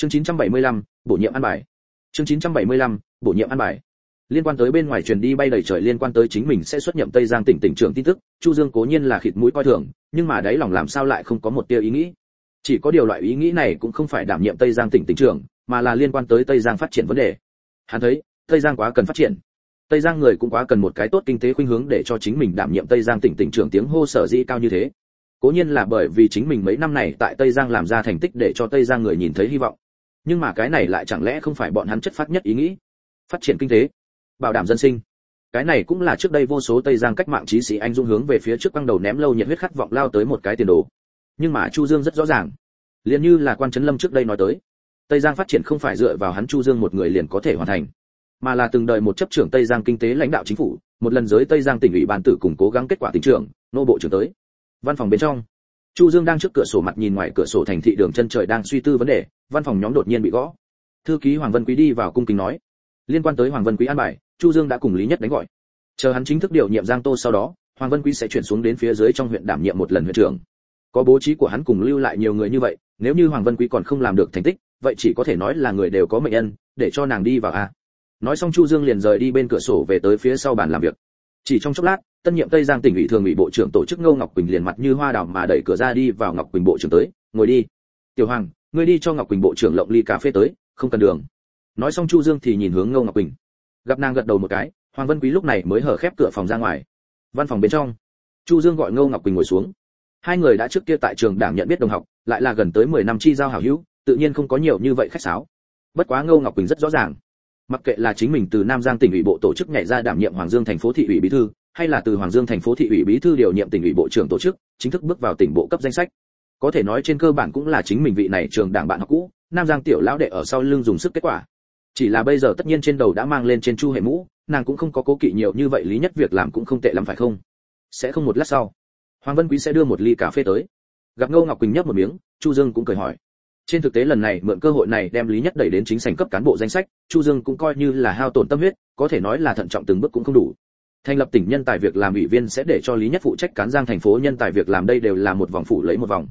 chương 975, bổ nhiệm an bài. Chương 975, bổ nhiệm an bài. Liên quan tới bên ngoài truyền đi bay đầy trời liên quan tới chính mình sẽ xuất nhậm tây giang tỉnh tỉnh trưởng tin tức chu dương cố nhiên là khịt mũi coi thường nhưng mà đấy lòng làm sao lại không có một tia ý nghĩ. Chỉ có điều loại ý nghĩ này cũng không phải đảm nhiệm tây giang tỉnh tỉnh trưởng mà là liên quan tới tây giang phát triển vấn đề. Hắn thấy tây giang quá cần phát triển. Tây giang người cũng quá cần một cái tốt kinh tế khuynh hướng để cho chính mình đảm nhiệm tây giang tỉnh tỉnh trưởng tiếng hô sở dĩ cao như thế. Cố nhiên là bởi vì chính mình mấy năm này tại tây giang làm ra thành tích để cho tây giang người nhìn thấy hy vọng nhưng mà cái này lại chẳng lẽ không phải bọn hắn chất phát nhất ý nghĩ? Phát triển kinh tế, bảo đảm dân sinh. Cái này cũng là trước đây vô số tây giang cách mạng trí sĩ anh dung hướng về phía trước băng đầu ném lâu nhiệt huyết khát vọng lao tới một cái tiền đồ. Nhưng mà chu dương rất rõ ràng, liền như là quan trấn lâm trước đây nói tới, tây giang phát triển không phải dựa vào hắn chu dương một người liền có thể hoàn thành, mà là từng đợi một chấp trưởng tây giang kinh tế lãnh đạo chính phủ, một lần giới tây giang tỉnh ủy ban tử cùng cố gắng kết quả tỉnh trưởng, nô bộ trưởng tới. Văn phòng bên trong chu dương đang trước cửa sổ mặt nhìn ngoài cửa sổ thành thị đường chân trời đang suy tư vấn đề, văn phòng nhóm đột nhiên bị gõ. Thư ký hoàng vân quý đi vào cung kính nói. Liên quan tới hoàng vân quý an bài, chu dương đã cùng lý nhất đánh gọi. Chờ hắn chính thức điều nhiệm giang tô sau đó, hoàng vân quý sẽ chuyển xuống đến phía dưới trong huyện đảm nhiệm một lần huyện trưởng. Có bố trí của hắn cùng lưu lại nhiều người như vậy, nếu như hoàng vân quý còn không làm được thành tích, vậy chỉ có thể nói là người đều có mệnh nhân, để cho nàng đi vào a. Nói xong chu dương liền rời đi bên cửa sổ về tới phía sau bàn làm việc chỉ trong chốc lát, tân nhiệm tây giang tỉnh ủy thường ủy bộ trưởng tổ chức ngô ngọc quỳnh liền mặt như hoa đào mà đẩy cửa ra đi vào ngọc quỳnh bộ trưởng tới, ngồi đi. Tiểu hoàng, ngươi đi cho ngọc quỳnh bộ trưởng lộng ly cà phê tới, không cần đường. Nói xong chu dương thì nhìn hướng ngô ngọc quỳnh. Gặp nàng gật đầu một cái, hoàng vân quý lúc này mới hở khép cửa phòng ra ngoài. Văn phòng bên trong, chu dương gọi ngô ngọc quỳnh ngồi xuống. Hai người đã trước kia tại trường đảng nhận biết đồng học, lại là gần tới 10 năm chi giao hảo hữu, tự nhiên không có nhiều như vậy khách sáo. Bất quá ngô ngọc quỳnh rất rõ ràng mặc kệ là chính mình từ nam giang tỉnh ủy bộ tổ chức nhảy ra đảm nhiệm hoàng dương thành phố thị ủy bí thư, hay là từ hoàng dương thành phố thị ủy bí thư điều nhiệm tỉnh ủy bộ trưởng tổ chức, chính thức bước vào tỉnh bộ cấp danh sách. Có thể nói trên cơ bản cũng là chính mình vị này trường đảng bạn học cũ, nam giang tiểu lão đệ ở sau lưng dùng sức kết quả. Chỉ là bây giờ tất nhiên trên đầu đã mang lên trên chu hệ mũ, nàng cũng không có cố kỵ nhiều như vậy, lý nhất việc làm cũng không tệ lắm phải không? Sẽ không một lát sau, hoàng Văn quý sẽ đưa một ly cà phê tới. Gặp ngô ngọc quỳnh nhấp một miếng, chu dương cũng cười hỏi trên thực tế lần này mượn cơ hội này đem lý nhất đẩy đến chính sảnh cấp cán bộ danh sách, chu dương cũng coi như là hao tổn tâm huyết, có thể nói là thận trọng từng bước cũng không đủ. Thành lập tỉnh nhân tài việc làm ủy viên sẽ để cho lý nhất phụ trách cán giang thành phố nhân tài việc làm đây đều là một vòng phủ lấy một vòng.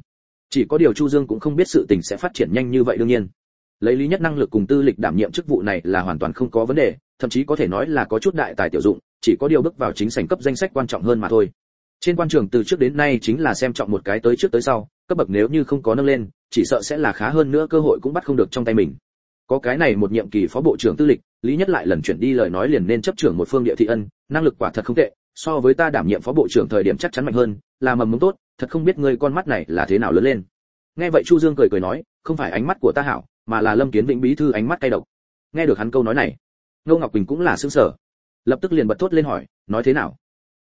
Chỉ có điều chu dương cũng không biết sự tình sẽ phát triển nhanh như vậy đương nhiên. Lấy lý nhất năng lực cùng tư lịch đảm nhiệm chức vụ này là hoàn toàn không có vấn đề, thậm chí có thể nói là có chút đại tài tiểu dụng, chỉ có điều bước vào chính sảnh cấp danh sách quan trọng hơn mà thôi. Trên quan trường từ trước đến nay chính là xem trọng một cái tới trước tới sau cấp bậc nếu như không có nâng lên, chỉ sợ sẽ là khá hơn nữa, cơ hội cũng bắt không được trong tay mình. Có cái này một nhiệm kỳ phó bộ trưởng tư lịch, lý nhất lại lần chuyển đi lời nói liền nên chấp trưởng một phương địa thị ân, năng lực quả thật không tệ, so với ta đảm nhiệm phó bộ trưởng thời điểm chắc chắn mạnh hơn, là mầm mống tốt, thật không biết ngươi con mắt này là thế nào lớn lên. Nghe vậy chu dương cười cười nói, không phải ánh mắt của ta hảo, mà là lâm kiến vĩnh bí thư ánh mắt cay độc. Nghe được hắn câu nói này, ngô ngọc quỳnh cũng là sững sờ, lập tức liền bật thốt lên hỏi, nói thế nào?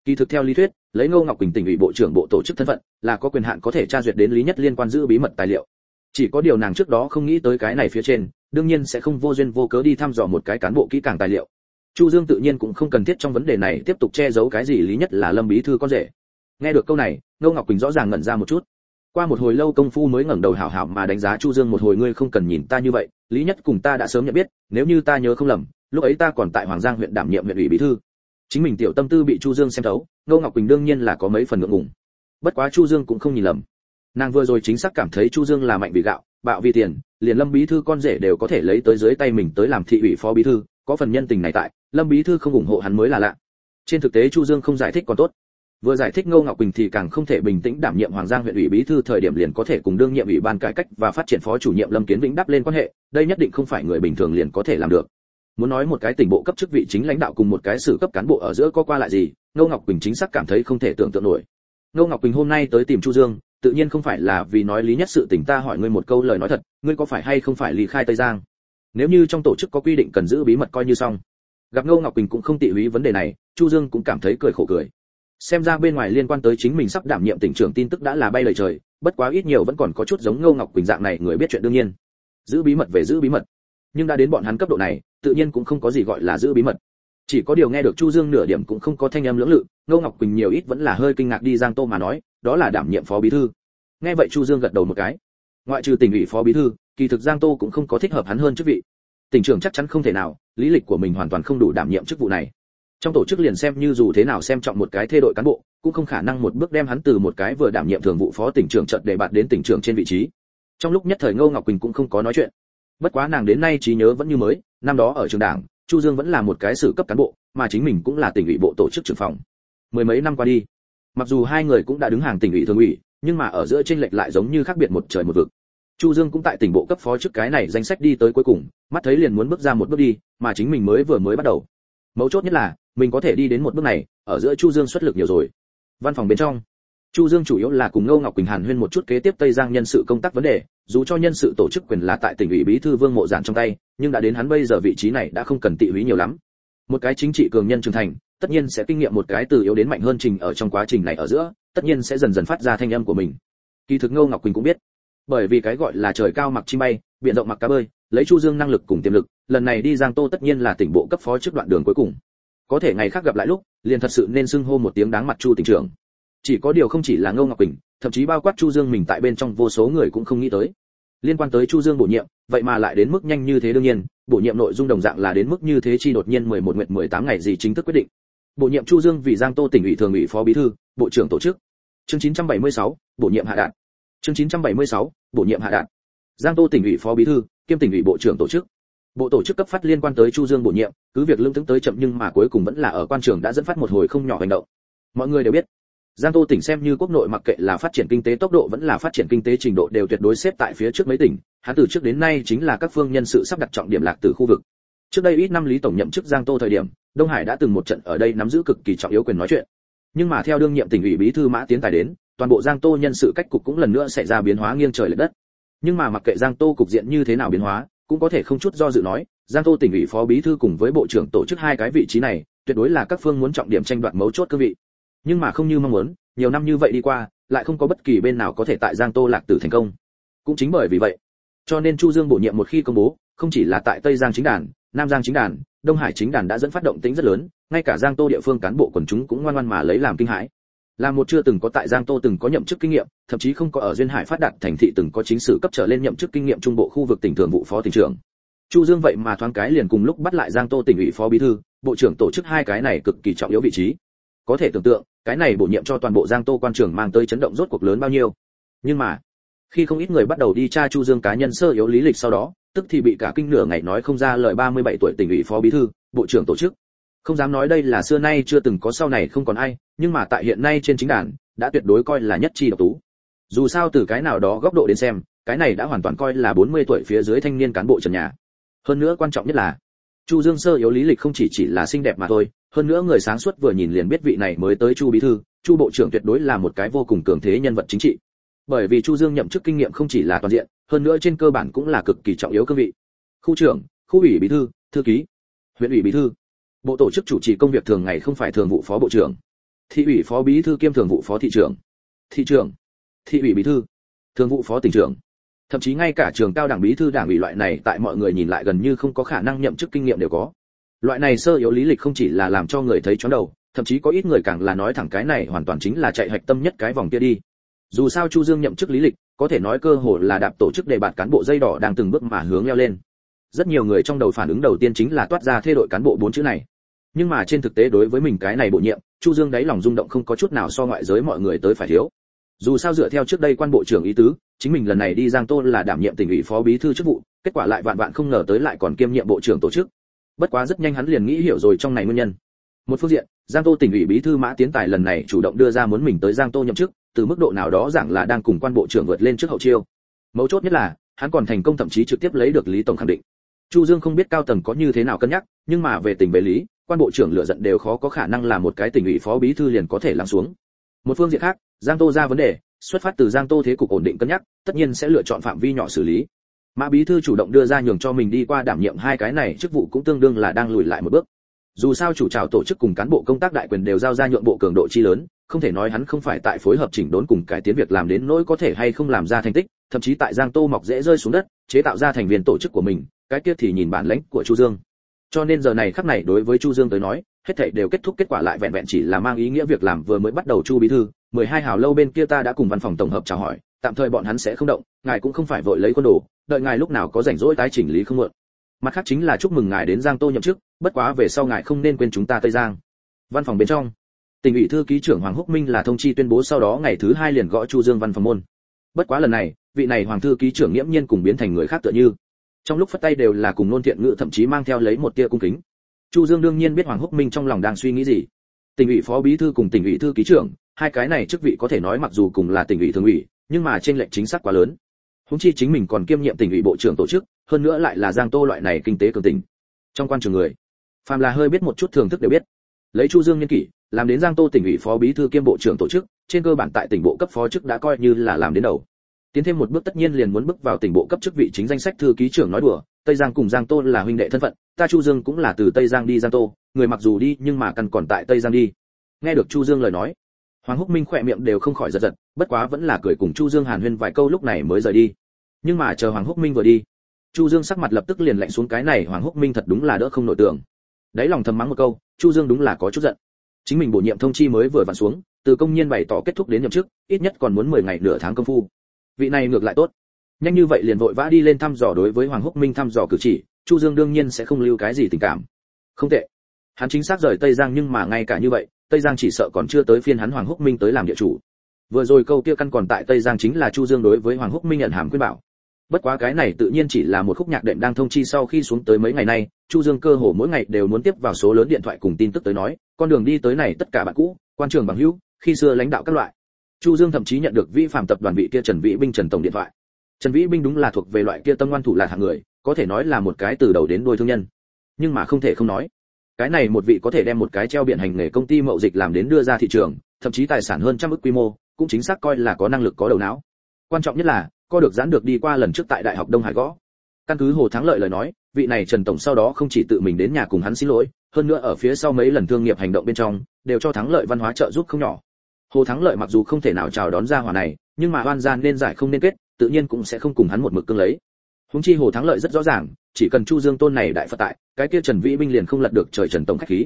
Kỳ thực theo lý thuyết, lấy ngô ngọc quỳnh tỉnh ủy bộ trưởng bộ tổ chức thân phận, là có quyền hạn có thể tra duyệt đến lý nhất liên quan giữ bí mật tài liệu. Chỉ có điều nàng trước đó không nghĩ tới cái này phía trên, đương nhiên sẽ không vô duyên vô cớ đi thăm dò một cái cán bộ kỹ càng tài liệu. Chu dương tự nhiên cũng không cần thiết trong vấn đề này tiếp tục che giấu cái gì lý nhất là lâm bí thư con rể. Nghe được câu này, ngô ngọc quỳnh rõ ràng ngẩn ra một chút. Qua một hồi lâu công phu mới ngẩng đầu hảo hảo mà đánh giá chu dương một hồi, ngươi không cần nhìn ta như vậy, lý nhất cùng ta đã sớm nhận biết, nếu như ta nhớ không lầm, lúc ấy ta còn tại hoàng giang huyện đảm nhiệm huyện ủy bí thư chính mình tiểu tâm tư bị chu dương xem thấu, ngô ngọc quỳnh đương nhiên là có mấy phần ngượng ngùng. Bất quá chu dương cũng không nhìn lầm. Nàng vừa rồi chính xác cảm thấy chu dương là mạnh vì gạo, bạo vì tiền, liền lâm bí thư con rể đều có thể lấy tới dưới tay mình tới làm thị ủy phó bí thư, có phần nhân tình này tại, lâm bí thư không ủng hộ hắn mới là lạ. Trên thực tế chu dương không giải thích còn tốt. Vừa giải thích ngô ngọc bình thì càng không thể bình tĩnh đảm nhiệm hoàng giang huyện ủy bí thư thời điểm liền có thể cùng đương nhiệm ủy ban cải cách và phát triển phó chủ nhiệm lâm kiến vĩnh đáp lên quan hệ, đây nhất định không phải người bình thường liền có thể làm được muốn nói một cái tỉnh bộ cấp chức vị chính lãnh đạo cùng một cái sự cấp cán bộ ở giữa có qua lại gì, ngô ngọc bình chính xác cảm thấy không thể tưởng tượng nổi. Ngô ngọc bình hôm nay tới tìm chu dương, tự nhiên không phải là vì nói lý nhất sự tình ta hỏi ngươi một câu lời nói thật, ngươi có phải hay không phải ly khai tây giang? Nếu như trong tổ chức có quy định cần giữ bí mật coi như xong. Gặp ngô ngọc bình cũng không tị húy vấn đề này, chu dương cũng cảm thấy cười khổ cười. Xem ra bên ngoài liên quan tới chính mình sắp đảm nhiệm tỉnh trưởng tin tức đã là bay lời trời, bất quá ít nhiều vẫn còn có chút giống ngô ngọc quỳnh dạng này người biết chuyện đương nhiên. Giữ bí mật về giữ bí mật nhưng đã đến bọn hắn cấp độ này, tự nhiên cũng không có gì gọi là giữ bí mật. Chỉ có điều nghe được chu dương nửa điểm cũng không có thanh âm lưỡng lự, ngô ngọc quỳnh nhiều ít vẫn là hơi kinh ngạc đi giang tô mà nói, đó là đảm nhiệm phó bí thư. Nghe vậy chu dương gật đầu một cái. Ngoại trừ tỉnh ủy phó bí thư, kỳ thực giang tô cũng không có thích hợp hắn hơn chức vị. Tỉnh trưởng chắc chắn không thể nào, lý lịch của mình hoàn toàn không đủ đảm nhiệm chức vụ này. Trong tổ chức liền xem như dù thế nào xem trọng một cái thay đổi cán bộ, cũng không khả năng một bước đem hắn từ một cái vừa đảm nhiệm thường vụ phó tỉnh trưởng trận để bạt đến tỉnh trưởng trên vị trí. Trong lúc nhất thời ngô ngọc quỳnh cũng không có nói chuyện bất quá nàng đến nay trí nhớ vẫn như mới, năm đó ở trường đảng, chu dương vẫn là một cái sự cấp cán bộ, mà chính mình cũng là tỉnh ủy bộ tổ chức trưởng phòng. Mười mấy năm qua đi, mặc dù hai người cũng đã đứng hàng tỉnh ủy thường ủy, nhưng mà ở giữa tranh lệch lại giống như khác biệt một trời một vực. Chu dương cũng tại tỉnh bộ cấp phó chức cái này danh sách đi tới cuối cùng, mắt thấy liền muốn bước ra một bước đi, mà chính mình mới vừa mới bắt đầu. Mấu chốt nhất là, mình có thể đi đến một bước này, ở giữa chu dương xuất lực nhiều rồi. Văn phòng bên trong chu dương chủ yếu là cùng ngô ngọc quỳnh hàn huyên một chút kế tiếp tây giang nhân sự công tác vấn đề, dù cho nhân sự tổ chức quyền là tại tỉnh ủy bí thư vương mộ giản trong tay, nhưng đã đến hắn bây giờ vị trí này đã không cần tị húy nhiều lắm. Một cái chính trị cường nhân trưởng thành, tất nhiên sẽ kinh nghiệm một cái từ yếu đến mạnh hơn trình ở trong quá trình này ở giữa, tất nhiên sẽ dần dần phát ra thanh âm của mình. Kỳ thực ngô ngọc quỳnh cũng biết, bởi vì cái gọi là trời cao mặc chim bay, biển rộng mặc cá bơi, lấy chu dương năng lực cùng tiềm lực, lần này đi giang tô tất nhiên là tỉnh bộ cấp phó trước đoạn đường cuối cùng. Có thể ngày khác gặp lại lúc, liền thật sự nên xưng hô một tiếng đáng mặt chu tỉnh trưởng chỉ có điều không chỉ là ngô ngọc quỳnh thậm chí bao quát chu dương mình tại bên trong vô số người cũng không nghĩ tới. Liên quan tới chu dương bổ nhiệm vậy mà lại đến mức nhanh như thế đương nhiên bổ nhiệm nội dung đồng dạng là đến mức như thế chi đột nhiên 11 nguyệt 18 ngày gì chính thức quyết định. Bổ nhiệm chu dương vì giang tô tỉnh ủy thường ủy phó bí thư bộ trưởng tổ chức. Chương 976, bổ nhiệm hạ đạt. Chương 976, bổ nhiệm hạ đạt. Giang tô tỉnh ủy phó bí thư kiêm tỉnh ủy bộ trưởng tổ chức. Bộ tổ chức cấp phát liên quan tới chu dương bổ nhiệm cứ việc lương tướng tới chậm nhưng mà cuối cùng vẫn là ở quan trường đã dẫn phát một hồi không nhỏ hành động. Mọi người đều biết Giang Tô tỉnh xem như quốc nội mặc kệ là phát triển kinh tế tốc độ vẫn là phát triển kinh tế trình độ đều tuyệt đối xếp tại phía trước mấy tỉnh, hắn từ trước đến nay chính là các phương nhân sự sắp đặt trọng điểm lạc từ khu vực. Trước đây ít năm Lý tổng nhậm chức Giang Tô thời điểm, Đông Hải đã từng một trận ở đây nắm giữ cực kỳ trọng yếu quyền nói chuyện. Nhưng mà theo đương nhiệm tỉnh ủy bí thư Mã Tiến tài đến, toàn bộ Giang Tô nhân sự cách cục cũng lần nữa xảy ra biến hóa nghiêng trời lệch đất. Nhưng mà mặc kệ Giang Tô cục diện như thế nào biến hóa, cũng có thể không chút do dự nói, Giang Tô tỉnh ủy phó bí thư cùng với bộ trưởng tổ chức hai cái vị trí này, tuyệt đối là các phương muốn trọng điểm tranh đoạt mấu chốt cơ vị. Nhưng mà không như mong muốn, nhiều năm như vậy đi qua lại không có bất kỳ bên nào có thể tại giang tô lạc tử thành công. Cũng chính bởi vì vậy cho nên chu dương bổ nhiệm một khi công bố không chỉ là tại tây giang chính đàn nam giang chính đàn đông hải chính đàn đã dẫn phát động tính rất lớn ngay cả giang tô địa phương cán bộ quần chúng cũng ngoan ngoan mà lấy làm kinh hãi. Là một chưa từng có tại giang tô từng có nhậm chức kinh nghiệm thậm chí không có ở duyên hải phát đạt thành thị từng có chính sử cấp trở lên nhậm chức kinh nghiệm trung bộ khu vực tỉnh thường vụ phó tỉnh trưởng. Chu dương vậy mà thoáng cái liền cùng lúc bắt lại giang tô tỉnh ủy phó bí thư bộ trưởng tổ chức hai cái này cực kỳ trọng yếu vị trí. Có thể tưởng tượng cái này bổ nhiệm cho toàn bộ giang tô quan trường mang tới chấn động rốt cuộc lớn bao nhiêu. Nhưng mà, khi không ít người bắt đầu đi tra chu dương cá nhân sơ yếu lý lịch sau đó, tức thì bị cả kinh nửa ngày nói không ra lời 37 tuổi tỉnh ủy phó bí thư, bộ trưởng tổ chức. Không dám nói đây là xưa nay chưa từng có sau này không còn ai, nhưng mà tại hiện nay trên chính đàn, đã tuyệt đối coi là nhất chi độc tú. Dù sao từ cái nào đó góc độ đến xem, cái này đã hoàn toàn coi là 40 tuổi phía dưới thanh niên cán bộ trần nhà. Hơn nữa quan trọng nhất là, chu dương sơ yếu lý lịch không chỉ chỉ là xinh đẹp mà thôi hơn nữa người sáng suốt vừa nhìn liền biết vị này mới tới chu bí thư, chu bộ trưởng tuyệt đối là một cái vô cùng cường thế nhân vật chính trị. Bởi vì chu dương nhậm chức kinh nghiệm không chỉ là toàn diện, hơn nữa trên cơ bản cũng là cực kỳ trọng yếu cương vị. Khu trưởng, khu ủy bí thư thư ký, huyện ủy bí thư. Bộ tổ chức chủ trì công việc thường ngày không phải thường vụ phó bộ trưởng. Thị ủy phó bí thư kiêm thường vụ phó thị trưởng. Thị trưởng, thị ủy bí thư, thường vụ phó tỉnh trưởng. Thậm chí ngay cả trường cao đảng bí thư đảng ủy loại này tại mọi người nhìn lại gần như không có khả năng nhậm chức kinh nghiệm đều có loại này sơ yếu lý lịch không chỉ là làm cho người thấy chóng đầu, thậm chí có ít người càng là nói thẳng cái này hoàn toàn chính là chạy hạch tâm nhất cái vòng kia đi. Dù sao chu dương nhậm chức lý lịch, có thể nói cơ hồ là đạp tổ chức đề bạt cán bộ dây đỏ đang từng bước mà hướng leo lên. Rất nhiều người trong đầu phản ứng đầu tiên chính là toát ra thay đổi cán bộ bốn chữ này. Nhưng mà trên thực tế đối với mình cái này bổ nhiệm, chu dương đáy lòng rung động không có chút nào so ngoại giới mọi người tới phải thiếu. Dù sao dựa theo trước đây quan bộ trưởng ý tứ, chính mình lần này đi giang tô là đảm nhiệm tỉnh ủy phó bí thư chức vụ, kết quả lại vạn vạn không ngờ tới lại còn kiêm nhiệm bộ trưởng tổ chức bất quá rất nhanh hắn liền nghĩ hiểu rồi trong này nguyên nhân. Một phương diện, giang tô tỉnh ủy bí thư mã tiến tài lần này chủ động đưa ra muốn mình tới giang tô nhậm chức, từ mức độ nào đó rằng là đang cùng quan bộ trưởng vượt lên trước hậu chiêu. Mấu chốt nhất là, hắn còn thành công thậm chí trực tiếp lấy được lý tổng khẳng định. Chu dương không biết cao tầng có như thế nào cân nhắc, nhưng mà về tình về lý, quan bộ trưởng lựa giận đều khó có khả năng là một cái tỉnh ủy phó bí thư liền có thể lắng xuống. Một phương diện khác, giang tô ra vấn đề, xuất phát từ giang tô thế cục ổn định cân nhắc, tất nhiên sẽ lựa chọn phạm vi nhỏ xử lý mã bí thư chủ động đưa ra nhường cho mình đi qua đảm nhiệm hai cái này chức vụ cũng tương đương là đang lùi lại một bước. Dù sao chủ trào tổ chức cùng cán bộ công tác đại quyền đều giao ra nhượng bộ cường độ chi lớn, không thể nói hắn không phải tại phối hợp chỉnh đốn cùng cải tiến việc làm đến nỗi có thể hay không làm ra thành tích, thậm chí tại giang tô mọc dễ rơi xuống đất, chế tạo ra thành viên tổ chức của mình, cái kia thì nhìn bản lãnh của chu dương. Cho nên giờ này khắc này đối với chu dương tới nói, hết thảy đều kết thúc kết quả lại vẹn vẹn chỉ là mang ý nghĩa việc làm vừa mới bắt đầu chu bí thư 12 hào lâu bên kia ta đã cùng văn phòng tổng hợp chào hỏi tạm thời bọn hắn sẽ không động, ngài cũng không phải vội lấy quân đồ, đợi ngài lúc nào có rảnh rỗi tái chỉnh lý không muộn. Mặt khác chính là chúc mừng ngài đến giang tô nhậm chức, bất quá về sau ngài không nên quên chúng ta tây giang. Văn phòng bên trong, tỉnh ủy thư ký trưởng hoàng húc minh là thông chi tuyên bố sau đó ngày thứ hai liền gõ chu dương văn phòng môn. Bất quá lần này, vị này hoàng thư ký trưởng nghiễm nhiên cùng biến thành người khác tựa như. Trong lúc phất tay đều là cùng nôn thiện ngữ thậm chí mang theo lấy một tia cung kính. Chu dương đương nhiên biết hoàng húc minh trong lòng đang suy nghĩ gì. Tỉnh ủy phó bí thư cùng tỉnh ủy thư ký trưởng, hai cái này chức vị có thể nói mặc dù cùng là tỉnh ủy thường ủy nhưng mà trên lệnh chính xác quá lớn. Húng chi chính mình còn kiêm nhiệm tỉnh ủy bộ trưởng tổ chức, hơn nữa lại là giang tô loại này kinh tế cường tỉnh. Trong quan trường người, phàm là hơi biết một chút thường thức đều biết. Lấy chu dương nhân kỷ, làm đến giang tô tỉnh ủy phó bí thư kiêm bộ trưởng tổ chức, trên cơ bản tại tỉnh bộ cấp phó chức đã coi như là làm đến đầu. Tiến thêm một bước tất nhiên liền muốn bước vào tỉnh bộ cấp chức vị chính danh sách thư ký trưởng nói đùa, tây giang cùng giang tô là huynh đệ thân phận, ta chu dương cũng là từ tây giang đi giang tô, người mặc dù đi nhưng mà cần còn tại tây giang đi. Nghe được chu dương lời nói hoàng húc minh khỏe miệng đều không khỏi giật giật, bất quá vẫn là cười cùng chu dương hàn huyên vài câu lúc này mới rời đi. Nhưng mà chờ hoàng húc minh vừa đi, chu dương sắc mặt lập tức liền lạnh xuống cái này hoàng húc minh thật đúng là đỡ không nổi tưởng. Đấy lòng thầm mắng một câu, chu dương đúng là có chút giận. Chính mình bổ nhiệm thông chi mới vừa vặn xuống, từ công nhân bày tỏ kết thúc đến nhậm chức, ít nhất còn muốn 10 ngày nửa tháng công phu. Vị này ngược lại tốt. Nhanh như vậy liền vội vã đi lên thăm dò đối với hoàng húc minh thăm dò cử chỉ, chu dương đương nhiên sẽ không lưu cái gì tình cảm. Không tệ. Hắn chính xác rời tây giang nhưng mà ngay cả như vậy tây giang chỉ sợ còn chưa tới phiên hắn hoàng húc minh tới làm địa chủ. Vừa rồi câu kia căn còn tại tây giang chính là chu dương đối với hoàng húc minh nhận hàm khuyên bảo. Bất quá cái này tự nhiên chỉ là một khúc nhạc đệm đang thông chi sau khi xuống tới mấy ngày nay, chu dương cơ hồ mỗi ngày đều muốn tiếp vào số lớn điện thoại cùng tin tức tới nói, con đường đi tới này tất cả bạn cũ, quan trường bằng hữu, khi xưa lãnh đạo các loại. Chu dương thậm chí nhận được vi phạm tập đoàn vị kia trần vĩ binh trần tổng điện thoại. Trần vĩ binh đúng là thuộc về loại kia tâm ngoan thủ là hạng người, có thể nói là một cái từ đầu đến đuôi thương nhân. Nhưng mà không thể không nói cái này một vị có thể đem một cái treo biển hành nghề công ty mậu dịch làm đến đưa ra thị trường, thậm chí tài sản hơn trăm ức quy mô, cũng chính xác coi là có năng lực có đầu não. Quan trọng nhất là, co được giãn được đi qua lần trước tại đại học đông hải gõ. Căn cứ hồ thắng lợi lời nói, vị này trần tổng sau đó không chỉ tự mình đến nhà cùng hắn xin lỗi, hơn nữa ở phía sau mấy lần thương nghiệp hành động bên trong, đều cho thắng lợi văn hóa trợ giúp không nhỏ. Hồ thắng lợi mặc dù không thể nào chào đón ra hỏa này, nhưng mà oan gian nên giải không nên kết, tự nhiên cũng sẽ không cùng hắn một mực cương lấy. Húng chi hồ thắng lợi rất rõ ràng chỉ cần chu dương tôn này đại phật tại, cái kia trần vĩ binh liền không lật được trời trần tổng khách khí.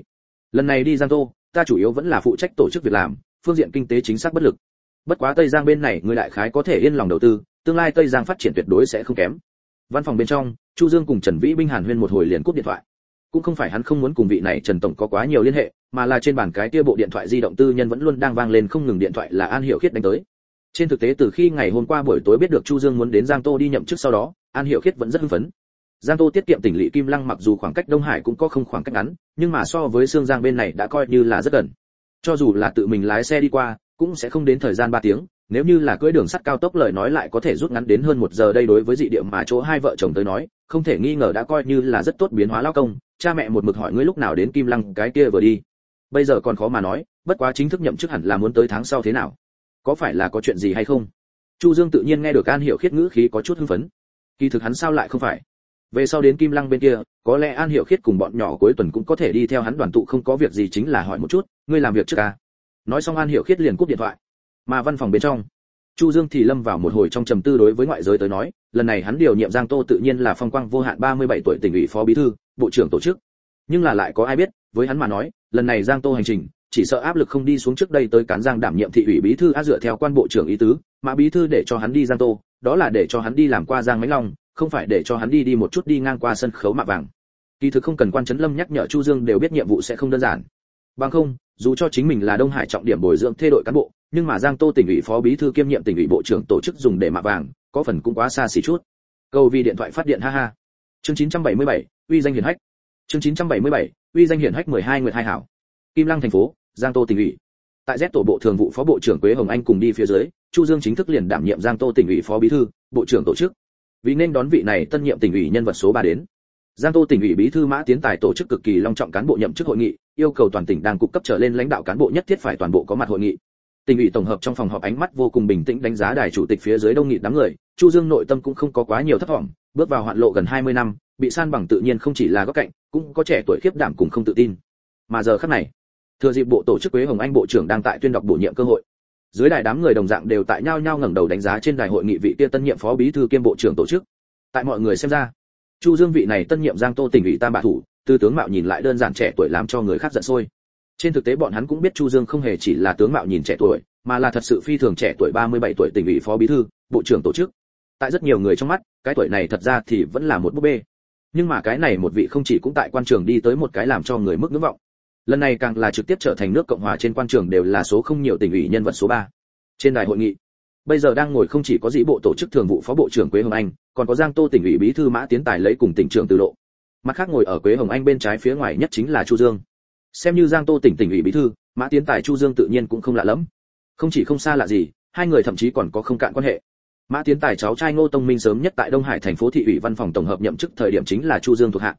Lần này đi giang tô, ta chủ yếu vẫn là phụ trách tổ chức việc làm, phương diện kinh tế chính xác bất lực. Bất quá tây giang bên này người đại khái có thể yên lòng đầu tư, tương lai tây giang phát triển tuyệt đối sẽ không kém. Văn phòng bên trong, chu dương cùng trần vĩ binh hàn huyên một hồi liền cúp điện thoại. Cũng không phải hắn không muốn cùng vị này trần tổng có quá nhiều liên hệ, mà là trên bàn cái kia bộ điện thoại di động tư nhân vẫn luôn đang vang lên không ngừng điện thoại là an hiểu khiết đánh tới. Trên thực tế từ khi ngày hôm qua buổi tối biết được chu dương muốn đến giang tô đi nhậm chức sau đó, an hiểu khiết vẫn rất hưng phấn giang tô tiết kiệm tỉnh lỵ kim lăng mặc dù khoảng cách đông hải cũng có không khoảng cách ngắn, nhưng mà so với sương giang bên này đã coi như là rất gần. Cho dù là tự mình lái xe đi qua, cũng sẽ không đến thời gian 3 tiếng, nếu như là cưỡi đường sắt cao tốc lời nói lại có thể rút ngắn đến hơn một giờ đây đối với dị địa mà chỗ hai vợ chồng tới nói, không thể nghi ngờ đã coi như là rất tốt biến hóa lao công, cha mẹ một mực hỏi ngươi lúc nào đến kim lăng, cái kia vừa đi. Bây giờ còn khó mà nói, bất quá chính thức nhậm chức hẳn là muốn tới tháng sau thế nào. Có phải là có chuyện gì hay không? Chu dương tự nhiên nghe được an hiểu khiết ngữ khí có chút hưng phấn. Kỳ thực hắn sao lại không phải? Về sau đến kim lăng bên kia, có lẽ an hiểu khiết cùng bọn nhỏ cuối tuần cũng có thể đi theo hắn đoàn tụ không có việc gì chính là hỏi một chút, ngươi làm việc trước à? Nói xong an hiểu khiết liền cúp điện thoại. Mà văn phòng bên trong, chu dương thì lâm vào một hồi trong trầm tư đối với ngoại giới tới nói, lần này hắn điều nhiệm giang tô tự nhiên là phong quang vô hạn 37 tuổi tỉnh ủy phó bí thư, bộ trưởng tổ chức. Nhưng là lại có ai biết, với hắn mà nói, lần này giang tô hành trình, chỉ sợ áp lực không đi xuống trước đây tới cán giang đảm nhiệm thị ủy bí thư á dựa theo quan bộ trưởng ý tứ, mà bí thư để cho hắn đi giang tô, đó là để cho hắn đi làm qua giang mãnh long không phải để cho hắn đi đi một chút đi ngang qua sân khấu mạ vàng. Kỳ thực không cần quan trấn lâm nhắc nhở chu dương đều biết nhiệm vụ sẽ không đơn giản. Bằng không dù cho chính mình là đông hải trọng điểm bồi dưỡng thê đội cán bộ nhưng mà giang tô tỉnh ủy phó bí thư kiêm nhiệm tỉnh ủy bộ trưởng tổ chức dùng để mạ vàng có phần cũng quá xa xỉ chút. Câu vì điện thoại phát điện ha ha. Chương 977, uy danh hiển hách. Chương 977, uy danh hiển hách 12 nguyệt hai hảo. Kim lăng thành phố giang tô tỉnh ủy. Tại z tổ bộ thường vụ phó bộ trưởng quế hồng anh cùng đi phía dưới chu dương chính thức liền đảm nhiệm giang tô tỉnh ủy phó bí thư bộ trưởng tổ chức vì nên đón vị này tân nhiệm tỉnh ủy nhân vật số 3 đến. Giang tô tỉnh ủy bí thư mã tiến tài tổ chức cực kỳ long trọng cán bộ nhậm chức hội nghị, yêu cầu toàn tỉnh đang cục cấp trở lên lãnh đạo cán bộ nhất thiết phải toàn bộ có mặt hội nghị. Tỉnh ủy tổng hợp trong phòng họp ánh mắt vô cùng bình tĩnh đánh giá đài chủ tịch phía dưới đông nghị đám người, chu dương nội tâm cũng không có quá nhiều thất vọng, bước vào hoạn lộ gần 20 năm, bị san bằng tự nhiên không chỉ là góc cạnh, cũng có trẻ tuổi khiếp đảm cùng không tự tin. Mà giờ khắc này, thừa dịp bộ tổ chức quế hồng anh bộ trưởng đang tại tuyên đọc bổ nhiệm cơ hội dưới đài đám người đồng dạng đều tại nhau nhau ngẩng đầu đánh giá trên đài hội nghị vị kia tân nhiệm phó bí thư kiêm bộ trưởng tổ chức. Tại mọi người xem ra, chu dương vị này tân nhiệm giang tô tỉnh ủy tam bạ thủ, tư tướng mạo nhìn lại đơn giản trẻ tuổi làm cho người khác giận sôi. Trên thực tế bọn hắn cũng biết chu dương không hề chỉ là tướng mạo nhìn trẻ tuổi, mà là thật sự phi thường trẻ tuổi 37 tuổi tỉnh ủy phó bí thư, bộ trưởng tổ chức. Tại rất nhiều người trong mắt, cái tuổi này thật ra thì vẫn là một búp bê. Nhưng mà cái này một vị không chỉ cũng tại quan trường đi tới một cái làm cho người mức ngưỡng vọng lần này càng là trực tiếp trở thành nước cộng hòa trên quan trường đều là số không nhiều tỉnh ủy nhân vật số 3. trên đài hội nghị, bây giờ đang ngồi không chỉ có dĩ bộ tổ chức thường vụ phó bộ trưởng quế hồng anh, còn có giang tô tỉnh ủy bí thư mã tiến tài lấy cùng tỉnh trưởng từ lộ. Mặt khác ngồi ở quế hồng anh bên trái phía ngoài nhất chính là chu dương. Xem như giang tô tỉnh tỉnh ủy bí thư, mã tiến tài, chu dương tự nhiên cũng không lạ lắm không chỉ không xa lạ gì, hai người thậm chí còn có không cạn quan hệ. Mã tiến tài, cháu trai ngô tông minh sớm nhất tại đông hải thành phố thị ủy văn phòng tổng hợp nhậm chức thời điểm chính là chu dương thuộc hạ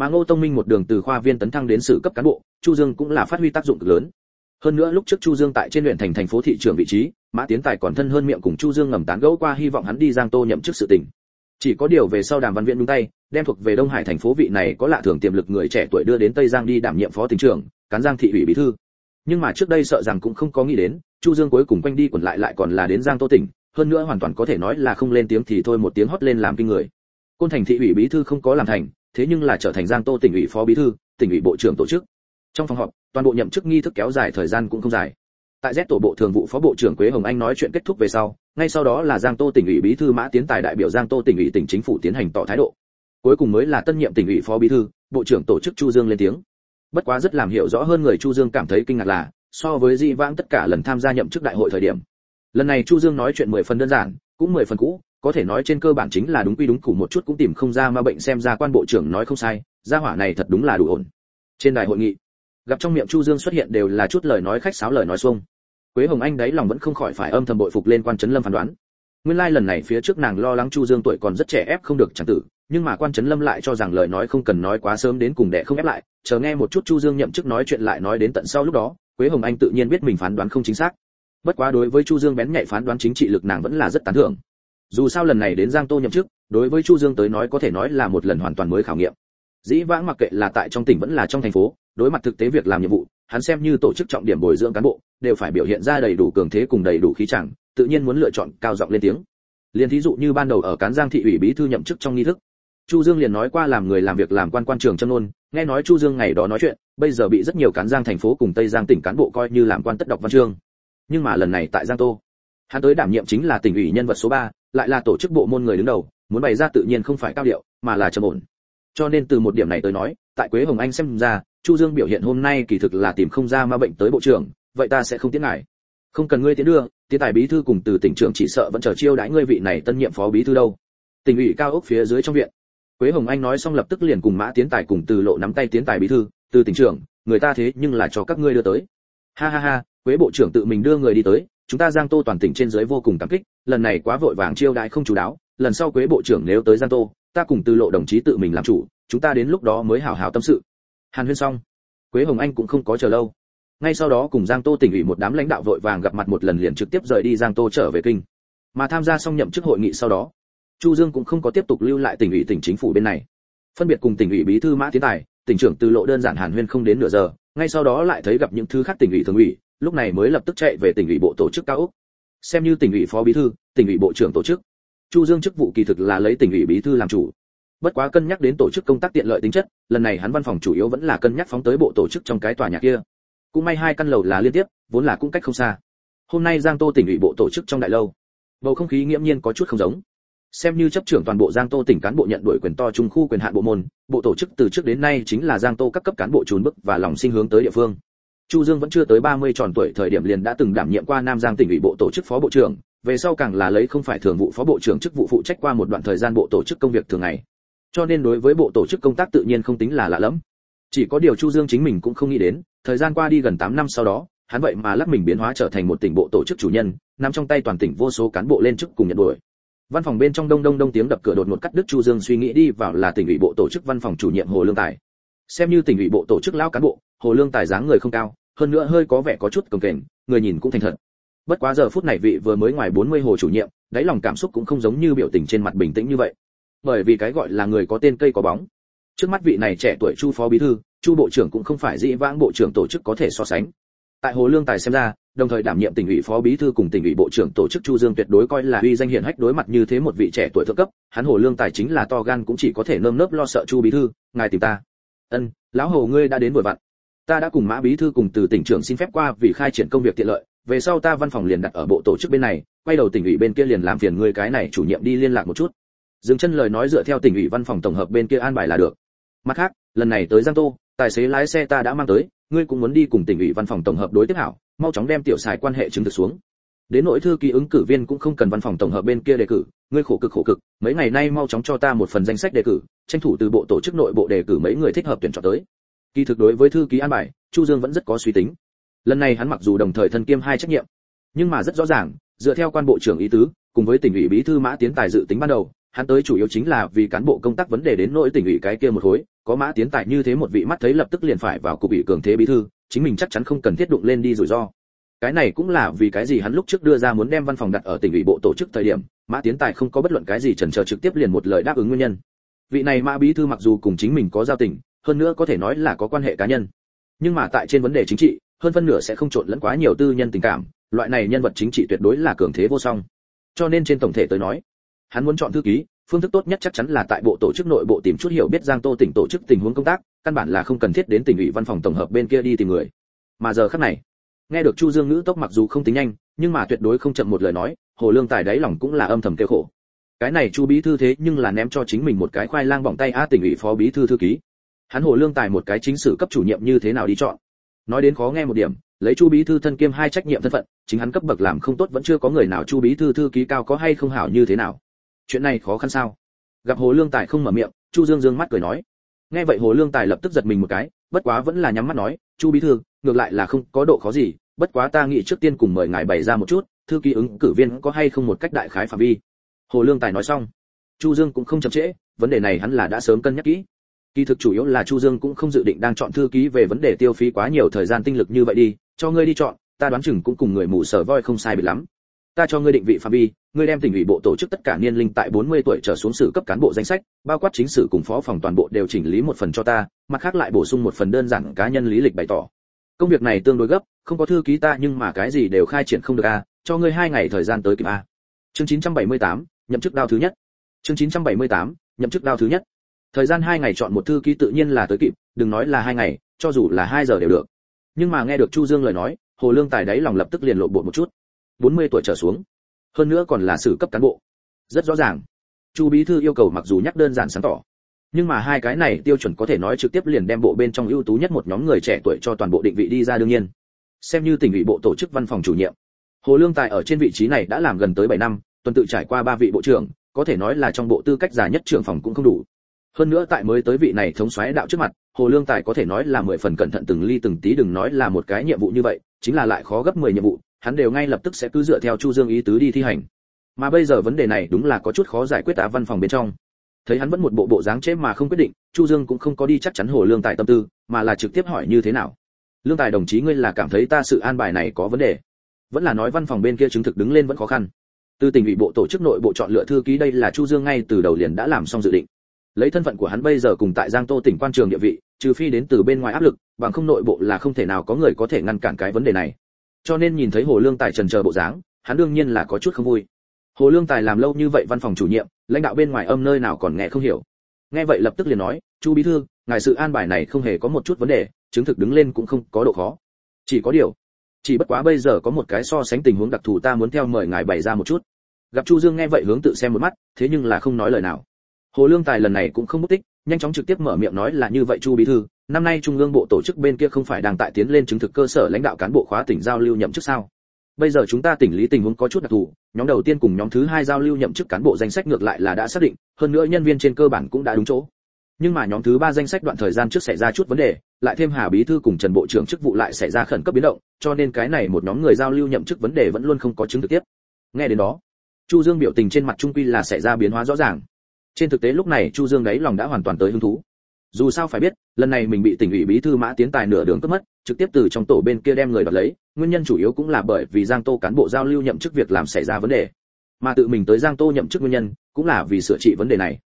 mà ngô tông minh một đường từ khoa viên tấn thăng đến sự cấp cán bộ, chu dương cũng là phát huy tác dụng cực lớn. Hơn nữa lúc trước chu dương tại trên huyện thành thành phố thị trưởng vị trí, mã tiến tài còn thân hơn miệng cùng chu dương ngầm tán gẫu qua hy vọng hắn đi giang tô nhậm chức sự tình chỉ có điều về sau đàm văn viện đúng tay, đem thuộc về đông hải thành phố vị này có lạ thường tiềm lực người trẻ tuổi đưa đến tây giang đi đảm nhiệm phó tỉnh trưởng, cán giang thị ủy bí thư. Nhưng mà trước đây sợ rằng cũng không có nghĩ đến, chu dương cuối cùng quanh đi quẩn lại lại còn là đến giang tô tỉnh, hơn nữa hoàn toàn có thể nói là không lên tiếng thì thôi một tiếng hót lên làm kinh người. Côn thành thị ủy bí thư không có làm thành thế nhưng là trở thành giang tô tỉnh ủy phó bí thư tỉnh ủy bộ trưởng tổ chức trong phòng họp toàn bộ nhậm chức nghi thức kéo dài thời gian cũng không dài tại Z tổ bộ thường vụ phó bộ trưởng Quế Hồng Anh nói chuyện kết thúc về sau, ngay sau đó là Giang Tô tỉnh ủy bí thư Mã Tiến Tài đại biểu Giang Tô tỉnh ủy tỉnh chính phủ tiến hành tỏ thái độ. Cuối cùng mới là tân nhiệm tỉnh ủy phó bí thư, bộ trưởng tổ chức Chu Dương lên tiếng. Bất quá rất làm hiểu rõ hơn người Chu Dương cảm thấy kinh ngạc là, so với di vãng tất cả lần tham gia nhậm chức đại hội thời điểm. Lần này Chu Dương nói chuyện mười phần đơn giản, cũng mười phần cũ, có thể nói trên cơ bản chính là đúng quy đúng củ một chút cũng tìm không ra mà bệnh xem ra quan bộ trưởng nói không sai, gia hỏa này thật đúng là đủ ổn. Trên đài hội nghị, gặp trong miệng chu dương xuất hiện đều là chút lời nói khách sáo lời nói xuông. Quế hồng anh đấy lòng vẫn không khỏi phải âm thầm bội phục lên quan trấn lâm phán đoán. Nguyên lai like lần này phía trước nàng lo lắng chu dương tuổi còn rất trẻ ép không được chẳng tử nhưng mà quan trấn lâm lại cho rằng lời nói không cần nói quá sớm đến cùng đệ không ép lại chờ nghe một chút chu dương nhậm chức nói chuyện lại nói đến tận sau lúc đó quế hồng anh tự nhiên biết mình phán đoán không chính xác. Bất quá đối với chu dương bén nhạy phán đoán chính trị lực nàng vẫn là rất tán thưởng dù sao lần này đến giang tô nhậm chức đối với chu dương tới nói có thể nói là một lần hoàn toàn mới khảo nghiệm. Dĩ vãng mặc kệ là tại trong tỉnh vẫn là trong thành phố đối mặt thực tế việc làm nhiệm vụ hắn xem như tổ chức trọng điểm bồi dưỡng cán bộ đều phải biểu hiện ra đầy đủ cường thế cùng đầy đủ khí chẳng tự nhiên muốn lựa chọn cao giọng lên tiếng. Liền thí dụ như ban đầu ở cán giang thị ủy bí thư nhậm chức trong nghi thức chu dương liền nói qua làm người làm việc làm quan quan trường châm nôn nghe nói chu dương ngày đó nói chuyện bây giờ bị rất nhiều cán giang thành phố cùng tây giang tỉnh cán bộ coi như làm quan tất đọc văn chương. Nhưng mà lần này tại giang tô hắn tới đảm nhiệm chính là tỉnh ủy nhân vật số 3, lại là tổ chức bộ môn người đứng đầu, muốn bày ra tự nhiên không phải cao điệu, mà là trầm ổn. Cho nên từ một điểm này tới nói, tại quế hồng anh xem ra, chu dương biểu hiện hôm nay kỳ thực là tìm không ra ma bệnh tới bộ trưởng, vậy ta sẽ không tiến ngại không cần ngươi tiến đưa, tiến tài bí thư cùng từ tỉnh trưởng chỉ sợ vẫn chờ chiêu đãi ngươi vị này tân nhiệm phó bí thư đâu. Tỉnh ủy cao ốc phía dưới trong viện. Quế hồng anh nói xong lập tức liền cùng mã tiến tài cùng từ lộ nắm tay tiến tài bí thư, từ tỉnh trưởng, người ta thế nhưng là cho các ngươi đưa tới. Ha ha ha, quế bộ trưởng tự mình đưa người đi tới chúng ta giang tô toàn tỉnh trên dưới vô cùng cảm kích, lần này quá vội vàng chiêu đãi không chú đáo, lần sau quế bộ trưởng nếu tới giang tô, ta cùng từ lộ đồng chí tự mình làm chủ, chúng ta đến lúc đó mới hảo hảo tâm sự. Hàn huyên xong, quế hồng anh cũng không có chờ lâu. Ngay sau đó cùng giang tô tỉnh ủy một đám lãnh đạo vội vàng gặp mặt một lần liền trực tiếp rời đi giang tô trở về kinh. Mà tham gia xong nhậm chức hội nghị sau đó, chu dương cũng không có tiếp tục lưu lại tỉnh ủy tỉnh chính phủ bên này. Phân biệt cùng tỉnh ủy bí thư mã tiến tài, tỉnh trưởng từ lộ đơn giản hàn huyên không đến nửa giờ, ngay sau đó lại thấy gặp những thứ khác tỉnh ủy thường ủy lúc này mới lập tức chạy về tỉnh ủy bộ tổ chức cao ốc xem như tỉnh ủy phó bí thư, tỉnh ủy bộ trưởng tổ chức. Chu dương chức vụ kỳ thực là lấy tỉnh ủy bí thư làm chủ. Bất quá cân nhắc đến tổ chức công tác tiện lợi tính chất, lần này hắn văn phòng chủ yếu vẫn là cân nhắc phóng tới bộ tổ chức trong cái tòa nhà kia. Cũng may hai căn lầu là liên tiếp, vốn là cũng cách không xa. Hôm nay giang tô tỉnh ủy bộ tổ chức trong đại lâu. Bầu không khí nghiễm nhiên có chút không giống. Xem như chấp trưởng toàn bộ giang tô tỉnh cán bộ nhận đổi quyền to trung khu quyền hạn bộ môn, bộ tổ chức từ trước đến nay chính là giang tô các cấp cán bộ trốn bức và lòng sinh hướng tới địa phương chu dương vẫn chưa tới 30 tròn tuổi, thời điểm liền đã từng đảm nhiệm qua nam giang tỉnh ủy bộ tổ chức phó bộ trưởng, về sau càng là lấy không phải thường vụ phó bộ trưởng chức vụ phụ trách qua một đoạn thời gian bộ tổ chức công việc thường ngày. Cho nên đối với bộ tổ chức công tác tự nhiên không tính là lạ lẫm. Chỉ có điều chu dương chính mình cũng không nghĩ đến, thời gian qua đi gần 8 năm sau đó, hắn vậy mà lắc mình biến hóa trở thành một tỉnh bộ tổ chức chủ nhân, nằm trong tay toàn tỉnh vô số cán bộ lên chức cùng nhận đuổi. Văn phòng bên trong đông đông đông tiếng đập cửa đột ngột cắt đứt chu dương suy nghĩ đi vào là tỉnh ủy bộ tổ chức văn phòng chủ nhiệm hồ lương tài. Xem như tỉnh ủy bộ tổ chức lão cán bộ, hồ lương tài dáng người không cao hơn nữa hơi có vẻ có chút cồng kềnh, người nhìn cũng thành thật. Bất quá giờ phút này vị vừa mới ngoài 40 hồ chủ nhiệm, đáy lòng cảm xúc cũng không giống như biểu tình trên mặt bình tĩnh như vậy. Bởi vì cái gọi là người có tên cây có bóng. Trước mắt vị này trẻ tuổi chu phó bí thư, chu bộ trưởng cũng không phải dĩ vãng bộ trưởng tổ chức có thể so sánh. Tại hồ lương tài xem ra, đồng thời đảm nhiệm tỉnh ủy phó bí thư cùng tỉnh ủy bộ trưởng tổ chức chu dương tuyệt đối coi là uy danh hiển hách đối mặt như thế một vị trẻ tuổi thượng cấp, hắn hồ lương tài chính là to gan cũng chỉ có thể nơm nớp lo sợ chu bí thư, ngài tìm ta. Ân, lão hồ ngươi đã đến buổi vặn ta đã cùng mã bí thư cùng từ tỉnh trưởng xin phép qua vì khai triển công việc tiện lợi, về sau ta văn phòng liền đặt ở bộ tổ chức bên này, quay đầu tỉnh ủy bên kia liền làm phiền người cái này chủ nhiệm đi liên lạc một chút. Dừng chân lời nói dựa theo tỉnh ủy văn phòng tổng hợp bên kia an bài là được. Mặt khác, lần này tới giang tô, tài xế lái xe ta đã mang tới, ngươi cũng muốn đi cùng tỉnh ủy văn phòng tổng hợp đối tiếp hảo, mau chóng đem tiểu xài quan hệ chứng thực xuống. Đến nỗi thư ký ứng cử viên cũng không cần văn phòng tổng hợp bên kia đề cử, ngươi khổ cực khổ cực, mấy ngày nay mau chóng cho ta một phần danh sách đề cử, tranh thủ từ bộ tổ chức nội bộ đề cử mấy người thích hợp tuyển chọn tới kỳ thực đối với thư ký an bài, chu dương vẫn rất có suy tính. Lần này hắn mặc dù đồng thời thân kiêm hai trách nhiệm, nhưng mà rất rõ ràng, dựa theo quan bộ trưởng ý tứ, cùng với tỉnh ủy bí thư mã tiến tài dự tính ban đầu, hắn tới chủ yếu chính là vì cán bộ công tác vấn đề đến nỗi tỉnh ủy cái kia một khối, có mã tiến tài như thế một vị mắt thấy lập tức liền phải vào cục ủy cường thế bí thư, chính mình chắc chắn không cần thiết đụng lên đi rủi ro. Cái này cũng là vì cái gì hắn lúc trước đưa ra muốn đem văn phòng đặt ở tỉnh ủy bộ tổ chức thời điểm, mã tiến tài không có bất luận cái gì chần chờ trực tiếp liền một lời đáp ứng nguyên nhân. Vị này mã bí thư mặc dù cùng chính mình có giao tình hơn nữa có thể nói là có quan hệ cá nhân. Nhưng mà tại trên vấn đề chính trị, hơn phân nửa sẽ không trộn lẫn quá nhiều tư nhân tình cảm, loại này nhân vật chính trị tuyệt đối là cường thế vô song. Cho nên trên tổng thể tới nói, hắn muốn chọn thư ký, phương thức tốt nhất chắc chắn là tại bộ tổ chức nội bộ tìm chút hiểu biết giang tô tỉnh tổ chức tình huống công tác, căn bản là không cần thiết đến tỉnh ủy văn phòng tổng hợp bên kia đi tìm người. Mà giờ khắc này, nghe được chu dương ngữ tốc mặc dù không tính nhanh, nhưng mà tuyệt đối không chậm một lời nói, hồ lương tài đáy lòng cũng là âm thầm kêu khổ. Cái này chu bí thư thế nhưng là ném cho chính mình một cái khoai lang bỏng tay a tỉnh ủy phó bí thư thư ký hắn hồ lương tài một cái chính sử cấp chủ nhiệm như thế nào đi chọn. Nói đến khó nghe một điểm, lấy chu bí thư thân kiêm hai trách nhiệm thân phận, chính hắn cấp bậc làm không tốt vẫn chưa có người nào chu bí thư thư ký cao có hay không hảo như thế nào. Chuyện này khó khăn sao? Gặp hồ lương tài không mở miệng, chu dương dương mắt cười nói. Nghe vậy hồ lương tài lập tức giật mình một cái, bất quá vẫn là nhắm mắt nói, chu bí thư, ngược lại là không có độ khó gì, bất quá ta nghĩ trước tiên cùng mời ngài bày ra một chút, thư ký ứng cử viên có hay không một cách đại khái phạm vi. Hồ lương tài nói xong, chu dương cũng không chậm trễ, vấn đề này hắn là đã sớm cân nhắc kỹ kỳ thực chủ yếu là chu dương cũng không dự định đang chọn thư ký về vấn đề tiêu phí quá nhiều thời gian tinh lực như vậy đi cho ngươi đi chọn ta đoán chừng cũng cùng người mù sở voi không sai biệt lắm. Ta cho ngươi định vị phạm vi ngươi đem tỉnh ủy bộ tổ chức tất cả niên linh tại 40 tuổi trở xuống sử cấp cán bộ danh sách bao quát chính sử cùng phó phòng toàn bộ đều chỉnh lý một phần cho ta mặt khác lại bổ sung một phần đơn giản cá nhân lý lịch bày tỏ. Công việc này tương đối gấp không có thư ký ta nhưng mà cái gì đều khai triển không được a cho ngươi hai ngày thời gian tới kịp a. Chương 978, nhậm chức đao thứ nhất. Chương 978, nhậm chức đao thứ nhất thời gian hai ngày chọn một thư ký tự nhiên là tới kịp, đừng nói là hai ngày, cho dù là hai giờ đều được. Nhưng mà nghe được chu dương lời nói, hồ lương tài đáy lòng lập tức liền lộ bộ một chút. 40 tuổi trở xuống. Hơn nữa còn là sử cấp cán bộ. Rất rõ ràng. Chu bí thư yêu cầu mặc dù nhắc đơn giản sáng tỏ, nhưng mà hai cái này tiêu chuẩn có thể nói trực tiếp liền đem bộ bên trong ưu tú nhất một nhóm người trẻ tuổi cho toàn bộ định vị đi ra đương nhiên. Xem như tỉnh ủy bộ tổ chức văn phòng chủ nhiệm, hồ lương tài ở trên vị trí này đã làm gần tới 7 năm, tuần tự trải qua ba vị bộ trưởng, có thể nói là trong bộ tư cách già nhất trưởng phòng cũng không đủ hơn nữa tại mới tới vị này thống soái đạo trước mặt, hồ lương tài có thể nói là mười phần cẩn thận từng ly từng tí đừng nói là một cái nhiệm vụ như vậy, chính là lại khó gấp 10 nhiệm vụ, hắn đều ngay lập tức sẽ cứ dựa theo chu dương ý tứ đi thi hành. Mà bây giờ vấn đề này đúng là có chút khó giải quyết tá văn phòng bên trong. Thấy hắn vẫn một bộ bộ dáng chế mà không quyết định, chu dương cũng không có đi chắc chắn hồ lương tài tâm tư, mà là trực tiếp hỏi như thế nào. Lương tài đồng chí ngươi là cảm thấy ta sự an bài này có vấn đề? Vẫn là nói văn phòng bên kia chứng thực đứng lên vẫn khó khăn. Từ tỉnh ủy bộ tổ chức nội bộ chọn lựa thư ký đây là chu dương ngay từ đầu liền đã làm xong dự định lấy thân phận của hắn bây giờ cùng tại giang tô tỉnh quan trường địa vị, trừ phi đến từ bên ngoài áp lực, bằng không nội bộ là không thể nào có người có thể ngăn cản cái vấn đề này. Cho nên nhìn thấy hồ lương tài trần chờ bộ dáng, hắn đương nhiên là có chút không vui. Hồ lương tài làm lâu như vậy văn phòng chủ nhiệm, lãnh đạo bên ngoài âm nơi nào còn nghe không hiểu. Nghe vậy lập tức liền nói, chu bí thư, ngài sự an bài này không hề có một chút vấn đề, chứng thực đứng lên cũng không có độ khó. Chỉ có điều, chỉ bất quá bây giờ có một cái so sánh tình huống đặc thù ta muốn theo mời ngài bày ra một chút. Gặp chu dương nghe vậy hướng tự xem một mắt, thế nhưng là không nói lời nào hồ lương tài lần này cũng không mất tích, nhanh chóng trực tiếp mở miệng nói là như vậy chu bí thư, năm nay trung ương bộ tổ chức bên kia không phải đang tại tiến lên chứng thực cơ sở lãnh đạo cán bộ khóa tỉnh giao lưu nhậm chức sao? Bây giờ chúng ta tỉnh lý tình huống có chút đặc thù, nhóm đầu tiên cùng nhóm thứ hai giao lưu nhậm chức cán bộ danh sách ngược lại là đã xác định, hơn nữa nhân viên trên cơ bản cũng đã đúng chỗ. Nhưng mà nhóm thứ ba danh sách đoạn thời gian trước xảy ra chút vấn đề, lại thêm hà bí thư cùng trần bộ trưởng chức vụ lại xảy ra khẩn cấp biến động, cho nên cái này một nhóm người giao lưu nhậm chức vấn đề vẫn luôn không có chứng thực tiếp. Nghe đến đó, chu dương biểu tình trên mặt trung quy là xảy ra biến hóa rõ ràng trên thực tế lúc này chu dương đấy lòng đã hoàn toàn tới hứng thú. Dù sao phải biết, lần này mình bị tỉnh ủy bí thư mã tiến tài nửa đường cướp mất, trực tiếp từ trong tổ bên kia đem người đoạt lấy, nguyên nhân chủ yếu cũng là bởi vì giang tô cán bộ giao lưu nhậm chức việc làm xảy ra vấn đề. Mà tự mình tới giang tô nhậm chức nguyên nhân, cũng là vì sửa trị vấn đề này.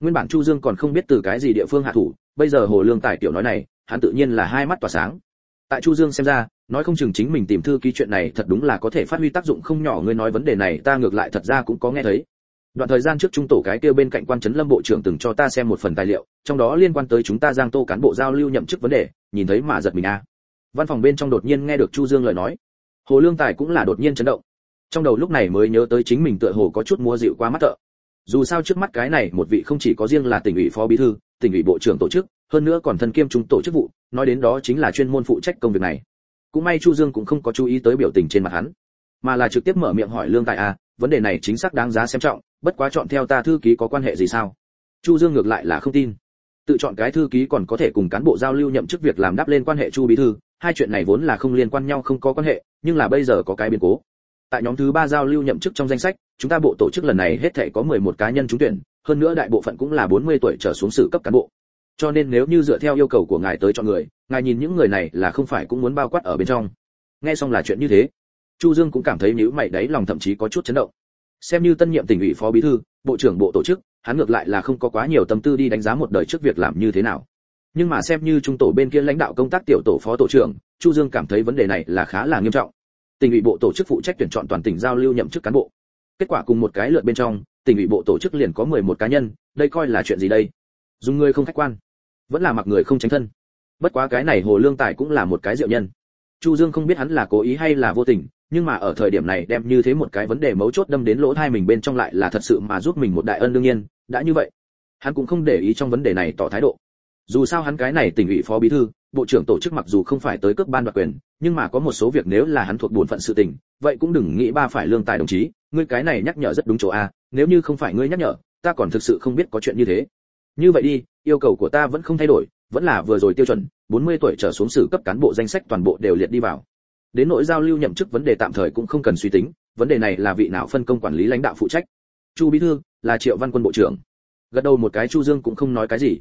Nguyên bản chu dương còn không biết từ cái gì địa phương hạ thủ, bây giờ hồ lương tài tiểu nói này, hắn tự nhiên là hai mắt tỏa sáng. Tại chu dương xem ra, nói không chừng chính mình tìm thư ký chuyện này thật đúng là có thể phát huy tác dụng không nhỏ, ngươi nói vấn đề này, ta ngược lại thật ra cũng có nghe thấy đoạn thời gian trước trung tổ cái kia bên cạnh quan trấn lâm bộ trưởng từng cho ta xem một phần tài liệu, trong đó liên quan tới chúng ta giang tô cán bộ giao lưu nhậm chức vấn đề, nhìn thấy mà giật mình a à. văn phòng bên trong đột nhiên nghe được chu dương lời nói. Hồ lương tài cũng là đột nhiên chấn động. Trong đầu lúc này mới nhớ tới chính mình tựa hồ có chút mua dịu qua mắt thợ dù sao trước mắt cái này, một vị không chỉ có riêng là tỉnh ủy phó bí thư, tỉnh ủy bộ trưởng tổ chức, hơn nữa còn thân kiêm trung tổ chức vụ, nói đến đó chính là chuyên môn phụ trách công việc này. Cũng may chu dương cũng không có chú ý tới biểu tình trên mặt hắn, mà là trực tiếp mở miệng hỏi lương tài à vấn đề này chính xác đáng giá xem trọng, bất quá chọn theo ta thư ký có quan hệ gì sao? Chu dương ngược lại là không tin. Tự chọn cái thư ký còn có thể cùng cán bộ giao lưu nhậm chức việc làm đáp lên quan hệ chu bí thư, hai chuyện này vốn là không liên quan nhau không có quan hệ, nhưng là bây giờ có cái biến cố. Tại nhóm thứ ba giao lưu nhậm chức trong danh sách, chúng ta bộ tổ chức lần này hết thể có 11 cá nhân trúng tuyển, hơn nữa đại bộ phận cũng là 40 tuổi trở xuống sự cấp cán bộ. Cho nên nếu như dựa theo yêu cầu của ngài tới chọn người, ngài nhìn những người này là không phải cũng muốn bao quát ở bên trong. Nghe xong là chuyện như thế chu dương cũng cảm thấy nhíu mày đấy lòng thậm chí có chút chấn động. Xem như tân nhiệm tỉnh ủy phó bí thư, bộ trưởng bộ tổ chức, hắn ngược lại là không có quá nhiều tâm tư đi đánh giá một đời trước việc làm như thế nào. Nhưng mà xem như trung tổ bên kia lãnh đạo công tác tiểu tổ phó tổ trưởng, chu dương cảm thấy vấn đề này là khá là nghiêm trọng. Tỉnh ủy bộ tổ chức phụ trách tuyển chọn toàn tỉnh giao lưu nhậm chức cán bộ. Kết quả cùng một cái lượt bên trong, tỉnh ủy bộ tổ chức liền có 11 cá nhân, đây coi là chuyện gì đây? Dùng người không khách quan, vẫn là mặc người không tránh thân. Bất quá cái này hồ lương tài cũng là một cái diệu nhân. Chu dương không biết hắn là cố ý hay là vô tình nhưng mà ở thời điểm này đem như thế một cái vấn đề mấu chốt đâm đến lỗ thai mình bên trong lại là thật sự mà giúp mình một đại ân đương nhiên, đã như vậy, hắn cũng không để ý trong vấn đề này tỏ thái độ. Dù sao hắn cái này tỉnh ủy phó bí thư, bộ trưởng tổ chức mặc dù không phải tới cấp ban đoạt quyền, nhưng mà có một số việc nếu là hắn thuộc bổn phận sự tình, vậy cũng đừng nghĩ ba phải lương tài đồng chí, ngươi cái này nhắc nhở rất đúng chỗ a, nếu như không phải ngươi nhắc nhở, ta còn thực sự không biết có chuyện như thế. Như vậy đi, yêu cầu của ta vẫn không thay đổi, vẫn là vừa rồi tiêu chuẩn 40 tuổi trở xuống xử cấp cán bộ danh sách toàn bộ đều liệt đi vào đến nội giao lưu nhậm chức vấn đề tạm thời cũng không cần suy tính, vấn đề này là vị nào phân công quản lý lãnh đạo phụ trách. Chu bí thư là triệu văn quân bộ trưởng. Gật đầu một cái chu dương cũng không nói cái gì.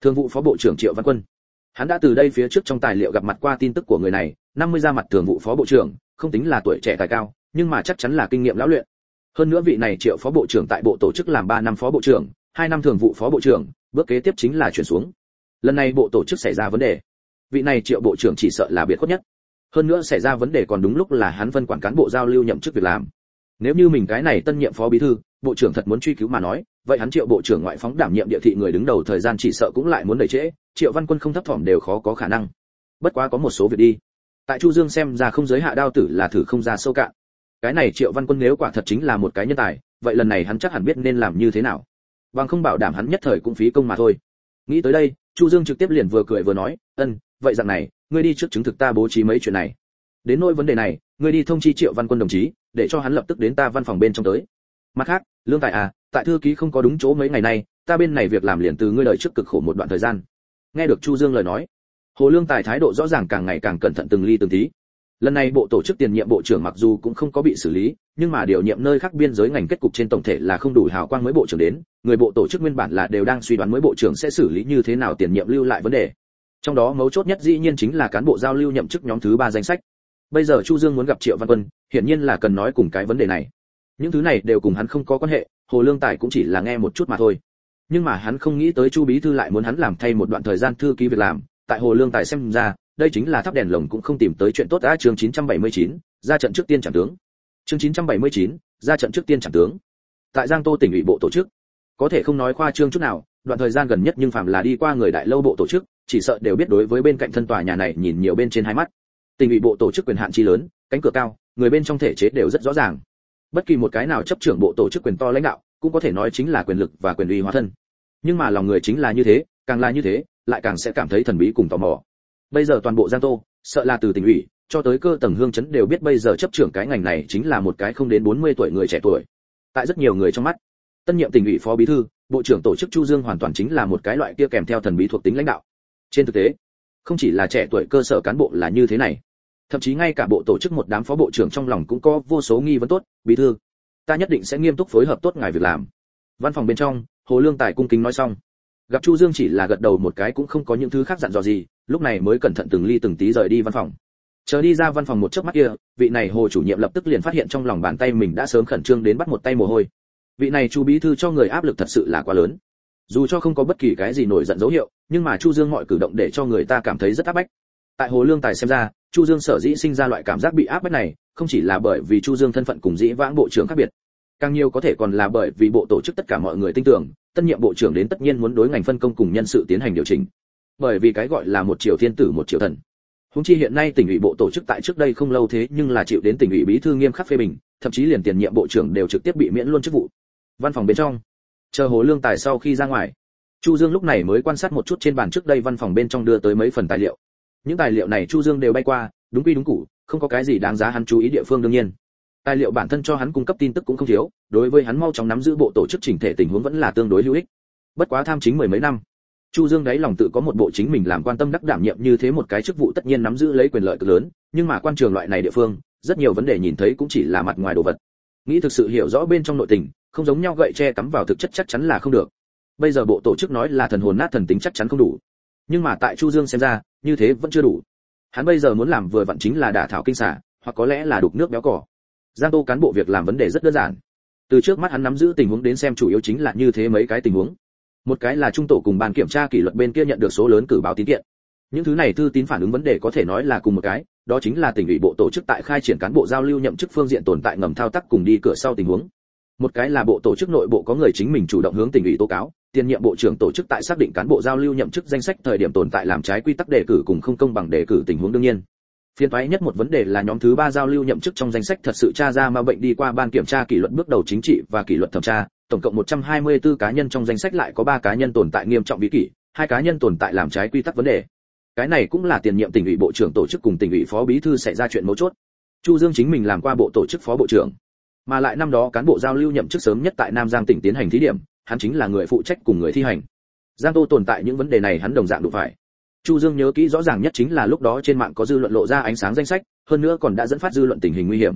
Thường vụ phó bộ trưởng triệu văn quân. Hắn đã từ đây phía trước trong tài liệu gặp mặt qua tin tức của người này 50 ra mặt thường vụ phó bộ trưởng, không tính là tuổi trẻ tài cao, nhưng mà chắc chắn là kinh nghiệm lão luyện. Hơn nữa vị này triệu phó bộ trưởng tại bộ tổ chức làm ba năm phó bộ trưởng, hai năm thường vụ phó bộ trưởng, bước kế tiếp chính là chuyển xuống. Lần này bộ tổ chức xảy ra vấn đề. Vị này triệu bộ trưởng chỉ sợ là biệt khuất nhất hơn nữa xảy ra vấn đề còn đúng lúc là hắn phân quản cán bộ giao lưu nhậm chức việc làm. Nếu như mình cái này tân nhiệm phó bí thư, bộ trưởng thật muốn truy cứu mà nói, vậy hắn triệu bộ trưởng ngoại phóng đảm nhiệm địa thị người đứng đầu thời gian chỉ sợ cũng lại muốn đẩy trễ, triệu văn quân không thấp thỏm đều khó có khả năng. Bất quá có một số việc đi. Tại chu dương xem ra không giới hạ đao tử là thử không ra sâu cạn. Cái này triệu văn quân nếu quả thật chính là một cái nhân tài, vậy lần này hắn chắc hẳn biết nên làm như thế nào. Bằng không bảo đảm hắn nhất thời cũng phí công mà thôi. Nghĩ tới đây, chu dương trực tiếp liền vừa cười vừa nói, ân, vậy dạng này ngươi đi trước chứng thực ta bố trí mấy chuyện này. Đến nỗi vấn đề này, ngươi đi thông chi triệu văn quân đồng chí, để cho hắn lập tức đến ta văn phòng bên trong tới. Mặt khác, lương tài à tại thư ký không có đúng chỗ mấy ngày nay, ta bên này việc làm liền từ ngươi đợi trước cực khổ một đoạn thời gian. Nghe được chu dương lời nói, hồ lương tài thái độ rõ ràng càng ngày càng cẩn thận từng ly từng tí. Lần này bộ tổ chức tiền nhiệm bộ trưởng mặc dù cũng không có bị xử lý, nhưng mà điều nhiệm nơi khác biên giới ngành kết cục trên tổng thể là không đủ hào quang mới bộ trưởng đến, người bộ tổ chức nguyên bản là đều đang suy đoán mới bộ trưởng sẽ xử lý như thế nào tiền nhiệm lưu lại vấn đề trong đó mấu chốt nhất dĩ nhiên chính là cán bộ giao lưu nhậm chức nhóm thứ ba danh sách. Bây giờ chu dương muốn gặp triệu văn quân hiển nhiên là cần nói cùng cái vấn đề này. Những thứ này đều cùng hắn không có quan hệ hồ lương tài cũng chỉ là nghe một chút mà thôi. Nhưng mà hắn không nghĩ tới chu bí thư lại muốn hắn làm thay một đoạn thời gian thư ký việc làm. Tại hồ lương tài xem ra đây chính là thắp đèn lồng cũng không tìm tới chuyện tốt đã chương 979, ra trận trước tiên chẳng tướng. Chương 979, ra trận trước tiên chẳng tướng. Tại giang tô tỉnh ủy bộ tổ chức có thể không nói khoa trương chút nào đoạn thời gian gần nhất nhưng phạm là đi qua người đại lâu bộ tổ chức chỉ sợ đều biết đối với bên cạnh thân tòa nhà này nhìn nhiều bên trên hai mắt. Tình ủy bộ tổ chức quyền hạn chi lớn, cánh cửa cao, người bên trong thể chế đều rất rõ ràng. Bất kỳ một cái nào chấp trưởng bộ tổ chức quyền to lãnh đạo cũng có thể nói chính là quyền lực và quyền uy hóa thân. Nhưng mà lòng người chính là như thế, càng là như thế, lại càng sẽ cảm thấy thần bí cùng tò mò. Bây giờ toàn bộ giang tô, sợ là từ tỉnh ủy cho tới cơ tầng hương chấn đều biết bây giờ chấp trưởng cái ngành này chính là một cái không đến 40 tuổi người trẻ tuổi. Tại rất nhiều người trong mắt, tân nhiệm tỉnh ủy phó bí thư, bộ trưởng tổ chức chu dương hoàn toàn chính là một cái loại kia kèm theo thần bí thuộc tính lãnh đạo trên thực tế, không chỉ là trẻ tuổi cơ sở cán bộ là như thế này. Thậm chí ngay cả bộ tổ chức một đám phó bộ trưởng trong lòng cũng có vô số nghi vấn tốt, bí thư, ta nhất định sẽ nghiêm túc phối hợp tốt ngài việc làm. Văn phòng bên trong, hồ lương tài cung kính nói xong. Gặp chu dương chỉ là gật đầu một cái cũng không có những thứ khác dặn dò gì, lúc này mới cẩn thận từng ly từng tí rời đi văn phòng. Chờ đi ra văn phòng một chớp mắt kia, vị này hồ chủ nhiệm lập tức liền phát hiện trong lòng bàn tay mình đã sớm khẩn trương đến bắt một tay mồ hôi. Vị này chu bí thư cho người áp lực thật sự là quá lớn dù cho không có bất kỳ cái gì nổi giận dấu hiệu nhưng mà chu dương mọi cử động để cho người ta cảm thấy rất áp bách. Tại hồ lương tài xem ra chu dương sở dĩ sinh ra loại cảm giác bị áp bách này không chỉ là bởi vì chu dương thân phận cùng dĩ vãng bộ trưởng khác biệt càng nhiều có thể còn là bởi vì bộ tổ chức tất cả mọi người tin tưởng tân nhiệm bộ trưởng đến tất nhiên muốn đối ngành phân công cùng nhân sự tiến hành điều chỉnh. Bởi vì cái gọi là một triều thiên tử một triều thần. Húng chi hiện nay tỉnh ủy bộ tổ chức tại trước đây không lâu thế nhưng là chịu đến tỉnh ủy bí thư nghiêm khắc phê bình, thậm chí liền tiền nhiệm bộ trưởng đều trực tiếp bị miễn luôn chức vụ. Văn phòng bên trong, chờ Hồ Lương Tài sau khi ra ngoài, Chu Dương lúc này mới quan sát một chút trên bàn trước đây văn phòng bên trong đưa tới mấy phần tài liệu. Những tài liệu này Chu Dương đều bay qua, đúng quy đúng cũ, không có cái gì đáng giá hắn chú ý địa phương đương nhiên. tài liệu bản thân cho hắn cung cấp tin tức cũng không thiếu đối với hắn mau chóng nắm giữ bộ tổ chức chỉnh thể tình huống vẫn là tương đối hữu ích bất quá tham chính mười mấy năm chu dương đấy lòng tự có một bộ chính mình làm quan tâm đắc đảm nhiệm như thế một cái chức vụ tất nhiên nắm giữ lấy quyền lợi cực lớn nhưng mà quan trường loại này địa phương rất nhiều vấn đề nhìn thấy cũng chỉ là mặt ngoài đồ vật nghĩ thực sự hiểu rõ bên trong nội tình không giống nhau gậy che cắm vào thực chất chắc chắn là không được. Bây giờ bộ tổ chức nói là thần hồn nát thần tính chắc chắn không đủ. Nhưng mà tại chu dương xem ra, như thế vẫn chưa đủ. Hắn bây giờ muốn làm vừa vặn chính là đả thảo kinh xả hoặc có lẽ là đục nước béo cỏ. Giang tô cán bộ việc làm vấn đề rất đơn giản. Từ trước mắt hắn nắm giữ tình huống đến xem chủ yếu chính là như thế mấy cái tình huống. Một cái là trung tổ cùng ban kiểm tra kỷ luật bên kia nhận được số lớn cử báo tín kiện. Những thứ này thư tín phản ứng vấn đề có thể nói là cùng một cái, đó chính là tỉnh ủy bộ tổ chức tại khai triển cán bộ giao lưu nhậm chức phương diện tồn tại ngầm thao tác cùng đi cửa sau tình huống một cái là bộ tổ chức nội bộ có người chính mình chủ động hướng tỉnh ủy tố cáo, tiền nhiệm bộ trưởng tổ chức tại xác định cán bộ giao lưu nhậm chức danh sách thời điểm tồn tại làm trái quy tắc đề cử cùng không công bằng đề cử tình huống đương nhiên. Phiên toái nhất một vấn đề là nhóm thứ ba giao lưu nhậm chức trong danh sách thật sự tra ra ma bệnh đi qua ban kiểm tra kỷ luật bước đầu chính trị và kỷ luật thẩm tra, tổng cộng 124 cá nhân trong danh sách lại có ba cá nhân tồn tại nghiêm trọng vi kỷ, hai cá nhân tồn tại làm trái quy tắc vấn đề. Cái này cũng là tiền nhiệm tỉnh ủy bộ trưởng tổ chức cùng tỉnh ủy phó bí thư xảy ra chuyện mấu chốt. Chu dương chính mình làm qua bộ tổ chức phó bộ trưởng mà lại năm đó cán bộ giao lưu nhậm chức sớm nhất tại nam giang tỉnh tiến hành thí điểm, hắn chính là người phụ trách cùng người thi hành. Giang tô tồn tại những vấn đề này hắn đồng dạng đủ phải. Chu dương nhớ kỹ rõ ràng nhất chính là lúc đó trên mạng có dư luận lộ ra ánh sáng danh sách, hơn nữa còn đã dẫn phát dư luận tình hình nguy hiểm.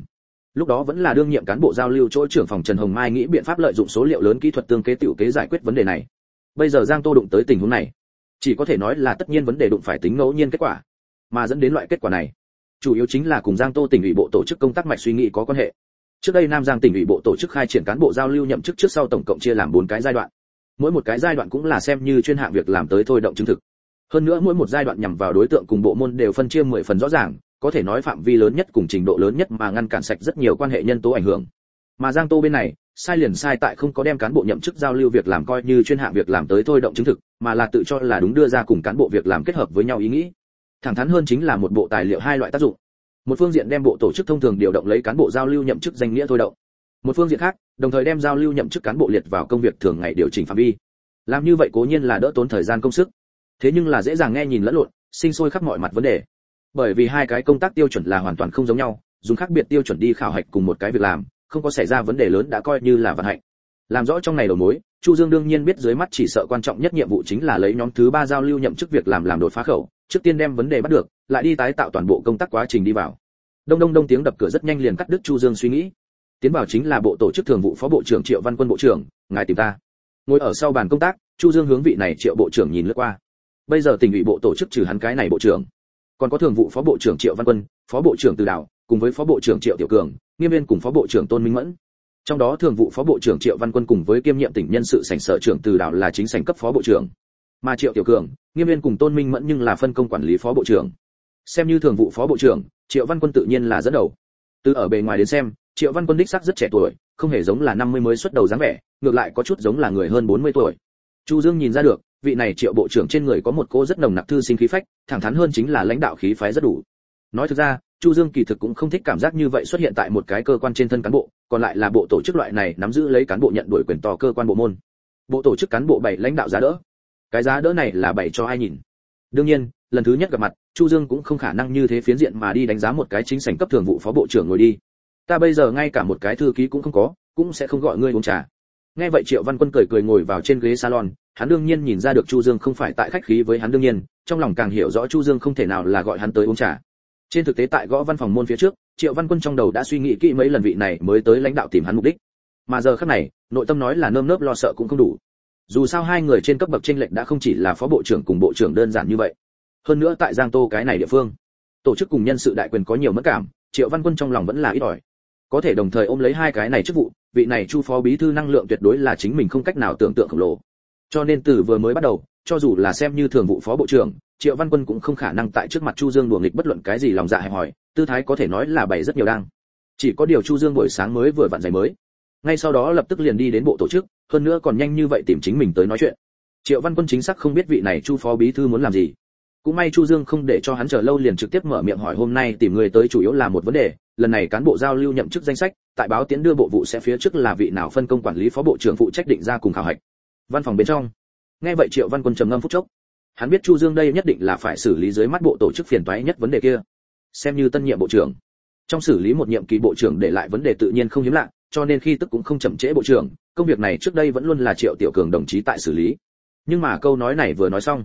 Lúc đó vẫn là đương nhiệm cán bộ giao lưu chỗ trưởng phòng trần hồng mai nghĩ biện pháp lợi dụng số liệu lớn kỹ thuật tương kế tiểu kế giải quyết vấn đề này. Bây giờ giang tô đụng tới tình huống này, chỉ có thể nói là tất nhiên vấn đề đụng phải tính ngẫu nhiên kết quả, mà dẫn đến loại kết quả này. Chủ yếu chính là cùng giang tô tỉnh ủy bộ tổ chức công tác mạch suy nghĩ có quan hệ trước đây nam giang tỉnh ủy bộ tổ chức khai triển cán bộ giao lưu nhậm chức trước sau tổng cộng chia làm bốn cái giai đoạn. Mỗi một cái giai đoạn cũng là xem như chuyên hạng việc làm tới thôi động chứng thực. Hơn nữa mỗi một giai đoạn nhằm vào đối tượng cùng bộ môn đều phân chia mười phần rõ ràng, có thể nói phạm vi lớn nhất cùng trình độ lớn nhất mà ngăn cản sạch rất nhiều quan hệ nhân tố ảnh hưởng. Mà giang tô bên này, sai liền sai tại không có đem cán bộ nhậm chức giao lưu việc làm coi như chuyên hạng việc làm tới thôi động chứng thực, mà là tự cho là đúng đưa ra cùng cán bộ việc làm kết hợp với nhau ý nghĩ. Thẳng thắn hơn chính là một bộ tài liệu hai loại tác dụng một phương diện đem bộ tổ chức thông thường điều động lấy cán bộ giao lưu nhậm chức danh nghĩa thôi động. Một phương diện khác, đồng thời đem giao lưu nhậm chức cán bộ liệt vào công việc thường ngày điều chỉnh phạm vi. Làm như vậy cố nhiên là đỡ tốn thời gian công sức. Thế nhưng là dễ dàng nghe nhìn lẫn lộn, sinh sôi khắp mọi mặt vấn đề. Bởi vì hai cái công tác tiêu chuẩn là hoàn toàn không giống nhau, dùng khác biệt tiêu chuẩn đi khảo hạch cùng một cái việc làm, không có xảy ra vấn đề lớn đã coi như là vận hạnh. Làm rõ trong này đầu mối, chu dương đương nhiên biết dưới mắt chỉ sợ quan trọng nhất nhiệm vụ chính là lấy nhóm thứ ba giao lưu nhậm chức việc làm làm đột phá khẩu trước tiên đem vấn đề bắt được, lại đi tái tạo toàn bộ công tác quá trình đi vào. Đông đông đông tiếng đập cửa rất nhanh liền cắt đứt chu dương suy nghĩ. Tiến vào chính là bộ tổ chức thường vụ phó bộ trưởng triệu văn quân bộ trưởng, ngài tìm ta. Ngồi ở sau bàn công tác, chu dương hướng vị này triệu bộ trưởng nhìn lướt qua. Bây giờ tỉnh ủy bộ tổ chức trừ hắn cái này bộ trưởng, còn có thường vụ phó bộ trưởng triệu văn quân, phó bộ trưởng từ đảo, cùng với phó bộ trưởng triệu tiểu cường, nghiêm viên cùng phó bộ trưởng tôn minh mẫn. Trong đó thường vụ phó bộ trưởng triệu văn quân cùng với kiêm nhiệm tỉnh nhân sự sảnh sở trưởng từ đảo là chính sảnh cấp phó bộ trưởng mà triệu tiểu cường, nghiêm viên cùng tôn minh mẫn nhưng là phân công quản lý phó bộ trưởng. Xem như thường vụ phó bộ trưởng, triệu văn quân tự nhiên là dẫn đầu. Từ ở bề ngoài đến xem, triệu văn quân đích sắc rất trẻ tuổi, không hề giống là năm mươi mới xuất đầu dáng vẻ, ngược lại có chút giống là người hơn bốn mươi tuổi. Chu dương nhìn ra được, vị này triệu bộ trưởng trên người có một cô rất nồng nặc thư sinh khí phách, thẳng thắn hơn chính là lãnh đạo khí phái rất đủ. Nói thực ra, chu dương kỳ thực cũng không thích cảm giác như vậy xuất hiện tại một cái cơ quan trên thân cán bộ, còn lại là bộ tổ chức loại này nắm giữ lấy cán bộ nhận đuổi quyền to cơ quan bộ môn. Bộ tổ chức cán bộ bảy lãnh đạo giá đỡ cái giá đỡ này là bảy cho ai nhìn. Đương nhiên, lần thứ nhất gặp mặt, chu dương cũng không khả năng như thế phiến diện mà đi đánh giá một cái chính sảnh cấp thường vụ phó bộ trưởng ngồi đi. Ta bây giờ ngay cả một cái thư ký cũng không có, cũng sẽ không gọi ngươi uống trà. Nghe vậy triệu văn quân cười cười ngồi vào trên ghế salon, hắn đương nhiên nhìn ra được chu dương không phải tại khách khí với hắn đương nhiên, trong lòng càng hiểu rõ chu dương không thể nào là gọi hắn tới uống trà. Trên thực tế tại gõ văn phòng môn phía trước, triệu văn quân trong đầu đã suy nghĩ kỹ mấy lần vị này mới tới lãnh đạo tìm hắn mục đích. Mà giờ khắc này, nội tâm nói là nơm nớp lo sợ cũng không đủ dù sao hai người trên cấp bậc tranh lệch đã không chỉ là phó bộ trưởng cùng bộ trưởng đơn giản như vậy. Hơn nữa tại giang tô cái này địa phương, tổ chức cùng nhân sự đại quyền có nhiều mất cảm, triệu văn quân trong lòng vẫn là ít ỏi. Có thể đồng thời ôm lấy hai cái này chức vụ, vị này chu phó bí thư năng lượng tuyệt đối là chính mình không cách nào tưởng tượng khổng lồ. Cho nên từ vừa mới bắt đầu, cho dù là xem như thường vụ phó bộ trưởng, triệu văn quân cũng không khả năng tại trước mặt chu dương đùa nghịch bất luận cái gì lòng dạ hẹp hỏi tư thái có thể nói là bày rất nhiều đang. Chỉ có điều chu dương buổi sáng mới vừa vặn giày mới ngay sau đó lập tức liền đi đến bộ tổ chức, hơn nữa còn nhanh như vậy tìm chính mình tới nói chuyện. Triệu văn quân chính xác không biết vị này chu phó bí thư muốn làm gì. Cũng may chu dương không để cho hắn chờ lâu liền trực tiếp mở miệng hỏi hôm nay tìm người tới chủ yếu là một vấn đề, lần này cán bộ giao lưu nhậm chức danh sách, tại báo tiến đưa bộ vụ sẽ phía trước là vị nào phân công quản lý phó bộ trưởng phụ trách định ra cùng khảo hạch. Văn phòng bên trong. Nghe vậy triệu văn quân trầm ngâm phút chốc. Hắn biết chu dương đây nhất định là phải xử lý dưới mắt bộ tổ chức phiền toái nhất vấn đề kia. Xem như tân nhiệm bộ trưởng. Trong xử lý một nhiệm kỳ bộ trưởng để lại vấn đề tự nhiên không hiếm lạ cho nên khi tức cũng không chậm trễ bộ trưởng, công việc này trước đây vẫn luôn là triệu tiểu cường đồng chí tại xử lý. Nhưng mà câu nói này vừa nói xong,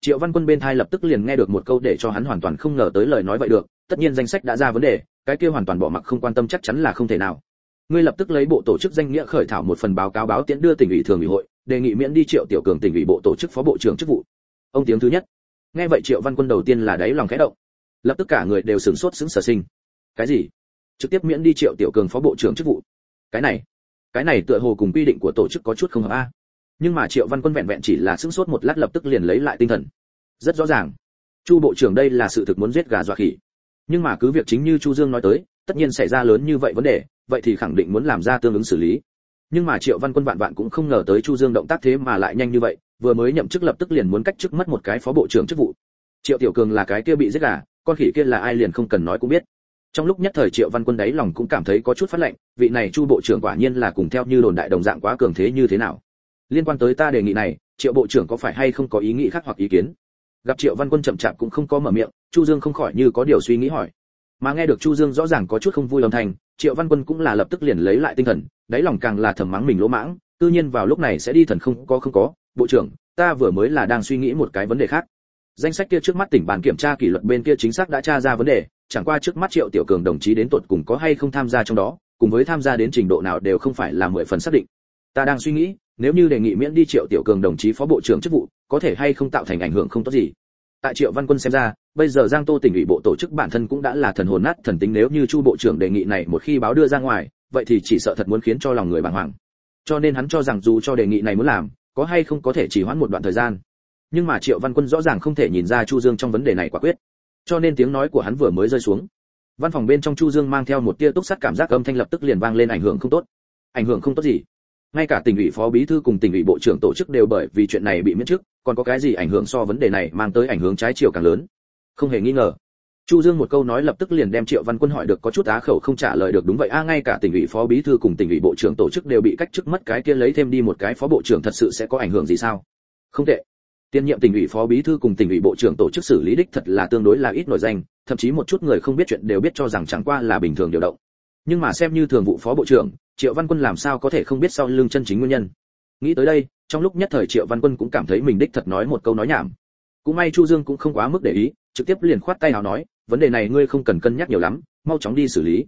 triệu văn quân bên thai lập tức liền nghe được một câu để cho hắn hoàn toàn không ngờ tới lời nói vậy được, tất nhiên danh sách đã ra vấn đề, cái kia hoàn toàn bỏ mặc không quan tâm chắc chắn là không thể nào. Ngươi lập tức lấy bộ tổ chức danh nghĩa khởi thảo một phần báo cáo báo tiễn đưa tỉnh ủy thường ủy hội, đề nghị miễn đi triệu tiểu cường tỉnh ủy bộ tổ chức phó bộ trưởng chức vụ. Ông tiếng thứ nhất. Nghe vậy triệu văn quân đầu tiên là đáy lòng khẽ động. Lập tức cả người đều sửng sốt sững sở sinh. Cái gì? Trực tiếp miễn đi triệu tiểu cường phó bộ trưởng chức vụ cái này cái này tựa hồ cùng quy định của tổ chức có chút không hợp a. Nhưng mà triệu văn quân vẹn vẹn chỉ là sững sốt một lát lập tức liền lấy lại tinh thần. Rất rõ ràng, chu bộ trưởng đây là sự thực muốn giết gà dọa khỉ. Nhưng mà cứ việc chính như chu dương nói tới, tất nhiên xảy ra lớn như vậy vấn đề, vậy thì khẳng định muốn làm ra tương ứng xử lý. Nhưng mà triệu văn quân vạn vạn cũng không ngờ tới chu dương động tác thế mà lại nhanh như vậy, vừa mới nhậm chức lập tức liền muốn cách chức mất một cái phó bộ trưởng chức vụ. Triệu tiểu cường là cái kia bị giết gà, con khỉ kia là ai liền không cần nói cũng biết trong lúc nhất thời triệu văn quân đáy lòng cũng cảm thấy có chút phát lệnh, vị này chu bộ trưởng quả nhiên là cùng theo như đồn đại đồng dạng quá cường thế như thế nào. Liên quan tới ta đề nghị này, triệu bộ trưởng có phải hay không có ý nghĩ khác hoặc ý kiến? Gặp triệu văn quân chậm chạp cũng không có mở miệng, chu dương không khỏi như có điều suy nghĩ hỏi. Mà nghe được chu dương rõ ràng có chút không vui âm thanh, triệu văn quân cũng là lập tức liền lấy lại tinh thần, đáy lòng càng là thầm mắng mình lỗ mãng, tự nhiên vào lúc này sẽ đi thần không có không có. Bộ trưởng, ta vừa mới là đang suy nghĩ một cái vấn đề khác. Danh sách kia trước mắt tỉnh bàn kiểm tra kỷ luật bên kia chính xác đã tra ra vấn đề chẳng qua trước mắt triệu tiểu cường đồng chí đến tuột cùng có hay không tham gia trong đó, cùng với tham gia đến trình độ nào đều không phải là mười phần xác định. Ta đang suy nghĩ, nếu như đề nghị miễn đi triệu tiểu cường đồng chí phó bộ trưởng chức vụ, có thể hay không tạo thành ảnh hưởng không tốt gì? Tại triệu văn quân xem ra, bây giờ giang tô tỉnh ủy bộ tổ chức bản thân cũng đã là thần hồn nát thần tính nếu như chu bộ trưởng đề nghị này một khi báo đưa ra ngoài, vậy thì chỉ sợ thật muốn khiến cho lòng người bàng hoàng. Cho nên hắn cho rằng dù cho đề nghị này muốn làm, có hay không có thể chỉ hoãn một đoạn thời gian. Nhưng mà triệu văn quân rõ ràng không thể nhìn ra chu dương trong vấn đề này quả quyết cho nên tiếng nói của hắn vừa mới rơi xuống. Văn phòng bên trong chu dương mang theo một tia túc sắt cảm giác âm thanh lập tức liền vang lên ảnh hưởng không tốt. Ảnh hưởng không tốt gì? Ngay cả tỉnh ủy phó bí thư cùng tỉnh ủy bộ trưởng tổ chức đều bởi vì chuyện này bị miễn chức còn có cái gì ảnh hưởng so vấn đề này mang tới ảnh hưởng trái chiều càng lớn? Không hề nghi ngờ. Chu dương một câu nói lập tức liền đem triệu văn quân hỏi được có chút á khẩu không trả lời được đúng vậy. A à, ngay cả tỉnh ủy phó bí thư cùng tỉnh ủy bộ trưởng tổ chức đều bị cách chức mất cái kia lấy thêm đi một cái phó bộ trưởng thật sự sẽ có ảnh hưởng gì sao? Không tệ. Tiên nhiệm tỉnh ủy phó bí thư cùng tỉnh ủy bộ trưởng tổ chức xử lý đích thật là tương đối là ít nổi danh, thậm chí một chút người không biết chuyện đều biết cho rằng chẳng qua là bình thường điều động. Nhưng mà xem như thường vụ phó bộ trưởng, Triệu Văn Quân làm sao có thể không biết sau lưng chân chính nguyên nhân. Nghĩ tới đây, trong lúc nhất thời Triệu Văn Quân cũng cảm thấy mình đích thật nói một câu nói nhảm. Cũng may Chu Dương cũng không quá mức để ý, trực tiếp liền khoát tay nào nói, vấn đề này ngươi không cần cân nhắc nhiều lắm, mau chóng đi xử lý.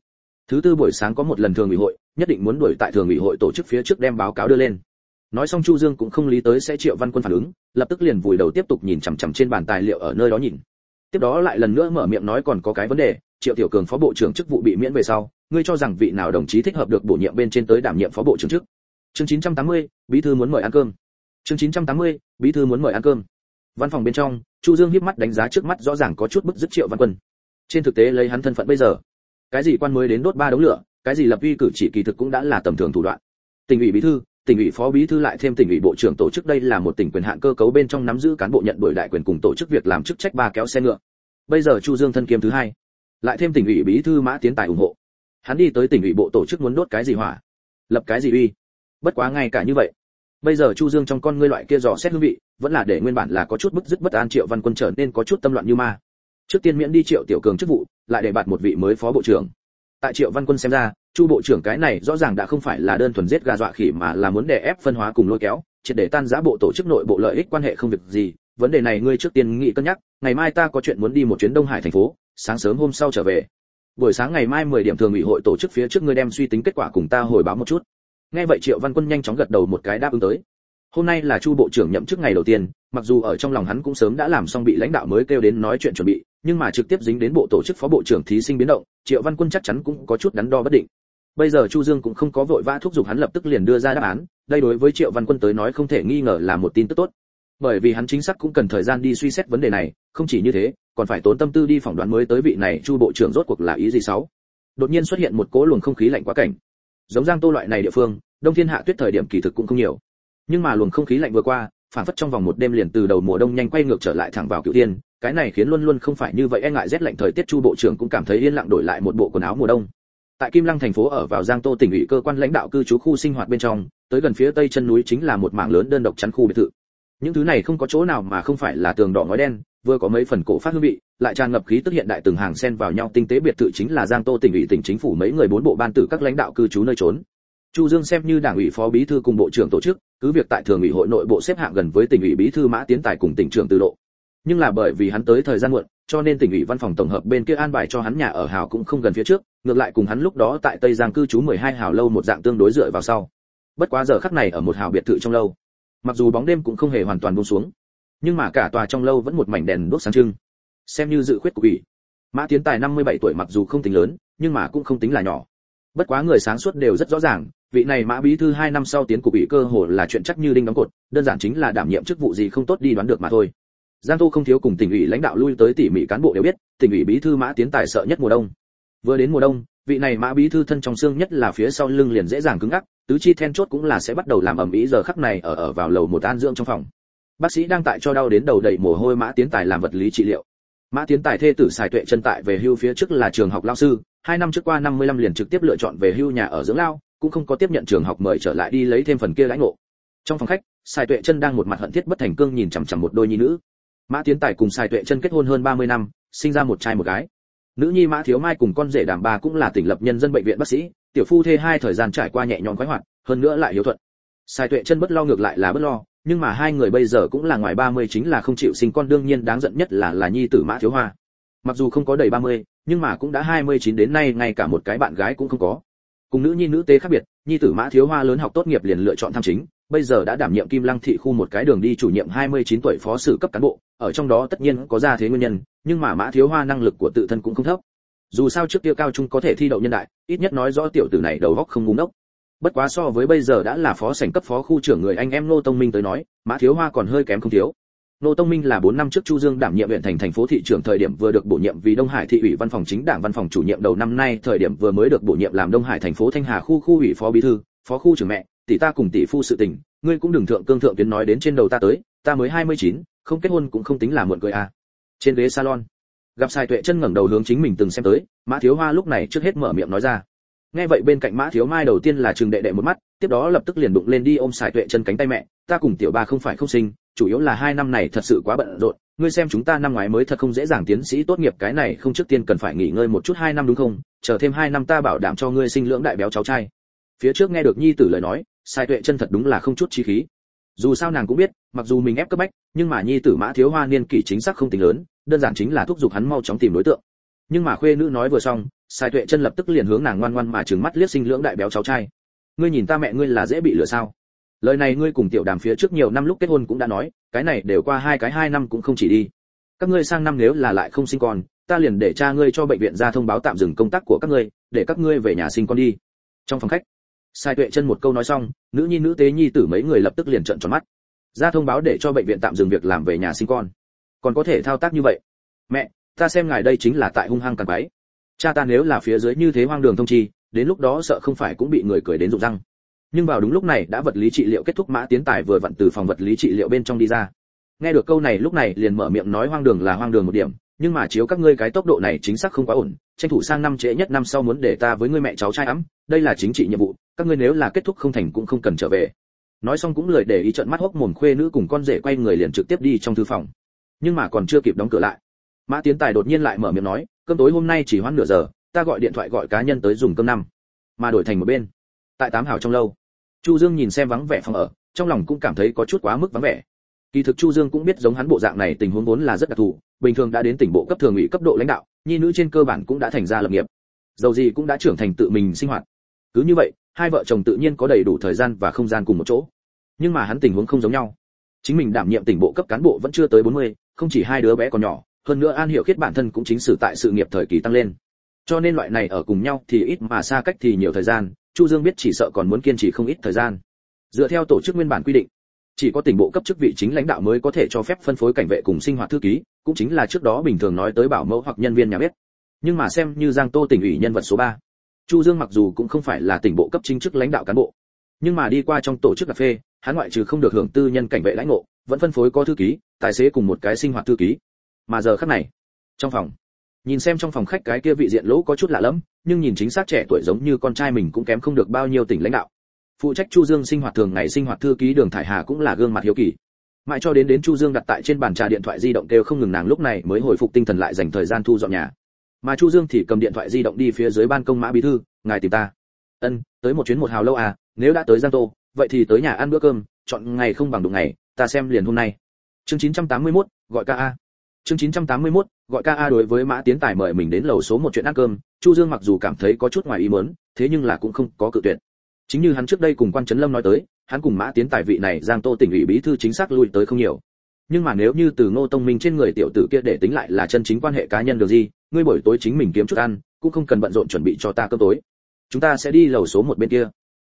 Thứ tư buổi sáng có một lần thường ủy hội, nhất định muốn đuổi tại thường ủy hội tổ chức phía trước đem báo cáo đưa lên nói xong chu dương cũng không lý tới sẽ triệu văn quân phản ứng lập tức liền vùi đầu tiếp tục nhìn chằm chằm trên bàn tài liệu ở nơi đó nhìn. Tiếp đó lại lần nữa mở miệng nói còn có cái vấn đề triệu tiểu cường phó bộ trưởng chức vụ bị miễn về sau ngươi cho rằng vị nào đồng chí thích hợp được bổ nhiệm bên trên tới đảm nhiệm phó bộ trưởng chức? Chương 980, bí thư muốn mời ăn cơm. Chương 980, bí thư muốn mời ăn cơm. Văn phòng bên trong chu dương híp mắt đánh giá trước mắt rõ ràng có chút bức dứt triệu văn quân. Trên thực tế lấy hắn thân phận bây giờ cái gì quan mới đến đốt ba đống lửa cái gì lập uy cử chỉ kỳ thực cũng đã là tầm thường thủ đoạn. Tỉnh ủy bí thư tỉnh ủy phó bí thư lại thêm tỉnh ủy bộ trưởng tổ chức đây là một tỉnh quyền hạn cơ cấu bên trong nắm giữ cán bộ nhận đổi đại quyền cùng tổ chức việc làm chức trách ba kéo xe ngựa. Bây giờ chu dương thân kiếm thứ hai, lại thêm tỉnh ủy bí thư mã tiến tài ủng hộ. Hắn đi tới tỉnh ủy bộ tổ chức muốn đốt cái gì hỏa, lập cái gì uy. Bất quá ngay cả như vậy, bây giờ chu dương trong con ngươi loại kia dò xét hương vị, vẫn là để nguyên bản là có chút bức dứt bất an triệu văn quân trở nên có chút tâm loạn như ma. Trước tiên miễn đi triệu tiểu cường chức vụ, lại để bạt một vị mới phó bộ trưởng tại triệu văn quân xem ra, chu bộ trưởng cái này rõ ràng đã không phải là đơn thuần giết gà dọa khỉ mà là muốn đè ép phân hóa cùng lôi kéo, triệt để tan giã bộ tổ chức nội bộ lợi ích quan hệ không việc gì. Vấn đề này ngươi trước tiên nghĩ cân nhắc, ngày mai ta có chuyện muốn đi một chuyến đông hải thành phố, sáng sớm hôm sau trở về. Buổi sáng ngày mai 10 điểm thường ủy hội tổ chức phía trước ngươi đem suy tính kết quả cùng ta hồi báo một chút. Nghe vậy triệu văn quân nhanh chóng gật đầu một cái đáp ứng tới. Hôm nay là chu bộ trưởng nhậm chức ngày đầu tiên, mặc dù ở trong lòng hắn cũng sớm đã làm xong bị lãnh đạo mới kêu đến nói chuyện chuẩn bị nhưng mà trực tiếp dính đến bộ tổ chức phó bộ trưởng thí sinh biến động, triệu văn quân chắc chắn cũng có chút đắn đo bất định. Bây giờ chu dương cũng không có vội vã thúc giục hắn lập tức liền đưa ra đáp án, đây đối với triệu văn quân tới nói không thể nghi ngờ là một tin tức tốt. Bởi vì hắn chính xác cũng cần thời gian đi suy xét vấn đề này, không chỉ như thế, còn phải tốn tâm tư đi phỏng đoán mới tới vị này chu bộ trưởng rốt cuộc là ý gì sáu. Đột nhiên xuất hiện một cỗ luồng không khí lạnh quá cảnh. Giống giang tô loại này địa phương, đông thiên hạ tuyết thời điểm kỳ thực cũng không nhiều. Nhưng mà luồng không khí lạnh vừa qua phản phất trong vòng một đêm liền từ đầu mùa đông nhanh quay ngược trở lại thẳng vào cựu tiên cái này khiến luôn luôn không phải như vậy e ngại rét lạnh thời tiết, chu bộ trưởng cũng cảm thấy yên lặng đổi lại một bộ quần áo mùa đông. Tại kim lăng thành phố ở vào giang tô tỉnh ủy cơ quan lãnh đạo cư trú khu sinh hoạt bên trong, tới gần phía tây chân núi chính là một mảng lớn đơn độc chắn khu biệt thự. Những thứ này không có chỗ nào mà không phải là tường đỏ ngói đen, vừa có mấy phần cổ phát hương vị, lại tràn ngập khí tức hiện đại từng hàng xen vào nhau. Tinh tế biệt thự chính là giang tô tỉnh ủy tỉnh chính phủ mấy người bốn bộ ban tử các lãnh đạo cư trú nơi trốn. Chu dương xem như đảng ủy phó bí thư cùng bộ trưởng tổ chức, cứ việc tại thường ủy hội nội bộ xếp hạng gần với tỉnh ủy bí thư mã tiến tài cùng tỉnh trưởng từ độ nhưng là bởi vì hắn tới thời gian muộn, cho nên tỉnh ủy văn phòng tổng hợp bên kia an bài cho hắn nhà ở hào cũng không gần phía trước, ngược lại cùng hắn lúc đó tại tây giang cư trú 12 hào lâu một dạng tương đối dựa vào sau. Bất quá giờ khắc này ở một hào biệt thự trong lâu, mặc dù bóng đêm cũng không hề hoàn toàn buông xuống, nhưng mà cả tòa trong lâu vẫn một mảnh đèn đốt sáng trưng, xem như dự khuyết của ủy mã tiến tài 57 tuổi mặc dù không tính lớn, nhưng mà cũng không tính là nhỏ. Bất quá người sáng suốt đều rất rõ ràng, vị này mã bí thư hai năm sau tiến cục ủy cơ hồ là chuyện chắc như đinh đóng cột, đơn giản chính là đảm nhiệm chức vụ gì không tốt đi đoán được mà thôi giang tô không thiếu cùng tỉnh ủy lãnh đạo lui tới tỉ mỉ cán bộ đều biết, tỉnh ủy bí thư mã tiến tài sợ nhất mùa đông. Vừa đến mùa đông, vị này mã bí thư thân trong xương nhất là phía sau lưng liền dễ dàng cứng ngắc, tứ chi then chốt cũng là sẽ bắt đầu làm ẩm ý giờ khắc này ở ở vào lầu một an dưỡng trong phòng. Bác sĩ đang tại cho đau đến đầu đầy mồ hôi mã tiến tài làm vật lý trị liệu. Mã tiến tài thê tử xài tuệ chân tại về hưu phía trước là trường học lao sư, hai năm trước qua 55 liền trực tiếp lựa chọn về hưu nhà ở dưỡng lao, cũng không có tiếp nhận trường học mời trở lại đi lấy thêm phần kia lãnh ngộ. Trong phòng khách, xài tuệ chân đang một mặt hận thiết bất thành cương nhìn chằm chằm một đôi nhi nữ mã tiến tài cùng Sai tuệ chân kết hôn hơn 30 năm sinh ra một trai một gái. Nữ nhi mã thiếu mai cùng con rể đảm bà cũng là tỉnh lập nhân dân bệnh viện bác sĩ tiểu phu thê hai thời gian trải qua nhẹ nhõm khoái hoạt hơn nữa lại hiếu thuận. Sai tuệ chân bất lo ngược lại là bất lo nhưng mà hai người bây giờ cũng là ngoài 30 chính là không chịu sinh con đương nhiên đáng giận nhất là là nhi tử mã thiếu hoa. Mặc dù không có đầy 30, nhưng mà cũng đã 29 đến nay ngay cả một cái bạn gái cũng không có. Cùng nữ nhi nữ tế khác biệt nhi tử mã thiếu hoa lớn học tốt nghiệp liền lựa chọn tham chính bây giờ đã đảm nhiệm kim lăng thị khu một cái đường đi chủ nhiệm 29 tuổi phó sử cấp cán bộ, ở trong đó tất nhiên có ra thế nguyên nhân, nhưng mà mã thiếu hoa năng lực của tự thân cũng không thấp. Dù sao trước kia cao trung có thể thi đậu nhân đại, ít nhất nói rõ tiểu tử này đầu óc không ngu ngốc. Bất quá so với bây giờ đã là phó sảnh cấp phó khu trưởng người anh em nô tông minh tới nói, mã thiếu hoa còn hơi kém không thiếu. Nô tông minh là 4 năm trước chu dương đảm nhiệm huyện thành thành phố thị trưởng thời điểm vừa được bổ nhiệm vì đông hải thị ủy văn phòng chính đảng văn phòng chủ nhiệm đầu năm nay thời điểm vừa mới được bổ nhiệm làm đông hải thành phố thanh hà khu khu ủy phó bí thư, phó khu trưởng mẹ tỷ ta cùng tỷ phu sự tình ngươi cũng đừng thượng cương thượng tuyến nói đến trên đầu ta tới ta mới 29, không kết hôn cũng không tính là muộn cười à. Trên ghế salon gặp sai tuệ chân ngẩng đầu hướng chính mình từng xem tới mã thiếu hoa lúc này trước hết mở miệng nói ra. Nghe vậy bên cạnh mã thiếu mai đầu tiên là trường đệ đệ một mắt tiếp đó lập tức liền đụng lên đi ôm sai tuệ chân cánh tay mẹ ta cùng tiểu ba không phải không sinh chủ yếu là hai năm này thật sự quá bận rộn ngươi xem chúng ta năm ngoái mới thật không dễ dàng tiến sĩ tốt nghiệp cái này không trước tiên cần phải nghỉ ngơi một chút hai năm đúng không? Chờ thêm hai năm ta bảo đảm cho ngươi sinh lưỡng đại béo cháu trai. Phía trước nghe được nhi tử lời nói sai tuệ chân thật đúng là không chút chi khí. Dù sao nàng cũng biết, mặc dù mình ép cấp bách, nhưng mà nhi tử mã thiếu hoa niên kỷ chính xác không tính lớn, đơn giản chính là thúc giục hắn mau chóng tìm đối tượng. Nhưng mà khuê nữ nói vừa xong, sai tuệ chân lập tức liền hướng nàng ngoan ngoan mà trừng mắt liếc sinh lưỡng đại béo cháu trai. Ngươi nhìn ta mẹ ngươi là dễ bị lừa sao? Lời này ngươi cùng tiểu đàm phía trước nhiều năm lúc kết hôn cũng đã nói, cái này đều qua hai cái hai năm cũng không chỉ đi. Các ngươi sang năm nếu là lại không sinh con, ta liền để cha ngươi cho bệnh viện ra thông báo tạm dừng công tác của các ngươi, để các ngươi về nhà sinh con đi. Trong phòng khách sai tuệ chân một câu nói xong, nữ nhi nữ tế nhi tử mấy người lập tức liền trợn tròn mắt. Ra thông báo để cho bệnh viện tạm dừng việc làm về nhà sinh con. Còn có thể thao tác như vậy? Mẹ, ta xem ngài đây chính là tại hung hăng càng bái cha ta nếu là phía dưới như thế hoang đường thông chi, đến lúc đó sợ không phải cũng bị người cười đến rụng răng. Nhưng vào đúng lúc này đã vật lý trị liệu kết thúc mã tiến tài vừa vặn từ phòng vật lý trị liệu bên trong đi ra. Nghe được câu này lúc này liền mở miệng nói hoang đường là hoang đường một điểm nhưng mà chiếu các ngươi cái tốc độ này chính xác không quá ổn, tranh thủ sang năm trễ nhất năm sau muốn để ta với ngươi mẹ cháu trai ấm, đây là chính trị nhiệm vụ, các ngươi nếu là kết thúc không thành cũng không cần trở về. Nói xong cũng lười để ý trận mắt hốc mồm khuê nữ cùng con rể quay người liền trực tiếp đi trong thư phòng. Nhưng mà còn chưa kịp đóng cửa lại, mã tiến tài đột nhiên lại mở miệng nói, cơm tối hôm nay chỉ hoãn nửa giờ, ta gọi điện thoại gọi cá nhân tới dùng cơm năm. Mà đổi thành một bên, tại tám hào trong lâu, chu dương nhìn xem vắng vẻ phòng ở, trong lòng cũng cảm thấy có chút quá mức vắng vẻ kỳ thực chu dương cũng biết giống hắn bộ dạng này tình huống vốn là rất đặc thù bình thường đã đến tỉnh bộ cấp thường ủy cấp độ lãnh đạo nhi nữ trên cơ bản cũng đã thành ra lập nghiệp. Dầu gì cũng đã trưởng thành tự mình sinh hoạt. Cứ như vậy hai vợ chồng tự nhiên có đầy đủ thời gian và không gian cùng một chỗ. Nhưng mà hắn tình huống không giống nhau. Chính mình đảm nhiệm tỉnh bộ cấp cán bộ vẫn chưa tới 40, không chỉ hai đứa bé còn nhỏ hơn nữa an hiểu khiết bản thân cũng chính sử tại sự nghiệp thời kỳ tăng lên. Cho nên loại này ở cùng nhau thì ít mà xa cách thì nhiều thời gian chu dương biết chỉ sợ còn muốn kiên trì không ít thời gian. Dựa theo tổ chức nguyên bản quy định chỉ có tỉnh bộ cấp chức vị chính lãnh đạo mới có thể cho phép phân phối cảnh vệ cùng sinh hoạt thư ký, cũng chính là trước đó bình thường nói tới bảo mẫu hoặc nhân viên nhà bếp nhưng mà xem như giang tô tỉnh ủy nhân vật số 3. chu dương mặc dù cũng không phải là tỉnh bộ cấp chính chức lãnh đạo cán bộ, nhưng mà đi qua trong tổ chức cà phê, hắn ngoại trừ không được hưởng tư nhân cảnh vệ lãnh ngộ, vẫn phân phối có thư ký, tài xế cùng một cái sinh hoạt thư ký mà giờ khắc này, trong phòng, nhìn xem trong phòng khách cái kia vị diện lỗ có chút lạ lẫm, nhưng nhìn chính xác trẻ tuổi giống như con trai mình cũng kém không được bao nhiêu tỉnh lãnh đạo phụ trách chu dương sinh hoạt thường ngày sinh hoạt thư ký đường thải hà cũng là gương mặt hiếu kỳ. Mãi cho đến đến chu dương đặt tại trên bàn trà điện thoại di động kêu không ngừng nàng lúc này mới hồi phục tinh thần lại dành thời gian thu dọn nhà. Mà chu dương thì cầm điện thoại di động đi phía dưới ban công mã bí thư ngài tìm ta. Ân tới một chuyến một hào lâu à nếu đã tới giang tô vậy thì tới nhà ăn bữa cơm chọn ngày không bằng đụng ngày ta xem liền hôm nay. Chương 981, gọi ca a. Chương 981, gọi ca a đối với mã tiến tài mời mình đến lầu số một chuyện ăn cơm chu dương mặc dù cảm thấy có chút ngoài ý muốn thế nhưng là cũng không có cự tuyệt chính như hắn trước đây cùng quan trấn lâm nói tới, hắn cùng mã tiến tài vị này giang tô tỉnh ủy bí thư chính xác lui tới không nhiều. Nhưng mà nếu như từ ngô tông minh trên người tiểu tử kia để tính lại là chân chính quan hệ cá nhân được gì, ngươi buổi tối chính mình kiếm chút ăn, cũng không cần bận rộn chuẩn bị cho ta cơm tối. Chúng ta sẽ đi lầu số một bên kia.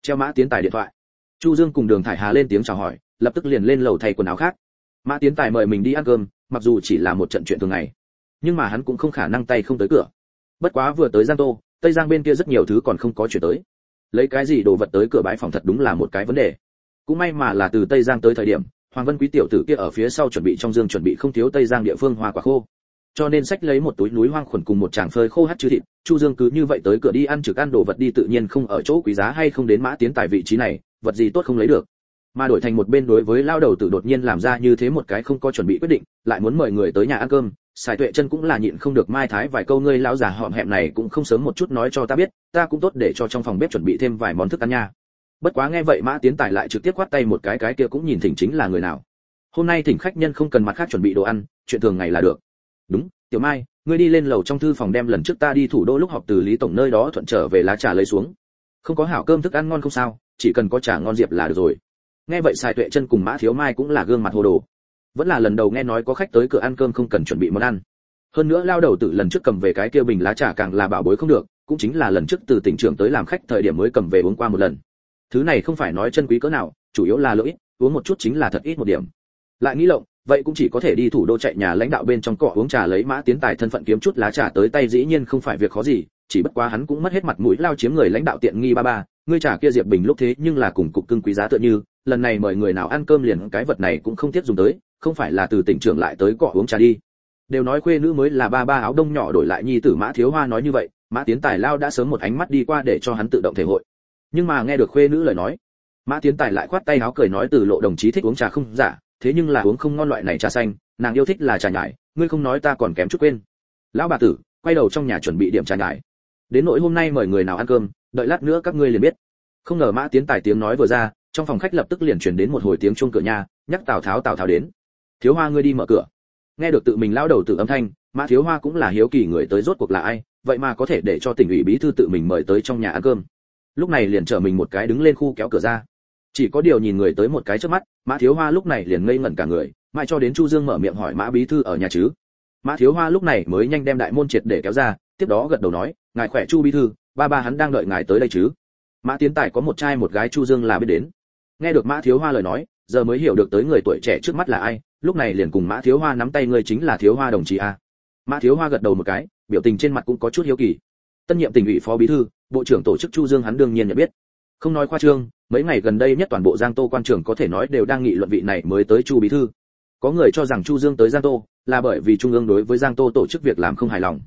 Treo mã tiến tài điện thoại. Chu dương cùng đường thải hà lên tiếng chào hỏi, lập tức liền lên lầu thay quần áo khác. Mã tiến tài mời mình đi ăn cơm, mặc dù chỉ là một trận chuyện thường ngày, nhưng mà hắn cũng không khả năng tay không tới cửa. Bất quá vừa tới giang tô, tây giang bên kia rất nhiều thứ còn không có chuyển tới lấy cái gì đồ vật tới cửa bãi phòng thật đúng là một cái vấn đề. Cũng may mà là từ tây giang tới thời điểm, hoàng vân quý tiểu tử kia ở phía sau chuẩn bị trong dương chuẩn bị không thiếu tây giang địa phương hoa quả khô. Cho nên sách lấy một túi núi hoang khuẩn cùng một tràng phơi khô hát chư thịt, chu dương cứ như vậy tới cửa đi ăn trực ăn đồ vật đi tự nhiên không ở chỗ quý giá hay không đến mã tiến tại vị trí này, vật gì tốt không lấy được. Mà đổi thành một bên đối với lao đầu tử đột nhiên làm ra như thế một cái không có chuẩn bị quyết định, lại muốn mời người tới nhà ăn cơm sài tuệ chân cũng là nhịn không được mai thái vài câu, ngươi lão già họm hẹm này cũng không sớm một chút nói cho ta biết, ta cũng tốt để cho trong phòng bếp chuẩn bị thêm vài món thức ăn nha. Bất quá nghe vậy, mã tiến tài lại trực tiếp quát tay một cái cái kia cũng nhìn thỉnh chính là người nào. Hôm nay thỉnh khách nhân không cần mặt khác chuẩn bị đồ ăn, chuyện thường ngày là được. Đúng, tiểu mai, ngươi đi lên lầu trong thư phòng đem lần trước ta đi thủ đô lúc họp từ lý tổng nơi đó thuận trở về lá trà lấy xuống. Không có hảo cơm thức ăn ngon không sao, chỉ cần có trà ngon diệp là được rồi. Nghe vậy Sài tuệ chân cùng mã thiếu mai cũng là gương mặt hồ đồ vẫn là lần đầu nghe nói có khách tới cửa ăn cơm không cần chuẩn bị món ăn. Hơn nữa lao đầu tự lần trước cầm về cái kia bình lá trà càng là bảo bối không được, cũng chính là lần trước từ tỉnh trưởng tới làm khách thời điểm mới cầm về uống qua một lần. Thứ này không phải nói chân quý cỡ nào, chủ yếu là lỗi uống một chút chính là thật ít một điểm. Lại nghĩ lộng, vậy cũng chỉ có thể đi thủ đô chạy nhà lãnh đạo bên trong cọ uống trà lấy mã tiến tài thân phận kiếm chút lá trà tới tay dĩ nhiên không phải việc khó gì, chỉ bất quá hắn cũng mất hết mặt mũi lao chiếm người lãnh đạo tiện nghi ba ba, ngươi trà kia diệp bình lúc thế nhưng là cùng cục cưng quý giá tựa như, lần này mời người nào ăn cơm liền cái vật này cũng không tiếc dùng tới không phải là từ tỉnh trưởng lại tới cọ uống trà đi. Đều nói khuê nữ mới là ba ba áo đông nhỏ đổi lại nhi tử mã thiếu hoa nói như vậy, mã tiến tài lao đã sớm một ánh mắt đi qua để cho hắn tự động thể hội. Nhưng mà nghe được khuê nữ lời nói, mã tiến tài lại khoát tay áo cười nói từ lộ đồng chí thích uống trà không giả, thế nhưng là uống không ngon loại này trà xanh, nàng yêu thích là trà nhải, ngươi không nói ta còn kém chút quên. Lão bà tử, quay đầu trong nhà chuẩn bị điểm trà nhải. Đến nỗi hôm nay mời người nào ăn cơm, đợi lát nữa các ngươi liền biết. Không ngờ mã tiến tài tiếng nói vừa ra, trong phòng khách lập tức liền truyền đến một hồi tiếng chuông cửa nhà, nhắc tào tháo tào tháo đến thiếu hoa ngươi đi mở cửa. Nghe được tự mình lão đầu tự âm thanh, mã thiếu hoa cũng là hiếu kỳ người tới rốt cuộc là ai, vậy mà có thể để cho tỉnh ủy bí thư tự mình mời tới trong nhà ăn cơm. Lúc này liền chở mình một cái đứng lên khu kéo cửa ra. Chỉ có điều nhìn người tới một cái trước mắt, mã thiếu hoa lúc này liền ngây ngẩn cả người, mãi cho đến chu dương mở miệng hỏi mã bí thư ở nhà chứ. Mã thiếu hoa lúc này mới nhanh đem đại môn triệt để kéo ra, tiếp đó gật đầu nói, ngài khỏe chu bí thư, ba ba hắn đang đợi ngài tới đây chứ. Mã tiến tài có một trai một gái chu dương là biết đến. Nghe được mã thiếu hoa lời nói giờ mới hiểu được tới người tuổi trẻ trước mắt là ai, lúc này liền cùng mã thiếu hoa nắm tay người chính là thiếu hoa đồng chí a. Mã thiếu hoa gật đầu một cái, biểu tình trên mặt cũng có chút hiếu kỳ. Tân nhiệm tỉnh ủy phó bí thư, bộ trưởng tổ chức chu dương hắn đương nhiên nhận biết. Không nói khoa trương, mấy ngày gần đây nhất toàn bộ giang tô quan trường có thể nói đều đang nghị luận vị này mới tới chu bí thư. Có người cho rằng chu dương tới giang tô là bởi vì trung ương đối với giang tô tổ chức việc làm không hài lòng.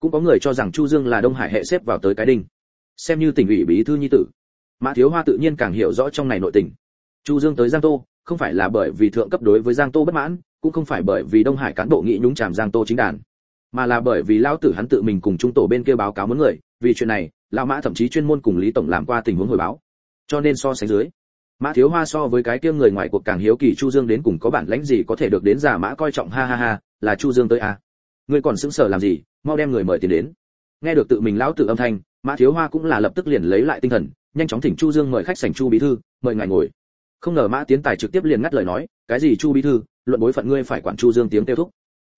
Cũng có người cho rằng chu dương là đông hải hệ xếp vào tới cái đinh. Xem như tỉnh ủy bí thư nhi tử. Mã thiếu hoa tự nhiên càng hiểu rõ trong này nội tình chu dương tới giang tô, không phải là bởi vì thượng cấp đối với giang tô bất mãn, cũng không phải bởi vì đông hải cán bộ nghĩ nhúng chàm giang tô chính đàn, mà là bởi vì lão tử hắn tự mình cùng trung tổ bên kia báo cáo muốn người, vì chuyện này, lão mã thậm chí chuyên môn cùng lý tổng làm qua tình huống hồi báo. Cho nên so sánh dưới, mã thiếu hoa so với cái kia người ngoài cuộc càng hiếu kỳ chu dương đến cùng có bản lãnh gì có thể được đến giả mã coi trọng, ha ha ha, là chu dương tới à. ngươi còn sững sờ làm gì, mau đem người mời tiền đến. Nghe được tự mình lão tử âm thanh, mã thiếu hoa cũng là lập tức liền lấy lại tinh thần, nhanh chóng thỉnh chu dương mời khách sảnh chu bí thư, mời ngài ngồi không ngờ mã tiến tài trực tiếp liền ngắt lời nói, cái gì chu bí thư, luận bối phận ngươi phải quản chu dương tiếng tiêu thúc.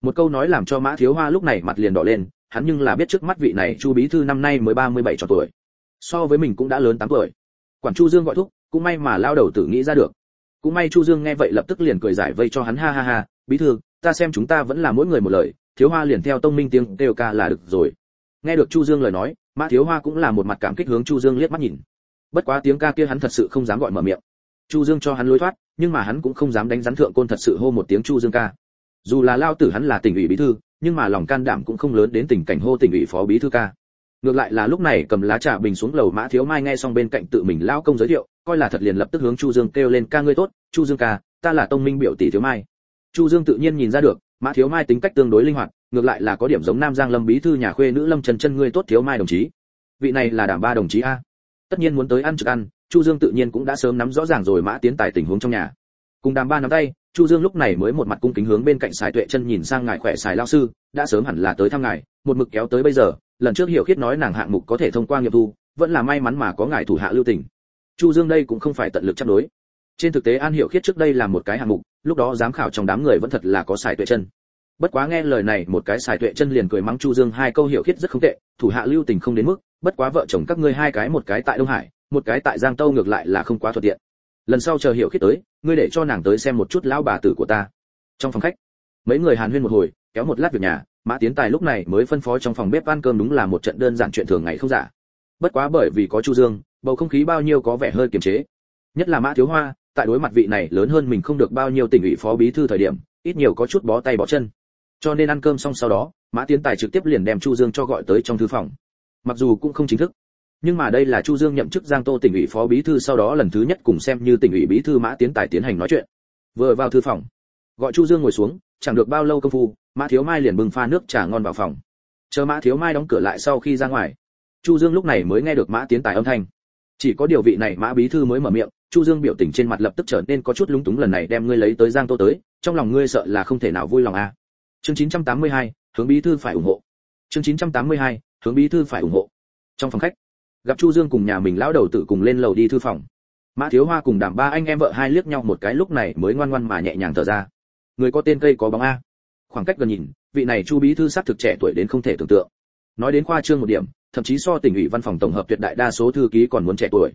Một câu nói làm cho mã thiếu hoa lúc này mặt liền đỏ lên, hắn nhưng là biết trước mắt vị này chu bí thư năm nay mới 37 tròn tuổi. So với mình cũng đã lớn tám tuổi. Quản chu dương gọi thúc, cũng may mà lao đầu tử nghĩ ra được. Cũng may chu dương nghe vậy lập tức liền cười giải vây cho hắn, ha ha ha, bí thư, ta xem chúng ta vẫn là mỗi người một lời, thiếu hoa liền theo tông minh tiếng kêu ca là được rồi. Nghe được chu dương lời nói, mã thiếu hoa cũng là một mặt cảm kích hướng chu dương liếc mắt nhìn. Bất quá tiếng ca kia hắn thật sự không dám gọi mở miệng chu dương cho hắn lối thoát, nhưng mà hắn cũng không dám đánh rắn thượng côn thật sự hô một tiếng chu dương ca. Dù là lao tử hắn là tỉnh ủy bí thư, nhưng mà lòng can đảm cũng không lớn đến tình cảnh hô tỉnh ủy phó bí thư ca. Ngược lại là lúc này cầm lá trà bình xuống lầu mã thiếu mai nghe xong bên cạnh tự mình lao công giới thiệu, coi là thật liền lập tức hướng chu dương kêu lên, ca ngươi tốt, chu dương ca, ta là tông minh biểu tỷ thiếu mai. Chu dương tự nhiên nhìn ra được, mã thiếu mai tính cách tương đối linh hoạt, ngược lại là có điểm giống nam giang lâm bí thư nhà khuê nữ lâm trần chân ngươi tốt thiếu mai đồng chí. Vị này là đảm ba đồng chí a. Tất nhiên muốn tới ăn trực ăn chu dương tự nhiên cũng đã sớm nắm rõ ràng rồi mã tiến tài tình huống trong nhà. Cùng đàm ba nắm tay, chu dương lúc này mới một mặt cung kính hướng bên cạnh sài tuệ chân nhìn sang ngài khỏe sài lao sư, đã sớm hẳn là tới thăm ngài, một mực kéo tới bây giờ, lần trước hiểu khiết nói nàng hạng mục có thể thông qua nghiệp thu vẫn là may mắn mà có ngài thủ hạ lưu tình. Chu dương đây cũng không phải tận lực chấp đối. Trên thực tế an hiểu khiết trước đây là một cái hạng mục, lúc đó giám khảo trong đám người vẫn thật là có sài tuệ chân. Bất quá nghe lời này, một cái sài tuệ chân liền cười mắng chu dương hai câu hiểu khiết rất không tệ, thủ hạ lưu tình không đến mức, bất quá vợ chồng các ngươi hai cái một cái tại đông hải một cái tại giang tâu ngược lại là không quá thuận tiện. Lần sau chờ hiểu khiết tới, ngươi để cho nàng tới xem một chút lão bà tử của ta. Trong phòng khách, mấy người hàn huyên một hồi, kéo một lát việc nhà, mã tiến tài lúc này mới phân phó trong phòng bếp ăn cơm đúng là một trận đơn giản chuyện thường ngày không giả. Bất quá bởi vì có chu dương, bầu không khí bao nhiêu có vẻ hơi kiềm chế. Nhất là mã thiếu hoa, tại đối mặt vị này lớn hơn mình không được bao nhiêu tỉnh ủy phó bí thư thời điểm, ít nhiều có chút bó tay bó chân. Cho nên ăn cơm xong sau đó, mã tiến tài trực tiếp liền đem chu dương cho gọi tới trong thư phòng. Mặc dù cũng không chính thức nhưng mà đây là chu dương nhậm chức giang tô tỉnh ủy phó bí thư sau đó lần thứ nhất cùng xem như tỉnh ủy bí thư mã tiến tài tiến hành nói chuyện. Vừa vào thư phòng gọi chu dương ngồi xuống chẳng được bao lâu công phu mã thiếu mai liền bưng pha nước trà ngon vào phòng. Chờ mã thiếu mai đóng cửa lại sau khi ra ngoài chu dương lúc này mới nghe được mã tiến tài âm thanh. Chỉ có điều vị này mã bí thư mới mở miệng chu dương biểu tình trên mặt lập tức trở nên có chút lúng túng lần này đem ngươi lấy tới giang tô tới trong lòng ngươi sợ là không thể nào vui lòng à. Chương 982, hướng bí thư phải ủng hộ. Chương 982, hướng bí thư phải ủng hộ. Trong phòng khách gặp chu dương cùng nhà mình lão đầu tử cùng lên lầu đi thư phòng. Mã thiếu hoa cùng đảm ba anh em vợ hai liếc nhau một cái lúc này mới ngoan ngoan mà nhẹ nhàng thở ra. Người có tên cây có bóng a. Khoảng cách gần nhìn, vị này chu bí thư sát thực trẻ tuổi đến không thể tưởng tượng. Nói đến khoa trương một điểm, thậm chí so tỉnh ủy văn phòng tổng hợp tuyệt đại đa số thư ký còn muốn trẻ tuổi.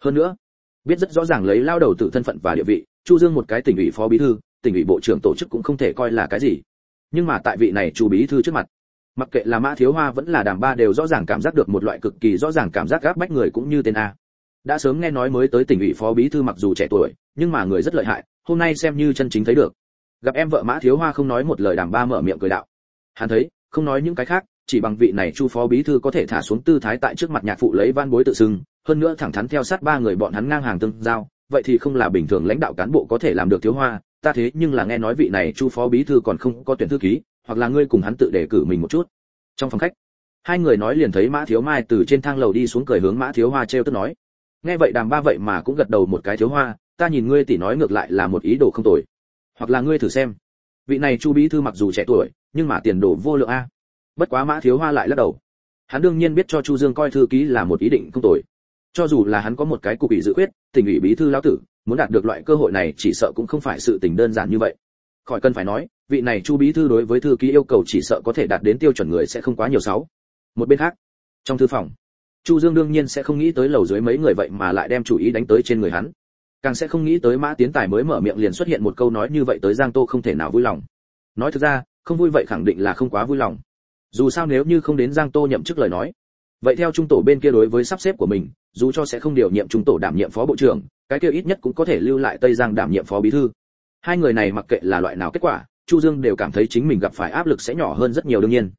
Hơn nữa, biết rất rõ ràng lấy lao đầu tự thân phận và địa vị, chu dương một cái tỉnh ủy phó bí thư, tỉnh ủy bộ trưởng tổ chức cũng không thể coi là cái gì. Nhưng mà tại vị này chu bí thư trước mặt mặc kệ là mã thiếu hoa vẫn là đàm ba đều rõ ràng cảm giác được một loại cực kỳ rõ ràng cảm giác gáp bách người cũng như tên a. Đã sớm nghe nói mới tới tỉnh ủy phó bí thư mặc dù trẻ tuổi, nhưng mà người rất lợi hại, hôm nay xem như chân chính thấy được. Gặp em vợ mã thiếu hoa không nói một lời đàm ba mở miệng cười đạo. Hắn thấy, không nói những cái khác, chỉ bằng vị này chu phó bí thư có thể thả xuống tư thái tại trước mặt nhạc phụ lấy van bối tự xưng, hơn nữa thẳng thắn theo sát ba người bọn hắn ngang hàng tương giao, vậy thì không là bình thường lãnh đạo cán bộ có thể làm được thiếu hoa, ta thế nhưng là nghe nói vị này chu phó bí thư còn không có tuyển thư ký hoặc là ngươi cùng hắn tự đề cử mình một chút. Trong phòng khách, hai người nói liền thấy mã thiếu mai từ trên thang lầu đi xuống cười hướng mã thiếu hoa trêu tức nói. Nghe vậy đàm ba vậy mà cũng gật đầu một cái thiếu hoa, ta nhìn ngươi tỷ nói ngược lại là một ý đồ không tồi. Hoặc là ngươi thử xem. Vị này chu bí thư mặc dù trẻ tuổi, nhưng mà tiền đồ vô lượng a. Bất quá mã thiếu hoa lại lắc đầu. Hắn đương nhiên biết cho chu dương coi thư ký là một ý định không tồi. Cho dù là hắn có một cái cục ủy dự quyết tỉnh ủy bí thư lão tử, muốn đạt được loại cơ hội này chỉ sợ cũng không phải sự tình đơn giản như vậy khỏi cần phải nói, vị này chu bí thư đối với thư ký yêu cầu chỉ sợ có thể đạt đến tiêu chuẩn người sẽ không quá nhiều sáu. Một bên khác, trong thư phòng, chu dương đương nhiên sẽ không nghĩ tới lầu dưới mấy người vậy mà lại đem chủ ý đánh tới trên người hắn. Càng sẽ không nghĩ tới mã tiến tài mới mở miệng liền xuất hiện một câu nói như vậy tới giang tô không thể nào vui lòng. Nói thực ra, không vui vậy khẳng định là không quá vui lòng. Dù sao nếu như không đến giang tô nhậm chức lời nói, vậy theo trung tổ bên kia đối với sắp xếp của mình, dù cho sẽ không điều nhiệm trung tổ đảm nhiệm phó bộ trưởng, cái kia ít nhất cũng có thể lưu lại tây giang đảm nhiệm phó bí thư hai người này mặc kệ là loại nào kết quả, chu dương đều cảm thấy chính mình gặp phải áp lực sẽ nhỏ hơn rất nhiều đương nhiên.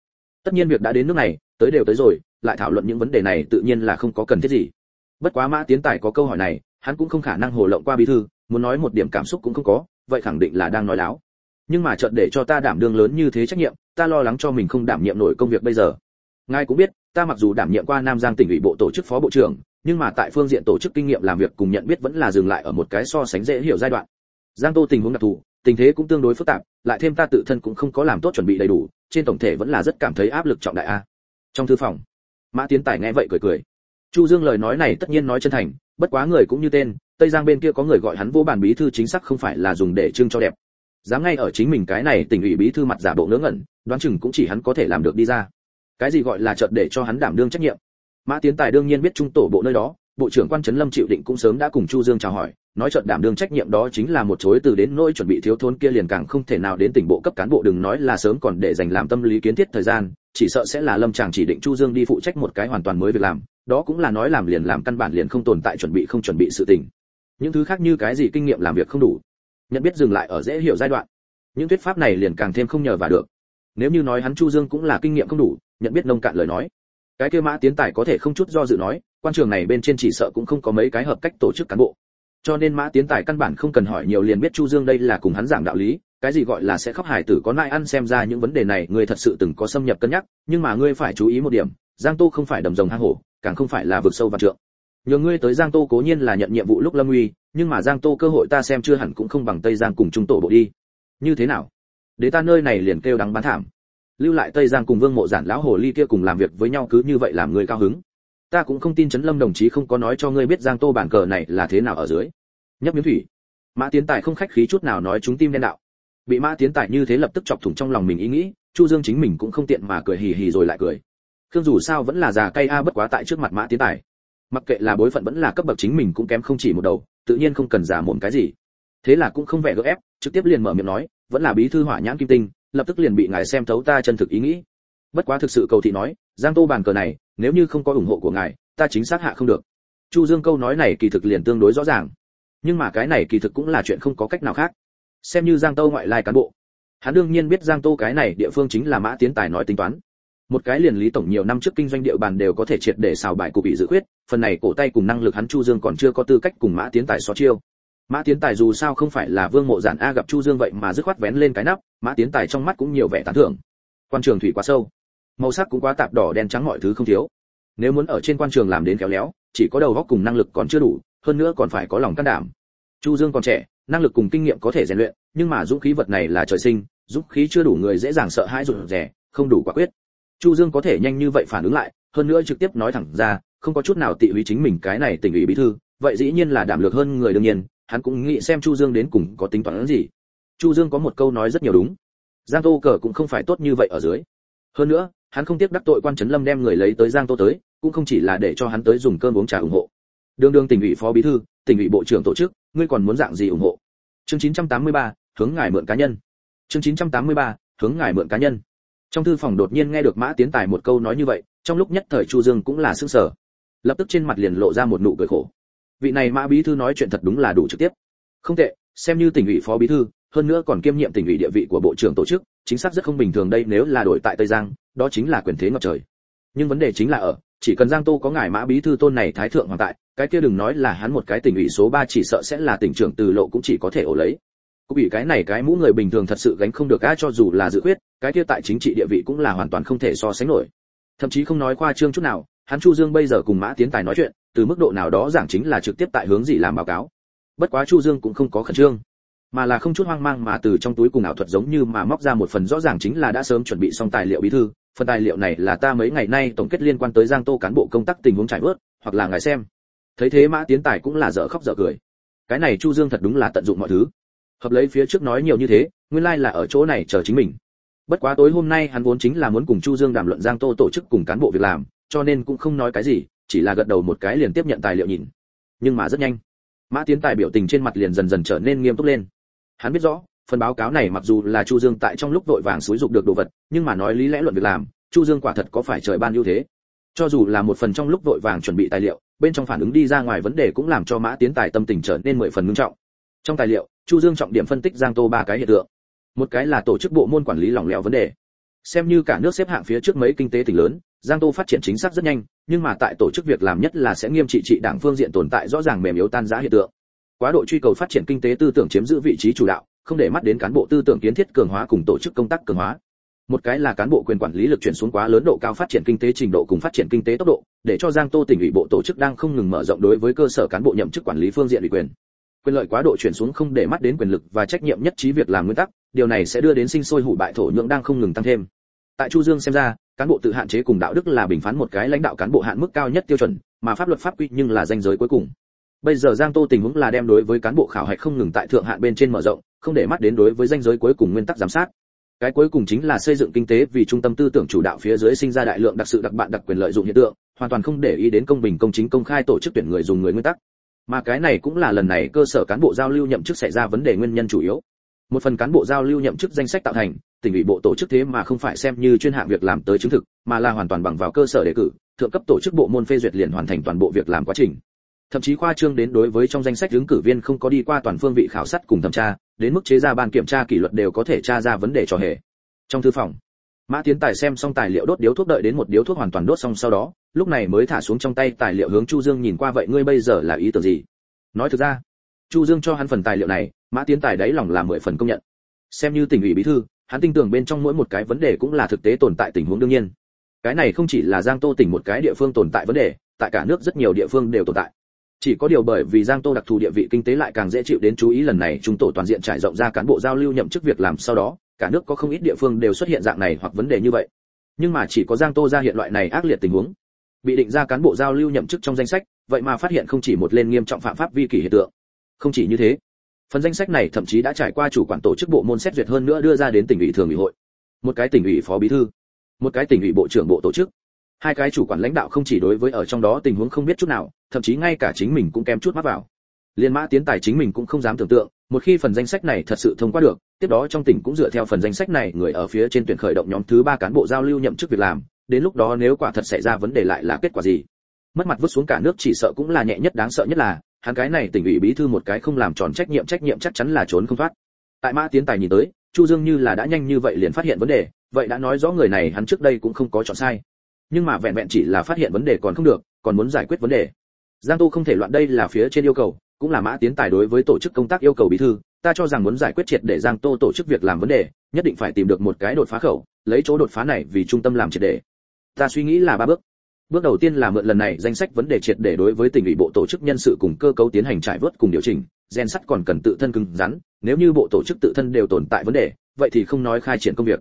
Tất nhiên việc đã đến nước này, tới đều tới rồi, lại thảo luận những vấn đề này tự nhiên là không có cần thiết gì. Bất quá mã tiến tài có câu hỏi này, hắn cũng không khả năng hồ lộng qua bí thư, muốn nói một điểm cảm xúc cũng không có, vậy khẳng định là đang nói láo. Nhưng mà chợt để cho ta đảm đương lớn như thế trách nhiệm, ta lo lắng cho mình không đảm nhiệm nổi công việc bây giờ. Ngài cũng biết, ta mặc dù đảm nhiệm qua nam giang tỉnh ủy bộ tổ chức phó bộ trưởng, nhưng mà tại phương diện tổ chức kinh nghiệm làm việc cùng nhận biết vẫn là dừng lại ở một cái so sánh dễ hiểu giai đoạn giang tô tình huống đặc thù, tình thế cũng tương đối phức tạp, lại thêm ta tự thân cũng không có làm tốt chuẩn bị đầy đủ, trên tổng thể vẫn là rất cảm thấy áp lực trọng đại a. Trong thư phòng, mã tiến tài nghe vậy cười cười. Chu dương lời nói này tất nhiên nói chân thành, bất quá người cũng như tên, tây giang bên kia có người gọi hắn vô bản bí thư chính xác không phải là dùng để trưng cho đẹp. Dám ngay ở chính mình cái này tỉnh ủy bí thư mặt giả bộ ngớ ngẩn, đoán chừng cũng chỉ hắn có thể làm được đi ra. Cái gì gọi là chợt để cho hắn đảm đương trách nhiệm? Mã tiến tài đương nhiên biết trung tổ bộ nơi đó bộ trưởng quan trấn lâm chịu định cũng sớm đã cùng chu dương chào hỏi, nói chợt đảm đương trách nhiệm đó chính là một chối từ đến nỗi chuẩn bị thiếu thốn kia liền càng không thể nào đến tỉnh bộ cấp cán bộ đừng nói là sớm còn để dành làm tâm lý kiến thiết thời gian, chỉ sợ sẽ là lâm chàng chỉ định chu dương đi phụ trách một cái hoàn toàn mới việc làm, đó cũng là nói làm liền làm căn bản liền không tồn tại chuẩn bị không chuẩn bị sự tình. Những thứ khác như cái gì kinh nghiệm làm việc không đủ, nhận biết dừng lại ở dễ hiểu giai đoạn. Những thuyết pháp này liền càng thêm không nhờ vào được. Nếu như nói hắn chu dương cũng là kinh nghiệm không đủ, nhận biết nông cạn lời nói cái kia mã tiến tài có thể không chút do dự nói, quan trường này bên trên chỉ sợ cũng không có mấy cái hợp cách tổ chức cán bộ. Cho nên mã tiến tài căn bản không cần hỏi nhiều liền biết chu dương đây là cùng hắn giảng đạo lý, cái gì gọi là sẽ khóc hải tử có nại ăn xem ra những vấn đề này ngươi thật sự từng có xâm nhập cân nhắc, nhưng mà ngươi phải chú ý một điểm, giang tô không phải đầm rồng hang hổ, càng không phải là vực sâu và trượng. Nhờ ngươi tới giang tô cố nhiên là nhận nhiệm vụ lúc lâm uy nhưng mà giang tô cơ hội ta xem chưa hẳn cũng không bằng tây giang cùng trung tổ bộ đi. Như thế nào? Đế ta nơi này liền kêu đắng bán thảm lưu lại tây giang cùng vương mộ giản lão hồ ly kia cùng làm việc với nhau cứ như vậy làm người cao hứng. Ta cũng không tin chấn lâm đồng chí không có nói cho ngươi biết giang tô bản cờ này là thế nào ở dưới. Nhấp miếng thủy. Mã tiến tài không khách khí chút nào nói chúng tim đen đạo. Bị mã tiến tài như thế lập tức chọc thủng trong lòng mình ý nghĩ, chu dương chính mình cũng không tiện mà cười hì hì rồi lại cười. Khương dù sao vẫn là già cay a bất quá tại trước mặt mã tiến tài. Mặc kệ là bối phận vẫn là cấp bậc chính mình cũng kém không chỉ một đầu, tự nhiên không cần giả mồm cái gì. Thế là cũng không vẻ gỡ ép, trực tiếp liền mở miệng nói, vẫn là bí thư hỏa nhãn kim tinh lập tức liền bị ngài xem thấu ta chân thực ý nghĩ. Bất quá thực sự cầu thị nói, giang tô bàn cờ này, nếu như không có ủng hộ của ngài, ta chính xác hạ không được. Chu dương câu nói này kỳ thực liền tương đối rõ ràng. Nhưng mà cái này kỳ thực cũng là chuyện không có cách nào khác. Xem như giang tô ngoại lai cán bộ. Hắn đương nhiên biết giang tô cái này địa phương chính là mã tiến tài nói tính toán. Một cái liền lý tổng nhiều năm trước kinh doanh địa bàn đều có thể triệt để xào bài cụ bị dự khuyết, phần này cổ tay cùng năng lực hắn chu dương còn chưa có tư cách cùng mã tiến tài so chiêu mã tiến tài dù sao không phải là vương mộ giản a gặp chu dương vậy mà dứt khoát vén lên cái nắp, mã tiến tài trong mắt cũng nhiều vẻ tán thưởng. Quan trường thủy quá sâu, màu sắc cũng quá tạp đỏ đen trắng mọi thứ không thiếu. Nếu muốn ở trên quan trường làm đến khéo léo, chỉ có đầu óc cùng năng lực còn chưa đủ, hơn nữa còn phải có lòng can đảm. Chu dương còn trẻ, năng lực cùng kinh nghiệm có thể rèn luyện, nhưng mà dũng khí vật này là trời sinh, dũng khí chưa đủ người dễ dàng sợ hãi rụt rè, không đủ quả quyết. Chu dương có thể nhanh như vậy phản ứng lại, hơn nữa trực tiếp nói thẳng ra, không có chút nào tị ý chính mình cái này tình ủy bí thư, vậy dĩ nhiên là đảm lược hơn người đương nhiên hắn cũng nghĩ xem chu dương đến cùng có tính toán gì. Chu dương có một câu nói rất nhiều đúng. Giang tô cờ cũng không phải tốt như vậy ở dưới. Hơn nữa hắn không tiếc đắc tội quan trấn lâm đem người lấy tới giang tô tới cũng không chỉ là để cho hắn tới dùng cơm uống trà ủng hộ. Đương đương tỉnh ủy phó bí thư tỉnh ủy bộ trưởng tổ chức ngươi còn muốn dạng gì ủng hộ? Chương 983, hướng ngài mượn cá nhân. Chương 983, hướng ngài mượn cá nhân. Trong thư phòng đột nhiên nghe được mã tiến tài một câu nói như vậy trong lúc nhất thời chu dương cũng là sững sờ. Lập tức trên mặt liền lộ ra một nụ cười khổ vị này mã bí thư nói chuyện thật đúng là đủ trực tiếp. Không tệ, xem như tỉnh ủy phó bí thư, hơn nữa còn kiêm nhiệm tỉnh ủy địa vị của bộ trưởng tổ chức, chính xác rất không bình thường đây nếu là đổi tại tây giang, đó chính là quyền thế ngập trời. Nhưng vấn đề chính là ở, chỉ cần giang tô có ngài mã bí thư tôn này thái thượng hoàng tại, cái kia đừng nói là hắn một cái tỉnh ủy số 3 chỉ sợ sẽ là tỉnh trưởng từ lộ cũng chỉ có thể ổ lấy. Cũng bị cái này cái mũ người bình thường thật sự gánh không được ai cho dù là dự quyết cái kia tại chính trị địa vị cũng là hoàn toàn không thể so sánh nổi. Thậm chí không nói khoa trương chút nào hắn chu dương bây giờ cùng mã tiến tài nói chuyện, từ mức độ nào đó giảng chính là trực tiếp tại hướng gì làm báo cáo. Bất quá chu dương cũng không có khẩn trương, mà là không chút hoang mang mà từ trong túi cùng ảo thuật giống như mà móc ra một phần rõ ràng chính là đã sớm chuẩn bị xong tài liệu bí thư. Phần tài liệu này là ta mấy ngày nay tổng kết liên quan tới giang tô cán bộ công tác tình huống trải bớt hoặc là ngài xem. Thấy thế mã tiến tài cũng là dở khóc dở cười. Cái này chu dương thật đúng là tận dụng mọi thứ. Hợp lấy phía trước nói nhiều như thế, nguyên lai like là ở chỗ này chờ chính mình. Bất quá tối hôm nay hắn vốn chính là muốn cùng chu dương đàm luận giang tô tổ chức cùng cán bộ việc làm cho nên cũng không nói cái gì, chỉ là gật đầu một cái liền tiếp nhận tài liệu nhìn. Nhưng mà rất nhanh, mã tiến tài biểu tình trên mặt liền dần dần trở nên nghiêm túc lên. Hắn biết rõ, phần báo cáo này mặc dù là chu dương tại trong lúc vội vàng xúi dục được đồ vật, nhưng mà nói lý lẽ luận việc làm, chu dương quả thật có phải trời ban ưu thế. Cho dù là một phần trong lúc vội vàng chuẩn bị tài liệu, bên trong phản ứng đi ra ngoài vấn đề cũng làm cho mã tiến tài tâm tình trở nên mười phần nghiêm trọng. Trong tài liệu, chu dương trọng điểm phân tích giang tô ba cái hiện tượng. Một cái là tổ chức bộ môn quản lý lỏng lẻo vấn đề xem như cả nước xếp hạng phía trước mấy kinh tế tỉnh lớn, giang tô phát triển chính xác rất nhanh, nhưng mà tại tổ chức việc làm nhất là sẽ nghiêm trị trị đảng phương diện tồn tại rõ ràng mềm yếu tan rã hiện tượng. Quá độ truy cầu phát triển kinh tế tư tưởng chiếm giữ vị trí chủ đạo, không để mắt đến cán bộ tư tưởng kiến thiết cường hóa cùng tổ chức công tác cường hóa. Một cái là cán bộ quyền quản lý lực chuyển xuống quá lớn độ cao phát triển kinh tế trình độ cùng phát triển kinh tế tốc độ, để cho giang tô tỉnh ủy bộ tổ chức đang không ngừng mở rộng đối với cơ sở cán bộ nhậm chức quản lý phương diện ủy quyền quyền lợi quá độ chuyển xuống không để mắt đến quyền lực và trách nhiệm nhất trí việc làm nguyên tắc, điều này sẽ đưa đến sinh sôi hủ bại thổ nhưỡng đang không ngừng tăng thêm. Tại chu dương xem ra, cán bộ tự hạn chế cùng đạo đức là bình phán một cái lãnh đạo cán bộ hạn mức cao nhất tiêu chuẩn, mà pháp luật pháp quy nhưng là danh giới cuối cùng. Bây giờ giang tô tình huống là đem đối với cán bộ khảo hạch không ngừng tại thượng hạn bên trên mở rộng, không để mắt đến đối với danh giới cuối cùng nguyên tắc giám sát. Cái cuối cùng chính là xây dựng kinh tế vì trung tâm tư tưởng chủ đạo phía dưới sinh ra đại lượng đặc sự đặc bạn đặc quyền lợi dụng hiện tượng, hoàn toàn không để ý đến công bình công chính công khai tổ chức tuyển người dùng người nguyên tắc mà cái này cũng là lần này cơ sở cán bộ giao lưu nhậm chức xảy ra vấn đề nguyên nhân chủ yếu. Một phần cán bộ giao lưu nhậm chức danh sách tạo thành, tỉnh ủy bộ tổ chức thế mà không phải xem như chuyên hạng việc làm tới chứng thực, mà là hoàn toàn bằng vào cơ sở đề cử, thượng cấp tổ chức bộ môn phê duyệt liền hoàn thành toàn bộ việc làm quá trình. Thậm chí khoa trương đến đối với trong danh sách ứng cử viên không có đi qua toàn phương vị khảo sát cùng thẩm tra, đến mức chế ra ban kiểm tra kỷ luật đều có thể tra ra vấn đề cho hề. Trong thư phòng, mã tiến tài xem xong tài liệu đốt điếu thuốc đợi đến một điếu thuốc hoàn toàn đốt xong sau đó lúc này mới thả xuống trong tay tài liệu hướng chu dương nhìn qua, vậy ngươi bây giờ là ý tưởng gì? Nói thực ra, chu dương cho hắn phần tài liệu này, mã tiến tài đáy lòng là mười phần công nhận. Xem như tỉnh ủy bí thư, hắn tin tưởng bên trong mỗi một cái vấn đề cũng là thực tế tồn tại tình huống đương nhiên. Cái này không chỉ là giang tô tỉnh một cái địa phương tồn tại vấn đề, tại cả nước rất nhiều địa phương đều tồn tại. Chỉ có điều bởi vì giang tô đặc thù địa vị kinh tế lại càng dễ chịu đến chú ý lần này, chúng tổ toàn diện trải rộng ra cán bộ giao lưu nhậm chức việc làm sau đó, cả nước có không ít địa phương đều xuất hiện dạng này hoặc vấn đề như vậy. Nhưng mà chỉ có giang tô ra hiện loại này ác liệt tình huống bị định ra cán bộ giao lưu nhậm chức trong danh sách, vậy mà phát hiện không chỉ một lên nghiêm trọng phạm pháp vi kỷ hiện tượng. Không chỉ như thế, phần danh sách này thậm chí đã trải qua chủ quản tổ chức bộ môn xét duyệt hơn nữa đưa ra đến tỉnh ủy thường ủy hội. Một cái tỉnh ủy phó bí thư, một cái tỉnh ủy bộ trưởng bộ tổ chức. Hai cái chủ quản lãnh đạo không chỉ đối với ở trong đó tình huống không biết chút nào, thậm chí ngay cả chính mình cũng kém chút mắc vào. Liên mã tiến tài chính mình cũng không dám tưởng tượng, một khi phần danh sách này thật sự thông qua được, tiếp đó trong tỉnh cũng dựa theo phần danh sách này người ở phía trên tuyển khởi động nhóm thứ ba cán bộ giao lưu nhậm chức việc làm đến lúc đó nếu quả thật xảy ra vấn đề lại là kết quả gì? Mất mặt vứt xuống cả nước chỉ sợ cũng là nhẹ nhất đáng sợ nhất là, hắn cái này tỉnh ủy bí thư một cái không làm tròn trách nhiệm trách nhiệm chắc chắn là trốn không thoát. Tại mã tiến tài nhìn tới, chu dương như là đã nhanh như vậy liền phát hiện vấn đề, vậy đã nói rõ người này hắn trước đây cũng không có chọn sai. Nhưng mà vẹn vẹn chỉ là phát hiện vấn đề còn không được, còn muốn giải quyết vấn đề. Giang tu không thể loạn đây là phía trên yêu cầu, cũng là mã tiến tài đối với tổ chức công tác yêu cầu bí thư, ta cho rằng muốn giải quyết triệt để giang tô tổ chức việc làm vấn đề, nhất định phải tìm được một cái đột phá khẩu, lấy chỗ đột phá này vì trung tâm làm triệt để ta suy nghĩ là ba bước. Bước đầu tiên là mượn lần này danh sách vấn đề triệt để đối với tỉnh ủy bộ tổ chức nhân sự cùng cơ cấu tiến hành trải vớt cùng điều chỉnh, gen sắt còn cần tự thân cứng rắn, nếu như bộ tổ chức tự thân đều tồn tại vấn đề, vậy thì không nói khai triển công việc.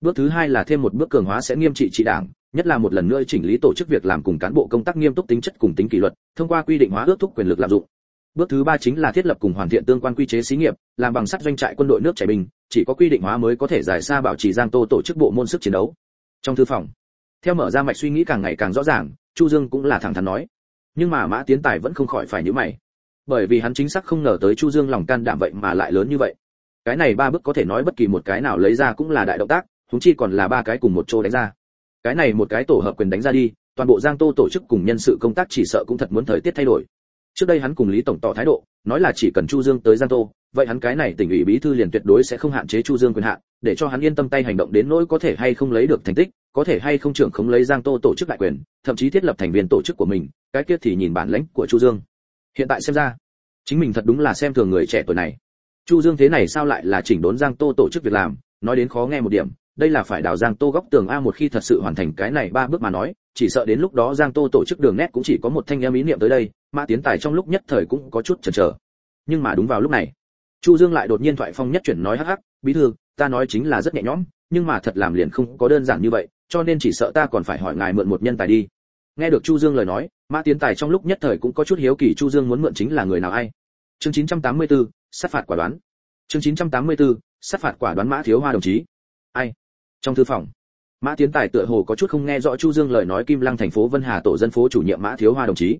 Bước thứ hai là thêm một bước cường hóa sẽ nghiêm trị trị đảng, nhất là một lần nữa chỉnh lý tổ chức việc làm cùng cán bộ công tác nghiêm túc tính chất cùng tính kỷ luật, thông qua quy định hóa ước thúc quyền lực lạm dụng. Bước thứ ba chính là thiết lập cùng hoàn thiện tương quan quy chế xí nghiệp, làm bằng sắt doanh trại quân đội nước chảy bình, chỉ có quy định hóa mới có thể giải xa bảo trì giang tô tổ chức bộ môn sức chiến đấu. Trong thư phòng theo mở ra mạch suy nghĩ càng ngày càng rõ ràng, chu dương cũng là thẳng thắn nói. Nhưng mà mã tiến tài vẫn không khỏi phải nhíu mày. Bởi vì hắn chính xác không ngờ tới chu dương lòng can đảm vậy mà lại lớn như vậy. Cái này ba bước có thể nói bất kỳ một cái nào lấy ra cũng là đại động tác chúng chi còn là ba cái cùng một chỗ đánh ra. Cái này một cái tổ hợp quyền đánh ra đi, toàn bộ giang tô tổ chức cùng nhân sự công tác chỉ sợ cũng thật muốn thời tiết thay đổi. Trước đây hắn cùng lý tổng tỏ thái độ, nói là chỉ cần chu dương tới giang tô, vậy hắn cái này tỉnh ủy bí thư liền tuyệt đối sẽ không hạn chế chu dương quyền hạn, để cho hắn yên tâm tay hành động đến nỗi có thể hay không lấy được thành tích có thể hay không trưởng không lấy giang tô tổ chức đại quyền, thậm chí thiết lập thành viên tổ chức của mình, cái kia thì nhìn bản lãnh của chu dương. Hiện tại xem ra, chính mình thật đúng là xem thường người trẻ tuổi này. Chu dương thế này sao lại là chỉnh đốn giang tô tổ chức việc làm? Nói đến khó nghe một điểm, đây là phải đào giang tô góc tường a một khi thật sự hoàn thành cái này ba bước mà nói, chỉ sợ đến lúc đó giang tô tổ chức đường nét cũng chỉ có một thanh em ý niệm tới đây, mã tiến tài trong lúc nhất thời cũng có chút chần chờ. Nhưng mà đúng vào lúc này, chu dương lại đột nhiên thoại phong nhất chuyển nói hắc hắc, bí thư, ta nói chính là rất nhẹ nhõm, nhưng mà thật làm liền không có đơn giản như vậy cho nên chỉ sợ ta còn phải hỏi ngài mượn một nhân tài đi. Nghe được chu dương lời nói mã tiến tài trong lúc nhất thời cũng có chút hiếu kỳ chu dương muốn mượn chính là người nào ai. Chương 984, sát phạt quả đoán. Chương 984, sát phạt quả đoán mã thiếu hoa đồng chí. Ai? Trong thư phòng mã tiến tài tựa hồ có chút không nghe rõ chu dương lời nói kim lăng thành phố vân hà tổ dân phố chủ nhiệm mã thiếu hoa đồng chí.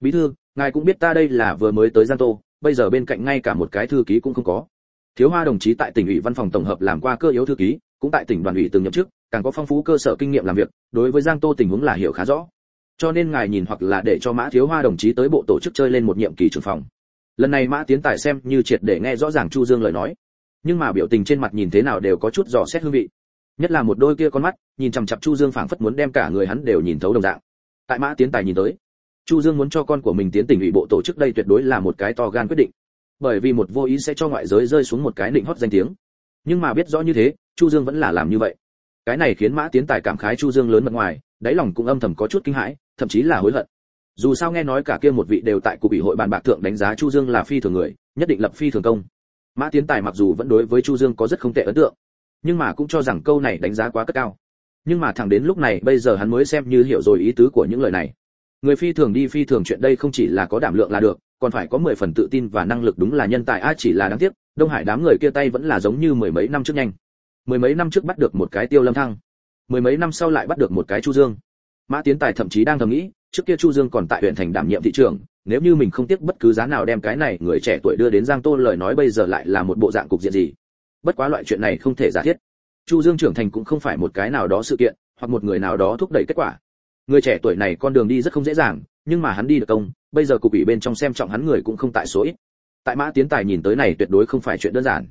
Bí thư ngài cũng biết ta đây là vừa mới tới giang tô bây giờ bên cạnh ngay cả một cái thư ký cũng không có. Thiếu hoa đồng chí tại tỉnh ủy văn phòng tổng hợp làm qua cơ yếu thư ký cũng tại tỉnh đoàn ủy từng nhậm chức càng có phong phú cơ sở kinh nghiệm làm việc, đối với giang tô tình huống là hiểu khá rõ. Cho nên ngài nhìn hoặc là để cho mã thiếu hoa đồng chí tới bộ tổ chức chơi lên một nhiệm kỳ trưởng phòng. Lần này mã tiến tài xem như triệt để nghe rõ ràng chu dương lời nói. Nhưng mà biểu tình trên mặt nhìn thế nào đều có chút dò xét hương vị. Nhất là một đôi kia con mắt, nhìn chằm chặp chu dương phảng phất muốn đem cả người hắn đều nhìn thấu đồng dạng. Tại mã tiến tài nhìn tới, chu dương muốn cho con của mình tiến tỉnh ủy bộ tổ chức đây tuyệt đối là một cái to gan quyết định. Bởi vì một vô ý sẽ cho ngoại giới rơi xuống một cái định hót danh tiếng. Nhưng mà biết rõ như thế, chu dương vẫn là làm như vậy cái này khiến mã tiến tài cảm khái chu dương lớn mặt ngoài, đáy lòng cũng âm thầm có chút kinh hãi, thậm chí là hối hận. Dù sao nghe nói cả kia một vị đều tại cục ủy hội bàn bạc thượng đánh giá chu dương là phi thường người, nhất định lập phi thường công. Mã tiến tài mặc dù vẫn đối với chu dương có rất không tệ ấn tượng, nhưng mà cũng cho rằng câu này đánh giá quá cất cao. Nhưng mà thẳng đến lúc này, bây giờ hắn mới xem như hiểu rồi ý tứ của những lời này. Người phi thường đi phi thường chuyện đây không chỉ là có đảm lượng là được, còn phải có mười phần tự tin và năng lực đúng là nhân tài, a, chỉ là đáng tiếc, đông hải đám người kia tay vẫn là giống như mười mấy năm trước nhanh mười mấy năm trước bắt được một cái tiêu lâm thăng, mười mấy năm sau lại bắt được một cái chu dương. Mã tiến tài thậm chí đang thầm nghĩ, trước kia chu dương còn tại huyện thành đảm nhiệm thị trường nếu như mình không tiếc bất cứ giá nào đem cái này người trẻ tuổi đưa đến giang tô, lời nói bây giờ lại là một bộ dạng cục diện gì? Bất quá loại chuyện này không thể giả thiết. Chu dương trưởng thành cũng không phải một cái nào đó sự kiện, hoặc một người nào đó thúc đẩy kết quả. Người trẻ tuổi này con đường đi rất không dễ dàng, nhưng mà hắn đi được công, bây giờ cục ủy bên trong xem trọng hắn người cũng không tại số ít. Tại mã tiến tài nhìn tới này tuyệt đối không phải chuyện đơn giản.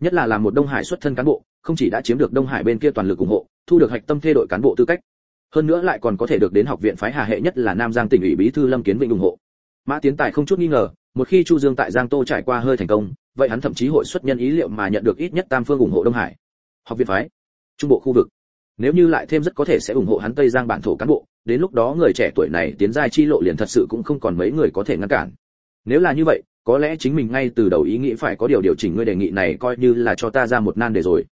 Nhất là làm một đông hải xuất thân cán bộ không chỉ đã chiếm được đông hải bên kia toàn lực ủng hộ, thu được hạch tâm thê đội cán bộ tư cách. Hơn nữa lại còn có thể được đến học viện phái hà hệ nhất là nam giang tỉnh ủy bí thư lâm kiến vĩnh ủng hộ. Mã tiến tài không chút nghi ngờ, một khi chu dương tại giang tô trải qua hơi thành công, vậy hắn thậm chí hội xuất nhân ý liệu mà nhận được ít nhất tam phương ủng hộ đông hải. Học viện phái, trung bộ khu vực. Nếu như lại thêm rất có thể sẽ ủng hộ hắn tây giang bản thổ cán bộ, đến lúc đó người trẻ tuổi này tiến giai chi lộ liền thật sự cũng không còn mấy người có thể ngăn cản. Nếu là như vậy, có lẽ chính mình ngay từ đầu ý nghĩ phải có điều điều chỉnh ngươi đề nghị này coi như là cho ta ra một nan đề rồi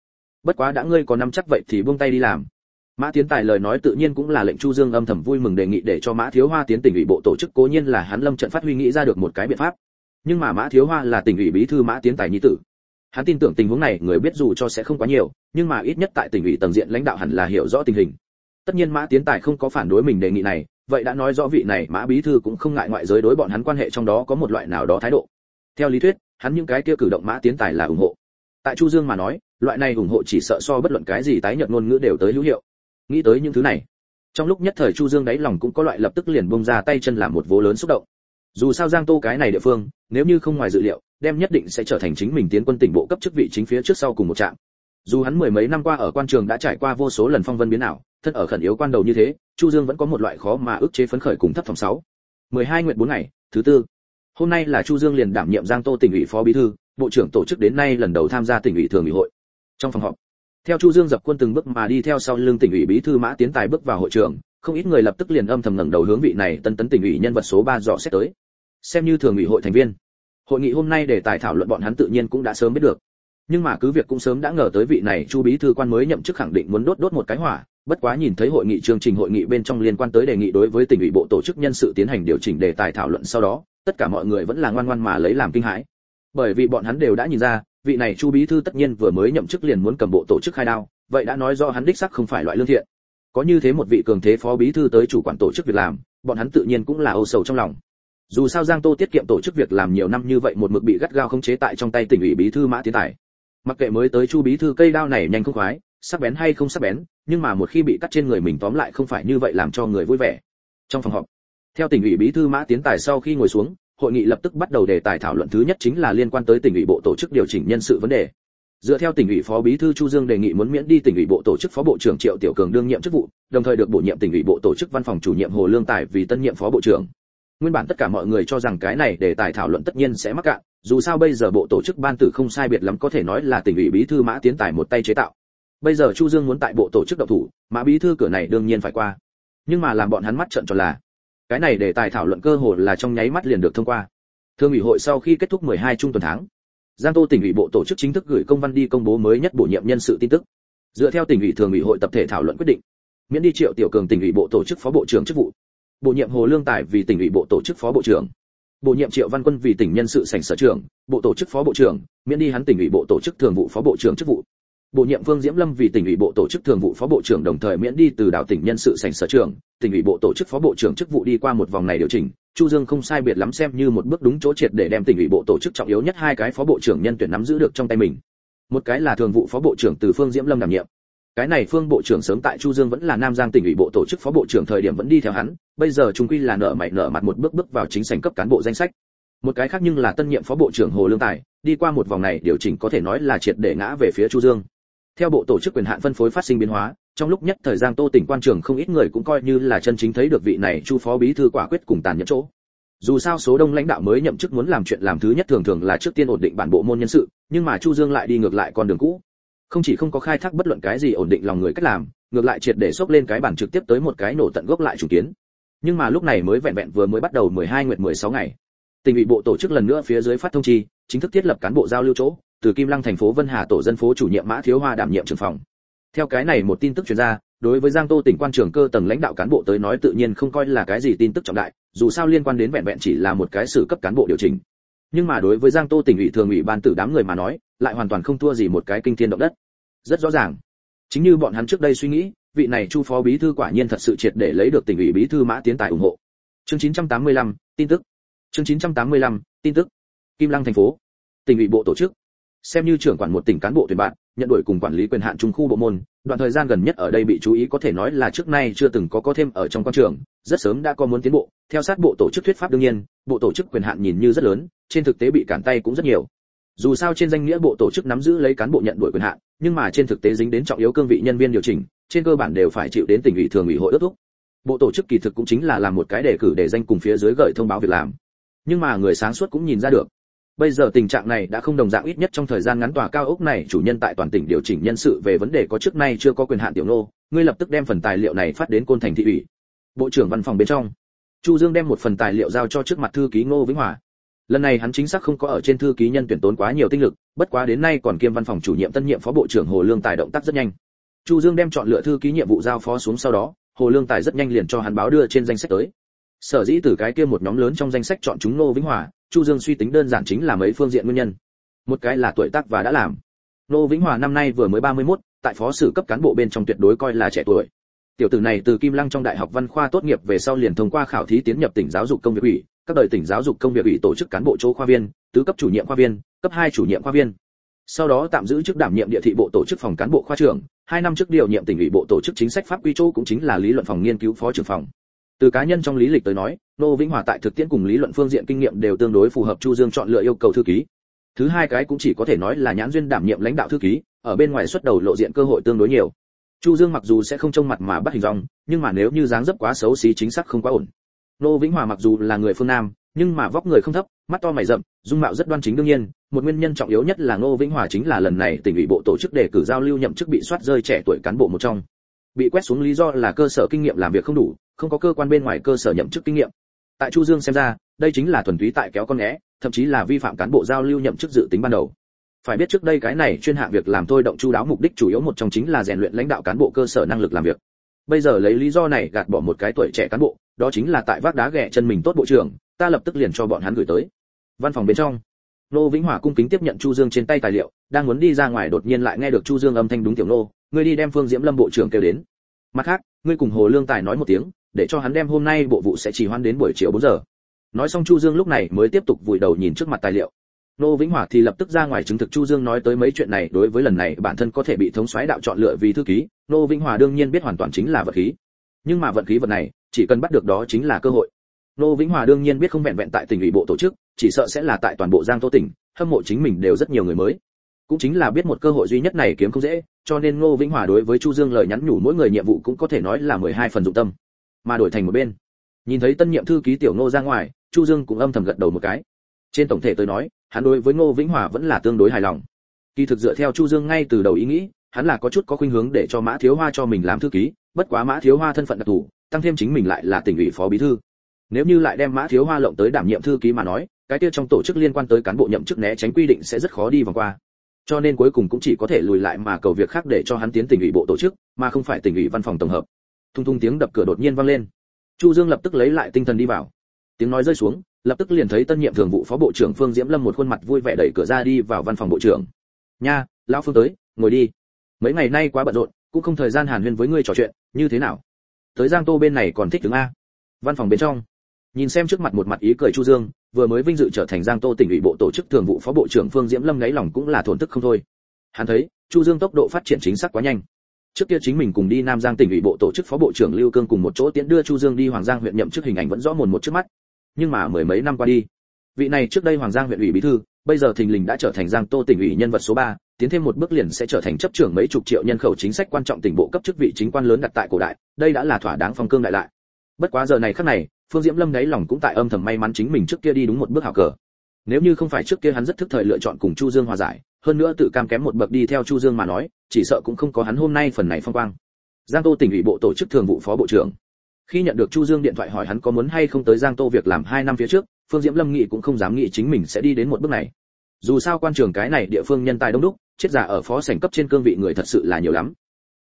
bất quá đã ngươi có nắm chắc vậy thì buông tay đi làm. Mã tiến tài lời nói tự nhiên cũng là lệnh chu dương âm thầm vui mừng đề nghị để cho mã thiếu hoa tiến tỉnh ủy bộ tổ chức, cố nhiên là hắn lâm trận phát huy nghĩ ra được một cái biện pháp. Nhưng mà mã thiếu hoa là tỉnh ủy bí thư mã tiến tài nhi tử. Hắn tin tưởng tình huống này, người biết dù cho sẽ không quá nhiều, nhưng mà ít nhất tại tỉnh ủy tầng diện lãnh đạo hẳn là hiểu rõ tình hình. Tất nhiên mã tiến tài không có phản đối mình đề nghị này, vậy đã nói rõ vị này mã bí thư cũng không ngại ngoại giới đối bọn hắn quan hệ trong đó có một loại nào đó thái độ. Theo lý thuyết, hắn những cái kia cử động mã tiến tài là ủng hộ. Tại chu dương mà nói loại này ủng hộ chỉ sợ so bất luận cái gì tái nhận ngôn ngữ đều tới hữu hiệu. Nghĩ tới những thứ này, trong lúc nhất thời chu dương đáy lòng cũng có loại lập tức liền bông ra tay chân làm một vố lớn xúc động. Dù sao giang tô cái này địa phương, nếu như không ngoài dự liệu, đem nhất định sẽ trở thành chính mình tiến quân tỉnh bộ cấp chức vị chính phía trước sau cùng một trạm. Dù hắn mười mấy năm qua ở quan trường đã trải qua vô số lần phong vân biến ảo, thân ở khẩn yếu quan đầu như thế, chu dương vẫn có một loại khó mà ức chế phấn khởi cùng thấp phòng sáu. Mười hai nguyện bốn ngày, thứ tư. Hôm nay là chu dương liền đảm nhiệm giang tô tỉnh ủy phó bí thư, bộ trưởng tổ chức đến nay lần đầu tham gia tỉnh ủy thường ủy hội trong phòng họp. Theo chu dương dập quân từng bước mà đi theo sau lưng tỉnh ủy bí thư mã tiến tài bước vào hội trường, không ít người lập tức liền âm thầm ngẩng đầu hướng vị này tân tấn tỉnh ủy nhân vật số 3 dò xét tới. Xem như thường ủy hội thành viên, hội nghị hôm nay để tài thảo luận bọn hắn tự nhiên cũng đã sớm biết được. Nhưng mà cứ việc cũng sớm đã ngờ tới vị này chu bí thư quan mới nhậm chức khẳng định muốn đốt đốt một cái hỏa, bất quá nhìn thấy hội nghị chương trình hội nghị bên trong liên quan tới đề nghị đối với tỉnh ủy bộ tổ chức nhân sự tiến hành điều chỉnh đề tài thảo luận sau đó, tất cả mọi người vẫn là ngoan ngoan mà lấy làm kinh hãi. Bởi vì bọn hắn đều đã nhìn ra vị này chu bí thư tất nhiên vừa mới nhậm chức liền muốn cầm bộ tổ chức khai đao, vậy đã nói do hắn đích sắc không phải loại lương thiện. Có như thế một vị cường thế phó bí thư tới chủ quản tổ chức việc làm, bọn hắn tự nhiên cũng là âu sầu trong lòng. Dù sao giang tô tiết kiệm tổ chức việc làm nhiều năm như vậy một mực bị gắt gao không chế tại trong tay tỉnh ủy bí thư mã tiến tài. Mặc kệ mới tới chu bí thư cây đao này nhanh không khoái, sắc bén hay không sắc bén, nhưng mà một khi bị cắt trên người mình tóm lại không phải như vậy làm cho người vui vẻ. Trong phòng họp, theo tỉnh ủy bí thư mã tiến tài sau khi ngồi xuống hội nghị lập tức bắt đầu đề tài thảo luận. Thứ nhất chính là liên quan tới tỉnh ủy bộ tổ chức điều chỉnh nhân sự vấn đề. Dựa theo tỉnh ủy phó bí thư chu dương đề nghị muốn miễn đi tỉnh ủy bộ tổ chức phó bộ trưởng triệu tiểu cường đương nhiệm chức vụ, đồng thời được bổ nhiệm tỉnh ủy bộ tổ chức văn phòng chủ nhiệm hồ lương tài vì tân nhiệm phó bộ trưởng. Nguyên bản tất cả mọi người cho rằng cái này đề tài thảo luận tất nhiên sẽ mắc cạn, dù sao bây giờ bộ tổ chức ban tử không sai biệt lắm có thể nói là tỉnh ủy bí thư mã tiến tài một tay chế tạo. Bây giờ chu dương muốn tại bộ tổ chức độc thủ, mã bí thư cửa này đương nhiên phải qua. Nhưng mà làm bọn hắn mắt trợn tròn là cái này để tài thảo luận cơ hội là trong nháy mắt liền được thông qua. Thương ủy hội sau khi kết thúc 12 trung tuần tháng, giang tô tỉnh ủy bộ tổ chức chính thức gửi công văn đi công bố mới nhất bổ nhiệm nhân sự tin tức. Dựa theo tỉnh ủy thường ủy hội tập thể thảo luận quyết định, miễn đi triệu tiểu cường tỉnh ủy bộ tổ chức phó bộ trưởng chức vụ, bổ nhiệm hồ lương tài vì tỉnh ủy bộ tổ chức phó bộ trưởng, bổ nhiệm triệu văn quân vì tỉnh nhân sự sảnh sở trưởng, bộ tổ chức phó bộ trưởng, miễn đi hắn tỉnh ủy bộ tổ chức thường vụ phó bộ trưởng chức vụ. Bộ nhiệm Vương Diễm Lâm vì tỉnh ủy bộ tổ chức thường vụ phó bộ trưởng đồng thời miễn đi từ đảo tỉnh nhân sự sảnh sở trưởng, tỉnh ủy bộ tổ chức phó bộ trưởng chức vụ đi qua một vòng này điều chỉnh, Chu Dương không sai biệt lắm xem như một bước đúng chỗ triệt để đem tỉnh ủy bộ tổ chức trọng yếu nhất hai cái phó bộ trưởng nhân tuyển nắm giữ được trong tay mình. Một cái là thường vụ phó bộ trưởng từ Phương Diễm Lâm đảm nhiệm. Cái này Phương bộ trưởng sớm tại Chu Dương vẫn là Nam Giang tỉnh ủy bộ tổ chức phó bộ trưởng thời điểm vẫn đi theo hắn, bây giờ trung quy là nợ mày nợ mặt một bước bước vào chính sảnh cấp cán bộ danh sách. Một cái khác nhưng là tân nhiệm phó bộ trưởng Hồ Lương Tài, đi qua một vòng này điều chỉnh có thể nói là triệt để ngã về phía Chu Dương theo bộ tổ chức quyền hạn phân phối phát sinh biến hóa, trong lúc nhất thời gian tô tỉnh quan trường không ít người cũng coi như là chân chính thấy được vị này chu phó bí thư quả quyết cùng tàn nhẫn chỗ. Dù sao số đông lãnh đạo mới nhậm chức muốn làm chuyện làm thứ nhất thường thường là trước tiên ổn định bản bộ môn nhân sự, nhưng mà chu dương lại đi ngược lại con đường cũ. Không chỉ không có khai thác bất luận cái gì ổn định lòng người cách làm, ngược lại triệt để xốc lên cái bản trực tiếp tới một cái nổ tận gốc lại chủ kiến. Nhưng mà lúc này mới vẹn vẹn vừa mới bắt đầu 12 nguyệt 16 ngày. Tỉnh ủy bộ tổ chức lần nữa phía dưới phát thông chi, chính thức thiết lập cán bộ giao lưu chỗ từ Kim Lăng thành phố Vân Hà tổ dân phố chủ nhiệm Mã Thiếu Hoa đảm nhiệm trưởng phòng. Theo cái này một tin tức truyền ra, đối với Giang Tô tỉnh quan trưởng cơ tầng lãnh đạo cán bộ tới nói tự nhiên không coi là cái gì tin tức trọng đại, dù sao liên quan đến vẹn vẹn chỉ là một cái sự cấp cán bộ điều chỉnh. Nhưng mà đối với Giang Tô tỉnh ủy thường ủy ban tử đám người mà nói, lại hoàn toàn không thua gì một cái kinh thiên động đất. Rất rõ ràng, chính như bọn hắn trước đây suy nghĩ, vị này Chu phó bí thư quả nhiên thật sự triệt để lấy được tỉnh ủy bí thư Mã Tiến Tài ủng hộ. Chương 985, tin tức. Chương 985, tin tức. Kim Lăng thành phố, tỉnh ủy bộ tổ chức, xem như trưởng quản một tỉnh cán bộ tuyển bạn, nhận đổi cùng quản lý quyền hạn trung khu bộ môn, đoạn thời gian gần nhất ở đây bị chú ý có thể nói là trước nay chưa từng có có thêm ở trong quan trường, rất sớm đã có muốn tiến bộ. Theo sát bộ tổ chức thuyết pháp đương nhiên, bộ tổ chức quyền hạn nhìn như rất lớn, trên thực tế bị cản tay cũng rất nhiều. Dù sao trên danh nghĩa bộ tổ chức nắm giữ lấy cán bộ nhận đổi quyền hạn, nhưng mà trên thực tế dính đến trọng yếu cương vị nhân viên điều chỉnh, trên cơ bản đều phải chịu đến tỉnh ủy thường ủy hội ước thúc. Bộ tổ chức kỳ thực cũng chính là làm một cái đề cử để danh cùng phía dưới gợi thông báo việc làm. Nhưng mà người sáng suốt cũng nhìn ra được bây giờ tình trạng này đã không đồng dạng ít nhất trong thời gian ngắn tòa cao ốc này, chủ nhân tại toàn tỉnh điều chỉnh nhân sự về vấn đề có trước nay chưa có quyền hạn tiểu nô, ngươi lập tức đem phần tài liệu này phát đến côn thành thị ủy. Bộ trưởng văn phòng bên trong. Chu dương đem một phần tài liệu giao cho trước mặt thư ký ngô vĩnh hòa. Lần này hắn chính xác không có ở trên thư ký nhân tuyển tốn quá nhiều tinh lực, bất quá đến nay còn kiêm văn phòng chủ nhiệm tân nhiệm phó bộ trưởng hồ lương tài động tác rất nhanh. Chu dương đem chọn lựa thư ký nhiệm vụ giao phó xuống sau đó, hồ lương tài rất nhanh liền cho hắn báo đưa trên danh sách tới. Sở dĩ từ cái kia một nhóm lớn trong danh sách chọn chúng ngô vĩnh hòa chu dương suy tính đơn giản chính là mấy phương diện nguyên nhân. Một cái là tuổi tác và đã làm. Nô vĩnh hòa năm nay vừa mới 31, tại phó sử cấp cán bộ bên trong tuyệt đối coi là trẻ tuổi. Tiểu tử này từ kim lăng trong đại học văn khoa tốt nghiệp về sau liền thông qua khảo thí tiến nhập tỉnh giáo dục công việc ủy các đời tỉnh giáo dục công việc ủy tổ chức cán bộ chỗ khoa viên tứ cấp chủ nhiệm khoa viên cấp hai chủ nhiệm khoa viên. Sau đó tạm giữ chức đảm nhiệm địa thị bộ tổ chức phòng cán bộ khoa trưởng hai năm trước điều nhiệm tỉnh ủy bộ tổ chức chính sách pháp quy chỗ cũng chính là lý luận phòng nghiên cứu phó trưởng phòng từ cá nhân trong lý lịch tới nói nô vĩnh hòa tại thực tiễn cùng lý luận phương diện kinh nghiệm đều tương đối phù hợp chu dương chọn lựa yêu cầu thư ký. Thứ hai cái cũng chỉ có thể nói là nhãn duyên đảm nhiệm lãnh đạo thư ký, ở bên ngoài xuất đầu lộ diện cơ hội tương đối nhiều. Chu dương mặc dù sẽ không trông mặt mà bắt hình dong, nhưng mà nếu như dáng dấp quá xấu xí chính xác không quá ổn. Nô vĩnh hòa mặc dù là người phương nam, nhưng mà vóc người không thấp, mắt to mày rậm, dung mạo rất đoan chính đương nhiên, một nguyên nhân trọng yếu nhất là Nô vĩnh hòa chính là lần này tỉnh ủy bộ tổ chức đề cử giao lưu nhậm chức bị soát rơi trẻ tuổi cán bộ một trong. Bị quét xuống lý do là cơ sở kinh nghiệm làm việc không đủ không có cơ quan bên ngoài cơ sở nhậm chức kinh nghiệm. Tại chu dương xem ra, đây chính là thuần túy tại kéo con né thậm chí là vi phạm cán bộ giao lưu nhậm chức dự tính ban đầu. Phải biết trước đây cái này chuyên hạng việc làm thôi động chu đáo mục đích chủ yếu một trong chính là rèn luyện lãnh đạo cán bộ cơ sở năng lực làm việc. Bây giờ lấy lý do này gạt bỏ một cái tuổi trẻ cán bộ, đó chính là tại vác đá ghẻ chân mình tốt bộ trưởng, ta lập tức liền cho bọn hắn gửi tới. Văn phòng bên trong, nô vĩnh hòa cung kính tiếp nhận chu dương trên tay tài liệu, đang muốn đi ra ngoài đột nhiên lại nghe được chu dương âm thanh đúng tiểu nô, ngươi đi đem phương diễm lâm bộ trưởng kêu đến. Mặt khác, ngươi cùng hồ lương tài nói một tiếng để cho hắn đem hôm nay bộ vụ sẽ chỉ hoan đến buổi chiều 4 giờ. Nói xong chu dương lúc này mới tiếp tục vùi đầu nhìn trước mặt tài liệu. Nô vĩnh hòa thì lập tức ra ngoài chứng thực chu dương nói tới mấy chuyện này, đối với lần này bản thân có thể bị thống soái đạo chọn lựa vì thư ký, nô vĩnh hòa đương nhiên biết hoàn toàn chính là vật khí. Nhưng mà vận khí vật này, chỉ cần bắt được đó chính là cơ hội. Nô vĩnh hòa đương nhiên biết không vẹn vẹn tại tỉnh ủy bộ tổ chức, chỉ sợ sẽ là tại toàn bộ giang tô tỉnh, hâm mộ chính mình đều rất nhiều người mới. Cũng chính là biết một cơ hội duy nhất này kiếm không dễ, cho nên ngô vĩnh hòa đối với chu dương lời nhắn nhủ mỗi người nhiệm vụ cũng có thể nói là mười hai phần dụng tâm mà đổi thành một bên. Nhìn thấy tân nhiệm thư ký tiểu ngô ra ngoài, chu dương cũng âm thầm gật đầu một cái. Trên tổng thể tôi nói, hắn đối với ngô vĩnh hòa vẫn là tương đối hài lòng. Kỳ thực dựa theo chu dương ngay từ đầu ý nghĩ, hắn là có chút có khuynh hướng để cho mã thiếu hoa cho mình làm thư ký, bất quá mã thiếu hoa thân phận đặc thù, tăng thêm chính mình lại là tỉnh ủy phó bí thư. Nếu như lại đem mã thiếu hoa lộng tới đảm nhiệm thư ký mà nói, cái kia trong tổ chức liên quan tới cán bộ nhậm chức né tránh quy định sẽ rất khó đi vòng qua. Cho nên cuối cùng cũng chỉ có thể lùi lại mà cầu việc khác để cho hắn tiến tỉnh ủy bộ tổ chức, mà không phải tỉnh ủy văn phòng tổng hợp thùng thùng tiếng đập cửa đột nhiên vang lên. Chu dương lập tức lấy lại tinh thần đi vào. Tiếng nói rơi xuống, lập tức liền thấy tân nhiệm thường vụ phó bộ trưởng phương diễm lâm một khuôn mặt vui vẻ đẩy cửa ra đi vào văn phòng bộ trưởng. Nha, lão phương tới, ngồi đi. Mấy ngày nay quá bận rộn, cũng không thời gian hàn huyên với ngươi trò chuyện, như thế nào? Tới giang tô bên này còn thích đứng a. Văn phòng bên trong. Nhìn xem trước mặt một mặt ý cười chu dương, vừa mới vinh dự trở thành giang tô tỉnh ủy bộ tổ chức thường vụ phó bộ trưởng phương diễm lâm ngáy lòng cũng là thổn thức không thôi. Hắn thấy, chu dương tốc độ phát triển chính xác quá nhanh trước kia chính mình cùng đi nam giang tỉnh ủy bộ tổ chức phó bộ trưởng lưu cương cùng một chỗ tiễn đưa chu dương đi hoàng giang huyện nhậm chức hình ảnh vẫn rõ mồn một trước mắt. Nhưng mà mười mấy năm qua đi vị này trước đây hoàng giang huyện ủy bí thư bây giờ thình lình đã trở thành giang tô tỉnh ủy nhân vật số 3, tiến thêm một bước liền sẽ trở thành chấp trưởng mấy chục triệu nhân khẩu chính sách quan trọng tỉnh bộ cấp chức vị chính quan lớn đặt tại cổ đại đây đã là thỏa đáng phong cương đại lại. Bất quá giờ này khắc này phương diễm lâm đáy lòng cũng tại âm thầm may mắn chính mình trước kia đi đúng một bước hảo cờ. Nếu như không phải trước kia hắn rất thức thời lựa chọn cùng chu dương hòa giải hơn nữa tự cam kém một bậc đi theo chu dương mà nói, chỉ sợ cũng không có hắn hôm nay phần này phong quang. Giang tô tỉnh ủy bộ tổ chức thường vụ phó bộ trưởng. Khi nhận được chu dương điện thoại hỏi hắn có muốn hay không tới giang tô việc làm hai năm phía trước, phương diễm lâm nghị cũng không dám nghĩ chính mình sẽ đi đến một bước này. Dù sao quan trường cái này địa phương nhân tài đông đúc, chết giả ở phó sảnh cấp trên cương vị người thật sự là nhiều lắm.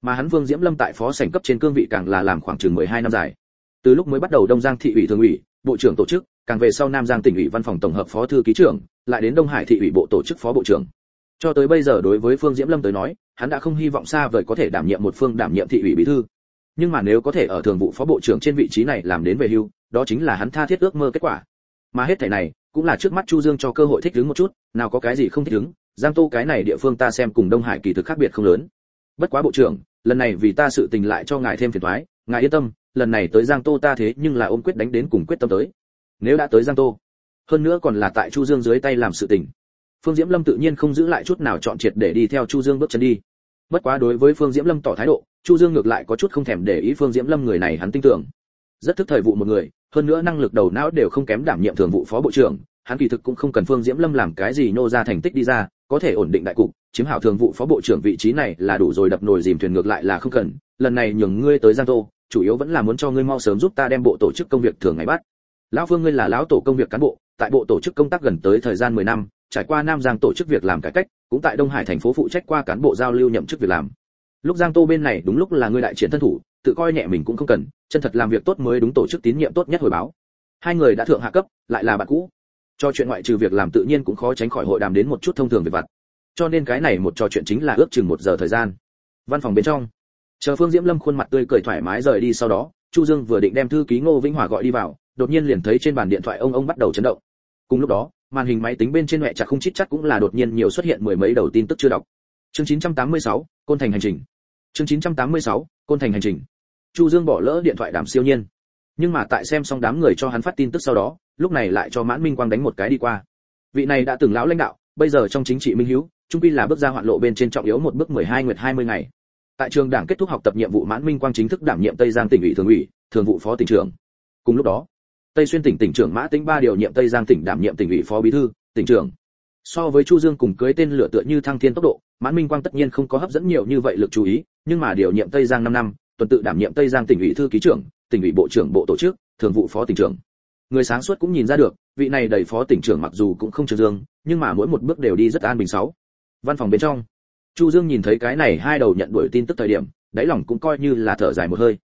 Mà hắn phương diễm lâm tại phó sảnh cấp trên cương vị càng là làm khoảng chừng 12 năm dài. Từ lúc mới bắt đầu đông giang thị ủy thường ủy, bộ trưởng tổ chức, càng về sau nam giang tỉnh ủy văn phòng tổng hợp phó thư ký trưởng, lại đến đông hải thị ủy bộ tổ chức phó bộ trưởng cho tới bây giờ đối với phương diễm lâm tới nói, hắn đã không hy vọng xa vời có thể đảm nhiệm một phương đảm nhiệm thị ủy bí thư. Nhưng mà nếu có thể ở thường vụ phó bộ trưởng trên vị trí này làm đến về hưu, đó chính là hắn tha thiết ước mơ kết quả. Mà hết thảy này, cũng là trước mắt chu dương cho cơ hội thích ứng một chút, nào có cái gì không thích ứng, giang tô cái này địa phương ta xem cùng đông hải kỳ thực khác biệt không lớn. Bất quá bộ trưởng, lần này vì ta sự tình lại cho ngài thêm phiền toái, ngài yên tâm, lần này tới giang tô ta thế nhưng là ôm quyết đánh đến cùng quyết tâm tới. Nếu đã tới giang tô, hơn nữa còn là tại chu dương dưới tay làm sự tình phương diễm lâm tự nhiên không giữ lại chút nào chọn triệt để đi theo chu dương bước chân đi. Bất quá đối với phương diễm lâm tỏ thái độ, chu dương ngược lại có chút không thèm để ý phương diễm lâm người này hắn tin tưởng. Rất thức thời vụ một người, hơn nữa năng lực đầu não đều không kém đảm nhiệm thường vụ phó bộ trưởng, hắn kỳ thực cũng không cần phương diễm lâm làm cái gì nô ra thành tích đi ra, có thể ổn định đại cục, chiếm hảo thường vụ phó bộ trưởng vị trí này là đủ rồi đập nồi dìm thuyền ngược lại là không cần, lần này nhường ngươi tới giang tô, chủ yếu vẫn là muốn cho ngươi mau sớm giúp ta đem bộ tổ chức công việc thường ngày bắt. Lão phương ngươi là lão tổ công việc cán bộ, tại bộ tổ chức công tác gần tới thời gian 10 năm trải qua nam giang tổ chức việc làm cải cách, cũng tại đông hải thành phố phụ trách qua cán bộ giao lưu nhậm chức việc làm. Lúc giang tô bên này đúng lúc là người đại triển thân thủ, tự coi nhẹ mình cũng không cần, chân thật làm việc tốt mới đúng tổ chức tín nhiệm tốt nhất hồi báo. Hai người đã thượng hạ cấp, lại là bạn cũ. Cho chuyện ngoại trừ việc làm tự nhiên cũng khó tránh khỏi hội đàm đến một chút thông thường về vặt. Cho nên cái này một trò chuyện chính là ước chừng một giờ thời gian. Văn phòng bên trong. Chờ phương diễm lâm khuôn mặt tươi cười thoải mái rời đi sau đó, chu dương vừa định đem thư ký ngô vĩnh hòa gọi đi vào, đột nhiên liền thấy trên bàn điện thoại ông ông bắt đầu chấn động. Cùng lúc đó màn hình máy tính bên trên mẹ chặt không chít chắc cũng là đột nhiên nhiều xuất hiện mười mấy đầu tin tức chưa đọc. Chương 986, côn thành hành trình. Chương 986, côn thành hành trình. Chu dương bỏ lỡ điện thoại đàm siêu nhiên. Nhưng mà tại xem xong đám người cho hắn phát tin tức sau đó lúc này lại cho mãn minh quang đánh một cái đi qua. Vị này đã từng lão lãnh đạo bây giờ trong chính trị minh hiếu trung quy là bước ra hoạn lộ bên trên trọng yếu một bước 12 nguyệt 20 ngày. Tại trường đảng kết thúc học tập nhiệm vụ mãn minh quang chính thức đảm nhiệm tây giang tỉnh ủy thường ủy thường vụ phó tỉnh trưởng. Cùng lúc đó tây xuyên tỉnh tỉnh trưởng mã tĩnh ba điều nhiệm tây giang tỉnh đảm nhiệm tỉnh ủy phó bí thư, tỉnh trưởng. So với chu dương cùng cưới tên lửa tựa như thăng thiên tốc độ, mãn minh quang tất nhiên không có hấp dẫn nhiều như vậy lực chú ý, nhưng mà điều nhiệm tây giang 5 năm, tuần tự đảm nhiệm tây giang tỉnh ủy thư ký trưởng, tỉnh ủy bộ trưởng bộ tổ chức, thường vụ phó tỉnh trưởng. Người sáng suốt cũng nhìn ra được, vị này đầy phó tỉnh trưởng mặc dù cũng không trừ dương, nhưng mà mỗi một bước đều đi rất an bình sáu. Văn phòng bên trong, chu dương nhìn thấy cái này hai đầu nhận đuổi tin tức thời điểm, đáy lòng cũng coi như là thở dài một hơi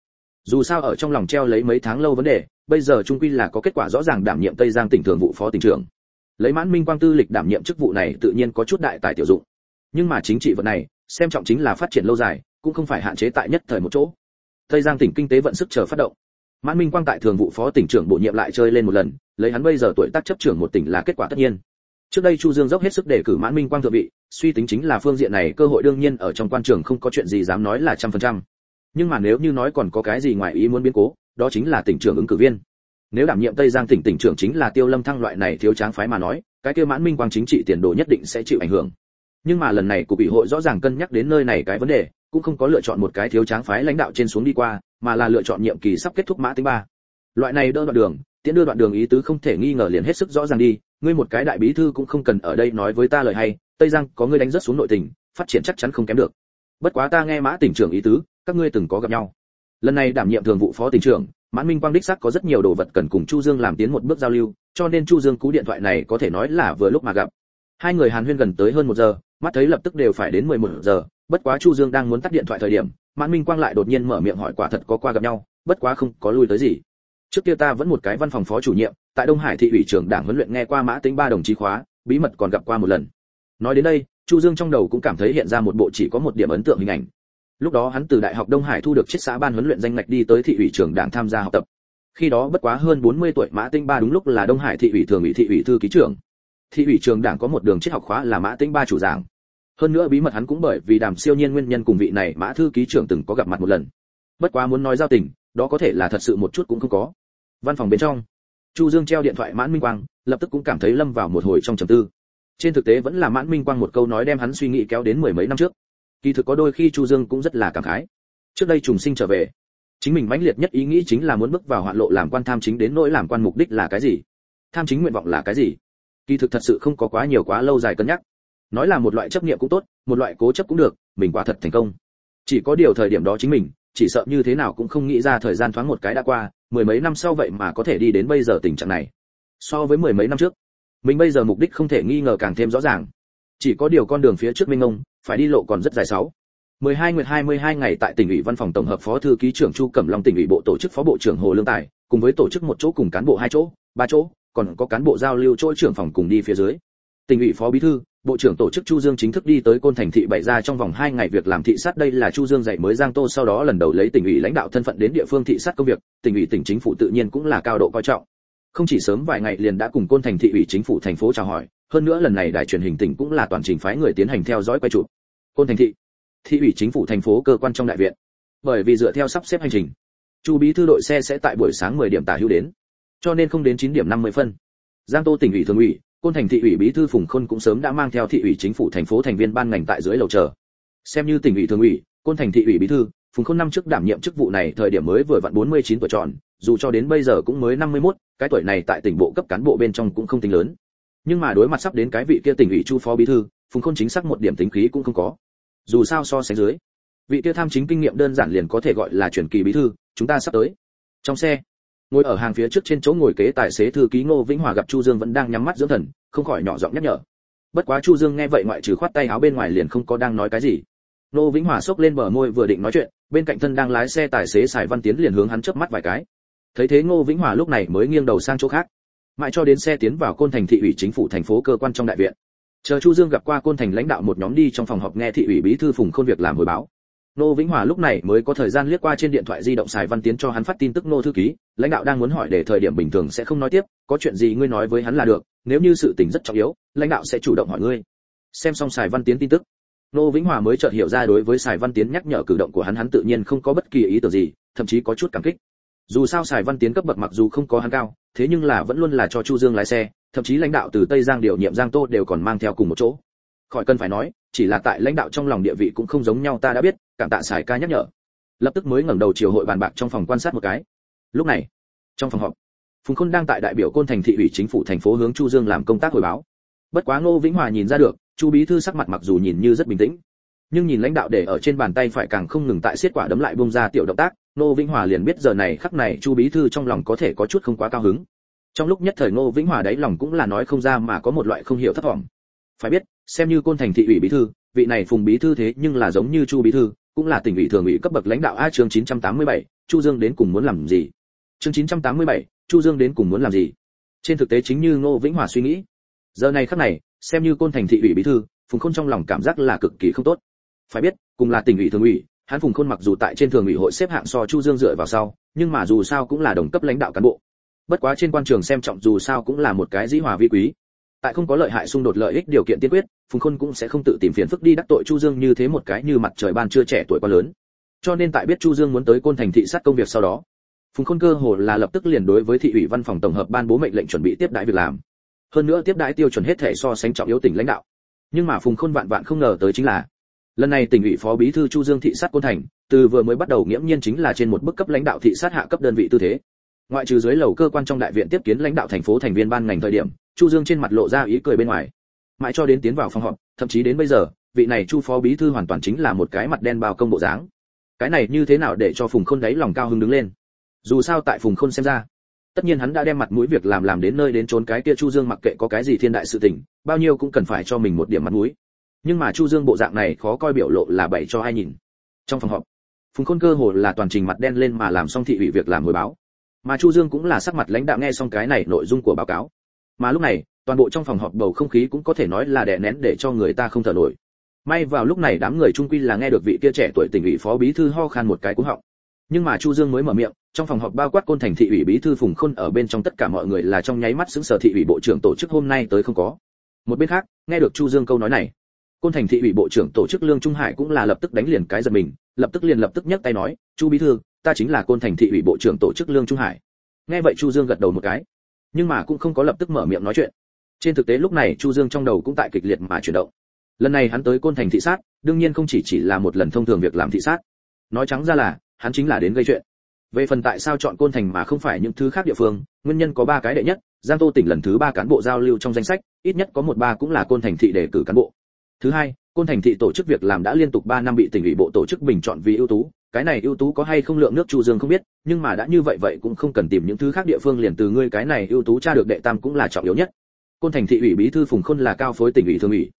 dù sao ở trong lòng treo lấy mấy tháng lâu vấn đề, bây giờ trung quy là có kết quả rõ ràng đảm nhiệm tây giang tỉnh thường vụ phó tỉnh trưởng. Lấy mãn minh quang tư lịch đảm nhiệm chức vụ này tự nhiên có chút đại tài tiểu dụng. Nhưng mà chính trị vận này, xem trọng chính là phát triển lâu dài, cũng không phải hạn chế tại nhất thời một chỗ. Tây giang tỉnh kinh tế vận sức chờ phát động. Mãn minh quang tại thường vụ phó tỉnh trưởng bổ nhiệm lại chơi lên một lần, lấy hắn bây giờ tuổi tác chấp trưởng một tỉnh là kết quả tất nhiên. Trước đây chu dương dốc hết sức để cử mãn minh quang thượng vị, suy tính chính là phương diện này cơ hội đương nhiên ở trong quan trường không có chuyện gì dám nói là trăm phần trăm nhưng mà nếu như nói còn có cái gì ngoài ý muốn biến cố, đó chính là tỉnh trưởng ứng cử viên. Nếu đảm nhiệm tây giang tỉnh tỉnh trưởng chính là tiêu lâm thăng loại này thiếu tráng phái mà nói, cái kia mãn minh quang chính trị tiền đồ nhất định sẽ chịu ảnh hưởng. Nhưng mà lần này cục ủy hội rõ ràng cân nhắc đến nơi này cái vấn đề, cũng không có lựa chọn một cái thiếu tráng phái lãnh đạo trên xuống đi qua, mà là lựa chọn nhiệm kỳ sắp kết thúc mã tính ba. Loại này đỡ đoạn đường, tiễn đưa đoạn đường ý tứ không thể nghi ngờ liền hết sức rõ ràng đi, ngươi một cái đại bí thư cũng không cần ở đây nói với ta lời hay, tây giang có ngươi đánh rất xuống nội tình, phát triển chắc chắn không kém được. Bất quá ta nghe mã tỉnh trưởng ý tứ các ngươi từng có gặp nhau. Lần này đảm nhiệm thường vụ phó tỉnh trưởng, mãn minh quang đích xác có rất nhiều đồ vật cần cùng chu dương làm tiến một bước giao lưu, cho nên chu dương cú điện thoại này có thể nói là vừa lúc mà gặp. Hai người hàn huyên gần tới hơn một giờ, mắt thấy lập tức đều phải đến 11 giờ, bất quá chu dương đang muốn tắt điện thoại thời điểm, mãn minh quang lại đột nhiên mở miệng hỏi quả thật có qua gặp nhau, bất quá không có lui tới gì. Trước kia ta vẫn một cái văn phòng phó chủ nhiệm, tại đông hải thị ủy trưởng đảng huấn luyện nghe qua mã tính ba đồng chí khóa, bí mật còn gặp qua một lần. Nói đến đây, chu dương trong đầu cũng cảm thấy hiện ra một bộ chỉ có một điểm ấn tượng hình ảnh lúc đó hắn từ đại học đông hải thu được chiếc xã ban huấn luyện danh ngạch đi tới thị ủy trường đảng tham gia học tập. Khi đó bất quá hơn 40 tuổi, mã tinh ba đúng lúc là đông hải thị ủy thường ủy thị ủy thư ký trưởng. Thị ủy trường đảng có một đường triết học khóa là mã tinh ba chủ giảng. Hơn nữa bí mật hắn cũng bởi vì đàm siêu nhiên nguyên nhân cùng vị này mã thư ký trưởng từng có gặp mặt một lần. Bất quá muốn nói giao tình, đó có thể là thật sự một chút cũng không có. Văn phòng bên trong, chu dương treo điện thoại mãn minh quang, lập tức cũng cảm thấy lâm vào một hồi trong trầm tư. Trên thực tế vẫn là mãn minh quang một câu nói đem hắn suy nghĩ kéo đến mười mấy năm trước kỳ thực có đôi khi chu dương cũng rất là cảm khái. Trước đây trùng sinh trở về, chính mình mãnh liệt nhất ý nghĩ chính là muốn bước vào hoạn lộ làm quan tham chính đến nỗi làm quan mục đích là cái gì? Tham chính nguyện vọng là cái gì? Kỳ thực thật sự không có quá nhiều quá lâu dài cân nhắc. Nói là một loại chấp niệm cũng tốt, một loại cố chấp cũng được, mình quả thật thành công. Chỉ có điều thời điểm đó chính mình, chỉ sợ như thế nào cũng không nghĩ ra thời gian thoáng một cái đã qua, mười mấy năm sau vậy mà có thể đi đến bây giờ tình trạng này. So với mười mấy năm trước, mình bây giờ mục đích không thể nghi ngờ càng thêm rõ ràng. Chỉ có điều con đường phía trước minh ông phải đi lộ còn rất dài sáu 12 nguyệt 22 ngày tại tỉnh ủy văn phòng tổng hợp phó thư ký trưởng Chu Cẩm Long tỉnh ủy bộ tổ chức phó bộ trưởng Hồ Lương Tài, cùng với tổ chức một chỗ cùng cán bộ hai chỗ, ba chỗ, còn có cán bộ giao lưu chỗ trưởng phòng cùng đi phía dưới. Tỉnh ủy phó bí thư, bộ trưởng tổ chức Chu Dương chính thức đi tới Côn Thành thị bày ra trong vòng 2 ngày việc làm thị sát đây là Chu Dương dạy mới Giang Tô sau đó lần đầu lấy tỉnh ủy lãnh đạo thân phận đến địa phương thị sát công việc, tỉnh ủy tỉnh chính phủ tự nhiên cũng là cao độ coi trọng. Không chỉ sớm vài ngày liền đã cùng Côn Thành thị ủy chính phủ thành phố chào hỏi, hơn nữa lần này đài truyền hình tỉnh cũng là toàn trình phái người tiến hành theo dõi quay chụp. Côn Thành thị. Thị ủy chính phủ thành phố cơ quan trong đại viện. Bởi vì dựa theo sắp xếp hành trình chu bí thư đội xe sẽ tại buổi sáng 10 điểm tả hữu đến cho nên không đến 9 điểm 50 phân. Giang tô tỉnh ủy thường ủy côn thành thị ủy bí thư phùng khôn cũng sớm đã mang theo thị ủy chính phủ thành phố thành viên ban ngành tại dưới lầu chờ. Xem như tỉnh ủy thường ủy côn thành thị ủy bí thư phùng khôn năm trước đảm nhiệm chức vụ này thời điểm mới vừa vặn 49 tuổi tròn dù cho đến bây giờ cũng mới 51, cái tuổi này tại tỉnh bộ cấp cán bộ bên trong cũng không tính lớn. Nhưng mà đối mặt sắp đến cái vị kia tỉnh ủy chu phó bí thư phùng khôn chính xác một điểm tính khí cũng không có dù sao so sánh dưới, vị kia tham chính kinh nghiệm đơn giản liền có thể gọi là truyền kỳ bí thư, chúng ta sắp tới. Trong xe, ngồi ở hàng phía trước trên chỗ ngồi kế tài xế thư ký ngô vĩnh hòa gặp chu dương vẫn đang nhắm mắt dưỡng thần, không khỏi nhỏ giọng nhắc nhở. Bất quá chu dương nghe vậy ngoại trừ khoát tay áo bên ngoài liền không có đang nói cái gì. Ngô vĩnh hòa xốc lên bờ môi vừa định nói chuyện, bên cạnh thân đang lái xe tài xế xài văn tiến liền hướng hắn chớp mắt vài cái. Thấy thế ngô vĩnh hòa lúc này mới nghiêng đầu sang chỗ khác. Mãi cho đến xe tiến vào côn thành thị ủy chính phủ thành phố cơ quan trong đại viện chờ chu dương gặp qua côn thành lãnh đạo một nhóm đi trong phòng họp nghe thị ủy bí thư phùng khôn việc làm hồi báo. Nô vĩnh hòa lúc này mới có thời gian liếc qua trên điện thoại di động xài văn tiến cho hắn phát tin tức nô thư ký. Lãnh đạo đang muốn hỏi để thời điểm bình thường sẽ không nói tiếp, có chuyện gì ngươi nói với hắn là được, nếu như sự tình rất trọng yếu, lãnh đạo sẽ chủ động hỏi ngươi. Xem xong xài văn tiến tin tức, nô vĩnh hòa mới chợt hiểu ra đối với xài văn tiến nhắc nhở cử động của hắn hắn tự nhiên không có bất kỳ ý tưởng gì, thậm chí có chút cảm kích. Dù sao xài văn tiến cấp bậc mặc dù không có hắn cao, thế nhưng là vẫn luôn là cho chu dương lái xe thậm chí lãnh đạo từ tây giang điều nhiệm giang tô đều còn mang theo cùng một chỗ. Khỏi cần phải nói, chỉ là tại lãnh đạo trong lòng địa vị cũng không giống nhau ta đã biết, cảm tạ sài ca nhắc nhở. Lập tức mới ngẩng đầu chiều hội bàn bạc trong phòng quan sát một cái. Lúc này, trong phòng họp, phùng khôn đang tại đại biểu côn thành thị ủy chính phủ thành phố hướng chu dương làm công tác hồi báo. Bất quá ngô vĩnh hòa nhìn ra được, chu bí thư sắc mặt mặc dù nhìn như rất bình tĩnh, nhưng nhìn lãnh đạo để ở trên bàn tay phải càng không ngừng tại xiết quả đấm lại bung ra tiểu động tác, ngô vĩnh hòa liền biết giờ này khắc này chu bí thư trong lòng có thể có chút không quá cao hứng trong lúc nhất thời ngô vĩnh hòa đáy lòng cũng là nói không ra mà có một loại không hiểu thất vọng. Phải biết xem như côn thành thị ủy bí thư vị này phùng bí thư thế nhưng là giống như chu bí thư cũng là tỉnh ủy thường ủy cấp bậc lãnh đạo a chương 987, chu dương đến cùng muốn làm gì? Chương 987, chu dương đến cùng muốn làm gì? Trên thực tế chính như ngô vĩnh hòa suy nghĩ. Giờ này khắc này xem như côn thành thị ủy bí thư phùng khôn trong lòng cảm giác là cực kỳ không tốt. Phải biết cùng là tỉnh ủy thường ủy hắn phùng khôn mặc dù tại trên thường ủy hội xếp hạng so chu dương dựa vào sau nhưng mà dù sao cũng là đồng cấp lãnh đạo cán bộ bất quá trên quan trường xem trọng dù sao cũng là một cái dĩ hòa vi quý. Tại không có lợi hại xung đột lợi ích điều kiện tiên quyết, phùng khôn cũng sẽ không tự tìm phiền phức đi đắc tội chu dương như thế một cái như mặt trời ban chưa trẻ tuổi quá lớn. Cho nên tại biết chu dương muốn tới côn thành thị sát công việc sau đó, phùng khôn cơ hồ là lập tức liền đối với thị ủy văn phòng tổng hợp ban bố mệnh lệnh chuẩn bị tiếp đãi việc làm. Hơn nữa tiếp đãi tiêu chuẩn hết thể so sánh trọng yếu tỉnh lãnh đạo. Nhưng mà phùng khôn vạn vạn không ngờ tới chính là, lần này tỉnh ủy phó bí thư chu dương thị sát côn thành, từ vừa mới bắt đầu nghiễm nhiên chính là trên một bức cấp lãnh đạo thị sát hạ cấp đơn vị tư thế ngoại trừ dưới lầu cơ quan trong đại viện tiếp kiến lãnh đạo thành phố thành viên ban ngành thời điểm, chu dương trên mặt lộ ra ý cười bên ngoài. Mãi cho đến tiến vào phòng họp, thậm chí đến bây giờ, vị này chu phó bí thư hoàn toàn chính là một cái mặt đen bao công bộ dáng. Cái này như thế nào để cho phùng khôn đáy lòng cao hứng đứng lên? Dù sao tại phùng khôn xem ra, tất nhiên hắn đã đem mặt mũi việc làm làm đến nơi đến trốn cái kia chu dương mặc kệ có cái gì thiên đại sự tình, bao nhiêu cũng cần phải cho mình một điểm mặt mũi. Nhưng mà chu dương bộ dạng này khó coi biểu lộ là bậy cho ai nhìn. Trong phòng họp, phùng khôn cơ hồ là toàn trình mặt đen lên mà làm xong thị ủy việc làm hồi báo mà chu dương cũng là sắc mặt lãnh đạo nghe xong cái này nội dung của báo cáo. Mà lúc này, toàn bộ trong phòng họp bầu không khí cũng có thể nói là đè nén để cho người ta không thở nổi. May vào lúc này đám người trung quy là nghe được vị kia trẻ tuổi tỉnh ủy phó bí thư ho khan một cái cú họng. Nhưng mà chu dương mới mở miệng, trong phòng họp bao quát côn thành thị ủy bí thư phùng khôn ở bên trong tất cả mọi người là trong nháy mắt xứng sở thị ủy bộ trưởng tổ chức hôm nay tới không có. Một bên khác, nghe được chu dương câu nói này, côn thành thị ủy bộ trưởng tổ chức lương trung hải cũng là lập tức đánh liền cái giật mình, lập tức liền lập tức nhấc tay nói, chu bí thư ta chính là côn thành thị ủy bộ trưởng tổ chức lương trung hải nghe vậy chu dương gật đầu một cái nhưng mà cũng không có lập tức mở miệng nói chuyện trên thực tế lúc này chu dương trong đầu cũng tại kịch liệt mà chuyển động lần này hắn tới côn thành thị sát đương nhiên không chỉ chỉ là một lần thông thường việc làm thị sát nói trắng ra là hắn chính là đến gây chuyện về phần tại sao chọn côn thành mà không phải những thứ khác địa phương nguyên nhân có ba cái đệ nhất giang tô tỉnh lần thứ ba cán bộ giao lưu trong danh sách ít nhất có một ba cũng là côn thành thị đề cử cán bộ thứ hai côn thành thị tổ chức việc làm đã liên tục 3 năm bị tỉnh ủy bộ tổ chức bình chọn vì ưu tú cái này ưu tú có hay không lượng nước chu dương không biết, nhưng mà đã như vậy vậy cũng không cần tìm những thứ khác địa phương liền từ ngươi cái này ưu tú tra được đệ tam cũng là trọng yếu nhất. Côn thành thị ủy bí thư phùng khôn là cao phối tỉnh ủy thường ủy.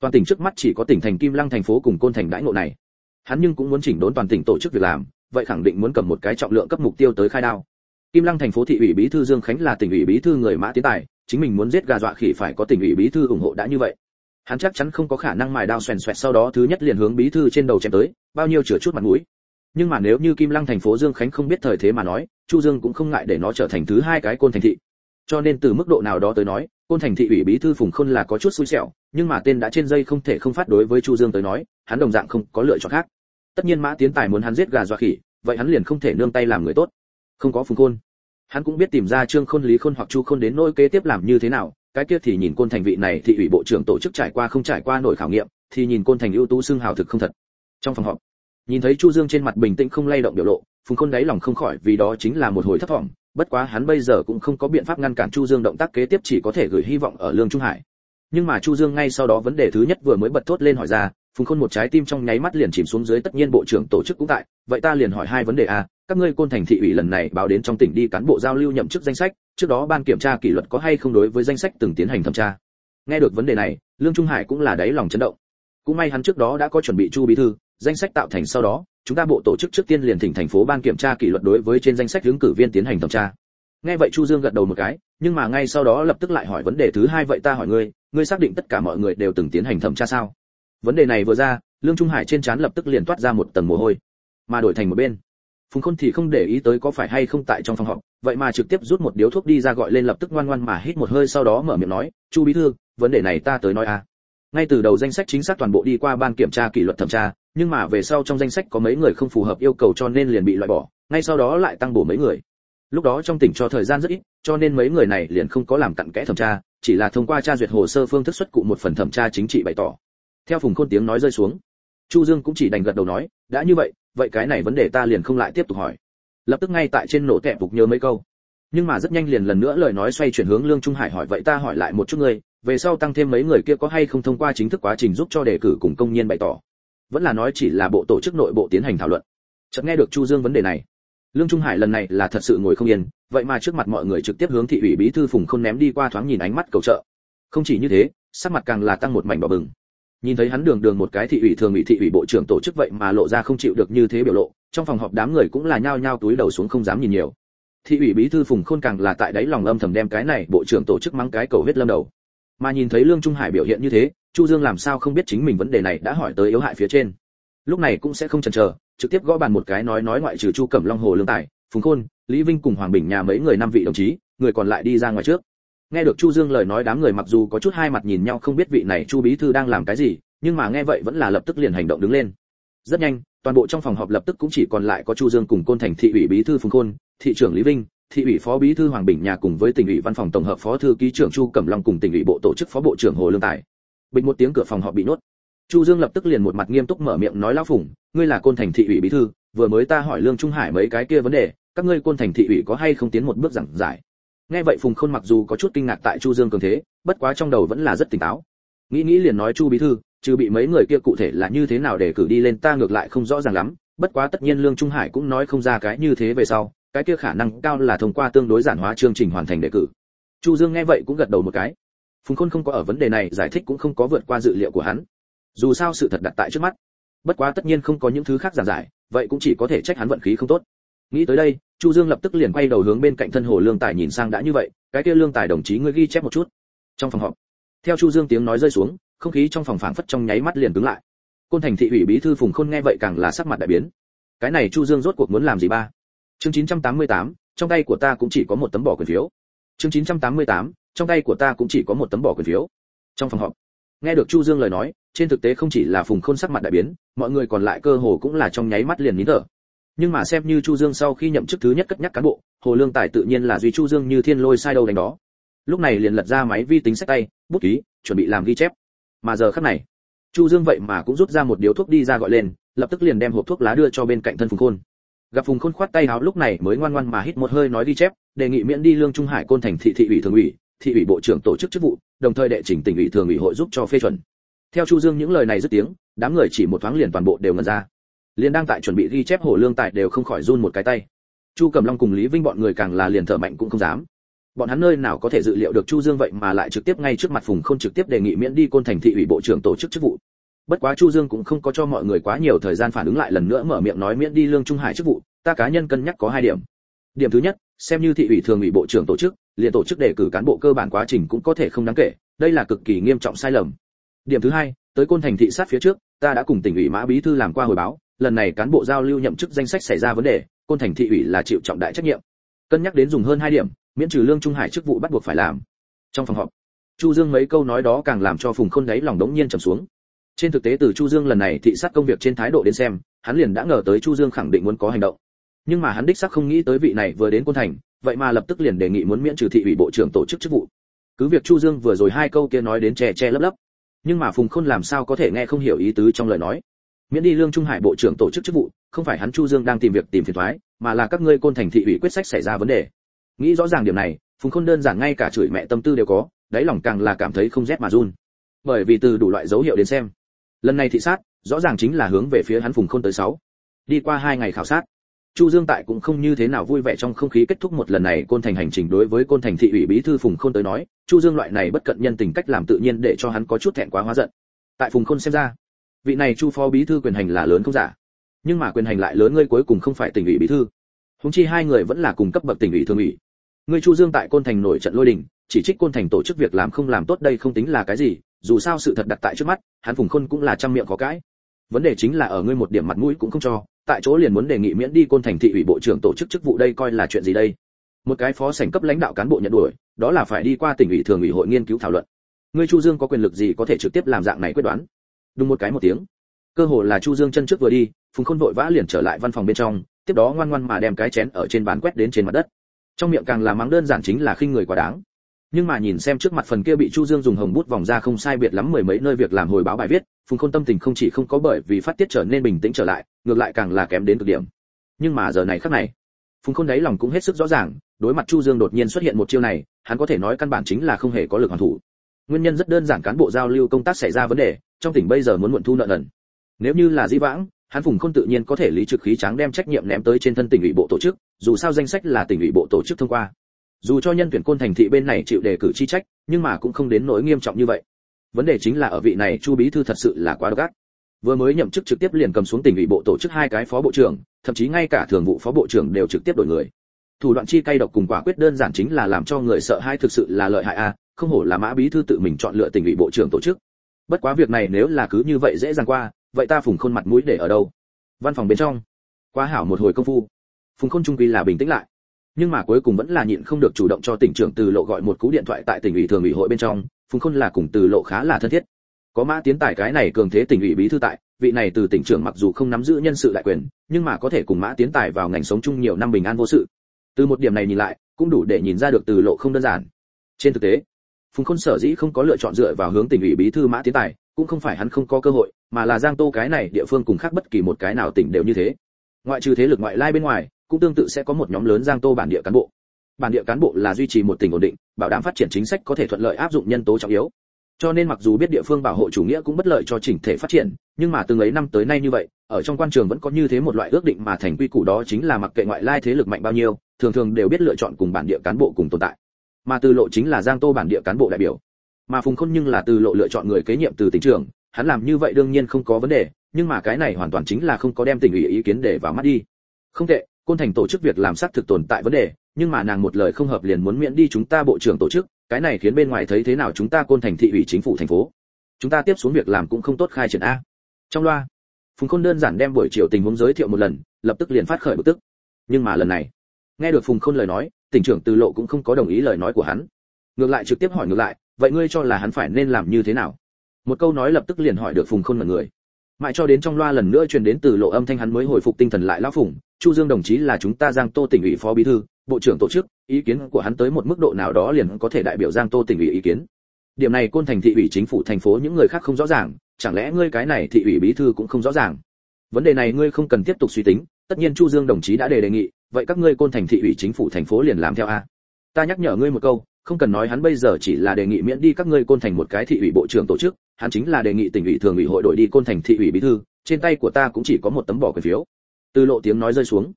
Toàn tỉnh trước mắt chỉ có tỉnh thành kim lăng thành phố cùng côn thành đãi ngộ này. Hắn nhưng cũng muốn chỉnh đốn toàn tỉnh tổ chức việc làm, vậy khẳng định muốn cầm một cái trọng lượng cấp mục tiêu tới khai đao. Kim lăng thành phố thị ủy bí thư dương khánh là tỉnh ủy bí thư người mã tiến tài, chính mình muốn giết gà dọa khỉ phải có tỉnh ủy bí thư ủng hộ đã như vậy. Hắn chắc chắn không có khả năng mài đao xoèn xoẹt sau đó thứ nhất liền hướng bí thư trên đầu chém tới, bao nhiêu chửa chút mặt mũi nhưng mà nếu như kim lăng thành phố dương khánh không biết thời thế mà nói, chu dương cũng không ngại để nó trở thành thứ hai cái côn thành thị. Cho nên từ mức độ nào đó tới nói, côn thành thị ủy bí thư phùng khôn là có chút xui xẻo, nhưng mà tên đã trên dây không thể không phát đối với chu dương tới nói, hắn đồng dạng không có lựa chọn khác. Tất nhiên mã tiến tài muốn hắn giết gà dọa khỉ, vậy hắn liền không thể nương tay làm người tốt. Không có phùng khôn. Hắn cũng biết tìm ra trương khôn, lý khôn hoặc chu khôn đến nỗi kế tiếp làm như thế nào, cái kia thì nhìn côn thành vị này thị ủy bộ trưởng tổ chức trải qua không trải qua nổi khảo nghiệm, thì nhìn côn thành ưu tú xưng hào thực không thật. Trong phòng họp nhìn thấy chu dương trên mặt bình tĩnh không lay động biểu lộ, phùng khôn đáy lòng không khỏi vì đó chính là một hồi thất vọng bất quá hắn bây giờ cũng không có biện pháp ngăn cản chu dương động tác kế tiếp chỉ có thể gửi hy vọng ở lương trung hải. Nhưng mà chu dương ngay sau đó vấn đề thứ nhất vừa mới bật thốt lên hỏi ra, phùng khôn một trái tim trong nháy mắt liền chìm xuống dưới tất nhiên bộ trưởng tổ chức cũng tại, vậy ta liền hỏi hai vấn đề a, các ngươi côn thành thị ủy lần này báo đến trong tỉnh đi cán bộ giao lưu nhậm chức danh sách, trước đó ban kiểm tra kỷ luật có hay không đối với danh sách từng tiến hành thẩm tra. Nghe được vấn đề này, lương trung hải cũng là đáy lòng chấn động. Cũng may hắn trước đó đã có chuẩn bị chu bí thư danh sách tạo thành sau đó, chúng ta bộ tổ chức trước tiên liền thỉnh thành phố ban kiểm tra kỷ luật đối với trên danh sách ứng cử viên tiến hành thẩm tra. Nghe vậy chu dương gật đầu một cái, nhưng mà ngay sau đó lập tức lại hỏi vấn đề thứ hai vậy ta hỏi ngươi ngươi xác định tất cả mọi người đều từng tiến hành thẩm tra sao? Vấn đề này vừa ra, lương trung hải trên trán lập tức liền toát ra một tầng mồ hôi, mà đổi thành một bên. Phùng khôn thì không để ý tới có phải hay không tại trong phòng họp, vậy mà trực tiếp rút một điếu thuốc đi ra gọi lên lập tức ngoan ngoan mà hít một hơi sau đó mở miệng nói, chu bí thư, vấn đề này ta tới nói à. Ngay từ đầu danh sách chính xác toàn bộ đi qua ban kiểm tra kỷ luật thẩm tra nhưng mà về sau trong danh sách có mấy người không phù hợp yêu cầu cho nên liền bị loại bỏ, ngay sau đó lại tăng bổ mấy người. Lúc đó trong tỉnh cho thời gian rất ít, cho nên mấy người này liền không có làm cặn kẽ thẩm tra, chỉ là thông qua tra duyệt hồ sơ phương thức xuất cụ một phần thẩm tra chính trị bày tỏ. Theo phùng khôn tiếng nói rơi xuống, chu dương cũng chỉ đành gật đầu nói, đã như vậy vậy cái này vấn đề ta liền không lại tiếp tục hỏi. Lập tức ngay tại trên nổ tẹp phục nhớ mấy câu. Nhưng mà rất nhanh liền lần nữa lời nói xoay chuyển hướng lương trung hải hỏi, vậy ta hỏi lại một chút ngươi, về sau tăng thêm mấy người kia có hay không thông qua chính thức quá trình giúp cho đề cử cùng công nhân bày tỏ? Vẫn là nói chỉ là bộ tổ chức nội bộ tiến hành thảo luận. Chợt nghe được chu dương vấn đề này. Lương trung hải lần này là thật sự ngồi không yên, vậy mà trước mặt mọi người trực tiếp hướng thị ủy bí thư phùng không ném đi qua thoáng nhìn ánh mắt cầu trợ. Không chỉ như thế, sắc mặt càng là tăng một mảnh đỏ bừng. Nhìn thấy hắn đường đường một cái thị ủy thường ủy thị ủy bộ trưởng tổ chức vậy mà lộ ra không chịu được như thế biểu lộ, trong phòng họp đám người cũng là nhao nhao túi đầu xuống không dám nhìn nhiều. Thị ủy bí thư phùng khôn càng là tại đáy lòng âm thầm đem cái này bộ trưởng tổ chức mắng cái cầu huyết lâm đầu mà nhìn thấy lương trung hải biểu hiện như thế, chu dương làm sao không biết chính mình vấn đề này đã hỏi tới yếu hại phía trên. Lúc này cũng sẽ không chần chờ, trực tiếp gõ bàn một cái nói nói ngoại trừ chu cẩm long, hồ lương tài, phùng khôn, lý vinh cùng hoàng bình nhà mấy người năm vị đồng chí, người còn lại đi ra ngoài trước. Nghe được chu dương lời nói đám người mặc dù có chút hai mặt nhìn nhau không biết vị này chu bí thư đang làm cái gì, nhưng mà nghe vậy vẫn là lập tức liền hành động đứng lên. Rất nhanh, toàn bộ trong phòng họp lập tức cũng chỉ còn lại có chu dương cùng côn thành thị ủy bí thư phùng khôn, thị trưởng lý vinh thị ủy phó bí thư hoàng bình nhà cùng với tỉnh ủy văn phòng tổng hợp phó thư ký trưởng chu cẩm long cùng tỉnh ủy bộ tổ chức phó bộ trưởng hồ lương tài. Bình một tiếng cửa phòng họ bị nuốt chu dương lập tức liền một mặt nghiêm túc mở miệng nói lão phùng, ngươi là côn thành thị ủy bí thư, vừa mới ta hỏi lương trung hải mấy cái kia vấn đề, các ngươi côn thành thị ủy có hay không tiến một bước giảng giải? Nghe vậy phùng khôn mặc dù có chút kinh ngạc tại chu dương cường thế, bất quá trong đầu vẫn là rất tỉnh táo. Nghĩ nghĩ liền nói chu bí thư, trừ bị mấy người kia cụ thể là như thế nào để cử đi lên ta ngược lại không rõ ràng lắm, bất quá tất nhiên lương trung hải cũng nói không ra cái như thế về sau cái kia khả năng cao là thông qua tương đối giản hóa chương trình hoàn thành đề cử. Chu dương nghe vậy cũng gật đầu một cái. Phùng khôn không có ở vấn đề này giải thích cũng không có vượt qua dự liệu của hắn. Dù sao sự thật đặt tại trước mắt. Bất quá tất nhiên không có những thứ khác giảng giải, vậy cũng chỉ có thể trách hắn vận khí không tốt. Nghĩ tới đây, chu dương lập tức liền quay đầu hướng bên cạnh thân hồ lương tài nhìn sang đã như vậy, cái kia lương tài đồng chí ngươi ghi chép một chút. Trong phòng họp, theo chu dương tiếng nói rơi xuống, không khí trong phòng phảng phất trong nháy mắt liền cứng lại. Côn thành thị ủy bí thư phùng khôn nghe vậy càng là sắc mặt đại biến. Cái này chu dương rốt cuộc muốn làm gì ba? Chương 988, trong tay của ta cũng chỉ có một tấm bỏ quyền phiếu. Chương 988, trong tay của ta cũng chỉ có một tấm bỏ quyền phiếu. Trong phòng họp nghe được chu dương lời nói trên thực tế không chỉ là phùng khôn sắc mặt đại biến mọi người còn lại cơ hồ cũng là trong nháy mắt liền nín thở. Nhưng mà xem như chu dương sau khi nhậm chức thứ nhất cất nhắc cán bộ hồ lương tài tự nhiên là duy chu dương như thiên lôi sai đâu đánh đó. Lúc này liền lật ra máy vi tính sách tay bút ký chuẩn bị làm ghi chép. Mà giờ khắc này chu dương vậy mà cũng rút ra một điếu thuốc đi ra gọi lên lập tức liền đem hộp thuốc lá đưa cho bên cạnh thân phùng khôn gặp phùng khôn khoát tay áo lúc này mới ngoan ngoan mà hít một hơi nói ghi chép, đề nghị miễn đi lương trung hải côn thành thị thị ủy thường ủy, thị ủy bộ trưởng tổ chức chức vụ, đồng thời đệ trình tỉnh ủy thường ủy hội giúp cho phê chuẩn. Theo chu dương những lời này dứt tiếng, đám người chỉ một thoáng liền toàn bộ đều ngẩn ra. Liền đang tại chuẩn bị ghi chép hồ lương tại đều không khỏi run một cái tay. Chu Cầm long cùng lý vinh bọn người càng là liền thở mạnh cũng không dám. Bọn hắn nơi nào có thể dự liệu được chu dương vậy mà lại trực tiếp ngay trước mặt phùng không trực tiếp đề nghị miễn đi côn thành thị ủy bộ trưởng tổ chức chức vụ bất quá chu dương cũng không có cho mọi người quá nhiều thời gian phản ứng lại lần nữa mở miệng nói miễn đi lương trung hải chức vụ, ta cá nhân cân nhắc có hai điểm. Điểm thứ nhất, xem như thị ủy thường ủy bộ trưởng tổ chức, liền tổ chức đề cử cán bộ cơ bản quá trình cũng có thể không đáng kể, đây là cực kỳ nghiêm trọng sai lầm. Điểm thứ hai, tới côn thành thị sát phía trước, ta đã cùng tỉnh ủy mã bí thư làm qua hồi báo, lần này cán bộ giao lưu nhậm chức danh sách xảy ra vấn đề, côn thành thị ủy là chịu trọng đại trách nhiệm. Cân nhắc đến dùng hơn hai điểm, miễn trừ lương trung hải chức vụ bắt buộc phải làm. Trong phòng họp, chu dương mấy câu nói đó càng làm cho phùng khôn đáy lòng đống nhiên trầm xuống trên thực tế từ chu dương lần này thị sát công việc trên thái độ đến xem, hắn liền đã ngờ tới chu dương khẳng định muốn có hành động. Nhưng mà hắn đích xác không nghĩ tới vị này vừa đến côn thành, vậy mà lập tức liền đề nghị muốn miễn trừ thị ủy bộ trưởng tổ chức chức vụ. Cứ việc chu dương vừa rồi hai câu kia nói đến che che lấp lấp, nhưng mà phùng khôn làm sao có thể nghe không hiểu ý tứ trong lời nói? Miễn đi lương trung hải bộ trưởng tổ chức chức vụ, không phải hắn chu dương đang tìm việc tìm phiền thoái mà là các ngươi côn thành thị ủy quyết sách xảy ra vấn đề. Nghĩ rõ ràng điểm này, phùng khôn đơn giản ngay cả chửi mẹ tâm tư đều có, đáy lòng càng là cảm thấy không rét mà run. Bởi vì từ đủ loại dấu hiệu đến xem lần này thị sát, rõ ràng chính là hướng về phía hắn phùng khôn tới sáu. Đi qua hai ngày khảo sát, chu dương tại cũng không như thế nào vui vẻ trong không khí kết thúc một lần này côn thành hành trình đối với côn thành thị ủy bí thư phùng khôn tới nói, chu dương loại này bất cận nhân tình cách làm tự nhiên để cho hắn có chút thẹn quá hóa giận. Tại phùng khôn xem ra, vị này chu phó bí thư quyền hành là lớn không giả. Nhưng mà quyền hành lại lớn ngươi cuối cùng không phải tỉnh ủy bí thư. Húng chi hai người vẫn là cùng cấp bậc tỉnh ủy thường ủy. Ngươi chu dương tại côn thành nổi trận lôi đình, chỉ trích côn thành tổ chức việc làm không làm tốt đây không tính là cái gì dù sao sự thật đặt tại trước mắt, hắn phùng khôn cũng là trăm miệng có cãi. Vấn đề chính là ở ngươi một điểm mặt mũi cũng không cho, tại chỗ liền muốn đề nghị miễn đi côn thành thị ủy bộ trưởng tổ chức chức vụ đây coi là chuyện gì đây? Một cái phó sảnh cấp lãnh đạo cán bộ nhận đuổi, đó là phải đi qua tỉnh ủy thường ủy hội nghiên cứu thảo luận. Ngươi chu dương có quyền lực gì có thể trực tiếp làm dạng này quyết đoán? Đúng một cái một tiếng. Cơ hồ là chu dương chân trước vừa đi, phùng khôn vội vã liền trở lại văn phòng bên trong, tiếp đó ngoan ngoan mà đem cái chén ở trên bàn quét đến trên mặt đất. Trong miệng càng là mắng đơn giản chính là khinh người quá đáng nhưng mà nhìn xem trước mặt phần kia bị chu dương dùng hồng bút vòng ra không sai biệt lắm mười mấy nơi việc làm hồi báo bài viết, phùng khôn tâm tình không chỉ không có bởi vì phát tiết trở nên bình tĩnh trở lại, ngược lại càng là kém đến cực điểm. Nhưng mà giờ này khắc này, phùng khôn đáy lòng cũng hết sức rõ ràng, đối mặt chu dương đột nhiên xuất hiện một chiêu này, hắn có thể nói căn bản chính là không hề có lực hoàn thủ. Nguyên nhân rất đơn giản cán bộ giao lưu công tác xảy ra vấn đề, trong tỉnh bây giờ muốn muộn thu nợ nần. Nếu như là di vãng, hắn phùng khôn tự nhiên có thể lý trực khí tráng đem trách nhiệm ném tới trên thân tỉnh ủy bộ tổ chức, dù sao danh sách là tỉnh ủy bộ tổ chức thông qua dù cho nhân tuyển côn thành thị bên này chịu đề cử chi trách, nhưng mà cũng không đến nỗi nghiêm trọng như vậy. Vấn đề chính là ở vị này chu bí thư thật sự là quá độc ác. Vừa mới nhậm chức trực tiếp liền cầm xuống tỉnh ủy bộ tổ chức hai cái phó bộ trưởng, thậm chí ngay cả thường vụ phó bộ trưởng đều trực tiếp đổi người. Thủ đoạn chi cay độc cùng quả quyết đơn giản chính là làm cho người sợ hai thực sự là lợi hại a, không hổ là mã bí thư tự mình chọn lựa tỉnh ủy bộ trưởng tổ chức. Bất quá việc này nếu là cứ như vậy dễ dàng qua, vậy ta phùng khôn mặt mũi để ở đâu? Văn phòng bên trong. Quá hảo một hồi công phu. Phùng khôn trung quy là bình tĩnh lại nhưng mà cuối cùng vẫn là nhịn không được chủ động cho tỉnh trưởng từ lộ gọi một cú điện thoại tại tỉnh ủy thường ủy hội bên trong, phùng khôn là cùng từ lộ khá là thân thiết. Có mã tiến tài cái này cường thế tỉnh ủy bí thư tại, vị này từ tỉnh trưởng mặc dù không nắm giữ nhân sự đại quyền, nhưng mà có thể cùng mã tiến tài vào ngành sống chung nhiều năm bình an vô sự. Từ một điểm này nhìn lại, cũng đủ để nhìn ra được từ lộ không đơn giản. Trên thực tế, phùng khôn sở dĩ không có lựa chọn dựa vào hướng tỉnh ủy bí thư mã tiến tài, cũng không phải hắn không có cơ hội, mà là giang tô cái này địa phương cùng khác bất kỳ một cái nào tỉnh đều như thế. Ngoại trừ thế lực ngoại lai bên ngoài cũng tương tự sẽ có một nhóm lớn giang tô bản địa cán bộ. Bản địa cán bộ là duy trì một tỉnh ổn định, bảo đảm phát triển chính sách có thể thuận lợi áp dụng nhân tố trọng yếu. Cho nên mặc dù biết địa phương bảo hộ chủ nghĩa cũng bất lợi cho chỉnh thể phát triển, nhưng mà từng ấy năm tới nay như vậy, ở trong quan trường vẫn có như thế một loại ước định mà thành quy củ đó chính là mặc kệ ngoại lai thế lực mạnh bao nhiêu, thường thường đều biết lựa chọn cùng bản địa cán bộ cùng tồn tại. Mà từ lộ chính là giang tô bản địa cán bộ đại biểu. Mà phùng khôn nhưng là từ lộ lựa chọn người kế nhiệm từ tỉnh trường hắn làm như vậy đương nhiên không có vấn đề, nhưng mà cái này hoàn toàn chính là không có đem tình ủy ý kiến để vào mắt đi. Không tệ côn thành tổ chức việc làm xác thực tồn tại vấn đề, nhưng mà nàng một lời không hợp liền muốn miễn đi chúng ta bộ trưởng tổ chức, cái này khiến bên ngoài thấy thế nào chúng ta côn thành thị ủy chính phủ thành phố. Chúng ta tiếp xuống việc làm cũng không tốt khai triển a. Trong loa, phùng khôn đơn giản đem buổi chiều tình huống giới thiệu một lần, lập tức liền phát khởi bực tức. Nhưng mà lần này, nghe được phùng khôn lời nói, tỉnh trưởng từ lộ cũng không có đồng ý lời nói của hắn. Ngược lại trực tiếp hỏi ngược lại, vậy ngươi cho là hắn phải nên làm như thế nào? Một câu nói lập tức liền hỏi được phùng khôn mọi người. Mãi cho đến trong loa lần nữa truyền đến từ lộ âm thanh hắn mới hồi phục tinh thần lại lão phùng chu dương đồng chí là chúng ta giang tô tỉnh ủy phó bí thư, bộ trưởng tổ chức, ý kiến của hắn tới một mức độ nào đó liền có thể đại biểu giang tô tỉnh ủy ý kiến. Điểm này côn thành thị ủy chính phủ thành phố những người khác không rõ ràng, chẳng lẽ ngươi cái này thị ủy bí thư cũng không rõ ràng? Vấn đề này ngươi không cần tiếp tục suy tính, tất nhiên chu dương đồng chí đã đề đề nghị, vậy các ngươi côn thành thị ủy chính phủ thành phố liền làm theo a? Ta nhắc nhở ngươi một câu, không cần nói hắn bây giờ chỉ là đề nghị miễn đi các ngươi côn thành một cái thị ủy bộ trưởng tổ chức, hắn chính là đề nghị tỉnh ủy thường ủy hội đổi đi côn thành thị ủy bí thư, trên tay của ta cũng chỉ có một tấm bỏ quyền phiếu từ lộ tiếng nói rơi xuống.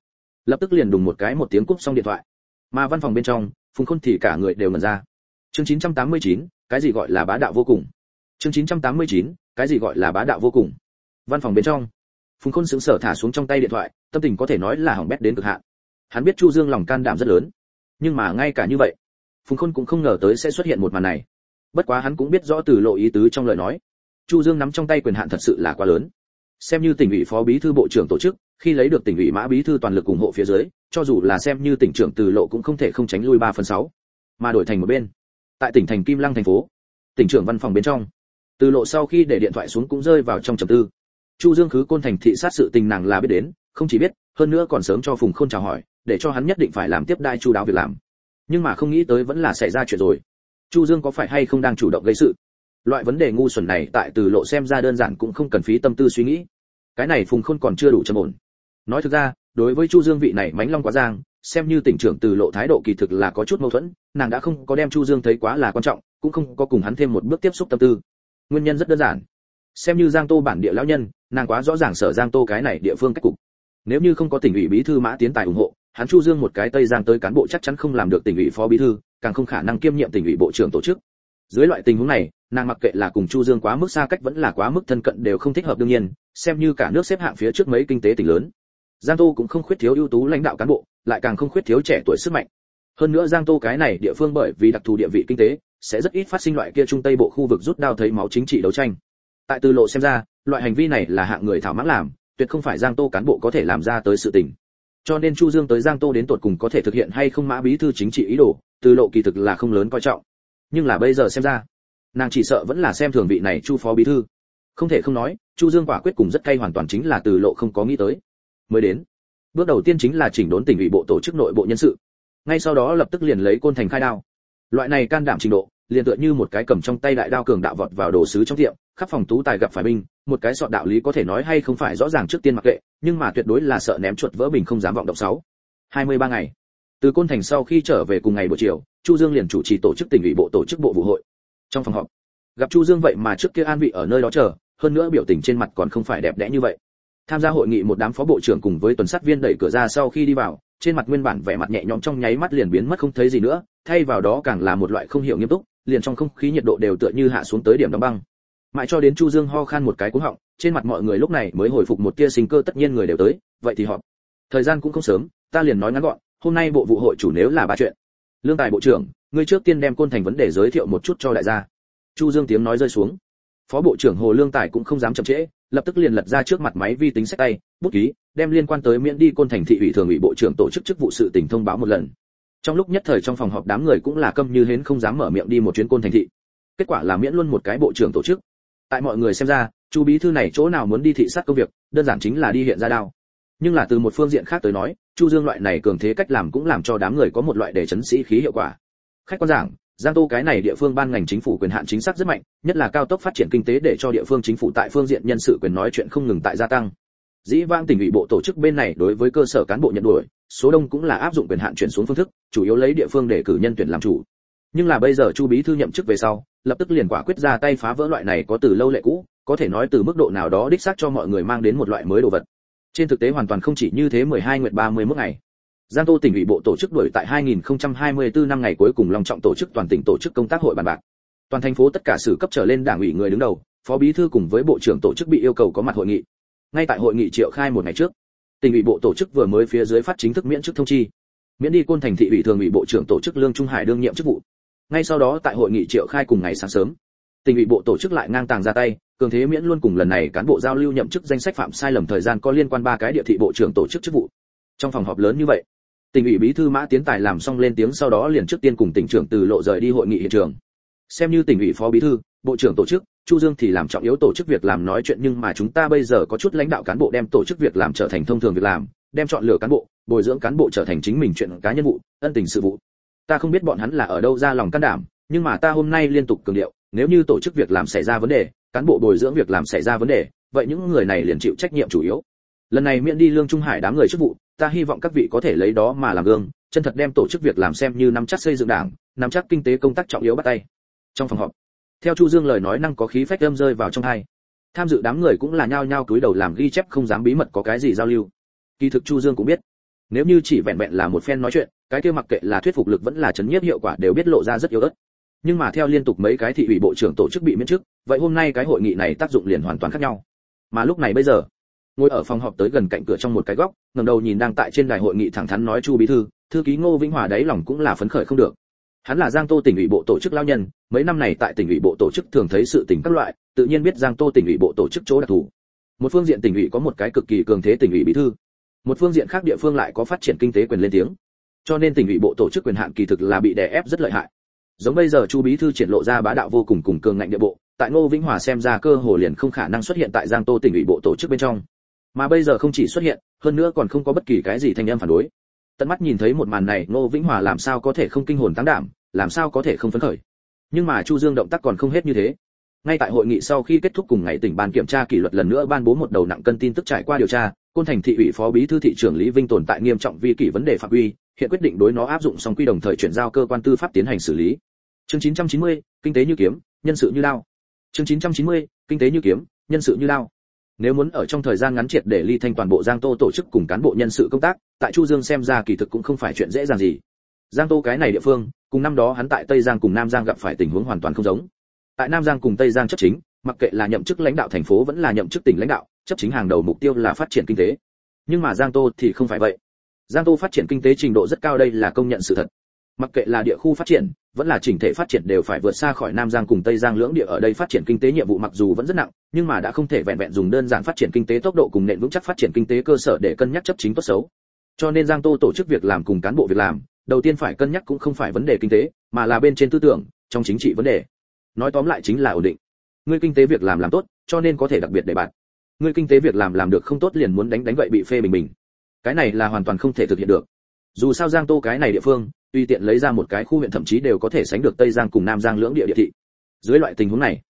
Lập tức liền đùng một cái một tiếng cúp xong điện thoại. Mà văn phòng bên trong phùng khôn thì cả người đều ngẩn ra. Chương 989, cái gì gọi là bá đạo vô cùng? Chương 989, cái gì gọi là bá đạo vô cùng? Văn phòng bên trong phùng khôn sững sờ thả xuống trong tay điện thoại tâm tình có thể nói là hỏng bét đến cực hạn. Hắn biết chu dương lòng can đảm rất lớn. Nhưng mà ngay cả như vậy phùng khôn cũng không ngờ tới sẽ xuất hiện một màn này. Bất quá hắn cũng biết rõ từ lộ ý tứ trong lời nói. Chu dương nắm trong tay quyền hạn thật sự là quá lớn xem như tỉnh ủy phó bí thư bộ trưởng tổ chức khi lấy được tỉnh ủy mã bí thư toàn lực ủng hộ phía dưới cho dù là xem như tỉnh trưởng từ lộ cũng không thể không tránh lui 3 phần 6, mà đổi thành một bên. Tại tỉnh thành kim lăng thành phố tỉnh trưởng văn phòng bên trong từ lộ sau khi để điện thoại xuống cũng rơi vào trong trầm tư. Chu dương khứ côn thành thị sát sự tình nàng là biết đến không chỉ biết hơn nữa còn sớm cho phùng khôn chào hỏi để cho hắn nhất định phải làm tiếp đai chu đáo việc làm. Nhưng mà không nghĩ tới vẫn là xảy ra chuyện rồi. Chu dương có phải hay không đang chủ động gây sự? Loại vấn đề ngu xuẩn này tại từ lộ xem ra đơn giản cũng không cần phí tâm tư suy nghĩ. Cái này phùng khôn còn chưa đủ trầm ổn. Nói thực ra, đối với chu dương vị này mánh long quá giang, xem như tỉnh trưởng từ lộ thái độ kỳ thực là có chút mâu thuẫn, nàng đã không có đem chu dương thấy quá là quan trọng, cũng không có cùng hắn thêm một bước tiếp xúc tâm tư. Nguyên nhân rất đơn giản. Xem như giang tô bản địa lão nhân, nàng quá rõ ràng sở giang tô cái này địa phương cách cục. Nếu như không có tỉnh ủy bí thư mã tiến tài ủng hộ, hắn chu dương một cái tây giang tới cán bộ chắc chắn không làm được tỉnh ủy phó bí thư, càng không khả năng kiêm nhiệm tỉnh ủy bộ trưởng tổ chức. Dưới loại tình huống này nàng mặc kệ là cùng chu dương quá mức xa cách vẫn là quá mức thân cận đều không thích hợp đương nhiên, xem như cả nước xếp hạng phía trước mấy kinh tế tỉnh lớn. Giang tô cũng không khuyết thiếu ưu tú lãnh đạo cán bộ, lại càng không khuyết thiếu trẻ tuổi sức mạnh. Hơn nữa giang tô cái này địa phương bởi vì đặc thù địa vị kinh tế, sẽ rất ít phát sinh loại kia trung tây bộ khu vực rút đao thấy máu chính trị đấu tranh. Tại từ lộ xem ra, loại hành vi này là hạng người thảo mãng làm, tuyệt không phải giang tô cán bộ có thể làm ra tới sự tình. Cho nên chu dương tới giang tô đến tột cùng có thể thực hiện hay không mã bí thư chính trị ý đồ, từ lộ kỳ thực là không lớn coi trọng. Nhưng là bây giờ xem ra nàng chỉ sợ vẫn là xem thường vị này chu phó bí thư. Không thể không nói, chu dương quả quyết cùng rất cay hoàn toàn chính là từ lộ không có nghĩ tới. Mới đến, bước đầu tiên chính là chỉnh đốn tỉnh ủy bộ tổ chức nội bộ nhân sự. Ngay sau đó lập tức liền lấy côn thành khai đao. Loại này can đảm trình độ, liền tựa như một cái cầm trong tay đại đao cường đạo vọt vào đồ sứ trong tiệm, khắp phòng tú tài gặp phải binh, một cái sọt đạo lý có thể nói hay không phải rõ ràng trước tiên mặc kệ, nhưng mà tuyệt đối là sợ ném chuột vỡ bình không dám vọng động sáu. 23 ngày. Từ côn thành sau khi trở về cùng ngày buổi chiều, chu dương liền chủ trì tổ chức tỉnh ủy bộ tổ chức bộ vụ hội trong phòng họp. Gặp chu dương vậy mà trước kia an vị ở nơi đó chờ, hơn nữa biểu tình trên mặt còn không phải đẹp đẽ như vậy. Tham gia hội nghị một đám phó bộ trưởng cùng với tuần sát viên đẩy cửa ra sau khi đi vào, trên mặt nguyên bản vẻ mặt nhẹ nhõm trong nháy mắt liền biến mất không thấy gì nữa, thay vào đó càng là một loại không hiểu nghiêm túc, liền trong không khí nhiệt độ đều tựa như hạ xuống tới điểm đóng băng. Mãi cho đến chu dương ho khan một cái cúng họng, trên mặt mọi người lúc này mới hồi phục một tia sinh cơ tất nhiên người đều tới, vậy thì họp. Thời gian cũng không sớm, ta liền nói ngắn gọn, hôm nay bộ vụ hội chủ nếu là ba chuyện. Lương tài bộ trưởng ngươi trước tiên đem côn thành vấn đề giới thiệu một chút cho đại gia. Chu dương tiếng nói rơi xuống. Phó bộ trưởng hồ lương tài cũng không dám chậm trễ, lập tức liền lật ra trước mặt máy vi tính sách tay, bút ký, đem liên quan tới miễn đi côn thành thị ủy thường ủy bộ trưởng tổ chức chức vụ sự tình thông báo một lần. Trong lúc nhất thời trong phòng họp đám người cũng là câm như hến không dám mở miệng đi một chuyến côn thành thị. Kết quả là miễn luôn một cái bộ trưởng tổ chức. Tại mọi người xem ra, chu bí thư này chỗ nào muốn đi thị sát công việc, đơn giản chính là đi hiện ra đao. Nhưng là từ một phương diện khác tới nói, chu dương loại này cường thế cách làm cũng làm cho đám người có một loại để chấn sĩ khí hiệu quả khách quan giảng, giang tô cái này địa phương ban ngành chính phủ quyền hạn chính xác rất mạnh, nhất là cao tốc phát triển kinh tế để cho địa phương chính phủ tại phương diện nhân sự quyền nói chuyện không ngừng tại gia tăng. Dĩ vãng tỉnh ủy bộ tổ chức bên này đối với cơ sở cán bộ nhận đuổi, số đông cũng là áp dụng quyền hạn chuyển xuống phương thức, chủ yếu lấy địa phương để cử nhân tuyển làm chủ. Nhưng là bây giờ chu bí thư nhậm chức về sau, lập tức liền quả quyết ra tay phá vỡ loại này có từ lâu lệ cũ, có thể nói từ mức độ nào đó đích xác cho mọi người mang đến một loại mới đồ vật. Trên thực tế hoàn toàn không chỉ như thế 12 nguyệt 30 mức ngày. Giang Tô tỉnh ủy bộ tổ chức đuổi tại 2024 năm ngày cuối cùng long trọng tổ chức toàn tỉnh tổ chức công tác hội bàn bạc. Toàn thành phố tất cả sự cấp trở lên đảng ủy người đứng đầu, phó bí thư cùng với bộ trưởng tổ chức bị yêu cầu có mặt hội nghị. Ngay tại hội nghị triệu khai một ngày trước, tỉnh ủy bộ tổ chức vừa mới phía dưới phát chính thức miễn chức thông chi. Miễn đi côn thành thị ủy thường ủy bộ trưởng tổ chức Lương Trung Hải đương nhiệm chức vụ. Ngay sau đó tại hội nghị triệu khai cùng ngày sáng sớm, tỉnh ủy bộ tổ chức lại ngang tàng ra tay, cường thế miễn luôn cùng lần này cán bộ giao lưu nhậm chức danh sách phạm sai lầm thời gian có liên quan ba cái địa thị bộ trưởng tổ chức chức vụ. Trong phòng họp lớn như vậy, tỉnh ủy bí thư mã tiến tài làm xong lên tiếng sau đó liền trước tiên cùng tỉnh trưởng từ lộ rời đi hội nghị hiện trường. Xem như tỉnh ủy phó bí thư, bộ trưởng tổ chức, chu dương thì làm trọng yếu tổ chức việc làm nói chuyện nhưng mà chúng ta bây giờ có chút lãnh đạo cán bộ đem tổ chức việc làm trở thành thông thường việc làm, đem chọn lựa cán bộ, bồi dưỡng cán bộ trở thành chính mình chuyện cá nhân vụ, ân tình sự vụ. Ta không biết bọn hắn là ở đâu ra lòng can đảm, nhưng mà ta hôm nay liên tục cường điệu, nếu như tổ chức việc làm xảy ra vấn đề, cán bộ bồi dưỡng việc làm xảy ra vấn đề, vậy những người này liền chịu trách nhiệm chủ yếu. Lần này miễn đi lương trung hải đám người chức vụ ta hy vọng các vị có thể lấy đó mà làm gương, chân thật đem tổ chức việc làm xem như nắm chắc xây dựng đảng, nắm chắc kinh tế công tác trọng yếu bắt tay. Trong phòng họp, theo chu dương lời nói năng có khí phách âm rơi vào trong hai. Tham dự đám người cũng là nhao nhao cúi đầu làm ghi chép không dám bí mật có cái gì giao lưu. Kỳ thực chu dương cũng biết, nếu như chỉ vẹn vẹn là một phen nói chuyện, cái kia mặc kệ là thuyết phục lực vẫn là chấn nhiếp hiệu quả đều biết lộ ra rất yếu ớt. Nhưng mà theo liên tục mấy cái thị ủy bộ trưởng tổ chức bị miễn chức vậy hôm nay cái hội nghị này tác dụng liền hoàn toàn khác nhau. Mà lúc này bây giờ ngồi ở phòng họp tới gần cạnh cửa trong một cái góc, ngẩng đầu nhìn đang tại trên đài hội nghị thẳng thắn nói chu bí thư thư ký ngô vĩnh hòa đấy lòng cũng là phấn khởi không được. Hắn là giang tô tỉnh ủy bộ tổ chức lao nhân, mấy năm này tại tỉnh ủy bộ tổ chức thường thấy sự tình các loại, tự nhiên biết giang tô tỉnh ủy bộ tổ chức chỗ đặc thù. Một phương diện tỉnh ủy có một cái cực kỳ cường thế tỉnh ủy bí thư, một phương diện khác địa phương lại có phát triển kinh tế quyền lên tiếng. Cho nên tỉnh ủy bộ tổ chức quyền hạn kỳ thực là bị đè ép rất lợi hại. Giống bây giờ chu bí thư triển lộ ra bá đạo vô cùng cùng cường ngạnh địa bộ, tại ngô vĩnh hòa xem ra cơ hồ liền không khả năng xuất hiện tại giang tô tỉnh ủy bộ tổ chức bên trong mà bây giờ không chỉ xuất hiện hơn nữa còn không có bất kỳ cái gì thanh âm phản đối. Tận mắt nhìn thấy một màn này ngô vĩnh hòa làm sao có thể không kinh hồn tăng đảm làm sao có thể không phấn khởi. Nhưng mà chu dương động tác còn không hết như thế. Ngay tại hội nghị sau khi kết thúc cùng ngày tỉnh ban kiểm tra kỷ luật lần nữa ban bố một đầu nặng cân tin tức trải qua điều tra côn thành thị ủy phó bí thư thị trưởng lý vinh tồn tại nghiêm trọng vi kỷ vấn đề phạm vi, hiện quyết định đối nó áp dụng song quy đồng thời chuyển giao cơ quan tư pháp tiến hành xử lý. Chương 990, kinh tế như kiếm nhân sự như lao. Chương 990, kinh tế như kiếm nhân sự như lao nếu muốn ở trong thời gian ngắn triệt để ly thanh toàn bộ giang tô tổ chức cùng cán bộ nhân sự công tác, tại chu dương xem ra kỳ thực cũng không phải chuyện dễ dàng gì. Giang tô cái này địa phương, cùng năm đó hắn tại tây giang cùng nam giang gặp phải tình huống hoàn toàn không giống. Tại nam giang cùng tây giang chấp chính, mặc kệ là nhậm chức lãnh đạo thành phố vẫn là nhậm chức tỉnh lãnh đạo, chấp chính hàng đầu mục tiêu là phát triển kinh tế. Nhưng mà giang tô thì không phải vậy. Giang tô phát triển kinh tế trình độ rất cao đây là công nhận sự thật. Mặc kệ là địa khu phát triển vẫn là chỉnh thể phát triển đều phải vượt xa khỏi nam giang cùng tây giang lưỡng địa ở đây phát triển kinh tế nhiệm vụ mặc dù vẫn rất nặng, nhưng mà đã không thể vẹn vẹn dùng đơn giản phát triển kinh tế tốc độ cùng nền vững chắc phát triển kinh tế cơ sở để cân nhắc chấp chính tốt xấu. Cho nên giang tô tổ chức việc làm cùng cán bộ việc làm, đầu tiên phải cân nhắc cũng không phải vấn đề kinh tế, mà là bên trên tư tưởng, trong chính trị vấn đề. Nói tóm lại chính là ổn định. Người kinh tế việc làm làm tốt, cho nên có thể đặc biệt để bạn. Người kinh tế việc làm làm được không tốt liền muốn đánh đánh vậy bị phê bình mình. Cái này là hoàn toàn không thể thực hiện được dù sao giang tô cái này địa phương tùy tiện lấy ra một cái khu huyện thậm chí đều có thể sánh được tây giang cùng nam giang lưỡng địa địa thị. Dưới loại tình huống này,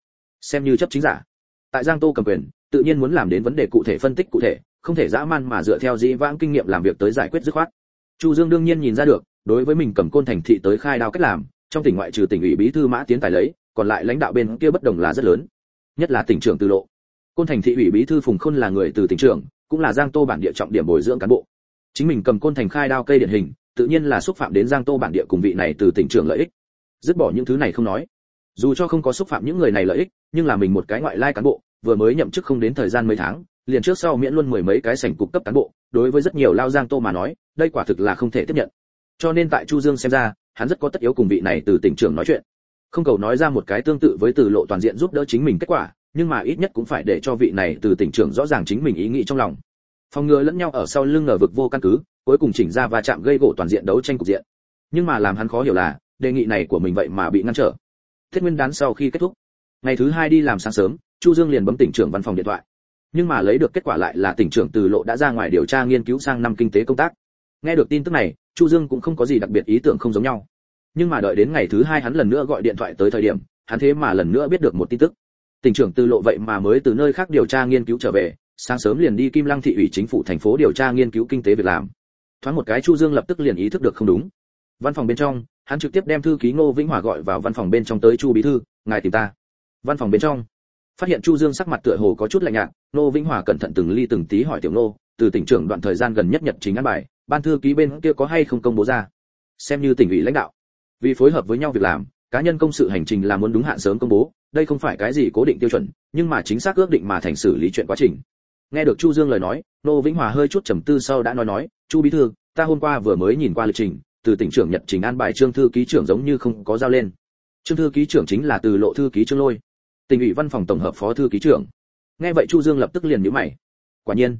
xem như chấp chính giả. Tại giang tô cầm quyền, tự nhiên muốn làm đến vấn đề cụ thể phân tích cụ thể, không thể dã man mà dựa theo dĩ vãng kinh nghiệm làm việc tới giải quyết dứt khoát. Chu dương đương nhiên nhìn ra được, đối với mình cầm côn thành thị tới khai đao cách làm, trong tỉnh ngoại trừ tỉnh ủy bí thư mã tiến tài lấy, còn lại lãnh đạo bên kia bất đồng là rất lớn. Nhất là tỉnh trưởng từ lộ. Côn thành thị ủy bí thư phùng khôn là người từ tỉnh trưởng, cũng là giang tô bản địa trọng điểm bồi dưỡng cán bộ chính mình cầm côn thành khai đao cây điển hình, tự nhiên là xúc phạm đến giang tô bản địa cùng vị này từ tỉnh trưởng lợi ích. Dứt bỏ những thứ này không nói. Dù cho không có xúc phạm những người này lợi ích, nhưng là mình một cái ngoại lai cán bộ, vừa mới nhậm chức không đến thời gian mấy tháng, liền trước sau miễn luôn mười mấy cái sảnh cục cấp cán bộ, đối với rất nhiều lao giang tô mà nói, đây quả thực là không thể tiếp nhận. Cho nên tại chu dương xem ra, hắn rất có tất yếu cùng vị này từ tỉnh trưởng nói chuyện. Không cầu nói ra một cái tương tự với từ lộ toàn diện giúp đỡ chính mình kết quả, nhưng mà ít nhất cũng phải để cho vị này từ tỉnh trưởng rõ ràng chính mình ý nghĩ trong lòng phòng ngừa lẫn nhau ở sau lưng ngờ vực vô căn cứ, cuối cùng chỉnh ra va chạm gây gỗ toàn diện đấu tranh cục diện. Nhưng mà làm hắn khó hiểu là, đề nghị này của mình vậy mà bị ngăn trở. Thiết nguyên đán sau khi kết thúc, ngày thứ hai đi làm sáng sớm, chu dương liền bấm tỉnh trưởng văn phòng điện thoại. Nhưng mà lấy được kết quả lại là tỉnh trưởng từ lộ đã ra ngoài điều tra nghiên cứu sang năm kinh tế công tác. Nghe được tin tức này, chu dương cũng không có gì đặc biệt ý tưởng không giống nhau. Nhưng mà đợi đến ngày thứ hai hắn lần nữa gọi điện thoại tới thời điểm, hắn thế mà lần nữa biết được một tin tức. Tỉnh trưởng từ lộ vậy mà mới từ nơi khác điều tra nghiên cứu trở về sáng sớm liền đi kim lăng thị ủy chính phủ thành phố điều tra nghiên cứu kinh tế việc làm. Thoáng một cái chu dương lập tức liền ý thức được không đúng. Văn phòng bên trong, hắn trực tiếp đem thư ký ngô vĩnh hòa gọi vào văn phòng bên trong tới chu bí thư, ngài tìm ta. Văn phòng bên trong, phát hiện chu dương sắc mặt tựa hồ có chút lạnh nhạt, ngô vĩnh hòa cẩn thận từng ly từng tí hỏi tiểu ngô, từ tỉnh trưởng đoạn thời gian gần nhất nhật chính ăn bài, ban thư ký bên kia có hay không công bố ra? Xem như tỉnh ủy lãnh đạo. Vì phối hợp với nhau việc làm, cá nhân công sự hành trình là muốn đúng hạn sớm công bố, đây không phải cái gì cố định tiêu chuẩn, nhưng mà chính xác ước định mà thành xử lý chuyện quá trình nghe được chu dương lời nói, nô vĩnh hòa hơi chút trầm tư sau đã nói nói, chu bí thư, ta hôm qua vừa mới nhìn qua lịch trình, từ tỉnh trưởng nhật trình an bài trương thư ký trưởng giống như không có giao lên. Trương thư ký trưởng chính là từ lộ thư ký trương lôi, tỉnh ủy văn phòng tổng hợp phó thư ký trưởng. Nghe vậy chu dương lập tức liền nhíu mày. Quả nhiên,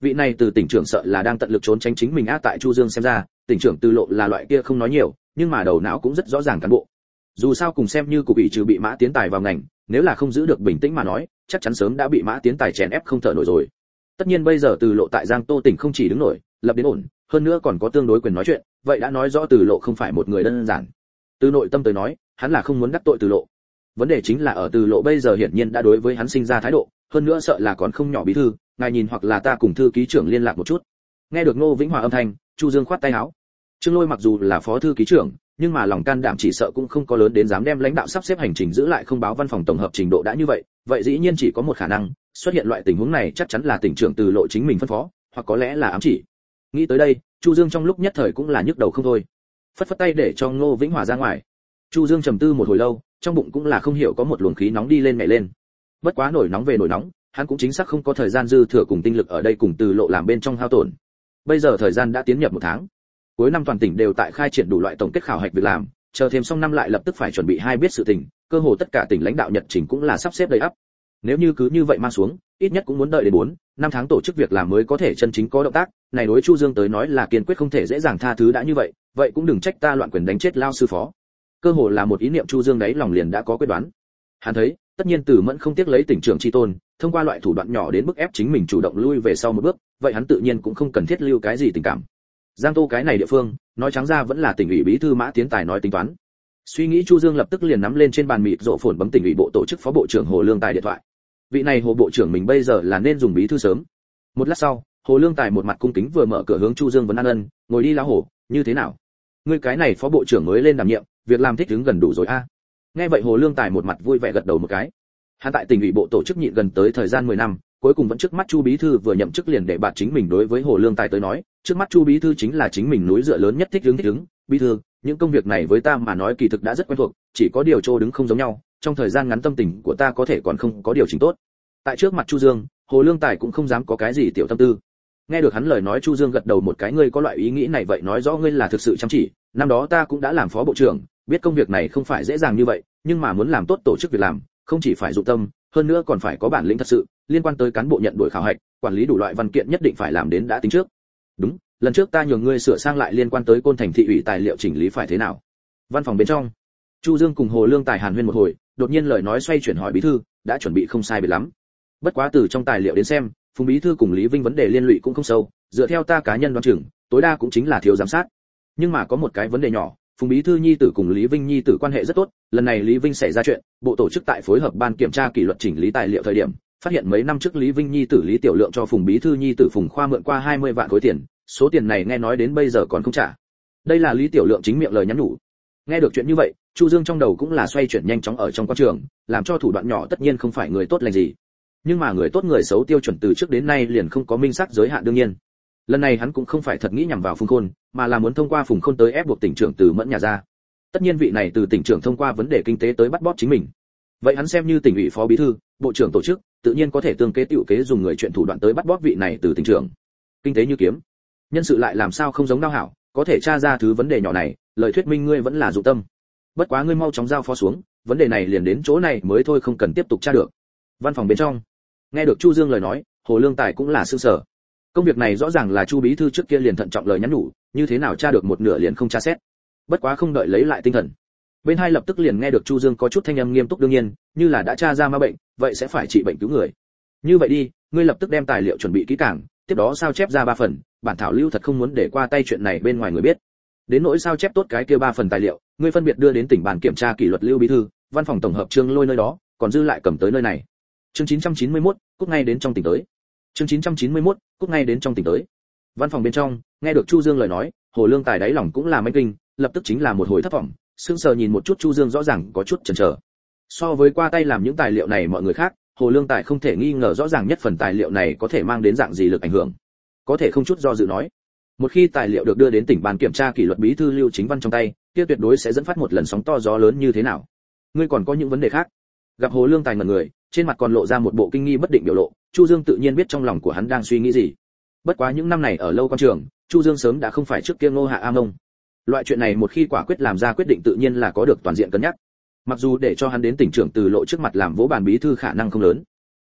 vị này từ tỉnh trưởng sợ là đang tận lực trốn tránh chính mình á tại chu dương xem ra, tỉnh trưởng từ lộ là loại kia không nói nhiều, nhưng mà đầu não cũng rất rõ ràng cán bộ. Dù sao cùng xem như cục ủy trừ bị mã tiến tài vào ngành, nếu là không giữ được bình tĩnh mà nói chắc chắn sớm đã bị mã tiến tài chèn ép không thở nổi rồi. Tất nhiên bây giờ từ lộ tại giang tô tỉnh không chỉ đứng nổi, lập đến ổn, hơn nữa còn có tương đối quyền nói chuyện, vậy đã nói rõ từ lộ không phải một người đơn giản. Từ nội tâm tới nói, hắn là không muốn đắc tội từ lộ. Vấn đề chính là ở từ lộ bây giờ hiển nhiên đã đối với hắn sinh ra thái độ, hơn nữa sợ là còn không nhỏ bí thư, ngài nhìn hoặc là ta cùng thư ký trưởng liên lạc một chút. Nghe được ngô vĩnh hòa âm thanh, chu dương khoát tay áo. Trương lôi mặc dù là phó thư ký trưởng nhưng mà lòng can đảm chỉ sợ cũng không có lớn đến dám đem lãnh đạo sắp xếp hành trình giữ lại không báo văn phòng tổng hợp trình độ đã như vậy vậy dĩ nhiên chỉ có một khả năng, xuất hiện loại tình huống này chắc chắn là tỉnh trưởng từ lộ chính mình phân phó, hoặc có lẽ là ám chỉ. Nghĩ tới đây, chu dương trong lúc nhất thời cũng là nhức đầu không thôi. Phất phất tay để cho ngô vĩnh hòa ra ngoài. Chu dương trầm tư một hồi lâu, trong bụng cũng là không hiểu có một luồng khí nóng đi lên mẹ lên. Bất quá nổi nóng về nổi nóng, hắn cũng chính xác không có thời gian dư thừa cùng tinh lực ở đây cùng từ lộ làm bên trong hao tổn. Bây giờ thời gian đã tiến nhập một tháng cuối năm toàn tỉnh đều tại khai triển đủ loại tổng kết khảo hạch việc làm, chờ thêm xong năm lại lập tức phải chuẩn bị hai biết sự tình, cơ hồ tất cả tỉnh lãnh đạo nhật trình cũng là sắp xếp đầy ắp. Nếu như cứ như vậy mang xuống, ít nhất cũng muốn đợi đến bốn, năm tháng tổ chức việc làm mới có thể chân chính có động tác, này đối chu dương tới nói là kiên quyết không thể dễ dàng tha thứ đã như vậy vậy cũng đừng trách ta loạn quyền đánh chết lao sư phó. Cơ hồ là một ý niệm chu dương đấy lòng liền đã có quyết đoán. Hắn thấy, tất nhiên Tử mẫn không tiếc lấy tỉnh trưởng chi tôn, thông qua loại thủ đoạn nhỏ đến bức ép chính mình chủ động lui về sau một bước, vậy hắn tự nhiên cũng không cần thiết lưu cái gì tình cảm giang tô cái này địa phương, nói trắng ra vẫn là tỉnh ủy bí thư mã tiến tài nói tính toán. Suy nghĩ chu dương lập tức liền nắm lên trên bàn mịt rộ phồn bấm tỉnh ủy bộ tổ chức phó bộ trưởng hồ lương tài điện thoại. Vị này hồ bộ trưởng mình bây giờ là nên dùng bí thư sớm. Một lát sau, hồ lương tài một mặt cung kính vừa mở cửa hướng chu dương vấn an ân, ngồi đi lão hồ, như thế nào? Ngươi cái này phó bộ trưởng mới lên đảm nhiệm, việc làm thích ứng gần đủ rồi a. Nghe vậy hồ lương tài một mặt vui vẻ gật đầu một cái. Hắn tại tỉnh ủy bộ tổ chức nhịn gần tới thời gian 10 năm cuối cùng vẫn trước mắt chu bí thư vừa nhậm chức liền để bạt chính mình đối với hồ lương tài tới nói, trước mắt chu bí thư chính là chính mình núi dựa lớn nhất thích ứng thích ứng. Bí thư, những công việc này với ta mà nói kỳ thực đã rất quen thuộc, chỉ có điều trô đứng không giống nhau, trong thời gian ngắn tâm tình của ta có thể còn không có điều chỉnh tốt. Tại trước mặt chu dương, hồ lương tài cũng không dám có cái gì tiểu tâm tư. Nghe được hắn lời nói chu dương gật đầu một cái, ngươi có loại ý nghĩ này vậy nói rõ ngươi là thực sự chăm chỉ. Năm đó ta cũng đã làm phó bộ trưởng, biết công việc này không phải dễ dàng như vậy, nhưng mà muốn làm tốt tổ chức việc làm, không chỉ phải dụng tâm hơn nữa còn phải có bản lĩnh thật sự, liên quan tới cán bộ nhận đuổi khảo hạch, quản lý đủ loại văn kiện nhất định phải làm đến đã tính trước. Đúng, lần trước ta nhường ngươi sửa sang lại liên quan tới côn thành thị ủy tài liệu chỉnh lý phải thế nào? Văn phòng bên trong. Chu dương cùng hồ lương tài hàn huyên một hồi, đột nhiên lời nói xoay chuyển hỏi bí thư, đã chuẩn bị không sai biệt lắm. Bất quá từ trong tài liệu đến xem, phùng bí thư cùng lý vinh vấn đề liên lụy cũng không sâu, dựa theo ta cá nhân đoán chừng, tối đa cũng chính là thiếu giám sát. Nhưng mà có một cái vấn đề nhỏ phùng bí thư nhi tử cùng lý vinh nhi tử quan hệ rất tốt, lần này lý vinh xảy ra chuyện, bộ tổ chức tại phối hợp ban kiểm tra kỷ luật chỉnh lý tài liệu thời điểm, phát hiện mấy năm trước lý vinh nhi tử lý tiểu lượng cho phùng bí thư nhi tử phùng khoa mượn qua 20 vạn khối tiền, số tiền này nghe nói đến bây giờ còn không trả. Đây là lý tiểu lượng chính miệng lời nhắn nhủ. Nghe được chuyện như vậy, chu dương trong đầu cũng là xoay chuyển nhanh chóng ở trong quan trường, làm cho thủ đoạn nhỏ tất nhiên không phải người tốt lành gì. Nhưng mà người tốt người xấu tiêu chuẩn từ trước đến nay liền không có minh xác giới hạn đương nhiên lần này hắn cũng không phải thật nghĩ nhằm vào phùng khôn, mà là muốn thông qua phùng khôn tới ép buộc tỉnh trưởng từ mẫn nhà ra tất nhiên vị này từ tỉnh trưởng thông qua vấn đề kinh tế tới bắt bóp chính mình. Vậy hắn xem như tỉnh ủy phó bí thư, bộ trưởng tổ chức, tự nhiên có thể tương kế tiểu kế dùng người chuyện thủ đoạn tới bắt bóp vị này từ tỉnh trưởng. Kinh tế như kiếm. Nhân sự lại làm sao không giống đau hảo, có thể tra ra thứ vấn đề nhỏ này, lời thuyết minh ngươi vẫn là dụng tâm. Bất quá ngươi mau chóng giao phó xuống, vấn đề này liền đến chỗ này mới thôi không cần tiếp tục tra được. Văn phòng bên trong. Nghe được chu dương lời nói, hồ lương tài cũng là sương sở công việc này rõ ràng là chu bí thư trước kia liền thận trọng lời nhắn nhủ như thế nào tra được một nửa liền không tra xét. Bất quá không đợi lấy lại tinh thần. Bên hai lập tức liền nghe được chu dương có chút thanh âm nghiêm túc đương nhiên như là đã tra ra ma bệnh vậy sẽ phải trị bệnh cứu người. Như vậy đi ngươi lập tức đem tài liệu chuẩn bị kỹ càng tiếp đó sao chép ra ba phần bản thảo lưu thật không muốn để qua tay chuyện này bên ngoài người biết. Đến nỗi sao chép tốt cái kia ba phần tài liệu ngươi phân biệt đưa đến tỉnh bàn kiểm tra kỷ luật lưu bí thư văn phòng tổng hợp trương lôi nơi đó còn dư lại cầm tới nơi này. Chương 991, cút ngay đến trong tỉnh tới. Chương 991, cút ngay đến trong tỉnh tới. Văn phòng bên trong, nghe được chu dương lời nói, hồ lương tài đáy lòng cũng là manh kinh, lập tức chính là một hồi thất vọng, sững sờ nhìn một chút chu dương rõ ràng có chút chần chờ. So với qua tay làm những tài liệu này mọi người khác, hồ lương tài không thể nghi ngờ rõ ràng nhất phần tài liệu này có thể mang đến dạng gì lực ảnh hưởng. Có thể không chút do dự nói, một khi tài liệu được đưa đến tỉnh ban kiểm tra kỷ luật bí thư lưu chính văn trong tay, kia tuyệt đối sẽ dẫn phát một lần sóng to gió lớn như thế nào. Ngươi còn có những vấn đề khác. Gặp hồ lương tài ngẩn người, trên mặt còn lộ ra một bộ kinh nghi bất định biểu lộ chu dương tự nhiên biết trong lòng của hắn đang suy nghĩ gì. Bất quá những năm này ở lâu quan trường, chu dương sớm đã không phải trước kia ngô hạ a mông. Loại chuyện này một khi quả quyết làm ra quyết định tự nhiên là có được toàn diện cân nhắc. Mặc dù để cho hắn đến tỉnh trưởng từ lộ trước mặt làm vỗ bàn bí thư khả năng không lớn.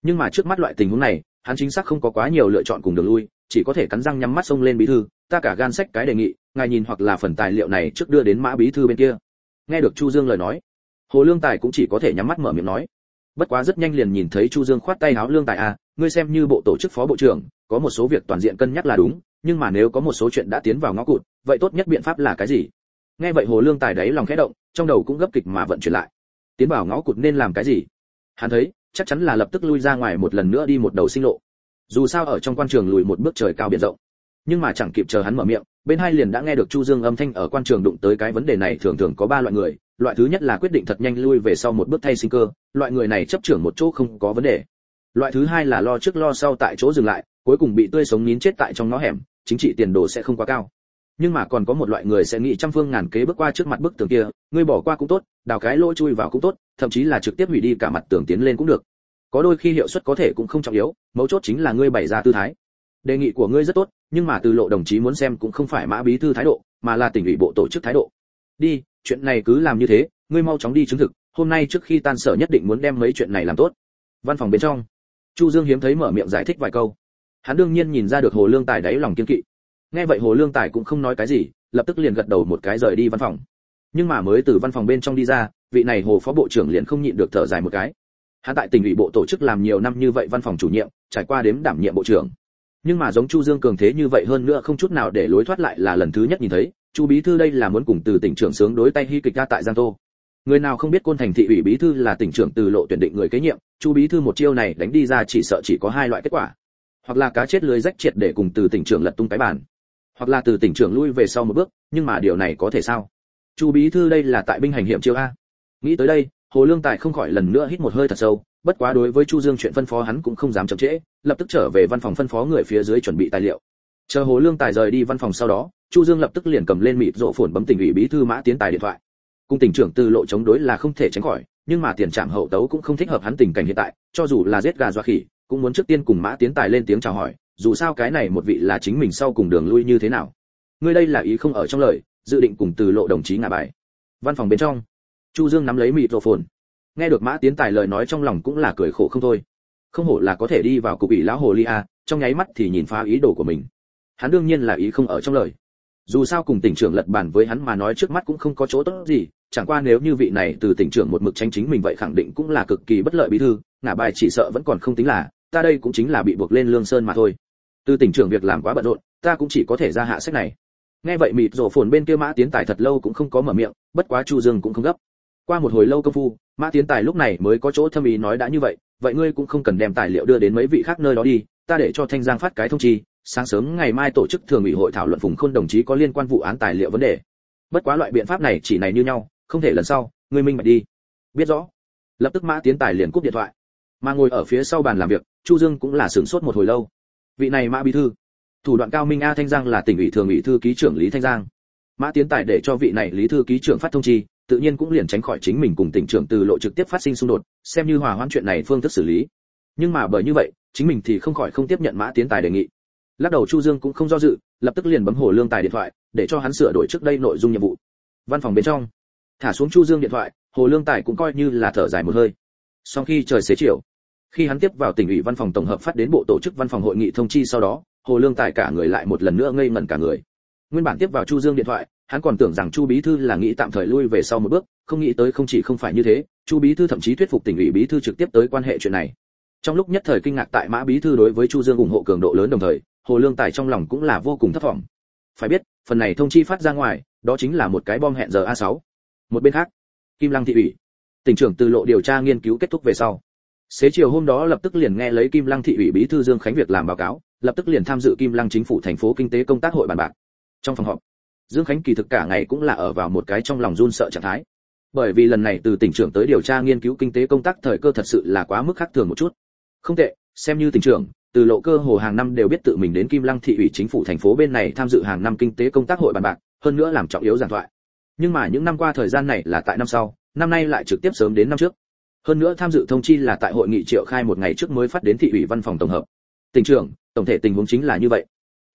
Nhưng mà trước mắt loại tình huống này, hắn chính xác không có quá nhiều lựa chọn cùng đường lui, chỉ có thể cắn răng nhắm mắt xông lên bí thư, ta cả gan sách cái đề nghị, ngài nhìn hoặc là phần tài liệu này trước đưa đến mã bí thư bên kia. Nghe được chu dương lời nói, hồ lương tài cũng chỉ có thể nhắm mắt mở miệng nói. Bất quá rất nhanh liền nhìn thấy chu dương khoát tay háo lương tài à ngươi xem như bộ tổ chức phó bộ trưởng, có một số việc toàn diện cân nhắc là đúng, nhưng mà nếu có một số chuyện đã tiến vào ngõ cụt, vậy tốt nhất biện pháp là cái gì? Nghe vậy hồ lương tài đấy lòng khẽ động, trong đầu cũng gấp kịch mà vận chuyển lại. Tiến vào ngõ cụt nên làm cái gì? Hắn thấy, chắc chắn là lập tức lui ra ngoài một lần nữa đi một đầu sinh lộ. Dù sao ở trong quan trường lùi một bước trời cao biển rộng. Nhưng mà chẳng kịp chờ hắn mở miệng, bên hai liền đã nghe được chu dương âm thanh ở quan trường đụng tới cái vấn đề này thường thường có ba loại người. Loại thứ nhất là quyết định thật nhanh lui về sau một bước thay sinh cơ. Loại người này chấp trưởng một chỗ không có vấn đề loại thứ hai là lo trước lo sau tại chỗ dừng lại, cuối cùng bị tươi sống nín chết tại trong ngõ hẻm, chính trị tiền đồ sẽ không quá cao. Nhưng mà còn có một loại người sẽ nghĩ trăm phương ngàn kế bước qua trước mặt bức tường kia, ngươi bỏ qua cũng tốt, đào cái lỗ chui vào cũng tốt, thậm chí là trực tiếp hủy đi cả mặt tường tiến lên cũng được. Có đôi khi hiệu suất có thể cũng không trọng yếu, mấu chốt chính là ngươi bày ra tư thái. Đề nghị của ngươi rất tốt, nhưng mà từ lộ đồng chí muốn xem cũng không phải mã bí thư thái độ, mà là tỉnh ủy bộ tổ chức thái độ. Đi, chuyện này cứ làm như thế, ngươi mau chóng đi chứng thực, hôm nay trước khi tan sở nhất định muốn đem mấy chuyện này làm tốt. Văn phòng bên trong chu dương hiếm thấy mở miệng giải thích vài câu. Hắn đương nhiên nhìn ra được hồ lương tài đáy lòng kiên kỵ. Nghe vậy hồ lương tài cũng không nói cái gì, lập tức liền gật đầu một cái rời đi văn phòng. Nhưng mà mới từ văn phòng bên trong đi ra, vị này hồ phó bộ trưởng liền không nhịn được thở dài một cái. Hắn tại tỉnh ủy bộ tổ chức làm nhiều năm như vậy văn phòng chủ nhiệm, trải qua đếm đảm nhiệm bộ trưởng. Nhưng mà giống chu dương cường thế như vậy hơn nữa không chút nào để lối thoát lại là lần thứ nhất nhìn thấy, chu bí thư đây là muốn cùng từ tỉnh trưởng sướng đối tay hy kịch ra tại giang tô người nào không biết côn thành thị ủy bí thư là tỉnh trưởng từ lộ tuyển định người kế nhiệm, chu bí thư một chiêu này đánh đi ra chỉ sợ chỉ có hai loại kết quả. Hoặc là cá chết lưới rách triệt để cùng từ tỉnh trưởng lật tung cái bàn. Hoặc là từ tỉnh trưởng lui về sau một bước, nhưng mà điều này có thể sao? Chu bí thư đây là tại binh hành hiểm chiêu a. Nghĩ tới đây, hồ lương tài không khỏi lần nữa hít một hơi thật sâu, bất quá đối với chu dương chuyện phân phó hắn cũng không dám chậm trễ, lập tức trở về văn phòng phân phó người phía dưới chuẩn bị tài liệu. Chờ hồ lương tài rời đi văn phòng sau đó, chu dương lập tức liền cầm lên mịt rộ phồn bấm tỉnh ủy bí thư mã tiến tài điện thoại cung tỉnh trưởng từ lộ chống đối là không thể tránh khỏi, nhưng mà tiền trạm hậu tấu cũng không thích hợp hắn tình cảnh hiện tại, cho dù là giết gà doa khỉ, cũng muốn trước tiên cùng mã tiến tài lên tiếng chào hỏi, dù sao cái này một vị là chính mình sau cùng đường lui như thế nào. Ngươi đây là ý không ở trong lời, dự định cùng từ lộ đồng chí ngả bài. Văn phòng bên trong, chu dương nắm lấy mịt rộ phồn nghe được mã tiến tài lời nói trong lòng cũng là cười khổ không thôi. Không hổ là có thể đi vào cục ủy lão hồ ly a, trong nháy mắt thì nhìn phá ý đồ của mình. Hắn đương nhiên là ý không ở trong lời dù sao cùng tỉnh trưởng lật bàn với hắn mà nói trước mắt cũng không có chỗ tốt gì, chẳng qua nếu như vị này từ tỉnh trưởng một mực tranh chính mình vậy khẳng định cũng là cực kỳ bất lợi bí thư, ngả bài chỉ sợ vẫn còn không tính là, ta đây cũng chính là bị buộc lên lương sơn mà thôi. Từ tỉnh trưởng việc làm quá bận rộn, ta cũng chỉ có thể ra hạ sách này. Nghe vậy mịt rổ phồn bên kia mã tiến tài thật lâu cũng không có mở miệng, bất quá chu dương cũng không gấp. Qua một hồi lâu công phu, mã tiến tài lúc này mới có chỗ thâm ý nói đã như vậy vậy ngươi cũng không cần đem tài liệu đưa đến mấy vị khác nơi đó đi, ta để cho thanh giang phát cái thông chi sáng sớm ngày mai tổ chức thường ủy hội thảo luận phùng khôn đồng chí có liên quan vụ án tài liệu vấn đề. Bất quá loại biện pháp này chỉ này như nhau, không thể lần sau ngươi minh bạch đi. Biết rõ. Lập tức mã tiến tài liền cúp điện thoại. Mà ngồi ở phía sau bàn làm việc, chu dương cũng là sửng sốt một hồi lâu. Vị này mã bí thư. Thủ đoạn cao minh a thanh giang là tỉnh ủy thường ủy thư ký trưởng lý thanh giang. Mã tiến tài để cho vị này lý thư ký trưởng phát thông chi, tự nhiên cũng liền tránh khỏi chính mình cùng tỉnh trưởng từ lộ trực tiếp phát sinh xung đột, xem như hòa hoãn chuyện này phương thức xử lý. Nhưng mà bởi như vậy, chính mình thì không khỏi không tiếp nhận mã tiến tài đề nghị lắc đầu chu dương cũng không do dự, lập tức liền bấm hồ lương tài điện thoại, để cho hắn sửa đổi trước đây nội dung nhiệm vụ. Văn phòng bên trong, thả xuống chu dương điện thoại, hồ lương tài cũng coi như là thở dài một hơi. Sau khi trời xế chiều, khi hắn tiếp vào tỉnh ủy văn phòng tổng hợp phát đến bộ tổ chức văn phòng hội nghị thông chi sau đó, hồ lương tài cả người lại một lần nữa ngây ngẩn cả người. Nguyên bản tiếp vào chu dương điện thoại, hắn còn tưởng rằng chu bí thư là nghĩ tạm thời lui về sau một bước, không nghĩ tới không chỉ không phải như thế, chu bí thư thậm chí thuyết phục tỉnh ủy bí thư trực tiếp tới quan hệ chuyện này. Trong lúc nhất thời kinh ngạc tại mã bí thư đối với chu dương ủng hộ cường độ lớn đồng thời hồ lương tài trong lòng cũng là vô cùng thất vọng. Phải biết, phần này thông chi phát ra ngoài, đó chính là một cái bom hẹn giờ a 6 một bên khác, kim lăng thị ủy, tỉnh trưởng từ lộ điều tra nghiên cứu kết thúc về sau. Xế chiều hôm đó lập tức liền nghe lấy kim lăng thị ủy bí thư dương khánh việc làm báo cáo, lập tức liền tham dự kim lăng chính phủ thành phố kinh tế công tác hội bàn bạc. Trong phòng họp, dương khánh kỳ thực cả ngày cũng là ở vào một cái trong lòng run sợ trạng thái. Bởi vì lần này từ tỉnh trưởng tới điều tra nghiên cứu kinh tế công tác thời cơ thật sự là quá mức khác thường một chút. Không tệ, xem như tỉnh trưởng từ lộ cơ hồ hàng năm đều biết tự mình đến kim lăng thị ủy chính phủ thành phố bên này tham dự hàng năm kinh tế công tác hội bàn bạc, hơn nữa làm trọng yếu giảng thoại. Nhưng mà những năm qua thời gian này là tại năm sau, năm nay lại trực tiếp sớm đến năm trước. Hơn nữa tham dự thông chi là tại hội nghị triệu khai một ngày trước mới phát đến thị ủy văn phòng tổng hợp. Tỉnh trưởng, tổng thể tình huống chính là như vậy.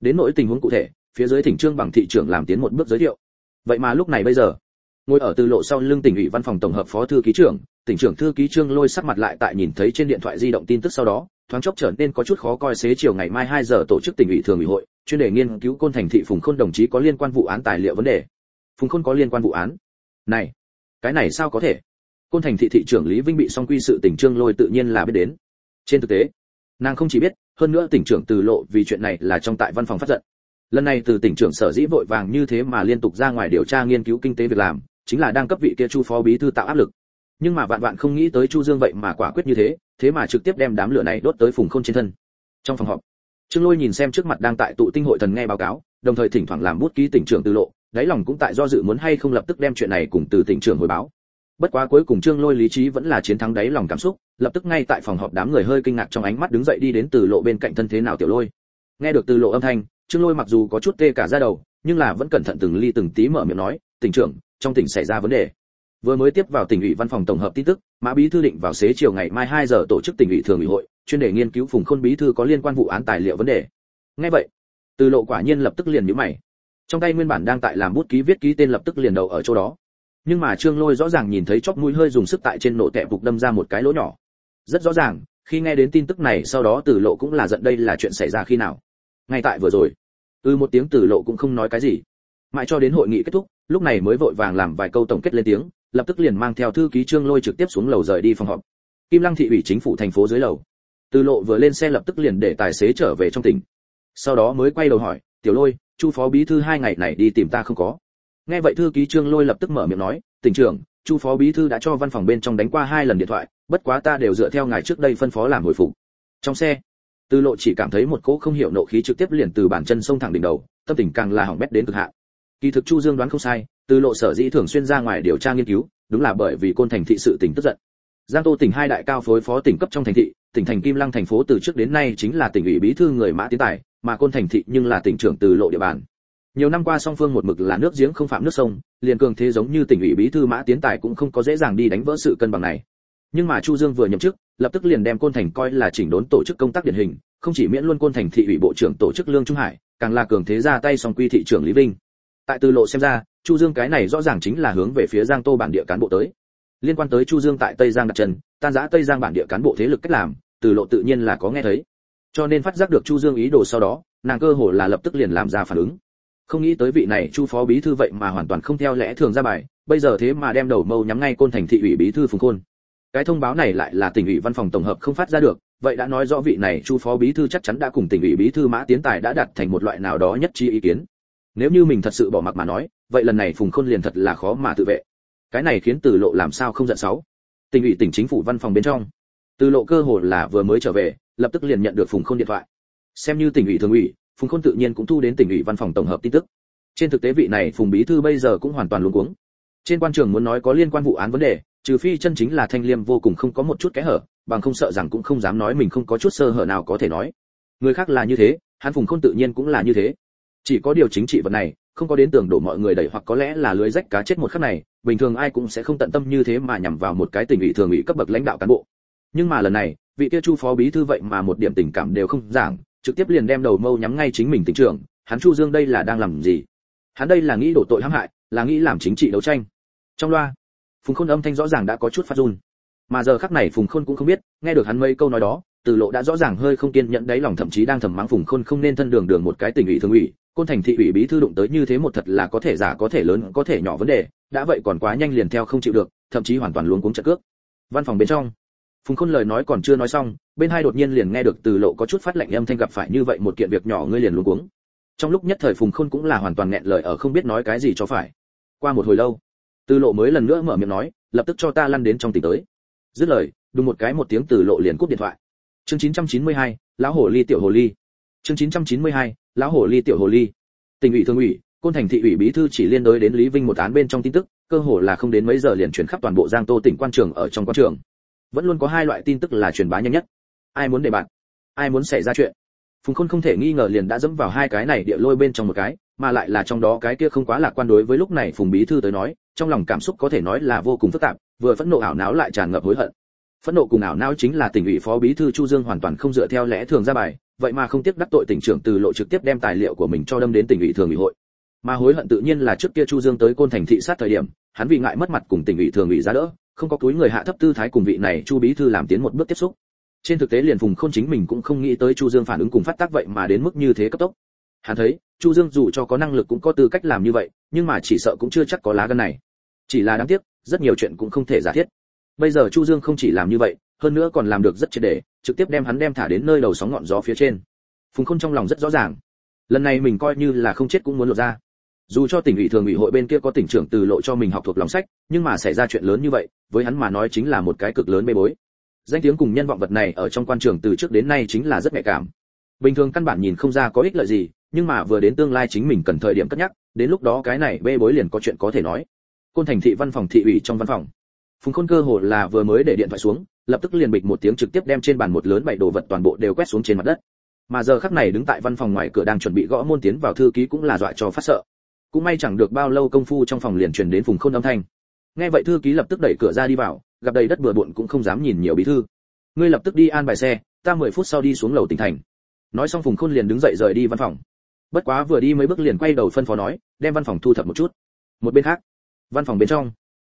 Đến nỗi tình huống cụ thể, phía dưới tỉnh trương bằng thị trưởng làm tiến một bước giới thiệu. Vậy mà lúc này bây giờ, ngồi ở từ lộ sau lưng tỉnh ủy văn phòng tổng hợp phó thư ký trưởng, tỉnh trưởng thư ký trương lôi sắc mặt lại tại nhìn thấy trên điện thoại di động tin tức sau đó thoáng chốc trở nên có chút khó coi xế chiều ngày mai 2 giờ tổ chức tỉnh ủy thường ủy hội, chuyên đề nghiên cứu côn thành thị phùng khôn đồng chí có liên quan vụ án tài liệu vấn đề. Phùng khôn có liên quan vụ án? Này, cái này sao có thể? Côn thành thị thị trưởng lý vinh bị song quy sự tỉnh trương lôi tự nhiên là biết đến. Trên thực tế, nàng không chỉ biết, hơn nữa tỉnh trưởng từ lộ vì chuyện này là trong tại văn phòng phát giận. Lần này từ tỉnh trưởng sở dĩ vội vàng như thế mà liên tục ra ngoài điều tra nghiên cứu kinh tế việc làm, chính là đang cấp vị kia chu phó bí thư tạo áp lực. Nhưng mà vạn vạn không nghĩ tới chu dương vậy mà quả quyết như thế thế mà trực tiếp đem đám lửa này đốt tới phùng khôn trên thân. Trong phòng họp, trương lôi nhìn xem trước mặt đang tại tụ tinh hội thần nghe báo cáo, đồng thời thỉnh thoảng làm bút ký tỉnh trưởng từ lộ, đáy lòng cũng tại do dự muốn hay không lập tức đem chuyện này cùng từ tỉnh trưởng hồi báo. Bất quá cuối cùng trương lôi lý trí vẫn là chiến thắng đáy lòng cảm xúc, lập tức ngay tại phòng họp đám người hơi kinh ngạc trong ánh mắt đứng dậy đi đến từ lộ bên cạnh thân thế nào tiểu lôi. Nghe được từ lộ âm thanh, trương lôi mặc dù có chút tê cả da đầu, nhưng là vẫn cẩn thận từng ly từng tí mở miệng nói, tỉnh trưởng, trong tỉnh xảy ra vấn đề vừa mới tiếp vào tỉnh ủy văn phòng tổng hợp tin tức, mã bí thư định vào xế chiều ngày mai 2 giờ tổ chức tỉnh ủy thường ủy hội, chuyên đề nghiên cứu phùng khôn bí thư có liên quan vụ án tài liệu vấn đề. Nghe vậy, từ lộ quả nhiên lập tức liền nhíu mày. Trong tay nguyên bản đang tại làm bút ký viết ký tên lập tức liền đầu ở chỗ đó. Nhưng mà trương lôi rõ ràng nhìn thấy chóp mũi hơi dùng sức tại trên nổ tẹp phục đâm ra một cái lỗ nhỏ. Rất rõ ràng, khi nghe đến tin tức này sau đó từ lộ cũng là giận đây là chuyện xảy ra khi nào. Ngay tại vừa rồi ư ừ một tiếng từ lộ cũng không nói cái gì. Mãi cho đến hội nghị kết thúc, lúc này mới vội vàng làm vài câu tổng kết lên tiếng lập tức liền mang theo thư ký trương lôi trực tiếp xuống lầu rời đi phòng họp. Kim lăng thị ủy chính phủ thành phố dưới lầu. Từ lộ vừa lên xe lập tức liền để tài xế trở về trong tỉnh. Sau đó mới quay đầu hỏi, tiểu lôi, chu phó bí thư hai ngày này đi tìm ta không có? Nghe vậy thư ký trương lôi lập tức mở miệng nói, tỉnh trưởng, chu phó bí thư đã cho văn phòng bên trong đánh qua hai lần điện thoại, bất quá ta đều dựa theo ngài trước đây phân phó làm hồi phục. Trong xe, từ lộ chỉ cảm thấy một cỗ không hiểu nộ khí trực tiếp liền từ bản chân sông thẳng đỉnh đầu, tâm tình càng là hỏng bét đến cực hạn kỳ thực chu dương đoán không sai, từ lộ sở dĩ thường xuyên ra ngoài điều tra nghiên cứu, đúng là bởi vì côn thành thị sự tỉnh tức giận. Giang tô tỉnh hai đại cao phối phó tỉnh cấp trong thành thị, tỉnh thành kim lăng thành phố từ trước đến nay chính là tỉnh ủy bí thư người mã tiến tài, mà côn thành thị nhưng là tỉnh trưởng từ lộ địa bàn. Nhiều năm qua song phương một mực là nước giếng không phạm nước sông, liền cường thế giống như tỉnh ủy bí thư mã tiến tài cũng không có dễ dàng đi đánh vỡ sự cân bằng này. Nhưng mà chu dương vừa nhậm chức, lập tức liền đem côn thành coi là chỉnh đốn tổ chức công tác điển hình, không chỉ miễn luôn côn thành thị ủy bộ trưởng tổ chức lương trung hải, càng là cường thế ra tay song quy thị trưởng lý vinh tại từ lộ xem ra, chu dương cái này rõ ràng chính là hướng về phía giang tô bản địa cán bộ tới. Liên quan tới chu dương tại tây giang đặt chân, tan rã tây giang bản địa cán bộ thế lực cách làm, từ lộ tự nhiên là có nghe thấy. Cho nên phát giác được chu dương ý đồ sau đó, nàng cơ hồ là lập tức liền làm ra phản ứng. Không nghĩ tới vị này chu phó bí thư vậy mà hoàn toàn không theo lẽ thường ra bài, bây giờ thế mà đem đầu mâu nhắm ngay côn thành thị ủy bí thư phùng khôn. Cái thông báo này lại là tỉnh ủy văn phòng tổng hợp không phát ra được, vậy đã nói rõ vị này chu phó bí thư chắc chắn đã cùng tỉnh ủy bí thư mã tiến tài đã đặt thành một loại nào đó nhất trí ý kiến nếu như mình thật sự bỏ mặc mà nói, vậy lần này phùng khôn liền thật là khó mà tự vệ. Cái này khiến từ lộ làm sao không giận sáu? Tỉnh ủy, tỉnh chính phủ văn phòng bên trong. Từ lộ cơ hồ là vừa mới trở về, lập tức liền nhận được phùng khôn điện thoại. Xem như tỉnh ủy thường ủy, phùng khôn tự nhiên cũng thu đến tỉnh ủy văn phòng tổng hợp tin tức. Trên thực tế vị này phùng bí thư bây giờ cũng hoàn toàn luống cuống. Trên quan trường muốn nói có liên quan vụ án vấn đề, trừ phi chân chính là thanh liêm vô cùng không có một chút kẽ hở, bằng không sợ rằng cũng không dám nói mình không có chút sơ hở nào có thể nói. Người khác là như thế, hắn phùng khôn tự nhiên cũng là như thế chỉ có điều chính trị vật này, không có đến tưởng đổ mọi người đẩy hoặc có lẽ là lưới rách cá chết một khắc này, bình thường ai cũng sẽ không tận tâm như thế mà nhằm vào một cái tình ủy thường ủy cấp bậc lãnh đạo cán bộ. Nhưng mà lần này, vị kia chu phó bí thư vậy mà một điểm tình cảm đều không giảng, trực tiếp liền đem đầu mâu nhắm ngay chính mình tỉnh trưởng, hắn chu dương đây là đang làm gì? Hắn đây là nghĩ đổ tội hãm hại, là nghĩ làm chính trị đấu tranh. Trong loa, phùng khôn âm thanh rõ ràng đã có chút phát run. Mà giờ khắc này phùng khôn cũng không biết, nghe được hắn mấy câu nói đó, từ lộ đã rõ ràng hơi không kiên nhẫn đấy, lòng thậm chí đang thầm mắng phùng khôn không nên thân đường đường một cái tình ủy thường ủy côn thành thị ủy bí thư đụng tới như thế một thật là có thể giả có thể lớn có thể nhỏ vấn đề đã vậy còn quá nhanh liền theo không chịu được thậm chí hoàn toàn luống cuống chặt cước. Văn phòng bên trong phùng khôn lời nói còn chưa nói xong bên hai đột nhiên liền nghe được từ lộ có chút phát lệnh âm thanh gặp phải như vậy một kiện việc nhỏ ngươi liền luống cuống. Trong lúc nhất thời phùng khôn cũng là hoàn toàn nghẹn lời ở không biết nói cái gì cho phải. Qua một hồi lâu từ lộ mới lần nữa mở miệng nói lập tức cho ta lăn đến trong tỉnh tới. Dứt lời đùng một cái một tiếng từ lộ liền cúp điện thoại. Chương 992, lão hồ ly tiểu hồ ly. Chương 992, lão hồ ly tiểu hồ ly. Tỉnh ủy thường ủy, côn thành thị ủy bí thư chỉ liên đối đến lý vinh một án bên trong tin tức, cơ hồ là không đến mấy giờ liền chuyển khắp toàn bộ giang tô tỉnh quan trường ở trong quan trường. Vẫn luôn có hai loại tin tức là truyền bá nhanh nhất. Ai muốn để bạn ai muốn xảy ra chuyện. Phùng khôn không thể nghi ngờ liền đã dẫm vào hai cái này địa lôi bên trong một cái, mà lại là trong đó cái kia không quá lạc quan đối với lúc này phùng bí thư tới nói, trong lòng cảm xúc có thể nói là vô cùng phức tạp, vừa phẫn nộ ảo não lại tràn ngập hối hận. Phẫn nộ cùng ảo não chính là tỉnh ủy phó bí thư chu dương hoàn toàn không dựa theo lẽ thường ra bài vậy mà không tiếc đắc tội tỉnh trưởng từ lộ trực tiếp đem tài liệu của mình cho đâm đến tỉnh ủy thường ủy hội. Mà hối hận tự nhiên là trước kia chu dương tới côn thành thị sát thời điểm, hắn vì ngại mất mặt cùng tỉnh ủy thường ủy ra đỡ, không có túi người hạ thấp tư thái cùng vị này chu bí thư làm tiến một bước tiếp xúc. Trên thực tế liền phùng khôn chính mình cũng không nghĩ tới chu dương phản ứng cùng phát tác vậy mà đến mức như thế cấp tốc. Hắn thấy, chu dương dù cho có năng lực cũng có tư cách làm như vậy, nhưng mà chỉ sợ cũng chưa chắc có lá gan này. Chỉ là đáng tiếc, rất nhiều chuyện cũng không thể giả thiết. Bây giờ chu dương không chỉ làm như vậy hơn nữa còn làm được rất triệt để, trực tiếp đem hắn đem thả đến nơi đầu sóng ngọn gió phía trên. Phùng khôn trong lòng rất rõ ràng. Lần này mình coi như là không chết cũng muốn lột ra. Dù cho tỉnh ủy thường ủy hội bên kia có tỉnh trưởng từ lộ cho mình học thuộc lòng sách, nhưng mà xảy ra chuyện lớn như vậy, với hắn mà nói chính là một cái cực lớn bê bối. Danh tiếng cùng nhân vọng vật này ở trong quan trường từ trước đến nay chính là rất nhạy cảm. Bình thường căn bản nhìn không ra có ích lợi gì, nhưng mà vừa đến tương lai chính mình cần thời điểm cất nhắc, đến lúc đó cái này bê bối liền có chuyện có thể nói. Côn thành thị văn phòng thị ủy trong văn phòng. Phùng khôn cơ hồ là vừa mới để điện thoại xuống lập tức liền bịch một tiếng trực tiếp đem trên bàn một lớn bảy đồ vật toàn bộ đều quét xuống trên mặt đất. Mà giờ khắc này đứng tại văn phòng ngoài cửa đang chuẩn bị gõ môn tiến vào thư ký cũng là dọa cho phát sợ. Cũng may chẳng được bao lâu công phu trong phòng liền truyền đến phùng khôn âm thanh. Nghe vậy thư ký lập tức đẩy cửa ra đi vào, gặp đầy đất bừa bộn cũng không dám nhìn nhiều bí thư. Ngươi lập tức đi an bài xe, ta mười phút sau đi xuống lầu tỉnh thành. Nói xong phùng khôn liền đứng dậy rời đi văn phòng. Bất quá vừa đi mấy bước liền quay đầu phân phó nói, đem văn phòng thu thập một chút. Một bên khác, văn phòng bên trong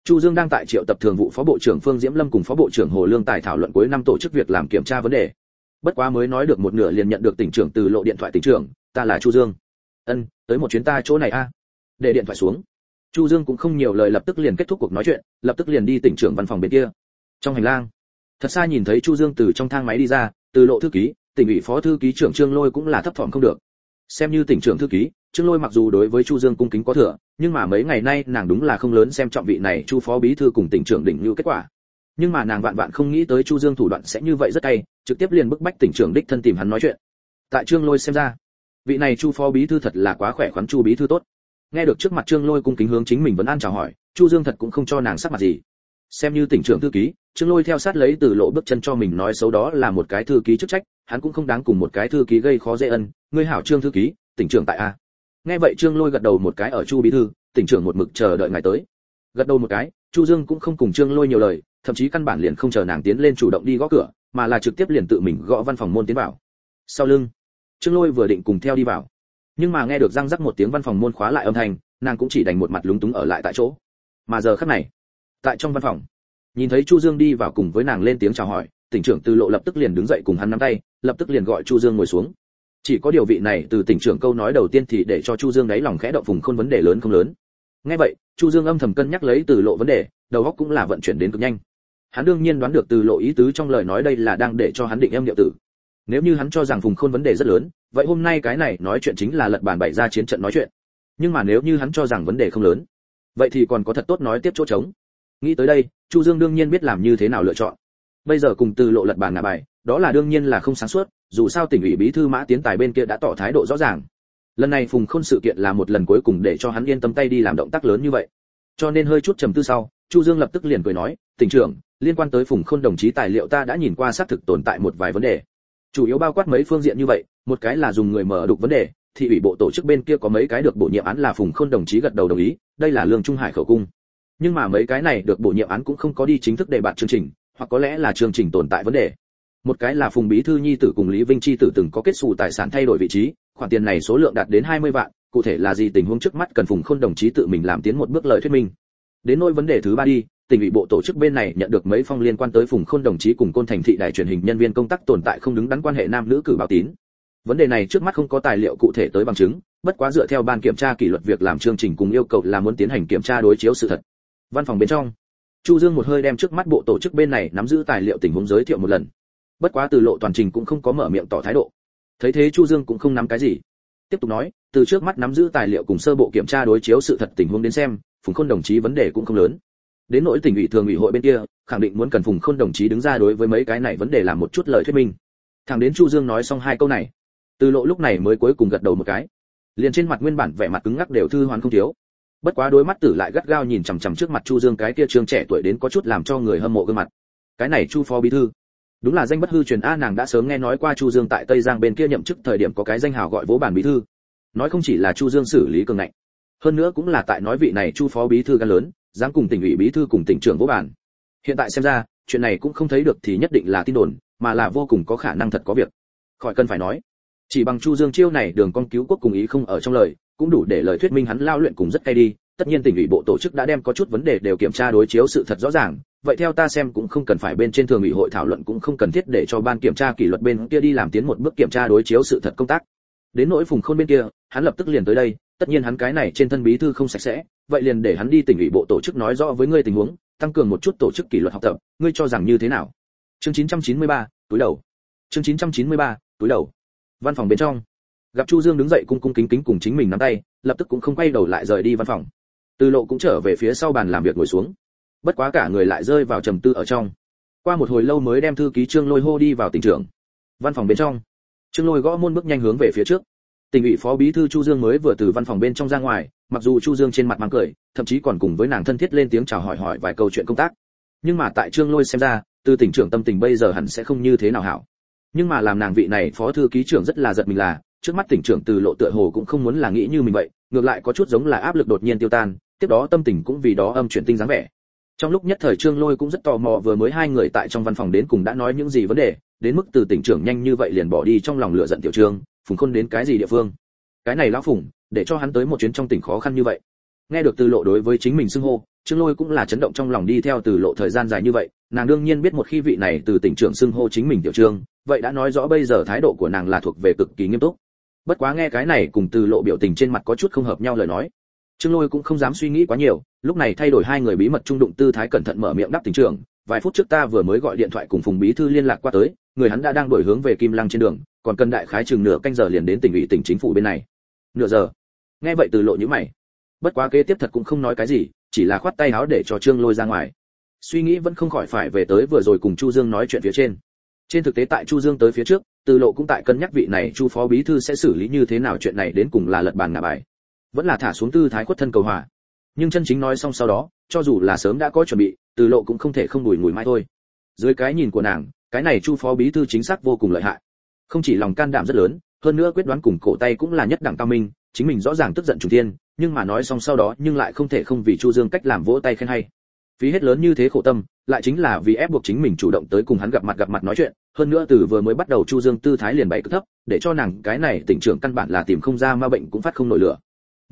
chu dương đang tại triệu tập thường vụ phó bộ trưởng phương diễm lâm cùng phó bộ trưởng hồ lương tài thảo luận cuối năm tổ chức việc làm kiểm tra vấn đề. Bất quá mới nói được một nửa liền nhận được tỉnh trưởng từ lộ điện thoại tỉnh trưởng, ta là chu dương. Ân, tới một chuyến ta chỗ này a. Để điện thoại xuống. Chu dương cũng không nhiều lời lập tức liền kết thúc cuộc nói chuyện, lập tức liền đi tỉnh trưởng văn phòng bên kia. Trong hành lang, thật xa nhìn thấy chu dương từ trong thang máy đi ra, từ lộ thư ký, tỉnh ủy phó thư ký trưởng trương lôi cũng là thấp thỏm không được. Xem như tỉnh trưởng thư ký trương lôi mặc dù đối với chu dương cung kính có thừa, nhưng mà mấy ngày nay nàng đúng là không lớn xem trọng vị này chu phó bí thư cùng tỉnh trưởng đỉnh như kết quả. Nhưng mà nàng vạn vạn không nghĩ tới chu dương thủ đoạn sẽ như vậy rất cay trực tiếp liền bức bách tỉnh trưởng đích thân tìm hắn nói chuyện. Tại trương lôi xem ra, vị này chu phó bí thư thật là quá khỏe khoắn chu bí thư tốt. Nghe được trước mặt trương lôi cung kính hướng chính mình vẫn an chào hỏi, chu dương thật cũng không cho nàng sắc mặt gì. Xem như tỉnh trưởng thư ký, trương lôi theo sát lấy từ lộ bước chân cho mình nói xấu đó là một cái thư ký chức trách, hắn cũng không đáng cùng một cái thư ký gây khó dễ ân. Ngươi hảo trương thư ký, tỉnh trưởng tại a nghe vậy trương lôi gật đầu một cái ở chu bí thư, tỉnh trưởng một mực chờ đợi ngài tới. Gật đầu một cái, chu dương cũng không cùng trương lôi nhiều lời, thậm chí căn bản liền không chờ nàng tiến lên chủ động đi gõ cửa, mà là trực tiếp liền tự mình gõ văn phòng môn tiến vào. Sau lưng, trương lôi vừa định cùng theo đi vào. Nhưng mà nghe được răng rắc một tiếng văn phòng môn khóa lại âm thanh, nàng cũng chỉ đành một mặt lúng túng ở lại tại chỗ. Mà giờ khắc này, tại trong văn phòng, nhìn thấy chu dương đi vào cùng với nàng lên tiếng chào hỏi, tỉnh trưởng từ lộ lập tức liền đứng dậy cùng hắn nắm tay, lập tức liền gọi chu dương ngồi xuống chỉ có điều vị này từ tỉnh trưởng câu nói đầu tiên thì để cho chu dương đáy lòng khẽ động vùng khôn vấn đề lớn không lớn. Nghe vậy, chu dương âm thầm cân nhắc lấy từ lộ vấn đề, đầu óc cũng là vận chuyển đến cực nhanh. Hắn đương nhiên đoán được từ lộ ý tứ trong lời nói đây là đang để cho hắn định em điệu tử. Nếu như hắn cho rằng vùng khôn vấn đề rất lớn, vậy hôm nay cái này nói chuyện chính là lật bàn bày ra chiến trận nói chuyện. Nhưng mà nếu như hắn cho rằng vấn đề không lớn, vậy thì còn có thật tốt nói tiếp chỗ trống. Nghĩ tới đây, chu dương đương nhiên biết làm như thế nào lựa chọn. Bây giờ cùng từ lộ lật bàn ngả bài đó là đương nhiên là không sáng suốt, dù sao tỉnh ủy bí thư mã tiến tài bên kia đã tỏ thái độ rõ ràng. Lần này phùng khôn sự kiện là một lần cuối cùng để cho hắn yên tâm tay đi làm động tác lớn như vậy. Cho nên hơi chút trầm tư sau, chu dương lập tức liền cười nói, tỉnh trưởng, liên quan tới phùng khôn đồng chí tài liệu ta đã nhìn qua xác thực tồn tại một vài vấn đề. Chủ yếu bao quát mấy phương diện như vậy, một cái là dùng người mở đục vấn đề thì ủy bộ tổ chức bên kia có mấy cái được bổ nhiệm án là phùng khôn đồng chí gật đầu đồng ý, đây là lương trung hải khẩu cung. Nhưng mà mấy cái này được bổ nhiệm án cũng không có đi chính thức đề bạt chương trình, hoặc có lẽ là chương trình tồn tại vấn đề một cái là phùng bí thư nhi tử cùng lý vinh chi tử từng có kết xù tài sản thay đổi vị trí, khoản tiền này số lượng đạt đến 20 vạn, cụ thể là gì tình huống trước mắt cần phùng khôn đồng chí tự mình làm tiến một bước lời thuyết minh. Đến nỗi vấn đề thứ ba đi, tỉnh ủy bộ tổ chức bên này nhận được mấy phong liên quan tới phùng khôn đồng chí cùng côn thành thị đài truyền hình nhân viên công tác tồn tại không đứng đắn quan hệ nam nữ cử báo tín. Vấn đề này trước mắt không có tài liệu cụ thể tới bằng chứng, bất quá dựa theo ban kiểm tra kỷ luật việc làm chương trình cùng yêu cầu là muốn tiến hành kiểm tra đối chiếu sự thật. Văn phòng bên trong, chu dương một hơi đem trước mắt bộ tổ chức bên này nắm giữ tài liệu tình huống giới thiệu một lần bất quá từ lộ toàn trình cũng không có mở miệng tỏ thái độ. Thấy thế chu dương cũng không nắm cái gì. Tiếp tục nói, từ trước mắt nắm giữ tài liệu cùng sơ bộ kiểm tra đối chiếu sự thật tình huống đến xem, phùng khôn đồng chí vấn đề cũng không lớn. Đến nỗi tỉnh ủy thường ủy hội bên kia, khẳng định muốn cần phùng khôn đồng chí đứng ra đối với mấy cái này vấn đề làm một chút lời thuyết minh. Thằng đến chu dương nói xong hai câu này, từ lộ lúc này mới cuối cùng gật đầu một cái. Liền trên mặt nguyên bản vẻ mặt cứng ngắc đều thư hoàn không thiếu. Bất quá đôi mắt tử lại gắt gao nhìn chằm chằm trước mặt chu dương cái kia trương trẻ tuổi đến có chút làm cho người hâm mộ gương mặt. Cái này chu phó bí thư đúng là danh bất hư truyền a, nàng đã sớm nghe nói qua chu dương tại tây giang bên kia nhậm chức thời điểm có cái danh hào gọi vỗ bản bí thư. Nói không chỉ là chu dương xử lý cường ngạnh, hơn nữa cũng là tại nói vị này chu phó bí thư gan lớn, dám cùng tỉnh ủy bí thư cùng tỉnh trưởng vỗ bản. Hiện tại xem ra, chuyện này cũng không thấy được thì nhất định là tin đồn, mà là vô cùng có khả năng thật có việc. Khỏi cần phải nói, chỉ bằng chu dương chiêu này đường con cứu quốc cùng ý không ở trong lời, cũng đủ để lời thuyết minh hắn lao luyện cùng rất cay đi. Tất nhiên tỉnh ủy bộ tổ chức đã đem có chút vấn đề đều kiểm tra đối chiếu sự thật rõ ràng vậy theo ta xem cũng không cần phải bên trên thường ủy hội thảo luận cũng không cần thiết để cho ban kiểm tra kỷ luật bên kia đi làm tiến một bước kiểm tra đối chiếu sự thật công tác. Đến nỗi phùng khôn bên kia hắn lập tức liền tới đây tất nhiên hắn cái này trên thân bí thư không sạch sẽ vậy liền để hắn đi tỉnh ủy bộ tổ chức nói rõ với ngươi tình huống tăng cường một chút tổ chức kỷ luật học tập ngươi cho rằng như thế nào? Chương 993, túi đầu. Chương 993, túi đầu. Văn phòng bên trong. Gặp chu dương đứng dậy cung cung kính kính cùng chính mình nắm tay lập tức cũng không quay đầu lại rời đi văn phòng. Từ lộ cũng trở về phía sau bàn làm việc ngồi xuống bất quá cả người lại rơi vào trầm tư ở trong. Qua một hồi lâu mới đem thư ký trương lôi hô đi vào tỉnh trưởng. Văn phòng bên trong. Trương lôi gõ môn bước nhanh hướng về phía trước. Tỉnh ủy phó bí thư chu dương mới vừa từ văn phòng bên trong ra ngoài, mặc dù chu dương trên mặt mang cười, thậm chí còn cùng với nàng thân thiết lên tiếng chào hỏi hỏi vài câu chuyện công tác. Nhưng mà tại trương lôi xem ra, từ tỉnh trưởng tâm tình bây giờ hẳn sẽ không như thế nào hảo. Nhưng mà làm nàng vị này phó thư ký trưởng rất là giật mình là, trước mắt tỉnh trưởng từ lộ tựa hồ cũng không muốn là nghĩ như mình vậy, ngược lại có chút giống là áp lực đột nhiên tiêu tan, tiếp đó tâm tình cũng vì đó âm chuyển tinh dáng vẻ trong lúc nhất thời trương lôi cũng rất tò mò, vừa mới hai người tại trong văn phòng đến cùng đã nói những gì vấn đề, đến mức từ tỉnh trưởng nhanh như vậy liền bỏ đi trong lòng lửa giận tiểu trương, phùng khôn đến cái gì địa phương? Cái này lão phùng, để cho hắn tới một chuyến trong tỉnh khó khăn như vậy. Nghe được từ lộ đối với chính mình xưng hô, trương lôi cũng là chấn động trong lòng đi theo từ lộ thời gian dài như vậy, nàng đương nhiên biết một khi vị này từ tỉnh trưởng xưng hô chính mình tiểu trương, vậy đã nói rõ bây giờ thái độ của nàng là thuộc về cực kỳ nghiêm túc. Bất quá nghe cái này cùng từ lộ biểu tình trên mặt có chút không hợp nhau lời nói trương lôi cũng không dám suy nghĩ quá nhiều, lúc này thay đổi hai người bí mật trung đụng tư thái cẩn thận mở miệng đáp tỉnh trưởng vài phút trước ta vừa mới gọi điện thoại cùng phùng bí thư liên lạc qua tới, người hắn đã đang đổi hướng về kim lăng trên đường, còn cần đại khái chừng nửa canh giờ liền đến tỉnh ủy tỉnh chính phủ bên này. Nửa giờ. Nghe vậy từ lộ như mày. Bất quá kế tiếp thật cũng không nói cái gì, chỉ là khoát tay áo để cho trương lôi ra ngoài. Suy nghĩ vẫn không khỏi phải về tới vừa rồi cùng chu dương nói chuyện phía trên. Trên thực tế tại chu dương tới phía trước, từ lộ cũng tại cân nhắc vị này chu phó bí thư sẽ xử lý như thế nào chuyện này đến cùng là lật bàn ngả bài vẫn là thả xuống tư thái khuất thân cầu hòa. Nhưng chân chính nói xong sau đó, cho dù là sớm đã có chuẩn bị, từ lộ cũng không thể không đùi ngùi mãi thôi. Dưới cái nhìn của nàng, cái này chu phó bí thư chính xác vô cùng lợi hại. Không chỉ lòng can đảm rất lớn, hơn nữa quyết đoán cùng cổ tay cũng là nhất đẳng cao minh, chính mình rõ ràng tức giận chủ tiên, nhưng mà nói xong sau đó nhưng lại không thể không vì chu dương cách làm vỗ tay khen hay. Phí hết lớn như thế khổ tâm, lại chính là vì ép buộc chính mình chủ động tới cùng hắn gặp mặt gặp mặt nói chuyện, hơn nữa từ vừa mới bắt đầu chu dương tư thái liền bày cực thấp, để cho nàng cái này tỉnh trưởng căn bản là tìm không ra ma bệnh cũng phát không nổi lửa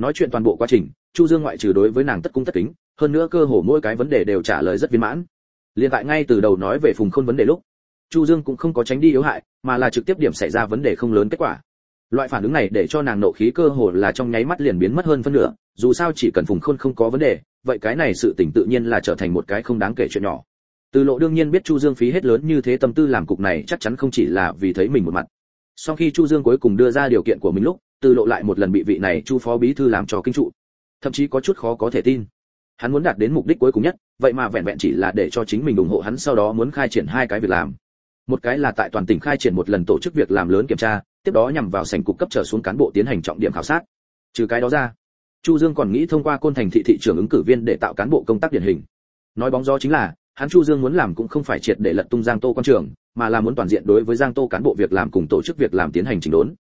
nói chuyện toàn bộ quá trình, chu dương ngoại trừ đối với nàng tất cung tất kính, hơn nữa cơ hồ mỗi cái vấn đề đều trả lời rất viên mãn. Liền tại ngay từ đầu nói về phùng khôn vấn đề lúc, chu dương cũng không có tránh đi yếu hại, mà là trực tiếp điểm xảy ra vấn đề không lớn kết quả. Loại phản ứng này để cho nàng nộ khí cơ hồ là trong nháy mắt liền biến mất hơn phân nửa, dù sao chỉ cần phùng khôn không có vấn đề, vậy cái này sự tỉnh tự nhiên là trở thành một cái không đáng kể chuyện nhỏ. Từ lộ đương nhiên biết chu dương phí hết lớn như thế tâm tư làm cục này chắc chắn không chỉ là vì thấy mình một mặt. Sau khi chu dương cuối cùng đưa ra điều kiện của mình lúc từ lộ lại một lần bị vị này chu phó bí thư làm cho kinh trụ. Thậm chí có chút khó có thể tin. Hắn muốn đạt đến mục đích cuối cùng nhất, vậy mà vẹn vẹn chỉ là để cho chính mình ủng hộ hắn sau đó muốn khai triển hai cái việc làm. Một cái là tại toàn tỉnh khai triển một lần tổ chức việc làm lớn kiểm tra, tiếp đó nhằm vào sảnh cục cấp trở xuống cán bộ tiến hành trọng điểm khảo sát. Trừ cái đó ra, chu dương còn nghĩ thông qua côn thành thị thị trưởng ứng cử viên để tạo cán bộ công tác điển hình. Nói bóng gió chính là, hắn chu dương muốn làm cũng không phải triệt để lật tung giang tô quan trường, mà là muốn toàn diện đối với giang tô cán bộ việc làm cùng tổ chức việc làm tiến hành chỉnh đốn.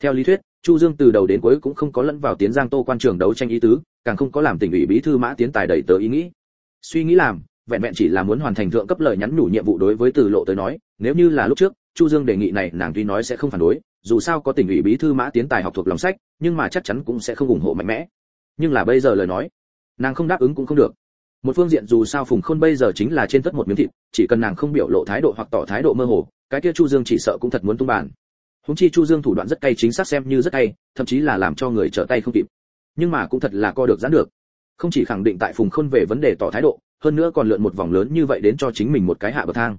Theo lý thuyết chu dương từ đầu đến cuối cũng không có lẫn vào tiến giang tô quan trường đấu tranh ý tứ, càng không có làm tỉnh ủy bí thư mã tiến tài đẩy tới ý nghĩ. Suy nghĩ làm, vẹn vẹn chỉ là muốn hoàn thành thượng cấp lời nhắn nhủ nhiệm vụ đối với từ lộ tới nói, nếu như là lúc trước, chu dương đề nghị này nàng tuy nói sẽ không phản đối, dù sao có tỉnh ủy bí thư mã tiến tài học thuộc lòng sách, nhưng mà chắc chắn cũng sẽ không ủng hộ mạnh mẽ. Nhưng là bây giờ lời nói, nàng không đáp ứng cũng không được. Một phương diện dù sao phùng khôn bây giờ chính là trên tất một miếng thịt, chỉ cần nàng không biểu lộ thái độ hoặc tỏ thái độ mơ hồ, cái kia chu dương chỉ sợ cũng thật muốn tung bàn húng chi chu dương thủ đoạn rất cay chính xác xem như rất cay, thậm chí là làm cho người trở tay không kịp. Nhưng mà cũng thật là co được giãn được. Không chỉ khẳng định tại phùng khôn về vấn đề tỏ thái độ, hơn nữa còn lượn một vòng lớn như vậy đến cho chính mình một cái hạ bậc thang.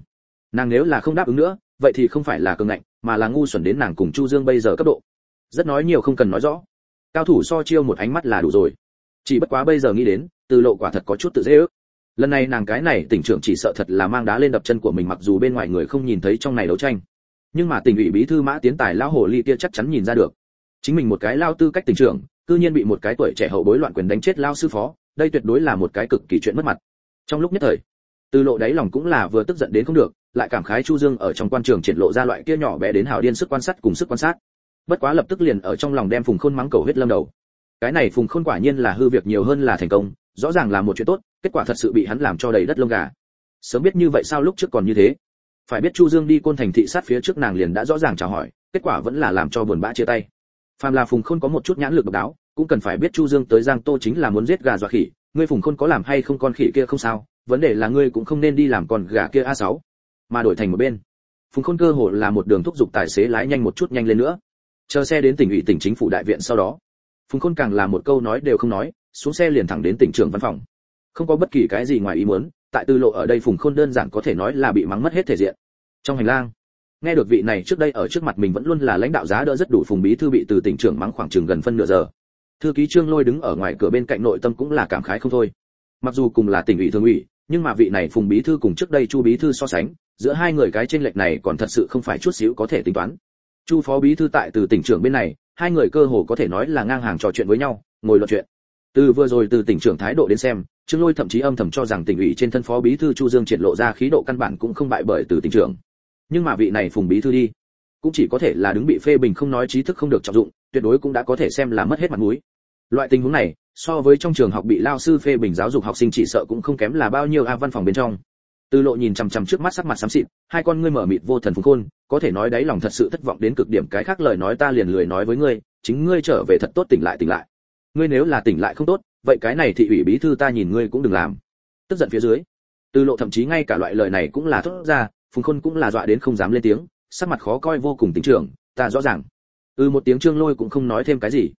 Nàng nếu là không đáp ứng nữa, vậy thì không phải là cường ngạnh, mà là ngu xuẩn đến nàng cùng chu dương bây giờ cấp độ. Rất nói nhiều không cần nói rõ. Cao thủ so chiêu một ánh mắt là đủ rồi. Chỉ bất quá bây giờ nghĩ đến, từ lộ quả thật có chút tự dễ ước. Lần này nàng cái này tỉnh trưởng chỉ sợ thật là mang đá lên đập chân của mình mặc dù bên ngoài người không nhìn thấy trong này đấu tranh nhưng mà tỉnh ủy bí thư mã tiến tài lao hồ ly kia chắc chắn nhìn ra được. Chính mình một cái lao tư cách tỉnh trưởng, cư nhiên bị một cái tuổi trẻ hậu bối loạn quyền đánh chết lao sư phó, đây tuyệt đối là một cái cực kỳ chuyện mất mặt. Trong lúc nhất thời, từ lộ đáy lòng cũng là vừa tức giận đến không được, lại cảm khái chu dương ở trong quan trường triển lộ ra loại kia nhỏ bé đến hào điên sức quan sát cùng sức quan sát. Bất quá lập tức liền ở trong lòng đem phùng khôn mắng cầu huyết lâm đầu. Cái này phùng khôn quả nhiên là hư việc nhiều hơn là thành công, rõ ràng là một chuyện tốt, kết quả thật sự bị hắn làm cho đầy đất lông gà. Sớm biết như vậy sao lúc trước còn như thế phải biết chu dương đi côn thành thị sát phía trước nàng liền đã rõ ràng chào hỏi, kết quả vẫn là làm cho buồn bã chia tay. Phàm là phùng khôn có một chút nhãn lực độc đáo, cũng cần phải biết chu dương tới giang tô chính là muốn giết gà dọa khỉ, ngươi phùng khôn có làm hay không con khỉ kia không sao, vấn đề là ngươi cũng không nên đi làm con gà kia a 6 mà đổi thành một bên, phùng khôn cơ hồ là một đường thúc giục tài xế lái nhanh một chút nhanh lên nữa. Chờ xe đến tỉnh ủy tỉnh chính phủ đại viện sau đó, phùng khôn càng là một câu nói đều không nói, xuống xe liền thẳng đến tỉnh trưởng văn phòng. Không có bất kỳ cái gì ngoài ý muốn tại tư lộ ở đây phùng khôn đơn giản có thể nói là bị mắng mất hết thể diện. Trong hành lang, nghe được vị này trước đây ở trước mặt mình vẫn luôn là lãnh đạo giá đỡ rất đủ phùng bí thư bị từ tỉnh trưởng mắng khoảng chừng gần phân nửa giờ. Thư ký trương lôi đứng ở ngoài cửa bên cạnh nội tâm cũng là cảm khái không thôi. Mặc dù cùng là tỉnh ủy thường ủy, nhưng mà vị này phùng bí thư cùng trước đây chu bí thư so sánh, giữa hai người cái tranh lệch này còn thật sự không phải chút xíu có thể tính toán. Chu phó bí thư tại từ tỉnh trưởng bên này, hai người cơ hồ có thể nói là ngang hàng trò chuyện với nhau, ngồi luận chuyện. Từ vừa rồi từ tỉnh trưởng thái độ đến xem trương lôi thậm chí âm thầm cho rằng tỉnh ủy trên thân phó bí thư chu dương triển lộ ra khí độ căn bản cũng không bại bởi từ tỉnh trưởng. Nhưng mà vị này phùng bí thư đi, cũng chỉ có thể là đứng bị phê bình không nói trí thức không được trọng dụng, tuyệt đối cũng đã có thể xem là mất hết mặt mũi. Loại tình huống này, so với trong trường học bị lao sư phê bình giáo dục học sinh chỉ sợ cũng không kém là bao nhiêu a văn phòng bên trong. Từ lộ nhìn chằm chằm trước mắt sắc mặt xám xịt, hai con ngươi mở mịt vô thần phùng khôn, có thể nói đáy lòng thật sự thất vọng đến cực điểm, cái khác lời nói ta liền lười nói với ngươi, chính ngươi trở về thật tốt tỉnh lại tỉnh lại. Ngươi nếu là tỉnh lại không tốt vậy cái này thị ủy bí thư ta nhìn ngươi cũng đừng làm. Tức giận phía dưới. Từ lộ thậm chí ngay cả loại lời này cũng là thốt ra phùng khôn cũng là dọa đến không dám lên tiếng sắc mặt khó coi vô cùng tính trưởng ta rõ ràng. Ừ một tiếng trương lôi cũng không nói thêm cái gì.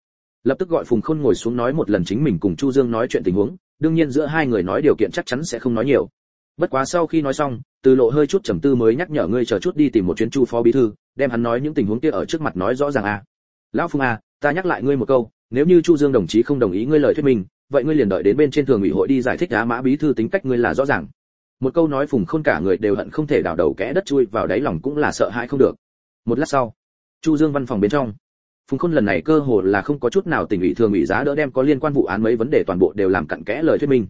Lập tức gọi phùng khôn ngồi xuống nói một lần chính mình cùng chu dương nói chuyện tình huống đương nhiên giữa hai người nói điều kiện chắc chắn sẽ không nói nhiều. Bất quá sau khi nói xong từ lộ hơi chút trầm tư mới nhắc nhở ngươi chờ chút đi tìm một chuyến chu phó bí thư đem hắn nói những tình huống kia ở trước mặt nói rõ ràng à. lão phùng à, ta nhắc lại ngươi một câu nếu như chu dương đồng chí không đồng ý ngươi lời thuyết minh, vậy ngươi liền đợi đến bên trên thường ủy hội đi giải thích đá mã bí thư tính cách ngươi là rõ ràng. Một câu nói phùng khôn cả người đều hận không thể đảo đầu kẽ đất chui vào đáy lòng cũng là sợ hãi không được. Một lát sau, chu dương văn phòng bên trong, phùng khôn lần này cơ hồ là không có chút nào tình ủy thường ủy giá đỡ đem có liên quan vụ án mấy vấn đề toàn bộ đều làm cặn kẽ lời thuyết minh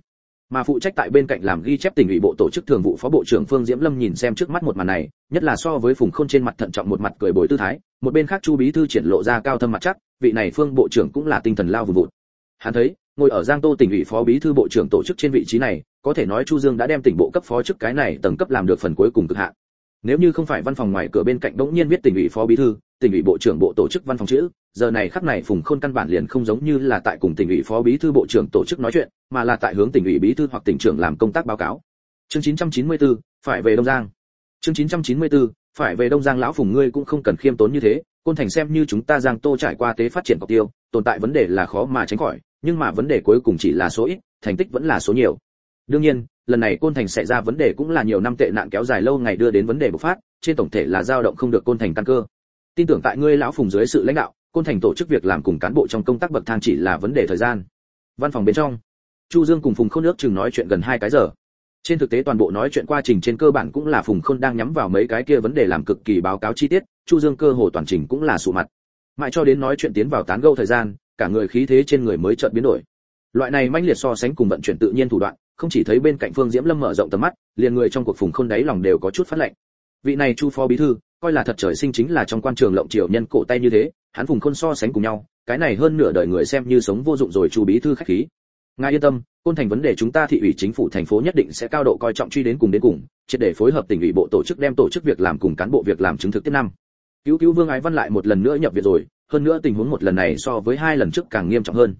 mà phụ trách tại bên cạnh làm ghi chép tình ủy bộ tổ chức thường vụ phó bộ trưởng phương diễm lâm nhìn xem trước mắt một màn này, nhất là so với phùng khôn trên mặt thận trọng một mặt cười bồi tư thái, một bên khác chu bí thư triển lộ ra cao thâm mặt chắc, vị này phương bộ trưởng cũng là tinh thần lao vùng vụt. Hắn thấy, ngồi ở giang tô tỉnh ủy phó bí thư bộ trưởng tổ chức trên vị trí này, có thể nói chu dương đã đem tỉnh bộ cấp phó chức cái này tầng cấp làm được phần cuối cùng cực hạn nếu như không phải văn phòng ngoài cửa bên cạnh đống nhiên biết tỉnh ủy phó bí thư tỉnh ủy bộ trưởng bộ tổ chức văn phòng chữ giờ này khắc này phùng khôn căn bản liền không giống như là tại cùng tỉnh ủy phó bí thư bộ trưởng tổ chức nói chuyện mà là tại hướng tỉnh ủy bí thư hoặc tỉnh trưởng làm công tác báo cáo. Chương 994, phải về đông giang. Chương 994, phải về đông giang lão phùng ngươi cũng không cần khiêm tốn như thế côn thành xem như chúng ta giang tô trải qua tế phát triển cọc tiêu tồn tại vấn đề là khó mà tránh khỏi nhưng mà vấn đề cuối cùng chỉ là số ít thành tích vẫn là số nhiều. Đương nhiên lần này côn thành xảy ra vấn đề cũng là nhiều năm tệ nạn kéo dài lâu ngày đưa đến vấn đề bộc phát, trên tổng thể là dao động không được côn thành căn cơ. Tin tưởng tại ngươi lão phùng dưới sự lãnh đạo, côn thành tổ chức việc làm cùng cán bộ trong công tác bậc thang chỉ là vấn đề thời gian. Văn phòng bên trong, chu dương cùng phùng khôn nước chừng nói chuyện gần hai cái giờ. Trên thực tế toàn bộ nói chuyện quá trình trên cơ bản cũng là phùng khôn đang nhắm vào mấy cái kia vấn đề làm cực kỳ báo cáo chi tiết, chu dương cơ hồ toàn trình cũng là sụ mặt. Mãi cho đến nói chuyện tiến vào tán gẫu thời gian, cả người khí thế trên người mới chợt biến đổi. Loại này manh liệt so sánh cùng vận chuyển tự nhiên thủ đoạn không chỉ thấy bên cạnh phương diễm lâm mở rộng tầm mắt, liền người trong cuộc phùng khôn đáy lòng đều có chút phát lạnh. Vị này chu phó bí thư, coi là thật trời sinh chính là trong quan trường lộng triều nhân cổ tay như thế, hắn phùng khôn so sánh cùng nhau, cái này hơn nửa đời người xem như sống vô dụng rồi chu bí thư khách khí. Ngài yên tâm, côn thành vấn đề chúng ta thị ủy chính phủ thành phố nhất định sẽ cao độ coi trọng truy đến cùng đến cùng, triệt để phối hợp tỉnh ủy bộ tổ chức đem tổ chức việc làm cùng cán bộ việc làm chứng thực tiếp năm. Cứu cứu vương ái văn lại một lần nữa nhập viện rồi, hơn nữa tình huống một lần này so với hai lần trước càng nghiêm trọng hơn.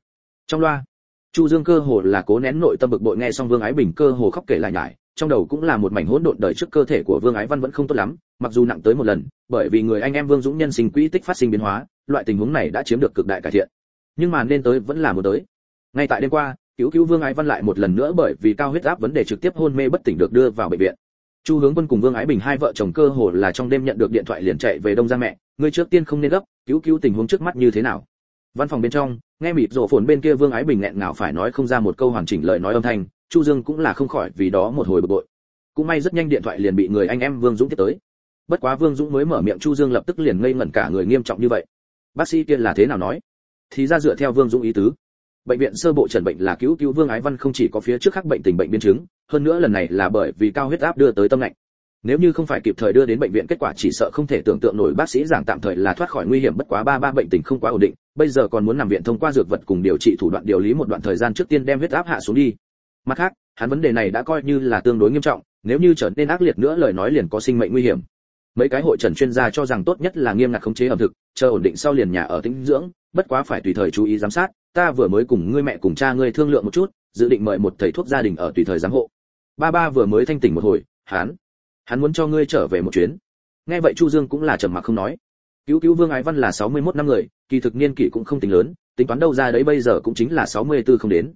Trong loa chu dương cơ hồ là cố nén nội tâm bực bội nghe xong vương ái bình cơ hồ khóc kể lại nhải, trong đầu cũng là một mảnh hỗn độn đời trước cơ thể của vương ái văn vẫn không tốt lắm, mặc dù nặng tới một lần, bởi vì người anh em vương dũng nhân sinh quỹ tích phát sinh biến hóa, loại tình huống này đã chiếm được cực đại cải thiện. Nhưng mà nên tới vẫn là một tới. Ngay tại đêm qua, cứu cứu vương ái văn lại một lần nữa bởi vì cao huyết áp vấn đề trực tiếp hôn mê bất tỉnh được đưa vào bệnh viện. Chu hướng quân cùng vương ái bình hai vợ chồng cơ hồ là trong đêm nhận được điện thoại liền chạy về đông giang mẹ người trước tiên không nên gấp, cứu cứu tình huống trước mắt như thế nào? Văn phòng bên trong nghe mịt rổ phồn bên kia vương ái bình nghẹn ngào phải nói không ra một câu hoàn chỉnh lời nói âm thanh, chu dương cũng là không khỏi vì đó một hồi bực bội. Cũng may rất nhanh điện thoại liền bị người anh em vương dũng tiếp tới. Bất quá vương dũng mới mở miệng chu dương lập tức liền ngây ngẩn cả người nghiêm trọng như vậy. Bác sĩ kia là thế nào nói? Thì ra dựa theo vương dũng ý tứ. Bệnh viện sơ bộ trần bệnh là cứu cứu vương ái văn không chỉ có phía trước khắc bệnh tình bệnh biến chứng, hơn nữa lần này là bởi vì cao huyết áp đưa tới tâm lạnh. Nếu như không phải kịp thời đưa đến bệnh viện, kết quả chỉ sợ không thể tưởng tượng nổi bác sĩ giảng tạm thời là thoát khỏi nguy hiểm, bất quá ba ba bệnh tình không quá ổn định bây giờ còn muốn nằm viện thông qua dược vật cùng điều trị thủ đoạn điều lý một đoạn thời gian trước tiên đem huyết áp hạ xuống đi. Mặt khác, hắn vấn đề này đã coi như là tương đối nghiêm trọng, nếu như trở nên ác liệt nữa lời nói liền có sinh mệnh nguy hiểm. Mấy cái hội trần chuyên gia cho rằng tốt nhất là nghiêm ngặt khống chế ẩm thực, chờ ổn định sau liền nhà ở tĩnh dưỡng, bất quá phải tùy thời chú ý giám sát, ta vừa mới cùng ngươi mẹ cùng cha ngươi thương lượng một chút, dự định mời một thầy thuốc gia đình ở tùy thời giám hộ. Ba ba vừa mới thanh tỉnh một hồi, hắn hắn muốn cho ngươi trở về một chuyến. Nghe vậy chu dương cũng là trầm mặc không nói cứu cứu vương ái văn là 61 năm người, kỳ thực niên kỷ cũng không tính lớn, tính toán đâu ra đấy bây giờ cũng chính là 64 không đến.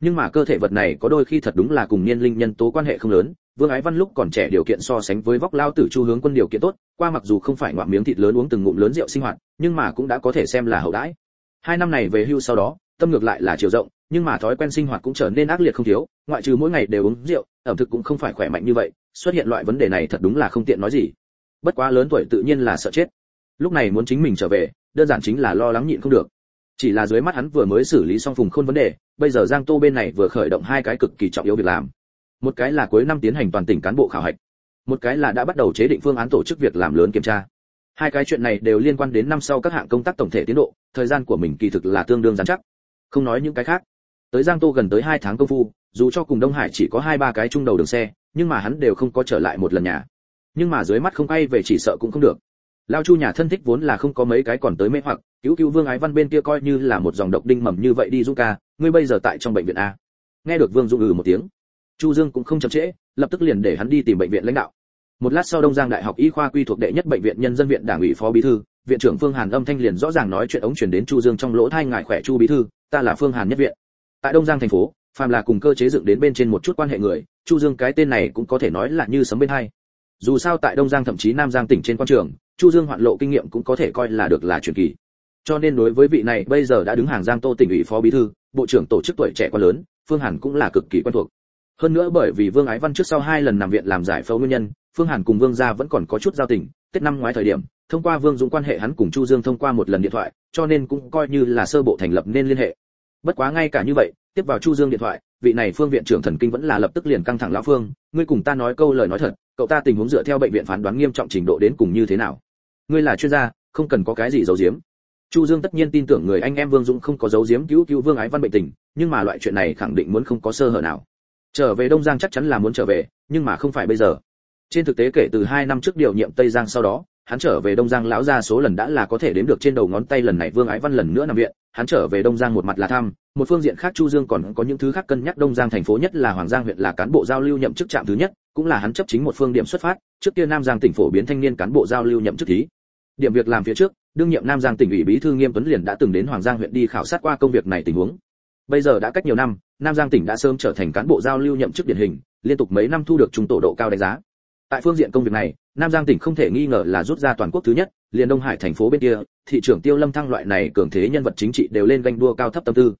Nhưng mà cơ thể vật này có đôi khi thật đúng là cùng niên linh nhân tố quan hệ không lớn, vương ái văn lúc còn trẻ điều kiện so sánh với vóc lao tử chu hướng quân điều kiện tốt, qua mặc dù không phải ngoạm miếng thịt lớn uống từng ngụm lớn rượu sinh hoạt, nhưng mà cũng đã có thể xem là hậu đãi. Hai năm này về hưu sau đó, tâm ngược lại là chiều rộng, nhưng mà thói quen sinh hoạt cũng trở nên ác liệt không thiếu, ngoại trừ mỗi ngày đều uống rượu, ẩm thực cũng không phải khỏe mạnh như vậy, xuất hiện loại vấn đề này thật đúng là không tiện nói gì. Bất quá lớn tuổi tự nhiên là sợ chết lúc này muốn chính mình trở về, đơn giản chính là lo lắng nhịn không được. Chỉ là dưới mắt hắn vừa mới xử lý xong phùng khôn vấn đề, bây giờ giang tô bên này vừa khởi động hai cái cực kỳ trọng yếu việc làm. Một cái là cuối năm tiến hành toàn tỉnh cán bộ khảo hạch. Một cái là đã bắt đầu chế định phương án tổ chức việc làm lớn kiểm tra. Hai cái chuyện này đều liên quan đến năm sau các hạng công tác tổng thể tiến độ, thời gian của mình kỳ thực là tương đương giám chắc. Không nói những cái khác. Tới giang tô gần tới hai tháng công phu, dù cho cùng đông hải chỉ có hai ba cái chung đầu đường xe, nhưng mà hắn đều không có trở lại một lần nhà. Nhưng mà dưới mắt không quay về chỉ sợ cũng không được lao chu nhà thân thích vốn là không có mấy cái còn tới mê hoặc, cứu cứu vương ái văn bên kia coi như là một dòng độc đinh mầm như vậy đi dũng ca, ngươi bây giờ tại trong bệnh viện a. Nghe được vương dũng ừ một tiếng, chu dương cũng không chậm trễ, lập tức liền để hắn đi tìm bệnh viện lãnh đạo. Một lát sau đông giang đại học y khoa quy thuộc đệ nhất bệnh viện nhân dân viện đảng ủy phó bí thư, viện trưởng phương hàn âm thanh liền rõ ràng nói chuyện ống truyền đến chu dương trong lỗ thai ngài khỏe chu bí thư, ta là phương hàn nhất viện. Tại đông giang thành phố, phàm là cùng cơ chế dựng đến bên trên một chút quan hệ người, chu dương cái tên này cũng có thể nói là như sấm bên hai dù sao tại đông giang thậm chí nam giang tỉnh trên quan trường, chu dương hoạn lộ kinh nghiệm cũng có thể coi là được là truyền kỳ. Cho nên đối với vị này bây giờ đã đứng hàng giang tô tỉnh ủy phó bí thư, bộ trưởng tổ chức tuổi trẻ quá lớn, phương hàn cũng là cực kỳ quen thuộc. Hơn nữa bởi vì vương ái văn trước sau hai lần nằm viện làm giải phẫu nguyên nhân, phương hàn cùng vương gia vẫn còn có chút giao tình, tết năm ngoái thời điểm, thông qua vương dũng quan hệ hắn cùng chu dương thông qua một lần điện thoại, cho nên cũng coi như là sơ bộ thành lập nên liên hệ. Bất quá ngay cả như vậy, tiếp vào chu dương điện thoại vị này phương viện trưởng thần kinh vẫn là lập tức liền căng thẳng lão phương, ngươi cùng ta nói câu lời nói thật, cậu ta tình huống dựa theo bệnh viện phán đoán nghiêm trọng trình độ đến cùng như thế nào? Ngươi là chuyên gia, không cần có cái gì giấu giếm. Chu dương tất nhiên tin tưởng người anh em vương dũng không có giấu giếm cứu cứu vương ái văn bệnh tình, nhưng mà loại chuyện này khẳng định muốn không có sơ hở nào. Trở về đông giang chắc chắn là muốn trở về, nhưng mà không phải bây giờ. Trên thực tế kể từ hai năm trước điều nhiệm tây giang sau đó hắn trở về đông giang lão gia số lần đã là có thể đếm được trên đầu ngón tay lần này vương ái văn lần nữa nằm viện. Hắn trở về đông giang một mặt là thăm, một phương diện khác chu dương còn có những thứ khác cân nhắc đông giang thành phố nhất là hoàng giang huyện là cán bộ giao lưu nhậm chức trạm thứ nhất, cũng là hắn chấp chính một phương điểm xuất phát, trước kia nam giang tỉnh phổ biến thanh niên cán bộ giao lưu nhậm chức thí. Điểm việc làm phía trước, đương nhiệm nam giang tỉnh ủy bí thư nghiêm tuấn liền đã từng đến hoàng giang huyện đi khảo sát qua công việc này tình huống. Bây giờ đã cách nhiều năm, nam giang tỉnh đã sớm trở thành cán bộ giao lưu nhậm chức điển hình, liên tục mấy năm thu được trung tổ độ cao đánh giá tại phương diện công việc này, nam giang tỉnh không thể nghi ngờ là rút ra toàn quốc thứ nhất, liền đông hải thành phố bên kia, thị trưởng tiêu lâm thăng loại này cường thế nhân vật chính trị đều lên ganh đua cao thấp tâm tư.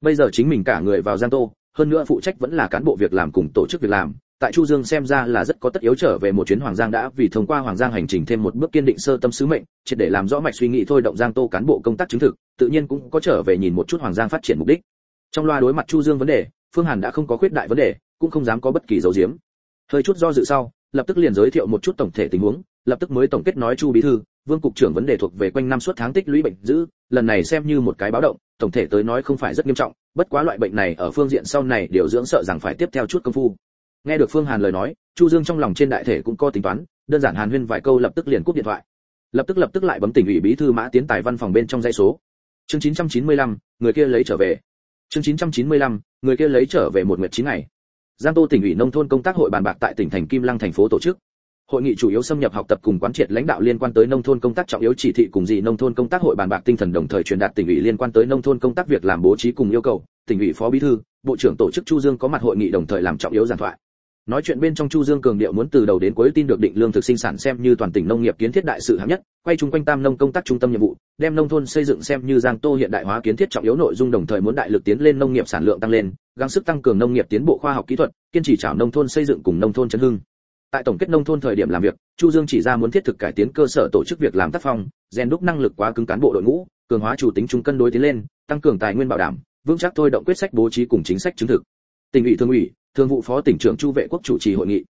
Bây giờ chính mình cả người vào giang tô, hơn nữa phụ trách vẫn là cán bộ việc làm cùng tổ chức việc làm, tại chu dương xem ra là rất có tất yếu trở về một chuyến hoàng giang đã vì thông qua hoàng giang hành trình thêm một bước kiên định sơ tâm sứ mệnh chỉ để làm rõ mạch suy nghĩ thôi động giang tô cán bộ công tác chứng thực, tự nhiên cũng có trở về nhìn một chút hoàng giang phát triển mục đích. Trong loa đối mặt chu dương vấn đề, phương hàn đã không có khuyết đại vấn đề, cũng không dám có bất kỳ dấu diếm. Hơi chút do dự sau lập tức liền giới thiệu một chút tổng thể tình huống lập tức mới tổng kết nói chu bí thư vương cục trưởng vấn đề thuộc về quanh năm suốt tháng tích lũy bệnh dữ lần này xem như một cái báo động tổng thể tới nói không phải rất nghiêm trọng bất quá loại bệnh này ở phương diện sau này điều dưỡng sợ rằng phải tiếp theo chút công phu. Nghe được phương hàn lời nói chu dương trong lòng trên đại thể cũng có tính toán đơn giản hàn huyên vài câu lập tức liền cúp điện thoại. Lập tức lập tức lại bấm tỉnh ủy bí thư mã tiến tài văn phòng bên trong dây số. Chương 995, người kia lấy trở về. Chương 995, người kia lấy trở về một nguyệt chín ngày giang tô tỉnh ủy nông thôn công tác hội bàn bạc tại tỉnh thành kim lăng thành phố tổ chức. Hội nghị chủ yếu xâm nhập học tập cùng quán triệt lãnh đạo liên quan tới nông thôn công tác trọng yếu chỉ thị cùng gì nông thôn công tác hội bàn bạc tinh thần đồng thời truyền đạt tỉnh ủy liên quan tới nông thôn công tác việc làm bố trí cùng yêu cầu. Tỉnh ủy phó bí thư, bộ trưởng tổ chức chu dương có mặt hội nghị đồng thời làm trọng yếu giảng thoại. Nói chuyện bên trong chu dương cường điệu muốn từ đầu đến cuối tin được định lương thực sinh sản xem như toàn tỉnh nông nghiệp kiến thiết đại sự hạng nhất, quay chung quanh tam nông công tác trung tâm nhiệm vụ, đem nông thôn xây dựng xem như giang tô hiện đại hóa kiến thiết trọng yếu nội dung đồng thời muốn đại lực tiến lên nông nghiệp sản lượng tăng lên gắng sức tăng cường nông nghiệp tiến bộ khoa học kỹ thuật, kiên trì chảo nông thôn xây dựng cùng nông thôn chấn hưng. Tại tổng kết nông thôn thời điểm làm việc, chu dương chỉ ra muốn thiết thực cải tiến cơ sở tổ chức việc làm tác phong, rèn đúc năng lực quá cứng cán bộ đội ngũ, cường hóa chủ tính trung cân đối tiến lên, tăng cường tài nguyên bảo đảm, vững chắc thôi động quyết sách bố trí cùng chính sách chứng thực. Tỉnh ủy thường ủy, thường vụ phó tỉnh trưởng chu vệ quốc chủ trì hội nghị.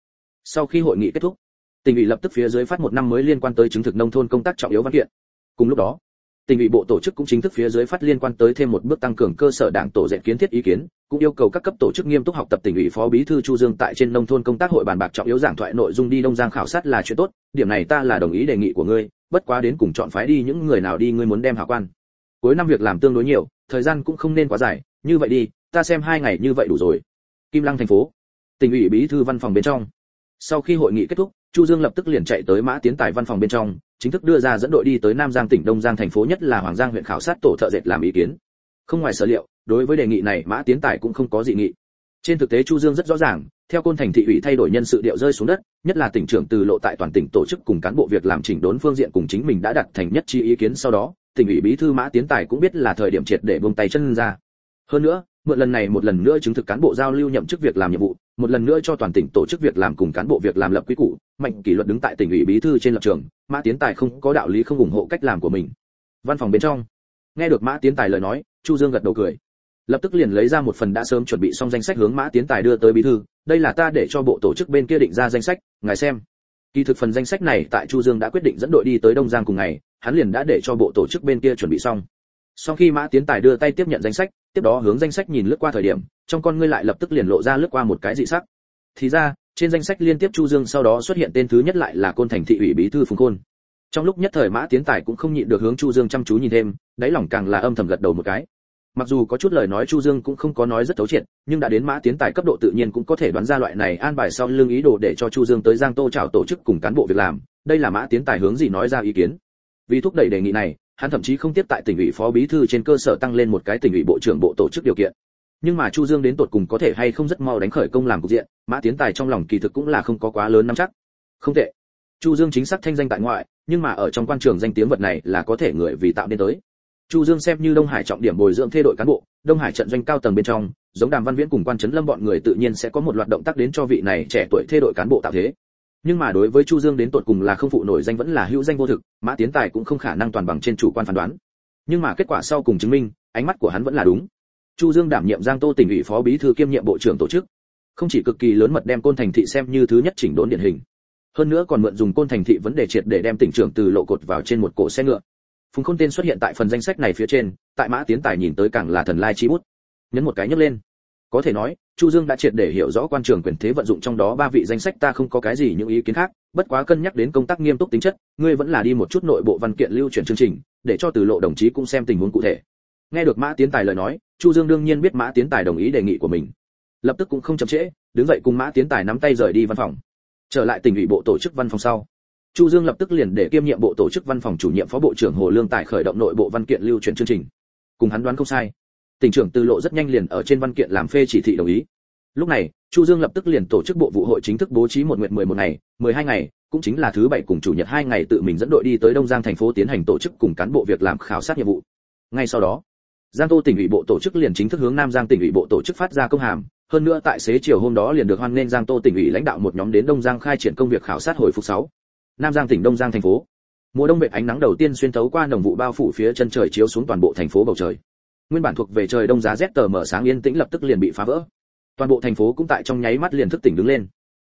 Sau khi hội nghị kết thúc, tỉnh ủy lập tức phía dưới phát một năm mới liên quan tới chứng thực nông thôn công tác trọng yếu văn kiện. Cùng lúc đó tỉnh ủy bộ tổ chức cũng chính thức phía dưới phát liên quan tới thêm một bước tăng cường cơ sở đảng tổ dệt kiến thiết ý kiến, cũng yêu cầu các cấp tổ chức nghiêm túc học tập tỉnh ủy phó bí thư chu dương tại trên nông thôn công tác hội bàn bạc trọng yếu giảng thoại nội dung đi đông giang khảo sát là chuyện tốt, điểm này ta là đồng ý đề nghị của ngươi, bất quá đến cùng chọn phái đi những người nào đi ngươi muốn đem hảo quan. Cuối năm việc làm tương đối nhiều, thời gian cũng không nên quá dài, như vậy đi, ta xem hai ngày như vậy đủ rồi. Kim lăng thành phố tỉnh ủy bí thư văn phòng bên trong. Sau khi hội nghị kết thúc chu dương lập tức liền chạy tới mã tiến tài văn phòng bên trong, chính thức đưa ra dẫn đội đi tới nam giang tỉnh đông giang thành phố nhất là hoàng giang huyện khảo sát tổ thợ dệt làm ý kiến. Không ngoài sở liệu, đối với đề nghị này, mã tiến tài cũng không có dị nghị. Trên thực tế chu dương rất rõ ràng, theo côn thành thị ủy thay đổi nhân sự điệu rơi xuống đất, nhất là tỉnh trưởng từ lộ tại toàn tỉnh tổ chức cùng cán bộ việc làm chỉnh đốn phương diện cùng chính mình đã đặt thành nhất chi ý kiến sau đó, tỉnh ủy bí thư mã tiến tài cũng biết là thời điểm triệt để buông tay chân ra. Hơn nữa, mượn lần này một lần nữa chứng thực cán bộ giao lưu nhậm chức việc làm nhiệm vụ một lần nữa cho toàn tỉnh tổ chức việc làm cùng cán bộ việc làm lập quy củ, mạnh kỷ luật đứng tại tỉnh ủy bí thư trên lập trường, mã tiến tài không có đạo lý không ủng hộ cách làm của mình. Văn phòng bên trong, nghe được mã tiến tài lời nói, chu dương gật đầu cười. Lập tức liền lấy ra một phần đã sớm chuẩn bị xong danh sách hướng mã tiến tài đưa tới bí thư, đây là ta để cho bộ tổ chức bên kia định ra danh sách, ngài xem. Kỳ thực phần danh sách này tại chu dương đã quyết định dẫn đội đi tới đông giang cùng ngày, hắn liền đã để cho bộ tổ chức bên kia chuẩn bị xong. Sau khi mã tiến tài đưa tay tiếp nhận danh sách tiếp đó hướng danh sách nhìn lướt qua thời điểm, trong con ngươi lại lập tức liền lộ ra lướt qua một cái dị sắc. Thì ra, trên danh sách liên tiếp chu dương sau đó xuất hiện tên thứ nhất lại là côn thành thị ủy bí thư phùng khôn trong lúc nhất thời mã tiến tài cũng không nhịn được hướng chu dương chăm chú nhìn thêm, đáy lòng càng là âm thầm gật đầu một cái. Mặc dù có chút lời nói chu dương cũng không có nói rất thấu triệt, nhưng đã đến mã tiến tài cấp độ tự nhiên cũng có thể đoán ra loại này an bài sau lưng ý đồ để cho chu dương tới giang tô chào tổ chức cùng cán bộ việc làm. Đây là mã tiến tài hướng gì nói ra ý kiến. Vì thúc đẩy đề nghị này hắn thậm chí không tiếp tại tỉnh ủy phó bí thư trên cơ sở tăng lên một cái tỉnh ủy bộ trưởng bộ tổ chức điều kiện. Nhưng mà chu dương đến tột cùng có thể hay không rất mau đánh khởi công làm cục diện, mã tiến tài trong lòng kỳ thực cũng là không có quá lớn nắm chắc. Không tệ. Chu dương chính xác thanh danh tại ngoại, nhưng mà ở trong quan trường danh tiếng vật này là có thể người vì tạo nên tới. Chu dương xem như đông hải trọng điểm bồi dưỡng thay đội cán bộ, đông hải trận doanh cao tầng bên trong, giống đàm văn viễn cùng quan trấn lâm bọn người tự nhiên sẽ có một loạt động tác đến cho vị này trẻ tuổi thay đội cán bộ tạo thế nhưng mà đối với chu dương đến tột cùng là không phụ nổi danh vẫn là hữu danh vô thực, mã tiến tài cũng không khả năng toàn bằng trên chủ quan phán đoán. Nhưng mà kết quả sau cùng chứng minh, ánh mắt của hắn vẫn là đúng. Chu dương đảm nhiệm giang tô tỉnh ủy phó bí thư kiêm nhiệm bộ trưởng tổ chức. Không chỉ cực kỳ lớn mật đem côn thành thị xem như thứ nhất chỉnh đốn điển hình, hơn nữa còn mượn dùng côn thành thị vấn đề triệt để đem tỉnh trưởng từ lộ cột vào trên một cổ xe ngựa. Phùng khôn tên xuất hiện tại phần danh sách này phía trên, tại mã tiến tài nhìn tới càng là thần lai chi bút. Nhấn một cái nhấc lên có thể nói, chu dương đã triệt để hiểu rõ quan trường quyền thế vận dụng trong đó ba vị danh sách ta không có cái gì những ý kiến khác, bất quá cân nhắc đến công tác nghiêm túc tính chất, ngươi vẫn là đi một chút nội bộ văn kiện lưu chuyển chương trình, để cho từ lộ đồng chí cũng xem tình huống cụ thể. Nghe được mã tiến tài lời nói, chu dương đương nhiên biết mã tiến tài đồng ý đề nghị của mình. Lập tức cũng không chậm trễ, đứng dậy cùng mã tiến tài nắm tay rời đi văn phòng. Trở lại tỉnh ủy bộ tổ chức văn phòng sau. Chu dương lập tức liền để kiêm nhiệm bộ tổ chức văn phòng chủ nhiệm phó bộ trưởng hồ lương tài khởi động nội bộ văn kiện lưu chuyển chương trình. Cùng hắn đoán không sai tỉnh trưởng từ lộ rất nhanh liền ở trên văn kiện làm phê chỉ thị đồng ý. Lúc này, chu dương lập tức liền tổ chức bộ vụ hội chính thức bố trí một nguyện 11 ngày 12 ngày, cũng chính là thứ bảy cùng chủ nhật hai ngày tự mình dẫn đội đi tới đông giang thành phố tiến hành tổ chức cùng cán bộ việc làm khảo sát nhiệm vụ. Ngay sau đó, giang tô tỉnh ủy bộ tổ chức liền chính thức hướng nam giang tỉnh ủy bộ tổ chức phát ra công hàm. Hơn nữa tại xế chiều hôm đó liền được hoan nghênh giang tô tỉnh ủy lãnh đạo một nhóm đến đông giang khai triển công việc khảo sát hồi phục 6. nam giang tỉnh đông giang thành phố. Mùa đông vệ ánh nắng đầu tiên xuyên thấu qua đồng vụ bao phủ phía chân trời chiếu xuống toàn bộ thành phố bầu trời nguyên bản thuộc về trời đông giá rét tờ mở sáng yên tĩnh lập tức liền bị phá vỡ. Toàn bộ thành phố cũng tại trong nháy mắt liền thức tỉnh đứng lên.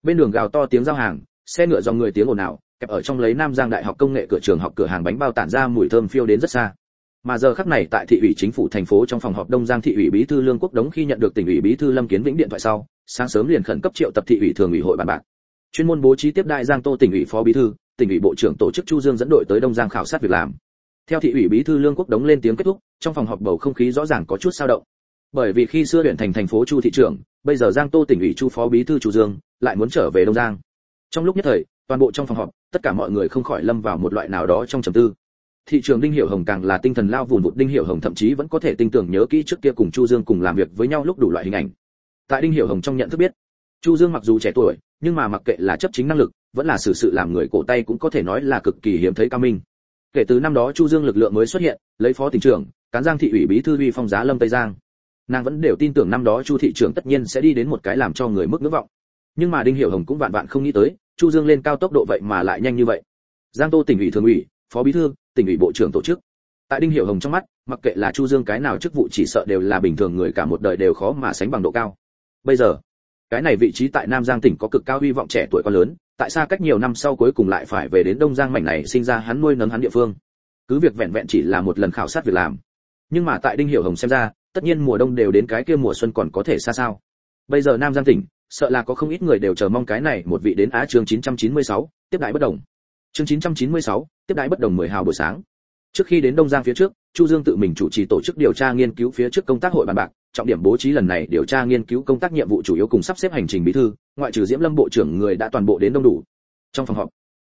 Bên đường gào to tiếng giao hàng, xe ngựa dòng người tiếng ồn ào, kẹp ở trong lấy nam giang đại học công nghệ cửa trường học cửa hàng bánh bao tản ra mùi thơm phiêu đến rất xa. Mà giờ khắc này tại thị ủy chính phủ thành phố trong phòng họp đông giang thị ủy bí thư lương quốc đống khi nhận được tỉnh ủy bí thư lâm kiến vĩnh điện thoại sau, sáng sớm liền khẩn cấp triệu tập thị ủy thường ủy hội bàn bạc. Chuyên môn bố trí tiếp đại giang tô tỉnh ủy phó bí thư, tỉnh ủy bộ trưởng tổ chức chu dương dẫn đội tới đông giang khảo sát việc làm theo thị ủy bí thư lương quốc đống lên tiếng kết thúc trong phòng họp bầu không khí rõ ràng có chút sao động. Bởi vì khi xưa huyện thành thành phố chu thị trưởng bây giờ giang tô tỉnh ủy chu phó bí thư chu dương lại muốn trở về đông giang. Trong lúc nhất thời toàn bộ trong phòng họp tất cả mọi người không khỏi lâm vào một loại nào đó trong trầm tư. Thị trường đinh hiểu hồng càng là tinh thần lao vùn vụt đinh hiểu hồng thậm chí vẫn có thể tinh tưởng nhớ kỹ trước kia cùng chu dương cùng làm việc với nhau lúc đủ loại hình ảnh. Tại đinh hiểu hồng trong nhận thức biết chu dương mặc dù trẻ tuổi nhưng mà mặc kệ là chấp chính năng lực vẫn là xử sự, sự làm người cổ tay cũng có thể nói là cực kỳ hiếm thấy cao minh kể từ năm đó chu dương lực lượng mới xuất hiện, lấy phó tỉnh trưởng, cán giang thị ủy bí thư vi phong giá lâm tây giang. Nàng vẫn đều tin tưởng năm đó chu thị trưởng tất nhiên sẽ đi đến một cái làm cho người mức ngưỡng vọng. Nhưng mà đinh hiểu hồng cũng vạn vạn không nghĩ tới, chu dương lên cao tốc độ vậy mà lại nhanh như vậy. Giang tô tỉnh ủy thường ủy, phó bí thư, tỉnh ủy bộ trưởng tổ chức. Tại đinh hiểu hồng trong mắt, mặc kệ là chu dương cái nào chức vụ chỉ sợ đều là bình thường người cả một đời đều khó mà sánh bằng độ cao. Bây giờ, cái này vị trí tại nam giang tỉnh có cực cao hy vọng trẻ tuổi quá lớn tại sao cách nhiều năm sau cuối cùng lại phải về đến đông giang mảnh này sinh ra hắn nuôi nấng hắn địa phương. Cứ việc vẹn vẹn chỉ là một lần khảo sát việc làm nhưng mà tại đinh hiểu hồng xem ra tất nhiên mùa đông đều đến cái kia mùa xuân còn có thể xa sao. Bây giờ nam giang tỉnh sợ là có không ít người đều chờ mong cái này một vị đến á chương 996, tiếp đại bất đồng. Chương 996, tiếp đại bất đồng 10 hào buổi sáng. Trước khi đến đông giang phía trước chu dương tự mình chủ trì tổ chức điều tra nghiên cứu phía trước công tác hội bàn bạc trọng điểm bố trí lần này điều tra nghiên cứu công tác nhiệm vụ chủ yếu cùng sắp xếp hành trình bí thư, ngoại trừ diễm lâm bộ trưởng người đã toàn bộ đến đông đủ. Trong phòng họp,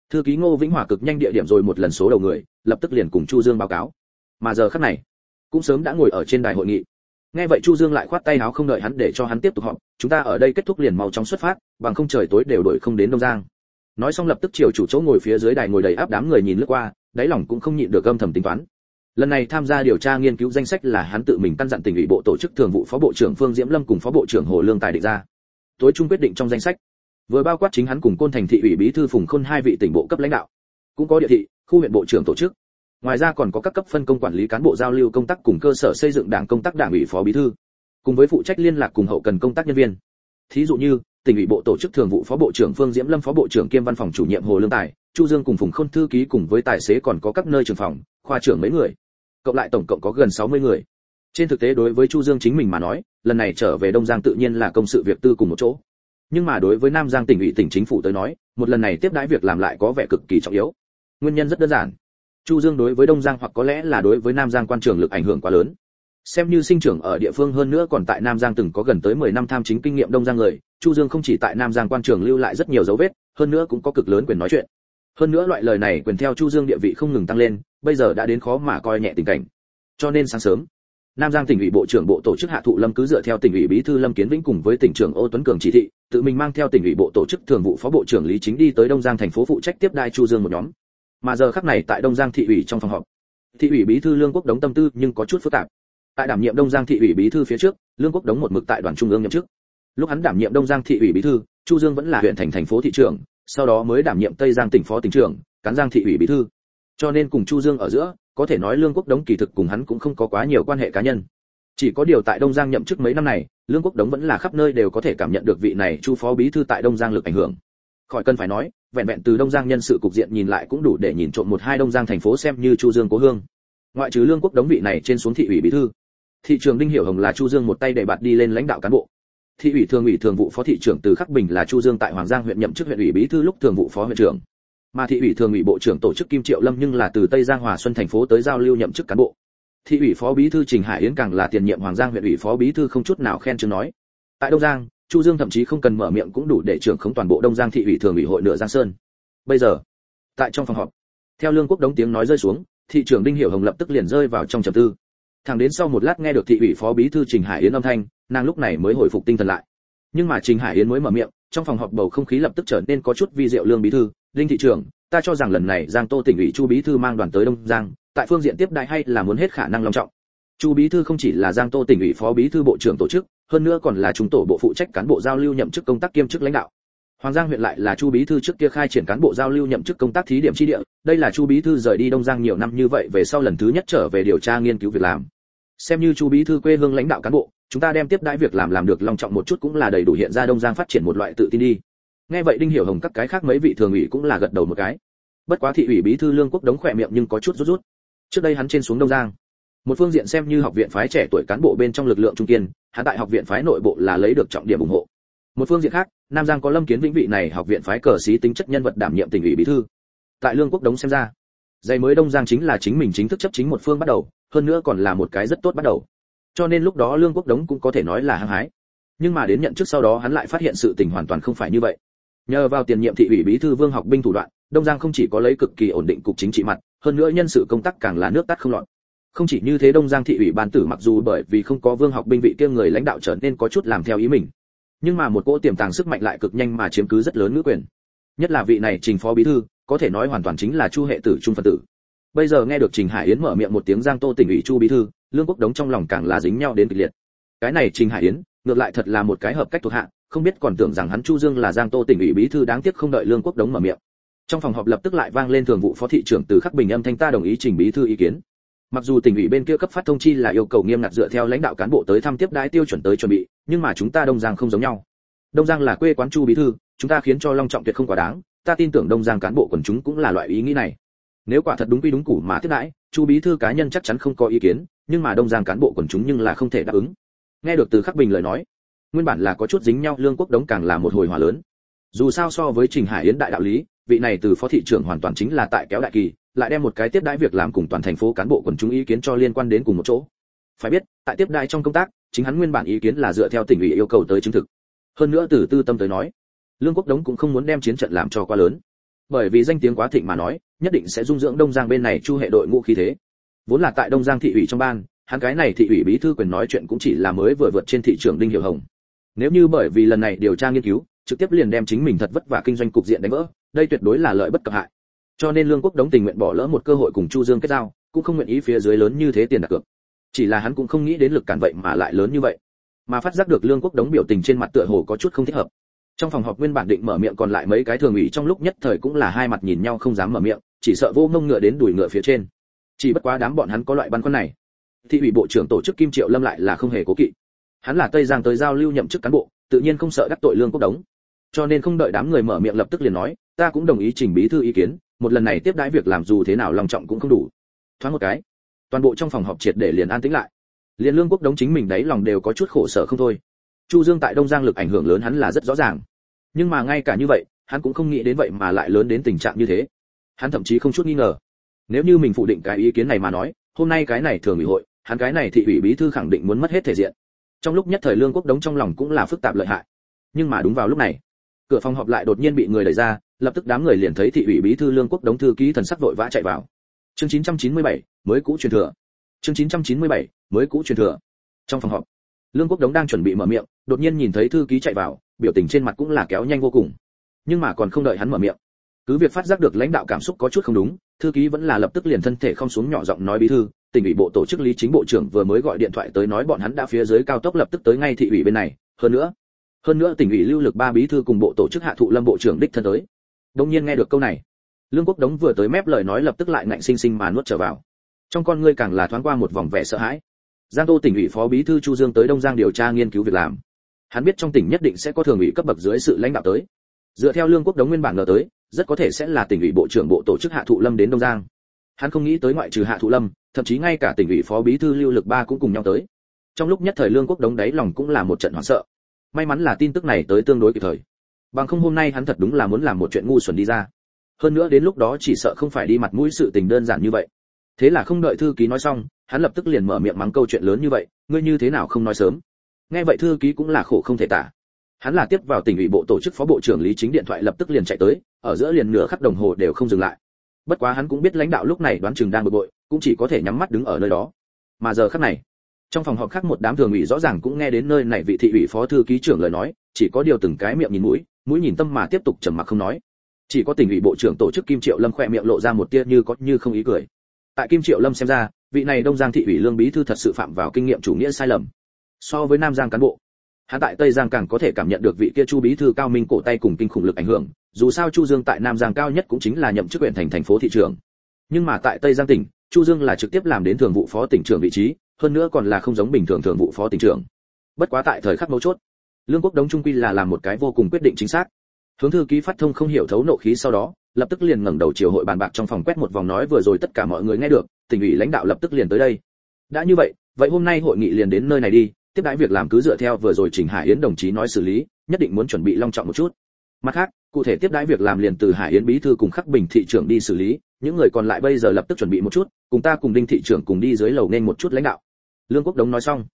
thư ký ngô vĩnh hòa cực nhanh địa điểm rồi một lần số đầu người, lập tức liền cùng chu dương báo cáo. Mà giờ khắc này, cũng sớm đã ngồi ở trên đài hội nghị. Nghe vậy chu dương lại khoát tay áo không đợi hắn để cho hắn tiếp tục họp, chúng ta ở đây kết thúc liền mau chóng xuất phát, bằng không trời tối đều đổi không đến đông giang. Nói xong lập tức chiều chủ chỗ ngồi phía dưới đài ngồi đầy áp đám người nhìn lướt qua, đáy lòng cũng không nhịn được âm thầm tính toán lần này tham gia điều tra nghiên cứu danh sách là hắn tự mình căn dặn tỉnh ủy bộ tổ chức thường vụ phó bộ trưởng phương diễm lâm cùng phó bộ trưởng hồ lương tài định ra. Tối trung quyết định trong danh sách. Vừa bao quát chính hắn cùng côn thành thị ủy bí thư phùng khôn hai vị tỉnh bộ cấp lãnh đạo. Cũng có địa thị, khu huyện bộ trưởng tổ chức. Ngoài ra còn có các cấp phân công quản lý cán bộ giao lưu công tác cùng cơ sở xây dựng đảng công tác đảng ủy phó bí thư. Cùng với phụ trách liên lạc cùng hậu cần công tác nhân viên. Thí dụ như, tỉnh ủy bộ tổ chức thường vụ phó bộ trưởng phương diễm lâm, phó bộ trưởng kiêm văn phòng chủ nhiệm hồ lương tài, chu dương cùng phùng khôn thư ký cùng với tài xế còn có các nơi trường phòng, khoa trưởng mấy người cộng lại tổng cộng có gần 60 người. Trên thực tế đối với chu dương chính mình mà nói, lần này trở về đông giang tự nhiên là công sự việc tư cùng một chỗ. Nhưng mà đối với nam giang tỉnh ủy tỉnh chính phủ tới nói, một lần này tiếp đãi việc làm lại có vẻ cực kỳ trọng yếu. Nguyên nhân rất đơn giản. Chu dương đối với đông giang hoặc có lẽ là đối với nam giang quan trường lực ảnh hưởng quá lớn. Xem như sinh trưởng ở địa phương hơn nữa còn tại nam giang từng có gần tới 10 năm tham chính kinh nghiệm đông giang người, chu dương không chỉ tại nam giang quan trường lưu lại rất nhiều dấu vết, hơn nữa cũng có cực lớn quyền nói chuyện hơn nữa loại lời này quyền theo chu dương địa vị không ngừng tăng lên, bây giờ đã đến khó mà coi nhẹ tình cảnh. Cho nên sáng sớm, nam giang tỉnh ủy bộ trưởng bộ tổ chức hạ thụ lâm cứ dựa theo tỉnh ủy bí thư lâm kiến vĩnh cùng với tỉnh trưởng ô tuấn cường chỉ thị, tự mình mang theo tỉnh ủy bộ tổ chức thường vụ phó bộ trưởng lý chính đi tới đông giang thành phố phụ trách tiếp đai chu dương một nhóm. Mà giờ khắc này tại đông giang thị ủy trong phòng họp, thị ủy bí thư lương quốc đống tâm tư nhưng có chút phức tạp. Tại đảm nhiệm đông giang thị ủy bí thư phía trước, lương quốc đống một mực tại đoàn trung ương nhậm chức. Lúc hắn đảm nhiệm đông giang thị ủy bí thư, chu dương vẫn là huyện thành thành phố thị trưởng sau đó mới đảm nhiệm tây giang tỉnh phó tỉnh trưởng, cán giang thị ủy bí thư. Cho nên cùng chu dương ở giữa, có thể nói lương quốc đống kỳ thực cùng hắn cũng không có quá nhiều quan hệ cá nhân. Chỉ có điều tại đông giang nhậm chức mấy năm này, lương quốc đống vẫn là khắp nơi đều có thể cảm nhận được vị này chu phó bí thư tại đông giang lực ảnh hưởng. Khỏi cần phải nói, vẹn vẹn từ đông giang nhân sự cục diện nhìn lại cũng đủ để nhìn trộm một hai đông giang thành phố xem như chu dương cố hương. Ngoại trừ lương quốc đống vị này trên xuống thị ủy bí thư, thị trường đinh hiểu hồng là chu dương một tay đẩy bạt đi lên lãnh đạo cán bộ thị ủy thường ủy thường vụ phó thị trưởng từ khắc bình là chu dương tại hoàng giang huyện nhậm chức huyện ủy bí thư lúc thường vụ phó huyện trưởng. Mà thị ủy thường ủy bộ trưởng tổ chức kim triệu lâm nhưng là từ tây giang hòa xuân thành phố tới giao lưu nhậm chức cán bộ. Thị ủy phó bí thư trình hải yến càng là tiền nhiệm hoàng giang huyện ủy phó bí thư không chút nào khen chừng nói. Tại đông giang, chu dương thậm chí không cần mở miệng cũng đủ để trưởng khống toàn bộ đông giang thị ủy thường ủy hội nửa giang sơn. Bây giờ, tại trong phòng họp, theo lương quốc đống tiếng nói rơi xuống, thị trưởng đinh hiểu hồng lập tức liền rơi vào trong trầm tư. Thẳng đến sau một lát nghe được thị ủy phó bí thư trình hải yến âm thanh nàng lúc này mới hồi phục tinh thần lại. Nhưng mà trình hải yến mới mở miệng trong phòng họp bầu không khí lập tức trở nên có chút vi diệu lương bí thư. Linh thị trưởng ta cho rằng lần này giang tô tỉnh ủy chu bí thư mang đoàn tới đông giang tại phương diện tiếp đại hay là muốn hết khả năng long trọng. Chu bí thư không chỉ là giang tô tỉnh ủy phó bí thư bộ trưởng tổ chức hơn nữa còn là chúng tổ bộ phụ trách cán bộ giao lưu nhậm chức công tác kiêm chức lãnh đạo. Hoàng Giang huyện lại là Chu bí thư trước kia khai triển cán bộ giao lưu nhậm chức công tác thí điểm chi địa, đây là Chu bí thư rời đi Đông Giang nhiều năm như vậy về sau lần thứ nhất trở về điều tra nghiên cứu việc làm. Xem như Chu bí thư quê hương lãnh đạo cán bộ, chúng ta đem tiếp đãi việc làm làm được long trọng một chút cũng là đầy đủ hiện ra Đông Giang phát triển một loại tự tin đi. Nghe vậy Đinh Hiểu Hồng các cái khác mấy vị thường ủy cũng là gật đầu một cái. Bất quá thị ủy bí thư Lương Quốc đống khỏe miệng nhưng có chút rút rút. Trước đây hắn trên xuống Đông Giang, một phương diện xem như học viện phái trẻ tuổi cán bộ bên trong lực lượng trung kiên, hắn tại học viện phái nội bộ là lấy được trọng điểm ủng hộ. Một phương diện khác, Nam Giang có Lâm Kiến Vĩnh vị này học viện phái cờ sĩ tính chất nhân vật đảm nhiệm tỉnh ủy bí thư. Tại Lương Quốc đống xem ra, dây mới Đông Giang chính là chính mình chính thức chấp chính một phương bắt đầu, hơn nữa còn là một cái rất tốt bắt đầu. Cho nên lúc đó Lương Quốc đống cũng có thể nói là hăng hái. Nhưng mà đến nhận trước sau đó hắn lại phát hiện sự tình hoàn toàn không phải như vậy. Nhờ vào tiền nhiệm thị ủy bí thư Vương Học binh thủ đoạn, Đông Giang không chỉ có lấy cực kỳ ổn định cục chính trị mặt, hơn nữa nhân sự công tác càng là nước tắt không loạn. Không chỉ như thế Đông Giang thị ủy ban tử mặc dù bởi vì không có Vương Học binh vị kia người lãnh đạo trở nên có chút làm theo ý mình, nhưng mà một cỗ tiềm tàng sức mạnh lại cực nhanh mà chiếm cứ rất lớn ngữ quyền nhất là vị này trình phó bí thư có thể nói hoàn toàn chính là chu hệ tử trung phân tử bây giờ nghe được trình hải yến mở miệng một tiếng giang tô tỉnh ủy chu bí thư lương quốc đống trong lòng càng là dính nhau đến kịch liệt. Cái này trình hải yến, ngược lại thật là một cái hợp cách thuộc hạ, không biết còn tưởng rằng hắn chu dương là giang tô tỉnh ủy bí thư đáng tiếc không đợi lương quốc đống mở miệng. Trong phòng họp lập tức lại vang lên thường vụ phó thị trưởng từ khắc bình âm thanh ta đồng ý trình bí thư ý kiến. Mặc dù tỉnh ủy bên kia cấp phát thông chi là yêu cầu nghiêm ngặt dựa theo lãnh đạo cán bộ tới thăm tiếp đái tiêu chuẩn tới chuẩn bị, nhưng mà chúng ta đông giang không giống nhau. Đông giang là quê quán chu bí thư, chúng ta khiến cho long trọng tuyệt không quá đáng, ta tin tưởng đông giang cán bộ quần chúng cũng là loại ý nghĩ này. Nếu quả thật đúng quy đúng củ mà tiếp đãi, chu bí thư cá nhân chắc chắn không có ý kiến nhưng mà đông giang cán bộ quần chúng nhưng là không thể đáp ứng. Nghe được từ khắc bình lời nói, nguyên bản là có chút dính nhau, lương quốc đống càng là một hồi hòa lớn. Dù sao so với trình hải yến đại đạo lý, vị này từ phó thị trưởng hoàn toàn chính là tại kéo đại kỳ, lại đem một cái tiếp đãi việc làm cùng toàn thành phố cán bộ quần chúng ý kiến cho liên quan đến cùng một chỗ. Phải biết, tại tiếp đãi trong công tác, chính hắn nguyên bản ý kiến là dựa theo tỉnh ủy yêu cầu tới chứng thực. Hơn nữa từ tư tâm tới nói, lương quốc đống cũng không muốn đem chiến trận làm cho quá lớn. Bởi vì danh tiếng quá thịnh mà nói, nhất định sẽ dung dưỡng đông giang bên này chu hệ đội ngũ khí thế vốn là tại đông giang thị ủy trong ban, hắn cái này thị ủy bí thư quyền nói chuyện cũng chỉ là mới vừa vượt trên thị trường đinh hiểu hồng. Nếu như bởi vì lần này điều tra nghiên cứu, trực tiếp liền đem chính mình thật vất vả kinh doanh cục diện đánh vỡ, đây tuyệt đối là lợi bất cập hại. Cho nên lương quốc đống tình nguyện bỏ lỡ một cơ hội cùng chu dương kết giao, cũng không nguyện ý phía dưới lớn như thế tiền đặt cược. Chỉ là hắn cũng không nghĩ đến lực cản vậy mà lại lớn như vậy. Mà phát giác được lương quốc đống biểu tình trên mặt tựa hồ có chút không thích hợp. Trong phòng họp nguyên bản định mở miệng còn lại mấy cái thường ủy trong lúc nhất thời cũng là hai mặt nhìn nhau không dám mở miệng, chỉ sợ vô mông ngựa đến đuổi ngựa phía trên chỉ bất quá đám bọn hắn có loại băn khoăn này. Thị ủy bộ trưởng tổ chức kim triệu lâm lại là không hề cố kỵ. Hắn là tây giang tới giao lưu nhậm chức cán bộ, tự nhiên không sợ đắc tội lương quốc đống. Cho nên không đợi đám người mở miệng lập tức liền nói, ta cũng đồng ý trình bí thư ý kiến, một lần này tiếp đãi việc làm dù thế nào lòng trọng cũng không đủ. Thoáng một cái, toàn bộ trong phòng họp triệt để liền an tĩnh lại. Liền lương quốc đống chính mình đấy lòng đều có chút khổ sở không thôi. Chu dương tại đông giang lực ảnh hưởng lớn hắn là rất rõ ràng. Nhưng mà ngay cả như vậy, hắn cũng không nghĩ đến vậy mà lại lớn đến tình trạng như thế. Hắn thậm chí không chút nghi ngờ nếu như mình phủ định cái ý kiến này mà nói hôm nay cái này thường ủy hội hắn cái này thị ủy bí thư khẳng định muốn mất hết thể diện. Trong lúc nhất thời lương quốc đống trong lòng cũng là phức tạp lợi hại. Nhưng mà đúng vào lúc này cửa phòng họp lại đột nhiên bị người đẩy ra lập tức đám người liền thấy thị ủy bí thư lương quốc đống thư ký thần sắc vội vã chạy vào. Chương 997, mới cũ truyền thừa. Chương 997, mới cũ truyền thừa. Trong phòng họp lương quốc đống đang chuẩn bị mở miệng đột nhiên nhìn thấy thư ký chạy vào biểu tình trên mặt cũng là kéo nhanh vô cùng. Nhưng mà còn không đợi hắn mở miệng cứ việc phát giác được lãnh đạo cảm xúc có chút không đúng, thư ký vẫn là lập tức liền thân thể không xuống nhỏ giọng nói bí thư, tỉnh ủy bộ tổ chức lý chính bộ trưởng vừa mới gọi điện thoại tới nói bọn hắn đã phía dưới cao tốc lập tức tới ngay thị ủy bên này, hơn nữa hơn nữa tỉnh ủy lưu lực ba bí thư cùng bộ tổ chức hạ thụ lâm bộ trưởng đích thân tới. Đông nhiên nghe được câu này, lương quốc đống vừa tới mép lời nói lập tức lại ngạnh sinh sinh mà nuốt trở vào. Trong con ngươi càng là thoáng qua một vòng vẻ sợ hãi. Giang tô tỉnh ủy phó bí thư chu dương tới đông giang điều tra nghiên cứu việc làm. Hắn biết trong tỉnh nhất định sẽ có thường ủy cấp bậc dưới sự lãnh đạo tới. Dựa theo lương quốc đống nguyên bản ngờ tới rất có thể sẽ là tỉnh ủy bộ trưởng bộ tổ chức hạ thụ lâm đến đông giang. Hắn không nghĩ tới ngoại trừ hạ thụ lâm, thậm chí ngay cả tỉnh ủy phó bí thư lưu lực ba cũng cùng nhau tới. Trong lúc nhất thời lương quốc đống đáy lòng cũng là một trận hoảng sợ. May mắn là tin tức này tới tương đối kịp thời. Bằng không hôm nay hắn thật đúng là muốn làm một chuyện ngu xuẩn đi ra. Hơn nữa đến lúc đó chỉ sợ không phải đi mặt mũi sự tình đơn giản như vậy. Thế là không đợi thư ký nói xong, hắn lập tức liền mở miệng mắng câu chuyện lớn như vậy, ngươi như thế nào không nói sớm? Nghe vậy thư ký cũng là khổ không thể tả. Hắn là tiếp vào tỉnh ủy bộ tổ chức phó bộ trưởng lý chính điện thoại lập tức liền chạy tới ở giữa liền nửa khắc đồng hồ đều không dừng lại. Bất quá hắn cũng biết lãnh đạo lúc này đoán chừng đang bực bội, cũng chỉ có thể nhắm mắt đứng ở nơi đó. Mà giờ khắc này, trong phòng họp khác một đám thường ủy rõ ràng cũng nghe đến nơi này vị thị ủy phó thư ký trưởng lời nói, chỉ có điều từng cái miệng nhìn mũi mũi nhìn tâm mà tiếp tục trầm mặc không nói. Chỉ có tỉnh ủy bộ trưởng tổ chức kim triệu lâm khoe miệng lộ ra một tia như có như không ý cười. Tại kim triệu lâm xem ra, vị này đông giang thị ủy lương bí thư thật sự phạm vào kinh nghiệm chủ nghĩa sai lầm. So với nam giang cán bộ hắn tại tây giang càng có thể cảm nhận được vị kia chu bí thư cao minh cổ tay cùng kinh khủng lực ảnh hưởng, dù sao chu dương tại nam giang cao nhất cũng chính là nhậm chức huyện thành thành phố thị trường. Nhưng mà tại tây giang tỉnh, chu dương là trực tiếp làm đến thường vụ phó tỉnh trưởng vị trí, hơn nữa còn là không giống bình thường thường vụ phó tỉnh trưởng. Bất quá tại thời khắc mấu chốt, lương quốc đống trung quy là làm một cái vô cùng quyết định chính xác. Hướng thư ký phát thông không hiểu thấu nộ khí sau đó, lập tức liền ngẩng đầu chiều hội bàn bạc trong phòng quét một vòng nói vừa rồi tất cả mọi người nghe được, tỉnh ủy lãnh đạo lập tức liền tới đây. Đã như vậy vậy hôm nay hội nghị liền đến nơi này đi tiếp đãi việc làm cứ dựa theo vừa rồi trình hải yến đồng chí nói xử lý, nhất định muốn chuẩn bị long trọng một chút. Mặt khác, cụ thể tiếp đãi việc làm liền từ hải yến bí thư cùng khắc bình thị trưởng đi xử lý, những người còn lại bây giờ lập tức chuẩn bị một chút, cùng ta cùng đinh thị trưởng cùng đi dưới lầu nên một chút lãnh đạo. Lương quốc đống nói xong,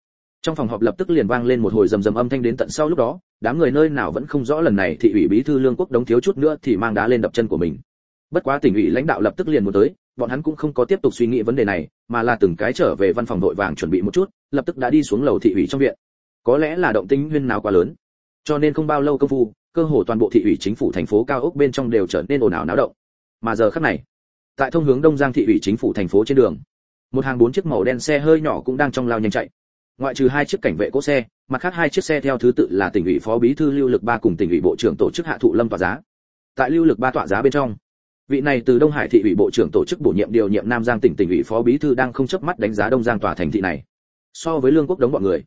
trong phòng họp lập tức liền vang lên một hồi rầm rầm âm thanh đến tận sau lúc đó, đám người nơi nào vẫn không rõ lần này thị ủy bí thư lương quốc đống thiếu chút nữa thì mang đá lên đập chân của mình. Bất quá tỉnh ủy lãnh đạo lập tức liền muốn tới bọn hắn cũng không có tiếp tục suy nghĩ vấn đề này, mà là từng cái trở về văn phòng đội vàng chuẩn bị một chút, lập tức đã đi xuống lầu thị ủy trong viện. Có lẽ là động tĩnh huyên nào quá lớn. Cho nên không bao lâu công phu, cơ hồ toàn bộ thị ủy chính phủ thành phố cao ốc bên trong đều trở nên ồn ào náo động. Mà giờ khắc này, tại thông hướng đông giang thị ủy chính phủ thành phố trên đường, một hàng bốn chiếc màu đen xe hơi nhỏ cũng đang trong lao nhanh chạy. Ngoại trừ hai chiếc cảnh vệ cỗ xe, mặt khác hai chiếc xe theo thứ tự là tỉnh ủy phó bí thư lưu lực ba cùng tỉnh ủy bộ trưởng tổ chức hạ thụ lâm tọa giá. Tại lưu lực ba tọa giá bên trong vị này từ đông hải thị ủy bộ trưởng tổ chức bổ nhiệm điều nhiệm nam giang tỉnh tỉnh ủy phó bí thư đang không chớp mắt đánh giá đông giang tòa thành thị này. So với lương quốc đống bọn người,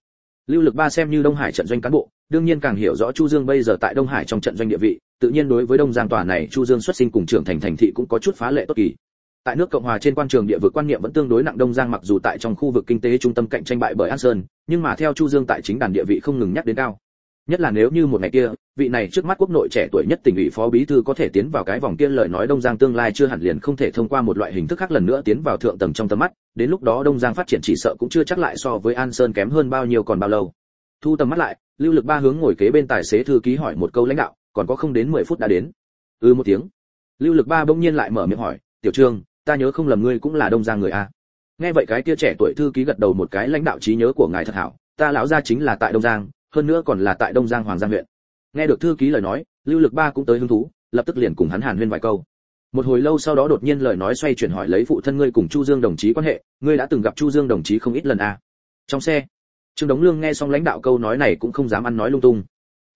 lưu lực ba xem như đông hải trận doanh cán bộ, đương nhiên càng hiểu rõ chu dương bây giờ tại đông hải trong trận doanh địa vị, tự nhiên đối với đông giang tòa này chu dương xuất sinh cùng trưởng thành thành thị cũng có chút phá lệ tốt kỳ. Tại nước cộng hòa trên quan trường địa vực quan niệm vẫn tương đối nặng đông giang mặc dù tại trong khu vực kinh tế trung tâm cạnh tranh bại bởi an sơn, nhưng mà theo chu dương tại chính đàn địa vị không ngừng nhắc đến cao nhất là nếu như một ngày kia, vị này trước mắt quốc nội trẻ tuổi nhất tỉnh ủy phó bí thư có thể tiến vào cái vòng kia lời nói đông giang tương lai chưa hẳn liền không thể thông qua một loại hình thức khác lần nữa tiến vào thượng tầng trong tầm mắt, đến lúc đó đông giang phát triển chỉ sợ cũng chưa chắc lại so với an sơn kém hơn bao nhiêu còn bao lâu. Thu tầm mắt lại, lưu lực ba hướng ngồi kế bên tài xế thư ký hỏi một câu lãnh đạo, còn có không đến 10 phút đã đến. Ừ một tiếng. Lưu lực ba bỗng nhiên lại mở miệng hỏi, tiểu trương, ta nhớ không lầm ngươi cũng là đông giang người a. Nghe vậy cái kia trẻ tuổi thư ký gật đầu một cái, lãnh đạo trí nhớ của ngài thật hảo, ta lão gia chính là tại đông giang hơn nữa còn là tại đông giang hoàng giang huyện. Nghe được thư ký lời nói, lưu lực ba cũng tới hứng thú, lập tức liền cùng hắn hàn huyên vài câu. Một hồi lâu sau đó đột nhiên lời nói xoay chuyển hỏi lấy phụ thân ngươi cùng chu dương đồng chí quan hệ, ngươi đã từng gặp chu dương đồng chí không ít lần à. trong xe, trương đống lương nghe xong lãnh đạo câu nói này cũng không dám ăn nói lung tung.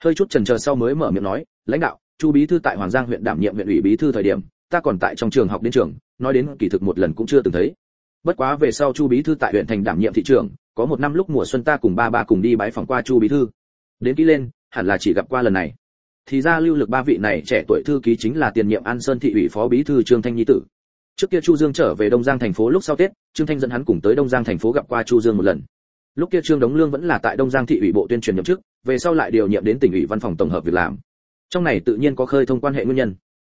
Hơi chút chần chờ sau mới mở miệng nói, lãnh đạo, chu bí thư tại hoàng giang huyện đảm nhiệm huyện ủy bí thư thời điểm, ta còn tại trong trường học đến trường, nói đến kỳ thực một lần cũng chưa từng thấy. Bất quá về sau chu bí thư tại huyện thành đảm nhiệm thị trường có một năm lúc mùa xuân ta cùng ba ba cùng đi bái phòng qua chu bí thư. Đến kỹ lên, hẳn là chỉ gặp qua lần này. Thì ra lưu lực ba vị này trẻ tuổi thư ký chính là tiền nhiệm an sơn thị ủy phó bí thư trương thanh nhi tử. Trước kia chu dương trở về đông giang thành phố lúc sau tết, trương thanh dẫn hắn cùng tới đông giang thành phố gặp qua chu dương một lần. Lúc kia trương đống lương vẫn là tại đông giang thị ủy bộ tuyên truyền nhậm chức, về sau lại điều nhiệm đến tỉnh ủy văn phòng tổng hợp việc làm. Trong này tự nhiên có khơi thông quan hệ nguyên nhân.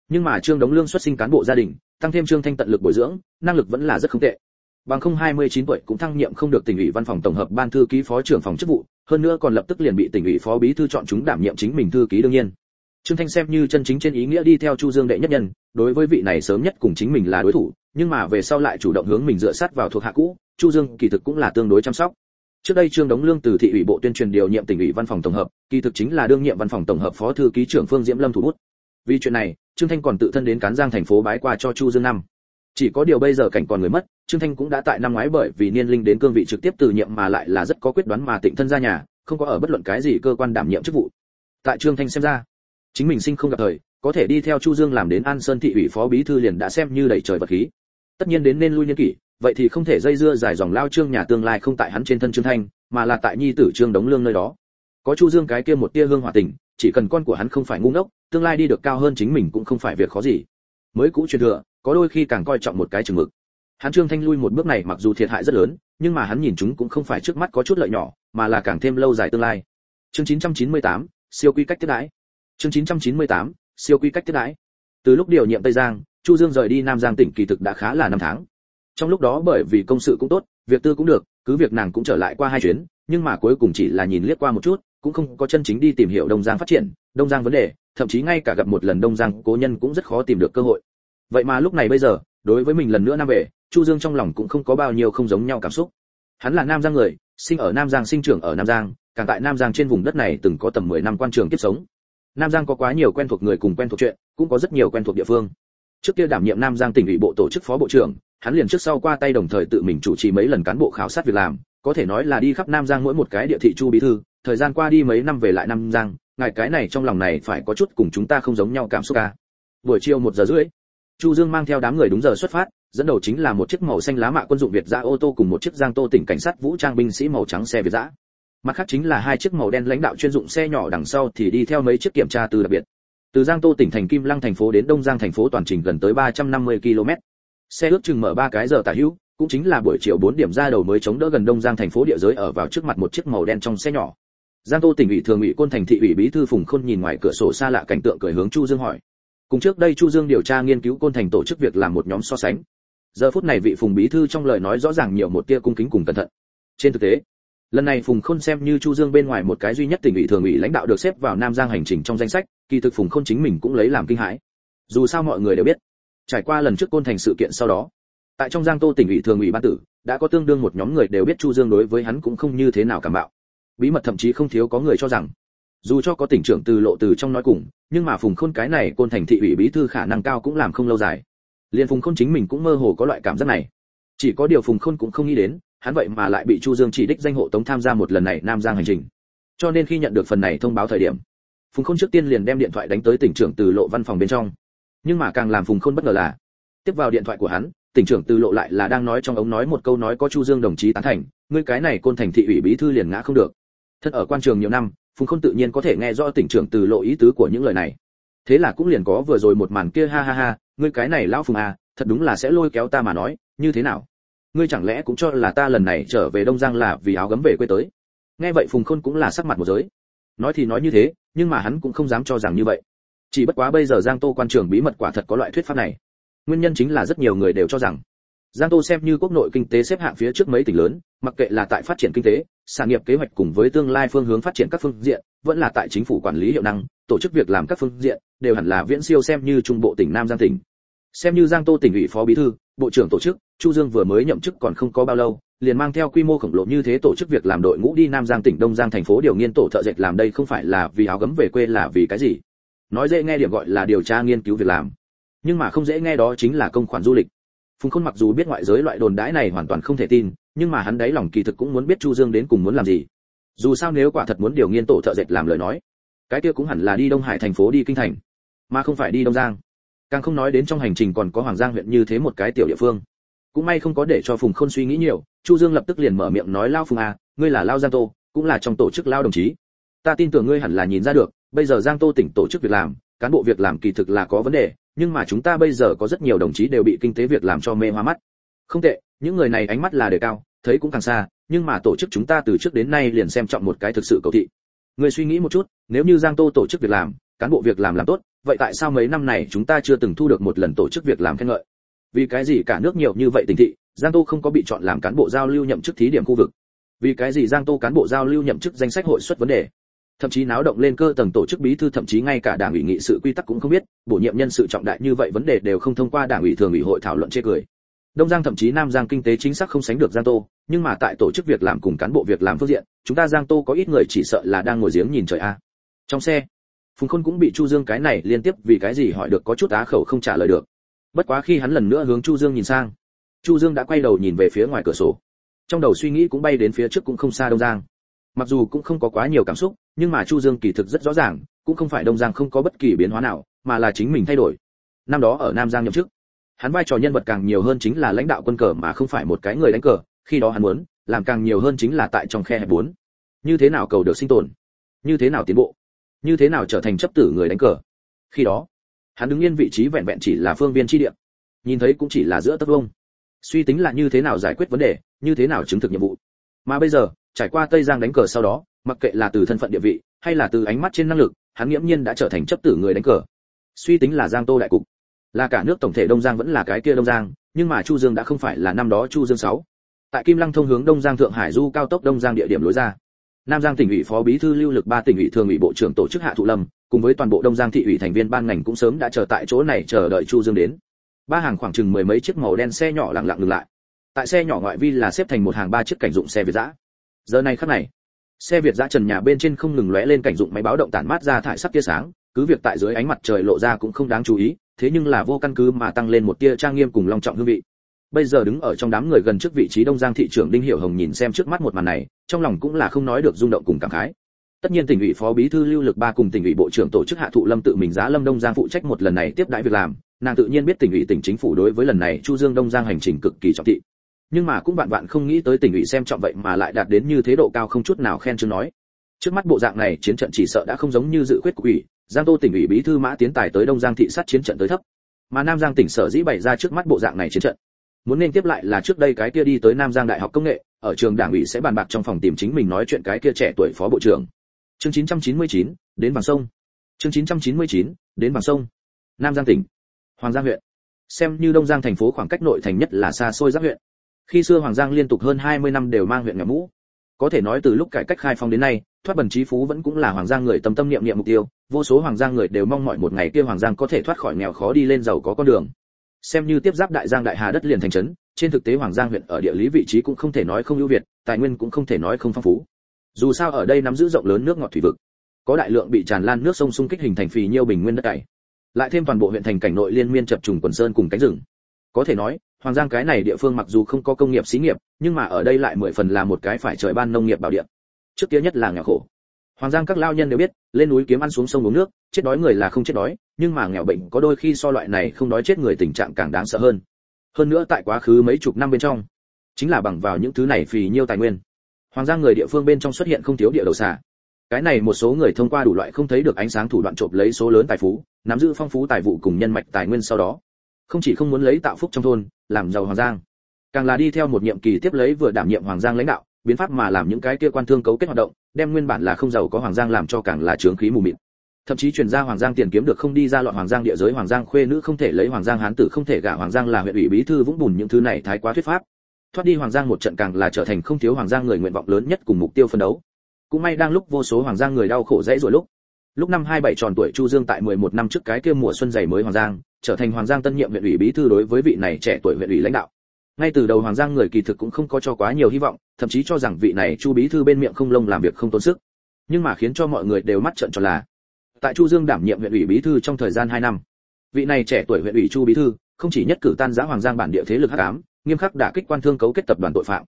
Nhưng mà trương đống lương xuất sinh cán bộ gia đình, tăng thêm trương thanh tận lực bồi dưỡng, năng lực vẫn là rất không tệ bằng không 29 tuổi cũng thăng nhiệm không được tỉnh ủy văn phòng tổng hợp ban thư ký phó trưởng phòng chức vụ, hơn nữa còn lập tức liền bị tỉnh ủy phó bí thư chọn chúng đảm nhiệm chính mình thư ký đương nhiên. Trương thanh xem như chân chính trên ý nghĩa đi theo chu dương đệ nhất nhân, đối với vị này sớm nhất cùng chính mình là đối thủ, nhưng mà về sau lại chủ động hướng mình dựa sát vào thuộc hạ cũ, chu dương kỳ thực cũng là tương đối chăm sóc. Trước đây trương đống lương từ thị ủy bộ tuyên truyền điều nhiệm tỉnh ủy văn phòng tổng hợp, kỳ thực chính là đương nhiệm văn phòng tổng hợp phó thư ký trưởng phương diễm lâm thủ bút. Vì chuyện này, trương thanh còn tự thân đến cán giang thành phố bái qua cho chu dương năm chỉ có điều bây giờ cảnh còn người mất, trương thanh cũng đã tại năm ngoái bởi vì niên linh đến cương vị trực tiếp từ nhiệm mà lại là rất có quyết đoán mà tịnh thân ra nhà, không có ở bất luận cái gì cơ quan đảm nhiệm chức vụ. Tại trương thanh xem ra, chính mình sinh không gặp thời, có thể đi theo chu dương làm đến an sơn thị ủy phó bí thư liền đã xem như đầy trời vật khí. Tất nhiên đến nên lui niên kỷ, vậy thì không thể dây dưa dài dòng lao trương nhà tương lai không tại hắn trên thân trương thanh, mà là tại nhi tử trương đống lương nơi đó. Có chu dương cái kia một tia hương hòa tình, chỉ cần con của hắn không phải ngu ngốc, tương lai đi được cao hơn chính mình cũng không phải việc khó gì. Mới cũ truyền thừa có đôi khi càng coi trọng một cái chừng mực. Hắn trương thanh lui một bước này mặc dù thiệt hại rất lớn nhưng mà hắn nhìn chúng cũng không phải trước mắt có chút lợi nhỏ mà là càng thêm lâu dài tương lai. Chương 998, siêu quy cách tiếp đãi. Chương 998, siêu quy cách tiếp đãi. Từ lúc điều nhiệm tây giang chu dương rời đi nam giang tỉnh kỳ thực đã khá là năm tháng. Trong lúc đó bởi vì công sự cũng tốt việc tư cũng được cứ việc nàng cũng trở lại qua hai chuyến nhưng mà cuối cùng chỉ là nhìn liếc qua một chút cũng không có chân chính đi tìm hiểu đông giang phát triển đông giang vấn đề thậm chí ngay cả gặp một lần đông giang cố nhân cũng rất khó tìm được cơ hội vậy mà lúc này bây giờ, đối với mình lần nữa nam về chu dương trong lòng cũng không có bao nhiêu không giống nhau cảm xúc. Hắn là nam giang người, sinh ở nam giang, sinh trưởng ở nam giang, càng tại nam giang trên vùng đất này từng có tầm 10 năm quan trường kiếp sống. Nam giang có quá nhiều quen thuộc người cùng quen thuộc chuyện, cũng có rất nhiều quen thuộc địa phương. Trước kia đảm nhiệm nam giang tỉnh ủy bộ tổ chức phó bộ trưởng, hắn liền trước sau qua tay đồng thời tự mình chủ trì mấy lần cán bộ khảo sát việc làm, có thể nói là đi khắp nam giang mỗi một cái địa thị chu bí thư, thời gian qua đi mấy năm về lại nam giang, ngài cái này trong lòng này phải có chút cùng chúng ta không giống nhau cảm xúc ca buổi chiều một giờ rưỡi chu dương mang theo đám người đúng giờ xuất phát, dẫn đầu chính là một chiếc màu xanh lá mạ quân dụng việt giã ô tô cùng một chiếc giang tô tỉnh cảnh sát vũ trang binh sĩ màu trắng xe việt giã. Mặt khác chính là hai chiếc màu đen lãnh đạo chuyên dụng xe nhỏ đằng sau thì đi theo mấy chiếc kiểm tra từ đặc biệt. Từ giang tô tỉnh thành kim lăng thành phố đến đông giang thành phố toàn trình gần tới 350 km. Xe ước chừng mở ba cái giờ tả hữu, cũng chính là buổi chiều 4 điểm ra đầu mới chống đỡ gần đông giang thành phố địa giới ở vào trước mặt một chiếc màu đen trong xe nhỏ. Giang tô tỉnh ủy thường ủy côn thành thị ủy bí thư phùng khôn nhìn ngoài cửa sổ xa lạ cảnh tượng cười hướng chu dương hỏi cùng trước đây chu dương điều tra nghiên cứu côn thành tổ chức việc làm một nhóm so sánh. Giờ phút này vị phùng bí thư trong lời nói rõ ràng nhiều một tia cung kính cùng cẩn thận. Trên thực tế, lần này phùng khôn xem như chu dương bên ngoài một cái duy nhất tỉnh ủy thường ủy lãnh đạo được xếp vào nam giang hành trình trong danh sách, kỳ thực phùng khôn chính mình cũng lấy làm kinh hãi. Dù sao mọi người đều biết, trải qua lần trước côn thành sự kiện sau đó, tại trong giang tô tỉnh ủy thường ủy ban tử, đã có tương đương một nhóm người đều biết chu dương đối với hắn cũng không như thế nào cảm bạo. Bí mật thậm chí không thiếu có người cho rằng, dù cho có tỉnh trưởng từ lộ từ trong nói cùng nhưng mà phùng khôn cái này côn thành thị ủy bí thư khả năng cao cũng làm không lâu dài. Liền phùng khôn chính mình cũng mơ hồ có loại cảm giác này. Chỉ có điều phùng khôn cũng không nghĩ đến, hắn vậy mà lại bị chu dương chỉ đích danh hộ tống tham gia một lần này nam giang hành trình. Cho nên khi nhận được phần này thông báo thời điểm, phùng khôn trước tiên liền đem điện thoại đánh tới tỉnh trưởng từ lộ văn phòng bên trong. Nhưng mà càng làm phùng khôn bất ngờ là, tiếp vào điện thoại của hắn, tỉnh trưởng từ lộ lại là đang nói trong ống nói một câu nói có chu dương đồng chí tán thành, ngươi cái này côn thành thị ủy bí thư liền ngã không được. Thật ở quan trường nhiều năm phùng khôn tự nhiên có thể nghe rõ tỉnh trưởng từ lộ ý tứ của những lời này. Thế là cũng liền có vừa rồi một màn kia, ha ha ha, ngươi cái này lão phùng à thật đúng là sẽ lôi kéo ta mà nói, như thế nào? Ngươi chẳng lẽ cũng cho là ta lần này trở về đông giang là vì áo gấm về quê tới? Nghe vậy phùng khôn cũng là sắc mặt một giới. Nói thì nói như thế, nhưng mà hắn cũng không dám cho rằng như vậy. Chỉ bất quá bây giờ giang tô quan trường bí mật quả thật có loại thuyết pháp này. Nguyên nhân chính là rất nhiều người đều cho rằng, giang tô xem như quốc nội kinh tế xếp hạng phía trước mấy tỉnh lớn mặc kệ là tại phát triển kinh tế, sản nghiệp kế hoạch cùng với tương lai phương hướng phát triển các phương diện, vẫn là tại chính phủ quản lý hiệu năng, tổ chức việc làm các phương diện, đều hẳn là viễn siêu xem như trung bộ tỉnh nam giang tỉnh. Xem như giang tô tỉnh ủy phó bí thư, bộ trưởng tổ chức, chu dương vừa mới nhậm chức còn không có bao lâu, liền mang theo quy mô khổng lồ như thế tổ chức việc làm đội ngũ đi nam giang tỉnh đông giang thành phố điều nghiên tổ thợ dệt làm đây không phải là vì áo gấm về quê là vì cái gì? Nói dễ nghe điểm gọi là điều tra nghiên cứu việc làm. Nhưng mà không dễ nghe đó chính là công khoản du lịch. Phùng khôn mặc dù biết ngoại giới loại đồn đãi này hoàn toàn không thể tin nhưng mà hắn đáy lòng kỳ thực cũng muốn biết chu dương đến cùng muốn làm gì. Dù sao nếu quả thật muốn điều nghiên tổ thợ dệt làm lời nói, cái kia cũng hẳn là đi đông hải thành phố đi kinh thành, mà không phải đi đông giang. Càng không nói đến trong hành trình còn có hoàng giang huyện như thế một cái tiểu địa phương. Cũng may không có để cho phùng khôn suy nghĩ nhiều, chu dương lập tức liền mở miệng nói lao phùng à ngươi là lao giang tô, cũng là trong tổ chức lao đồng chí. Ta tin tưởng ngươi hẳn là nhìn ra được, bây giờ giang tô tỉnh tổ chức việc làm, cán bộ việc làm kỳ thực là có vấn đề, nhưng mà chúng ta bây giờ có rất nhiều đồng chí đều bị kinh tế việc làm cho mê hoa mắt. Không tệ những người này ánh mắt là đề cao, thấy cũng càng xa, nhưng mà tổ chức chúng ta từ trước đến nay liền xem trọng một cái thực sự cầu thị. Người suy nghĩ một chút, nếu như giang tô tổ chức việc làm, cán bộ việc làm làm tốt, vậy tại sao mấy năm này chúng ta chưa từng thu được một lần tổ chức việc làm khen ngợi? Vì cái gì cả nước nhiều như vậy tình thị, giang tô không có bị chọn làm cán bộ giao lưu nhậm chức thí điểm khu vực. Vì cái gì giang tô cán bộ giao lưu nhậm chức danh sách hội xuất vấn đề? Thậm chí náo động lên cơ tầng tổ chức bí thư, thậm chí ngay cả đảng ủy nghị sự quy tắc cũng không biết, bổ nhiệm nhân sự trọng đại như vậy vấn đề đều không thông qua đảng ủy thường ủy hội thảo luận chê cười đông giang thậm chí nam giang kinh tế chính xác không sánh được giang tô, nhưng mà tại tổ chức việc làm cùng cán bộ việc làm phương diện, chúng ta giang tô có ít người chỉ sợ là đang ngồi giếng nhìn trời a. Trong xe, phùng khôn cũng bị chu dương cái này liên tiếp vì cái gì hỏi được có chút á khẩu không trả lời được. Bất quá khi hắn lần nữa hướng chu dương nhìn sang, chu dương đã quay đầu nhìn về phía ngoài cửa sổ. Trong đầu suy nghĩ cũng bay đến phía trước cũng không xa đông giang. Mặc dù cũng không có quá nhiều cảm xúc, nhưng mà chu dương kỳ thực rất rõ ràng, cũng không phải đông giang không có bất kỳ biến hóa nào, mà là chính mình thay đổi. Năm đó ở nam giang nhậm chức hắn vai trò nhân vật càng nhiều hơn chính là lãnh đạo quân cờ mà không phải một cái người đánh cờ, khi đó hắn muốn làm càng nhiều hơn chính là tại trong khe hẹp bốn. Như thế nào cầu được sinh tồn? Như thế nào tiến bộ? Như thế nào trở thành chấp tử người đánh cờ? Khi đó, hắn đứng yên vị trí vẹn vẹn chỉ là phương viên chi địa. Nhìn thấy cũng chỉ là giữa tấc vông suy tính là như thế nào giải quyết vấn đề, như thế nào chứng thực nhiệm vụ. Mà bây giờ, trải qua tây giang đánh cờ sau đó, mặc kệ là từ thân phận địa vị, hay là từ ánh mắt trên năng lực, hắn nghiễm nhiên đã trở thành chấp tử người đánh cờ. Suy tính là giang tô đại cục là cả nước tổng thể đông giang vẫn là cái kia đông giang, nhưng mà chu dương đã không phải là năm đó chu dương sáu. Tại kim lăng thông hướng đông giang thượng hải du cao tốc đông giang địa điểm lối ra. Nam giang tỉnh ủy phó bí thư lưu lực ba tỉnh ủy thường ủy bộ trưởng tổ chức hạ thụ lâm, cùng với toàn bộ đông giang thị ủy thành viên ban ngành cũng sớm đã chờ tại chỗ này chờ đợi chu dương đến. Ba hàng khoảng chừng mười mấy chiếc màu đen xe nhỏ lặng lặng ngừng lại. Tại xe nhỏ ngoại vi là xếp thành một hàng ba chiếc cảnh dụng xe việt giã. Giờ này khắc này, xe việt giã trần nhà bên trên không ngừng lóe lên cảnh dụng máy báo động tản mát ra thải sắc tia sáng cứ việc tại dưới ánh mặt trời lộ ra cũng không đáng chú ý, thế nhưng là vô căn cứ mà tăng lên một tia trang nghiêm cùng long trọng hương vị. Bây giờ đứng ở trong đám người gần trước vị trí đông giang thị trưởng đinh hiểu hồng nhìn xem trước mắt một màn này, trong lòng cũng là không nói được rung động cùng cảm khái. Tất nhiên tỉnh ủy phó bí thư lưu lực ba cùng tỉnh ủy bộ trưởng tổ chức hạ thụ lâm tự mình giá lâm đông giang phụ trách một lần này tiếp đãi việc làm, nàng tự nhiên biết tỉnh ủy tỉnh chính phủ đối với lần này chu dương đông giang hành trình cực kỳ trọng thị. Nhưng mà cũng bạn bạn không nghĩ tới tỉnh ủy xem trọng vậy mà lại đạt đến như thế độ cao không chút nào khen chưa nói. Trước mắt bộ dạng này chiến trận chỉ sợ đã không giống như dự quyết của ủy giang tô tỉnh ủy bí thư mã tiến tài tới đông giang thị sát chiến trận tới thấp. Mà nam giang tỉnh sở dĩ bày ra trước mắt bộ dạng này chiến trận. Muốn nên tiếp lại là trước đây cái kia đi tới nam giang đại học công nghệ ở trường đảng ủy sẽ bàn bạc trong phòng tìm chính mình nói chuyện cái kia trẻ tuổi phó bộ trưởng. Chương 999, đến bằng sông. Chương 999, đến bằng sông. Nam giang tỉnh. Hoàng giang huyện. Xem như đông giang thành phố khoảng cách nội thành nhất là xa xôi giáp huyện. Khi xưa hoàng giang liên tục hơn 20 năm đều mang huyện nghèo mũ. Có thể nói từ lúc cải cách khai phong đến nay thoát bần trí phú vẫn cũng là hoàng giang người tâm tâm niệm niệm mục tiêu, vô số hoàng giang người đều mong mọi một ngày kia hoàng giang có thể thoát khỏi nghèo khó đi lên giàu có con đường. Xem như tiếp giáp đại giang đại hà đất liền thành trấn, trên thực tế hoàng giang huyện ở địa lý vị trí cũng không thể nói không ưu việt, tài nguyên cũng không thể nói không phong phú. Dù sao ở đây nắm giữ rộng lớn nước ngọt thủy vực, có đại lượng bị tràn lan nước sông xung kích hình thành phì nhiêu bình nguyên đất cày. Lại thêm toàn bộ huyện thành cảnh nội liên miên chập trùng quần sơn cùng cánh rừng. Có thể nói, hoàng giang cái này địa phương mặc dù không có công nghiệp xí nghiệp, nhưng mà ở đây lại mười phần là một cái phải trời ban nông nghiệp bảo địa trước kia nhất là nghèo khổ. Hoàng giang các lao nhân đều biết, lên núi kiếm ăn xuống sông uống nước, chết đói người là không chết đói, nhưng mà nghèo bệnh có đôi khi so loại này không đói chết người tình trạng càng đáng sợ hơn. Hơn nữa tại quá khứ mấy chục năm bên trong, chính là bằng vào những thứ này phì nhiêu tài nguyên. Hoàng giang người địa phương bên trong xuất hiện không thiếu địa đầu xà. Cái này một số người thông qua đủ loại không thấy được ánh sáng thủ đoạn trộm lấy số lớn tài phú, nắm giữ phong phú tài vụ cùng nhân mạch tài nguyên sau đó, không chỉ không muốn lấy tạo phúc trong thôn, làm giàu hoàng giang, càng là đi theo một nhiệm kỳ tiếp lấy vừa đảm nhiệm hoàng giang lãnh đạo biến pháp mà làm những cái kia quan thương cấu kết hoạt động đem nguyên bản là không giàu có hoàng giang làm cho càng là trướng khí mù mịt thậm chí truyền ra hoàng giang tiền kiếm được không đi ra loạn hoàng giang địa giới hoàng giang khuê nữ không thể lấy hoàng giang hán tử không thể gả hoàng giang là huyện ủy bí thư vũng bùn những thứ này thái quá thuyết pháp thoát đi hoàng giang một trận càng là trở thành không thiếu hoàng giang người nguyện vọng lớn nhất cùng mục tiêu phân đấu cũng may đang lúc vô số hoàng giang người đau khổ dễ rồi lúc lúc năm hai bảy tròn tuổi chu dương tại 11 năm trước cái kia mùa xuân dày mới hoàng giang trở thành hoàng giang tân nhiệm huyện ủy bí thư đối với vị này trẻ tuổi huyện ủy lãnh đạo ngay từ đầu hoàng giang người kỳ thực cũng không có cho quá nhiều hy vọng, thậm chí cho rằng vị này chu bí thư bên miệng không lông làm việc không tốn sức. Nhưng mà khiến cho mọi người đều mắt trợn tròn là, tại chu dương đảm nhiệm huyện ủy bí thư trong thời gian 2 năm, vị này trẻ tuổi huyện ủy chu bí thư không chỉ nhất cử tan giã hoàng giang bản địa thế lực hắc ám, nghiêm khắc đả kích quan thương cấu kết tập đoàn tội phạm,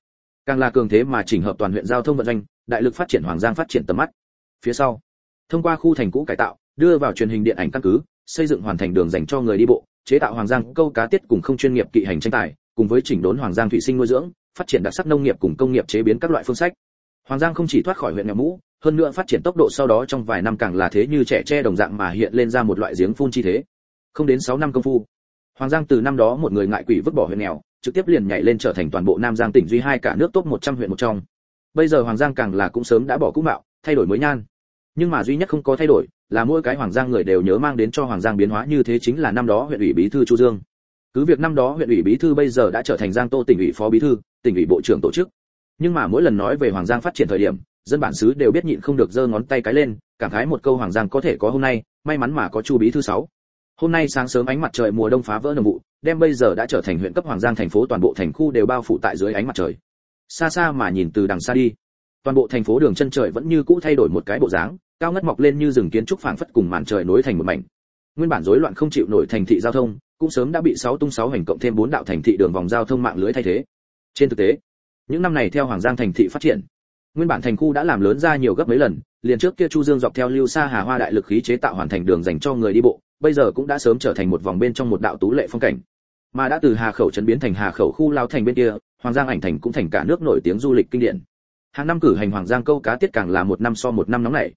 càng là cường thế mà chỉnh hợp toàn huyện giao thông vận doanh, đại lực phát triển hoàng giang phát triển tầm mắt. Phía sau, thông qua khu thành cũ cải tạo, đưa vào truyền hình điện ảnh căn cứ, xây dựng hoàn thành đường dành cho người đi bộ, chế tạo hoàng giang câu cá tiết cùng không chuyên nghiệp kỵ hành tranh tài cùng với chỉnh đốn hoàng giang thủy sinh nuôi dưỡng, phát triển đặc sắc nông nghiệp cùng công nghiệp chế biến các loại phương sách. Hoàng giang không chỉ thoát khỏi huyện nghèo mũ, hơn nữa phát triển tốc độ sau đó trong vài năm càng là thế như trẻ tre đồng dạng mà hiện lên ra một loại giếng phun chi thế. Không đến 6 năm công phu, hoàng giang từ năm đó một người ngại quỷ vứt bỏ huyện nghèo, trực tiếp liền nhảy lên trở thành toàn bộ nam giang tỉnh duy hai cả nước top 100 huyện một trong. Bây giờ hoàng giang càng là cũng sớm đã bỏ cũ mạo, thay đổi mới nhan. Nhưng mà duy nhất không có thay đổi là mỗi cái hoàng giang người đều nhớ mang đến cho hoàng giang biến hóa như thế chính là năm đó huyện ủy bí thư chu dương cứ việc năm đó huyện ủy bí thư bây giờ đã trở thành giang tô tỉnh ủy phó bí thư, tỉnh ủy bộ trưởng tổ chức. Nhưng mà mỗi lần nói về hoàng giang phát triển thời điểm, dân bản xứ đều biết nhịn không được giơ ngón tay cái lên, cảm khái một câu hoàng giang có thể có hôm nay, may mắn mà có chu bí thư sáu. Hôm nay sáng sớm ánh mặt trời mùa đông phá vỡ nồng vụ, đem bây giờ đã trở thành huyện cấp hoàng giang thành phố toàn bộ thành khu đều bao phủ tại dưới ánh mặt trời. Xa xa mà nhìn từ đằng xa đi. Toàn bộ thành phố đường chân trời vẫn như cũ thay đổi một cái bộ dáng, cao ngất mọc lên như rừng kiến trúc phảng phất cùng màn trời nối thành một mảnh nguyên bản rối loạn không chịu nổi thành thị giao thông, cũng sớm đã bị sáu tung sáu hành cộng thêm bốn đạo thành thị đường vòng giao thông mạng lưới thay thế. Trên thực tế, những năm này theo hoàng giang thành thị phát triển, nguyên bản thành khu đã làm lớn ra nhiều gấp mấy lần, liền trước kia chu dương dọc theo lưu xa hà hoa đại lực khí chế tạo hoàn thành đường dành cho người đi bộ, bây giờ cũng đã sớm trở thành một vòng bên trong một đạo tú lệ phong cảnh. Mà đã từ hà khẩu trấn biến thành hà khẩu khu lao thành bên kia, hoàng giang ảnh thành cũng thành cả nước nổi tiếng du lịch kinh điển. Hàng năm cử hành hoàng giang câu cá tiết càng là một năm so một năm nóng nảy.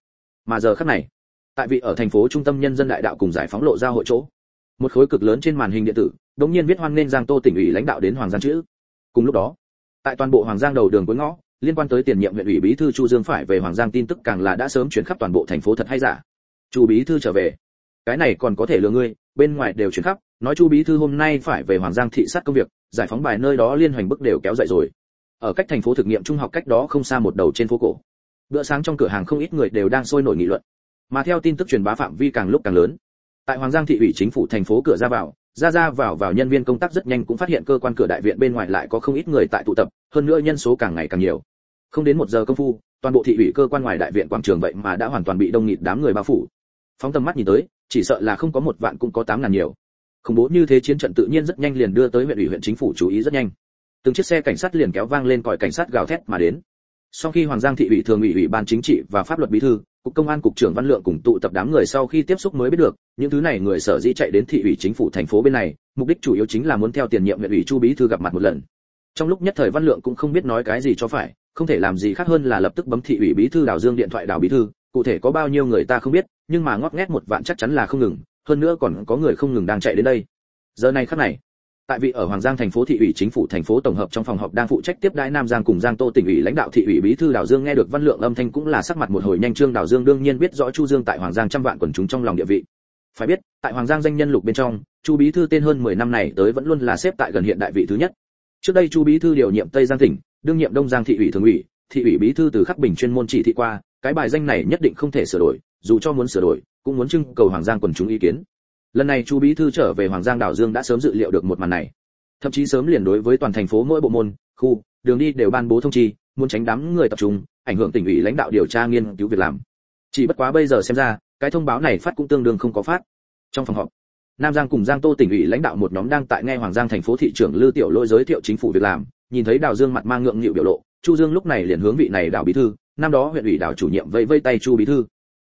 Mà giờ khắc này tại vị ở thành phố trung tâm nhân dân đại đạo cùng giải phóng lộ ra hội chỗ. Một khối cực lớn trên màn hình điện tử, đống nhiên viết hoan nên giang tô tỉnh ủy lãnh đạo đến hoàng giang chữ. Cùng lúc đó, tại toàn bộ hoàng giang đầu đường cuối ngõ, liên quan tới tiền nhiệm huyện ủy bí thư chu dương phải về hoàng giang tin tức càng là đã sớm chuyển khắp toàn bộ thành phố thật hay giả. Chu bí thư trở về. Cái này còn có thể lừa ngươi, bên ngoài đều chuyển khắp, nói chu bí thư hôm nay phải về hoàng giang thị sát công việc, giải phóng bài nơi đó liên hoành bức đều kéo dậy rồi. Ở cách thành phố thực nghiệm trung học cách đó không xa một đầu trên phố cổ. Bữa sáng trong cửa hàng không ít người đều đang sôi nổi nghị luận mà theo tin tức truyền bá phạm vi càng lúc càng lớn. Tại hoàng giang thị ủy chính phủ thành phố cửa ra vào, ra ra vào vào nhân viên công tác rất nhanh cũng phát hiện cơ quan cửa đại viện bên ngoài lại có không ít người tại tụ tập, hơn nữa nhân số càng ngày càng nhiều. Không đến một giờ công phu, toàn bộ thị ủy cơ quan ngoài đại viện quảng trường vậy mà đã hoàn toàn bị đông nghịt đám người bao phủ. Phóng tầm mắt nhìn tới, chỉ sợ là không có một vạn cũng có tám ngàn nhiều. Khủng bố như thế chiến trận tự nhiên rất nhanh liền đưa tới huyện ủy huyện chính phủ chú ý rất nhanh. Từng chiếc xe cảnh sát liền kéo vang lên còi cảnh sát gào thét mà đến sau khi hoàng giang thị ủy thường ủy ủy ban chính trị và pháp luật bí thư, cục công an cục trưởng văn lượng cùng tụ tập đám người sau khi tiếp xúc mới biết được, những thứ này người sở dĩ chạy đến thị ủy chính phủ thành phố bên này, mục đích chủ yếu chính là muốn theo tiền nhiệm huyện ủy chu bí thư gặp mặt một lần. Trong lúc nhất thời văn lượng cũng không biết nói cái gì cho phải, không thể làm gì khác hơn là lập tức bấm thị ủy bí thư đào dương điện thoại đào bí thư, cụ thể có bao nhiêu người ta không biết, nhưng mà ngót nghét một vạn chắc chắn là không ngừng, hơn nữa còn có người không ngừng đang chạy đến đây. Giờ này khắc này tại vị ở hoàng giang thành phố thị ủy chính phủ thành phố tổng hợp trong phòng họp đang phụ trách tiếp đãi nam giang cùng giang tô tỉnh ủy lãnh đạo thị ủy bí thư đào dương nghe được văn lượng âm thanh cũng là sắc mặt một hồi nhanh trương. Đào dương đương nhiên biết rõ chu dương tại hoàng giang trăm vạn quần chúng trong lòng địa vị. Phải biết, tại hoàng giang danh nhân lục bên trong, chu bí thư tên hơn 10 năm này tới vẫn luôn là xếp tại gần hiện đại vị thứ nhất. Trước đây chu bí thư điều nhiệm tây giang tỉnh, đương nhiệm đông giang thị ủy thường ủy, thị ủy bí thư từ khắc bình chuyên môn chỉ thị qua, cái bài danh này nhất định không thể sửa đổi, dù cho muốn sửa đổi, cũng muốn trưng cầu hoàng giang quần chúng ý kiến lần này chu bí thư trở về hoàng giang đảo dương đã sớm dự liệu được một màn này. Thậm chí sớm liền đối với toàn thành phố mỗi bộ môn, khu, đường đi đều ban bố thông chi, muốn tránh đám người tập trung, ảnh hưởng tỉnh ủy lãnh đạo điều tra nghiên cứu việc làm. Chỉ bất quá bây giờ xem ra, cái thông báo này phát cũng tương đương không có phát. Trong phòng họp, nam giang cùng giang tô tỉnh ủy lãnh đạo một nhóm đang tại nghe hoàng giang thành phố thị trưởng lư tiểu lôi giới thiệu chính phủ việc làm, nhìn thấy đào dương mặt mang ngượng nghịu biểu lộ, chu dương lúc này liền hướng vị này đào bí thư, năm đó huyện ủy đào chủ nhiệm vây vây tay chu bí thư.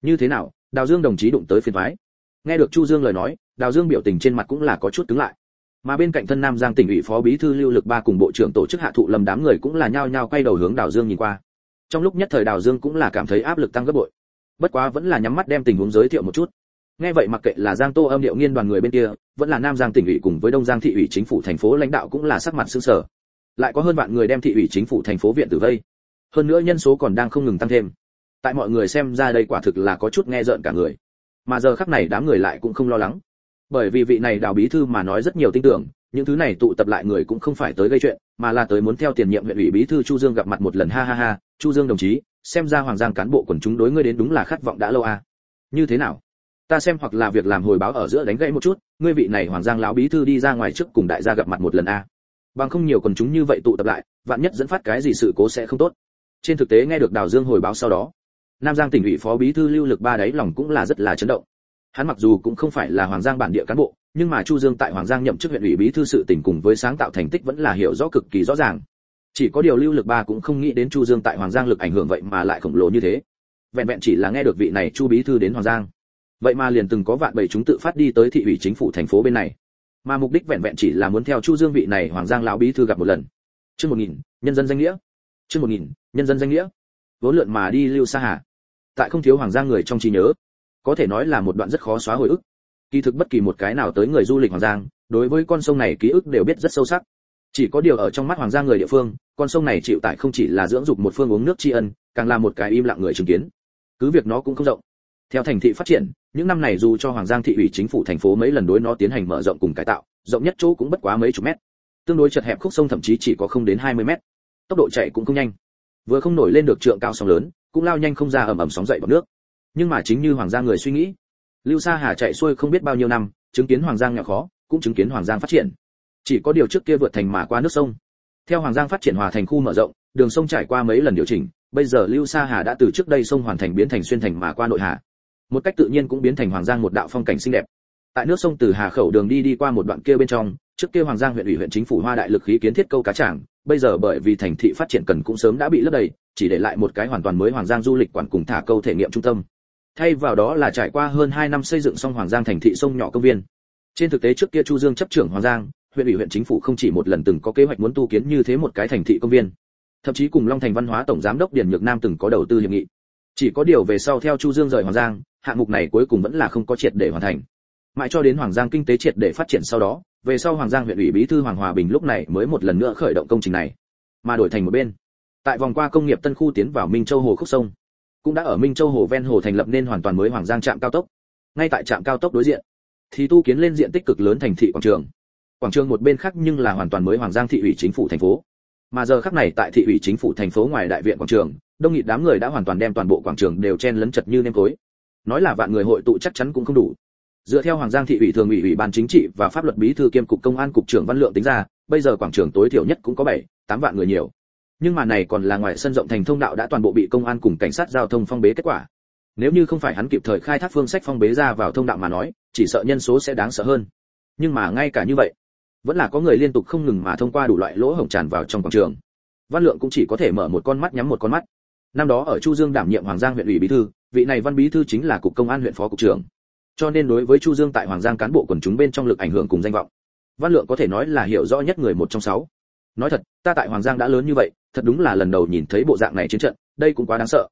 Như thế nào, đào dương đồng chí đụng tới phiền thoái nghe được chu dương lời nói, đào dương biểu tình trên mặt cũng là có chút cứng lại. Mà bên cạnh thân nam giang tỉnh ủy phó bí thư lưu lực ba cùng bộ trưởng tổ chức hạ thụ lâm đám người cũng là nhao nhao quay đầu hướng đào dương nhìn qua. Trong lúc nhất thời đào dương cũng là cảm thấy áp lực tăng gấp bội. Bất quá vẫn là nhắm mắt đem tình huống giới thiệu một chút. Nghe vậy mặc kệ là giang tô âm điệu nghiên đoàn người bên kia, vẫn là nam giang tỉnh ủy cùng với đông giang thị ủy chính phủ thành phố lãnh đạo cũng là sắc mặt sưng sở lại có hơn vạn người đem thị ủy chính phủ thành phố viện tử vây. Hơn nữa nhân số còn đang không ngừng tăng thêm. Tại mọi người xem ra đây quả thực là có chút nghe rợn cả người mà giờ khắc này đám người lại cũng không lo lắng. Bởi vì vị này đào bí thư mà nói rất nhiều tin tưởng, những thứ này tụ tập lại người cũng không phải tới gây chuyện, mà là tới muốn theo tiền nhiệm huyện ủy bí thư chu dương gặp mặt một lần. Ha ha ha, chu dương đồng chí, xem ra hoàng giang cán bộ quần chúng đối ngươi đến đúng là khát vọng đã lâu à. Như thế nào? Ta xem hoặc là việc làm hồi báo ở giữa đánh gãy một chút, ngươi vị này hoàng giang lão bí thư đi ra ngoài trước cùng đại gia gặp mặt một lần a à. bằng không nhiều quần chúng như vậy tụ tập lại, vạn nhất dẫn phát cái gì sự cố sẽ không tốt. Trên thực tế nghe được đào dương hồi báo sau đó nam giang tỉnh ủy phó bí thư lưu lực ba đáy lòng cũng là rất là chấn động. Hắn mặc dù cũng không phải là hoàng giang bản địa cán bộ, nhưng mà chu dương tại hoàng giang nhậm chức huyện ủy bí thư sự tỉnh cùng với sáng tạo thành tích vẫn là hiểu rõ cực kỳ rõ ràng. Chỉ có điều lưu lực ba cũng không nghĩ đến chu dương tại hoàng giang lực ảnh hưởng vậy mà lại khổng lồ như thế. Vẹn vẹn chỉ là nghe được vị này chu bí thư đến hoàng giang. Vậy mà liền từng có vạn bảy chúng tự phát đi tới thị ủy chính phủ thành phố bên này. Mà mục đích vẹn vẹn chỉ là muốn theo chu dương vị này hoàng giang lão bí thư gặp một lần. Chương một nghìn, nhân dân danh nghĩa. Chương một nghìn, nhân dân danh nghĩa. Vốn lượn mà đi lưu xa hà tại không thiếu hoàng giang người trong trí nhớ. Có thể nói là một đoạn rất khó xóa hồi ức. Kỳ thực bất kỳ một cái nào tới người du lịch hoàng giang, đối với con sông này ký ức đều biết rất sâu sắc. Chỉ có điều ở trong mắt hoàng giang người địa phương, con sông này chịu tải không chỉ là dưỡng dục một phương uống nước tri ân, càng là một cái im lặng người chứng kiến. Cứ việc nó cũng không rộng. Theo thành thị phát triển, những năm này dù cho hoàng giang thị ủy chính phủ thành phố mấy lần đối nó tiến hành mở rộng cùng cải tạo, rộng nhất chỗ cũng bất quá mấy chục mét. Tương đối chật hẹp khúc sông thậm chí chỉ có không đến 20 mét. Tốc độ chạy cũng không nhanh. Vừa không nổi lên được trượng cao sóng lớn cũng lao nhanh không ra ầm ầm sóng dậy bọt nước. Nhưng mà chính như hoàng gia người suy nghĩ, lưu sa hà chạy xuôi không biết bao nhiêu năm, chứng kiến hoàng giang nhỏ khó, cũng chứng kiến hoàng giang phát triển. Chỉ có điều trước kia vượt thành mà qua nước sông. Theo hoàng giang phát triển hòa thành khu mở rộng, đường sông trải qua mấy lần điều chỉnh, bây giờ lưu sa hà đã từ trước đây sông hoàn thành biến thành xuyên thành mà qua nội hà. Một cách tự nhiên cũng biến thành hoàng giang một đạo phong cảnh xinh đẹp. Tại nước sông từ hà khẩu đường đi đi qua một đoạn kia bên trong, trước kia hoàng giang huyện ủy huyện chính phủ hoa đại lực khí kiến thiết câu cá trảng bây giờ bởi vì thành thị phát triển cần cũng sớm đã bị lấp đầy chỉ để lại một cái hoàn toàn mới hoàng giang du lịch quản cùng thả câu thể nghiệm trung tâm. Thay vào đó là trải qua hơn 2 năm xây dựng xong hoàng giang thành thị sông nhỏ công viên. Trên thực tế trước kia chu dương chấp trưởng hoàng giang, huyện ủy huyện chính phủ không chỉ một lần từng có kế hoạch muốn tu kiến như thế một cái thành thị công viên, thậm chí cùng long thành văn hóa tổng giám đốc điền nhược nam từng có đầu tư hiệp nghị. Chỉ có điều về sau theo chu dương rời hoàng giang, hạng mục này cuối cùng vẫn là không có triệt để hoàn thành. Mãi cho đến hoàng giang kinh tế triệt để phát triển sau đó, về sau hoàng giang huyện ủy bí thư hoàng hòa bình lúc này mới một lần nữa khởi động công trình này, mà đổi thành một bên tại vòng qua công nghiệp tân khu tiến vào minh châu hồ khúc sông, cũng đã ở minh châu hồ ven hồ thành lập nên hoàn toàn mới hoàng giang trạm cao tốc. Ngay tại trạm cao tốc đối diện, thì tu kiến lên diện tích cực lớn thành thị quảng trường. Quảng trường một bên khác nhưng là hoàn toàn mới hoàng giang thị ủy chính phủ thành phố. Mà giờ khắc này tại thị ủy chính phủ thành phố ngoài đại viện quảng trường, đông nghịt đám người đã hoàn toàn đem toàn bộ quảng trường đều chen lấn chật như nêm tối nói là vạn người hội tụ chắc chắn cũng không đủ. Dựa theo hoàng giang thị ủy thường ủy ủy ban chính trị và pháp luật bí thư kiêm cục công an cục trưởng văn lượng tính ra, bây giờ quảng trường tối thiểu nhất cũng có bảy, tám vạn người nhiều nhưng mà này còn là ngoài sân rộng thành thông đạo đã toàn bộ bị công an cùng cảnh sát giao thông phong bế kết quả. Nếu như không phải hắn kịp thời khai thác phương sách phong bế ra vào thông đạo mà nói, chỉ sợ nhân số sẽ đáng sợ hơn. Nhưng mà ngay cả như vậy, vẫn là có người liên tục không ngừng mà thông qua đủ loại lỗ hổng tràn vào trong quảng trường. Văn lượng cũng chỉ có thể mở một con mắt nhắm một con mắt. Năm đó ở chu dương đảm nhiệm hoàng giang huyện ủy bí thư, vị này văn bí thư chính là cục công an huyện phó cục trưởng. Cho nên đối với chu dương tại hoàng giang cán bộ quần chúng bên trong lực ảnh hưởng cùng danh vọng, văn lượng có thể nói là hiểu rõ nhất người một trong sáu nói thật, ta tại hoàng giang đã lớn như vậy, thật đúng là lần đầu nhìn thấy bộ dạng này chiến trận, đây cũng quá đáng sợ.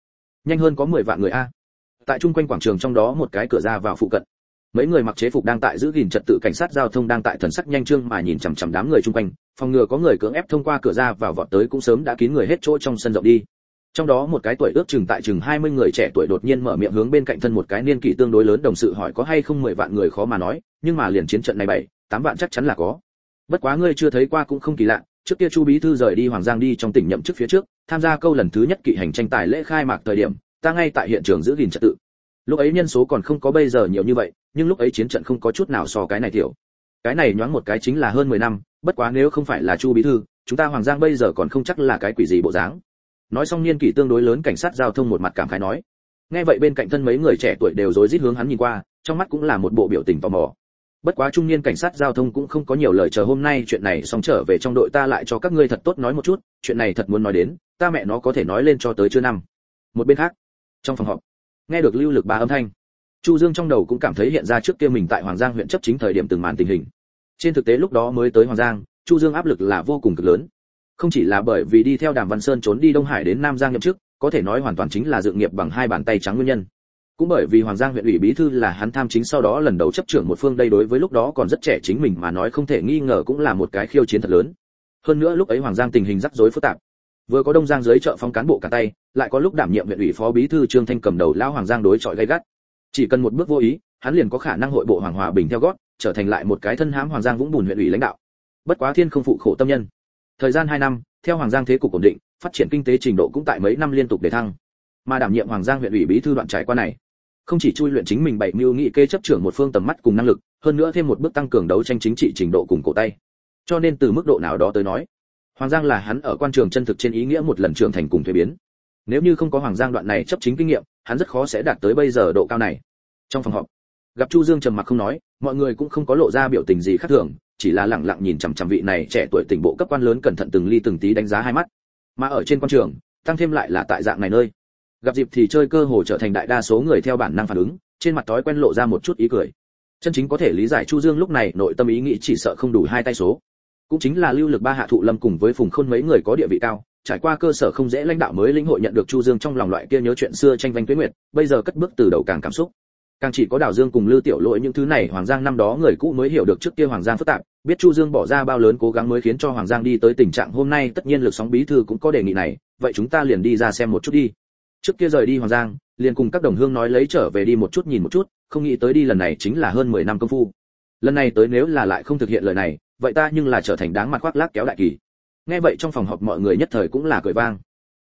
Nhanh hơn có 10 vạn người a. Tại chung quanh quảng trường trong đó một cái cửa ra vào phụ cận, mấy người mặc chế phục đang tại giữ gìn trật tự cảnh sát giao thông đang tại thần sắc nhanh trương mà nhìn chằm chằm đám người chung quanh, phòng ngừa có người cưỡng ép thông qua cửa ra vào vọt tới cũng sớm đã kín người hết chỗ trong sân rộng đi. Trong đó một cái tuổi ước chừng tại chừng 20 người trẻ tuổi đột nhiên mở miệng hướng bên cạnh thân một cái niên kỷ tương đối lớn đồng sự hỏi có hay không 10 vạn người khó mà nói, nhưng mà liền chiến trận này bảy, tám vạn chắc chắn là có. Bất quá ngươi chưa thấy qua cũng không kỳ lạ trước kia chu bí thư rời đi hoàng giang đi trong tỉnh nhậm chức phía trước, tham gia câu lần thứ nhất kỵ hành tranh tài lễ khai mạc thời điểm, ta ngay tại hiện trường giữ gìn trật tự. Lúc ấy nhân số còn không có bây giờ nhiều như vậy, nhưng lúc ấy chiến trận không có chút nào so cái này thiểu cái này nhoáng một cái chính là hơn 10 năm, bất quá nếu không phải là chu bí thư, chúng ta hoàng giang bây giờ còn không chắc là cái quỷ gì bộ dáng. Nói xong niên kỷ tương đối lớn cảnh sát giao thông một mặt cảm khái nói. Nghe vậy bên cạnh thân mấy người trẻ tuổi đều rối rít hướng hắn nhìn qua, trong mắt cũng là một bộ biểu tình tò mò bất quá trung niên cảnh sát giao thông cũng không có nhiều lời chờ hôm nay chuyện này xong trở về trong đội ta lại cho các ngươi thật tốt nói một chút, chuyện này thật muốn nói đến, ta mẹ nó có thể nói lên cho tới chưa năm. Một bên khác, trong phòng họp, nghe được lưu lực ba âm thanh, chu dương trong đầu cũng cảm thấy hiện ra trước kia mình tại hoàng giang huyện chấp chính thời điểm từng màn tình hình. Trên thực tế lúc đó mới tới hoàng giang, chu dương áp lực là vô cùng cực lớn. Không chỉ là bởi vì đi theo đàm văn sơn trốn đi đông hải đến nam giang nhậm chức, có thể nói hoàn toàn chính là dự nghiệp bằng hai bàn tay trắng nguyên nhân cũng bởi vì hoàng giang huyện ủy bí thư là hắn tham chính sau đó lần đầu chấp trưởng một phương đây đối với lúc đó còn rất trẻ chính mình mà nói không thể nghi ngờ cũng là một cái khiêu chiến thật lớn. Hơn nữa lúc ấy hoàng giang tình hình rắc rối phức tạp. Vừa có đông giang dưới chợ phong cán bộ cả tay, lại có lúc đảm nhiệm huyện ủy phó bí thư trương thanh cầm đầu lao hoàng giang đối chọi gay gắt. Chỉ cần một bước vô ý, hắn liền có khả năng hội bộ hoàng hòa bình theo gót, trở thành lại một cái thân hãm hoàng giang vũng bùn huyện ủy lãnh đạo. Bất quá thiên không phụ khổ tâm nhân. Thời gian hai năm, theo hoàng giang thế cục ổn định, phát triển kinh tế trình độ cũng tại mấy năm liên tục để thăng. Mà đảm nhiệm hoàng giang huyện ủy bí thư đoạn trải qua này không chỉ chui luyện chính mình bảy mưu nghị kê chấp trưởng một phương tầm mắt cùng năng lực, hơn nữa thêm một bước tăng cường đấu tranh chính trị trình độ cùng cổ tay. Cho nên từ mức độ nào đó tới nói, hoàng giang là hắn ở quan trường chân thực trên ý nghĩa một lần trưởng thành cùng thuế biến. Nếu như không có hoàng giang đoạn này chấp chính kinh nghiệm, hắn rất khó sẽ đạt tới bây giờ độ cao này. Trong phòng họp, gặp chu dương trầm mặc không nói, mọi người cũng không có lộ ra biểu tình gì khác thường, chỉ là lặng lặng nhìn chằm chằm vị này trẻ tuổi tỉnh bộ cấp quan lớn cẩn thận từng ly từng tí đánh giá hai mắt. Mà ở trên quan trường, tăng thêm lại là tại dạng này nơi gặp dịp thì chơi cơ hồ trở thành đại đa số người theo bản năng phản ứng, trên mặt thói quen lộ ra một chút ý cười. Chân chính có thể lý giải chu dương lúc này nội tâm ý nghĩ chỉ sợ không đủ hai tay số. Cũng chính là lưu lực ba hạ thụ lâm cùng với phùng khôn mấy người có địa vị cao, trải qua cơ sở không dễ lãnh đạo mới lĩnh hội nhận được chu dương trong lòng loại kia nhớ chuyện xưa tranh vanh tuyết nguyệt, bây giờ cất bước từ đầu càng cảm xúc. Càng chỉ có đào dương cùng lưu tiểu lỗi những thứ này, hoàng giang năm đó người cũ mới hiểu được trước kia hoàng giang phức tạp, biết chu dương bỏ ra bao lớn cố gắng mới khiến cho hoàng giang đi tới tình trạng hôm nay tất nhiên lực sóng bí thư cũng có đề nghị này, vậy chúng ta liền đi ra xem một chút đi trước kia rời đi hoàng giang, liền cùng các đồng hương nói lấy trở về đi một chút nhìn một chút, không nghĩ tới đi lần này chính là hơn 10 năm công phu. Lần này tới nếu là lại không thực hiện lời này, vậy ta nhưng là trở thành đáng mặt khoác lác kéo đại kỳ. Nghe vậy trong phòng họp mọi người nhất thời cũng là cười vang.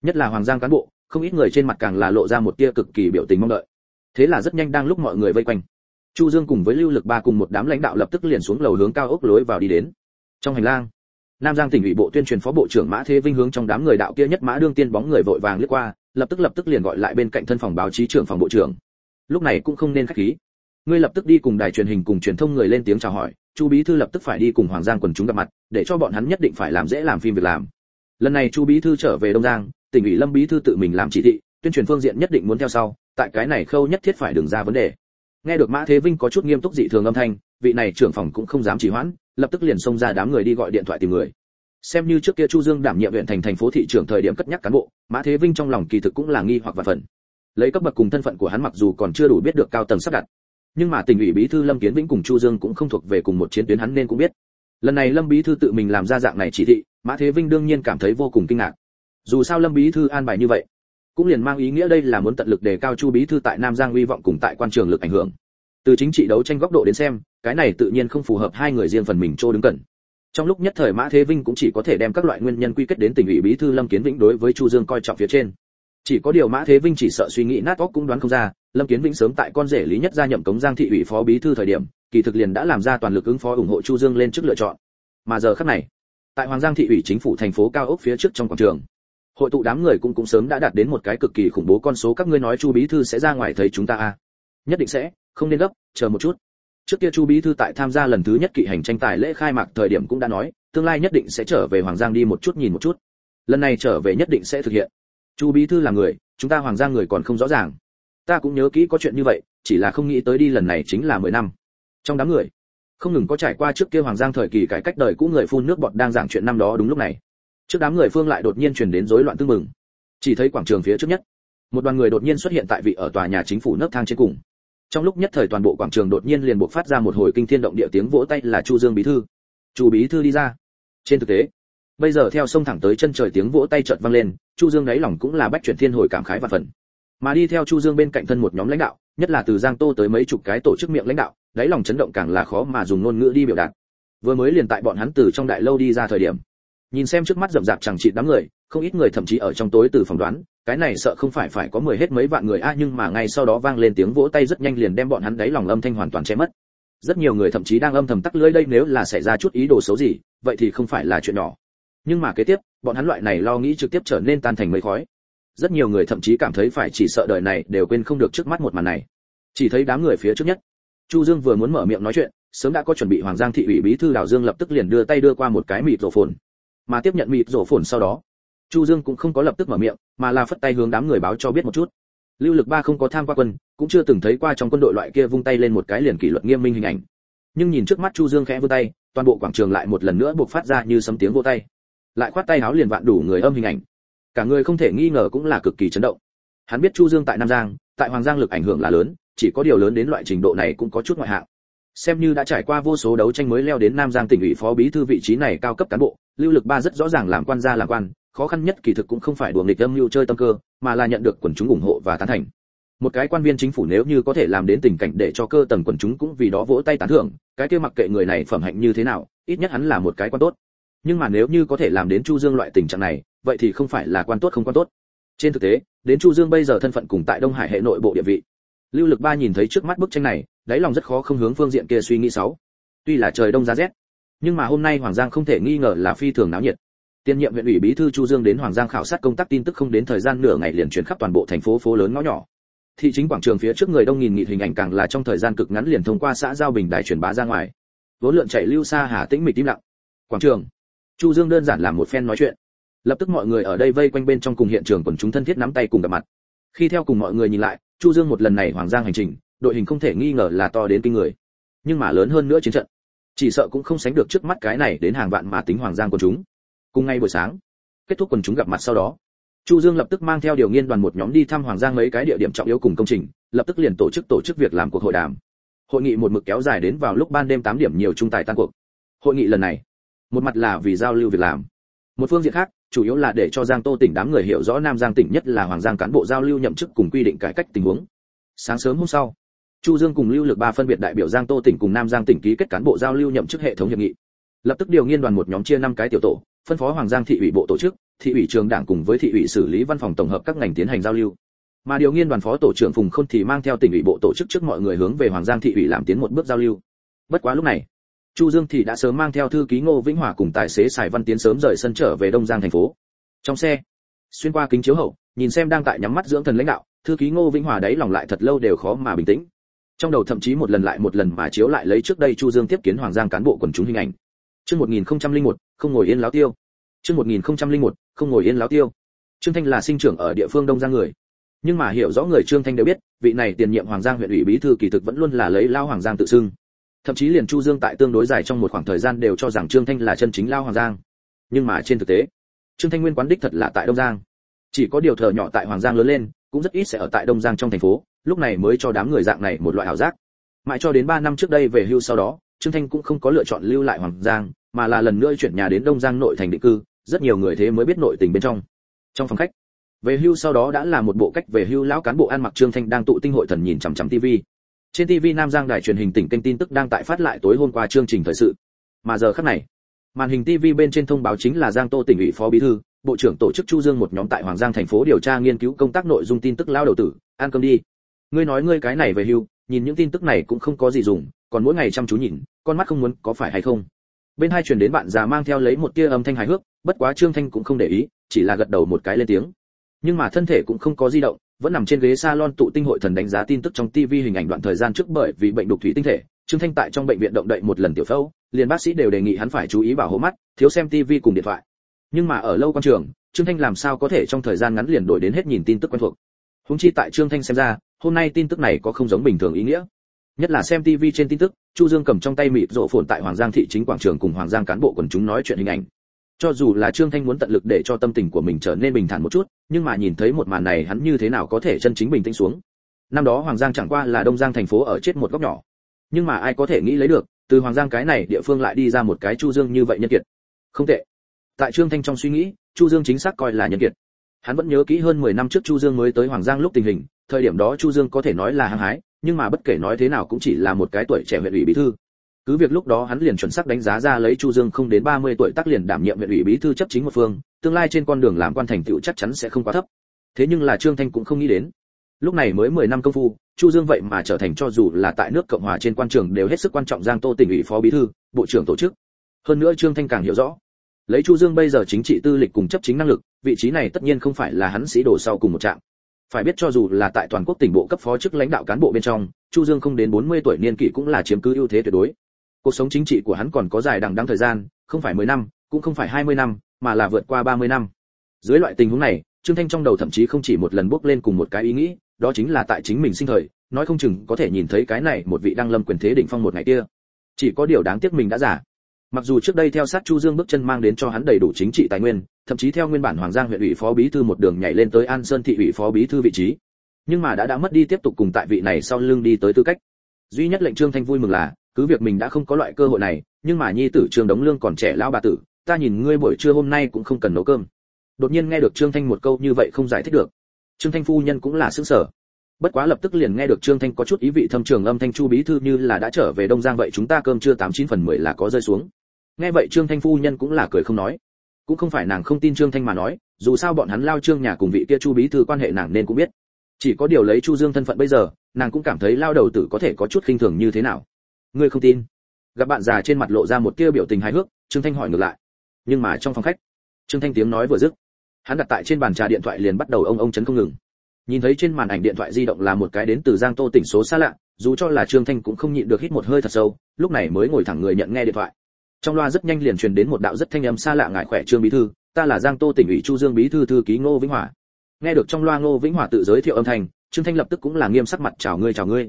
Nhất là hoàng giang cán bộ, không ít người trên mặt càng là lộ ra một tia cực kỳ biểu tình mong đợi. Thế là rất nhanh đang lúc mọi người vây quanh, chu dương cùng với lưu lực ba cùng một đám lãnh đạo lập tức liền xuống lầu hướng cao ốc lối vào đi đến. Trong hành lang nam giang tỉnh ủy bộ tuyên truyền phó bộ trưởng mã thế vinh hướng trong đám người đạo kia nhất mã đương tiên bóng người vội vàng lướt qua, lập tức lập tức liền gọi lại bên cạnh thân phòng báo chí trưởng phòng bộ trưởng. Lúc này cũng không nên khách khí. Ngươi lập tức đi cùng đài truyền hình cùng truyền thông người lên tiếng chào hỏi, chu bí thư lập tức phải đi cùng hoàng giang quần chúng gặp mặt, để cho bọn hắn nhất định phải làm dễ làm phim việc làm. Lần này chu bí thư trở về đông giang, tỉnh ủy lâm bí thư tự mình làm chỉ thị, tuyên truyền phương diện nhất định muốn theo sau, tại cái này khâu nhất thiết phải đừng ra vấn đề. Nghe được mã thế vinh có chút nghiêm túc dị thường âm thanh, vị này trưởng phòng cũng không dám chỉ hoãn lập tức liền xông ra đám người đi gọi điện thoại tìm người. Xem như trước kia chu dương đảm nhiệm huyện thành thành phố thị trưởng thời điểm cất nhắc cán bộ, mã thế vinh trong lòng kỳ thực cũng là nghi hoặc và phần. Lấy cấp bậc cùng thân phận của hắn mặc dù còn chưa đủ biết được cao tầng sắp đặt, nhưng mà tỉnh ủy bí thư lâm kiến vĩnh cùng chu dương cũng không thuộc về cùng một chiến tuyến hắn nên cũng biết. Lần này lâm bí thư tự mình làm ra dạng này chỉ thị, mã thế vinh đương nhiên cảm thấy vô cùng kinh ngạc. Dù sao lâm bí thư an bài như vậy, cũng liền mang ý nghĩa đây là muốn tận lực đề cao chu bí thư tại nam giang uy vọng cùng tại quan trường lực ảnh hưởng. Từ chính trị đấu tranh góc độ đến xem cái này tự nhiên không phù hợp hai người riêng phần mình trô đứng cẩn trong lúc nhất thời mã thế vinh cũng chỉ có thể đem các loại nguyên nhân quy kết đến tỉnh ủy bí thư lâm kiến vĩnh đối với chu dương coi trọng phía trên. Chỉ có điều mã thế vinh chỉ sợ suy nghĩ nát óc cũng đoán không ra, lâm kiến vĩnh sớm tại con rể lý nhất gia nhậm cống giang thị ủy phó bí thư thời điểm, kỳ thực liền đã làm ra toàn lực ứng phó ủng hộ chu dương lên trước lựa chọn. Mà giờ khắc này, tại hoàng giang thị ủy chính phủ thành phố cao ốc phía trước trong quảng trường, hội tụ đám người cũng cũng sớm đã đạt đến một cái cực kỳ khủng bố con số các ngươi nói chu bí thư sẽ ra ngoài thấy chúng ta à? Nhất định sẽ, không nên gấp, chờ một chút trước kia chu bí thư tại tham gia lần thứ nhất kỵ hành tranh tài lễ khai mạc thời điểm cũng đã nói, tương lai nhất định sẽ trở về hoàng giang đi một chút nhìn một chút. Lần này trở về nhất định sẽ thực hiện. Chu bí thư là người, chúng ta hoàng giang người còn không rõ ràng. Ta cũng nhớ kỹ có chuyện như vậy, chỉ là không nghĩ tới đi lần này chính là mười năm. Trong đám người, không ngừng có trải qua trước kia hoàng giang thời kỳ cải cách đời cũ người phun nước bọt đang giảng chuyện năm đó đúng lúc này. Trước đám người phương lại đột nhiên truyền đến rối loạn tương mừng chỉ thấy quảng trường phía trước nhất, một đoàn người đột nhiên xuất hiện tại vị ở tòa nhà chính phủ nấc thang trên cùng trong lúc nhất thời toàn bộ quảng trường đột nhiên liền buộc phát ra một hồi kinh thiên động địa tiếng vỗ tay là chu dương bí thư. Chu bí thư đi ra. Trên thực tế, bây giờ theo sông thẳng tới chân trời tiếng vỗ tay chợt vang lên, chu dương đáy lòng cũng là bách chuyển thiên hồi cảm khái và phần. Mà đi theo chu dương bên cạnh thân một nhóm lãnh đạo, nhất là từ giang tô tới mấy chục cái tổ chức miệng lãnh đạo, đáy lòng chấn động càng là khó mà dùng ngôn ngữ đi biểu đạt. Vừa mới liền tại bọn hắn từ trong đại lâu đi ra thời điểm, nhìn xem trước mắt rậm rạp chẳng trị đám người, không ít người thậm chí ở trong tối từ phỏng đoán cái này sợ không phải phải có mười hết mấy vạn người a, nhưng mà ngay sau đó vang lên tiếng vỗ tay rất nhanh liền đem bọn hắn đáy lòng âm thanh hoàn toàn che mất. Rất nhiều người thậm chí đang âm thầm tắc lưỡi đây nếu là xảy ra chút ý đồ xấu gì, vậy thì không phải là chuyện nhỏ. Nhưng mà kế tiếp, bọn hắn loại này lo nghĩ trực tiếp trở nên tan thành mây khói. Rất nhiều người thậm chí cảm thấy phải chỉ sợ đời này đều quên không được trước mắt một màn này. Chỉ thấy đám người phía trước nhất. Chu dương vừa muốn mở miệng nói chuyện, sớm đã có chuẩn bị hoàng giang thị ủy bí thư đào dương lập tức liền đưa tay đưa qua một cái mịt rổ phồn. Mà tiếp nhận mịt rổ phồn sau đó chu dương cũng không có lập tức mở miệng, mà là phất tay hướng đám người báo cho biết một chút. Lưu lực ba không có tham qua quân, cũng chưa từng thấy qua trong quân đội loại kia vung tay lên một cái liền kỷ luật nghiêm minh hình ảnh. Nhưng nhìn trước mắt chu dương khẽ vươn tay, toàn bộ quảng trường lại một lần nữa buộc phát ra như sấm tiếng vô tay. Lại khoát tay áo liền vạn đủ người âm hình ảnh. Cả người không thể nghi ngờ cũng là cực kỳ chấn động. Hắn biết chu dương tại nam giang, tại hoàng giang lực ảnh hưởng là lớn, chỉ có điều lớn đến loại trình độ này cũng có chút ngoại hạng. Xem như đã trải qua vô số đấu tranh mới leo đến nam giang tỉnh ủy phó bí thư vị trí này cao cấp cán bộ, lưu lực ba rất rõ ràng làm quan gia làm quan khó khăn nhất kỳ thực cũng không phải đùa nghịch âm mưu chơi tâm cơ, mà là nhận được quần chúng ủng hộ và tán thành. Một cái quan viên chính phủ nếu như có thể làm đến tình cảnh để cho cơ tầng quần chúng cũng vì đó vỗ tay tán thưởng, cái kia mặc kệ người này phẩm hạnh như thế nào, ít nhất hắn là một cái quan tốt. Nhưng mà nếu như có thể làm đến chu dương loại tình trạng này, vậy thì không phải là quan tốt không quan tốt. Trên thực tế, đến chu dương bây giờ thân phận cùng tại đông hải hệ nội bộ địa vị. Lưu lực ba nhìn thấy trước mắt bức tranh này, đáy lòng rất khó không hướng phương diện kia suy nghĩ xấu. Tuy là trời đông giá rét, nhưng mà hôm nay hoàng giang không thể nghi ngờ là phi thường náo nhiệt. Tiên nhiệm huyện ủy bí thư Chu Dương đến Hoàng Giang khảo sát công tác tin tức không đến thời gian nửa ngày liền truyền khắp toàn bộ thành phố phố lớn ngõ nhỏ. Thị chính quảng trường phía trước người đông nghìn nghịt hình ảnh càng là trong thời gian cực ngắn liền thông qua xã giao bình đài truyền bá ra ngoài. Vốn lượn chạy lưu xa hà tĩnh mịch im lặng. Quảng trường. Chu Dương đơn giản làm một phen nói chuyện. Lập tức mọi người ở đây vây quanh bên trong cùng hiện trường quần chúng thân thiết nắm tay cùng gặp mặt. Khi theo cùng mọi người nhìn lại, Chu Dương một lần này Hoàng Giang hành trình, đội hình không thể nghi ngờ là to đến kinh người. Nhưng mà lớn hơn nữa chiến trận, chỉ sợ cũng không sánh được trước mắt cái này đến hàng vạn mà tính Hoàng Giang của chúng cùng ngay buổi sáng, kết thúc quần chúng gặp mặt sau đó, chu dương lập tức mang theo điều nghiên đoàn một nhóm đi thăm hoàng giang mấy cái địa điểm trọng yếu cùng công trình, lập tức liền tổ chức tổ chức việc làm cuộc hội đàm. Hội nghị một mực kéo dài đến vào lúc ban đêm 8 điểm nhiều trung tài tan cuộc. Hội nghị lần này, một mặt là vì giao lưu việc làm, một phương diện khác, chủ yếu là để cho giang tô tỉnh đám người hiểu rõ nam giang tỉnh nhất là hoàng giang cán bộ giao lưu nhậm chức cùng quy định cải cách tình huống. Sáng sớm hôm sau, chu dương cùng lưu lực ba phân biệt đại biểu giang tô tỉnh cùng nam giang tỉnh ký kết cán bộ giao lưu nhậm chức hệ thống hiệp nghị. Lập tức điều nghiên đoàn một nhóm chia năm cái tiểu tổ phân phó hoàng giang thị ủy bộ tổ chức, thị ủy trường đảng cùng với thị ủy xử lý văn phòng tổng hợp các ngành tiến hành giao lưu. Mà điều nghiên đoàn phó tổ trưởng phùng khôn thì mang theo tỉnh ủy bộ tổ chức trước mọi người hướng về hoàng giang thị ủy làm tiến một bước giao lưu. Bất quá lúc này, chu dương thì đã sớm mang theo thư ký ngô vĩnh hòa cùng tài xế sài văn tiến sớm rời sân trở về đông giang thành phố. Trong xe, xuyên qua kính chiếu hậu, nhìn xem đang tại nhắm mắt dưỡng thần lãnh đạo, thư ký ngô vĩnh hòa đấy lòng lại thật lâu đều khó mà bình tĩnh. Trong đầu thậm chí một lần lại một lần mà chiếu lại lấy trước đây chu dương tiếp kiến hoàng giang cán bộ quần chúng hình ảnh. Chương 1001, không ngồi yên láo tiêu. Chương 1001, không ngồi yên láo tiêu. Trương Thanh là sinh trưởng ở địa phương Đông Giang người. Nhưng mà hiểu rõ người Trương Thanh đều biết, vị này tiền nhiệm Hoàng Giang huyện ủy bí thư kỳ thực vẫn luôn là lấy lao Hoàng Giang tự xưng. Thậm chí liền Chu Dương tại tương đối dài trong một khoảng thời gian đều cho rằng Trương Thanh là chân chính lao Hoàng Giang. Nhưng mà trên thực tế, Trương Thanh nguyên quán đích thật là tại Đông Giang. Chỉ có điều thờ nhỏ tại Hoàng Giang lớn lên, cũng rất ít sẽ ở tại Đông Giang trong thành phố, lúc này mới cho đám người dạng này một loại ảo giác. Mãi cho đến 3 năm trước đây về hưu sau đó, Trương Thanh cũng không có lựa chọn lưu lại Hoàng Giang, mà là lần nữa chuyển nhà đến Đông Giang nội thành định cư, rất nhiều người thế mới biết nội tình bên trong. Trong phòng khách, về hưu sau đó đã là một bộ cách về hưu lão cán bộ ăn mặc Trương Thanh đang tụ tinh hội thần nhìn chằm chằm TV. Trên TV Nam Giang đài truyền hình tỉnh kênh tin tức đang tại phát lại tối hôm qua chương trình thời sự. Mà giờ khắc này, màn hình TV bên trên thông báo chính là Giang Tô tỉnh ủy phó bí thư, bộ trưởng tổ chức Chu Dương một nhóm tại Hoàng Giang thành phố điều tra nghiên cứu công tác nội dung tin tức lao đầu tử, ăn cơm đi. Ngươi nói ngươi cái này về hưu, nhìn những tin tức này cũng không có gì dùng, còn mỗi ngày chăm chú nhìn, con mắt không muốn có phải hay không? Bên hai truyền đến bạn già mang theo lấy một tia âm thanh hài hước, bất quá trương thanh cũng không để ý, chỉ là gật đầu một cái lên tiếng. Nhưng mà thân thể cũng không có di động, vẫn nằm trên ghế salon tụ tinh hội thần đánh giá tin tức trong TV hình ảnh đoạn thời gian trước bởi vì bệnh đục thủy tinh thể, trương thanh tại trong bệnh viện động đậy một lần tiểu phẫu, liền bác sĩ đều đề nghị hắn phải chú ý bảo hộ mắt, thiếu xem TV cùng điện thoại. Nhưng mà ở lâu quan trường, trương thanh làm sao có thể trong thời gian ngắn liền đổi đến hết nhìn tin tức quen thuộc. Húng chi tại trương thanh xem ra, hôm nay tin tức này có không giống bình thường ý nghĩa nhất là xem tv trên tin tức, chu dương cầm trong tay mịt rộ phồn tại hoàng giang thị chính quảng trường cùng hoàng giang cán bộ quần chúng nói chuyện hình ảnh. Cho dù là trương thanh muốn tận lực để cho tâm tình của mình trở nên bình thản một chút, nhưng mà nhìn thấy một màn này hắn như thế nào có thể chân chính bình tĩnh xuống. Năm đó hoàng giang chẳng qua là đông giang thành phố ở chết một góc nhỏ. Nhưng mà ai có thể nghĩ lấy được, từ hoàng giang cái này địa phương lại đi ra một cái chu dương như vậy nhân kiệt. Không tệ. Tại trương thanh trong suy nghĩ, chu dương chính xác coi là nhân kiệt. Hắn vẫn nhớ kỹ hơn 10 năm trước chu dương mới tới hoàng giang lúc tình hình, thời điểm đó chu dương có thể nói là hăng hái nhưng mà bất kể nói thế nào cũng chỉ là một cái tuổi trẻ huyện ủy bí thư. Cứ việc lúc đó hắn liền chuẩn xác đánh giá ra lấy chu dương không đến 30 tuổi tác liền đảm nhiệm huyện ủy bí thư chấp chính một phương, tương lai trên con đường làm quan thành tựu chắc chắn sẽ không quá thấp. Thế nhưng là trương thanh cũng không nghĩ đến. Lúc này mới 10 năm công phu, chu dương vậy mà trở thành cho dù là tại nước cộng hòa trên quan trường đều hết sức quan trọng giang tô tỉnh ủy phó bí thư, bộ trưởng tổ chức. Hơn nữa trương thanh càng hiểu rõ, lấy chu dương bây giờ chính trị tư lịch cùng chấp chính năng lực, vị trí này tất nhiên không phải là hắn sĩ đồ sau cùng một trạng phải biết cho dù là tại toàn quốc tỉnh bộ cấp phó chức lãnh đạo cán bộ bên trong, chu dương không đến 40 tuổi niên kỷ cũng là chiếm cứ ưu thế tuyệt đối. Cuộc sống chính trị của hắn còn có dài đằng đẵng thời gian, không phải 10 năm, cũng không phải 20 năm, mà là vượt qua 30 năm. Dưới loại tình huống này, trương thanh trong đầu thậm chí không chỉ một lần bước lên cùng một cái ý nghĩ, đó chính là tại chính mình sinh thời, nói không chừng có thể nhìn thấy cái này một vị đăng lâm quyền thế đỉnh phong một ngày kia. Chỉ có điều đáng tiếc mình đã giả mặc dù trước đây theo sát chu dương bước chân mang đến cho hắn đầy đủ chính trị tài nguyên, thậm chí theo nguyên bản hoàng giang huyện ủy phó bí thư một đường nhảy lên tới an sơn thị ủy phó bí thư vị trí. Nhưng mà đã đã mất đi tiếp tục cùng tại vị này sau lưng đi tới tư cách. Duy nhất lệnh trương thanh vui mừng là, cứ việc mình đã không có loại cơ hội này, nhưng mà nhi tử trương đống lương còn trẻ lão bà tử, ta nhìn ngươi buổi trưa hôm nay cũng không cần nấu cơm. Đột nhiên nghe được trương thanh một câu như vậy không giải thích được. Trương thanh phu nhân cũng là xứng sở bất quá lập tức liền nghe được trương thanh có chút ý vị thâm trường âm thanh chu bí thư như là đã trở về đông giang vậy chúng ta cơm chưa tám chín phần mười là có rơi xuống nghe vậy trương thanh phu nhân cũng là cười không nói. Cũng không phải nàng không tin trương thanh mà nói, dù sao bọn hắn lao trương nhà cùng vị kia chu bí thư quan hệ nàng nên cũng biết. Chỉ có điều lấy chu dương thân phận bây giờ, nàng cũng cảm thấy lao đầu tử có thể có chút khinh thường như thế nào. Ngươi không tin? Gặp bạn già trên mặt lộ ra một tia biểu tình hài hước, trương thanh hỏi ngược lại. Nhưng mà trong phòng khách, trương thanh tiếng nói vừa dứt. Hắn đặt tại trên bàn trà điện thoại liền bắt đầu ông ông chấn không ngừng. Nhìn thấy trên màn ảnh điện thoại di động là một cái đến từ giang tô tỉnh số xa lạ, dù cho là trương thanh cũng không nhịn được hít một hơi thật sâu, lúc này mới ngồi thẳng người nhận nghe điện thoại trong loa rất nhanh liền truyền đến một đạo rất thanh âm xa lạ ngại khỏe, trương bí thư? Ta là giang tô tỉnh ủy chu dương bí thư thư ký ngô vĩnh hòa nghe được trong loa ngô vĩnh hòa tự giới thiệu âm thanh, trương thanh lập tức cũng là nghiêm sắc mặt, chào ngươi chào ngươi.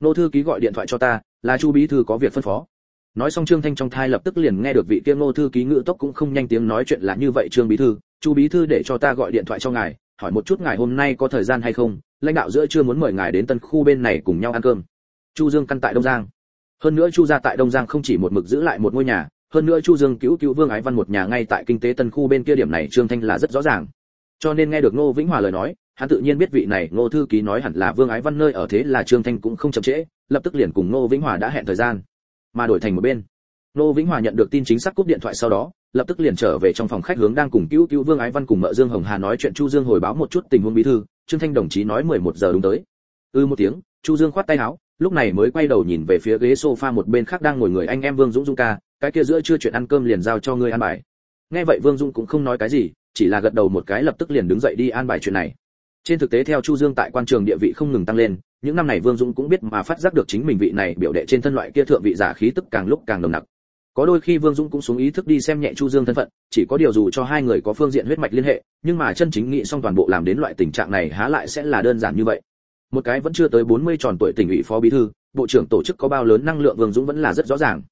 Nô thư ký gọi điện thoại cho ta, là chu bí thư có việc phân phó. Nói xong trương thanh trong thai lập tức liền nghe được vị kia ngô thư ký ngữ tốc cũng không nhanh tiếng nói chuyện là như vậy, trương bí thư, chu bí thư để cho ta gọi điện thoại cho ngài, hỏi một chút ngài hôm nay có thời gian hay không? Lãnh đạo giữa chưa muốn mời ngài đến tân khu bên này cùng nhau ăn cơm. Chu dương căn tại đông giang hơn nữa chu gia tại đông giang không chỉ một mực giữ lại một ngôi nhà, hơn nữa chu dương cứu cứu vương ái văn một nhà ngay tại kinh tế tân khu bên kia điểm này trương thanh là rất rõ ràng. Cho nên nghe được ngô vĩnh hòa lời nói, hắn tự nhiên biết vị này ngô thư ký nói hẳn là vương ái văn nơi ở thế là trương thanh cũng không chậm trễ, lập tức liền cùng ngô vĩnh hòa đã hẹn thời gian, mà đổi thành một bên. Ngô vĩnh hòa nhận được tin chính xác cúp điện thoại sau đó, lập tức liền trở về trong phòng khách hướng đang cùng cứu cứu vương ái văn cùng mợ dương hồng hà nói chuyện chu dương hồi báo một chút tình huống bí thư, trương thanh đồng chí nói 11 giờ đúng tới. Ư ừ một tiếng chu dương khoát tay áo lúc này mới quay đầu nhìn về phía ghế sofa một bên khác đang ngồi người anh em Vương Dũng Dung ca, cái kia giữa chưa chuyện ăn cơm liền giao cho ngươi ăn bài. Nghe vậy Vương Dũng cũng không nói cái gì, chỉ là gật đầu một cái lập tức liền đứng dậy đi an bài chuyện này. Trên thực tế theo Chu Dương tại quan trường địa vị không ngừng tăng lên, những năm này Vương Dũng cũng biết mà phát giác được chính mình vị này biểu đệ trên thân loại kia thượng vị giả khí tức càng lúc càng nồng nặc. Có đôi khi Vương Dũng cũng xuống ý thức đi xem nhẹ Chu Dương thân phận, chỉ có điều dù cho hai người có phương diện huyết mạch liên hệ, nhưng mà chân chính nghị xong toàn bộ làm đến loại tình trạng này há lại sẽ là đơn giản như vậy. Một cái vẫn chưa tới 40 tròn tuổi tỉnh ủy phó bí thư, bộ trưởng tổ chức có bao lớn năng lượng Vương Dũng vẫn là rất rõ ràng.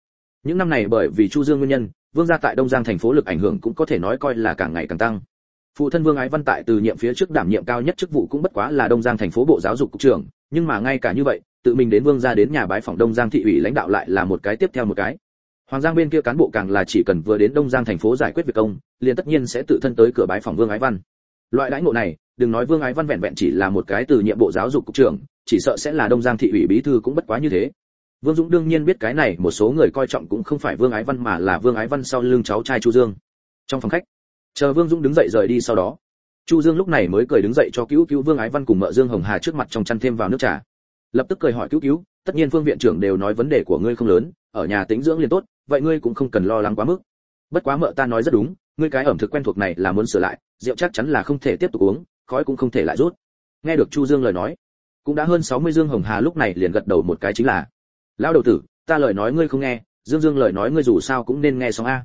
Những năm này bởi vì Chu Dương nguyên nhân, Vương gia tại Đông Giang thành phố lực ảnh hưởng cũng có thể nói coi là càng ngày càng tăng. Phụ thân Vương Ái Văn tại từ nhiệm phía trước đảm nhiệm cao nhất chức vụ cũng bất quá là Đông Giang thành phố bộ giáo dục cục trưởng, nhưng mà ngay cả như vậy, tự mình đến Vương gia đến nhà bái phòng Đông Giang thị ủy lãnh đạo lại là một cái tiếp theo một cái. Hoàng Giang bên kia cán bộ càng là chỉ cần vừa đến Đông Giang thành phố giải quyết việc công, liền tất nhiên sẽ tự thân tới cửa bái phòng Vương Ái Văn. Loại đãi ngộ này, đừng nói Vương Ái Văn vẹn vẹn chỉ là một cái từ nhiệm bộ giáo dục cục trưởng, chỉ sợ sẽ là Đông Giang thị ủy bí thư cũng bất quá như thế. Vương Dũng đương nhiên biết cái này, một số người coi trọng cũng không phải Vương Ái Văn mà là Vương Ái Văn sau lưng cháu trai Chu Dương. Trong phòng khách, chờ Vương Dũng đứng dậy rời đi sau đó, Chu Dương lúc này mới cười đứng dậy cho cứu cứu Vương Ái Văn cùng mợ Dương Hồng Hà trước mặt trong chăn thêm vào nước trà. Lập tức cười hỏi cứu cứu, tất nhiên Phương viện trưởng đều nói vấn đề của ngươi không lớn, ở nhà tĩnh dưỡng liền tốt, vậy ngươi cũng không cần lo lắng quá mức. Bất quá mợ ta nói rất đúng, ngươi cái ẩm thực quen thuộc này là muốn sửa lại, rượu chắc chắn là không thể tiếp tục uống, khói cũng không thể lại rút. Nghe được Chu Dương lời nói, cũng đã hơn 60 Dương Hồng Hà lúc này liền gật đầu một cái chính là lão đầu tử ta lời nói ngươi không nghe dương dương lời nói ngươi dù sao cũng nên nghe xong a.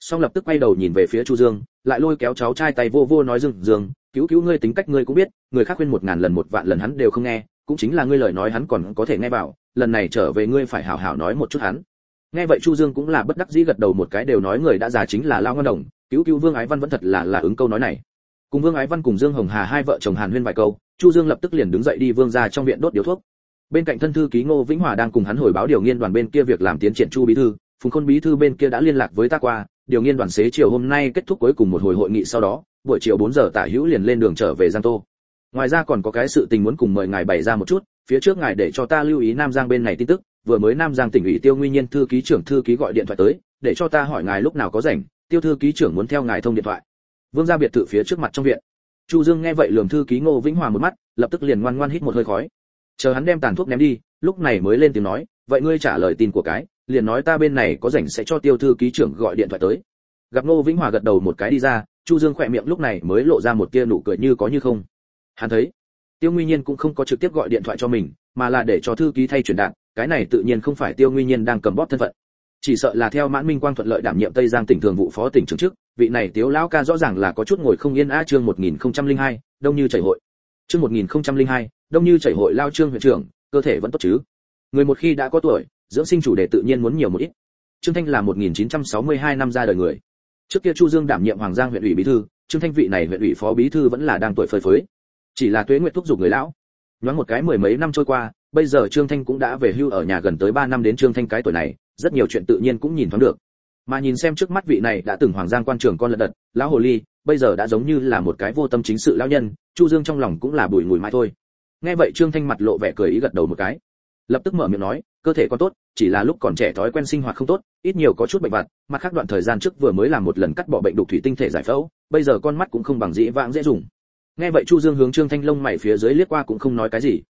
Song lập tức quay đầu nhìn về phía chu dương lại lôi kéo cháu trai tay vô vô nói dương dương cứu cứu ngươi tính cách ngươi cũng biết người khác khuyên một ngàn lần một vạn lần hắn đều không nghe cũng chính là ngươi lời nói hắn còn có thể nghe vào lần này trở về ngươi phải hảo hảo nói một chút hắn. Nghe vậy chu dương cũng là bất đắc dĩ gật đầu một cái đều nói người đã già chính là lao ngon đồng cứu cứu vương ái văn vẫn thật là là ứng câu nói này cùng vương ái văn cùng dương hồng hà hai vợ chồng hàn huyên vài câu, chu dương lập tức liền đứng dậy đi vương ra trong viện đốt điếu thuốc. Bên cạnh thân thư ký ngô vĩnh hòa đang cùng hắn hồi báo điều nghiên đoàn bên kia việc làm tiến triển chu bí thư, phùng khôn bí thư bên kia đã liên lạc với ta qua, điều nghiên đoàn xế chiều hôm nay kết thúc cuối cùng một hồi hội nghị sau đó, buổi chiều 4 giờ tả hữu liền lên đường trở về giang tô. Ngoài ra còn có cái sự tình muốn cùng mời ngài bày ra một chút, phía trước ngài để cho ta lưu ý nam giang bên này tin tức, vừa mới nam giang tỉnh ủy tiêu nguyên nhiên thư ký trưởng thư ký gọi điện thoại tới, để cho ta hỏi ngài lúc nào có rảnh, tiêu thư ký trưởng muốn theo ngài thông điện thoại vương gia biệt thự phía trước mặt trong viện. Chu dương nghe vậy lườm thư ký ngô vĩnh hòa một mắt, lập tức liền ngoan ngoan hít một hơi khói. Chờ hắn đem tàn thuốc ném đi, lúc này mới lên tiếng nói, vậy ngươi trả lời tin của cái, liền nói ta bên này có rảnh sẽ cho tiêu thư ký trưởng gọi điện thoại tới. Gặp ngô vĩnh hòa gật đầu một cái đi ra, chu dương khỏe miệng lúc này mới lộ ra một tia nụ cười như có như không. Hắn thấy, tiêu nguyên nhiên cũng không có trực tiếp gọi điện thoại cho mình, mà là để cho thư ký thay chuyển đạn, cái này tự nhiên không phải tiêu nguyên nhiên đang cầm bóp thân phận. Chỉ sợ là theo mãn minh quang thuận lợi đảm nhiệm tây giang tỉnh thường vụ phó tỉnh trưởng trước vị này tiếu lão ca rõ ràng là có chút ngồi không yên a chương 1002, đông như chảy hội. Chương 1002, đông như chảy hội lao trương huyện trưởng cơ thể vẫn tốt chứ? Người một khi đã có tuổi dưỡng sinh chủ đề tự nhiên muốn nhiều một ít. Trương thanh là 1962 năm ra đời người. Trước kia chu dương đảm nhiệm hoàng giang huyện ủy bí thư trương thanh vị này huyện ủy phó bí thư vẫn là đang tuổi phơi phới. Chỉ là tuế nguyện thúc dục người lão. Ngoảnh một cái mười mấy năm trôi qua bây giờ trương thanh cũng đã về hưu ở nhà gần tới 3 năm đến trương thanh cái tuổi này rất nhiều chuyện tự nhiên cũng nhìn thoáng được mà nhìn xem trước mắt vị này đã từng hoàng giang quan trưởng con lật đật, lão hồ ly, bây giờ đã giống như là một cái vô tâm chính sự lão nhân, chu dương trong lòng cũng là bùi ngùi mãi thôi. Nghe vậy trương thanh mặt lộ vẻ cười ý gật đầu một cái. Lập tức mở miệng nói, cơ thể còn tốt, chỉ là lúc còn trẻ thói quen sinh hoạt không tốt, ít nhiều có chút bệnh vặt, mặt khác đoạn thời gian trước vừa mới làm một lần cắt bỏ bệnh đục thủy tinh thể giải phẫu, bây giờ con mắt cũng không bằng dĩ vãng dễ dùng. Nghe vậy chu dương hướng trương thanh lông mày phía dưới liếc qua cũng không nói cái gì.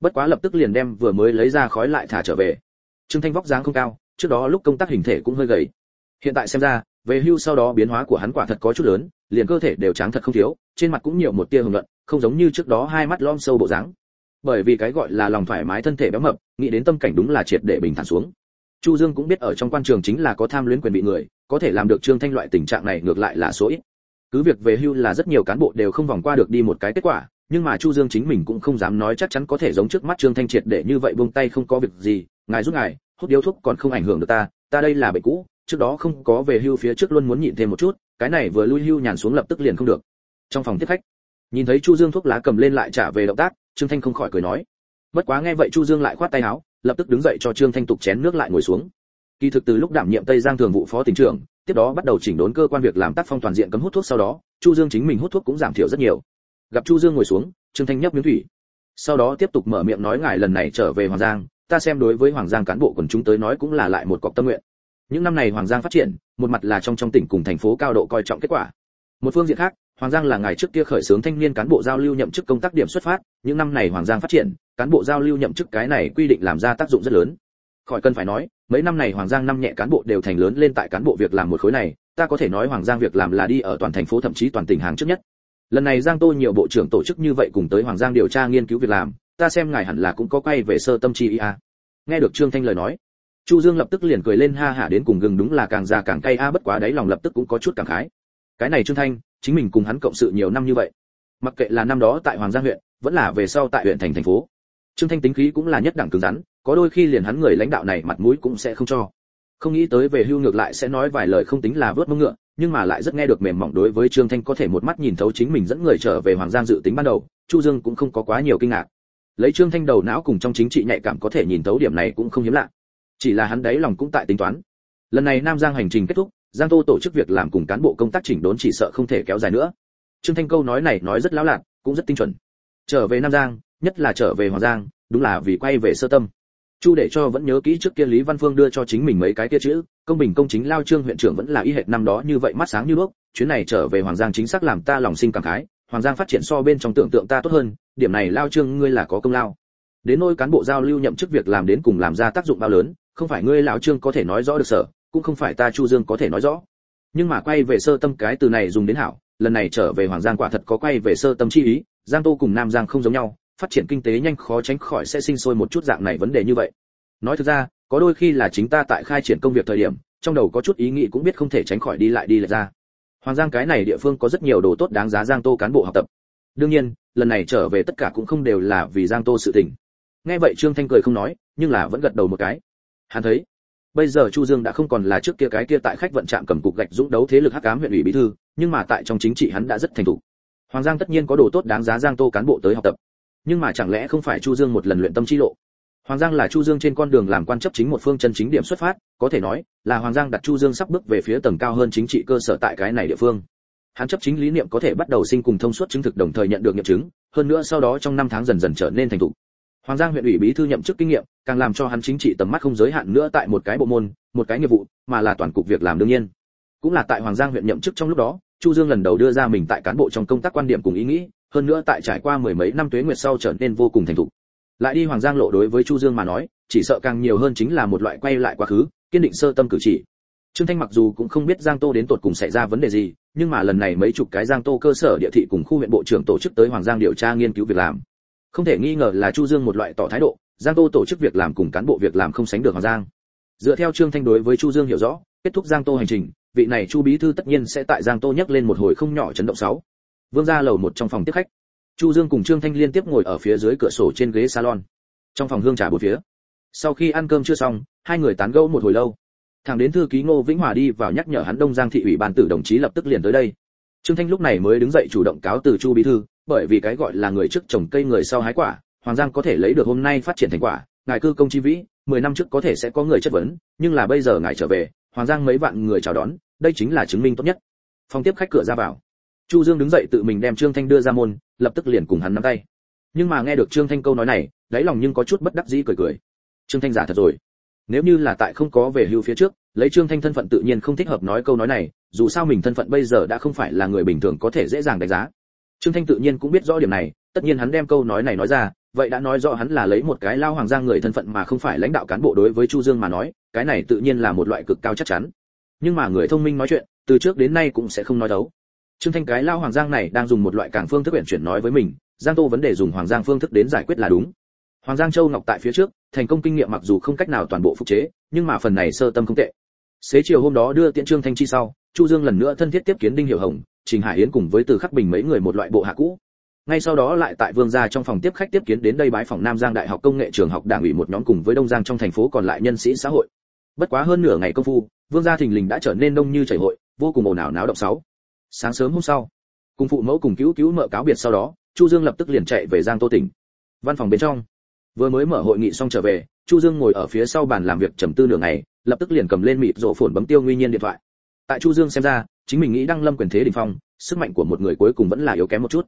Bất quá lập tức liền đem vừa mới lấy ra khói lại thả trở về. Trương thanh vóc dáng không cao, trước đó lúc công tác hình thể cũng hơi gầy hiện tại xem ra, về hưu sau đó biến hóa của hắn quả thật có chút lớn, liền cơ thể đều trắng thật không thiếu, trên mặt cũng nhiều một tia hồng luận không giống như trước đó hai mắt lom sâu bộ dáng. Bởi vì cái gọi là lòng thoải mái thân thể béo mập, nghĩ đến tâm cảnh đúng là triệt để bình thản xuống. Chu dương cũng biết ở trong quan trường chính là có tham luyến quyền bị người, có thể làm được trương thanh loại tình trạng này ngược lại là số ít. Cứ việc về hưu là rất nhiều cán bộ đều không vòng qua được đi một cái kết quả, nhưng mà chu dương chính mình cũng không dám nói chắc chắn có thể giống trước mắt trương thanh triệt để như vậy buông tay không có việc gì, ngài giúp ngài, hút điếu thuốc còn không ảnh hưởng được ta ta đây là bệnh cũ trước đó không có về hưu phía trước luôn muốn nhịn thêm một chút, cái này vừa lui hưu nhàn xuống lập tức liền không được. Trong phòng tiếp khách, nhìn thấy chu dương thuốc lá cầm lên lại trả về động tác, trương thanh không khỏi cười nói. Bất quá nghe vậy chu dương lại khoát tay áo, lập tức đứng dậy cho trương thanh tục chén nước lại ngồi xuống. Kỳ thực từ lúc đảm nhiệm tây giang thường vụ phó tỉnh trưởng, tiếp đó bắt đầu chỉnh đốn cơ quan việc làm tác phong toàn diện cấm hút thuốc sau đó, chu dương chính mình hút thuốc cũng giảm thiểu rất nhiều. Gặp chu dương ngồi xuống, trương thanh nhấp miếng thủy. Sau đó tiếp tục mở miệng nói ngài lần này trở về hoàng giang, ta xem đối với hoàng giang cán bộ quần chúng tới nói cũng là lại một cọc tâm nguyện những năm này hoàng giang phát triển, một mặt là trong trong tỉnh cùng thành phố cao độ coi trọng kết quả. Một phương diện khác, hoàng giang là ngày trước kia khởi xướng thanh niên cán bộ giao lưu nhậm chức công tác điểm xuất phát, những năm này hoàng giang phát triển, cán bộ giao lưu nhậm chức cái này quy định làm ra tác dụng rất lớn. Khỏi cần phải nói, mấy năm này hoàng giang năm nhẹ cán bộ đều thành lớn lên tại cán bộ việc làm một khối này, ta có thể nói hoàng giang việc làm là đi ở toàn thành phố thậm chí toàn tỉnh hàng trước nhất. Lần này giang tô nhiều bộ trưởng tổ chức như vậy cùng tới hoàng giang điều tra nghiên cứu việc làm, ta xem ngài hẳn là cũng có quay về sơ tâm chi ý a nghe được trương thanh lời nói chu dương lập tức liền cười lên ha hả đến cùng gừng đúng là càng già càng cay, a, bất quá đấy lòng lập tức cũng có chút cảm khái. Cái này trương thanh, chính mình cùng hắn cộng sự nhiều năm như vậy, mặc kệ là năm đó tại hoàng giang huyện, vẫn là về sau tại huyện thành thành phố, trương thanh tính khí cũng là nhất đẳng cứng rắn, có đôi khi liền hắn người lãnh đạo này mặt mũi cũng sẽ không cho. Không nghĩ tới về hưu ngược lại sẽ nói vài lời không tính là vớt mông ngựa, nhưng mà lại rất nghe được mềm mỏng đối với trương thanh có thể một mắt nhìn thấu chính mình dẫn người trở về hoàng giang dự tính ban đầu, chu dương cũng không có quá nhiều kinh ngạc. Lấy trương thanh đầu não cùng trong chính trị nhạy cảm có thể nhìn thấu điểm này cũng không hiếm lạ chỉ là hắn đấy lòng cũng tại tính toán. Lần này nam giang hành trình kết thúc, giang tô tổ chức việc làm cùng cán bộ công tác chỉnh đốn chỉ sợ không thể kéo dài nữa. Trương thanh câu nói này nói rất lão lạc cũng rất tinh chuẩn. Trở về nam giang, nhất là trở về hoàng giang, đúng là vì quay về sơ tâm. Chu để cho vẫn nhớ kỹ trước kia lý văn phương đưa cho chính mình mấy cái kia chữ, công bình công chính lao trương huyện trưởng vẫn là y hệt năm đó như vậy mắt sáng như đuốc, chuyến này trở về hoàng giang chính xác làm ta lòng sinh cảm khái, hoàng giang phát triển so bên trong tưởng tượng ta tốt hơn, điểm này lao trương ngươi là có công lao. Đến nôi cán bộ giao lưu nhậm chức việc làm đến cùng làm ra tác dụng bao lớn không phải ngươi lão trương có thể nói rõ được sở, cũng không phải ta chu dương có thể nói rõ. Nhưng mà quay về sơ tâm cái từ này dùng đến hảo, lần này trở về hoàng giang quả thật có quay về sơ tâm chi ý, giang tô cùng nam giang không giống nhau, phát triển kinh tế nhanh khó tránh khỏi sẽ sinh sôi một chút dạng này vấn đề như vậy. Nói thực ra, có đôi khi là chính ta tại khai triển công việc thời điểm, trong đầu có chút ý nghĩ cũng biết không thể tránh khỏi đi lại đi lại ra. Hoàng giang cái này địa phương có rất nhiều đồ tốt đáng giá giang tô cán bộ học tập. Đương nhiên, lần này trở về tất cả cũng không đều là vì giang tô sự tình. Nghe vậy trương thanh cười không nói, nhưng là vẫn gật đầu một cái hắn thấy, bây giờ chu dương đã không còn là trước kia cái kia tại khách vận trạm cầm cục gạch dũng đấu thế lực hắc ám huyện ủy bí thư, nhưng mà tại trong chính trị hắn đã rất thành thục. Hoàng giang tất nhiên có đồ tốt đáng giá giang tô cán bộ tới học tập. Nhưng mà chẳng lẽ không phải chu dương một lần luyện tâm chi lộ? Hoàng giang là chu dương trên con đường làm quan chấp chính một phương chân chính điểm xuất phát, có thể nói là hoàng giang đặt chu dương sắp bước về phía tầng cao hơn chính trị cơ sở tại cái này địa phương. Hắn chấp chính lý niệm có thể bắt đầu sinh cùng thông suốt chứng thực đồng thời nhận được nghiệm chứng, hơn nữa sau đó trong năm tháng dần dần trở nên thành thục hoàng giang huyện ủy bí thư nhậm chức kinh nghiệm, càng làm cho hắn chính trị tầm mắt không giới hạn nữa tại một cái bộ môn, một cái nghiệp vụ, mà là toàn cục việc làm đương nhiên. Cũng là tại hoàng giang huyện nhậm chức trong lúc đó, chu dương lần đầu đưa ra mình tại cán bộ trong công tác quan điểm cùng ý nghĩ, hơn nữa tại trải qua mười mấy năm tuế nguyệt sau trở nên vô cùng thành thục. Lại đi hoàng giang lộ đối với chu dương mà nói, chỉ sợ càng nhiều hơn chính là một loại quay lại quá khứ, kiên định sơ tâm cử chỉ. Trương thanh mặc dù cũng không biết giang tô đến tột cùng xảy ra vấn đề gì, nhưng mà lần này mấy chục cái giang tô cơ sở địa thị cùng khu huyện bộ trưởng tổ chức tới hoàng giang điều tra nghiên cứu việc làm không thể nghi ngờ là chu dương một loại tỏ thái độ, giang tô tổ chức việc làm cùng cán bộ việc làm không sánh được hoàng giang. Dựa theo trương thanh đối với chu dương hiểu rõ, kết thúc giang tô hành trình, vị này chu bí thư tất nhiên sẽ tại giang tô nhắc lên một hồi không nhỏ chấn động sáu. Vương ra lầu một trong phòng tiếp khách. Chu dương cùng trương thanh liên tiếp ngồi ở phía dưới cửa sổ trên ghế salon. Trong phòng hương trà bốn phía. Sau khi ăn cơm chưa xong, hai người tán gẫu một hồi lâu. Thằng đến thư ký ngô vĩnh hòa đi vào nhắc nhở hắn đông giang thị ủy ban tử đồng chí lập tức liền tới đây trương thanh lúc này mới đứng dậy chủ động cáo từ chu bí thư, bởi vì cái gọi là người trước trồng cây người sau hái quả, hoàng giang có thể lấy được hôm nay phát triển thành quả. Ngài cư công chi vĩ, mười năm trước có thể sẽ có người chất vấn, nhưng là bây giờ ngài trở về, hoàng giang mấy vạn người chào đón, đây chính là chứng minh tốt nhất. Phòng tiếp khách cửa ra vào. Chu dương đứng dậy tự mình đem trương thanh đưa ra môn, lập tức liền cùng hắn nắm tay. Nhưng mà nghe được trương thanh câu nói này, đáy lòng nhưng có chút bất đắc dĩ cười cười. Trương thanh giả thật rồi. Nếu như là tại không có về hưu phía trước, lấy trương thanh thân phận tự nhiên không thích hợp nói câu nói này dù sao mình thân phận bây giờ đã không phải là người bình thường có thể dễ dàng đánh giá. Trương thanh tự nhiên cũng biết rõ điểm này, tất nhiên hắn đem câu nói này nói ra, vậy đã nói rõ hắn là lấy một cái lao hoàng giang người thân phận mà không phải lãnh đạo cán bộ đối với chu dương mà nói, cái này tự nhiên là một loại cực cao chắc chắn. Nhưng mà người thông minh nói chuyện, từ trước đến nay cũng sẽ không nói đấu trương thanh cái lao hoàng giang này đang dùng một loại cảng phương thức quyển chuyển nói với mình, giang tô vấn đề dùng hoàng giang phương thức đến giải quyết là đúng. Hoàng giang châu ngọc tại phía trước, thành công kinh nghiệm mặc dù không cách nào toàn bộ phục chế, nhưng mà phần này sơ tâm không tệ. Xế chiều hôm đó đưa tiễn trương thanh chi sau chu dương lần nữa thân thiết tiếp kiến đinh hiểu hồng, trình hải yến cùng với từ khắc bình mấy người một loại bộ hạ cũ. Ngay sau đó lại tại vương gia trong phòng tiếp khách tiếp kiến đến đây bái phòng nam giang đại học công nghệ trường học đảng ủy một nhóm cùng với đông giang trong thành phố còn lại nhân sĩ xã hội. Bất quá hơn nửa ngày công phu, vương gia thình lình đã trở nên đông như chảy hội, vô cùng ồn ào náo động sáu. Sáng sớm hôm sau, cùng phụ mẫu cùng cứu cứu mợ cáo biệt sau đó, chu dương lập tức liền chạy về giang tô tỉnh. Văn phòng bên trong, vừa mới mở hội nghị xong trở về, chu dương ngồi ở phía sau bàn làm việc trầm tư nửa ngày, lập tức liền cầm lên mịt rộ phồn bấm tiêu nguyên nhiên điện thoại tại chu dương xem ra chính mình nghĩ đăng lâm quyền thế đỉnh phong sức mạnh của một người cuối cùng vẫn là yếu kém một chút.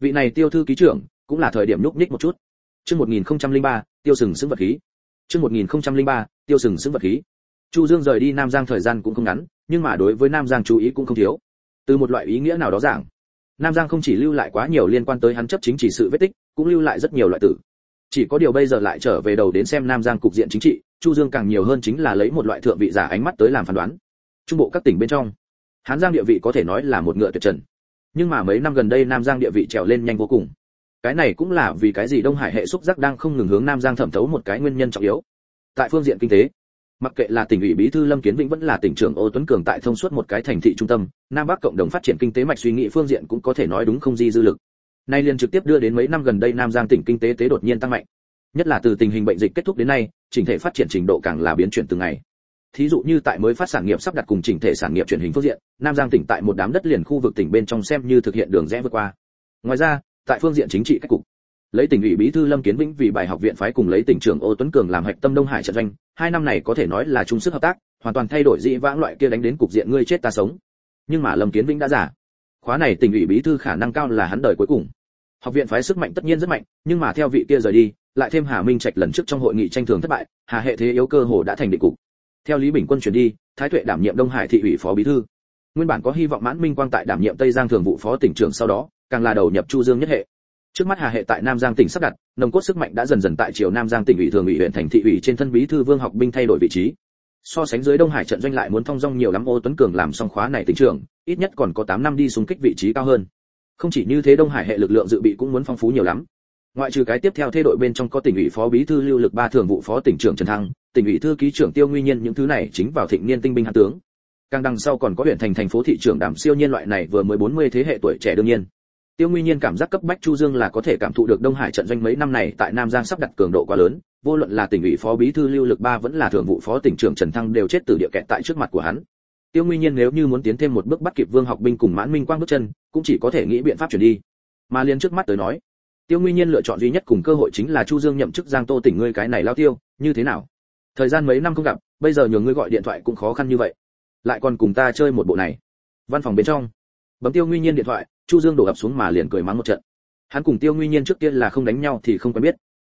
Vị này tiêu thư ký trưởng cũng là thời điểm nhúc nhích một chút. Chương 1003, tiêu sừng xứng vật khí. Chương 1003, tiêu sừng xứng vật khí. Chu dương rời đi nam giang thời gian cũng không ngắn nhưng mà đối với nam giang chú ý cũng không thiếu. Từ một loại ý nghĩa nào đó giảng nam giang không chỉ lưu lại quá nhiều liên quan tới hắn chấp chính trị sự vết tích cũng lưu lại rất nhiều loại tử. Chỉ có điều bây giờ lại trở về đầu đến xem nam giang cục diện chính trị chu dương càng nhiều hơn chính là lấy một loại thượng vị giả ánh mắt tới làm phán đoán trung bộ các tỉnh bên trong. Hán giang địa vị có thể nói là một ngựa tuyệt trần. Nhưng mà mấy năm gần đây nam giang địa vị trèo lên nhanh vô cùng. Cái này cũng là vì cái gì đông hải hệ xúc giác đang không ngừng hướng nam giang thẩm thấu một cái nguyên nhân trọng yếu. Tại phương diện kinh tế, mặc kệ là tỉnh ủy bí thư lâm kiến vĩnh vẫn là tỉnh trưởng ô tuấn cường tại thông suốt một cái thành thị trung tâm, nam bắc cộng đồng phát triển kinh tế mạch suy nghĩ phương diện cũng có thể nói đúng không di dư lực. Nay liền trực tiếp đưa đến mấy năm gần đây nam giang tỉnh kinh tế tế đột nhiên tăng mạnh. Nhất là từ tình hình bệnh dịch kết thúc đến nay, chỉnh thể phát triển trình độ càng là biến chuyển từng ngày thí dụ như tại mới phát sản nghiệp sắp đặt cùng chỉnh thể sản nghiệp truyền hình phương diện, nam giang tỉnh tại một đám đất liền khu vực tỉnh bên trong xem như thực hiện đường rẽ vượt qua. Ngoài ra, tại phương diện chính trị cách cục, lấy tỉnh ủy bí thư lâm kiến vĩnh vì bài học viện phái cùng lấy tỉnh trưởng ô tuấn cường làm hạch tâm đông hải trận doanh, hai năm này có thể nói là chung sức hợp tác, hoàn toàn thay đổi dĩ vãng loại kia đánh đến cục diện ngươi chết ta sống. Nhưng mà lâm kiến vĩnh đã giả khóa này tỉnh ủy bí thư khả năng cao là hắn đời cuối cùng. Học viện phái sức mạnh tất nhiên rất mạnh, nhưng mà theo vị kia rời đi, lại thêm hà minh trạch lần trước trong hội nghị tranh thường thất bại, hà hệ thế yếu cơ hồ đã thành định cục theo lý bình quân chuyển đi, thái tuệ đảm nhiệm đông hải thị ủy phó bí thư. Nguyên bản có hy vọng mãn minh quang tại đảm nhiệm tây giang thường vụ phó tỉnh trưởng sau đó, càng là đầu nhập chu dương nhất hệ. Trước mắt hà hệ tại nam giang tỉnh sắp đặt, nồng cốt sức mạnh đã dần dần tại chiều nam giang tỉnh ủy thường ủy huyện thành thị ủy trên thân bí thư vương học binh thay đổi vị trí. So sánh dưới đông hải trận doanh lại muốn thông dong nhiều lắm, ô tuấn cường làm xong khóa này tỉnh trưởng, ít nhất còn có 8 năm đi xung kích vị trí cao hơn. Không chỉ như thế đông hải hệ lực lượng dự bị cũng muốn phong phú nhiều lắm ngoại trừ cái tiếp theo thay đội bên trong có tỉnh ủy phó bí thư lưu lực ba, thường vụ phó tỉnh trưởng trần thăng, tỉnh ủy thư ký trưởng tiêu nguyên nhiên, những thứ này chính vào thịnh niên tinh binh hạ tướng. Càng đằng sau còn có huyện thành thành phố thị trưởng đảm siêu nhiên loại này vừa mới 40 thế hệ tuổi trẻ đương nhiên. Tiêu nguyên nhiên cảm giác cấp bách chu dương là có thể cảm thụ được đông hải trận doanh mấy năm này tại nam giang sắp đặt cường độ quá lớn, vô luận là tỉnh ủy phó bí thư lưu lực ba vẫn là thường vụ phó tỉnh trưởng trần thăng đều chết từ địa kẹt tại trước mặt của hắn. Tiêu nguyên nhiên nếu như muốn tiến thêm một bước bắt kịp vương học binh cùng mãn minh quang bước chân, cũng chỉ có thể nghĩ biện pháp chuyển đi. Mà liền trước mắt tới nói tiêu nguyên nhiên lựa chọn duy nhất cùng cơ hội chính là chu dương nhậm chức giang tô tỉnh ngươi cái này lao tiêu, như thế nào? Thời gian mấy năm không gặp, bây giờ nhường ngươi gọi điện thoại cũng khó khăn như vậy. Lại còn cùng ta chơi một bộ này. Văn phòng bên trong, bấm tiêu nguyên nhiên điện thoại, chu dương đổ ập xuống mà liền cười mắng một trận. Hắn cùng tiêu nguyên nhiên trước tiên là không đánh nhau thì không quen biết.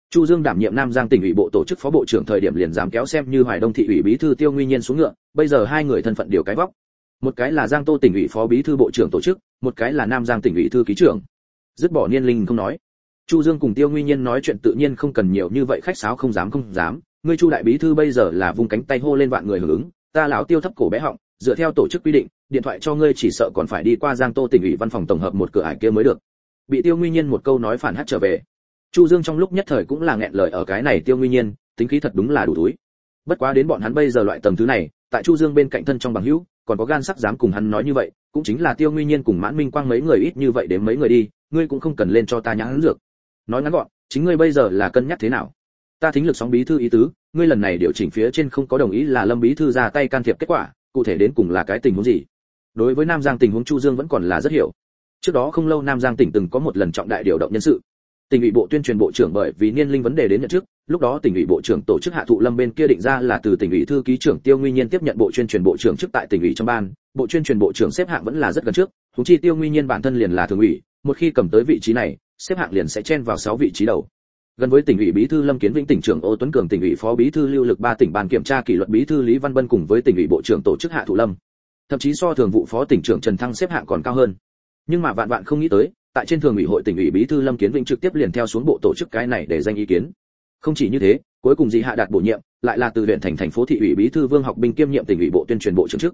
Chu dương đảm nhiệm nam giang tỉnh ủy bộ tổ chức phó bộ trưởng thời điểm liền dám kéo xem như hoài đông thị ủy bí thư tiêu nguyên nhiên xuống ngựa, bây giờ hai người thân phận điều cái vóc. Một cái là giang tô tỉnh ủy phó bí thư bộ trưởng tổ chức, một cái là nam giang tỉnh ủy thư ký trưởng. Dứt bỏ niên linh không nói chu dương cùng tiêu nguyên nhiên nói chuyện tự nhiên không cần nhiều như vậy, khách sáo không dám không dám. Ngươi chu đại bí thư bây giờ là vung cánh tay hô lên vạn người hưởng ứng. Ta lão tiêu thấp cổ bé họng, dựa theo tổ chức quy định, điện thoại cho ngươi chỉ sợ còn phải đi qua giang tô tỉnh ủy văn phòng tổng hợp một cửa ải kia mới được. Bị tiêu nguyên nhiên một câu nói phản hát trở về. Chu dương trong lúc nhất thời cũng là nghẹn lời ở cái này tiêu nguyên nhiên, tính khí thật đúng là đủ túi. Bất quá đến bọn hắn bây giờ loại tầng thứ này, tại chu dương bên cạnh thân trong bằng hữu, còn có gan sắc dám cùng hắn nói như vậy, cũng chính là tiêu nguyên nhiên cùng mãn minh quang mấy người ít như vậy đến mấy người đi, ngươi cũng không cần lên cho ta nhãn lược nói ngắn gọn, chính ngươi bây giờ là cân nhắc thế nào? Ta thính lực sóng bí thư ý tứ, ngươi lần này điều chỉnh phía trên không có đồng ý là lâm bí thư ra tay can thiệp kết quả, cụ thể đến cùng là cái tình huống gì? Đối với nam giang tình huống chu dương vẫn còn là rất hiểu. Trước đó không lâu nam giang tỉnh từng có một lần trọng đại điều động nhân sự. Tỉnh ủy bộ tuyên truyền bộ trưởng bởi vì niên linh vấn đề đến nhận trước lúc đó tỉnh ủy bộ trưởng tổ chức hạ thụ lâm bên kia định ra là từ tỉnh ủy thư ký trưởng tiêu nguyên nhiên tiếp nhận bộ tuyên truyền bộ trưởng chức tại tỉnh ủy trong ban, bộ tuyên truyền bộ trưởng xếp hạng vẫn là rất gần trước chúng chi tiêu nguyên nhiên bản thân liền là thường ủy một khi cầm tới vị trí này, xếp hạng liền sẽ chen vào 6 vị trí đầu. Gần với tỉnh ủy bí thư lâm kiến vĩnh tỉnh trưởng ô tuấn cường, tỉnh ủy phó bí thư lưu lực ba tỉnh ban kiểm tra kỷ luật bí thư lý văn bân cùng với tỉnh ủy bộ trưởng tổ chức hạ thủ lâm. Thậm chí so thường vụ phó tỉnh trưởng trần thăng xếp hạng còn cao hơn. Nhưng mà vạn vạn không nghĩ tới, tại trên thường ủy hội tỉnh ủy bí thư lâm kiến vĩnh trực tiếp liền theo xuống bộ tổ chức cái này để danh ý kiến. Không chỉ như thế, cuối cùng dị hạ đạt bổ nhiệm, lại là từ huyện thành thành phố thị ủy bí thư vương học bình kiêm nhiệm tỉnh ủy bộ tuyên truyền bộ trưởng chức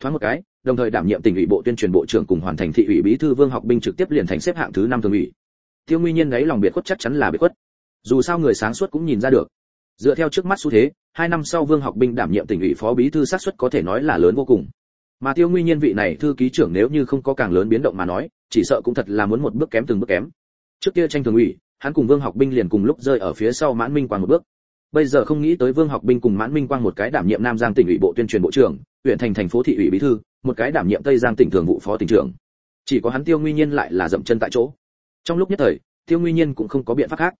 thoáng một cái, đồng thời đảm nhiệm tỉnh ủy bộ tuyên truyền bộ trưởng cùng hoàn thành thị ủy bí thư vương học binh trực tiếp liền thành xếp hạng thứ năm thường ủy. Tiêu nguyên nhiên đấy lòng biệt khuất chắc chắn là biệt khuất. Dù sao người sáng suốt cũng nhìn ra được. Dựa theo trước mắt xu thế, hai năm sau vương học binh đảm nhiệm tỉnh ủy phó bí thư xác suất có thể nói là lớn vô cùng. Mà tiêu nguyên nhiên vị này thư ký trưởng nếu như không có càng lớn biến động mà nói, chỉ sợ cũng thật là muốn một bước kém từng bước kém. Trước kia tranh thường ủy, hắn cùng vương học binh liền cùng lúc rơi ở phía sau mãn minh quang một bước bây giờ không nghĩ tới vương học binh cùng mãn minh quang một cái đảm nhiệm nam giang tỉnh ủy bộ tuyên truyền bộ trưởng, huyện thành thành phố thị ủy bí thư, một cái đảm nhiệm tây giang tỉnh thường vụ phó tỉnh trưởng. Chỉ có hắn tiêu nguyên nhiên lại là dậm chân tại chỗ. Trong lúc nhất thời, tiêu nguyên nhiên cũng không có biện pháp khác.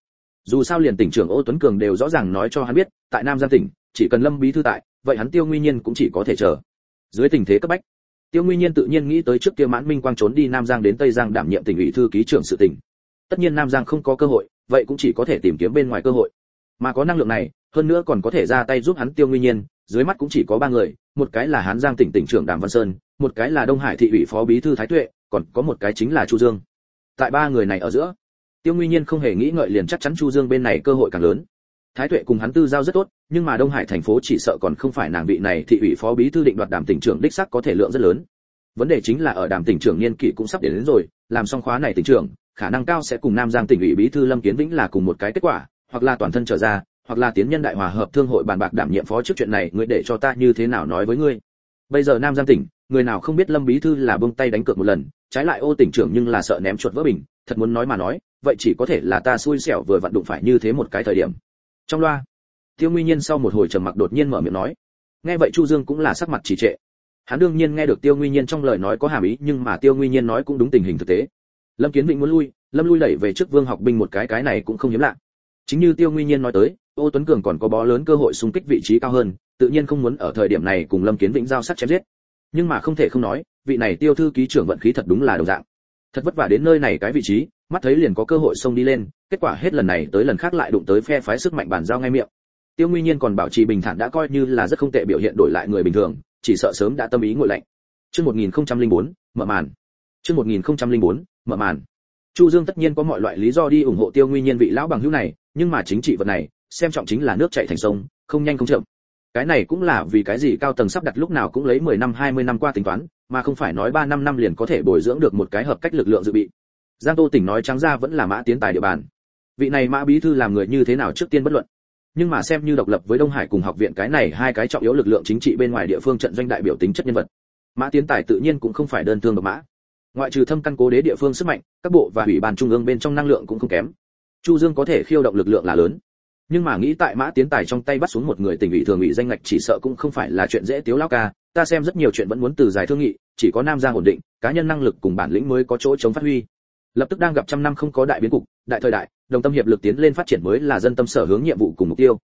Dù sao liền tỉnh trưởng ô tuấn cường đều rõ ràng nói cho hắn biết, tại nam giang tỉnh, chỉ cần lâm bí thư tại, vậy hắn tiêu nguyên nhiên cũng chỉ có thể chờ. Dưới tình thế cấp bách, tiêu nguyên nhiên tự nhiên nghĩ tới trước kia mãn minh quang trốn đi nam giang đến tây giang đảm nhiệm tỉnh ủy thư ký trưởng sự tỉnh. Tất nhiên nam giang không có cơ hội, vậy cũng chỉ có thể tìm kiếm bên ngoài cơ hội mà có năng lượng này hơn nữa còn có thể ra tay giúp hắn tiêu nguyên nhiên dưới mắt cũng chỉ có ba người một cái là hán giang tỉnh tỉnh trưởng đàm văn sơn một cái là đông hải thị ủy phó bí thư thái tuệ còn có một cái chính là chu dương. Tại ba người này ở giữa tiêu nguy nhiên không hề nghĩ ngợi liền chắc chắn chu dương bên này cơ hội càng lớn. Thái tuệ cùng hắn tư giao rất tốt nhưng mà đông hải thành phố chỉ sợ còn không phải nàng vị này thị ủy phó bí thư định đoạt đàm tỉnh trưởng đích sắc có thể lượng rất lớn. Vấn đề chính là ở đàm tỉnh trưởng niên kỷ cũng sắp đến, đến rồi làm xong khóa này tỉnh trưởng khả năng cao sẽ cùng nam giang tỉnh ủy bí thư lâm kiến vĩnh là cùng một cái kết quả hoặc là toàn thân trở ra, hoặc là tiến nhân đại hòa hợp thương hội bàn bạc đảm nhiệm phó trước chuyện này, ngươi để cho ta như thế nào nói với ngươi? Bây giờ nam giang tỉnh, người nào không biết lâm bí thư là buông tay đánh cược một lần, trái lại ô tỉnh trưởng nhưng là sợ ném chuột vỡ bình, thật muốn nói mà nói, vậy chỉ có thể là ta xui xẻo vừa vặn đụng phải như thế một cái thời điểm. Trong loa, tiêu nguyên nhiên sau một hồi trầm mặc đột nhiên mở miệng nói, nghe vậy chu dương cũng là sắc mặt trì trệ. Hắn đương nhiên nghe được tiêu nguyên nhiên trong lời nói có hàm ý, nhưng mà tiêu nguyên nhiên nói cũng đúng tình hình thực tế. Lâm kiến vịnh muốn lui, lâm lui đẩy về trước vương học binh một cái cái này cũng không hiếm lạ chính như tiêu nguy nhiên nói tới ô tuấn cường còn có bó lớn cơ hội xung kích vị trí cao hơn tự nhiên không muốn ở thời điểm này cùng lâm kiến vĩnh giao sát chém giết. Nhưng mà không thể không nói vị này tiêu thư ký trưởng vận khí thật đúng là đồng dạng. Thật vất vả đến nơi này cái vị trí mắt thấy liền có cơ hội xông đi lên kết quả hết lần này tới lần khác lại đụng tới phe phái sức mạnh bản giao ngay miệng. Tiêu nguy nhiên còn bảo trì bình thản đã coi như là rất không tệ biểu hiện đổi lại người bình thường chỉ sợ sớm đã tâm ý ngồi lạnh. Chương 1004, mở màn. Chương 1004, mở màn. Chu dương tất nhiên có mọi loại lý do đi ủng hộ tiêu nguy nhiên vị lão bằng hữu này nhưng mà chính trị vật này, xem trọng chính là nước chảy thành sông, không nhanh không chậm. Cái này cũng là vì cái gì cao tầng sắp đặt lúc nào cũng lấy 10 năm 20 năm qua tính toán, mà không phải nói 3 năm năm liền có thể bồi dưỡng được một cái hợp cách lực lượng dự bị. Giang tô tỉnh nói trắng ra vẫn là mã tiến tài địa bàn. Vị này mã bí thư làm người như thế nào trước tiên bất luận. Nhưng mà xem như độc lập với đông hải cùng học viện cái này hai cái trọng yếu lực lượng chính trị bên ngoài địa phương trận doanh đại biểu tính chất nhân vật. Mã tiến tài tự nhiên cũng không phải đơn thương độc mã. Ngoại trừ thâm căn cố đế địa phương sức mạnh, các bộ và ủy ban trung ương bên trong năng lượng cũng không kém chu dương có thể khiêu động lực lượng là lớn. Nhưng mà nghĩ tại mã tiến tài trong tay bắt xuống một người tình ủy thường ủy danh ngạch chỉ sợ cũng không phải là chuyện dễ tiếu lao ca. Ta xem rất nhiều chuyện vẫn muốn từ giải thương nghị, chỉ có nam giang ổn định, cá nhân năng lực cùng bản lĩnh mới có chỗ chống phát huy. Lập tức đang gặp trăm năm không có đại biến cục, đại thời đại, đồng tâm hiệp lực tiến lên phát triển mới là dân tâm sở hướng nhiệm vụ cùng mục tiêu.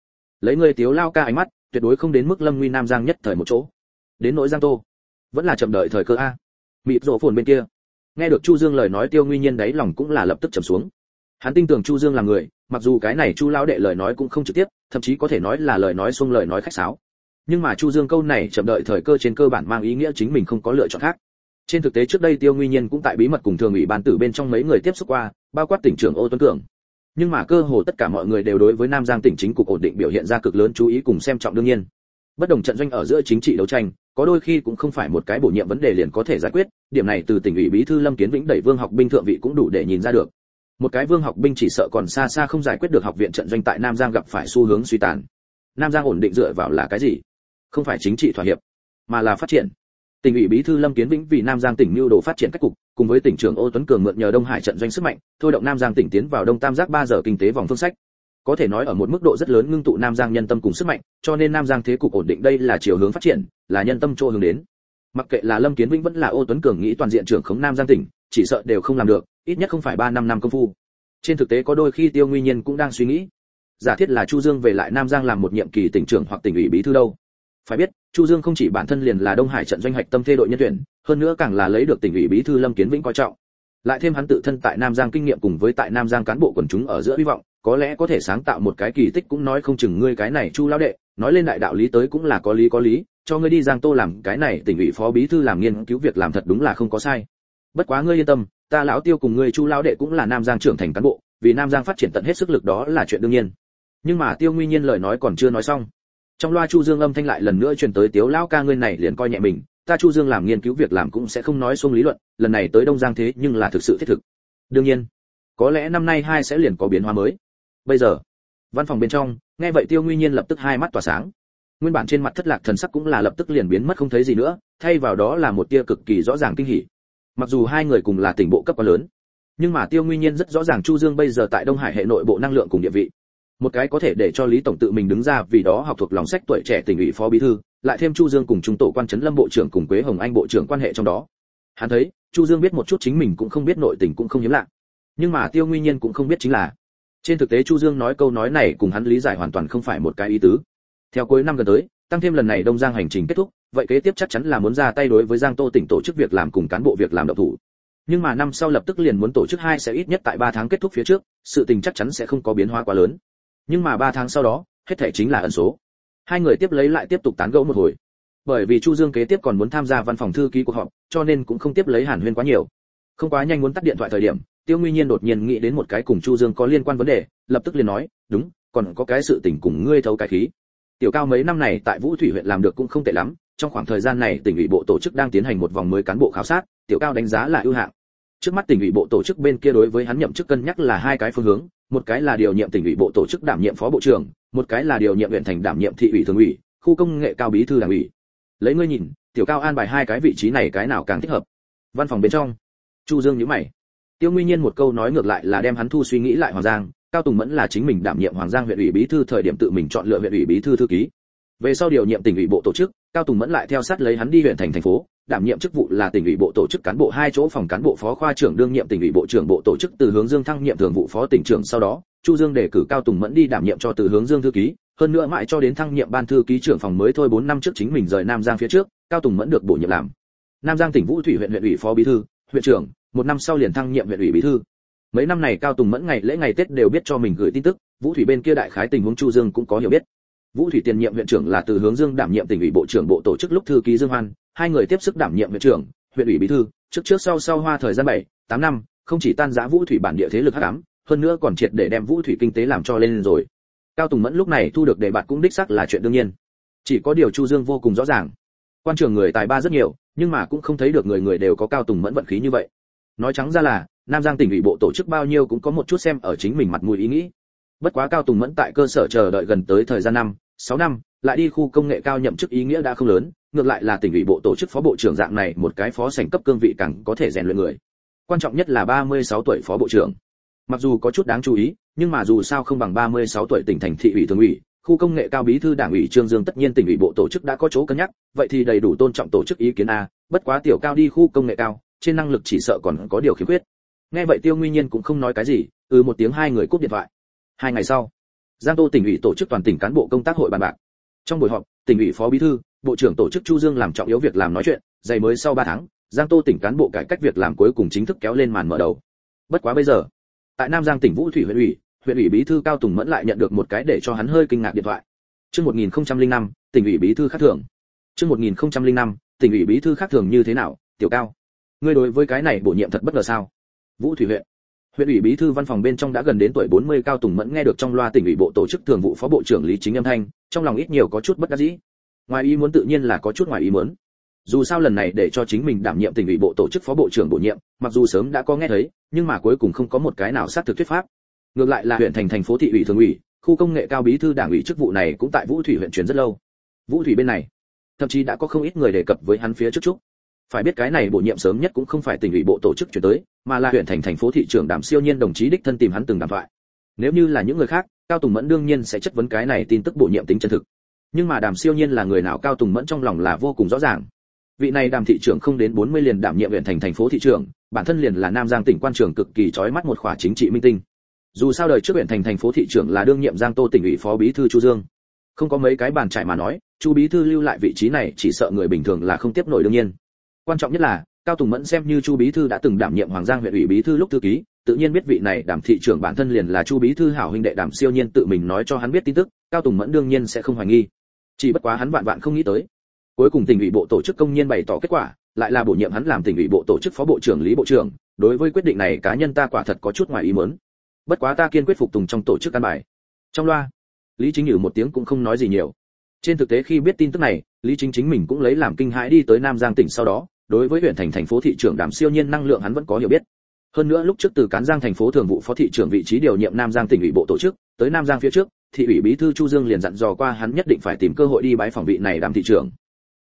Lấy người tiếu lao ca ánh mắt, tuyệt đối không đến mức lâm nguy nam giang nhất thời một chỗ. Đến nỗi giang tô, vẫn là chậm đợi thời cơ a. Mịp rộ phồn bên kia. Nghe được chu dương lời nói tiêu nguy nhiên đấy, lòng cũng là lập tức trầm xuống hắn tin tưởng chu dương là người, mặc dù cái này chu lão đệ lời nói cũng không trực tiếp, thậm chí có thể nói là lời nói xuông lời nói khách sáo. Nhưng mà chu dương câu này chậm đợi thời cơ trên cơ bản mang ý nghĩa chính mình không có lựa chọn khác. Trên thực tế trước đây tiêu nguy nhiên cũng tại bí mật cùng thường ủy ban tử bên trong mấy người tiếp xúc qua, bao quát tỉnh trưởng ô tuấn cường. Nhưng mà cơ hồ tất cả mọi người đều đối với nam giang tỉnh chính cục ổn định biểu hiện ra cực lớn chú ý cùng xem trọng đương nhiên. Bất đồng trận doanh ở giữa chính trị đấu tranh, có đôi khi cũng không phải một cái bổ nhiệm vấn đề liền có thể giải quyết, điểm này từ tỉnh ủy bí thư lâm kiến vĩnh đẩy vương học binh thượng vị cũng đủ để nhìn ra được một cái vương học binh chỉ sợ còn xa xa không giải quyết được học viện trận doanh tại nam giang gặp phải xu hướng suy tàn. Nam giang ổn định dựa vào là cái gì? Không phải chính trị thỏa hiệp, mà là phát triển. Tỉnh ủy bí thư lâm kiến vĩnh vì nam giang tỉnh mưu đồ phát triển cách cục, cùng với tỉnh trưởng ô tuấn cường mượn nhờ đông hải trận doanh sức mạnh, thôi động nam giang tỉnh tiến vào đông tam giác ba giờ kinh tế vòng phương sách. Có thể nói ở một mức độ rất lớn ngưng tụ nam giang nhân tâm cùng sức mạnh, cho nên nam giang thế cục ổn định đây là chiều hướng phát triển, là nhân tâm chỗ hướng đến. Mặc kệ là lâm kiến vĩnh vẫn là ô tuấn cường nghĩ toàn diện trưởng khống nam giang tỉnh chỉ sợ đều không làm được, ít nhất không phải ba năm năm công phu. Trên thực tế có đôi khi tiêu nguyên nhiên cũng đang suy nghĩ, giả thiết là chu dương về lại nam giang làm một nhiệm kỳ tỉnh trưởng hoặc tỉnh ủy bí thư đâu. Phải biết, chu dương không chỉ bản thân liền là đông hải trận doanh hoạch tâm thê đội nhân tuyển, hơn nữa càng là lấy được tỉnh ủy bí thư lâm kiến vĩnh coi trọng. Lại thêm hắn tự thân tại nam giang kinh nghiệm cùng với tại nam giang cán bộ quần chúng ở giữa hy vọng, có lẽ có thể sáng tạo một cái kỳ tích cũng nói không chừng ngươi cái này chu lão đệ, nói lên đại đạo lý tới cũng là có lý có lý, cho ngươi đi giang tô làm cái này tỉnh ủy phó bí thư làm nghiên cứu việc làm thật đúng là không có sai bất quá ngươi yên tâm, ta lão tiêu cùng ngươi chu lão đệ cũng là nam giang trưởng thành cán bộ, vì nam giang phát triển tận hết sức lực đó là chuyện đương nhiên. Nhưng mà tiêu nguyên nhiên lời nói còn chưa nói xong. Trong loa chu dương âm thanh lại lần nữa truyền tới tiếu lão ca ngươi này liền coi nhẹ mình, ta chu dương làm nghiên cứu việc làm cũng sẽ không nói xuống lý luận, lần này tới đông giang thế nhưng là thực sự thiết thực. Đương nhiên, có lẽ năm nay hai sẽ liền có biến hóa mới. Bây giờ, văn phòng bên trong, nghe vậy tiêu nguy nhiên lập tức hai mắt tỏa sáng. Nguyên bản trên mặt thất lạc thần sắc cũng là lập tức liền biến mất không thấy gì nữa, thay vào đó là một tia cực kỳ rõ ràng kinh hỉ mặc dù hai người cùng là tỉnh bộ cấp quá lớn, nhưng mà tiêu nguy nhiên rất rõ ràng chu dương bây giờ tại đông hải hệ nội bộ năng lượng cùng địa vị. Một cái có thể để cho lý tổng tự mình đứng ra vì đó học thuộc lòng sách tuổi trẻ tỉnh ủy phó bí thư, lại thêm chu dương cùng trung tổ quan trấn lâm bộ trưởng cùng quế hồng anh bộ trưởng quan hệ trong đó. Hắn thấy, chu dương biết một chút chính mình cũng không biết nội tình cũng không hiếm lạ. Nhưng mà tiêu nguy nhiên cũng không biết chính là, trên thực tế chu dương nói câu nói này cùng hắn lý giải hoàn toàn không phải một cái ý tứ. Theo cuối năm gần tới tăng thêm lần này đông giang hành trình kết thúc, vậy kế tiếp chắc chắn là muốn ra tay đối với giang tô tỉnh tổ chức việc làm cùng cán bộ việc làm độc thủ. Nhưng mà năm sau lập tức liền muốn tổ chức hai sẽ ít nhất tại 3 tháng kết thúc phía trước, sự tình chắc chắn sẽ không có biến hóa quá lớn. Nhưng mà 3 tháng sau đó, hết thể chính là ẩn số. Hai người tiếp lấy lại tiếp tục tán gẫu một hồi. Bởi vì chu dương kế tiếp còn muốn tham gia văn phòng thư ký cuộc họp, cho nên cũng không tiếp lấy hàn huyên quá nhiều. Không quá nhanh muốn tắt điện thoại thời điểm, tiêu nguy nhiên đột nhiên nghĩ đến một cái cùng chu dương có liên quan vấn đề, lập tức liền nói, đúng, còn có cái sự tình cùng ngươi thấu cái khí tiểu cao mấy năm này tại vũ thủy huyện làm được cũng không tệ lắm, trong khoảng thời gian này tỉnh ủy bộ tổ chức đang tiến hành một vòng mới cán bộ khảo sát, tiểu cao đánh giá là ưu hạng. Trước mắt tỉnh ủy bộ tổ chức bên kia đối với hắn nhậm chức cân nhắc là hai cái phương hướng, một cái là điều nhiệm tỉnh ủy bộ tổ chức đảm nhiệm phó bộ trưởng, một cái là điều nhiệm huyện thành đảm nhiệm thị ủy thường ủy, khu công nghệ cao bí thư đảng ủy. Lấy ngươi nhìn, tiểu cao an bài hai cái vị trí này cái nào càng thích hợp? Văn phòng bên trong. Chu dương nhíu mày. Tiêu nguyên nhiên một câu nói ngược lại là đem hắn thu suy nghĩ lại hoàng giang cao tùng mẫn là chính mình đảm nhiệm hoàng giang huyện ủy bí thư thời điểm tự mình chọn lựa huyện ủy bí thư thư ký. Về sau điều nhiệm tỉnh ủy bộ tổ chức, cao tùng mẫn lại theo sát lấy hắn đi huyện thành thành phố, đảm nhiệm chức vụ là tỉnh ủy bộ tổ chức cán bộ hai chỗ phòng cán bộ phó khoa trưởng đương nhiệm tỉnh ủy bộ trưởng bộ tổ chức từ hướng dương thăng nhiệm thường vụ phó tỉnh trưởng sau đó, chu dương đề cử cao tùng mẫn đi đảm nhiệm cho từ hướng dương thư ký, hơn nữa mãi cho đến thăng nhiệm ban thư ký trưởng phòng mới thôi 4 năm trước chính mình rời nam giang phía trước, cao tùng mẫn được bổ nhiệm làm nam giang tỉnh vũ thủy huyện huyện ủy phó bí thư, huyện trưởng, một năm sau liền thăng nhiệm huyện ủy bí thư mấy năm này cao tùng mẫn ngày lễ ngày tết đều biết cho mình gửi tin tức, vũ thủy bên kia đại khái tình huống chu dương cũng có hiểu biết. Vũ thủy tiền nhiệm huyện trưởng là từ hướng dương đảm nhiệm tỉnh ủy bộ trưởng bộ tổ chức lúc thư ký dương hoan, hai người tiếp sức đảm nhiệm huyện trưởng, huyện ủy bí thư, trước trước sau sau hoa thời gian bảy, tám năm, không chỉ tan rã vũ thủy bản địa thế lực hắc ám, hơn nữa còn triệt để đem vũ thủy kinh tế làm cho lên rồi. Cao tùng mẫn lúc này thu được đề bạt cũng đích xác là chuyện đương nhiên. Chỉ có điều chu dương vô cùng rõ ràng. Quan trường người tài ba rất nhiều, nhưng mà cũng không thấy được người người đều có cao tùng mẫn vận khí như vậy. Nói trắng ra là nam giang tỉnh ủy bộ tổ chức bao nhiêu cũng có một chút xem ở chính mình mặt mũi ý nghĩ. Bất quá cao tùng mẫn tại cơ sở chờ đợi gần tới thời gian năm, sáu năm, lại đi khu công nghệ cao nhậm chức ý nghĩa đã không lớn, ngược lại là tỉnh ủy bộ tổ chức phó bộ trưởng dạng này một cái phó sảnh cấp cương vị càng có thể rèn luyện người. Quan trọng nhất là 36 tuổi phó bộ trưởng. Mặc dù có chút đáng chú ý, nhưng mà dù sao không bằng 36 tuổi tỉnh thành thị ủy thường ủy, khu công nghệ cao bí thư đảng ủy trương dương tất nhiên tỉnh ủy bộ tổ chức đã có chỗ cân nhắc, vậy thì đầy đủ tôn trọng tổ chức ý kiến a, bất quá tiểu cao đi khu công nghệ cao, trên năng lực chỉ sợ còn có điều khiếm khuyết nghe vậy tiêu nguyên nhiên cũng không nói cái gì ừ một tiếng hai người cúp điện thoại hai ngày sau giang tô tỉnh ủy tổ chức toàn tỉnh cán bộ công tác hội bàn bạc trong buổi họp tỉnh ủy phó bí thư bộ trưởng tổ chức chu dương làm trọng yếu việc làm nói chuyện dày mới sau 3 tháng giang tô tỉnh cán bộ cải cách việc làm cuối cùng chính thức kéo lên màn mở đầu bất quá bây giờ tại nam giang tỉnh vũ thủy huyện ủy huyện ủy bí thư cao tùng mẫn lại nhận được một cái để cho hắn hơi kinh ngạc điện thoại Trước 1005, tỉnh ủy bí thư khác thường. Trước 1005, tỉnh ủy bí thư khác thường như thế nào, tiểu cao? Ngươi đối với cái này bổ nhiệm thật bất ngờ sao? Vũ Thủy huyện. Huyện ủy bí thư văn phòng bên trong đã gần đến tuổi 40 cao tùng mẫn nghe được trong loa tỉnh ủy bộ tổ chức thường vụ phó bộ trưởng Lý Chính Âm Thanh, trong lòng ít nhiều có chút bất đắc dĩ. Ngoài ý muốn tự nhiên là có chút ngoài ý muốn. Dù sao lần này để cho chính mình đảm nhiệm tỉnh ủy bộ tổ chức phó bộ trưởng bổ nhiệm, mặc dù sớm đã có nghe thấy, nhưng mà cuối cùng không có một cái nào xác thực thuyết pháp. Ngược lại là huyện thành thành phố thị ủy thường ủy, khu công nghệ cao bí thư đảng ủy chức vụ này cũng tại Vũ Thủy huyện truyền rất lâu. Vũ Thủy bên này, thậm chí đã có không ít người đề cập với hắn phía trước chút phải biết cái này bổ nhiệm sớm nhất cũng không phải tỉnh ủy bộ tổ chức chuyển tới, mà là huyện thành thành phố thị trưởng Đàm Siêu Nhiên đồng chí đích thân tìm hắn từng đàm thoại. Nếu như là những người khác, Cao Tùng Mẫn đương nhiên sẽ chất vấn cái này tin tức bổ nhiệm tính chân thực. Nhưng mà Đàm Siêu Nhiên là người nào Cao Tùng Mẫn trong lòng là vô cùng rõ ràng. Vị này Đàm thị trưởng không đến 40 liền đảm nhiệm huyện thành thành phố thị trưởng, bản thân liền là Nam Giang tỉnh quan trường cực kỳ chói mắt một khỏa chính trị minh tinh dù sao đời trước huyện thành thành phố thị trưởng là đương nhiệm giang tô tỉnh ủy phó bí thư chu dương không có mấy cái bàn trải mà nói chu bí thư lưu lại vị trí này chỉ sợ người bình thường là không tiếp nổi đương nhiên quan trọng nhất là, cao tùng mẫn xem như chu bí thư đã từng đảm nhiệm hoàng giang huyện ủy bí thư lúc thư ký, tự nhiên biết vị này đảm thị trưởng bản thân liền là chu bí thư hảo huynh đệ đảm siêu nhiên tự mình nói cho hắn biết tin tức, cao tùng mẫn đương nhiên sẽ không hoài nghi. Chỉ bất quá hắn vạn vạn không nghĩ tới. Cuối cùng tỉnh ủy bộ tổ chức công nhân bày tỏ kết quả, lại là bổ nhiệm hắn làm tỉnh ủy bộ tổ chức phó bộ trưởng lý bộ trưởng, đối với quyết định này cá nhân ta quả thật có chút ngoài ý muốn. Bất quá ta kiên quyết phục tùng trong tổ chức căn bài. Trong loa, lý chính nhử một tiếng cũng không nói gì nhiều. Trên thực tế khi biết tin tức này, lý chính chính mình cũng lấy làm kinh hãi đi tới nam giang tỉnh sau đó đối với huyện thành thành phố thị trưởng đảm siêu nhiên năng lượng hắn vẫn có hiểu biết. Hơn nữa lúc trước từ cán giang thành phố thường vụ phó thị trưởng vị trí điều nhiệm nam giang tỉnh ủy bộ tổ chức, tới nam giang phía trước thị ủy bí thư chu dương liền dặn dò qua hắn nhất định phải tìm cơ hội đi bái phòng vị này đảm thị trưởng.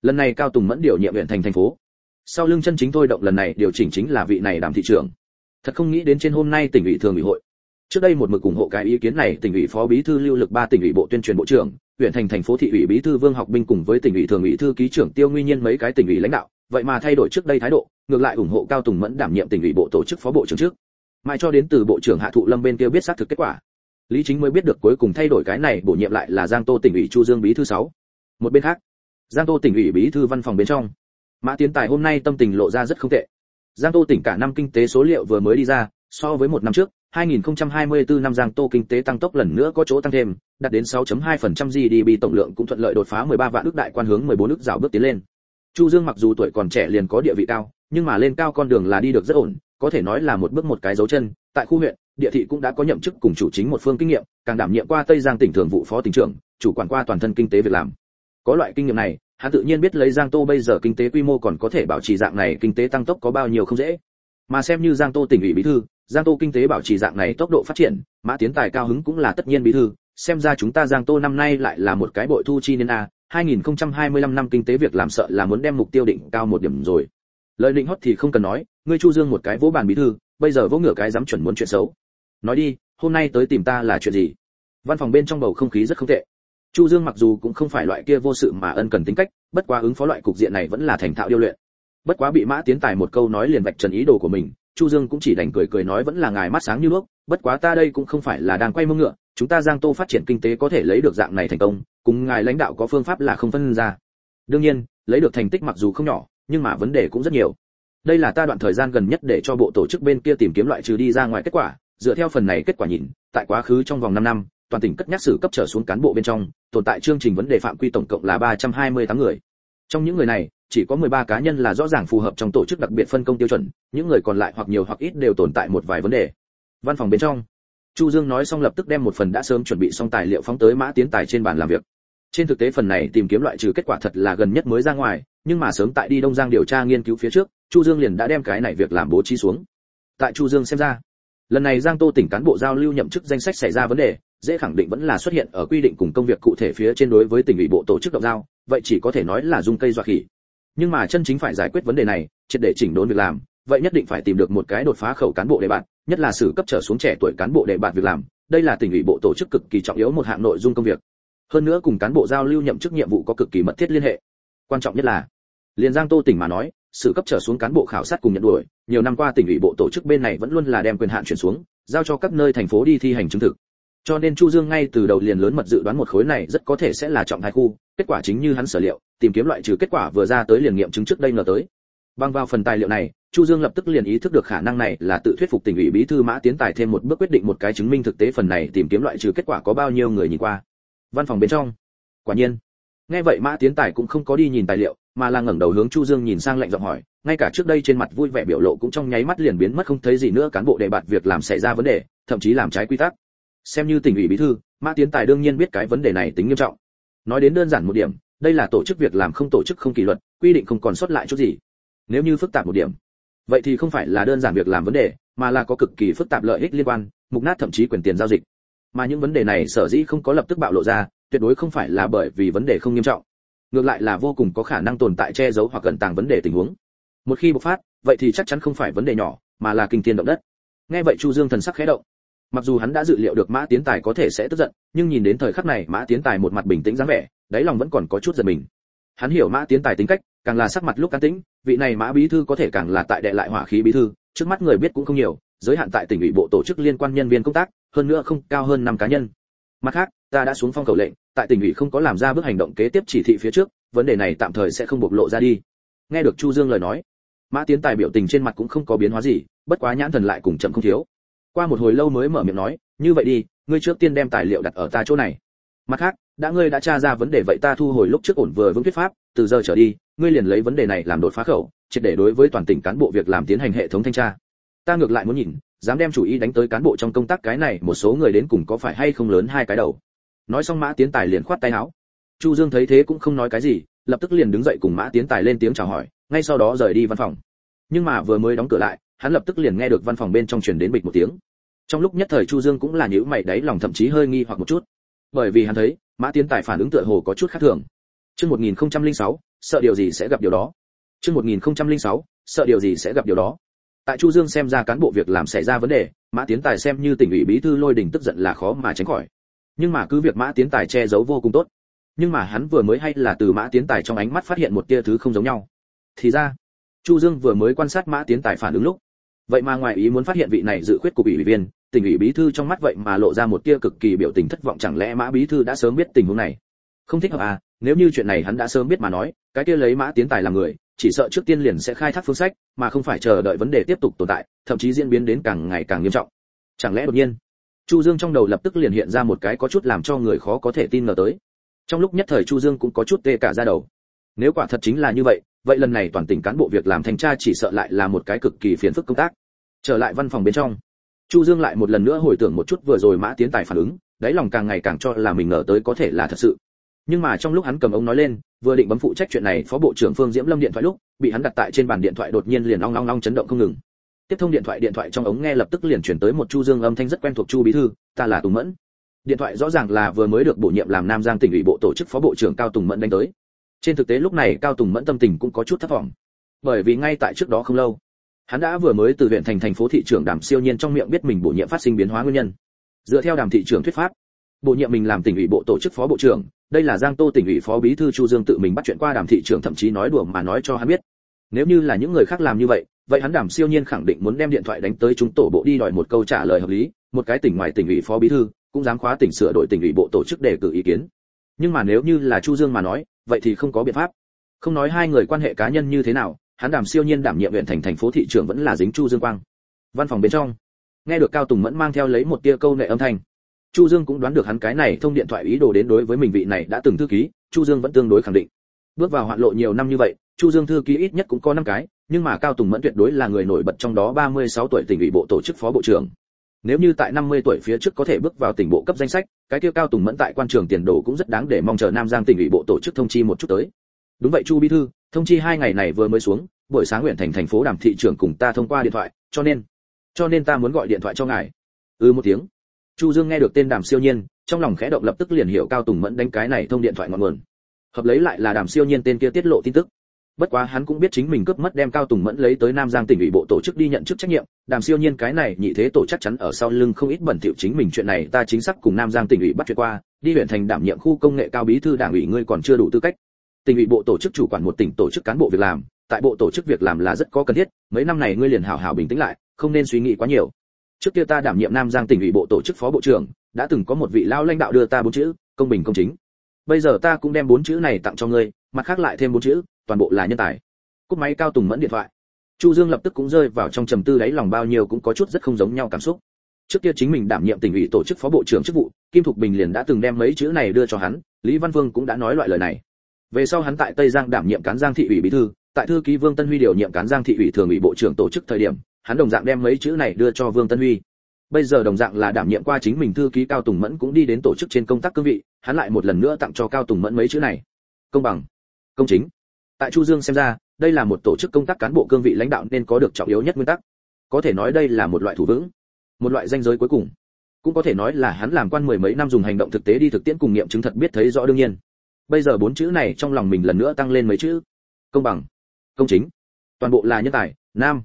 Lần này cao tùng mẫn điều nhiệm huyện thành thành phố. Sau lưng chân chính thôi động lần này điều chỉnh chính là vị này đảm thị trưởng. Thật không nghĩ đến trên hôm nay tỉnh ủy thường ủy hội. Trước đây một mực ủng hộ cái ý kiến này, tỉnh ủy phó bí thư lưu lực ba tỉnh ủy bộ tuyên truyền bộ trưởng, huyện thành thành phố thị ủy bí thư vương học binh cùng với tỉnh ủy thường ủy thư ký trưởng tiêu nguyên nhiên mấy cái tỉnh ủy lãnh đạo vậy mà thay đổi trước đây thái độ ngược lại ủng hộ cao tùng mẫn đảm nhiệm tỉnh ủy bộ tổ chức phó bộ trưởng trước. Mãi cho đến từ bộ trưởng hạ thụ lâm bên kia biết xác thực kết quả lý chính mới biết được cuối cùng thay đổi cái này bổ nhiệm lại là giang tô tỉnh ủy chu dương bí thư sáu. Một bên khác giang tô tỉnh ủy bí thư văn phòng bên trong mã tiến tài hôm nay tâm tình lộ ra rất không tệ. Giang tô tỉnh cả năm kinh tế số liệu vừa mới đi ra so với một năm trước 2024 năm Giang Tô kinh tế tăng tốc lần nữa có chỗ tăng thêm, đạt đến 6.2% GDP tổng lượng cũng thuận lợi đột phá 13 vạn ước đại quan hướng 14 ước rào bước tiến lên. Chu Dương mặc dù tuổi còn trẻ liền có địa vị cao, nhưng mà lên cao con đường là đi được rất ổn, có thể nói là một bước một cái dấu chân. Tại khu huyện địa thị cũng đã có nhậm chức cùng chủ chính một phương kinh nghiệm càng đảm nhiệm qua tây giang tỉnh thường vụ phó tỉnh trưởng chủ quản qua toàn thân kinh tế việc làm. Có loại kinh nghiệm này hắn tự nhiên biết lấy giang tô bây giờ kinh tế quy mô còn có thể bảo trì dạng này kinh tế tăng tốc có bao nhiêu không dễ. Mà xem như giang tô tỉnh ủy bí thư giang tô kinh tế bảo trì dạng này tốc độ phát triển mã tiến tài cao hứng cũng là tất nhiên bí thư. Xem ra chúng ta giang tô năm nay lại là một cái bội thu chi nên a 2025 năm kinh tế việc làm sợ là muốn đem mục tiêu định cao một điểm rồi. Lời định hót thì không cần nói, ngươi chu dương một cái vỗ bàn bí thư, bây giờ vỗ ngửa cái dám chuẩn muốn chuyện xấu. Nói đi, hôm nay tới tìm ta là chuyện gì? Văn phòng bên trong bầu không khí rất không tệ. Chu dương mặc dù cũng không phải loại kia vô sự mà ân cần tính cách, bất quá ứng phó loại cục diện này vẫn là thành thạo điêu luyện. Bất quá bị mã tiến tài một câu nói liền vạch trần ý đồ của mình, chu dương cũng chỉ đành cười cười nói vẫn là ngài mắt sáng như nước, bất quá ta đây cũng không phải là đang quay mông ngựa, chúng ta giang tô phát triển kinh tế có thể lấy được dạng này thành công cùng ngài lãnh đạo có phương pháp là không phân ra. Đương nhiên, lấy được thành tích mặc dù không nhỏ, nhưng mà vấn đề cũng rất nhiều. Đây là ta đoạn thời gian gần nhất để cho bộ tổ chức bên kia tìm kiếm loại trừ đi ra ngoài kết quả. Dựa theo phần này kết quả nhìn, tại quá khứ trong vòng 5 năm, toàn tỉnh cất nhắc xử cấp trở xuống cán bộ bên trong, tồn tại chương trình vấn đề phạm quy tổng cộng là 328 người. Trong những người này, chỉ có 13 cá nhân là rõ ràng phù hợp trong tổ chức đặc biệt phân công tiêu chuẩn, những người còn lại hoặc nhiều hoặc ít đều tồn tại một vài vấn đề. Văn phòng bên trong, chu dương nói xong lập tức đem một phần đã sớm chuẩn bị xong tài liệu phóng tới mã tiến tài trên bàn làm việc trên thực tế phần này tìm kiếm loại trừ kết quả thật là gần nhất mới ra ngoài, nhưng mà sớm tại đi đông giang điều tra nghiên cứu phía trước, chu dương liền đã đem cái này việc làm bố trí xuống. Tại chu dương xem ra, lần này giang tô tỉnh cán bộ giao lưu nhậm chức danh sách xảy ra vấn đề, dễ khẳng định vẫn là xuất hiện ở quy định cùng công việc cụ thể phía trên đối với tỉnh ủy bộ tổ chức động giao, vậy chỉ có thể nói là dung cây dọa khỉ. Nhưng mà chân chính phải giải quyết vấn đề này, triệt để chỉnh đốn việc làm, vậy nhất định phải tìm được một cái đột phá khẩu cán bộ đề bạt nhất là xử cấp trở xuống trẻ tuổi cán bộ đề bạt việc làm. Đây là tỉnh ủy bộ tổ chức cực kỳ trọng yếu một hạng nội dung công việc hơn nữa cùng cán bộ giao lưu nhậm chức nhiệm vụ có cực kỳ mật thiết liên hệ. Quan trọng nhất là, liền giang tô tỉnh mà nói, sự cấp trở xuống cán bộ khảo sát cùng nhận đuổi, nhiều năm qua tỉnh ủy bộ tổ chức bên này vẫn luôn là đem quyền hạn chuyển xuống, giao cho các nơi thành phố đi thi hành chứng thực. Cho nên chu dương ngay từ đầu liền lớn mật dự đoán một khối này rất có thể sẽ là trọng thái khu, kết quả chính như hắn sở liệu, tìm kiếm loại trừ kết quả vừa ra tới liền nghiệm chứng trước đây ngờ tới. Băng vào phần tài liệu này, chu dương lập tức liền ý thức được khả năng này là tự thuyết phục tỉnh ủy bí thư mã tiến tài thêm một bước quyết định một cái chứng minh thực tế phần này tìm kiếm loại trừ kết quả có bao nhiêu người nhìn qua văn phòng bên trong. Quả nhiên, nghe vậy mã tiến tài cũng không có đi nhìn tài liệu, mà là ngẩng đầu hướng chu dương nhìn sang lạnh giọng hỏi, ngay cả trước đây trên mặt vui vẻ biểu lộ cũng trong nháy mắt liền biến mất không thấy gì nữa, cán bộ đề bạt việc làm xảy ra vấn đề, thậm chí làm trái quy tắc. Xem như tỉnh ủy bí thư, mã tiến tài đương nhiên biết cái vấn đề này tính nghiêm trọng. Nói đến đơn giản một điểm, đây là tổ chức việc làm không tổ chức không kỷ luật, quy định không còn sót lại chút gì. Nếu như phức tạp một điểm, vậy thì không phải là đơn giản việc làm vấn đề, mà là có cực kỳ phức tạp lợi ích liên quan, mục nát thậm chí quyền tiền giao dịch mà những vấn đề này sở dĩ không có lập tức bạo lộ ra, tuyệt đối không phải là bởi vì vấn đề không nghiêm trọng. Ngược lại là vô cùng có khả năng tồn tại che giấu hoặc cẩn tàng vấn đề tình huống. Một khi bộc phát, vậy thì chắc chắn không phải vấn đề nhỏ, mà là kinh thiên động đất. Nghe vậy chu dương thần sắc khẽ động. Mặc dù hắn đã dự liệu được mã tiến tài có thể sẽ tức giận, nhưng nhìn đến thời khắc này mã tiến tài một mặt bình tĩnh dáng vẻ, đáy lòng vẫn còn có chút giật mình. Hắn hiểu mã tiến tài tính cách, càng là sắc mặt lúc can tĩnh, vị này mã bí thư có thể càng là tại đệ lại hỏa khí bí thư, trước mắt người biết cũng không nhiều, giới hạn tại tỉnh ủy bộ tổ chức liên quan nhân viên công tác hơn nữa không cao hơn năm cá nhân. Mặt khác, ta đã xuống phong cầu lệnh, tại tỉnh ủy không có làm ra bước hành động kế tiếp chỉ thị phía trước, vấn đề này tạm thời sẽ không bộc lộ ra đi. Nghe được chu dương lời nói, mã tiến tài biểu tình trên mặt cũng không có biến hóa gì, bất quá nhãn thần lại cùng chậm không thiếu. Qua một hồi lâu mới mở miệng nói, như vậy đi, ngươi trước tiên đem tài liệu đặt ở ta chỗ này. Mặt khác, đã ngươi đã tra ra vấn đề vậy ta thu hồi lúc trước ổn vừa vững thuyết pháp, từ giờ trở đi, ngươi liền lấy vấn đề này làm đột phá khẩu, triệt để đối với toàn tỉnh cán bộ việc làm tiến hành hệ thống thanh tra. Ta ngược lại muốn nhìn dám đem chủ ý đánh tới cán bộ trong công tác cái này một số người đến cùng có phải hay không lớn hai cái đầu. Nói xong mã tiến tài liền khoát tay áo. Chu dương thấy thế cũng không nói cái gì lập tức liền đứng dậy cùng mã tiến tài lên tiếng chào hỏi ngay sau đó rời đi văn phòng. Nhưng mà vừa mới đóng cửa lại hắn lập tức liền nghe được văn phòng bên trong truyền đến bịch một tiếng. Trong lúc nhất thời chu dương cũng là nhíu mày đáy lòng thậm chí hơi nghi hoặc một chút. Bởi vì hắn thấy mã tiến tài phản ứng tựa hồ có chút khác thường. Chương 1006, sợ điều gì sẽ gặp điều đó? Chương 1006, sợ điều gì sẽ gặp điều đó? Tại chu dương xem ra cán bộ việc làm xảy ra vấn đề, mã tiến tài xem như tỉnh ủy bí thư lôi đình tức giận là khó mà tránh khỏi. Nhưng mà cứ việc mã tiến tài che giấu vô cùng tốt, nhưng mà hắn vừa mới hay là từ mã tiến tài trong ánh mắt phát hiện một tia thứ không giống nhau. Thì ra, chu dương vừa mới quan sát mã tiến tài phản ứng lúc, vậy mà ngoài ý muốn phát hiện vị này dự khuyết của ủy viên, tỉnh ủy bí thư trong mắt vậy mà lộ ra một tia cực kỳ biểu tình thất vọng chẳng lẽ mã bí thư đã sớm biết tình huống này? Không thích hợp à nếu như chuyện này hắn đã sớm biết mà nói, cái kia lấy mã tiến tài làm người chỉ sợ trước tiên liền sẽ khai thác phương sách, mà không phải chờ đợi vấn đề tiếp tục tồn tại, thậm chí diễn biến đến càng ngày càng nghiêm trọng. Chẳng lẽ đột nhiên, chu dương trong đầu lập tức liền hiện ra một cái có chút làm cho người khó có thể tin ngờ tới. Trong lúc nhất thời chu dương cũng có chút tê cả ra đầu. Nếu quả thật chính là như vậy vậy lần này toàn tỉnh cán bộ việc làm thanh tra chỉ sợ lại là một cái cực kỳ phiền phức công tác. Trở lại văn phòng bên trong, chu dương lại một lần nữa hồi tưởng một chút vừa rồi mã tiến tài phản ứng, đáy lòng càng ngày càng cho là mình ngờ tới có thể là thật sự nhưng mà trong lúc hắn cầm ống nói lên, vừa định bấm phụ trách chuyện này, phó bộ trưởng phương diễm lâm điện thoại lúc, bị hắn đặt tại trên bàn điện thoại đột nhiên liền long long long chấn động không ngừng. Tiếp thông điện thoại điện thoại trong ống nghe lập tức liền chuyển tới một chu dương âm thanh rất quen thuộc, chu bí thư, ta là tùng mẫn. Điện thoại rõ ràng là vừa mới được bổ nhiệm làm nam giang tỉnh ủy bộ tổ chức phó bộ trưởng cao tùng mẫn đánh tới. Trên thực tế lúc này cao tùng mẫn tâm tình cũng có chút thất vọng. Bởi vì ngay tại trước đó không lâu, hắn đã vừa mới từ huyện thành thành phố thị trưởng đàm siêu nhiên trong miệng biết mình bổ nhiệm phát sinh biến hóa nguyên nhân. Dựa theo đàm thị trưởng thuyết pháp, bổ nhiệm mình làm tỉnh ủy bộ tổ chức phó bộ trưởng đây là giang tô tỉnh ủy phó bí thư chu dương tự mình bắt chuyện qua đàm thị trưởng thậm chí nói đùa mà nói cho hắn biết. Nếu như là những người khác làm như vậy vậy hắn đàm siêu nhiên khẳng định muốn đem điện thoại đánh tới chúng tổ bộ đi đòi một câu trả lời hợp lý, một cái tỉnh ngoài tỉnh ủy phó bí thư cũng dám khóa tỉnh sửa đổi tỉnh ủy bộ tổ chức để cử ý kiến. Nhưng mà nếu như là chu dương mà nói, vậy thì không có biện pháp. Không nói hai người quan hệ cá nhân như thế nào, hắn đàm siêu nhiên đảm nhiệm huyện thành thành phố thị trưởng vẫn là dính chu dương quang. Văn phòng bên trong, nghe được cao tùng mẫn mang theo lấy một tia câu nệ âm thanh chu dương cũng đoán được hắn cái này thông điện thoại ý đồ đến đối với mình vị này đã từng thư ký, chu dương vẫn tương đối khẳng định. Bước vào hoạn lộ nhiều năm như vậy, chu dương thư ký ít nhất cũng có năm cái, nhưng mà cao tùng mẫn tuyệt đối là người nổi bật trong đó 36 tuổi tỉnh ủy bộ tổ chức phó bộ trưởng. Nếu như tại 50 tuổi phía trước có thể bước vào tỉnh bộ cấp danh sách, cái kia cao tùng mẫn tại quan trường tiền đồ cũng rất đáng để mong chờ nam giang tỉnh ủy bộ tổ chức thông chi một chút tới. Đúng vậy chu bí thư, thông chi hai ngày này vừa mới xuống, buổi sáng huyện thành thành phố đàm thị trưởng cùng ta thông qua điện thoại, cho nên cho nên ta muốn gọi điện thoại cho ngài. Ừ một tiếng chu dương nghe được tên đàm siêu nhiên, trong lòng khẽ động lập tức liền hiểu cao tùng mẫn đánh cái này thông điện thoại ngọn nguồn. Hợp lấy lại là đàm siêu nhiên tên kia tiết lộ tin tức. Bất quá hắn cũng biết chính mình cướp mất đem cao tùng mẫn lấy tới nam giang tỉnh ủy bộ tổ chức đi nhận chức trách nhiệm, đàm siêu nhiên cái này nhị thế tổ chắc chắn ở sau lưng không ít bẩn thỉu chính mình chuyện này ta chính xác cùng nam giang tỉnh ủy bắt chuyện qua, đi huyện thành đảm nhiệm khu công nghệ cao bí thư đảng ủy ngươi còn chưa đủ tư cách. Tỉnh ủy bộ tổ chức chủ quản một tỉnh tổ chức cán bộ việc làm, tại bộ tổ chức việc làm là rất có cần thiết, mấy năm này ngươi liền hảo hảo bình tĩnh lại, không nên suy nghĩ quá nhiều trước kia ta đảm nhiệm nam giang tỉnh ủy bộ tổ chức phó bộ trưởng, đã từng có một vị lao lãnh đạo đưa ta bốn chữ, công bình công chính. Bây giờ ta cũng đem bốn chữ này tặng cho ngươi, mặt khác lại thêm bốn chữ, toàn bộ là nhân tài. Cúp máy cao tùng mẫn điện thoại. Chu dương lập tức cũng rơi vào trong trầm tư đáy lòng bao nhiêu cũng có chút rất không giống nhau cảm xúc. Trước kia chính mình đảm nhiệm tỉnh ủy tổ chức phó bộ trưởng chức vụ, kim thục bình liền đã từng đem mấy chữ này đưa cho hắn, lý văn vương cũng đã nói loại lời này. Về sau hắn tại tây giang đảm nhiệm cán giang thị ủy bí thư, tại thư ký vương tân huy điều nhiệm cán giang thị ủy thường ủy bộ trưởng tổ chức thời điểm hắn đồng dạng đem mấy chữ này đưa cho vương tân huy. Bây giờ đồng dạng là đảm nhiệm qua chính mình thư ký cao tùng mẫn cũng đi đến tổ chức trên công tác cương vị, hắn lại một lần nữa tặng cho cao tùng mẫn mấy chữ này. Công bằng, công chính. Tại chu dương xem ra, đây là một tổ chức công tác cán bộ cương vị lãnh đạo nên có được trọng yếu nhất nguyên tắc. Có thể nói đây là một loại thủ vững, một loại danh giới cuối cùng. Cũng có thể nói là hắn làm quan mười mấy năm dùng hành động thực tế đi thực tiễn cùng nghiệm chứng thật biết thấy rõ đương nhiên. Bây giờ bốn chữ này trong lòng mình lần nữa tăng lên mấy chữ. Công bằng, công chính. Toàn bộ là nhân tài, nam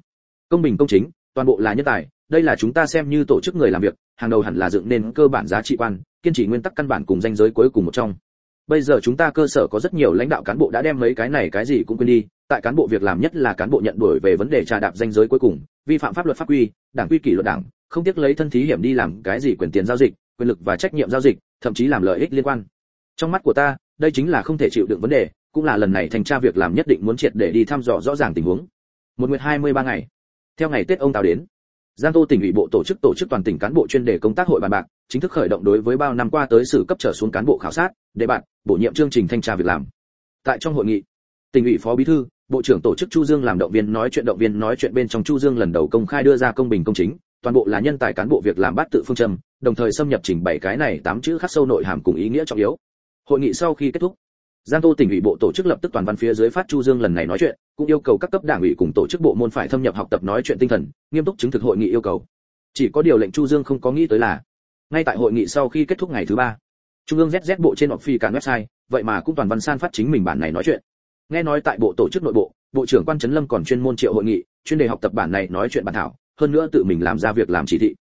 công bình công chính, toàn bộ là nhân tài, đây là chúng ta xem như tổ chức người làm việc, hàng đầu hẳn là dựng nên cơ bản giá trị quan, kiên trì nguyên tắc căn bản cùng danh giới cuối cùng một trong. Bây giờ chúng ta cơ sở có rất nhiều lãnh đạo cán bộ đã đem mấy cái này cái gì cũng quên đi, tại cán bộ việc làm nhất là cán bộ nhận đuổi về vấn đề trà đạp danh giới cuối cùng, vi phạm pháp luật pháp quy, đảng quy kỷ luật đảng, không tiếc lấy thân thí hiểm đi làm cái gì quyền tiền giao dịch, quyền lực và trách nhiệm giao dịch, thậm chí làm lợi ích liên quan. Trong mắt của ta, đây chính là không thể chịu đựng vấn đề, cũng là lần này thành tra việc làm nhất định muốn triệt để đi thăm dò rõ ràng tình huống. Một nguyệt hai mươi ba ngày theo ngày tết ông táo đến, giang tô tỉnh ủy bộ tổ chức tổ chức toàn tỉnh cán bộ chuyên đề công tác hội bàn bạc, chính thức khởi động đối với bao năm qua tới sự cấp trở xuống cán bộ khảo sát, đề bạt, bổ nhiệm chương trình thanh tra việc làm. Tại trong hội nghị, tỉnh ủy phó bí thư, bộ trưởng tổ chức chu dương làm động viên nói chuyện động viên nói chuyện bên trong chu dương lần đầu công khai đưa ra công bình công chính, toàn bộ là nhân tài cán bộ việc làm bát tự phương châm, đồng thời xâm nhập trình bày cái này tám chữ khắc sâu nội hàm cùng ý nghĩa trọng yếu. Hội nghị sau khi kết thúc Giang Tô tỉnh ủy bộ tổ chức lập tức toàn văn phía dưới phát Chu Dương lần này nói chuyện, cũng yêu cầu các cấp đảng ủy cùng tổ chức bộ môn phải thâm nhập học tập nói chuyện tinh thần, nghiêm túc chứng thực hội nghị yêu cầu. Chỉ có điều lệnh Chu Dương không có nghĩ tới là, ngay tại hội nghị sau khi kết thúc ngày thứ ba, Trung ương ZZ bộ trên phi cả website, vậy mà cũng toàn văn san phát chính mình bản này nói chuyện. Nghe nói tại bộ tổ chức nội bộ, bộ trưởng quan trấn lâm còn chuyên môn triệu hội nghị, chuyên đề học tập bản này nói chuyện bản thảo, hơn nữa tự mình làm ra việc làm chỉ thị.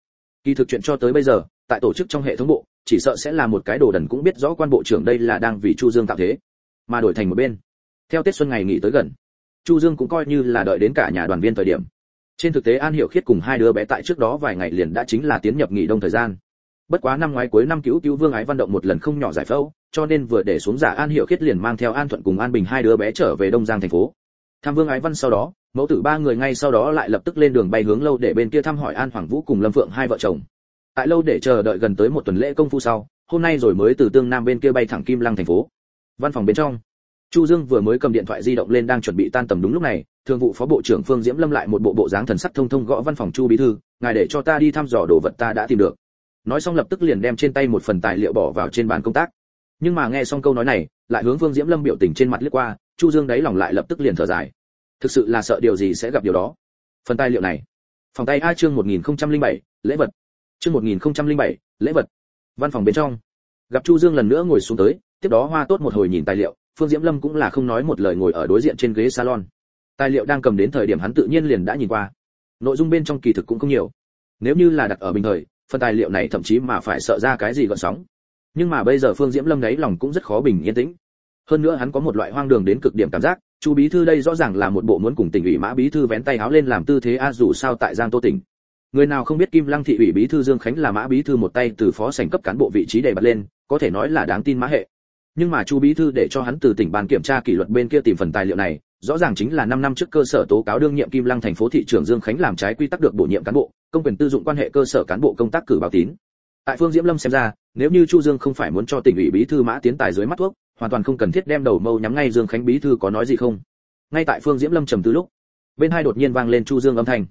Kỳ thực chuyện cho tới bây giờ, tại tổ chức trong hệ thống bộ, chỉ sợ sẽ là một cái đồ đần cũng biết rõ quan bộ trưởng đây là đang vì Chu Dương tạo thế mà đổi thành một bên. Theo tết xuân ngày nghỉ tới gần, chu dương cũng coi như là đợi đến cả nhà đoàn viên thời điểm. Trên thực tế an hiểu khiết cùng hai đứa bé tại trước đó vài ngày liền đã chính là tiến nhập nghỉ đông thời gian. Bất quá năm ngoái cuối năm cứu cứu vương ái văn động một lần không nhỏ giải phẫu, cho nên vừa để xuống giả an hiểu khiết liền mang theo an thuận cùng an bình hai đứa bé trở về đông giang thành phố. Thăm vương ái văn sau đó, mẫu tử ba người ngay sau đó lại lập tức lên đường bay hướng lâu để bên kia thăm hỏi an hoàng vũ cùng lâm phượng hai vợ chồng. Tại lâu để chờ đợi gần tới một tuần lễ công phu sau, hôm nay rồi mới từ tương nam bên kia bay thẳng kim lăng thành phố văn phòng bên trong. Chu dương vừa mới cầm điện thoại di động lên đang chuẩn bị tan tầm đúng lúc này thường vụ phó bộ trưởng phương diễm lâm lại một bộ bộ dáng thần sắc thông thông gõ văn phòng chu bí thư ngài để cho ta đi thăm dò đồ vật ta đã tìm được. Nói xong lập tức liền đem trên tay một phần tài liệu bỏ vào trên bàn công tác. Nhưng mà nghe xong câu nói này lại hướng phương diễm lâm biểu tình trên mặt lướt qua chu dương đáy lòng lại lập tức liền thở dài. Thực sự là sợ điều gì sẽ gặp điều đó. Phần tài liệu này. Phòng tay a chương 1007, lễ vật. Chương 1007, lễ vật. Văn phòng bên trong. Gặp chu dương lần nữa ngồi xuống tới tiếp đó hoa tốt một hồi nhìn tài liệu, phương diễm lâm cũng là không nói một lời ngồi ở đối diện trên ghế salon. Tài liệu đang cầm đến thời điểm hắn tự nhiên liền đã nhìn qua. Nội dung bên trong kỳ thực cũng không nhiều. Nếu như là đặt ở bình thời, phần tài liệu này thậm chí mà phải sợ ra cái gì gợn sóng. Nhưng mà bây giờ phương diễm lâm đấy lòng cũng rất khó bình yên tĩnh. Hơn nữa hắn có một loại hoang đường đến cực điểm cảm giác, chu bí thư đây rõ ràng là một bộ muốn cùng tỉnh ủy mã bí thư vén tay háo lên làm tư thế a, dù sao tại giang tô tỉnh. Người nào không biết kim lăng thị ủy bí thư dương khánh là mã bí thư một tay từ phó sảnh cấp cán bộ vị trí đề bật lên, có thể nói là đáng tin mã hệ nhưng mà chu bí thư để cho hắn từ tỉnh ban kiểm tra kỷ luật bên kia tìm phần tài liệu này, rõ ràng chính là 5 năm trước cơ sở tố cáo đương nhiệm kim lăng thành phố thị trưởng dương khánh làm trái quy tắc được bổ nhiệm cán bộ, công quyền tư dụng quan hệ cơ sở cán bộ công tác cử báo tín. Tại phương diễm lâm xem ra, nếu như chu dương không phải muốn cho tỉnh ủy bí thư mã tiến tài dưới mắt thuốc, hoàn toàn không cần thiết đem đầu mâu nhắm ngay dương khánh bí thư có nói gì không? Ngay tại phương diễm lâm trầm tư lúc, bên hai đột nhiên vang lên chu dương âm thanh.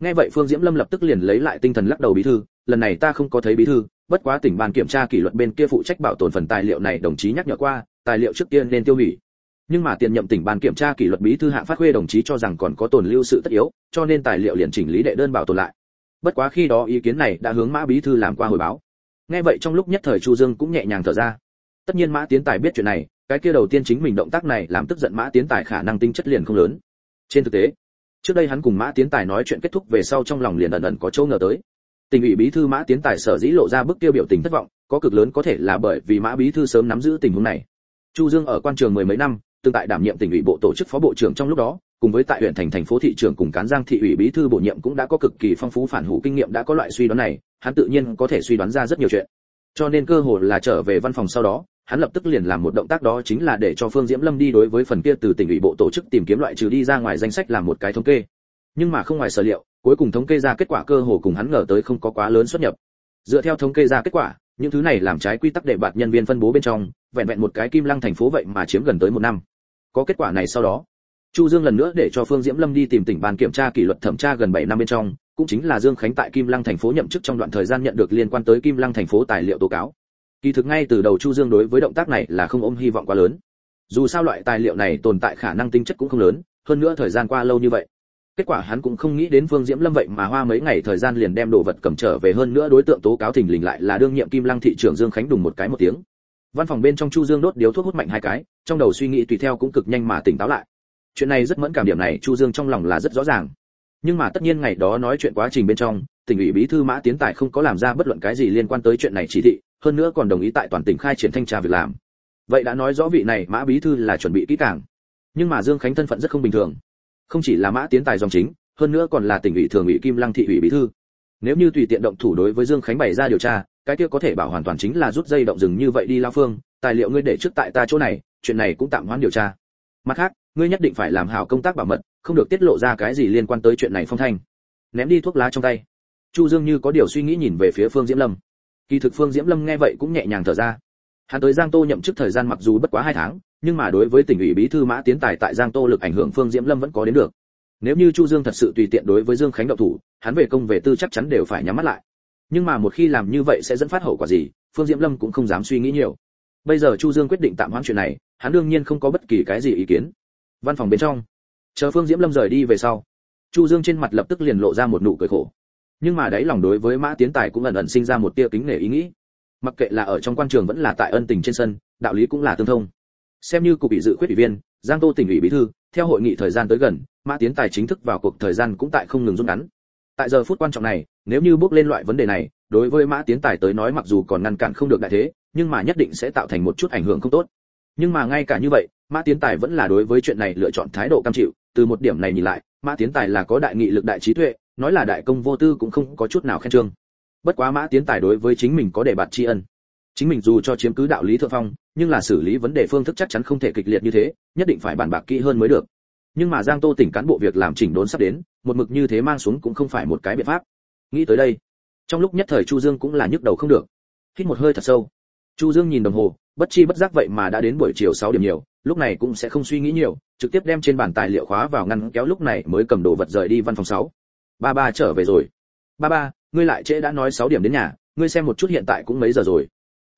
Nghe vậy phương diễm lâm lập tức liền lấy lại tinh thần lắc đầu bí thư lần này ta không có thấy bí thư, bất quá tỉnh ban kiểm tra kỷ luật bên kia phụ trách bảo tồn phần tài liệu này đồng chí nhắc nhở qua, tài liệu trước tiên nên tiêu hủy. Nhưng mà tiền nhậm tỉnh ban kiểm tra kỷ luật bí thư hạng phát khuê đồng chí cho rằng còn có tồn lưu sự tất yếu, cho nên tài liệu liền chỉnh lý đệ đơn bảo tồn lại. Bất quá khi đó ý kiến này đã hướng mã bí thư làm qua hồi báo. Nghe vậy trong lúc nhất thời chu dương cũng nhẹ nhàng thở ra. Tất nhiên mã tiến tài biết chuyện này, cái kia đầu tiên chính mình động tác này làm tức giận mã tiến tài khả năng tinh chất liền không lớn. Trên thực tế, trước đây hắn cùng mã tiến tài nói chuyện kết thúc về sau trong lòng liền ẩn ẩn có chỗ ngờ tới tỉnh ủy bí thư mã tiến tài sở dĩ lộ ra bức tiêu biểu tình thất vọng, có cực lớn có thể là bởi vì mã bí thư sớm nắm giữ tình huống này. Chu dương ở quan trường mười mấy năm, tương tại đảm nhiệm tỉnh ủy bộ tổ chức phó bộ trưởng trong lúc đó, cùng với tại huyện thành thành phố thị trưởng cùng cán giang thị ủy bí thư bổ nhiệm cũng đã có cực kỳ phong phú phản hủ kinh nghiệm đã có loại suy đoán này, hắn tự nhiên có thể suy đoán ra rất nhiều chuyện. Cho nên cơ hội là trở về văn phòng sau đó, hắn lập tức liền làm một động tác đó chính là để cho phương diễm lâm đi đối với phần kia từ tỉnh ủy bộ tổ chức tìm kiếm loại trừ đi ra ngoài danh sách làm một cái thống kê. Nhưng mà không ngoài sở liệu cuối cùng thống kê ra kết quả cơ hồ cùng hắn ngờ tới không có quá lớn xuất nhập. Dựa theo thống kê ra kết quả, những thứ này làm trái quy tắc để bạt nhân viên phân bố bên trong, vẹn vẹn một cái kim lăng thành phố vậy mà chiếm gần tới một năm. Có kết quả này sau đó, chu dương lần nữa để cho phương diễm lâm đi tìm tỉnh ban kiểm tra kỷ luật thẩm tra gần 7 năm bên trong, cũng chính là dương khánh tại kim lăng thành phố nhậm chức trong đoạn thời gian nhận được liên quan tới kim lăng thành phố tài liệu tố cáo. Kỳ thực ngay từ đầu chu dương đối với động tác này là không ôm hy vọng quá lớn. Dù sao loại tài liệu này tồn tại khả năng tính chất cũng không lớn, hơn nữa thời gian qua lâu như vậy kết quả hắn cũng không nghĩ đến phương diễm lâm vậy mà hoa mấy ngày thời gian liền đem đồ vật cầm trở về hơn nữa đối tượng tố cáo thình lình lại là đương nhiệm kim lăng thị trưởng dương khánh đùng một cái một tiếng. Văn phòng bên trong chu dương đốt điếu thuốc hút mạnh hai cái, trong đầu suy nghĩ tùy theo cũng cực nhanh mà tỉnh táo lại. Chuyện này rất mẫn cảm điểm này, chu dương trong lòng là rất rõ ràng. Nhưng mà tất nhiên ngày đó nói chuyện quá trình bên trong, tỉnh ủy bí thư mã tiến tài không có làm ra bất luận cái gì liên quan tới chuyện này chỉ thị, hơn nữa còn đồng ý tại toàn tỉnh khai triển thanh tra việc làm. Vậy đã nói rõ vị này mã bí thư là chuẩn bị kỹ càng. Nhưng mà dương khánh thân phận rất không bình thường không chỉ là mã tiến tài dòng chính, hơn nữa còn là tỉnh ủy thường ủy kim lăng thị ủy bí thư. Nếu như tùy tiện động thủ đối với dương khánh bày ra điều tra, cái kia có thể bảo hoàn toàn chính là rút dây động rừng như vậy đi lao phương, tài liệu ngươi để trước tại ta chỗ này, chuyện này cũng tạm hoãn điều tra. Mặt khác, ngươi nhất định phải làm hảo công tác bảo mật, không được tiết lộ ra cái gì liên quan tới chuyện này phong thanh. Ném đi thuốc lá trong tay. Chu dương như có điều suy nghĩ nhìn về phía phương diễm lâm. Kỳ thực phương diễm lâm nghe vậy cũng nhẹ nhàng thở ra. Hắn tới giang tô nhậm chức thời gian mặc dù bất quá hai tháng nhưng mà đối với tỉnh ủy bí thư mã tiến tài tại giang tô lực ảnh hưởng phương diễm lâm vẫn có đến được. Nếu như chu dương thật sự tùy tiện đối với dương khánh đậu thủ, hắn về công về tư chắc chắn đều phải nhắm mắt lại. Nhưng mà một khi làm như vậy sẽ dẫn phát hậu quả gì, phương diễm lâm cũng không dám suy nghĩ nhiều. Bây giờ chu dương quyết định tạm hoãn chuyện này, hắn đương nhiên không có bất kỳ cái gì ý kiến. Văn phòng bên trong. Chờ phương diễm lâm rời đi về sau, chu dương trên mặt lập tức liền lộ ra một nụ cười khổ. Nhưng mà đấy lòng đối với mã tiến tài cũng ẩn ẩn sinh ra một tia kính nể ý nghĩ. Mặc kệ là ở trong quan trường vẫn là tại ân tình trên sân, đạo lý cũng là tương thông xem như cục bị dự quyết ủy viên, giang tô tỉnh ủy bí thư, theo hội nghị thời gian tới gần, mã tiến tài chính thức vào cuộc thời gian cũng tại không ngừng rút ngắn. Tại giờ phút quan trọng này, nếu như bước lên loại vấn đề này, đối với mã tiến tài tới nói mặc dù còn ngăn cản không được đại thế, nhưng mà nhất định sẽ tạo thành một chút ảnh hưởng không tốt. Nhưng mà ngay cả như vậy, mã tiến tài vẫn là đối với chuyện này lựa chọn thái độ cam chịu, từ một điểm này nhìn lại, mã tiến tài là có đại nghị lực đại trí tuệ, nói là đại công vô tư cũng không có chút nào khen trương. Bất quá mã tiến tài đối với chính mình có đề bạt tri ân. Chính mình dù cho chiếm cứ đạo lý thượng phong nhưng là xử lý vấn đề phương thức chắc chắn không thể kịch liệt như thế, nhất định phải bàn bạc kỹ hơn mới được. Nhưng mà giang tô tỉnh cán bộ việc làm chỉnh đốn sắp đến, một mực như thế mang xuống cũng không phải một cái biện pháp. Nghĩ tới đây, trong lúc nhất thời chu dương cũng là nhức đầu không được. Hít một hơi thật sâu. Chu dương nhìn đồng hồ, bất chi bất giác vậy mà đã đến buổi chiều 6 điểm nhiều, lúc này cũng sẽ không suy nghĩ nhiều, trực tiếp đem trên bàn tài liệu khóa vào ngăn kéo lúc này mới cầm đồ vật rời đi văn phòng 6. ba ba trở về rồi. Ba ba, ngươi lại trễ đã nói 6 điểm đến nhà, ngươi xem một chút hiện tại cũng mấy giờ rồi.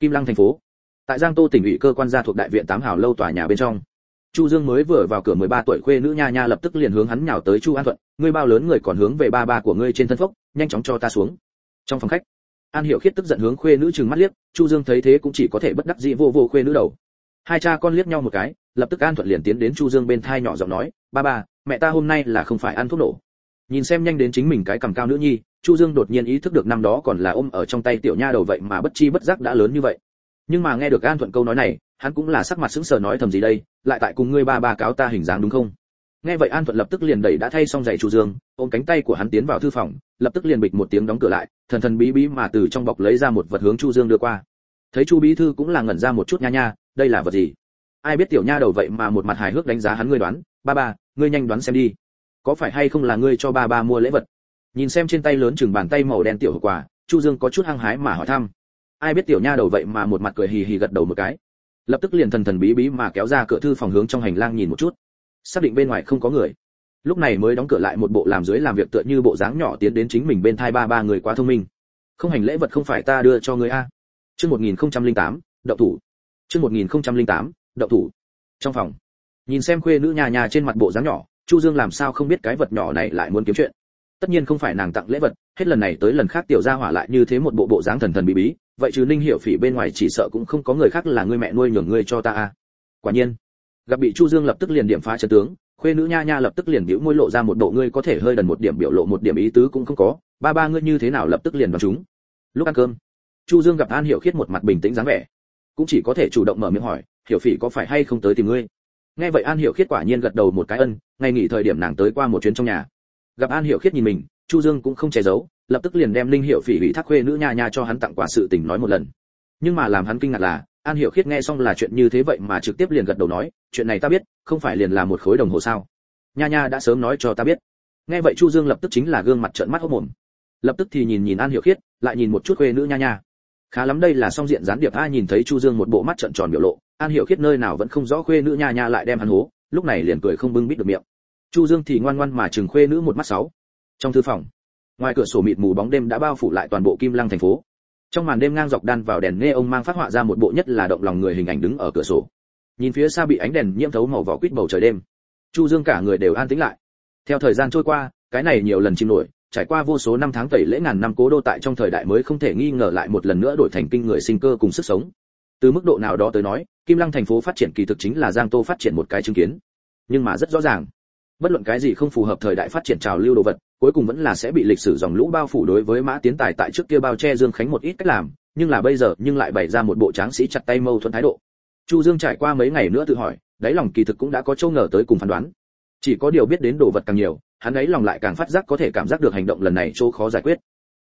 Kim lăng thành phố tại giang tô tỉnh ủy cơ quan gia thuộc đại viện tám hào lâu tòa nhà bên trong. Chu dương mới vừa vào cửa 13 tuổi khuê nữ nha nha lập tức liền hướng hắn nhào tới chu an thuận, ngươi bao lớn người còn hướng về ba ba của ngươi trên thân phốc, nhanh chóng cho ta xuống. Trong phòng khách, an hiểu khiết tức giận hướng khuê nữ trừng mắt liếc, chu dương thấy thế cũng chỉ có thể bất đắc dĩ vô vô khuê nữ đầu. Hai cha con liếc nhau một cái, lập tức an thuận liền tiến đến chu dương bên thai nhỏ giọng nói, ba ba, mẹ ta hôm nay là không phải ăn thuốc nổ. Nhìn xem nhanh đến chính mình cái cầm cao nữ nhi, chu dương đột nhiên ý thức được năm đó còn là ôm ở trong tay tiểu nha đầu vậy mà bất chi bất giác đã lớn như vậy nhưng mà nghe được an thuận câu nói này, hắn cũng là sắc mặt sững sờ nói thầm gì đây, lại tại cùng ngươi ba ba cáo ta hình dáng đúng không? Nghe vậy an thuận lập tức liền đẩy đã thay xong giày chu dương, ôm cánh tay của hắn tiến vào thư phòng, lập tức liền bịch một tiếng đóng cửa lại, thần thần bí bí mà từ trong bọc lấy ra một vật hướng chu dương đưa qua. Thấy chu bí thư cũng là ngẩn ra một chút nha nha, đây là vật gì? Ai biết tiểu nha đầu vậy mà một mặt hài hước đánh giá hắn ngươi đoán. Ba ba, ngươi nhanh đoán xem đi. Có phải hay không là ngươi cho ba ba mua lễ vật? Nhìn xem trên tay lớn chừng bàn tay màu đen tiểu hộp quà, chu dương có chút hăng hái mà hỏi thăm ai biết tiểu nha đầu vậy mà một mặt cười hì hì gật đầu một cái. Lập tức liền thần thần bí bí mà kéo ra cửa thư phòng hướng trong hành lang nhìn một chút. Xác định bên ngoài không có người. Lúc này mới đóng cửa lại một bộ làm dưới làm việc tựa như bộ dáng nhỏ tiến đến chính mình bên thai ba ba người quá thông minh. Không hành lễ vật không phải ta đưa cho người a. Chương một nghìn không trăm linh tám đậu thủ. Chương một nghìn không trăm linh tám đậu thủ. Trong phòng, nhìn xem khuê nữ nhà nhà trên mặt bộ dáng nhỏ, chu dương làm sao không biết cái vật nhỏ này lại muốn kiếm chuyện. Tất nhiên không phải nàng tặng lễ vật, hết lần này tới lần khác tiểu gia hỏa lại như thế một bộ bộ dáng thần thần bí bí vậy chứ ninh hiểu phỉ bên ngoài chỉ sợ cũng không có người khác là người mẹ nuôi nhường ngươi cho ta à. Quả nhiên, gặp bị chu dương lập tức liền điểm phá trận tướng, khuê nữ nha nha lập tức liền biểu môi lộ ra một độ ngươi có thể hơi đần một điểm biểu lộ một điểm ý tứ cũng không có, ba ba ngươi như thế nào lập tức liền vào chúng. Lúc ăn cơm, chu dương gặp an hiểu khiết một mặt bình tĩnh dáng vẻ, cũng chỉ có thể chủ động mở miệng hỏi, hiểu phỉ có phải hay không tới tìm ngươi? Nghe vậy an hiểu khiết quả nhiên gật đầu một cái ân, ngày nghỉ thời điểm nàng tới qua một chuyến trong nhà. Gặp an hiểu khiết nhìn mình, chu dương cũng không che giấu lập tức liền đem linh hiệu phỉ ủy thác khuê nữ nha nha cho hắn tặng quà sự tình nói một lần. Nhưng mà làm hắn kinh ngạc là, an hiểu khiết nghe xong là chuyện như thế vậy mà trực tiếp liền gật đầu nói, chuyện này ta biết, không phải liền là một khối đồng hồ sao? Nha nha đã sớm nói cho ta biết. Nghe vậy chu dương lập tức chính là gương mặt trợn mắt hốc mồm lập tức thì nhìn nhìn an hiểu khiết, lại nhìn một chút khuê nữ nha nha. Khá lắm đây là song diện gián điệp a nhìn thấy chu dương một bộ mắt trợn tròn biểu lộ, an hiểu khiết nơi nào vẫn không rõ khuê nữ nha nha lại đem hắn hố, lúc này liền cười không bưng bít được miệng. Chu dương thì ngoan ngoan mà chừng khuê nữ một mắt sáu. Trong thư phòng ngoài cửa sổ mịt mù bóng đêm đã bao phủ lại toàn bộ kim lăng thành phố. Trong màn đêm ngang dọc đan vào đèn nghe ông mang phát họa ra một bộ nhất là động lòng người hình ảnh đứng ở cửa sổ. Nhìn phía xa bị ánh đèn nhiễm thấu màu vỏ quýt bầu trời đêm. Chu dương cả người đều an tĩnh lại. Theo thời gian trôi qua, cái này nhiều lần chìm nổi, trải qua vô số năm tháng tẩy lễ ngàn năm cố đô tại trong thời đại mới không thể nghi ngờ lại một lần nữa đổi thành kinh người sinh cơ cùng sức sống. Từ mức độ nào đó tới nói, kim lăng thành phố phát triển kỳ thực chính là giang tô phát triển một cái chứng kiến. Nhưng mà rất rõ ràng, bất luận cái gì không phù hợp thời đại phát triển trào lưu đồ vật cuối cùng vẫn là sẽ bị lịch sử dòng lũ bao phủ đối với mã tiến tài tại trước kia bao che dương khánh một ít cách làm, nhưng là bây giờ, nhưng lại bày ra một bộ tráng sĩ chặt tay mâu thuẫn thái độ. Chu dương trải qua mấy ngày nữa tự hỏi, đáy lòng kỳ thực cũng đã có châu ngờ tới cùng phán đoán. Chỉ có điều biết đến đồ vật càng nhiều, hắn ấy lòng lại càng phát giác có thể cảm giác được hành động lần này chỗ khó giải quyết.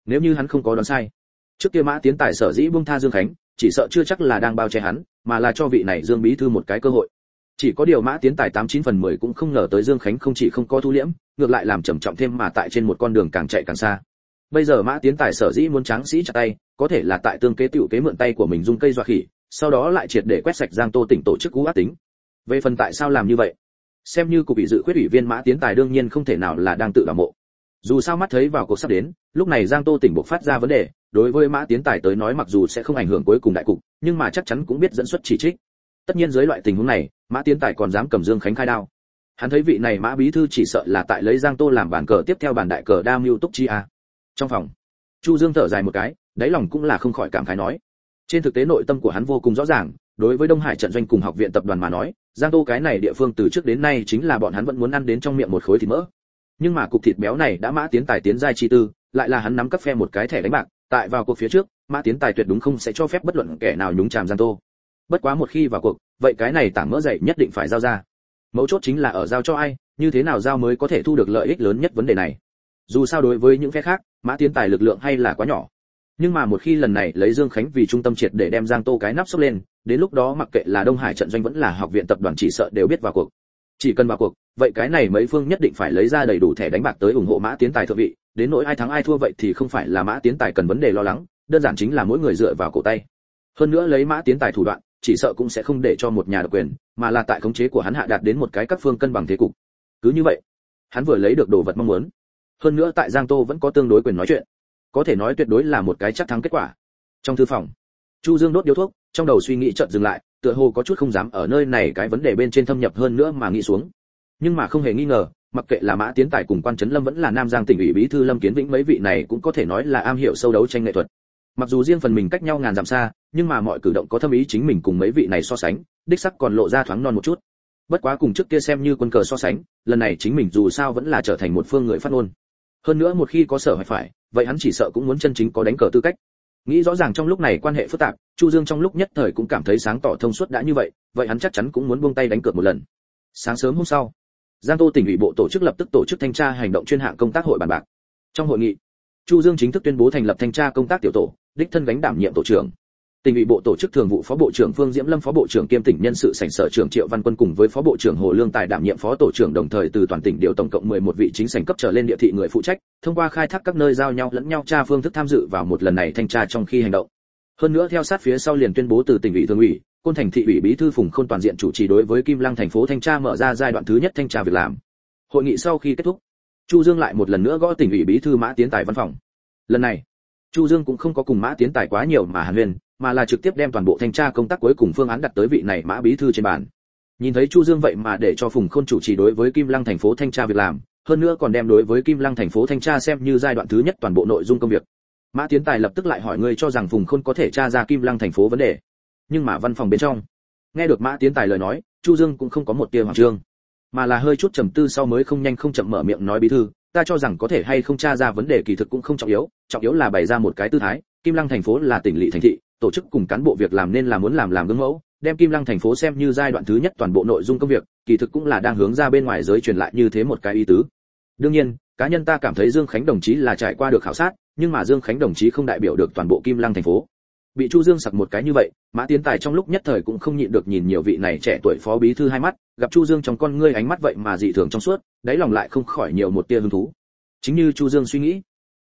Nếu như hắn không có đoán sai, trước kia mã tiến tài sở dĩ buông tha dương khánh, chỉ sợ chưa chắc là đang bao che hắn, mà là cho vị này dương bí thư một cái cơ hội. Chỉ có điều mã tiến tài tám chín phần mười cũng không ngờ tới dương khánh không chỉ không có thu liễm ngược lại làm trầm trọng thêm mà tại trên một con đường càng chạy càng xa. Bây giờ mã tiến tài sở dĩ muốn tráng sĩ chặt tay, có thể là tại tương kế tiểu kế mượn tay của mình dung cây dọa khỉ, sau đó lại triệt để quét sạch giang tô tỉnh tổ chức cú ác tính. Về phần tại sao làm như vậy? Xem như cục bị dự khuyết ủy viên mã tiến tài đương nhiên không thể nào là đang tự đảm mộ. Dù sao mắt thấy vào cuộc sắp đến, lúc này giang tô tỉnh buộc phát ra vấn đề, đối với mã tiến tài tới nói mặc dù sẽ không ảnh hưởng cuối cùng đại cục, nhưng mà chắc chắn cũng biết dẫn xuất chỉ trích. Tất nhiên dưới loại tình huống này, mã tiến tài còn dám cầm dương khánh khai đao hắn thấy vị này mã bí thư chỉ sợ là tại lấy giang tô làm bàn cờ tiếp theo bàn đại cờ đa mưu túc chi a. Trong phòng, chu dương thở dài một cái, đáy lòng cũng là không khỏi cảm khái nói. Trên thực tế nội tâm của hắn vô cùng rõ ràng, đối với đông hải trận doanh cùng học viện tập đoàn mà nói, giang tô cái này địa phương từ trước đến nay chính là bọn hắn vẫn muốn ăn đến trong miệng một khối thịt mỡ. Nhưng mà cục thịt béo này đã mã tiến tài tiến giai chi tư, lại là hắn nắm cấp phe một cái thẻ đánh bạc, tại vào cuộc phía trước, mã tiến tài tuyệt đúng không sẽ cho phép bất luận kẻ nào nhúng chàm giang tô. Bất quá một khi vào cuộc, vậy cái này tảng mỡ dậy nhất định phải giao ra mấu chốt chính là ở giao cho ai, như thế nào giao mới có thể thu được lợi ích lớn nhất vấn đề này. Dù sao đối với những phe khác, mã tiến tài lực lượng hay là quá nhỏ. Nhưng mà một khi lần này lấy dương khánh vì trung tâm triệt để đem giang tô cái nắp sốc lên, đến lúc đó mặc kệ là đông hải trận doanh vẫn là học viện tập đoàn chỉ sợ đều biết vào cuộc. Chỉ cần vào cuộc, vậy cái này mấy phương nhất định phải lấy ra đầy đủ thẻ đánh bạc tới ủng hộ mã tiến tài thượng vị, đến nỗi ai thắng ai thua vậy thì không phải là mã tiến tài cần vấn đề lo lắng, đơn giản chính là mỗi người dựa vào cổ tay. Hơn nữa lấy mã tiến tài thủ đoạn chỉ sợ cũng sẽ không để cho một nhà độc quyền, mà là tại khống chế của hắn hạ đạt đến một cái các phương cân bằng thế cục. Cứ như vậy, hắn vừa lấy được đồ vật mong muốn. Hơn nữa tại giang tô vẫn có tương đối quyền nói chuyện. Có thể nói tuyệt đối là một cái chắc thắng kết quả. Trong thư phòng, chu dương đốt điếu thuốc, trong đầu suy nghĩ chợt dừng lại, tựa hồ có chút không dám ở nơi này cái vấn đề bên trên thâm nhập hơn nữa mà nghĩ xuống. Nhưng mà không hề nghi ngờ, mặc kệ là mã tiến tài cùng quan trấn lâm vẫn là nam giang tỉnh ủy bí thư lâm kiến vĩnh mấy vị này cũng có thể nói là am hiểu sâu đấu tranh nghệ thuật mặc dù riêng phần mình cách nhau ngàn dặm xa, nhưng mà mọi cử động có thâm ý chính mình cùng mấy vị này so sánh, đích sắc còn lộ ra thoáng non một chút. Bất quá cùng trước kia xem như quân cờ so sánh, lần này chính mình dù sao vẫn là trở thành một phương người phát ngôn. Hơn nữa một khi có sở hay phải, vậy hắn chỉ sợ cũng muốn chân chính có đánh cờ tư cách. Nghĩ rõ ràng trong lúc này quan hệ phức tạp, chu dương trong lúc nhất thời cũng cảm thấy sáng tỏ thông suốt đã như vậy vậy hắn chắc chắn cũng muốn buông tay đánh cược một lần. Sáng sớm hôm sau, giang tô tỉnh ủy bộ tổ chức lập tức tổ chức thanh tra hành động chuyên hạng công tác hội bàn bạc. Trong hội nghị, chu dương chính thức tuyên bố thành lập thanh tra công tác tiểu tổ đích thân gánh đảm nhiệm tổ trưởng tỉnh ủy bộ tổ chức thường vụ phó bộ trưởng Phương Diễm Lâm phó bộ trưởng kiêm tỉnh nhân sự sảnh sở trưởng Triệu Văn Quân cùng với phó bộ trưởng Hồ Lương Tài đảm nhiệm phó tổ trưởng đồng thời từ toàn tỉnh điều tổng cộng 11 vị chính sảnh cấp trở lên địa thị người phụ trách, thông qua khai thác các nơi giao nhau lẫn nhau tra phương thức tham dự vào một lần này thanh tra trong khi hành động. Hơn nữa theo sát phía sau liền tuyên bố từ tỉnh ủy thường ủy, côn thành thị ủy bí thư Phùng Khôn toàn diện chủ trì đối với Kim Lăng thành phố thanh tra mở ra giai đoạn thứ nhất thanh tra việc làm. Hội nghị sau khi kết thúc, Chu Dương lại một lần nữa gõ tỉnh ủy bí thư Mã Tiến Tài văn phòng. Lần này, Chu Dương cũng không có cùng Mã Tiến Tài quá nhiều mà hàn huyên, mà là trực tiếp đem toàn bộ thanh tra công tác cuối cùng phương án đặt tới vị này Mã bí thư trên bàn. Nhìn thấy Chu Dương vậy mà để cho Phùng Khôn chủ trì đối với Kim Lăng thành phố thanh tra việc làm, hơn nữa còn đem đối với Kim Lăng thành phố thanh tra xem như giai đoạn thứ nhất toàn bộ nội dung công việc. Mã Tiến Tài lập tức lại hỏi người cho rằng Phùng Khôn có thể tra ra Kim Lăng thành phố vấn đề. Nhưng mà văn phòng bên trong, nghe được Mã Tiến Tài lời nói, Chu Dương cũng không có một tia hoảng trương, mà là hơi chút trầm tư sau mới không nhanh không chậm mở miệng nói bí thư, ta cho rằng có thể hay không tra ra vấn đề kỳ thực cũng không trọng yếu, trọng yếu là bày ra một cái tư thái, Kim Lăng thành phố là tỉnh lỵ thành thị, tổ chức cùng cán bộ việc làm nên là muốn làm làm gương mẫu, đem Kim Lăng thành phố xem như giai đoạn thứ nhất toàn bộ nội dung công việc, kỳ thực cũng là đang hướng ra bên ngoài giới truyền lại như thế một cái ý tứ. Đương nhiên, cá nhân ta cảm thấy Dương Khánh đồng chí là trải qua được khảo sát, nhưng mà Dương Khánh đồng chí không đại biểu được toàn bộ Kim Lăng thành phố. Bị Chu Dương sặc một cái như vậy, Mã Tiến Tài trong lúc nhất thời cũng không nhịn được nhìn nhiều vị này trẻ tuổi phó bí thư hai mắt, gặp Chu Dương trong con ngươi ánh mắt vậy mà dị thường trong suốt, đáy lòng lại không khỏi nhiều một tia hứng thú. Chính như Chu Dương suy nghĩ,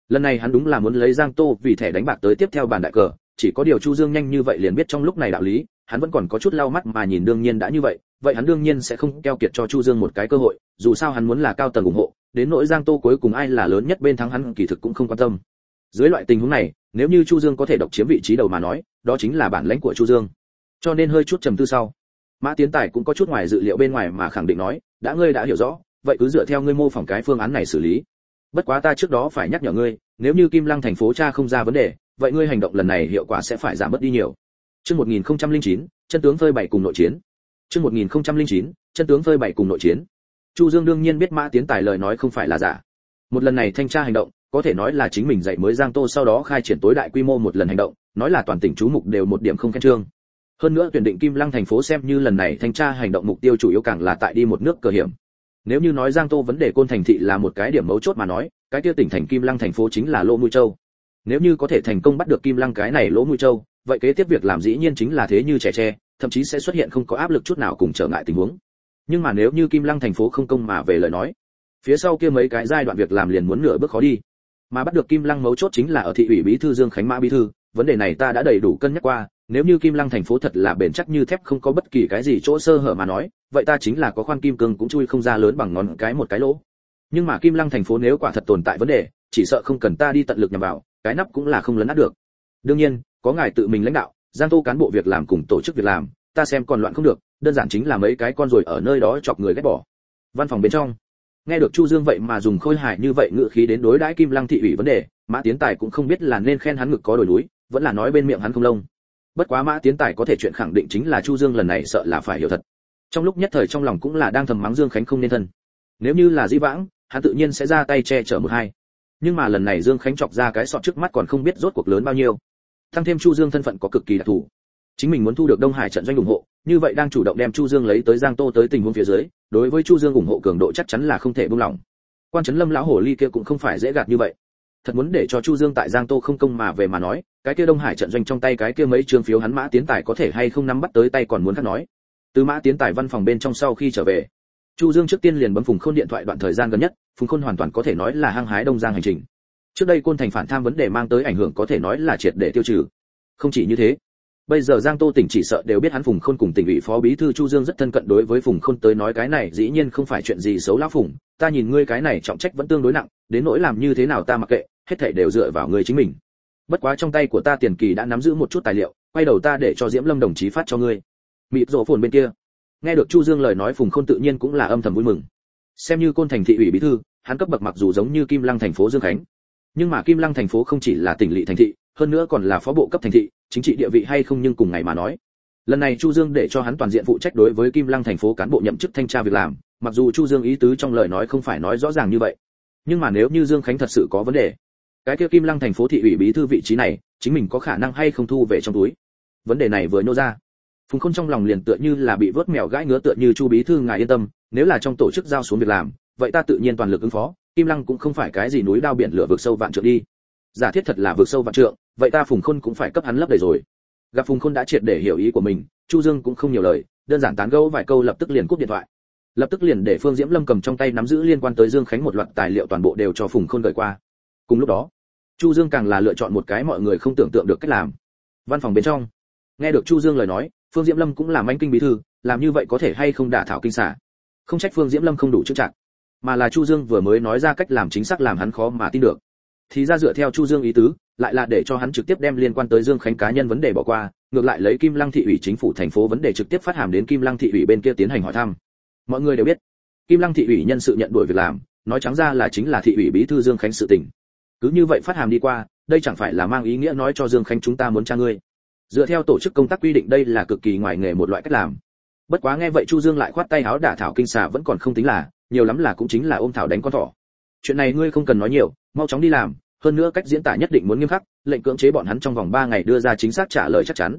lần này hắn đúng là muốn lấy Giang Tô vì thẻ đánh bạc tới tiếp theo bàn đại cờ, chỉ có điều Chu Dương nhanh như vậy liền biết trong lúc này đạo lý, hắn vẫn còn có chút lau mắt mà nhìn đương nhiên đã như vậy, vậy hắn đương nhiên sẽ không keo kiệt cho Chu Dương một cái cơ hội, dù sao hắn muốn là cao tầng ủng hộ, đến nỗi Giang Tô cuối cùng ai là lớn nhất bên thắng hắn kỳ thực cũng không quan tâm. Dưới loại tình huống này, nếu như Chu Dương có thể độc chiếm vị trí đầu mà nói, đó chính là bản lãnh của Chu Dương. Cho nên hơi chút trầm tư sau, Mã Tiến Tài cũng có chút ngoài dự liệu bên ngoài mà khẳng định nói, đã ngươi đã hiểu rõ, vậy cứ dựa theo ngươi mô phỏng cái phương án này xử lý. Bất quá ta trước đó phải nhắc nhở ngươi, nếu như Kim Lăng thành phố cha không ra vấn đề, vậy ngươi hành động lần này hiệu quả sẽ phải giảm bớt đi nhiều. Chương 1009, chân tướng phơi bày cùng nội chiến. Chương 1009, chân tướng phơi bày cùng nội chiến. Chu Dương đương nhiên biết Mã Tiến Tài lời nói không phải là giả. Một lần này thanh tra hành động, có thể nói là chính mình dạy mới Giang Tô sau đó khai triển tối đại quy mô một lần hành động, nói là toàn tỉnh chú mục đều một điểm không khen trương. Hơn nữa tuyển định Kim Lăng thành phố xem như lần này thanh tra hành động mục tiêu chủ yếu càng là tại đi một nước cờ hiểm. Nếu như nói Giang Tô vấn đề côn thành thị là một cái điểm mấu chốt mà nói, cái kia tỉnh thành Kim Lăng thành phố chính là lô mũi châu nếu như có thể thành công bắt được kim lăng cái này lỗ mũi châu vậy kế tiếp việc làm dĩ nhiên chính là thế như trẻ tre thậm chí sẽ xuất hiện không có áp lực chút nào cùng trở ngại tình huống nhưng mà nếu như kim lăng thành phố không công mà về lời nói phía sau kia mấy cái giai đoạn việc làm liền muốn nửa bước khó đi mà bắt được kim lăng mấu chốt chính là ở thị ủy bí thư dương khánh mã bí thư. Vấn đề này ta đã đầy đủ cân nhắc qua, nếu như kim lăng thành phố thật là bền chắc như thép không có bất kỳ cái gì chỗ sơ hở mà nói, vậy ta chính là có khoan kim cương cũng chui không ra lớn bằng ngón cái một cái lỗ. Nhưng mà kim lăng thành phố nếu quả thật tồn tại vấn đề, chỉ sợ không cần ta đi tận lực nhằm vào, cái nắp cũng là không lấn át được. Đương nhiên, có ngài tự mình lãnh đạo, giang tô cán bộ việc làm cùng tổ chức việc làm, ta xem còn loạn không được, đơn giản chính là mấy cái con rồi ở nơi đó chọc người ghét bỏ. Văn phòng bên trong nghe được chu dương vậy mà dùng khôi hài như vậy ngựa khí đến đối đãi kim lăng thị ủy vấn đề, mã tiến tài cũng không biết là nên khen hắn ngực có đổi núi, vẫn là nói bên miệng hắn không lông. Bất quá mã tiến tài có thể chuyện khẳng định chính là chu dương lần này sợ là phải hiểu thật. Trong lúc nhất thời trong lòng cũng là đang thầm mắng dương khánh không nên thân. Nếu như là di vãng, hắn tự nhiên sẽ ra tay che chở một hai. Nhưng mà lần này dương khánh chọc ra cái sọt trước mắt còn không biết rốt cuộc lớn bao nhiêu. Tăng thêm chu dương thân phận có cực kỳ đặc thù chính mình muốn thu được đông hải trận doanh ủng hộ, như vậy đang chủ động đem chu dương lấy tới giang tô tới tình huống phía dưới, đối với chu dương ủng hộ cường độ chắc chắn là không thể buông lỏng. Quan trấn lâm lão hồ ly kia cũng không phải dễ gạt như vậy. Thật muốn để cho chu dương tại giang tô không công mà về mà nói, cái kia đông hải trận doanh trong tay cái kia mấy trường phiếu hắn mã tiến tài có thể hay không nắm bắt tới tay còn muốn khác nói. Từ mã tiến tài văn phòng bên trong sau khi trở về, chu dương trước tiên liền bấm phùng khôn điện thoại đoạn thời gian gần nhất, phùng khôn hoàn toàn có thể nói là hăng hái đông giang hành trình. Trước đây côn thành phản tham vấn đề mang tới ảnh hưởng có thể nói là triệt để tiêu trừ. Không chỉ như thế bây giờ giang tô tỉnh chỉ sợ đều biết hắn phùng khôn cùng tỉnh ủy phó bí thư chu dương rất thân cận đối với phùng khôn tới nói cái này dĩ nhiên không phải chuyện gì xấu lão phùng. Ta nhìn ngươi cái này trọng trách vẫn tương đối nặng, đến nỗi làm như thế nào ta mặc kệ, hết thảy đều dựa vào ngươi chính mình. Bất quá trong tay của ta tiền kỳ đã nắm giữ một chút tài liệu, quay đầu ta để cho diễm lâm đồng chí phát cho ngươi. Mịt rộ phồn bên kia. Nghe được chu dương lời nói phùng khôn tự nhiên cũng là âm thầm vui mừng. Xem như côn thành thị ủy bí thư, hắn cấp bậc mặc dù giống như kim lăng thành phố dương khánh. Nhưng mà kim lăng thành phố không chỉ là tỉnh lỵ thành thị hơn nữa còn là phó bộ cấp thành thị, chính trị địa vị hay không nhưng cùng ngày mà nói. Lần này chu dương để cho hắn toàn diện phụ trách đối với kim lăng thành phố cán bộ nhậm chức thanh tra việc làm, mặc dù chu dương ý tứ trong lời nói không phải nói rõ ràng như vậy. Nhưng mà nếu như dương khánh thật sự có vấn đề, cái kia kim lăng thành phố thị ủy bí thư vị trí này, chính mình có khả năng hay không thu về trong túi? Vấn đề này vừa nhô ra, phùng khôn trong lòng liền tựa như là bị vớt mèo gãi ngứa tựa như chu bí thư ngài yên tâm, nếu là trong tổ chức giao xuống việc làm, vậy ta tự nhiên toàn lực ứng phó, kim lăng cũng không phải cái gì núi đao biển lửa vượt sâu vạn trượng đi giả thiết thật là vượt sâu vạn trượng, vậy ta phùng khôn cũng phải cấp hắn lấp đầy rồi. Gặp phùng khôn đã triệt để hiểu ý của mình, chu dương cũng không nhiều lời, đơn giản tán gẫu vài câu lập tức liền cúp điện thoại. Lập tức liền để phương diễm lâm cầm trong tay nắm giữ liên quan tới dương khánh một loạt tài liệu toàn bộ đều cho phùng khôn gửi qua. Cùng lúc đó, chu dương càng là lựa chọn một cái mọi người không tưởng tượng được cách làm. Văn phòng bên trong, nghe được chu dương lời nói, phương diễm lâm cũng làm anh kinh bí thư, làm như vậy có thể hay không đả thảo kinh xả? Không trách phương diễm lâm không đủ chức trạng mà là chu dương vừa mới nói ra cách làm chính xác làm hắn khó mà tin được thì ra dựa theo chu dương ý tứ, lại là để cho hắn trực tiếp đem liên quan tới dương khánh cá nhân vấn đề bỏ qua, ngược lại lấy kim lăng thị ủy chính phủ thành phố vấn đề trực tiếp phát hàm đến kim lăng thị ủy bên kia tiến hành hỏi thăm. Mọi người đều biết, kim lăng thị ủy nhân sự nhận đuổi việc làm, nói trắng ra là chính là thị ủy bí thư dương khánh sự tình. Cứ như vậy phát hàm đi qua, đây chẳng phải là mang ý nghĩa nói cho dương khánh chúng ta muốn tra ngươi. Dựa theo tổ chức công tác quy định đây là cực kỳ ngoài nghề một loại cách làm. Bất quá nghe vậy chu dương lại khoát tay áo đả thảo kinh xà vẫn còn không tính là, nhiều lắm là cũng chính là ôm thảo đánh con thỏ chuyện này ngươi không cần nói nhiều, mau chóng đi làm, hơn nữa cách diễn tả nhất định muốn nghiêm khắc, lệnh cưỡng chế bọn hắn trong vòng 3 ngày đưa ra chính xác trả lời chắc chắn.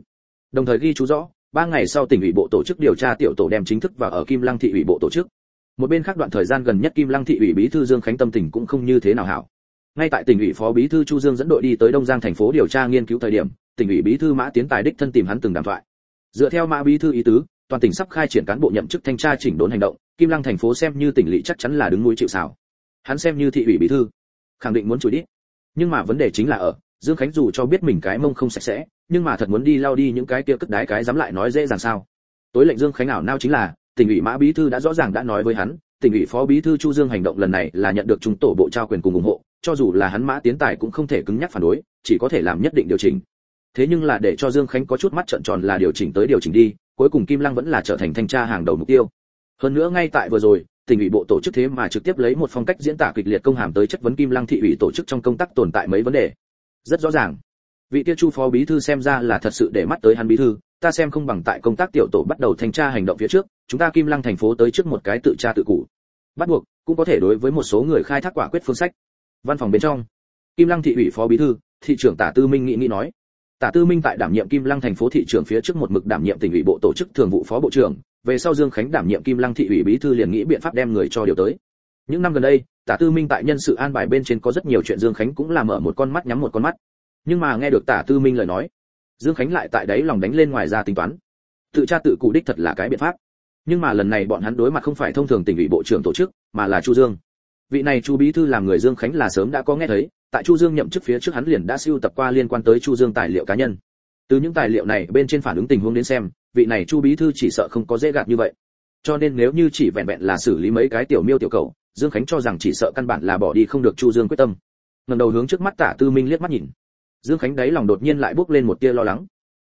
Đồng thời ghi chú rõ 3 ngày sau tỉnh ủy bộ tổ chức điều tra tiểu tổ đem chính thức vào ở kim lăng thị ủy bộ tổ chức. Một bên khác đoạn thời gian gần nhất kim lăng thị ủy bí thư dương khánh tâm tình cũng không như thế nào hảo. Ngay tại tỉnh ủy phó bí thư chu dương dẫn đội đi tới đông giang thành phố điều tra nghiên cứu thời điểm, tỉnh ủy bí thư mã tiến tài đích thân tìm hắn từng đàm thoại. Dựa theo mã bí thư ý tứ, toàn tỉnh sắp khai triển cán bộ nhậm chức thanh tra chỉnh đốn hành động, kim lăng thành phố xem như tỉnh lỵ chắc chắn là đứng núi chịu sào hắn xem như thị ủy bí thư, khẳng định muốn chửi đi. Nhưng mà vấn đề chính là ở, dương khánh dù cho biết mình cái mông không sạch sẽ, nhưng mà thật muốn đi lao đi những cái kia cất đái cái dám lại nói dễ dàng sao. Tối lệnh dương khánh ảo nao chính là, tỉnh ủy mã bí thư đã rõ ràng đã nói với hắn, tỉnh ủy phó bí thư chu dương hành động lần này là nhận được chúng tổ bộ trao quyền cùng ủng hộ, cho dù là hắn mã tiến tài cũng không thể cứng nhắc phản đối, chỉ có thể làm nhất định điều chỉnh. Thế nhưng là để cho dương khánh có chút mắt trợn tròn là điều chỉnh tới điều chỉnh đi, cuối cùng kim lăng vẫn là trở thành thanh tra hàng đầu mục tiêu. Hơn nữa ngay tại vừa rồi tỉnh ủy bộ tổ chức thế mà trực tiếp lấy một phong cách diễn tả kịch liệt công hàm tới chất vấn kim lăng thị ủy tổ chức trong công tác tồn tại mấy vấn đề. Rất rõ ràng. Vị tiêu chu phó bí thư xem ra là thật sự để mắt tới hắn bí thư, ta xem không bằng tại công tác tiểu tổ bắt đầu thanh tra hành động phía trước, chúng ta kim lăng thành phố tới trước một cái tự tra tự cụ. Bắt buộc, cũng có thể đối với một số người khai thác quả quyết phương sách. Văn phòng bên trong, kim lăng thị ủy phó bí thư, thị trưởng tả tư minh nghĩ nghĩ nói. Tả tư minh tại đảm nhiệm kim lăng thành phố thị trưởng phía trước một mực đảm nhiệm tỉnh ủy bộ tổ chức thường vụ phó bộ trưởng về sau dương khánh đảm nhiệm kim lăng thị ủy bí thư liền nghĩ biện pháp đem người cho điều tới. Những năm gần đây, tả tư minh tại nhân sự an bài bên trên có rất nhiều chuyện dương khánh cũng làm mở một con mắt nhắm một con mắt. Nhưng mà nghe được tả tư minh lời nói, dương khánh lại tại đấy lòng đánh lên ngoài ra tính toán. Tự tra tự cụ đích thật là cái biện pháp. Nhưng mà lần này bọn hắn đối mặt không phải thông thường tỉnh ủy bộ trưởng tổ chức, mà là chu dương. Vị này chu bí thư làm người dương khánh là sớm đã có nghe thấy, tại chu dương nhậm chức phía trước hắn liền đã siêu tập qua liên quan tới chu dương tài liệu cá nhân từ những tài liệu này bên trên phản ứng tình huống đến xem, vị này chu bí thư chỉ sợ không có dễ gạt như vậy. Cho nên nếu như chỉ vẹn vẹn là xử lý mấy cái tiểu miêu tiểu cầu, dương khánh cho rằng chỉ sợ căn bản là bỏ đi không được chu dương quyết tâm. Ngẩng đầu hướng trước mắt tả tư minh liếc mắt nhìn. Dương khánh đáy lòng đột nhiên lại bước lên một tia lo lắng.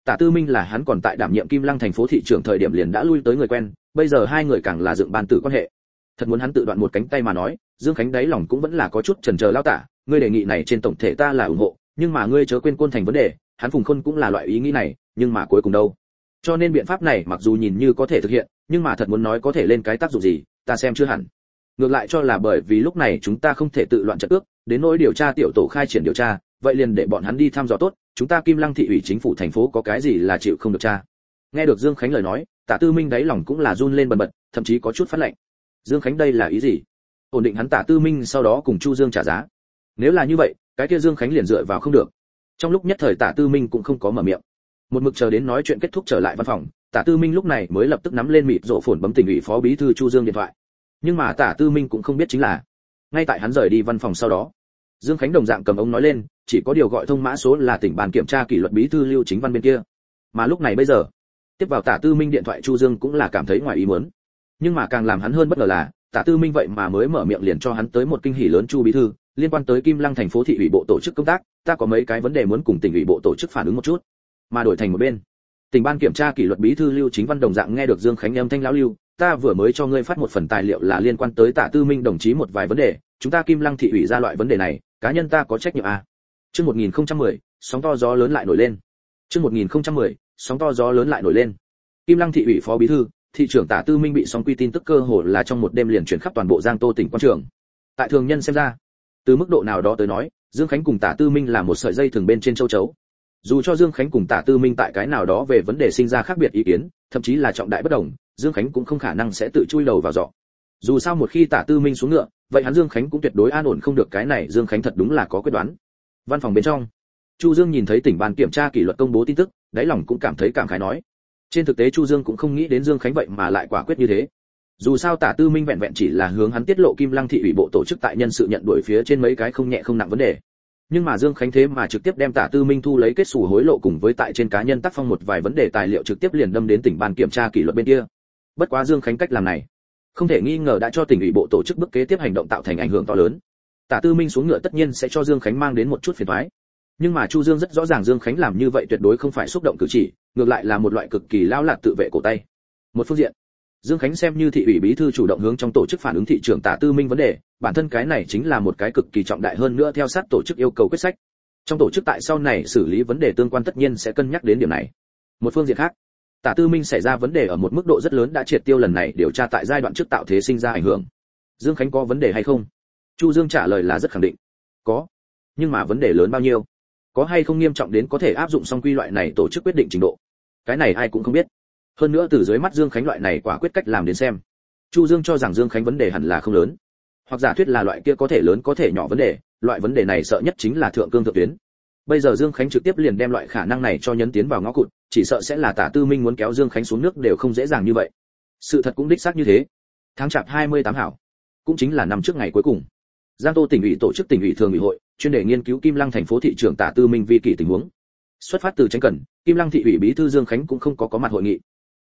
Tả tư minh là hắn còn tại đảm nhiệm kim lăng thành phố thị trưởng thời điểm liền đã lui tới người quen, bây giờ hai người càng là dựng ban tử quan hệ. Thật muốn hắn tự đoạn một cánh tay mà nói, dương khánh đáy lòng cũng vẫn là có chút chần chờ lao tả, ngươi đề nghị này trên tổng thể ta là ủng hộ, nhưng mà ngươi chớ quên côn thành vấn đề hắn phùng khôn cũng là loại ý nghĩ này, nhưng mà cuối cùng đâu? Cho nên biện pháp này mặc dù nhìn như có thể thực hiện, nhưng mà thật muốn nói có thể lên cái tác dụng gì, ta xem chưa hẳn. Ngược lại cho là bởi vì lúc này chúng ta không thể tự loạn trận ước, đến nỗi điều tra tiểu tổ khai triển điều tra, vậy liền để bọn hắn đi thăm dò tốt, chúng ta kim lăng thị ủy chính phủ thành phố có cái gì là chịu không được tra? Nghe được dương khánh lời nói, tạ tư minh đáy lòng cũng là run lên bần bật, thậm chí có chút phát lệnh. Dương khánh đây là ý gì? Ổn định hắn tạ tư minh sau đó cùng chu dương trả giá. Nếu là như vậy, cái kia dương khánh liền dựa vào không được trong lúc nhất thời tạ tư minh cũng không có mở miệng. Một mực chờ đến nói chuyện kết thúc trở lại văn phòng tạ tư minh lúc này mới lập tức nắm lên mịt rộ phồn bấm tỉnh ủy phó bí thư chu dương điện thoại. Nhưng mà tạ tư minh cũng không biết chính là, ngay tại hắn rời đi văn phòng sau đó, dương khánh đồng dạng cầm ống nói lên, chỉ có điều gọi thông mã số là tỉnh bàn kiểm tra kỷ luật bí thư lưu chính văn bên kia. Mà lúc này bây giờ, tiếp vào tả tư minh điện thoại chu dương cũng là cảm thấy ngoài ý muốn. Nhưng mà càng làm hắn hơn bất ngờ là Tạ tư minh vậy mà mới mở miệng liền cho hắn tới một kinh hỉ lớn chu bí thư liên quan tới kim lăng thành phố thị ủy bộ tổ chức công tác ta có mấy cái vấn đề muốn cùng tỉnh ủy bộ tổ chức phản ứng một chút mà đổi thành một bên tỉnh ban kiểm tra kỷ luật bí thư lưu chính văn đồng dạng nghe được dương khánh âm thanh lão lưu ta vừa mới cho ngươi phát một phần tài liệu là liên quan tới Tạ tư minh đồng chí một vài vấn đề chúng ta kim lăng thị ủy ra loại vấn đề này cá nhân ta có trách nhiệm à. Chương 1010, sóng to gió lớn lại nổi lên. Chương 1010, sóng to gió lớn lại nổi lên. Kim Lăng thị ủy phó bí thư, thị trưởng Tả Tư Minh bị sóng quy tin tức cơ hồ là trong một đêm liền chuyển khắp toàn bộ Giang Tô tỉnh quan trường. Tại thường nhân xem ra, từ mức độ nào đó tới nói, Dương Khánh cùng Tả Tư Minh là một sợi dây thường bên trên châu chấu. Dù cho Dương Khánh cùng Tả Tư Minh tại cái nào đó về vấn đề sinh ra khác biệt ý kiến, thậm chí là trọng đại bất đồng, Dương Khánh cũng không khả năng sẽ tự chui đầu vào rọ. Dù sao một khi Tả Tư Minh xuống ngựa, vậy hắn Dương Khánh cũng tuyệt đối an ổn không được cái này, Dương Khánh thật đúng là có quyết đoán. Văn phòng bên trong, Chu Dương nhìn thấy tỉnh ban kiểm tra kỷ luật công bố tin tức, đáy lòng cũng cảm thấy cảm khái nói. Trên thực tế Chu Dương cũng không nghĩ đến Dương Khánh vậy mà lại quả quyết như thế. Dù sao Tả Tư Minh vẹn vẹn chỉ là hướng hắn tiết lộ Kim Lăng thị ủy bộ tổ chức tại nhân sự nhận đuổi phía trên mấy cái không nhẹ không nặng vấn đề. Nhưng mà Dương Khánh thế mà trực tiếp đem Tả Tư Minh thu lấy kết xù hối lộ cùng với tại trên cá nhân tác phong một vài vấn đề tài liệu trực tiếp liền đâm đến tỉnh ban kiểm tra kỷ luật bên kia. Bất quá Dương Khánh cách làm này, không thể nghi ngờ đã cho tỉnh ủy bộ tổ chức bước kế tiếp hành động tạo thành ảnh hưởng to lớn tả tư minh xuống ngựa tất nhiên sẽ cho dương khánh mang đến một chút phiền toái nhưng mà chu dương rất rõ ràng dương khánh làm như vậy tuyệt đối không phải xúc động cử chỉ, ngược lại là một loại cực kỳ lao lạc tự vệ cổ tay một phương diện, dương khánh xem như thị ủy bí thư chủ động hướng trong tổ chức phản ứng thị trường tả tư minh vấn đề, bản thân cái này chính là một cái cực kỳ trọng đại hơn nữa theo sát tổ chức yêu cầu quyết sách trong tổ chức tại sau này xử lý vấn đề tương quan tất nhiên sẽ cân nhắc đến điểm này một phương diện khác, Tả Tư Minh xảy ra vấn đề ở một mức độ rất lớn đã triệt tiêu lần này điều tra tại giai đoạn trước tạo thế sinh ra ảnh hưởng. Dương Khánh có vấn đề hay không? Chu Dương trả lời là rất khẳng định. Có. Nhưng mà vấn đề lớn bao nhiêu? Có hay không nghiêm trọng đến có thể áp dụng song quy loại này tổ chức quyết định trình độ? Cái này ai cũng không biết. Hơn nữa từ dưới mắt Dương Khánh loại này quả quyết cách làm đến xem. Chu Dương cho rằng Dương Khánh vấn đề hẳn là không lớn. Hoặc giả thuyết là loại kia có thể lớn có thể nhỏ vấn đề, loại vấn đề này sợ nhất chính là thượng cương thượng tuyến bây giờ dương khánh trực tiếp liền đem loại khả năng này cho nhấn tiến vào ngõ cụt chỉ sợ sẽ là tả tư minh muốn kéo dương khánh xuống nước đều không dễ dàng như vậy sự thật cũng đích xác như thế tháng chạp 28 hảo cũng chính là năm trước ngày cuối cùng giang tô tỉnh ủy tổ chức tỉnh ủy thường ủy hội chuyên đề nghiên cứu kim lăng thành phố thị trưởng tả tư minh vi kỷ tình huống. Xuất phát từ tranh cần, kim lăng thị ủy bí thư dương khánh cũng không có có mặt hội nghị.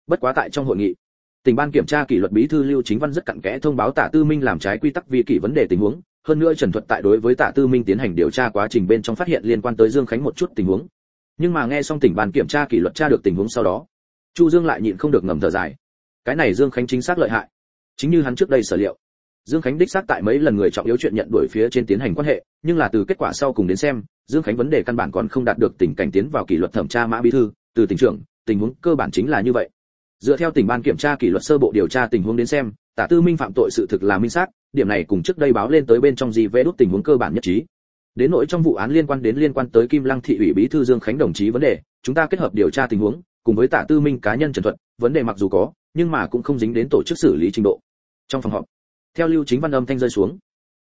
Bất quá tại trong hội nghị, tỉnh ban kiểm tra kỷ luật bí thư lưu chính văn rất cặn kẽ thông báo tả tư minh làm trái quy tắc vi kỷ vấn đề tình huống, hơn nữa trần thuật tại đối với tạ tư minh tiến hành điều tra quá trình bên trong phát hiện liên quan tới dương khánh một chút tình huống. Nhưng mà nghe xong tỉnh ban kiểm tra kỷ luật tra được tình huống sau đó, chu dương lại nhịn không được ngầm thở dài. Cái này dương khánh chính xác lợi hại. Chính như hắn trước đây sở liệu dương khánh đích xác tại mấy lần người trọng yếu chuyện nhận đuổi phía trên tiến hành quan hệ, nhưng là từ kết quả sau cùng đến xem, dương khánh vấn đề căn bản còn không đạt được tình cảnh tiến vào kỷ luật thẩm tra mã bí thư, từ tỉnh trưởng, tình huống cơ bản chính là như vậy. Dựa theo tỉnh ban kiểm tra kỷ luật sơ bộ điều tra tình huống đến xem, tả tư minh phạm tội sự thực là minh xác, điểm này cùng trước đây báo lên tới bên trong gì vẽ đút tình huống cơ bản nhất trí. Đến nỗi trong vụ án liên quan đến liên quan tới kim lăng thị ủy bí thư dương khánh đồng chí vấn đề, chúng ta kết hợp điều tra tình huống, cùng với tả tư minh cá nhân trần thuật, vấn đề mặc dù có, nhưng mà cũng không dính đến tổ chức xử lý trình độ. Trong phòng họp theo lưu chính văn âm thanh rơi xuống.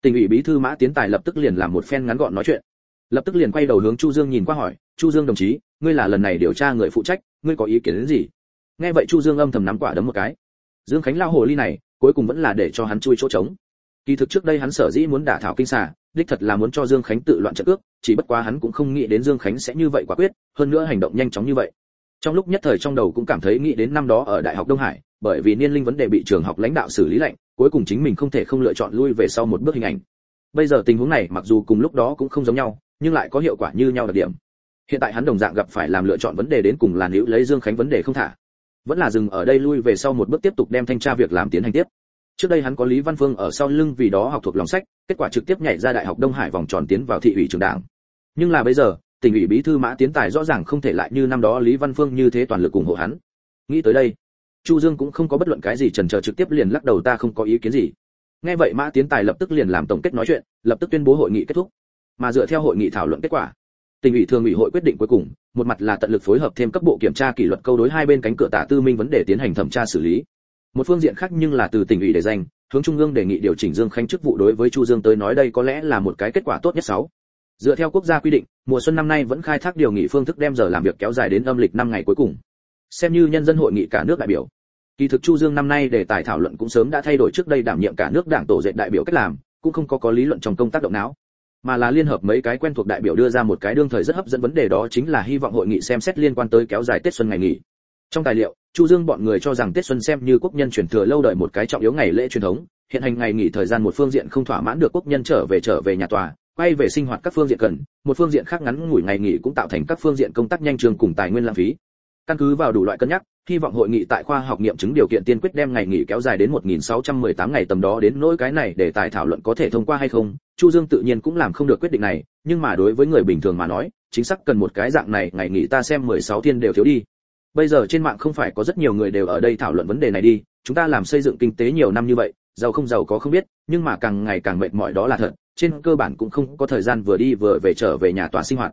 Tỉnh ủy bí thư mã tiến tài lập tức liền làm một phen ngắn gọn nói chuyện. Lập tức liền quay đầu hướng chu dương nhìn qua hỏi, chu dương đồng chí, ngươi là lần này điều tra người phụ trách, ngươi có ý kiến đến gì? Nghe vậy chu dương âm thầm nắm quả đấm một cái. Dương khánh lao hồ ly này, cuối cùng vẫn là để cho hắn chui chỗ trống. Kỳ thực trước đây hắn sở dĩ muốn đả thảo kinh xà, đích thật là muốn cho dương khánh tự loạn trận ước chỉ bất quá hắn cũng không nghĩ đến dương khánh sẽ như vậy quả quyết, hơn nữa hành động nhanh chóng như vậy. Trong lúc nhất thời trong đầu cũng cảm thấy nghĩ đến năm đó ở đại học đông hải bởi vì niên linh vấn đề bị trường học lãnh đạo xử lý lạnh, cuối cùng chính mình không thể không lựa chọn lui về sau một bước hình ảnh. Bây giờ tình huống này mặc dù cùng lúc đó cũng không giống nhau, nhưng lại có hiệu quả như nhau đặc điểm. Hiện tại hắn đồng dạng gặp phải làm lựa chọn vấn đề đến cùng là nếu lấy dương khánh vấn đề không thả. Vẫn là dừng ở đây lui về sau một bước tiếp tục đem thanh tra việc làm tiến hành tiếp. Trước đây hắn có lý văn phương ở sau lưng vì đó học thuộc lòng sách, kết quả trực tiếp nhảy ra đại học đông hải vòng tròn tiến vào thị ủy trường đảng. Nhưng là bây giờ tỉnh ủy bí thư mã tiến tài rõ ràng không thể lại như năm đó lý văn phương như thế toàn lực ủng hộ hắn. Nghĩ tới đây chu dương cũng không có bất luận cái gì trần chờ trực tiếp liền lắc đầu, ta không có ý kiến gì. Nghe vậy, mã tiến tài lập tức liền làm tổng kết nói chuyện, lập tức tuyên bố hội nghị kết thúc. Mà dựa theo hội nghị thảo luận kết quả, tỉnh ủy thường ủy hội quyết định cuối cùng, một mặt là tận lực phối hợp thêm cấp bộ kiểm tra kỷ luật câu đối hai bên cánh cửa tả tư minh vấn đề tiến hành thẩm tra xử lý. Một phương diện khác nhưng là từ tỉnh ủy để danh, hướng trung ương đề nghị điều chỉnh dương khanh chức vụ đối với chu dương tới nói đây có lẽ là một cái kết quả tốt nhất sáu. Dựa theo quốc gia quy định, mùa xuân năm nay vẫn khai thác điều nghị phương thức đem giờ làm việc kéo dài đến âm lịch năm ngày cuối cùng xem như nhân dân hội nghị cả nước đại biểu kỳ thực chu dương năm nay đề tài thảo luận cũng sớm đã thay đổi trước đây đảm nhiệm cả nước đảng tổ dệt đại biểu cách làm cũng không có có lý luận trong công tác động não mà là liên hợp mấy cái quen thuộc đại biểu đưa ra một cái đương thời rất hấp dẫn vấn đề đó chính là hy vọng hội nghị xem xét liên quan tới kéo dài Tết xuân ngày nghỉ. Trong tài liệu, Chu Dương bọn người cho rằng Tết xuân xem như quốc nhân truyền thừa lâu đời một cái trọng yếu ngày lễ truyền thống, hiện hành ngày nghỉ thời gian một phương diện không thỏa mãn được quốc nhân trở về trở về nhà tòa, quay về sinh hoạt các phương diện cần, một phương diện khác ngắn ngủi ngày nghỉ cũng tạo thành các phương diện công tác nhanh trường cùng tài nguyên lãng phí. Căn cứ vào đủ loại cân nhắc, hy vọng hội nghị tại khoa học nghiệm chứng điều kiện tiên quyết đem ngày nghỉ kéo dài đến 1618 ngày tầm đó đến nỗi cái này để tài thảo luận có thể thông qua hay không, Chu Dương tự nhiên cũng làm không được quyết định này, nhưng mà đối với người bình thường mà nói, chính xác cần một cái dạng này ngày nghỉ ta xem 16 thiên đều thiếu đi. Bây giờ trên mạng không phải có rất nhiều người đều ở đây thảo luận vấn đề này đi, chúng ta làm xây dựng kinh tế nhiều năm như vậy, giàu không giàu có không biết, nhưng mà càng ngày càng mệt mỏi đó là thật, trên cơ bản cũng không có thời gian vừa đi vừa về trở về nhà tòa sinh hoạt.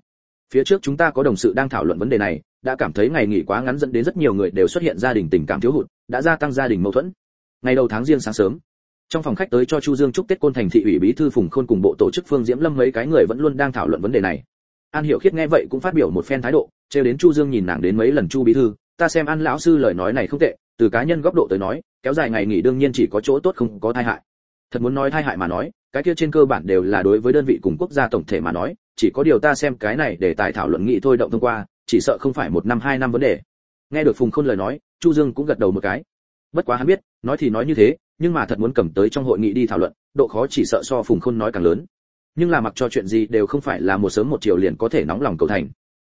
Phía trước chúng ta có đồng sự đang thảo luận vấn đề này, đã cảm thấy ngày nghỉ quá ngắn dẫn đến rất nhiều người đều xuất hiện gia đình tình cảm thiếu hụt, đã gia tăng gia đình mâu thuẫn. Ngày đầu tháng riêng sáng sớm, trong phòng khách tới cho Chu Dương chúc Tết côn thành thị ủy bí thư Phùng Khôn cùng bộ tổ chức Phương Diễm Lâm mấy cái người vẫn luôn đang thảo luận vấn đề này. An Hiểu Khiết nghe vậy cũng phát biểu một phen thái độ, trêu đến Chu Dương nhìn nàng đến mấy lần Chu bí thư, ta xem An lão sư lời nói này không tệ, từ cá nhân góc độ tới nói, kéo dài ngày nghỉ đương nhiên chỉ có chỗ tốt không có tai hại. Thật muốn nói tai hại mà nói, cái kia trên cơ bản đều là đối với đơn vị cùng quốc gia tổng thể mà nói, chỉ có điều ta xem cái này để tài thảo luận nghị thôi động thông qua, chỉ sợ không phải một năm hai năm vấn đề. Nghe được phùng khôn lời nói, chu dương cũng gật đầu một cái. Bất quá hắn biết, nói thì nói như thế, nhưng mà thật muốn cầm tới trong hội nghị đi thảo luận, độ khó chỉ sợ so phùng khôn nói càng lớn. Nhưng là mặc cho chuyện gì đều không phải là một sớm một chiều liền có thể nóng lòng cầu thành.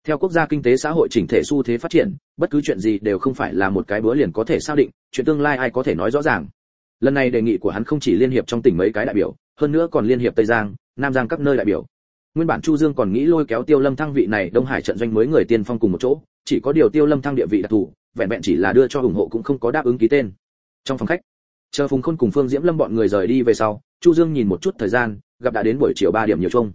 Theo quốc gia kinh tế xã hội chỉnh thể xu thế phát triển, bất cứ chuyện gì đều không phải là một cái bữa liền có thể xác định, chuyện tương lai ai có thể nói rõ ràng. Lần này đề nghị của hắn không chỉ liên hiệp trong tỉnh mấy cái đại biểu, hơn nữa còn liên hiệp tây giang, nam giang các nơi đại biểu nguyên bản chu dương còn nghĩ lôi kéo tiêu lâm thăng vị này, đông hải trận doanh mới người tiên phong cùng một chỗ, chỉ có điều tiêu lâm thăng địa vị đặc thù, vẹn vẹn chỉ là đưa cho ủng hộ cũng không có đáp ứng ký tên. Trong phòng khách, chờ phùng khôn cùng phương diễm lâm bọn người rời đi về sau, chu dương nhìn một chút thời gian, gặp đã đến buổi chiều 3 điểm nhiều chung.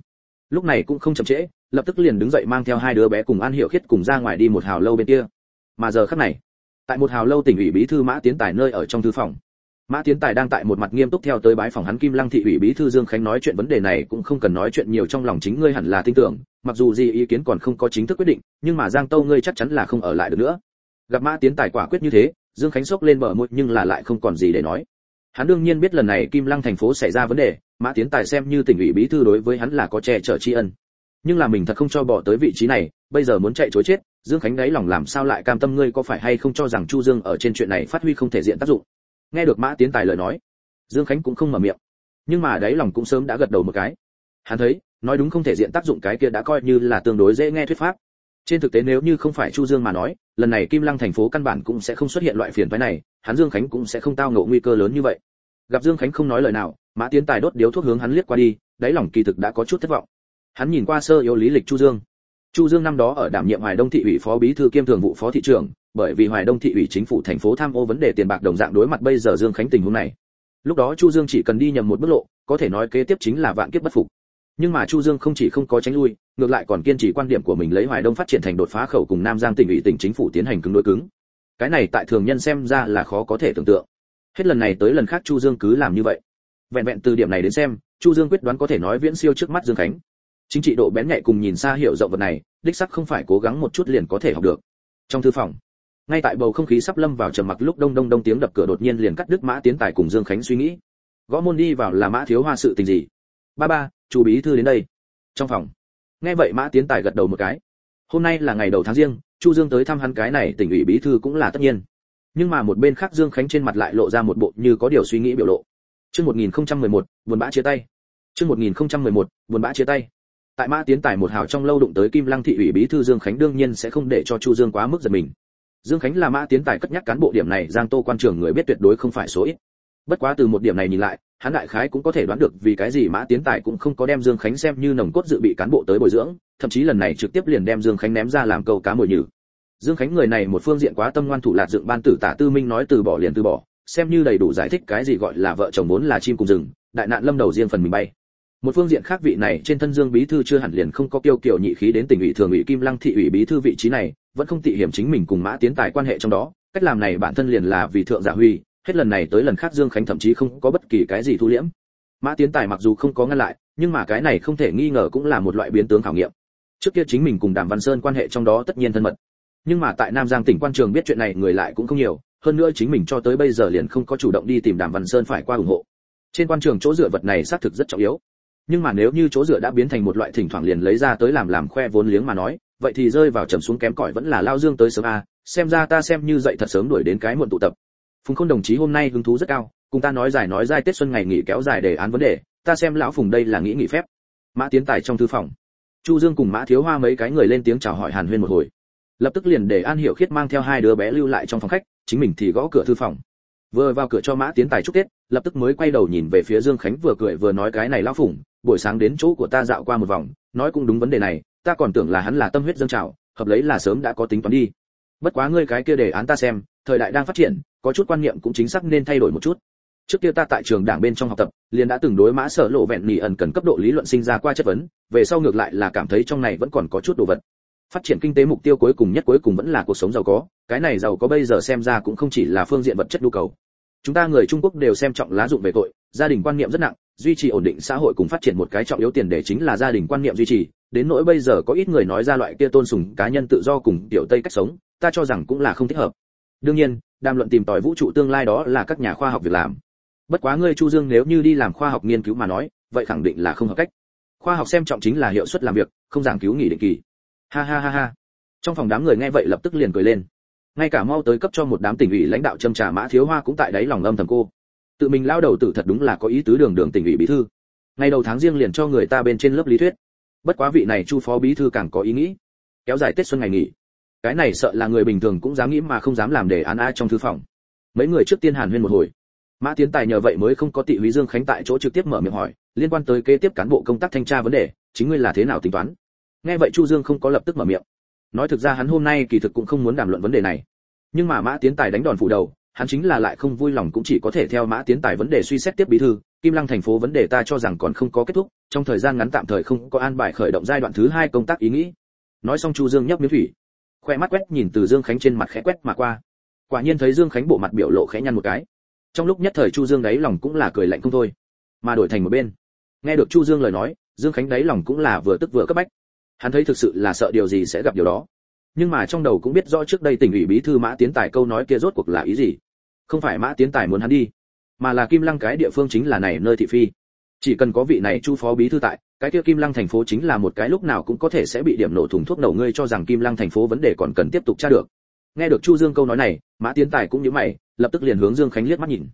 Lúc này cũng không chậm trễ, lập tức liền đứng dậy mang theo hai đứa bé cùng an hiệu khiết cùng ra ngoài đi một hào lâu bên kia. Mà giờ khắc này, tại một hào lâu tỉnh ủy bí thư mã tiến tài nơi ở trong thư phòng Mã Tiến Tài đang tại một mặt nghiêm túc theo tới bái phòng hắn Kim Lăng thị ủy bí thư Dương Khánh nói chuyện vấn đề này cũng không cần nói chuyện nhiều trong lòng chính ngươi hẳn là tin tưởng, mặc dù gì ý kiến còn không có chính thức quyết định, nhưng mà Giang Tâu ngươi chắc chắn là không ở lại được nữa. Gặp Mã Tiến Tài quả quyết như thế, Dương Khánh sốc lên bờ môi nhưng là lại không còn gì để nói. Hắn đương nhiên biết lần này Kim Lăng thành phố xảy ra vấn đề, Mã Tiến Tài xem như tỉnh ủy bí thư đối với hắn là có che chở tri ân. Nhưng là mình thật không cho bỏ tới vị trí này, bây giờ muốn chạy chối chết, Dương Khánh đáy lòng làm sao lại cam tâm ngươi có phải hay không cho rằng Chu Dương ở trên chuyện này phát huy không thể diện tác dụng nghe được mã tiến tài lời nói, dương khánh cũng không mở miệng. Nhưng mà đáy lòng cũng sớm đã gật đầu một cái. Hắn thấy, nói đúng không thể diện tác dụng cái kia đã coi như là tương đối dễ nghe thuyết pháp. Trên thực tế nếu như không phải chu dương mà nói, lần này kim lăng thành phố căn bản cũng sẽ không xuất hiện loại phiền phái này, hắn dương khánh cũng sẽ không tao ngộ nguy cơ lớn như vậy. Gặp dương khánh không nói lời nào, mã tiến tài đốt điếu thuốc hướng hắn liếc qua đi, đáy lòng kỳ thực đã có chút thất vọng. Hắn nhìn qua sơ yếu lý lịch chu dương. Chu dương năm đó ở đảm nhiệm hoài đông thị ủy phó bí thư kiêm thường vụ phó thị trưởng bởi vì Hoài Đông thị ủy chính phủ thành phố tham ô vấn đề tiền bạc đồng dạng đối mặt bây giờ Dương Khánh tình huống này. Lúc đó Chu Dương chỉ cần đi nhầm một bước lộ, có thể nói kế tiếp chính là vạn kiếp bất phục. Nhưng mà Chu Dương không chỉ không có tránh lui, ngược lại còn kiên trì quan điểm của mình lấy Hoài Đông phát triển thành đột phá khẩu cùng Nam Giang tỉnh ủy tỉnh chính phủ tiến hành cứng đối cứng. Cái này tại thường nhân xem ra là khó có thể tưởng tượng. Hết lần này tới lần khác Chu Dương cứ làm như vậy. Vẹn vẹn từ điểm này đến xem, Chu Dương quyết đoán có thể nói viễn siêu trước mắt Dương Khánh. Chính trị độ bén nhạy cùng nhìn xa hiểu rộng vật này, đích xác không phải cố gắng một chút liền có thể học được. Trong thư phòng, ngay tại bầu không khí sắp lâm vào trầm mặc lúc đông đông đông tiếng đập cửa đột nhiên liền cắt đứt mã tiến tài cùng dương khánh suy nghĩ. Gõ môn đi vào là mã thiếu hoa sự tình gì? Ba ba chủ bí thư đến đây. Trong phòng. Nghe vậy mã tiến tài gật đầu một cái. Hôm nay là ngày đầu tháng riêng chu dương tới thăm hắn cái này tỉnh ủy bí thư cũng là tất nhiên. Nhưng mà một bên khác dương khánh trên mặt lại lộ ra một bộ như có điều suy nghĩ biểu lộ. Chương 1011, buồn bã chia tay. Chương 1011, buồn bã chia tay. Tại mã tiến tài một hào trong lâu đụng tới kim lăng thị ủy bí thư dương khánh đương nhiên sẽ không để cho chu dương quá mức giật mình. Dương Khánh là mã tiến tài cất nhắc cán bộ điểm này, Giang Tô quan trường người biết tuyệt đối không phải số ít. Bất quá từ một điểm này nhìn lại, hắn đại khái cũng có thể đoán được vì cái gì mã tiến tài cũng không có đem Dương Khánh xem như nồng cốt dự bị cán bộ tới bồi dưỡng, thậm chí lần này trực tiếp liền đem Dương Khánh ném ra làm câu cá mồi nhử. Dương Khánh người này một phương diện quá tâm ngoan thủ lạt dựng ban tử tả tư minh nói từ bỏ liền từ bỏ, xem như đầy đủ giải thích cái gì gọi là vợ chồng vốn là chim cùng rừng, đại nạn lâm đầu riêng phần mình bay. Một phương diện khác vị này trên thân Dương bí thư chưa hẳn liền không có kiêu kiều nhị khí đến tỉnh ủy thường ủy Kim Lăng thị ủy bí thư vị trí này, vẫn không tị hiểm chính mình cùng mã tiến tài quan hệ trong đó. Cách làm này bản thân liền là vì thượng giả huy hết lần này tới lần khác dương khánh thậm chí không có bất kỳ cái gì thu liễm. Mã tiến tài mặc dù không có ngăn lại nhưng mà cái này không thể nghi ngờ cũng là một loại biến tướng khảo nghiệm. Trước kia chính mình cùng đàm văn sơn quan hệ trong đó tất nhiên thân mật. Nhưng mà tại nam giang tỉnh quan trường biết chuyện này người lại cũng không nhiều hơn nữa chính mình cho tới bây giờ liền không có chủ động đi tìm đàm văn sơn phải qua ủng hộ. Trên quan trường chỗ dựa vật này xác thực rất trọng yếu nhưng mà nếu như chỗ dựa đã biến thành một loại thỉnh thoảng liền lấy ra tới làm làm khoe vốn liếng mà nói, vậy thì rơi vào trầm xuống kém cỏi vẫn là lao dương tới sớm a, xem ra ta xem như dậy thật sớm đuổi đến cái muộn tụ tập. Phùng khôn đồng chí hôm nay hứng thú rất cao, cùng ta nói dài nói dài tết xuân ngày nghỉ kéo dài đề án vấn đề, ta xem lão phùng đây là nghĩ nghỉ phép. Mã tiến tài trong thư phòng. Chu dương cùng mã thiếu hoa mấy cái người lên tiếng chào hỏi hàn huyên một hồi. Lập tức liền để an hiểu khiết mang theo hai đứa bé lưu lại trong phòng khách, chính mình thì gõ cửa thư phòng. Vừa vào cửa cho mã tiến tài chúc tết, lập tức mới quay đầu nhìn về phía dương khánh vừa cười vừa nói cái này lão phùng buổi sáng đến chỗ của ta dạo qua một vòng, nói cũng đúng vấn đề này, ta còn tưởng là hắn là tâm huyết dâng trào, hợp lấy là sớm đã có tính toán đi. Bất quá ngươi cái kia đề án ta xem, thời đại đang phát triển, có chút quan niệm cũng chính xác nên thay đổi một chút. Trước kia ta tại trường đảng bên trong học tập, liền đã từng đối mã sở lộ vẹn nỉ ẩn cần cấp độ lý luận sinh ra qua chất vấn, về sau ngược lại là cảm thấy trong này vẫn còn có chút đồ vật. Phát triển kinh tế mục tiêu cuối cùng nhất cuối cùng vẫn là cuộc sống giàu có, cái này giàu có bây giờ xem ra cũng không chỉ là phương diện vật chất nhu cầu. Chúng ta người trung quốc đều xem trọng lá dụng về tội, gia đình quan niệm rất nặng duy trì ổn định xã hội cùng phát triển một cái trọng yếu tiền đề chính là gia đình quan niệm duy trì. Đến nỗi bây giờ có ít người nói ra loại kia tôn sùng cá nhân tự do cùng tiểu tây cách sống, ta cho rằng cũng là không thích hợp. Đương nhiên, đàm luận tìm tòi vũ trụ tương lai đó là các nhà khoa học việc làm. Bất quá ngươi chu dương nếu như đi làm khoa học nghiên cứu mà nói, vậy khẳng định là không hợp cách. Khoa học xem trọng chính là hiệu suất làm việc, không giảng cứu nghỉ định kỳ. Ha ha ha ha. Trong phòng đám người nghe vậy lập tức liền cười lên. Ngay cả mau tới cấp cho một đám tỉnh ủy lãnh đạo châm trà mã thiếu hoa cũng tại đấy lòng âm thầm cô tự mình lao đầu tử thật đúng là có ý tứ đường đường tỉnh ủy bí thư. Ngày đầu tháng riêng liền cho người ta bên trên lớp lý thuyết. Bất quá vị này chu phó bí thư càng có ý nghĩ. Kéo dài tết xuân ngày nghỉ. Cái này sợ là người bình thường cũng dám nghĩ mà không dám làm để án a trong thư phòng. Mấy người trước tiên hàn huyên một hồi. Mã tiến tài nhờ vậy mới không có tị húy dương khánh tại chỗ trực tiếp mở miệng hỏi, liên quan tới kế tiếp cán bộ công tác thanh tra vấn đề, chính ngươi là thế nào tính toán? Nghe vậy chu dương không có lập tức mở miệng. Nói thực ra hắn hôm nay kỳ thực cũng không muốn đàm luận vấn đề này. Nhưng mà mã tiến tài đánh đòn phủ đầu hắn chính là lại không vui lòng cũng chỉ có thể theo mã tiến tài vấn đề suy xét tiếp bí thư. Kim lăng thành phố vấn đề ta cho rằng còn không có kết thúc, trong thời gian ngắn tạm thời không có an bài khởi động giai đoạn thứ hai công tác ý nghĩ. Nói xong chu dương nhấp miếng thủy, khoe mắt quét nhìn từ dương khánh trên mặt khẽ quét mà qua. Quả nhiên thấy dương khánh bộ mặt biểu lộ khẽ nhăn một cái. Trong lúc nhất thời chu dương đáy lòng cũng là cười lạnh không thôi, mà đổi thành một bên. Nghe được chu dương lời nói, dương khánh đáy lòng cũng là vừa tức vừa cấp bách. Hắn thấy thực sự là sợ điều gì sẽ gặp điều đó. Nhưng mà trong đầu cũng biết rõ trước đây tỉnh ủy bí thư mã tiến tài câu nói kia rốt cuộc là ý gì không phải mã tiến tài muốn hắn đi, mà là kim lăng cái địa phương chính là này nơi thị phi. Chỉ cần có vị này chu phó bí thư tại, cái kia kim lăng thành phố chính là một cái lúc nào cũng có thể sẽ bị điểm nổ thùng thuốc nổ ngươi cho rằng kim lăng thành phố vấn đề còn cần tiếp tục tra được. Nghe được chu dương câu nói này, mã tiến tài cũng nhíu mày, lập tức liền hướng dương khánh liếc mắt nhìn.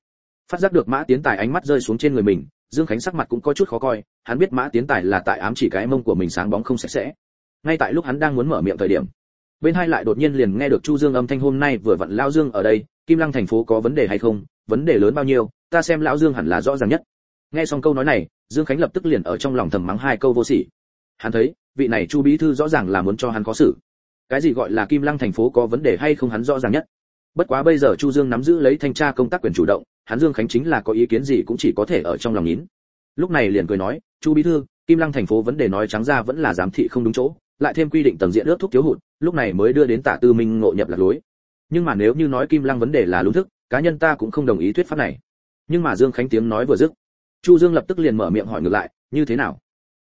Phát giác được mã tiến tài ánh mắt rơi xuống trên người mình, dương khánh sắc mặt cũng có chút khó coi, hắn biết mã tiến tài là tại ám chỉ cái mông của mình sáng bóng không sạch sẽ. Ngay tại lúc hắn đang muốn mở miệng thời điểm bên hai lại đột nhiên liền nghe được chu dương âm thanh hôm nay vừa vặn lão dương ở đây, kim lăng thành phố có vấn đề hay không, vấn đề lớn bao nhiêu, ta xem lão dương hẳn là rõ ràng nhất. Nghe xong câu nói này, dương khánh lập tức liền ở trong lòng thầm mắng hai câu vô sỉ. Hắn thấy, vị này chu bí thư rõ ràng là muốn cho hắn có xử cái gì gọi là kim lăng thành phố có vấn đề hay không hắn rõ ràng nhất? Bất quá bây giờ chu dương nắm giữ lấy thanh tra công tác quyền chủ động, hắn dương khánh chính là có ý kiến gì cũng chỉ có thể ở trong lòng nhín lúc này liền cười nói, chu bí thư, kim lăng thành phố vấn đề nói trắng ra vẫn là giám thị không đúng chỗ lại thêm quy định tầng diện ước thuốc thiếu hụt, lúc này mới đưa đến tả tư minh ngộ nhập lạc lối. Nhưng mà nếu như nói kim lăng vấn đề là lúng thức, cá nhân ta cũng không đồng ý thuyết pháp này. Nhưng mà dương khánh tiếng nói vừa dứt, chu dương lập tức liền mở miệng hỏi ngược lại, như thế nào?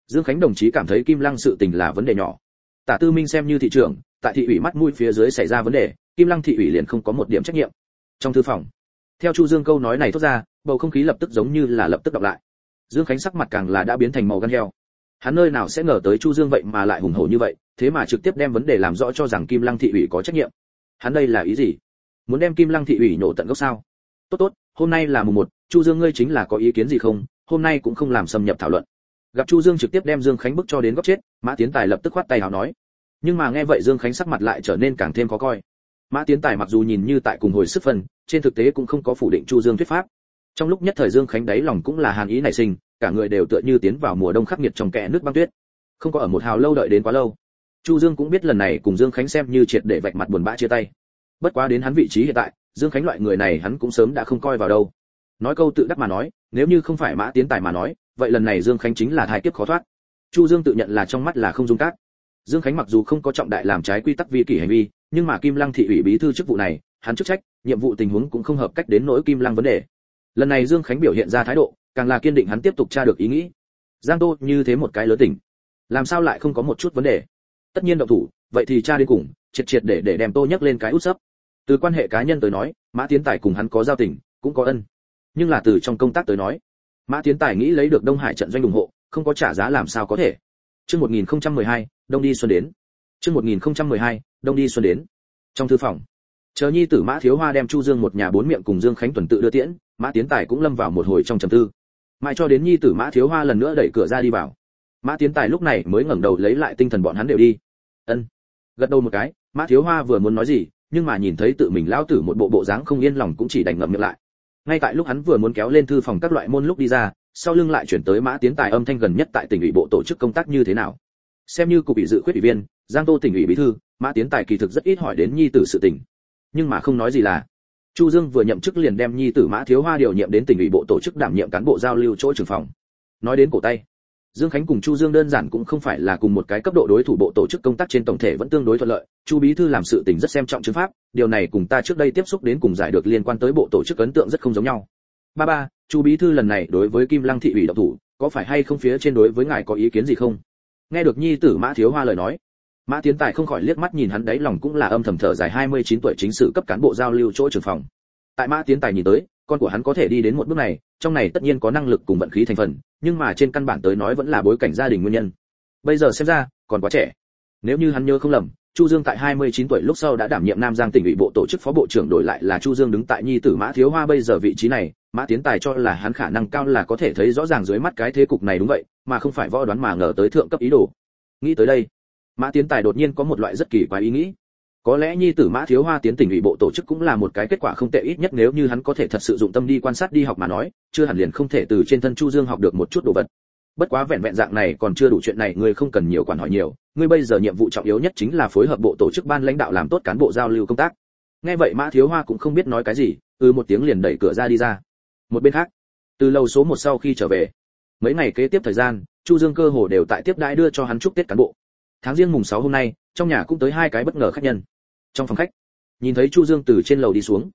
Dương khánh đồng chí cảm thấy kim lăng sự tình là vấn đề nhỏ. Tả tư minh xem như thị trưởng, tại thị ủy mắt mũi phía dưới xảy ra vấn đề, kim lăng thị ủy liền không có một điểm trách nhiệm. Trong thư phòng, theo chu dương câu nói này thốt ra, bầu không khí lập tức giống như là lập tức đọc lại. Dương khánh sắc mặt càng là đã biến thành màu gan heo hắn nơi nào sẽ ngờ tới chu dương vậy mà lại hùng hổ như vậy, thế mà trực tiếp đem vấn đề làm rõ cho rằng kim lăng thị ủy có trách nhiệm. Hắn đây là ý gì? Muốn đem kim lăng thị ủy nổ tận gốc sao? Tốt tốt, hôm nay là mùng một, chu dương ngươi chính là có ý kiến gì không? Hôm nay cũng không làm xâm nhập thảo luận. Gặp chu dương trực tiếp đem dương khánh bức cho đến góc chết, mã tiến tài lập tức khoát tay hào nói. Nhưng mà nghe vậy dương khánh sắc mặt lại trở nên càng thêm khó coi. Mã tiến tài mặc dù nhìn như tại cùng hồi sức phần trên thực tế cũng không có phủ định chu dương thuyết pháp. Trong lúc nhất thời dương khánh đáy lòng cũng là hàn ý nảy sinh cả người đều tựa như tiến vào mùa đông khắc nghiệt trong kẽ nước băng tuyết. Không có ở một hào lâu đợi đến quá lâu. Chu dương cũng biết lần này cùng dương khánh xem như triệt để vạch mặt buồn bã chia tay. Bất quá đến hắn vị trí hiện tại, dương khánh loại người này hắn cũng sớm đã không coi vào đâu. Nói câu tự đắc mà nói, nếu như không phải mã tiến tài mà nói, vậy lần này dương khánh chính là thai kiếp khó thoát. Chu dương tự nhận là trong mắt là không dung cát. Dương khánh mặc dù không có trọng đại làm trái quy tắc vi kỷ hành vi, nhưng mà kim lăng thị ủy bí thư chức vụ này, hắn chức trách, nhiệm vụ tình huống cũng không hợp cách đến nỗi kim lăng vấn đề lần này dương khánh biểu hiện ra thái độ, càng là kiên định hắn tiếp tục tra được ý nghĩ. Giang tô như thế một cái lớn tỉnh, làm sao lại không có một chút vấn đề? Tất nhiên động thủ, vậy thì cha đến cùng, triệt triệt để để đem tô nhắc lên cái út sấp. Từ quan hệ cá nhân tới nói, mã tiến tài cùng hắn có giao tình, cũng có ân. Nhưng là từ trong công tác tới nói, mã tiến tài nghĩ lấy được đông hải trận doanh ủng hộ, không có trả giá làm sao có thể. Chương 1012 đông đi xuân đến. Chương 1012 đông đi xuân đến. Trong thư phòng chờ nhi tử mã thiếu hoa đem chu dương một nhà bốn miệng cùng dương khánh tuần tự đưa tiễn, mã tiến tài cũng lâm vào một hồi trong trầm tư. Mãi cho đến nhi tử mã thiếu hoa lần nữa đẩy cửa ra đi vào. Mã tiến tài lúc này mới ngẩng đầu lấy lại tinh thần bọn hắn đều đi. Ân. Gật đầu một cái, mã thiếu hoa vừa muốn nói gì, nhưng mà nhìn thấy tự mình lão tử một bộ bộ dáng không yên lòng cũng chỉ đành ngậm miệng lại. Ngay tại lúc hắn vừa muốn kéo lên thư phòng các loại môn lúc đi ra, sau lưng lại chuyển tới mã tiến tài âm thanh gần nhất tại tỉnh ủy bộ tổ chức công tác như thế nào. Xem như cục ủy dự khuyết ủy viên, giang tô tỉnh ủy bí thư, mã tiến tài kỳ thực rất ít hỏi đến nhi tử sự tỉnh nhưng mà không nói gì là chu dương vừa nhậm chức liền đem nhi tử mã thiếu hoa điều nhiệm đến tỉnh ủy bộ tổ chức đảm nhiệm cán bộ giao lưu chỗ trưởng phòng nói đến cổ tay Dương Khánh cùng Chu Dương đơn giản cũng không phải là cùng một cái cấp độ đối thủ bộ tổ chức công tác trên tổng thể vẫn tương đối thuận lợi, Chu bí thư làm sự tình rất xem trọng chứng pháp, điều này cùng ta trước đây tiếp xúc đến cùng giải được liên quan tới bộ tổ chức ấn tượng rất không giống nhau. Ba ba, Chu bí thư lần này đối với Kim Lăng thị ủy độc thủ, có phải hay không phía trên đối với ngài có ý kiến gì không? Nghe được nhi tử Mã Thiếu Hoa lời nói, Mã Tiến Tài không khỏi liếc mắt nhìn hắn đấy lòng cũng là âm thầm thở dài 29 tuổi chính sự cấp cán bộ giao lưu chỗ trưởng phòng. Tại Mã Tiến Tài nhìn tới, con của hắn có thể đi đến một bước này, trong này tất nhiên có năng lực cùng vận khí thành phần, nhưng mà trên căn bản tới nói vẫn là bối cảnh gia đình nguyên nhân. Bây giờ xem ra, còn quá trẻ. Nếu như hắn nhớ không lầm, Chu Dương tại 29 tuổi lúc sau đã đảm nhiệm Nam Giang tỉnh ủy bộ tổ chức phó bộ trưởng đổi lại là Chu Dương đứng tại nhi tử Mã Thiếu Hoa bây giờ vị trí này, Mã Tiến Tài cho là hắn khả năng cao là có thể thấy rõ ràng dưới mắt cái thế cục này đúng vậy, mà không phải võ đoán mà ngờ tới thượng cấp ý đồ. Nghĩ tới đây, Mã Tiến Tài đột nhiên có một loại rất kỳ quái ý nghĩ. Có lẽ nhi tử mã thiếu hoa tiến tỉnh ủy bộ tổ chức cũng là một cái kết quả không tệ ít nhất nếu như hắn có thể thật sự dụng tâm đi quan sát đi học mà nói, chưa hẳn liền không thể từ trên thân chu dương học được một chút đồ vật. Bất quá vẹn vẹn dạng này còn chưa đủ chuyện này, ngươi không cần nhiều quản hỏi nhiều. Ngươi bây giờ nhiệm vụ trọng yếu nhất chính là phối hợp bộ tổ chức ban lãnh đạo làm tốt cán bộ giao lưu công tác. Nghe vậy mã thiếu hoa cũng không biết nói cái gì ừ một tiếng liền đẩy cửa ra đi ra. Một bên khác, từ lâu số một sau khi trở về, mấy ngày kế tiếp thời gian, chu dương cơ hồ đều tại tiếp đãi đưa cho hắn chúc tết cán bộ tháng riêng mùng 6 hôm nay, trong nhà cũng tới hai cái bất ngờ khách nhân. Trong phòng khách, nhìn thấy chu dương từ trên lầu đi xuống.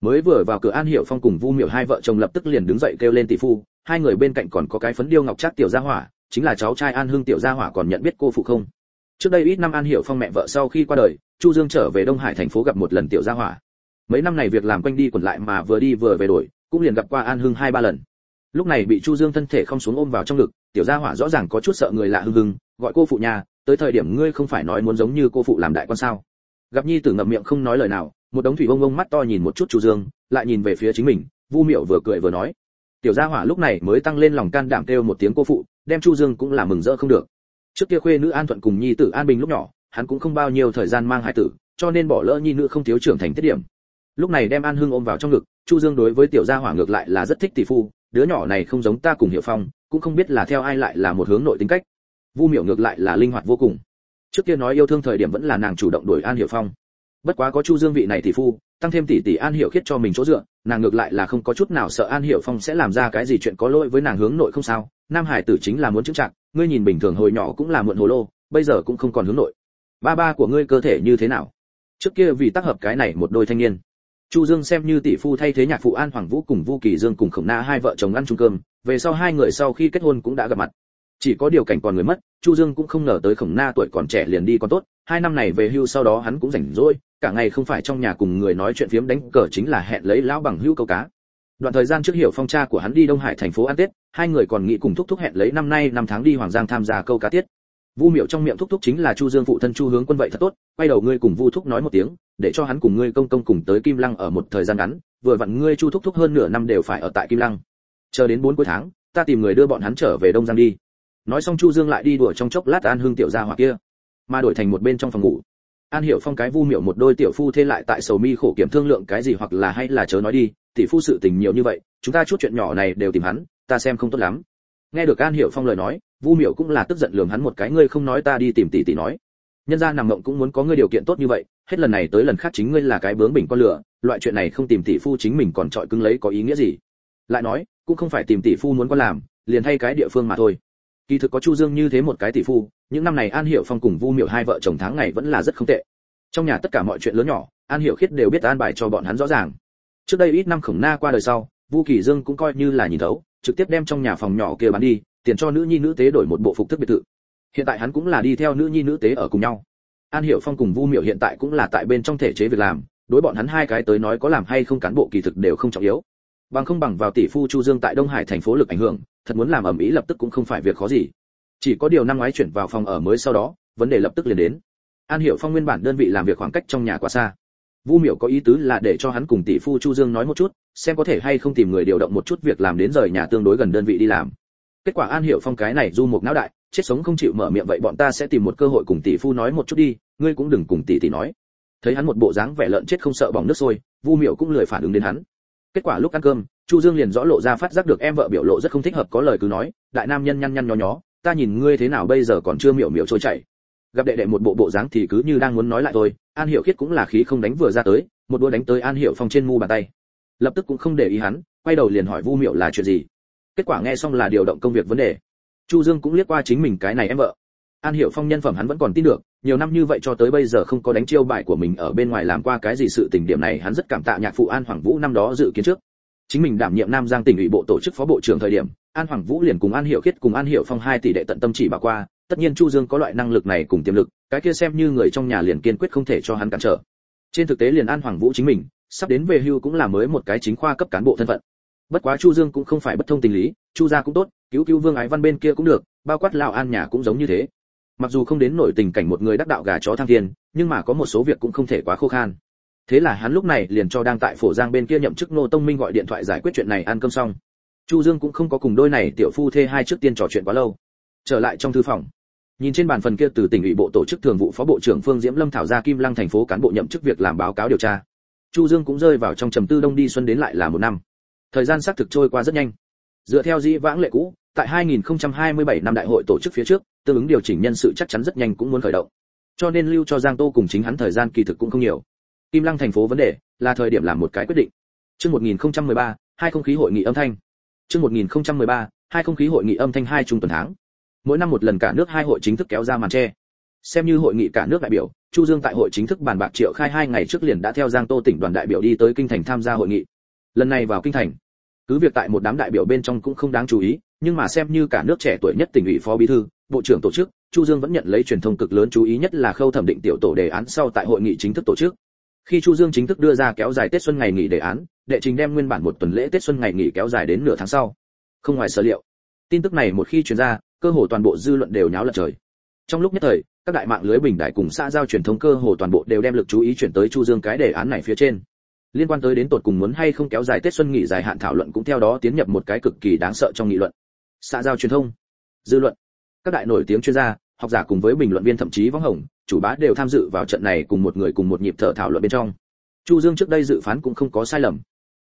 Mới vừa vào cửa an Hiểu phong cùng vu miểu hai vợ chồng lập tức liền đứng dậy kêu lên tỷ phu, hai người bên cạnh còn có cái phấn điêu ngọc trác tiểu gia hỏa, chính là cháu trai an hưng tiểu gia hỏa còn nhận biết cô phụ không? Trước đây ít năm an Hiểu phong mẹ vợ sau khi qua đời, chu dương trở về đông hải thành phố gặp một lần tiểu gia hỏa. Mấy năm này việc làm quanh đi quẩn lại mà vừa đi vừa về đổi, cũng liền gặp qua an hưng hai ba lần. Lúc này bị chu dương thân thể không xuống ôm vào trong ngực, tiểu gia hỏa rõ ràng có chút sợ người lạ hưng hưng, gọi cô phụ nhà tới thời điểm ngươi không phải nói muốn giống như cô phụ làm đại con sao? Gặp nhi tử ngậm miệng không nói lời nào, một đống thủy bông bông mắt to nhìn một chút chu dương, lại nhìn về phía chính mình, vu miệu vừa cười vừa nói, tiểu gia hỏa lúc này mới tăng lên lòng can đảm kêu một tiếng cô phụ, đem chu dương cũng là mừng rỡ không được. Trước kia khuê nữ an thuận cùng nhi tử an bình lúc nhỏ, hắn cũng không bao nhiêu thời gian mang hai tử, cho nên bỏ lỡ nhi nữ không thiếu trưởng thành tiết điểm. Lúc này đem an hưng ôm vào trong ngực, chu dương đối với tiểu gia hỏa ngược lại là rất thích tỷ phu, đứa nhỏ này không giống ta cùng hiệu phong, cũng không biết là theo ai lại là một hướng nội tính cách vu Miểu ngược lại là linh hoạt vô cùng. Trước kia nói yêu thương thời điểm vẫn là nàng chủ động đuổi an hiểu phong. Bất quá có chu dương vị này tỷ phu, tăng thêm tỷ tỷ an hiểu khiết cho mình chỗ dựa, nàng ngược lại là không có chút nào sợ an hiểu phong sẽ làm ra cái gì chuyện có lỗi với nàng hướng nội không sao. Nam hải tử chính là muốn chứng trạng, ngươi nhìn bình thường hồi nhỏ cũng là muộn hồ lô, bây giờ cũng không còn hướng nội. Ba ba của ngươi cơ thể như thế nào? Trước kia vì tác hợp cái này một đôi thanh niên. Chu dương xem như tỷ phu thay thế nhạc phụ an hoàng vũ cùng vu kỳ dương cùng khổng na hai vợ chồng ăn chung cơm, về sau hai người sau khi kết hôn cũng đã gặp mặt chỉ có điều cảnh còn người mất, chu dương cũng không ngờ tới khổng na tuổi còn trẻ liền đi còn tốt. Hai năm này về hưu sau đó hắn cũng rảnh rỗi, cả ngày không phải trong nhà cùng người nói chuyện phiếm đánh cờ chính là hẹn lấy lão bằng hưu câu cá. Đoạn thời gian trước hiểu phong cha của hắn đi đông hải thành phố ăn tết, hai người còn nghĩ cùng thúc thúc hẹn lấy năm nay năm tháng đi hoàng giang tham gia câu cá tiết. Vu miệu trong miệng thúc thúc chính là chu dương phụ thân chu hướng quân vậy thật tốt, quay đầu ngươi cùng vu thúc nói một tiếng, để cho hắn cùng ngươi công công cùng tới kim lăng ở một thời gian ngắn, vừa vặn ngươi chu thúc thúc hơn nửa năm đều phải ở tại kim lăng. Chờ đến bốn cuối tháng, ta tìm người đưa bọn hắn trở về đông giang đi nói xong chu dương lại đi đùa trong chốc lát an hương tiểu gia hỏa kia, mà đổi thành một bên trong phòng ngủ. An hiểu phong cái vu miểu một đôi tiểu phu thê lại tại sầu mi khổ kiểm thương lượng cái gì hoặc là hay là chớ nói đi, tỷ phu sự tình nhiều như vậy, chúng ta chút chuyện nhỏ này đều tìm hắn, ta xem không tốt lắm. Nghe được an hiểu phong lời nói, vu miệu cũng là tức giận lườm hắn một cái, ngươi không nói ta đi tìm tỷ tỷ nói. Nhân gia nằm mộng cũng muốn có ngươi điều kiện tốt như vậy, hết lần này tới lần khác chính ngươi là cái bướng bỉnh con lửa loại chuyện này không tìm tỷ phu chính mình còn trọi cứng lấy có ý nghĩa gì. Lại nói, cũng không phải tìm tỷ phu muốn con làm, liền thay cái địa phương mà thôi kỳ thực có chu dương như thế một cái tỷ phu, những năm này an hiểu phong cùng vu miểu hai vợ chồng tháng ngày vẫn là rất không tệ. Trong nhà tất cả mọi chuyện lớn nhỏ, an hiểu khiết đều biết an bài cho bọn hắn rõ ràng. Trước đây ít năm khổng na qua đời sau, vu kỳ dương cũng coi như là nhìn thấu, trực tiếp đem trong nhà phòng nhỏ kia bán đi, tiền cho nữ nhi nữ tế đổi một bộ phục thức biệt thự. Hiện tại hắn cũng là đi theo nữ nhi nữ tế ở cùng nhau. An hiểu phong cùng vu miểu hiện tại cũng là tại bên trong thể chế việc làm, đối bọn hắn hai cái tới nói có làm hay không cán bộ kỳ thực đều không trọng yếu bằng không bằng vào tỷ phu chu dương tại đông hải thành phố lực ảnh hưởng, thật muốn làm ẩm ý lập tức cũng không phải việc khó gì. Chỉ có điều năm ngoái chuyển vào phòng ở mới sau đó, vấn đề lập tức liền đến. An hiểu phong nguyên bản đơn vị làm việc khoảng cách trong nhà quá xa. Vu miểu có ý tứ là để cho hắn cùng tỷ phu chu dương nói một chút, xem có thể hay không tìm người điều động một chút việc làm đến rời nhà tương đối gần đơn vị đi làm. Kết quả an hiểu phong cái này du một não đại, chết sống không chịu mở miệng vậy bọn ta sẽ tìm một cơ hội cùng tỷ phu nói một chút đi, ngươi cũng đừng cùng tỷ tỷ nói. Thấy hắn một bộ dáng vẻ lợn chết không sợ bỏng nước sôi, vu miểu cũng lười phản ứng đến hắn kết quả lúc ăn cơm, chu dương liền rõ lộ ra phát giác được em vợ biểu lộ rất không thích hợp có lời cứ nói, đại nam nhân nhăn nhăn nhó nhó, ta nhìn ngươi thế nào bây giờ còn chưa miểu miểu trôi chảy. Gặp đệ đệ một bộ bộ dáng thì cứ như đang muốn nói lại thôi, an hiểu khiết cũng là khí không đánh vừa ra tới, một đũa đánh tới an hiểu phong trên mu bàn tay. Lập tức cũng không để ý hắn, quay đầu liền hỏi vu miểu là chuyện gì. Kết quả nghe xong là điều động công việc vấn đề. Chu dương cũng liếc qua chính mình cái này em vợ an hiểu phong nhân phẩm hắn vẫn còn tin được, nhiều năm như vậy cho tới bây giờ không có đánh chiêu bài của mình ở bên ngoài làm qua cái gì sự tình điểm này, hắn rất cảm tạ nhạc phụ an hoàng vũ năm đó dự kiến trước. Chính mình đảm nhiệm nam giang tỉnh ủy bộ tổ chức phó bộ trưởng thời điểm, an hoàng vũ liền cùng an hiểu khiết cùng an hiểu phong hai tỷ đệ tận tâm chỉ bà qua, tất nhiên chu dương có loại năng lực này cùng tiềm lực, cái kia xem như người trong nhà liền kiên quyết không thể cho hắn cản trở. Trên thực tế liền an hoàng vũ chính mình, sắp đến về hưu cũng là mới một cái chính khoa cấp cán bộ thân phận. Bất quá chu dương cũng không phải bất thông tình lý, chu gia cũng tốt, cứu cứu vương ái văn bên kia cũng được, bao quát lão an nhà cũng giống như thế mặc dù không đến nổi tình cảnh một người đắc đạo gà chó thăng thiên, nhưng mà có một số việc cũng không thể quá khô khan. Thế là hắn lúc này liền cho đang tại phổ giang bên kia nhậm chức nô tông minh gọi điện thoại giải quyết chuyện này ăn cơm xong. Chu dương cũng không có cùng đôi này tiểu phu thê hai trước tiên trò chuyện quá lâu. Trở lại trong thư phòng, nhìn trên bàn phần kia từ tỉnh ủy bộ tổ chức thường vụ phó bộ trưởng phương diễm lâm thảo ra kim lăng thành phố cán bộ nhậm chức việc làm báo cáo điều tra. Chu dương cũng rơi vào trong trầm tư đông đi xuân đến lại là một năm. Thời gian xác thực trôi qua rất nhanh. Dựa theo dĩ vãng lệ cũ, tại 2027 năm đại hội tổ chức phía trước tương ứng điều chỉnh nhân sự chắc chắn rất nhanh cũng muốn khởi động cho nên lưu cho giang tô cùng chính hắn thời gian kỳ thực cũng không nhiều kim lăng thành phố vấn đề là thời điểm làm một cái quyết định Trước 1013, hai không khí hội nghị âm thanh. Trước 1013, hai không khí hội nghị âm thanh hai trung tuần tháng. Mỗi năm một lần cả nước hai hội chính thức kéo ra màn che. Xem như hội nghị cả nước đại biểu, Chu Dương tại hội chính thức bàn bạc triệu khai hai ngày trước liền đã theo Giang Tô tỉnh đoàn đại biểu đi tới kinh thành tham gia hội nghị. Lần này vào kinh thành, cứ việc tại một đám đại biểu bên trong cũng không đáng chú ý, nhưng mà xem như cả nước trẻ tuổi nhất tỉnh ủy phó bí thư, bộ trưởng tổ chức, Chu Dương vẫn nhận lấy truyền thông cực lớn chú ý nhất là khâu thẩm định tiểu tổ đề án sau tại hội nghị chính thức tổ chức. Khi Chu Dương chính thức đưa ra kéo dài Tết xuân ngày nghỉ đề án, đệ trình đem nguyên bản một tuần lễ Tết xuân ngày nghỉ kéo dài đến nửa tháng sau. Không ngoài sở liệu, tin tức này một khi truyền ra, cơ hồ toàn bộ dư luận đều nháo lật trời. Trong lúc nhất thời, các đại mạng lưới bình đại cùng xã giao truyền thông cơ hồ toàn bộ đều đem lực chú ý chuyển tới Chu Dương cái đề án này phía trên. Liên quan tới đến tột cùng muốn hay không kéo dài Tết xuân nghỉ dài hạn thảo luận cũng theo đó tiến nhập một cái cực kỳ đáng sợ trong nghị luận. Xã giao truyền thông, dư luận, các đại nổi tiếng chuyên gia, học giả cùng với bình luận viên thậm chí võng hồng, chủ bá đều tham dự vào trận này cùng một người cùng một nhịp thở thảo luận bên trong. Chu dương trước đây dự phán cũng không có sai lầm.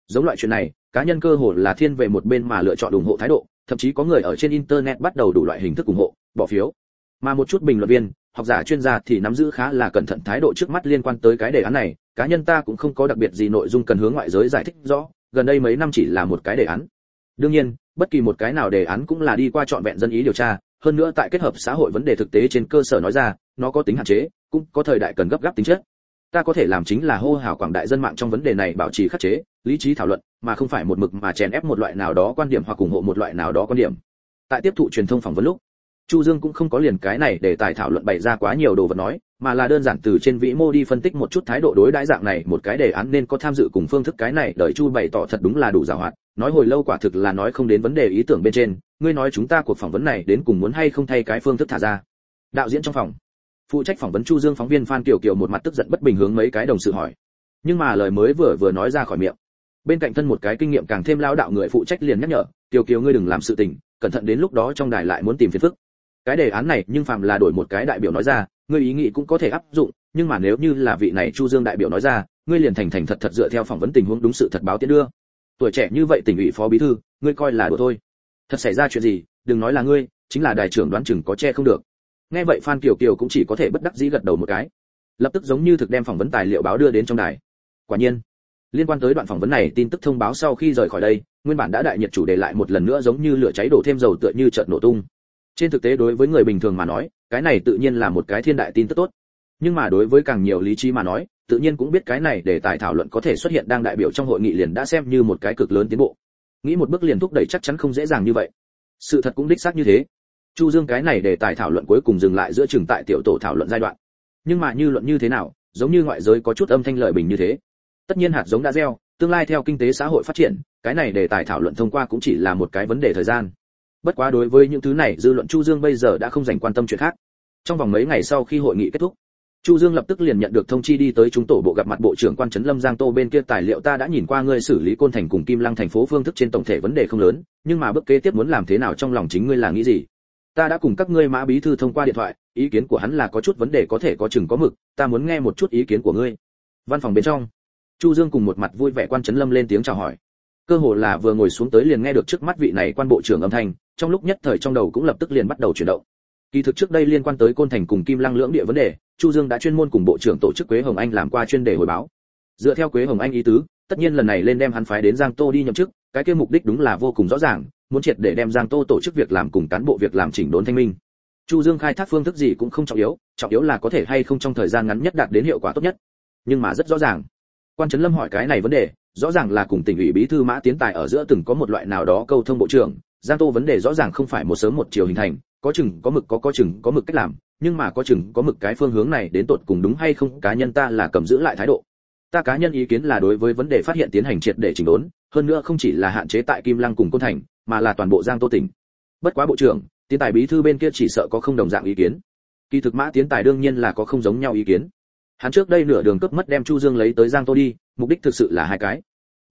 Giống loại chuyện này cá nhân cơ hồ là thiên về một bên mà lựa chọn ủng hộ thái độ thậm chí có người ở trên internet bắt đầu đủ loại hình thức ủng hộ bỏ phiếu. Mà một chút bình luận viên học giả chuyên gia thì nắm giữ khá là cẩn thận thái độ trước mắt liên quan tới cái đề án này cá nhân ta cũng không có đặc biệt gì nội dung cần hướng ngoại giới giải thích rõ gần đây mấy năm chỉ là một cái đề án. Đương nhiên bất kỳ một cái nào đề án cũng là đi qua trọn vẹn dân ý điều tra, hơn nữa tại kết hợp xã hội vấn đề thực tế trên cơ sở nói ra, nó có tính hạn chế, cũng có thời đại cần gấp gáp tính chất. Ta có thể làm chính là hô hào quảng đại dân mạng trong vấn đề này bảo trì khắc chế, lý trí thảo luận, mà không phải một mực mà chèn ép một loại nào đó quan điểm hoặc ủng hộ một loại nào đó quan điểm. Tại tiếp thụ truyền thông phỏng vấn lúc, chu dương cũng không có liền cái này để tài thảo luận bày ra quá nhiều đồ vật nói, mà là đơn giản từ trên vĩ mô đi phân tích một chút thái độ đối đãi dạng này một cái đề án nên có tham dự cùng phương thức cái này, đợi chu bày tỏ thật đúng là đủ giàu hoạt nói hồi lâu quả thực là nói không đến vấn đề ý tưởng bên trên, ngươi nói chúng ta cuộc phỏng vấn này đến cùng muốn hay không thay cái phương thức thả ra. Đạo diễn trong phòng, phụ trách phỏng vấn chu dương phóng viên phan kiều kiều một mặt tức giận bất bình hướng mấy cái đồng sự hỏi. Nhưng mà lời mới vừa vừa nói ra khỏi miệng, bên cạnh thân một cái kinh nghiệm càng thêm lao đạo người phụ trách liền nhắc nhở, kiều kiều ngươi đừng làm sự tình, cẩn thận đến lúc đó trong đài lại muốn tìm phiền phức. Cái đề án này nhưng phạm là đổi một cái đại biểu nói ra, ngươi ý nghĩ cũng có thể áp dụng, nhưng mà nếu như là vị này chu dương đại biểu nói ra, ngươi liền thành thành thật thật dựa theo phỏng vấn tình huống đúng sự thật báo tiến đưa tuổi trẻ như vậy tỉnh ủy phó bí thư, ngươi coi là đùa thôi. Thật xảy ra chuyện gì, đừng nói là ngươi, chính là đại trưởng đoán chừng có che không được. Nghe vậy phan kiều kiều cũng chỉ có thể bất đắc dĩ gật đầu một cái. Lập tức giống như thực đem phỏng vấn tài liệu báo đưa đến trong đài. Quả nhiên, liên quan tới đoạn phỏng vấn này, tin tức thông báo sau khi rời khỏi đây, nguyên bản đã đại nhiệt chủ đề lại một lần nữa giống như lửa cháy đổ thêm dầu tựa như chợt nổ tung. Trên thực tế đối với người bình thường mà nói, cái này tự nhiên là một cái thiên đại tin tức tốt nhưng mà đối với càng nhiều lý trí mà nói, tự nhiên cũng biết cái này để tài thảo luận có thể xuất hiện đang đại biểu trong hội nghị liền đã xem như một cái cực lớn tiến bộ. Nghĩ một bước liền thúc đẩy chắc chắn không dễ dàng như vậy. Sự thật cũng đích xác như thế. Chu dương cái này để tài thảo luận cuối cùng dừng lại giữa trường tại tiểu tổ thảo luận giai đoạn. Nhưng mà như luận như thế nào, giống như ngoại giới có chút âm thanh lợi bình như thế. Tất nhiên hạt giống đã gieo, tương lai theo kinh tế xã hội phát triển, cái này để tài thảo luận thông qua cũng chỉ là một cái vấn đề thời gian. Bất quá đối với những thứ này, dư luận chu dương bây giờ đã không dành quan tâm chuyện khác. Trong vòng mấy ngày sau khi hội nghị kết thúc chu dương lập tức liền nhận được thông chi đi tới chúng tổ bộ gặp mặt bộ trưởng quan trấn lâm giang tô bên kia tài liệu ta đã nhìn qua ngươi xử lý côn thành cùng kim lăng thành phố phương thức trên tổng thể vấn đề không lớn, nhưng mà bước kế tiếp muốn làm thế nào trong lòng chính ngươi là nghĩ gì? Ta đã cùng các ngươi mã bí thư thông qua điện thoại, ý kiến của hắn là có chút vấn đề có thể có chừng có mực, ta muốn nghe một chút ý kiến của ngươi. Văn phòng bên trong, chu dương cùng một mặt vui vẻ quan trấn lâm lên tiếng chào hỏi. Cơ hồ là vừa ngồi xuống tới liền nghe được trước mắt vị này quan bộ trưởng âm thanh, trong lúc nhất thời trong đầu cũng lập tức liền bắt đầu chuyển động kỳ thực trước đây liên quan tới côn thành cùng kim lăng lưỡng địa vấn đề, chu dương đã chuyên môn cùng bộ trưởng tổ chức quế hồng anh làm qua chuyên đề hồi báo. Dựa theo quế hồng anh ý tứ, tất nhiên lần này lên đem hắn phái đến giang tô đi nhậm chức, cái kia mục đích đúng là vô cùng rõ ràng, muốn triệt để đem giang tô tổ chức việc làm cùng cán bộ việc làm chỉnh đốn thanh minh. Chu dương khai thác phương thức gì cũng không trọng yếu trọng yếu là có thể hay không trong thời gian ngắn nhất đạt đến hiệu quả tốt nhất. Nhưng mà rất rõ ràng. Quan trấn lâm hỏi cái này vấn đề, rõ ràng là cùng tỉnh ủy bí thư mã tiến tài ở giữa từng có một loại nào đó câu thông bộ trưởng, giang tô vấn đề rõ ràng không phải một sớm một chiều hình thành có chừng, có mực, có có chừng, có mực cách làm, nhưng mà có chừng, có mực cái phương hướng này đến tột cùng đúng hay không, cá nhân ta là cầm giữ lại thái độ. Ta cá nhân ý kiến là đối với vấn đề phát hiện tiến hành triệt để chỉnh đốn, hơn nữa không chỉ là hạn chế tại kim lăng cùng côn thành, mà là toàn bộ giang tô tỉnh. Bất quá bộ trưởng, tiến tài bí thư bên kia chỉ sợ có không đồng dạng ý kiến. Kỳ thực mã tiến tài đương nhiên là có không giống nhau ý kiến. Hắn trước đây nửa đường cướp mất đem chu dương lấy tới giang tô đi, mục đích thực sự là hai cái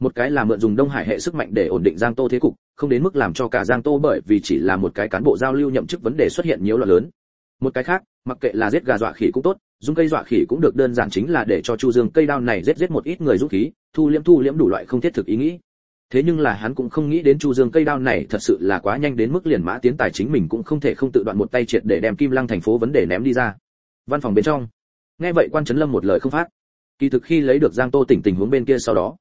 một cái là mượn dùng đông hải hệ sức mạnh để ổn định giang tô thế cục, không đến mức làm cho cả giang tô bởi vì chỉ là một cái cán bộ giao lưu nhậm chức vấn đề xuất hiện nhiều loạn lớn. Một cái khác, mặc kệ là giết gà dọa khỉ cũng tốt, dùng cây dọa khỉ cũng được đơn giản chính là để cho chu dương cây đao này giết giết một ít người dũng khí, thu liễm thu liễm đủ loại không thiết thực ý nghĩ. Thế nhưng là hắn cũng không nghĩ đến chu dương cây đao này thật sự là quá nhanh đến mức liền mã tiến tài chính mình cũng không thể không tự đoạn một tay triệt để đem kim lăng thành phố vấn đề ném đi ra. Văn phòng bên trong. Nghe vậy quan trấn lâm một lời không phát. Kỳ thực khi lấy được giang tô tỉnh tình huống bên kia sau đó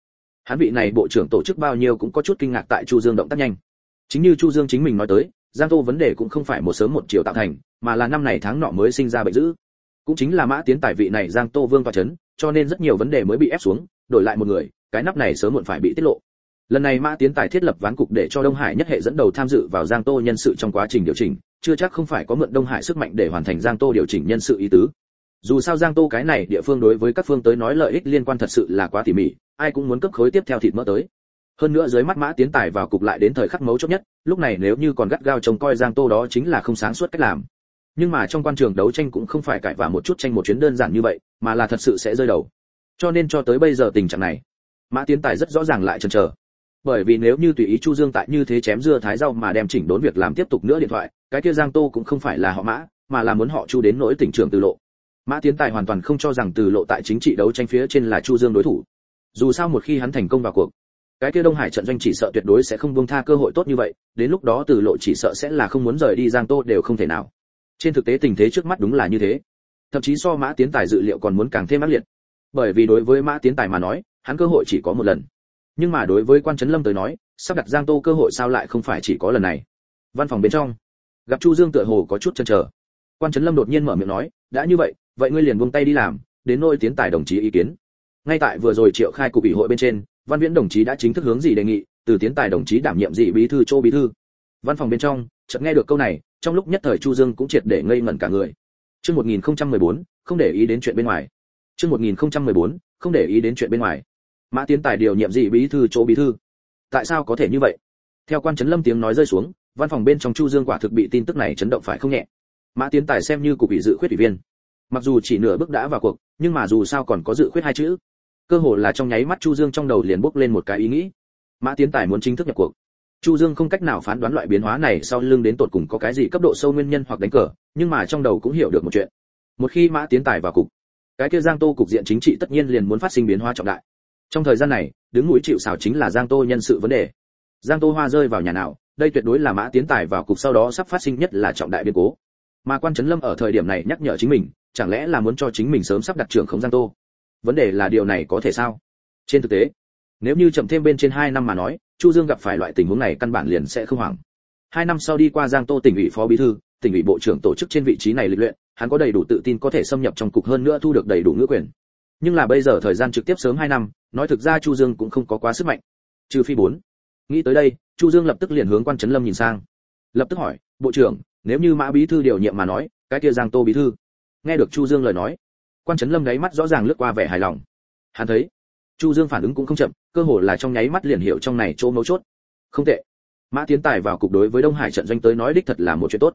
hắn vị này bộ trưởng tổ chức bao nhiêu cũng có chút kinh ngạc tại chu dương động tác nhanh. Chính như chu dương chính mình nói tới, giang tô vấn đề cũng không phải một sớm một chiều tạo thành, mà là năm này tháng nọ mới sinh ra bệnh dữ. Cũng chính là mã tiến tài vị này giang tô vương toa chấn, cho nên rất nhiều vấn đề mới bị ép xuống, đổi lại một người, cái nắp này sớm muộn phải bị tiết lộ. Lần này mã tiến tài thiết lập ván cục để cho đông hải nhất hệ dẫn đầu tham dự vào giang tô nhân sự trong quá trình điều chỉnh, chưa chắc không phải có mượn đông hải sức mạnh để hoàn thành giang tô điều chỉnh nhân sự ý tứ. Dù sao giang tô cái này địa phương đối với các phương tới nói lợi ích liên quan thật sự là quá tỉ mỉ ai cũng muốn cấp khối tiếp theo thịt mỡ tới. Hơn nữa dưới mắt mã tiến tài vào cục lại đến thời khắc mấu chốt nhất, lúc này nếu như còn gắt gao trông coi giang tô đó chính là không sáng suốt cách làm. Nhưng mà trong quan trường đấu tranh cũng không phải cãi vả một chút tranh một chuyến đơn giản như vậy, mà là thật sự sẽ rơi đầu. Cho nên cho tới bây giờ tình trạng này, mã tiến tài rất rõ ràng lại chần chờ. Bởi vì nếu như tùy ý chu dương tại như thế chém dưa thái rau mà đem chỉnh đốn việc làm tiếp tục nữa điện thoại, cái kia giang tô cũng không phải là họ mã, mà là muốn họ chu đến nỗi tỉnh trưởng từ lộ. Mã tiến tài hoàn toàn không cho rằng từ lộ tại chính trị đấu tranh phía trên là chu dương đối thủ dù sao một khi hắn thành công vào cuộc, cái kia đông hải trận doanh chỉ sợ tuyệt đối sẽ không buông tha cơ hội tốt như vậy, đến lúc đó từ lộ chỉ sợ sẽ là không muốn rời đi giang tô đều không thể nào. Trên thực tế tình thế trước mắt đúng là như thế. Thậm chí so mã tiến tài dự liệu còn muốn càng thêm ác liệt. Bởi vì đối với mã tiến tài mà nói, hắn cơ hội chỉ có một lần. Nhưng mà đối với quan trấn lâm tới nói, sắp đặt giang tô cơ hội sao lại không phải chỉ có lần này? Văn phòng bên trong, gặp chu dương tựa hồ có chút chần chờ. Quan trấn lâm đột nhiên mở miệng nói, đã như vậy vậy ngươi liền buông tay đi làm, đến nôi tiến tài đồng chí ý kiến ngay tại vừa rồi triệu khai cục ủy hội bên trên, văn viễn đồng chí đã chính thức hướng gì đề nghị, từ tiến tài đồng chí đảm nhiệm dị bí thư chỗ bí thư. Văn phòng bên trong, chợt nghe được câu này, trong lúc nhất thời chu dương cũng triệt để ngây ngẩn cả người. Chương 1014 không để ý đến chuyện bên ngoài. Chương 1014 không để ý đến chuyện bên ngoài. Mã tiến tài điều nhiệm dị bí thư chỗ bí thư. Tại sao có thể như vậy? Theo quan trấn lâm tiếng nói rơi xuống, văn phòng bên trong chu dương quả thực bị tin tức này chấn động phải không nhẹ. Mã tiến tài xem như cục ủy dự khuyết ủy viên. Mặc dù chỉ nửa bước đã vào cuộc, nhưng mà dù sao còn có dự khuyết hai chữ cơ hồ là trong nháy mắt chu dương trong đầu liền bốc lên một cái ý nghĩ. Mã tiến tài muốn chính thức nhập cuộc. Chu dương không cách nào phán đoán loại biến hóa này sau lưng đến tột cùng có cái gì cấp độ sâu nguyên nhân hoặc đánh cờ, nhưng mà trong đầu cũng hiểu được một chuyện. Một khi mã tiến tài vào cục, cái kia giang tô cục diện chính trị tất nhiên liền muốn phát sinh biến hóa trọng đại. Trong thời gian này, đứng mũi chịu xảo chính là giang tô nhân sự vấn đề. Giang tô hoa rơi vào nhà nào, đây tuyệt đối là mã tiến tài vào cục sau đó sắp phát sinh nhất là trọng đại biến cố. Mà quan trấn lâm ở thời điểm này nhắc nhở chính mình, chẳng lẽ là muốn cho chính mình sớm sắp đặt trưởng khống giang tô? Vấn đề là điều này có thể sao? Trên thực tế, nếu như chậm thêm bên trên hai năm mà nói, chu dương gặp phải loại tình huống này căn bản liền sẽ không hoảng. Hai năm sau đi qua giang tô tỉnh ủy phó bí thư, tỉnh ủy bộ trưởng tổ chức trên vị trí này lịch luyện, hắn có đầy đủ tự tin có thể xâm nhập trong cục hơn nữa thu được đầy đủ ngữ quyền. Nhưng là bây giờ thời gian trực tiếp sớm hai năm, nói thực ra chu dương cũng không có quá sức mạnh. Trừ phi bốn. Nghĩ tới đây, chu dương lập tức liền hướng quan trấn lâm nhìn sang. Lập tức hỏi, bộ trưởng, nếu như mã bí thư điều nhiệm mà nói, cái kia giang tô bí thư? Nghe được chu dương lời nói quan trấn lâm đáy mắt rõ ràng lướt qua vẻ hài lòng. Hắn thấy, chu dương phản ứng cũng không chậm, cơ hồ là trong nháy mắt liền hiểu trong này chỗ mấu chốt. Không tệ. Mã tiến tài vào cục đối với đông hải trận doanh tới nói đích thật là một chuyện tốt.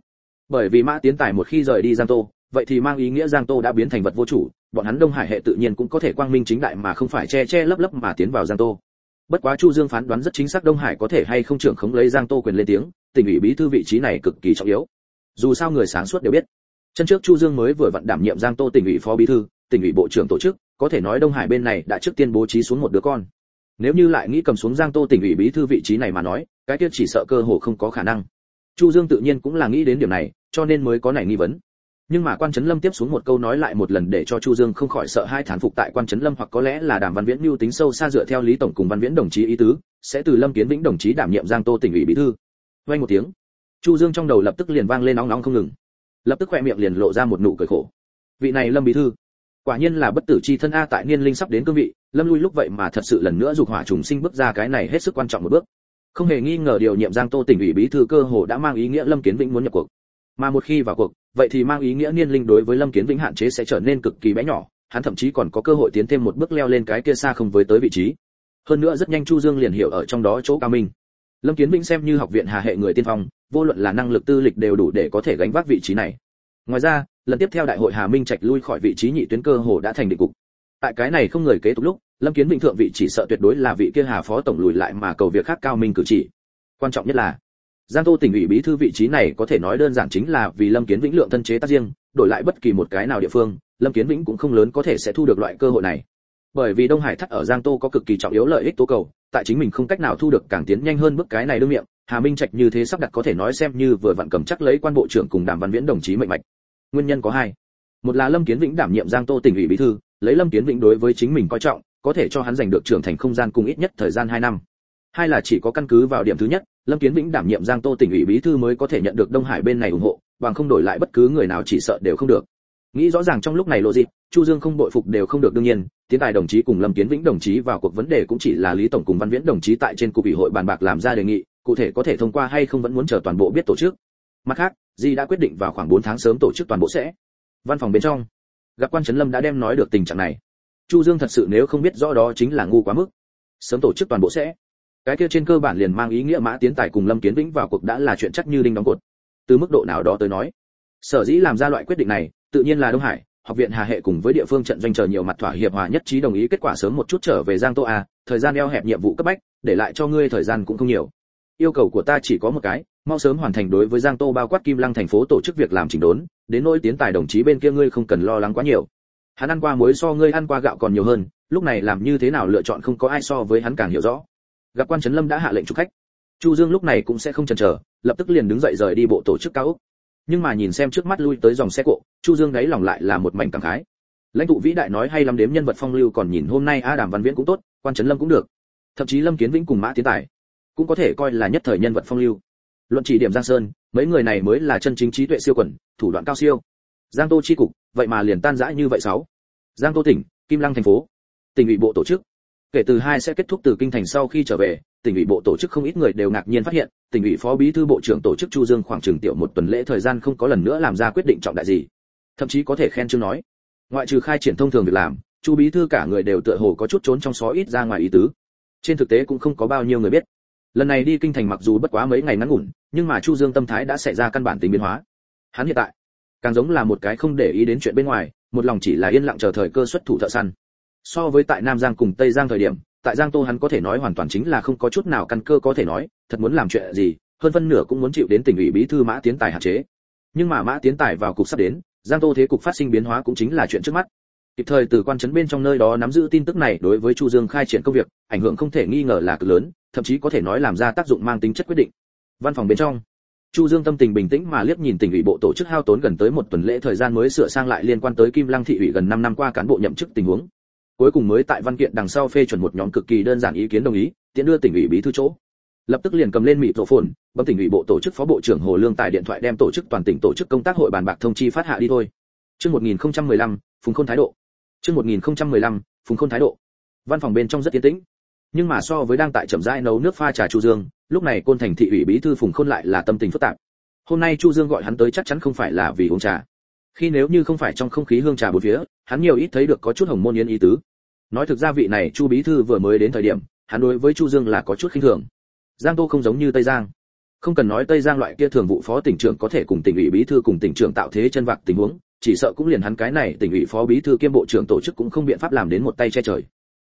Bởi vì mã tiến tài một khi rời đi giang tô, vậy thì mang ý nghĩa giang tô đã biến thành vật vô chủ, bọn hắn đông hải hệ tự nhiên cũng có thể quang minh chính đại mà không phải che che lấp lấp mà tiến vào giang tô. Bất quá chu dương phán đoán rất chính xác đông hải có thể hay không trưởng khống lấy giang tô quyền lên tiếng, tỉnh ủy bí thư vị trí này cực kỳ trọng yếu. Dù sao người sáng suốt đều biết chân trước chu dương mới vừa vận đảm nhiệm giang tô tỉnh ủy phó bí thư, tỉnh ủy bộ trưởng tổ chức, có thể nói đông hải bên này đã trước tiên bố trí xuống một đứa con. Nếu như lại nghĩ cầm xuống giang tô tỉnh ủy bí thư vị trí này mà nói, cái kia chỉ sợ cơ hồ không có khả năng. Chu dương tự nhiên cũng là nghĩ đến điểm này, cho nên mới có này nghi vấn. Nhưng mà quan trấn lâm tiếp xuống một câu nói lại một lần để cho chu dương không khỏi sợ hai thán phục tại quan trấn lâm hoặc có lẽ là đàm văn viễn mưu tính sâu xa dựa theo lý tổng cùng văn viễn đồng chí ý tứ, sẽ từ lâm kiến vĩnh đồng chí đảm nhiệm giang tô tỉnh ủy bí thư. Vang một tiếng, chu dương trong đầu lập tức liền vang lên nóng nóng không ngừng lập tức khoe miệng liền lộ ra một nụ cười khổ. Vị này lâm bí thư, quả nhiên là bất tử chi thân a tại niên linh sắp đến cương vị, lâm lui lúc vậy mà thật sự lần nữa dục hỏa trùng sinh bước ra cái này hết sức quan trọng một bước. Không hề nghi ngờ điều nhiệm giang tô tỉnh ủy bí thư cơ hồ đã mang ý nghĩa lâm kiến vĩnh muốn nhập cuộc. Mà một khi vào cuộc, vậy thì mang ý nghĩa niên linh đối với lâm kiến vĩnh hạn chế sẽ trở nên cực kỳ bé nhỏ, hắn thậm chí còn có cơ hội tiến thêm một bước leo lên cái kia xa không với tới vị trí. Hơn nữa rất nhanh chu dương liền hiểu ở trong đó chỗ cao minh. Lâm kiến vĩnh xem như học viện hà hệ người tiên phong vô luận là năng lực tư lịch đều đủ để có thể gánh vác vị trí này. Ngoài ra, lần tiếp theo đại hội hà minh trạch lui khỏi vị trí nhị tuyến cơ hồ đã thành định cục. Tại cái này không người kế tục lúc, lâm kiến bình thượng vị chỉ sợ tuyệt đối là vị kia hà phó tổng lùi lại mà cầu việc khác cao minh cử chỉ. Quan trọng nhất là, giang tô tỉnh ủy bí thư vị trí này có thể nói đơn giản chính là vì lâm kiến vĩnh lượng thân chế tác riêng, đổi lại bất kỳ một cái nào địa phương, lâm kiến vĩnh cũng không lớn có thể sẽ thu được loại cơ hội này. Bởi vì đông hải thắt ở giang tô có cực kỳ trọng yếu lợi ích tố cầu, tại chính mình không cách nào thu được càng tiến nhanh hơn bước cái này đương miệng hà minh trạch như thế sắp đặt có thể nói xem như vừa vặn cầm chắc lấy quan bộ trưởng cùng đàm văn viễn đồng chí mệnh mạch. Nguyên nhân có hai. Một là lâm kiến vĩnh đảm nhiệm giang tô tỉnh ủy bí thư, lấy lâm kiến vĩnh đối với chính mình coi trọng, có thể cho hắn giành được trưởng thành không gian cùng ít nhất thời gian 2 năm. Hai là chỉ có căn cứ vào điểm thứ nhất, lâm kiến vĩnh đảm nhiệm giang tô tỉnh ủy bí thư mới có thể nhận được đông hải bên này ủng hộ, bằng không đổi lại bất cứ người nào chỉ sợ đều không được. Nghĩ rõ ràng trong lúc này lộ dịp, chu dương không bội phục đều không được đương nhiên, tiến tài đồng chí cùng lâm kiến vĩnh đồng chí vào cuộc vấn đề cũng chỉ là lý tổng cùng văn viễn đồng chí tại trên cục ủy hội bàn bạc làm ra đề nghị cụ thể có thể thông qua hay không vẫn muốn chờ toàn bộ biết tổ chức. Mặt khác, di đã quyết định vào khoảng 4 tháng sớm tổ chức toàn bộ sẽ. Văn phòng bên trong, gặp quan trấn lâm đã đem nói được tình trạng này. Chu dương thật sự nếu không biết rõ đó chính là ngu quá mức. Sớm tổ chức toàn bộ sẽ. Cái kia trên cơ bản liền mang ý nghĩa mã tiến tài cùng lâm kiến vĩnh vào cuộc đã là chuyện chắc như đinh đóng cột. Từ mức độ nào đó tới nói, sở dĩ làm ra loại quyết định này, tự nhiên là đông hải, học viện hà hệ cùng với địa phương trận doanh chờ nhiều mặt thỏa hiệp hòa nhất trí đồng ý kết quả sớm một chút trở về giang tô a, thời gian eo hẹp nhiệm vụ cấp bách, để lại cho ngươi thời gian cũng không nhiều yêu cầu của ta chỉ có một cái, mau sớm hoàn thành đối với giang tô bao quát kim lăng thành phố tổ chức việc làm chỉnh đốn, đến nỗi tiến tài đồng chí bên kia ngươi không cần lo lắng quá nhiều. Hắn ăn qua muối so ngươi ăn qua gạo còn nhiều hơn, lúc này làm như thế nào lựa chọn không có ai so với hắn càng hiểu rõ. Gặp quan trấn lâm đã hạ lệnh chụp khách. Chu dương lúc này cũng sẽ không chần chờ, lập tức liền đứng dậy rời đi bộ tổ chức cao úc nhưng mà nhìn xem trước mắt lui tới dòng xe cộ, chu dương đáy lòng lại là một mảnh cảm khái. Lãnh tụ vĩ đại nói hay lắm đếm nhân vật phong lưu còn nhìn hôm nay a đàm văn viễn cũng tốt, quan trấn lâm cũng được. Thậm chí lâm kiến vĩnh cùng mã tiến tài cũng có thể coi là nhất thời nhân vật phong lưu. Luận chỉ điểm giang sơn, mấy người này mới là chân chính trí tuệ siêu quần, thủ đoạn cao siêu. Giang tô chi cục, vậy mà liền tan rã như vậy sáu. Giang tô tỉnh, kim lăng thành phố. Tỉnh ủy bộ tổ chức. Kể từ hai sẽ kết thúc từ kinh thành sau khi trở về, tỉnh ủy bộ tổ chức không ít người đều ngạc nhiên phát hiện, tỉnh ủy phó bí thư bộ trưởng tổ chức chu dương khoảng chừng tiểu một tuần lễ thời gian không có lần nữa làm ra quyết định trọng đại gì. Thậm chí có thể khen chương nói. Ngoại trừ khai triển thông thường việc làm, chu bí thư cả người đều tựa hồ có chút trốn trong xó ít ra ngoài ý tứ. Trên thực tế cũng không có bao nhiêu người biết lần này đi kinh thành mặc dù bất quá mấy ngày ngắn ngủn, nhưng mà chu dương tâm thái đã xảy ra căn bản tính biến hóa. Hắn hiện tại, càng giống là một cái không để ý đến chuyện bên ngoài, một lòng chỉ là yên lặng chờ thời cơ xuất thủ thợ săn. So với tại nam giang cùng tây giang thời điểm, tại giang tô hắn có thể nói hoàn toàn chính là không có chút nào căn cơ có thể nói, thật muốn làm chuyện gì, hơn phân nửa cũng muốn chịu đến tỉnh ủy bí thư mã tiến tài hạn chế. Nhưng mà mã tiến tài vào cục sắp đến, giang tô thế cục phát sinh biến hóa cũng chính là chuyện trước mắt kịp thời từ quan trấn bên trong nơi đó nắm giữ tin tức này đối với chu dương khai triển công việc ảnh hưởng không thể nghi ngờ là cực lớn thậm chí có thể nói làm ra tác dụng mang tính chất quyết định. Văn phòng bên trong chu dương tâm tình bình tĩnh mà liếc nhìn tỉnh ủy bộ tổ chức hao tốn gần tới một tuần lễ thời gian mới sửa sang lại liên quan tới kim lăng thị ủy gần 5 năm qua cán bộ nhậm chức tình huống. Cuối cùng mới tại văn kiện đằng sau phê chuẩn một nhóm cực kỳ đơn giản ý kiến đồng ý tiện đưa tỉnh ủy bí thư chỗ. Lập tức liền cầm lên mịt tổ phồn bấm tỉnh ủy bộ tổ chức phó bộ trưởng hồ lương tại điện thoại đem tổ chức toàn tỉnh tổ chức công tác hội bàn bạc thông chi phát hạ đi thôi. Trước 1015, phùng khôn thái độ chương 1015, phùng khôn thái độ. Văn phòng bên trong rất yên tĩnh. Nhưng mà so với đang tại chậm rãi nấu nước pha trà chu dương lúc này côn thành thị ủy bí thư phùng khôn lại là tâm tình phức tạp. Hôm nay chu dương gọi hắn tới chắc chắn không phải là vì uống trà. Khi nếu như không phải trong không khí hương trà bốn phía hắn nhiều ít thấy được có chút hồng môn yến ý tứ. Nói thực ra vị này chu bí thư vừa mới đến thời điểm hắn đối với chu dương là có chút khinh thường. Giang tô không giống như tây giang. Không cần nói tây giang loại kia thường vụ phó tỉnh trưởng có thể cùng tỉnh ủy bí thư cùng tỉnh trưởng tạo thế chân vạc tình huống chỉ sợ cũng liền hắn cái này tỉnh ủy phó bí thư kiêm bộ trưởng tổ chức cũng không biện pháp làm đến một tay che trời.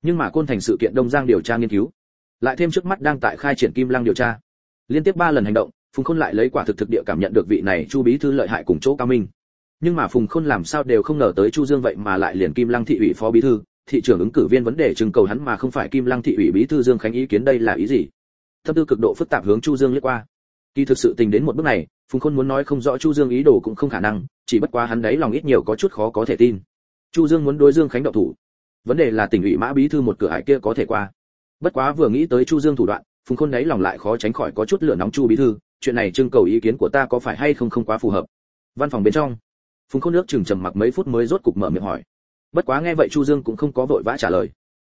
Nhưng mà côn thành sự kiện đông giang điều tra nghiên cứu, lại thêm trước mắt đang tại khai triển kim lăng điều tra. Liên tiếp ba lần hành động, phùng khôn lại lấy quả thực thực địa cảm nhận được vị này chu bí thư lợi hại cùng chỗ cao minh. Nhưng mà phùng khôn làm sao đều không ngờ tới chu dương vậy mà lại liền kim lăng thị ủy phó bí thư, thị trưởng ứng cử viên vấn đề trưng cầu hắn mà không phải kim lăng thị ủy bí thư dương khánh ý kiến đây là ý gì? Thâm tư cực độ phức tạp hướng chu dương liếc qua. Kỳ thực sự tình đến một bước này, phùng khôn muốn nói không rõ chu dương ý đồ cũng không khả năng chỉ bất quá hắn đấy lòng ít nhiều có chút khó có thể tin. Chu dương muốn đối dương khánh động thủ. Vấn đề là tỉnh ủy mã bí thư một cửa hải kia có thể qua. Bất quá vừa nghĩ tới chu dương thủ đoạn, phùng khôn đấy lòng lại khó tránh khỏi có chút lửa nóng chu bí thư, chuyện này trưng cầu ý kiến của ta có phải hay không không quá phù hợp. Văn phòng bên trong, phùng khôn nước chừng trầm mặc mấy phút mới rốt cục mở miệng hỏi. Bất quá nghe vậy chu dương cũng không có vội vã trả lời,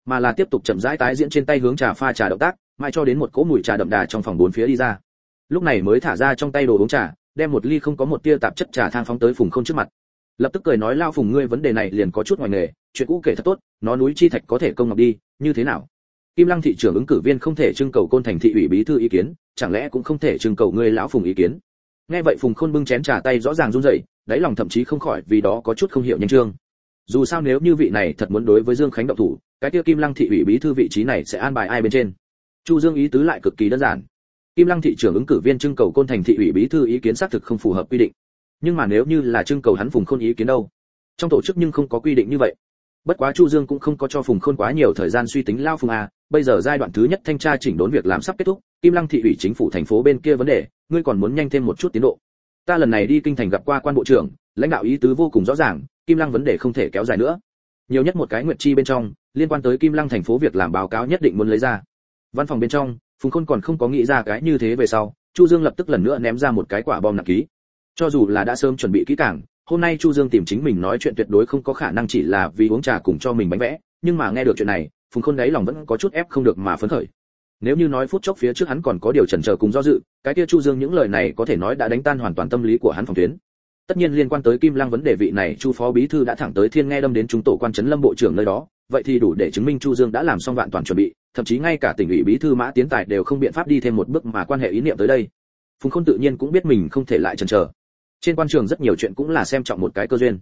mà là tiếp tục chậm rãi tái diễn trên tay hướng trà pha trà động tác mai cho đến một cỗ mùi trà đậm đà trong phòng bốn phía đi ra. Lúc này mới thả ra trong tay đồ uống trà đem một ly không có một tia tạp chất trà thang phóng tới phùng không trước mặt. Lập tức cười nói, lao phùng, ngươi vấn đề này liền có chút ngoài nghề, chuyện cũ kể thật tốt, nó núi chi thạch có thể công ngọc đi, như thế nào? Kim lăng thị trưởng ứng cử viên không thể trưng cầu côn thành thị ủy bí thư ý kiến, chẳng lẽ cũng không thể trưng cầu ngươi lão phùng ý kiến? Nghe vậy phùng khôn bưng chén trà tay rõ ràng run rẩy, đáy lòng thậm chí không khỏi vì đó có chút không hiểu nhanh trương. Dù sao nếu như vị này thật muốn đối với dương khánh động thủ, cái kia kim lăng thị ủy bí thư vị trí này sẽ an bài ai bên trên? Chu dương ý tứ lại cực kỳ đơn giản kim lăng thị trưởng ứng cử viên trưng cầu côn thành thị ủy bí thư ý kiến xác thực không phù hợp quy định. Nhưng mà nếu như là trưng cầu hắn phùng khôn ý kiến đâu? Trong tổ chức nhưng không có quy định như vậy. Bất quá chu dương cũng không có cho phùng khôn quá nhiều thời gian suy tính lao phùng à. bây giờ giai đoạn thứ nhất thanh tra chỉnh đốn việc làm sắp kết thúc, kim lăng thị ủy chính phủ thành phố bên kia vấn đề, ngươi còn muốn nhanh thêm một chút tiến độ. Ta lần này đi kinh thành gặp qua quan bộ trưởng, lãnh đạo ý tứ vô cùng rõ ràng, kim lăng vấn đề không thể kéo dài nữa. Nhiều nhất một cái nguyện chi bên trong, liên quan tới kim lăng thành phố việc làm báo cáo nhất định muốn lấy ra. Văn phòng bên trong phùng khôn còn không có nghĩ ra cái như thế về sau, chu dương lập tức lần nữa ném ra một cái quả bom nặng ký. Cho dù là đã sớm chuẩn bị kỹ càng, hôm nay chu dương tìm chính mình nói chuyện tuyệt đối không có khả năng chỉ là vì uống trà cùng cho mình bánh vẽ, nhưng mà nghe được chuyện này, phùng khôn đáy lòng vẫn có chút ép không được mà phấn khởi. Nếu như nói phút chốc phía trước hắn còn có điều chần chờ cùng do dự, cái kia chu dương những lời này có thể nói đã đánh tan hoàn toàn tâm lý của hắn phòng tuyến. Tất nhiên liên quan tới kim lăng vấn đề vị này, chu phó bí thư đã thẳng tới thiên nghe đâm đến chúng tổ quan trấn lâm bộ trưởng nơi đó vậy thì đủ để chứng minh chu dương đã làm xong vạn toàn chuẩn bị, thậm chí ngay cả tỉnh ủy bí thư mã tiến tài đều không biện pháp đi thêm một bước mà quan hệ ý niệm tới đây. Phùng khôn tự nhiên cũng biết mình không thể lại chần chờ. Trên quan trường rất nhiều chuyện cũng là xem trọng một cái cơ duyên.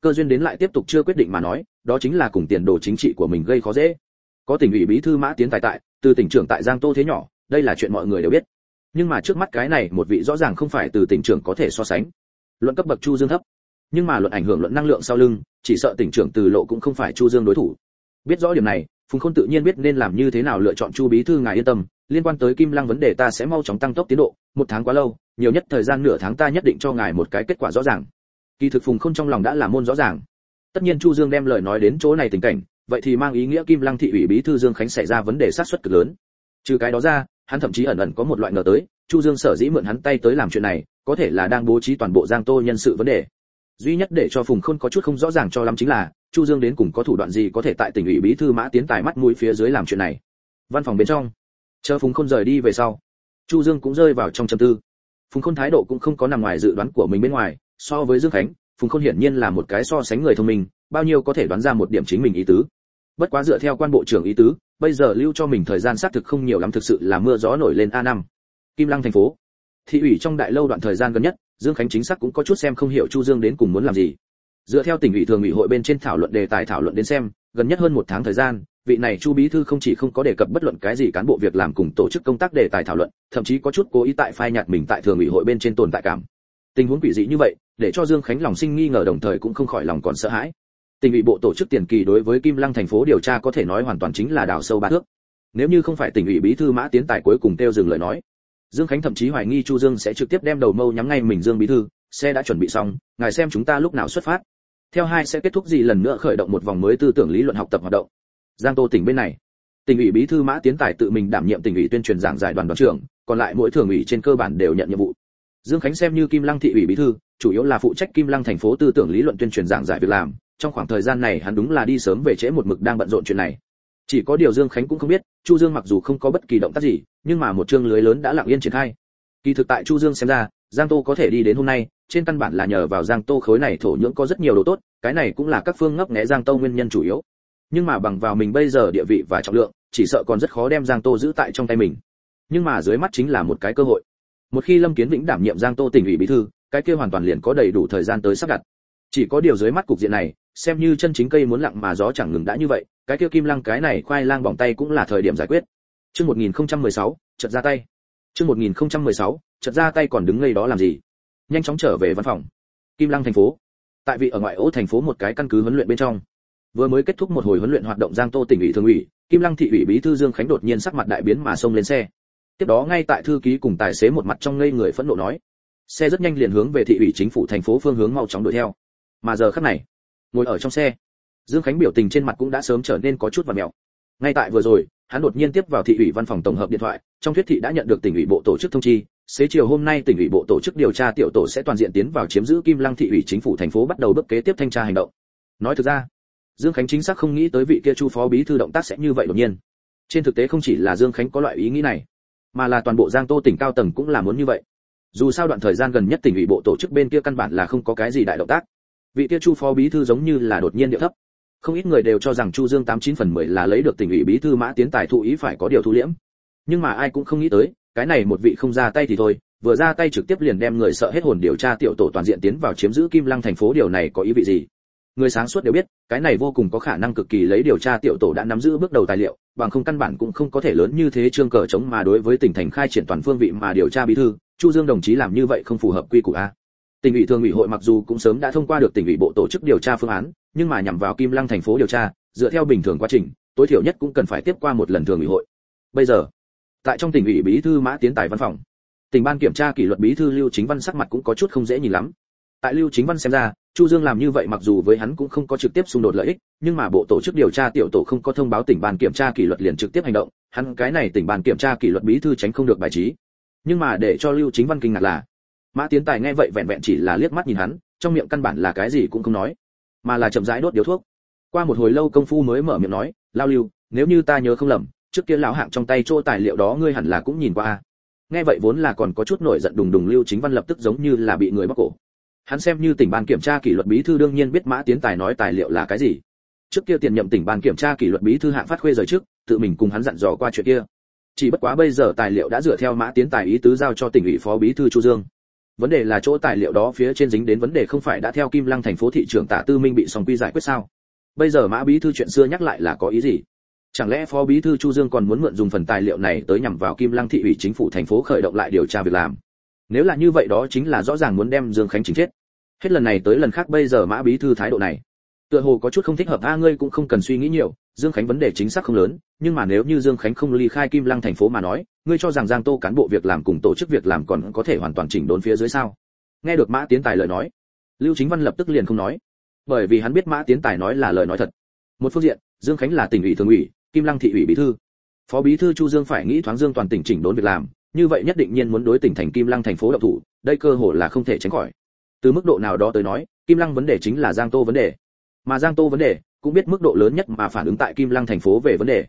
Cơ duyên đến lại tiếp tục chưa quyết định mà nói, đó chính là cùng tiền đồ chính trị của mình gây khó dễ. Có tỉnh ủy bí thư mã tiến tài tại, từ tỉnh trưởng tại giang tô thế nhỏ, đây là chuyện mọi người đều biết. Nhưng mà trước mắt cái này một vị rõ ràng không phải từ tỉnh trưởng có thể so sánh. Luận cấp bậc chu dương thấp, nhưng mà luận ảnh hưởng luận năng lượng sau lưng, chỉ sợ tỉnh trưởng từ lộ cũng không phải chu dương đối thủ biết rõ điểm này, phùng khôn tự nhiên biết nên làm như thế nào lựa chọn chu bí thư, ngài yên tâm. Liên quan tới kim lăng vấn đề ta sẽ mau chóng tăng tốc tiến độ. Một tháng quá lâu, nhiều nhất thời gian nửa tháng ta nhất định cho ngài một cái kết quả rõ ràng. Kỳ thực phùng khôn trong lòng đã là môn rõ ràng. Tất nhiên chu dương đem lời nói đến chỗ này tình cảnh, vậy thì mang ý nghĩa kim lăng thị ủy bí thư dương khánh xảy ra vấn đề sát xuất cực lớn. Trừ cái đó ra, hắn thậm chí ẩn ẩn có một loại ngờ tới, chu dương sở dĩ mượn hắn tay tới làm chuyện này, có thể là đang bố trí toàn bộ giang tô nhân sự vấn đề. Duy nhất để cho phùng khôn có chút không rõ ràng cho lắm chính là chu dương đến cùng có thủ đoạn gì có thể tại tỉnh ủy bí thư mã tiến tài mắt mũi phía dưới làm chuyện này? Văn phòng bên trong. Chờ phùng khôn rời đi về sau, chu dương cũng rơi vào trong trầm tư. Phùng khôn thái độ cũng không có nằm ngoài dự đoán của mình bên ngoài, so với dương khánh, phùng khôn hiển nhiên là một cái so sánh người thông minh, bao nhiêu có thể đoán ra một điểm chính mình ý tứ. Bất quá dựa theo quan bộ trưởng ý tứ, bây giờ lưu cho mình thời gian xác thực không nhiều lắm thực sự là mưa gió nổi lên a năm. Kim lăng thành phố. Thị ủy trong đại lâu đoạn thời gian gần nhất, dương khánh chính xác cũng có chút xem không hiểu chu dương đến cùng muốn làm gì dựa theo tỉnh ủy thường ủy hội bên trên thảo luận đề tài thảo luận đến xem, gần nhất hơn một tháng thời gian, vị này chu bí thư không chỉ không có đề cập bất luận cái gì cán bộ việc làm cùng tổ chức công tác đề tài thảo luận, thậm chí có chút cố ý tại phai nhạt mình tại thường ủy hội bên trên tồn tại cảm. Tình huống quỷ dị như vậy, để cho dương khánh lòng sinh nghi ngờ đồng thời cũng không khỏi lòng còn sợ hãi. Tỉnh ủy bộ tổ chức tiền kỳ đối với kim lăng thành phố điều tra có thể nói hoàn toàn chính là đào sâu ba thước. Nếu như không phải tỉnh ủy bí thư mã tiến tài cuối cùng tiêu dừng lời nói, dương khánh thậm chí hoài nghi chu dương sẽ trực tiếp đem đầu mâu nhắm ngay mình dương bí thư, xe đã chuẩn bị xong, ngài xem chúng ta lúc nào xuất phát theo hai sẽ kết thúc gì lần nữa khởi động một vòng mới tư tưởng lý luận học tập hoạt động. Giang tô tỉnh bên này. Tỉnh ủy bí thư mã tiến tài tự mình đảm nhiệm tỉnh ủy tuyên truyền giảng giải đoàn đoàn trưởng, còn lại mỗi thường ủy trên cơ bản đều nhận nhiệm vụ. Dương khánh xem như kim lăng thị ủy bí thư, chủ yếu là phụ trách kim lăng thành phố tư tưởng lý luận tuyên truyền giảng giải việc làm. Trong khoảng thời gian này hắn đúng là đi sớm về trễ một mực đang bận rộn chuyện này. Chỉ có điều dương khánh cũng không biết, chu dương mặc dù không có bất kỳ động tác gì, nhưng mà một chương lưới lớn đã lặng yên triển khai. Kỳ thực tại chu dương xem ra giang tô có thể đi đến hôm nay trên căn bản là nhờ vào giang tô khối này thổ nhưỡng có rất nhiều đồ tốt cái này cũng là các phương ngấp nghé giang tô nguyên nhân chủ yếu. Nhưng mà bằng vào mình bây giờ địa vị và trọng lượng chỉ sợ còn rất khó đem giang tô giữ tại trong tay mình. Nhưng mà dưới mắt chính là một cái cơ hội. Một khi lâm kiến vĩnh đảm nhiệm giang tô tỉnh ủy bí thư cái kia hoàn toàn liền có đầy đủ thời gian tới sắp đặt. Chỉ có điều dưới mắt cục diện này xem như chân chính cây muốn lặng mà gió chẳng ngừng đã như vậy cái kia kim lăng cái này khoai lang bỏng tay cũng là thời điểm giải quyết. Chương 1016, chợt ra tay. Chương 1016, chợt ra tay còn đứng ngây đó làm gì? Nhanh chóng trở về văn phòng. Kim Lăng thành phố. Tại vị ở ngoại ô thành phố một cái căn cứ huấn luyện bên trong. Vừa mới kết thúc một hồi huấn luyện hoạt động Giang Tô tỉnh ủy thường ủy, Kim Lăng thị ủy bí thư Dương Khánh đột nhiên sắc mặt đại biến mà xông lên xe. Tiếp đó ngay tại thư ký cùng tài xế một mặt trong ngây người phẫn nộ nói: Xe rất nhanh liền hướng về thị ủy chính phủ thành phố phương hướng mau chóng đuổi theo. Mà giờ khắc này, ngồi ở trong xe, Dương Khánh biểu tình trên mặt cũng đã sớm trở nên có chút và mèo. Ngay tại vừa rồi, hắn đột nhiên tiếp vào thị ủy văn phòng tổng hợp điện thoại, trong thuyết thị đã nhận được tỉnh ủy bộ tổ chức thông chi, xế chiều hôm nay tỉnh ủy bộ tổ chức điều tra tiểu tổ sẽ toàn diện tiến vào chiếm giữ Kim Lăng thị ủy chính phủ thành phố bắt đầu bước kế tiếp thanh tra hành động. Nói thực ra, Dương Khánh chính xác không nghĩ tới vị kia Chu phó bí thư động tác sẽ như vậy đột nhiên. Trên thực tế không chỉ là Dương Khánh có loại ý nghĩ này, mà là toàn bộ Giang Tô tỉnh cao tầng cũng là muốn như vậy. Dù sao đoạn thời gian gần nhất tỉnh ủy bộ tổ chức bên kia căn bản là không có cái gì đại động tác. Vị kia Chu phó bí thư giống như là đột nhiên điệu thấp, không ít người đều cho rằng chu dương tám chín phần mười là lấy được tỉnh ủy bí thư mã tiến tài thụ ý phải có điều thu liễm nhưng mà ai cũng không nghĩ tới cái này một vị không ra tay thì thôi, vừa ra tay trực tiếp liền đem người sợ hết hồn điều tra tiểu tổ toàn diện tiến vào chiếm giữ kim lăng thành phố, điều này có ý vị gì? Người sáng suốt đều biết, cái này vô cùng có khả năng cực kỳ lấy điều tra tiểu tổ đã nắm giữ bước đầu tài liệu, bằng không căn bản cũng không có thể lớn như thế trương cờ chống mà đối với tỉnh thành khai triển toàn phương vị mà điều tra bí thư, chu dương đồng chí làm như vậy không phù hợp quy củ a. Tỉnh ủy thường ủy hội mặc dù cũng sớm đã thông qua được tỉnh ủy bộ tổ chức điều tra phương án, nhưng mà nhằm vào kim lăng thành phố điều tra, dựa theo bình thường quá trình, tối thiểu nhất cũng cần phải tiếp qua một lần thường ủy hội. Bây giờ tại trong tỉnh ủy bí thư mã tiến tài văn phòng. Tỉnh ban kiểm tra kỷ luật bí thư lưu chính văn sắc mặt cũng có chút không dễ nhìn lắm. Tại lưu chính văn xem ra, chu dương làm như vậy mặc dù với hắn cũng không có trực tiếp xung đột lợi ích, nhưng mà bộ tổ chức điều tra tiểu tổ không có thông báo tỉnh ban kiểm tra kỷ luật liền trực tiếp hành động, hắn cái này tỉnh ban kiểm tra kỷ luật bí thư tránh không được bài trí. Nhưng mà để cho lưu chính văn kinh ngạc là, mã tiến tài nghe vậy vẹn vẹn chỉ là liếc mắt nhìn hắn, trong miệng căn bản là cái gì cũng không nói, mà là chậm rãi đốt điếu thuốc. Qua một hồi lâu công phu mới mở miệng nói, lao lưu, nếu như ta nhớ không lầm trước kia lão hạng trong tay chỗ tài liệu đó ngươi hẳn là cũng nhìn qua a. Nghe vậy vốn là còn có chút nổi giận đùng đùng lưu chính văn lập tức giống như là bị người bóc cổ. Hắn xem như tỉnh ban kiểm tra kỷ luật bí thư đương nhiên biết mã tiến tài nói tài liệu là cái gì. Trước kia tiền nhậm tỉnh ban kiểm tra kỷ luật bí thư hạng phát khuê rời trước, tự mình cùng hắn dặn dò qua chuyện kia. Chỉ bất quá bây giờ tài liệu đã dựa theo mã tiến tài ý tứ giao cho tỉnh ủy phó bí thư chu dương. Vấn đề là chỗ tài liệu đó phía trên dính đến vấn đề không phải đã theo kim lăng thành phố thị trưởng tạ tư minh bị song quy giải quyết sao? Bây giờ mã bí thư chuyện xưa nhắc lại là có ý gì? Chẳng lẽ phó bí thư chu dương còn muốn mượn dùng phần tài liệu này tới nhằm vào kim lăng thị ủy chính phủ thành phố khởi động lại điều tra việc làm? Nếu là như vậy đó chính là rõ ràng muốn đem dương khánh chính chết. Hết lần này tới lần khác bây giờ mã bí thư thái độ này, tựa hồ có chút không thích hợp. A, ngươi cũng không cần suy nghĩ nhiều, dương khánh vấn đề chính xác không lớn, nhưng mà nếu như dương khánh không ly khai kim lăng thành phố mà nói, ngươi cho rằng giang tô cán bộ việc làm cùng tổ chức việc làm còn có thể hoàn toàn chỉnh đốn phía dưới sao? Nghe được mã tiến tài lời nói, lưu chính văn lập tức liền không nói, bởi vì hắn biết mã tiến tài nói là lời nói thật. Một phương diện, dương khánh là tỉnh ủy thường ủy kim lăng thị ủy bí thư. Phó bí thư chu dương phải nghĩ thoáng dương toàn tỉnh chỉnh đốn việc làm, như vậy nhất định nhiên muốn đối tỉnh thành kim lăng thành phố độc thủ, đây cơ hội là không thể tránh khỏi. Từ mức độ nào đó tới nói, kim lăng vấn đề chính là giang tô vấn đề. Mà giang tô vấn đề, cũng biết mức độ lớn nhất mà phản ứng tại kim lăng thành phố về vấn đề.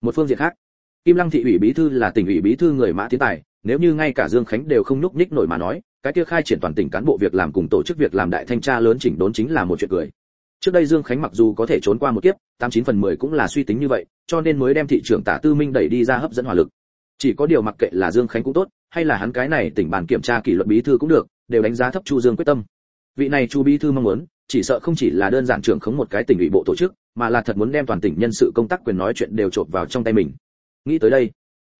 Một phương diện khác, kim lăng thị ủy bí thư là tỉnh ủy bí thư người mã tiến tài, nếu như ngay cả dương khánh đều không nhúc nhích nổi mà nói, cái kia khai triển toàn tỉnh cán bộ việc làm cùng tổ chức việc làm đại thanh tra lớn chỉnh đốn chính là một chuyện cười trước đây dương khánh mặc dù có thể trốn qua một kiếp, tám chín phần mười cũng là suy tính như vậy, cho nên mới đem thị trưởng tả tư minh đẩy đi ra hấp dẫn hỏa lực. Chỉ có điều mặc kệ là dương khánh cũng tốt, hay là hắn cái này tỉnh bàn kiểm tra kỷ luật bí thư cũng được, đều đánh giá thấp chu dương quyết tâm. Vị này chu bí thư mong muốn, chỉ sợ không chỉ là đơn giản trưởng khống một cái tỉnh ủy bộ tổ chức, mà là thật muốn đem toàn tỉnh nhân sự công tác quyền nói chuyện đều trộn vào trong tay mình. Nghĩ tới đây,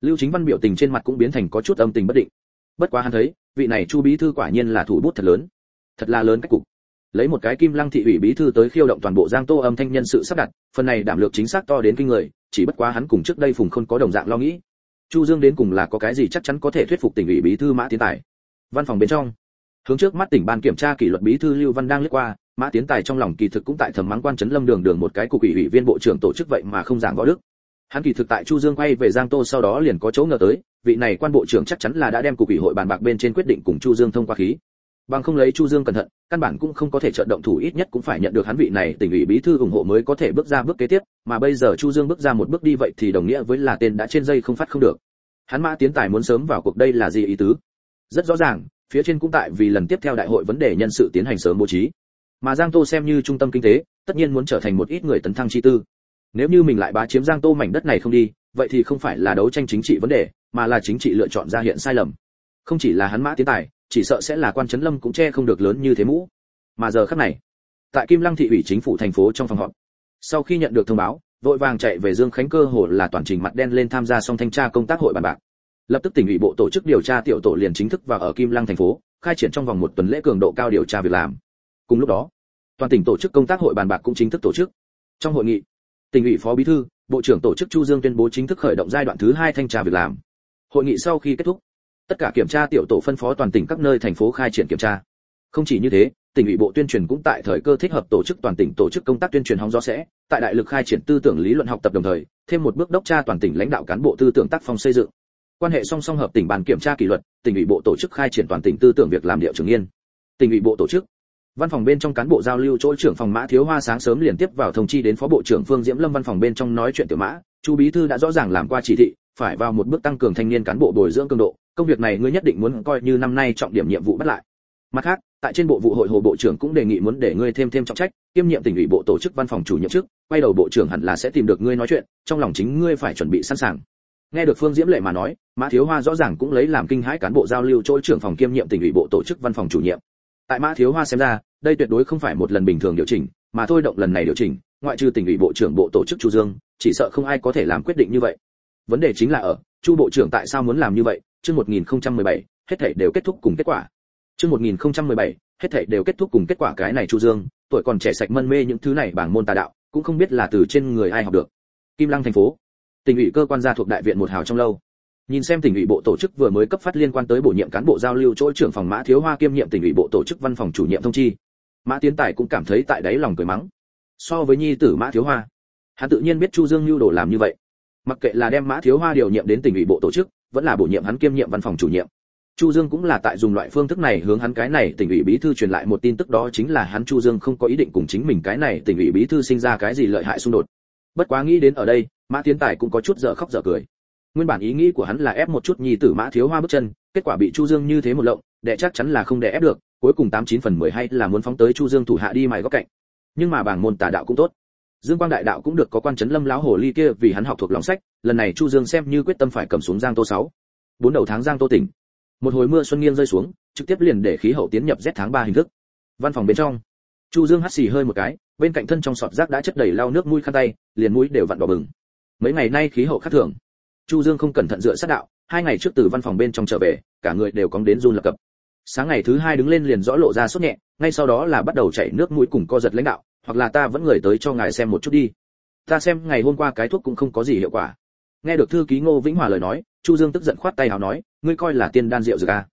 lưu chính văn biểu tình trên mặt cũng biến thành có chút âm tình bất định. Bất quá hắn thấy, vị này chu bí thư quả nhiên là thủ bút thật lớn. Thật là lớn cách cục lấy một cái kim lăng thị ủy bí thư tới khiêu động toàn bộ giang tô âm thanh nhân sự sắp đặt, phần này đảm lược chính xác to đến kinh người, chỉ bất quá hắn cùng trước đây phùng khôn có đồng dạng lo nghĩ. Chu dương đến cùng là có cái gì chắc chắn có thể thuyết phục tỉnh ủy bí thư mã tiến tài? Văn phòng bên trong, hướng trước mắt tỉnh ban kiểm tra kỷ luật bí thư lưu văn đang lướt qua, mã tiến tài trong lòng kỳ thực cũng tại thầm mắng quan trấn lâm đường đường một cái cục ủy ủy viên bộ trưởng tổ chức vậy mà không giảng võ đức. Hắn kỳ thực tại chu dương quay về giang tô sau đó liền có chỗ ngờ tới, vị này quan bộ trưởng chắc chắn là đã đem cục ủy hội bàn bạc bên trên quyết định cùng chu dương thông qua khí. Bằng không lấy chu dương cẩn thận căn bản cũng không có thể trợ động thủ, ít nhất cũng phải nhận được hắn vị này tỉnh ủy bí thư ủng hộ mới có thể bước ra bước kế tiếp, mà bây giờ chu dương bước ra một bước đi vậy thì đồng nghĩa với là tên đã trên dây không phát không được. Hắn mã tiến tài muốn sớm vào cuộc đây là gì ý tứ? Rất rõ ràng, phía trên cũng tại vì lần tiếp theo đại hội vấn đề nhân sự tiến hành sớm bố trí. Mà giang tô xem như trung tâm kinh tế, tất nhiên muốn trở thành một ít người tấn thăng chi tư. Nếu như mình lại bá chiếm giang tô mảnh đất này không đi, vậy thì không phải là đấu tranh chính trị vấn đề, mà là chính trị lựa chọn ra hiện sai lầm. Không chỉ là hắn mã tiến tài chỉ sợ sẽ là quan trấn lâm cũng che không được lớn như thế mũ. Mà giờ khắc này, tại kim lăng thị ủy chính phủ thành phố trong phòng họp, sau khi nhận được thông báo, vội vàng chạy về dương khánh cơ hồ là toàn trình mặt đen lên tham gia xong thanh tra công tác hội bàn bạc. Lập tức tỉnh ủy bộ tổ chức điều tra tiểu tổ liền chính thức vào ở kim lăng thành phố, khai triển trong vòng một tuần lễ cường độ cao điều tra việc làm. Cùng lúc đó, toàn tỉnh tổ chức công tác hội bàn bạc cũng chính thức tổ chức. Trong hội nghị, tỉnh ủy phó bí thư, bộ trưởng tổ chức chu dương tuyên bố chính thức khởi động giai đoạn thứ hai thanh tra việc làm. Hội nghị sau khi kết thúc tất cả kiểm tra tiểu tổ phân phó toàn tỉnh các nơi thành phố khai triển kiểm tra. Không chỉ như thế, tỉnh ủy bộ tuyên truyền cũng tại thời cơ thích hợp tổ chức toàn tỉnh tổ chức công tác tuyên truyền hóng gió sẽ, tại đại lực khai triển tư tưởng lý luận học tập đồng thời, thêm một bước đốc tra toàn tỉnh lãnh đạo cán bộ tư tưởng tác phong xây dựng. Quan hệ song song hợp tỉnh bàn kiểm tra kỷ luật, tỉnh ủy bộ tổ chức khai triển toàn tỉnh tư tưởng việc làm điệu trường yên. Tỉnh ủy bộ tổ chức. Văn phòng bên trong cán bộ giao lưu chỗ trưởng phòng mã thiếu hoa sáng sớm liền tiếp vào thông chi đến phó bộ trưởng phương diễm lâm văn phòng bên trong nói chuyện tiểu mã. Chu bí thư đã rõ ràng làm qua chỉ thị, phải vào một bước tăng cường thanh niên cán bộ bồi dưỡng cường độ công việc này ngươi nhất định muốn coi như năm nay trọng điểm nhiệm vụ bắt lại. Mặt khác, tại trên bộ vụ hội hồ bộ trưởng cũng đề nghị muốn để ngươi thêm thêm trọng trách, kiêm nhiệm tỉnh ủy bộ tổ chức văn phòng chủ nhiệm chức quay đầu bộ trưởng hẳn là sẽ tìm được ngươi nói chuyện, trong lòng chính ngươi phải chuẩn bị sẵn sàng. Nghe được phương diễm lệ mà nói, mã thiếu hoa rõ ràng cũng lấy làm kinh hãi cán bộ giao lưu chỗ trưởng phòng kiêm nhiệm tỉnh ủy bộ tổ chức văn phòng chủ nhiệm. Tại mã thiếu hoa xem ra, đây tuyệt đối không phải một lần bình thường điều chỉnh, mà thôi động lần này điều chỉnh, ngoại trừ tỉnh ủy bộ trưởng bộ tổ chức chu dương, chỉ sợ không ai có thể làm quyết định như vậy. Vấn đề chính là ở, chu bộ trưởng tại sao muốn làm như vậy chương 1017, hết thảy đều kết thúc cùng kết quả. Chương 1017, hết thảy đều kết thúc cùng kết quả cái này chu dương tuổi còn trẻ sạch mân mê những thứ này bảng môn tà đạo cũng không biết là từ trên người ai học được. Kim lăng thành phố tỉnh ủy cơ quan gia thuộc đại viện một hào trong lâu. Nhìn xem tỉnh ủy bộ tổ chức vừa mới cấp phát liên quan tới bổ nhiệm cán bộ giao lưu chỗ trưởng phòng mã thiếu hoa kiêm nhiệm tỉnh ủy bộ tổ chức văn phòng chủ nhiệm thông chi. Mã tiến tài cũng cảm thấy tại đáy lòng cười mắng. So với nhi tử mã thiếu hoa hắn tự nhiên biết chu dương nhu đồ làm như vậy. Mặc kệ là đem mã thiếu hoa điều nhiệm đến tỉnh ủy bộ tổ chức vẫn là bổ nhiệm hắn kiêm nhiệm văn phòng chủ nhiệm. Chu dương cũng là tại dùng loại phương thức này hướng hắn cái này tỉnh ủy bí thư truyền lại một tin tức đó chính là hắn chu dương không có ý định cùng chính mình cái này tỉnh ủy bí thư sinh ra cái gì lợi hại xung đột. Bất quá nghĩ đến ở đây, mã tiến tài cũng có chút dở khóc dở cười. Nguyên bản ý nghĩ của hắn là ép một chút nhi tử mã thiếu hoa bước chân, kết quả bị chu dương như thế một lộng đệ chắc chắn là không để ép được, cuối cùng tám chín phần mười hay là muốn phóng tới chu dương thủ hạ đi mài góc cạnh. Nhưng mà bảng môn tà đạo cũng tốt dương quang đại đạo cũng được có quan chấn lâm lão hồ ly kia vì hắn học thuộc lòng sách, lần này chu dương xem như quyết tâm phải cầm xuống giang tô sáu. Bốn đầu tháng giang tô tỉnh. Một hồi mưa xuân nghiêng rơi xuống, trực tiếp liền để khí hậu tiến nhập rét tháng 3 hình thức. Văn phòng bên trong, chu dương hắt xì hơi một cái, bên cạnh thân trong sọt rác đã chất đầy lau nước mũi khăn tay, liền mũi đều vặn đỏ bừng. Mấy ngày nay khí hậu khác thường. Chu dương không cẩn thận dựa sát đạo, hai ngày trước từ văn phòng bên trong trở về, cả người đều cóng đến run lập cập. Sáng ngày thứ hai đứng lên liền rõ lộ ra sốt nhẹ, ngay sau đó là bắt đầu chảy nước mũi cùng co giật lãnh đạo hoặc là ta vẫn người tới cho ngài xem một chút đi. Ta xem ngày hôm qua cái thuốc cũng không có gì hiệu quả. Nghe được thư ký ngô vĩnh hòa lời nói, chu dương tức giận khoát tay hào nói, ngươi coi là tiên đan rượu dược à.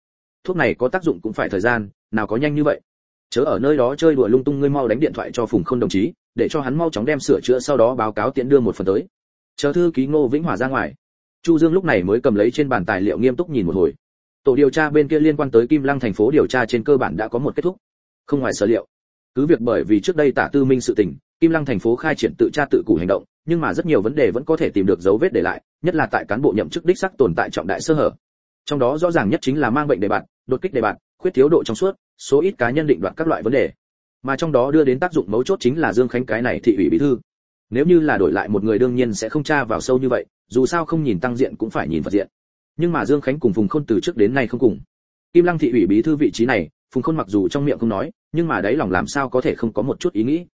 thuốc này có tác dụng cũng phải thời gian, nào có nhanh như vậy. Chớ ở nơi đó chơi đùa lung tung ngươi mau đánh điện thoại cho phùng khôn đồng chí, để cho hắn mau chóng đem sửa chữa sau đó báo cáo tiện đưa một phần tới. Chờ thư ký ngô vĩnh hòa ra ngoài, chu dương lúc này mới cầm lấy trên bàn tài liệu nghiêm túc nhìn một hồi. Tổ điều tra bên kia liên quan tới kim lăng thành phố điều tra trên cơ bản đã có một kết thúc. Không ngoài sở liệu cứ việc bởi vì trước đây tả tư minh sự tình, kim lăng thành phố khai triển tự tra tự củ hành động, nhưng mà rất nhiều vấn đề vẫn có thể tìm được dấu vết để lại, nhất là tại cán bộ nhậm chức đích sắc tồn tại trọng đại sơ hở. Trong đó rõ ràng nhất chính là mang bệnh đề bạt, đột kích đề bạt, khuyết thiếu độ trong suốt, số ít cá nhân định đoạt các loại vấn đề. Mà trong đó đưa đến tác dụng mấu chốt chính là dương khánh cái này thị ủy bí thư. Nếu như là đổi lại một người đương nhiên sẽ không tra vào sâu như vậy, dù sao không nhìn tăng diện cũng phải nhìn vật diện. Nhưng mà dương khánh cùng phùng khôn từ trước đến nay không cùng. Kim lăng thị ủy bí thư vị trí này phùng khôn mặc dù trong miệng không nói, nhưng mà đáy lòng làm sao có thể không có một chút ý nghĩ.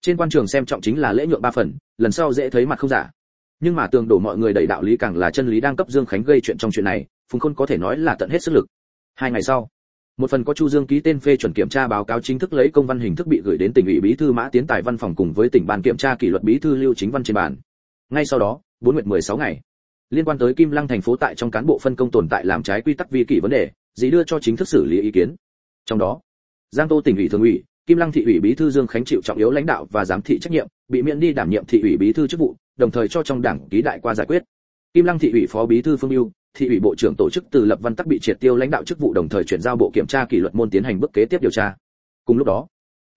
Trên quan trường xem trọng chính là lễ nhượng ba phần, lần sau dễ thấy mặt không giả. Nhưng mà tường đổ mọi người đẩy đạo lý càng là chân lý đang cấp dương khánh gây chuyện trong chuyện này, phùng khôn có thể nói là tận hết sức lực. Hai ngày sau, một phần có chu dương ký tên phê chuẩn kiểm tra báo cáo chính thức lấy công văn hình thức bị gửi đến tỉnh ủy bí thư mã tiến tài văn phòng cùng với tỉnh ban kiểm tra kỷ luật bí thư lưu chính văn trên bàn. Ngay sau đó, bốn nguyện mười sáu ngày, liên quan tới kim lăng thành phố tại trong cán bộ phân công tồn tại làm trái quy tắc vi kỷ vấn đề dĩ đưa cho chính thức xử lý ý kiến trong đó, giang tô tỉnh ủy thường ủy, kim lăng thị ủy bí thư dương khánh chịu trọng yếu lãnh đạo và giám thị trách nhiệm, bị miễn đi đảm nhiệm thị ủy bí thư chức vụ, đồng thời cho trong đảng ký đại qua giải quyết. Kim lăng thị ủy phó bí thư phương ưu, thị ủy bộ trưởng tổ chức từ lập văn tắc bị triệt tiêu lãnh đạo chức vụ đồng thời chuyển giao bộ kiểm tra kỷ luật môn tiến hành bước kế tiếp điều tra. Cùng lúc đó,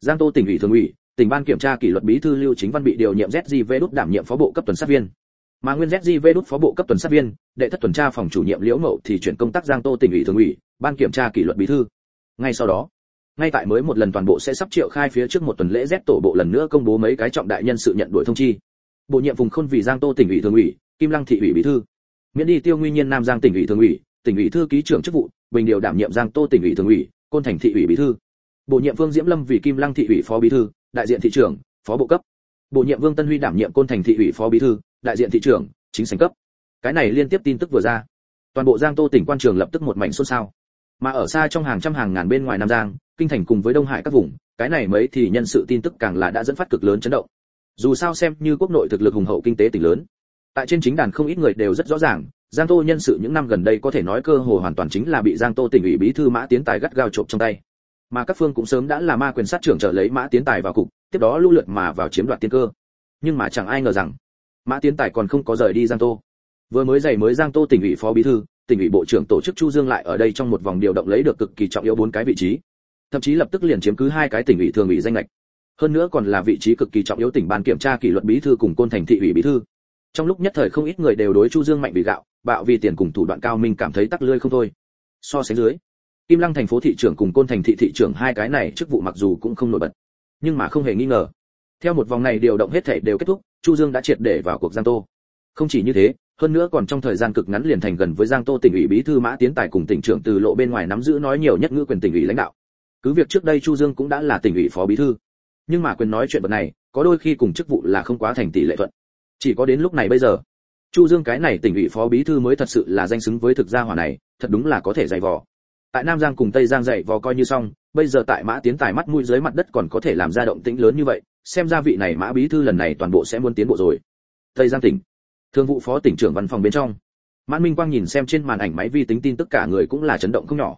giang tô tỉnh ủy thường ủy, tỉnh ban kiểm tra kỷ luật bí thư lưu chính văn bị điều nhiệm zgv đút đảm nhiệm phó bộ cấp tuần sát viên. Mà nguyên zgv đút phó bộ cấp tuần sát viên, đệ thất tuần tra phòng chủ nhiệm liễu mậu thì chuyển công tác giang tô tỉnh ủy thường ủy, ban kiểm tra kỷ luật bí thư ngay sau đó, ngay tại mới một lần toàn bộ sẽ sắp triệu khai phía trước một tuần lễ Z tổ bộ lần nữa công bố mấy cái trọng đại nhân sự nhận đuổi thông chi. Bộ nhiệm vùng khôn vì giang tô tỉnh ủy thường ủy, kim lăng thị ủy bí thư. Miễn đi tiêu nguyên nhiên nam giang tỉnh ủy thường ủy, tỉnh ủy thư ký trưởng chức vụ, bình điều đảm nhiệm giang tô tỉnh ủy thường ủy, côn thành thị ủy bí thư. Bổ nhiệm vương diễm lâm vì kim lăng thị ủy phó bí thư, đại diện thị trưởng, phó bộ cấp. Bổ nhiệm vương tân huy đảm nhiệm côn thành thị ủy phó bí thư, đại diện thị trưởng, chính sành cấp. Cái này liên tiếp tin tức vừa ra. Toàn bộ giang tô tỉnh quan trường lập tức một mảnh xôn xao mà ở xa trong hàng trăm hàng ngàn bên ngoài nam giang, kinh thành cùng với đông hải các vùng, cái này mấy thì nhân sự tin tức càng là đã dẫn phát cực lớn chấn động. Dù sao xem như quốc nội thực lực hùng hậu kinh tế tỉnh lớn, tại trên chính đàn không ít người đều rất rõ ràng, giang tô nhân sự những năm gần đây có thể nói cơ hồ hoàn toàn chính là bị giang tô tỉnh ủy bí thư mã tiến tài gắt gao trộm trong tay. Mà các phương cũng sớm đã là ma quyền sát trưởng trở lấy mã tiến tài vào cục, tiếp đó lưu lượt mà vào chiếm đoạt tiên cơ. Nhưng mà chẳng ai ngờ rằng, mã tiến tài còn không có rời đi giang tô vừa mới giày mới giang tô tỉnh ủy phó bí thư, tỉnh ủy bộ trưởng tổ chức chu dương lại ở đây trong một vòng điều động lấy được cực kỳ trọng yếu bốn cái vị trí. Thậm chí lập tức liền chiếm cứ hai cái tỉnh ủy thường ủy danh lệch hơn nữa còn là vị trí cực kỳ trọng yếu tỉnh ban kiểm tra kỷ luật bí thư cùng côn thành thị ủy bí thư. Trong lúc nhất thời không ít người đều đối chu dương mạnh vì gạo, bạo vì tiền cùng thủ đoạn cao minh cảm thấy tắc lưỡi không thôi. So sánh dưới, kim lăng thành phố thị trưởng cùng côn thành thị thị trưởng hai cái này chức vụ mặc dù cũng không nổi bật, nhưng mà không hề nghi ngờ. Theo một vòng này điều động hết thể đều kết thúc, chu dương đã triệt để vào cuộc giang tô. Không chỉ như thế hơn nữa còn trong thời gian cực ngắn liền thành gần với giang tô tỉnh ủy bí thư mã tiến tài cùng tỉnh trưởng từ lộ bên ngoài nắm giữ nói nhiều nhất ngữ quyền tỉnh ủy lãnh đạo. Cứ việc trước đây chu dương cũng đã là tỉnh ủy phó bí thư, nhưng mà quyền nói chuyện vật này, có đôi khi cùng chức vụ là không quá thành tỷ lệ thuận. Chỉ có đến lúc này bây giờ, chu dương cái này tỉnh ủy phó bí thư mới thật sự là danh xứng với thực gia hỏa này, thật đúng là có thể dày vò. Tại nam giang cùng tây giang dạy vò coi như xong, bây giờ tại mã tiến tài mắt mũi dưới mặt đất còn có thể làm ra động tĩnh lớn như vậy, xem ra vị này mã bí thư lần này toàn bộ sẽ muốn tiến bộ rồi. Tây giang tỉnh thương vụ phó tỉnh trưởng văn phòng bên trong. Mãn minh quang nhìn xem trên màn ảnh máy vi tính tin tất cả người cũng là chấn động không nhỏ.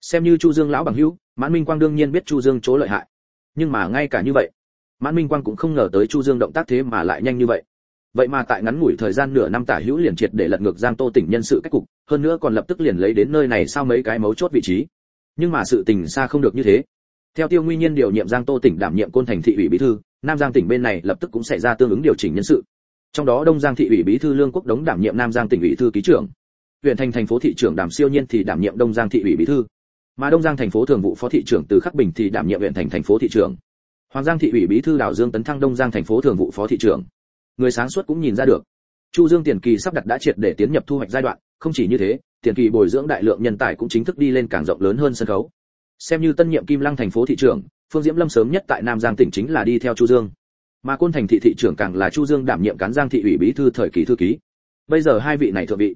Xem như chu dương lão bằng hữu, mãn minh quang đương nhiên biết chu dương chỗ lợi hại. Nhưng mà ngay cả như vậy, mãn minh quang cũng không ngờ tới chu dương động tác thế mà lại nhanh như vậy. Vậy mà tại ngắn ngủi thời gian nửa năm tả hữu liền triệt để lật ngược giang tô tỉnh nhân sự cách cục, hơn nữa còn lập tức liền lấy đến nơi này sau mấy cái mấu chốt vị trí. Nhưng mà sự tình xa không được như thế. Theo tiêu nguyên nhiên điều nhiệm giang tô tỉnh đảm nhiệm côn thành thị ủy bí thư, nam giang tỉnh bên này lập tức cũng xảy ra tương ứng điều chỉnh nhân sự trong đó đông giang thị ủy bí thư lương quốc đống đảm nhiệm nam giang tỉnh ủy thư ký trưởng huyện thành thành phố thị trưởng đàm siêu nhiên thì đảm nhiệm đông giang thị ủy bí thư mà đông giang thành phố thường vụ phó thị trưởng từ khắc bình thì đảm nhiệm huyện thành thành phố thị trưởng hoàng giang thị ủy bí thư đào dương tấn thăng đông giang thành phố thường vụ phó thị trưởng người sáng suốt cũng nhìn ra được chu dương tiền kỳ sắp đặt đã triệt để tiến nhập thu hoạch giai đoạn không chỉ như thế tiền kỳ bồi dưỡng đại lượng nhân tài cũng chính thức đi lên càng rộng lớn hơn sân khấu xem như tân nhiệm kim lăng thành phố thị trưởng phương diễm lâm sớm nhất tại nam giang tỉnh chính là đi theo chu dương mà côn thành thị thị trưởng càng là chu dương đảm nhiệm cán giang thị ủy bí thư thời kỳ thư ký. Bây giờ hai vị này thượng vị,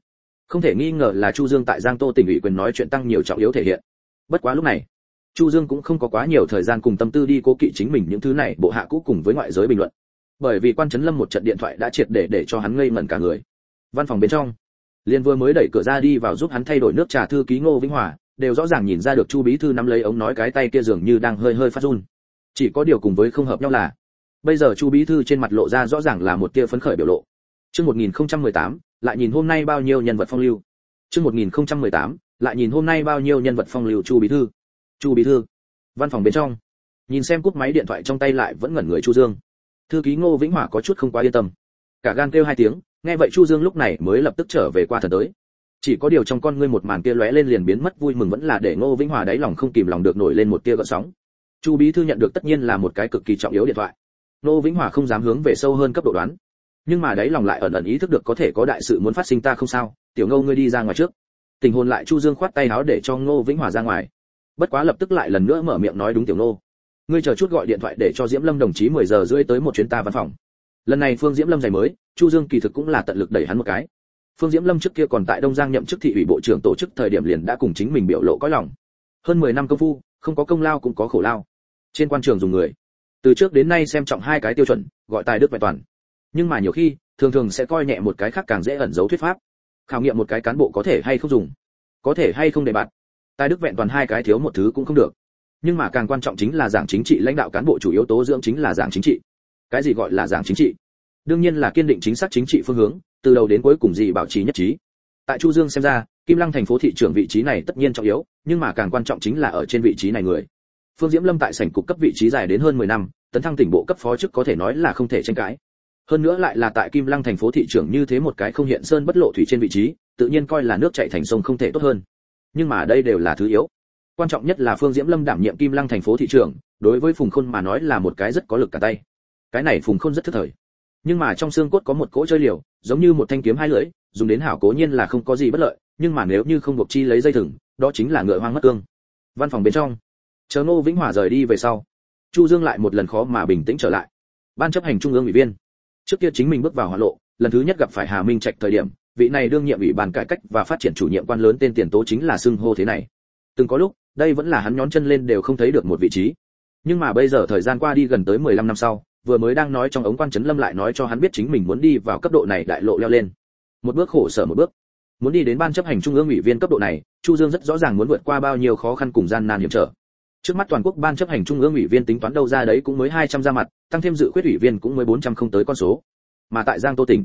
không thể nghi ngờ là chu dương tại giang tô tỉnh ủy quyền nói chuyện tăng nhiều trọng yếu thể hiện. Bất quá lúc này, chu dương cũng không có quá nhiều thời gian cùng tâm tư đi cố kỵ chính mình những thứ này bộ hạ cũ cùng với ngoại giới bình luận. Bởi vì quan trấn lâm một trận điện thoại đã triệt để để cho hắn ngây ngẩn cả người. Văn phòng bên trong liên vừa mới đẩy cửa ra đi vào giúp hắn thay đổi nước trà thư ký ngô vĩnh hòa, đều rõ ràng nhìn ra được chu bí thư nắm lấy ống nói cái tay kia dường như đang hơi hơi phát run. Chỉ có điều cùng với không hợp nhau là bây giờ chu bí thư trên mặt lộ ra rõ ràng là một tia phấn khởi biểu lộ. Chương 1018 lại nhìn hôm nay bao nhiêu nhân vật phong lưu. Chương 1018 lại nhìn hôm nay bao nhiêu nhân vật phong lưu chu bí thư. Chu bí thư, văn phòng bên trong. Nhìn xem cúp máy điện thoại trong tay lại vẫn ngẩn người chu dương. Thư ký ngô vĩnh hòa có chút không quá yên tâm. Cả gan kêu hai tiếng, nghe vậy chu dương lúc này mới lập tức trở về qua thần tới. Chỉ có điều trong con ngươi một màn kia lóe lên liền biến mất, vui mừng vẫn là để ngô vĩnh hòa đáy lòng không kìm lòng được nổi lên một tia gợn sóng. Chu bí thư nhận được tất nhiên là một cái cực kỳ trọng yếu điện thoại. Nô vĩnh hòa không dám hướng về sâu hơn cấp độ đoán. Nhưng mà đấy lòng lại ẩn ẩn ý thức được có thể có đại sự muốn phát sinh ta không sao, tiểu ngô ngươi đi ra ngoài trước. Tình hồn lại chu dương khoát tay áo để cho ngô vĩnh hòa ra ngoài. Bất quá lập tức lại lần nữa mở miệng nói đúng tiểu ngô. Ngươi chờ chút gọi điện thoại để cho diễm lâm đồng chí 10 giờ rưỡi tới một chuyến ta văn phòng. Lần này phương diễm lâm giày mới, chu dương kỳ thực cũng là tận lực đẩy hắn một cái. Phương diễm lâm trước kia còn tại đông giang nhậm chức thị ủy bộ trưởng tổ chức thời điểm liền đã cùng chính mình biểu lộ có lòng. Hơn 10 năm công phu, không có công lao cũng có khổ lao. Trên quan trường dùng người từ trước đến nay xem trọng hai cái tiêu chuẩn, gọi tài đức vẹn toàn. Nhưng mà nhiều khi, thường thường sẽ coi nhẹ một cái khác càng dễ ẩn giấu thuyết pháp. Khảo nghiệm một cái cán bộ có thể hay không dùng, có thể hay không để bạn. Tài đức vẹn toàn hai cái thiếu một thứ cũng không được. Nhưng mà càng quan trọng chính là giảng chính trị lãnh đạo cán bộ chủ yếu tố dưỡng chính là giảng chính trị. Cái gì gọi là giảng chính trị? Đương nhiên là kiên định chính xác chính trị phương hướng, từ đầu đến cuối cùng gì bảo trì nhất trí. Tại chu dương xem ra, kim lăng thành phố thị trưởng vị trí này tất nhiên trọng yếu, nhưng mà càng quan trọng chính là ở trên vị trí này người phương diễm lâm tại sảnh cục cấp vị trí dài đến hơn 10 năm, tấn thăng tỉnh bộ cấp phó chức có thể nói là không thể tranh cãi. Hơn nữa lại là tại kim lăng thành phố thị trưởng như thế một cái không hiện sơn bất lộ thủy trên vị trí, tự nhiên coi là nước chảy thành sông không thể tốt hơn. Nhưng mà đây đều là thứ yếu. Quan trọng nhất là phương diễm lâm đảm nhiệm kim lăng thành phố thị trưởng, đối với phùng khôn mà nói là một cái rất có lực cả tay. Cái này phùng khôn rất thức thời. Nhưng mà trong xương cốt có một cỗ chơi liều, giống như một thanh kiếm hai lưỡi, dùng đến hảo cố nhiên là không có gì bất lợi, nhưng mà nếu như không buộc chi lấy dây thừng, đó chính là ngựa hoang mất cương. Văn phòng bên trong chờ ngô vĩnh hòa rời đi về sau, chu dương lại một lần khó mà bình tĩnh trở lại. Ban chấp hành trung ương ủy viên. Trước kia chính mình bước vào hỏa lộ, lần thứ nhất gặp phải hà minh trạch thời điểm, vị này đương nhiệm ủy ban cải cách và phát triển chủ nhiệm quan lớn tên tiền tố chính là xưng hô thế này. Từng có lúc, đây vẫn là hắn nhón chân lên đều không thấy được một vị trí. Nhưng mà bây giờ thời gian qua đi gần tới 15 năm sau, vừa mới đang nói trong ống quan trấn lâm lại nói cho hắn biết chính mình muốn đi vào cấp độ này đại lộ leo lên. Một bước khổ sở một bước. Muốn đi đến ban chấp hành trung ương ủy viên cấp độ này, chu dương rất rõ ràng muốn vượt qua bao nhiêu khó khăn cùng gian nan hiểm trở trước mắt toàn quốc ban chấp hành trung ương ủy viên tính toán đâu ra đấy cũng mới 200 ra mặt, tăng thêm dự khuyết ủy viên cũng mới 400 không tới con số. Mà tại giang tô tỉnh,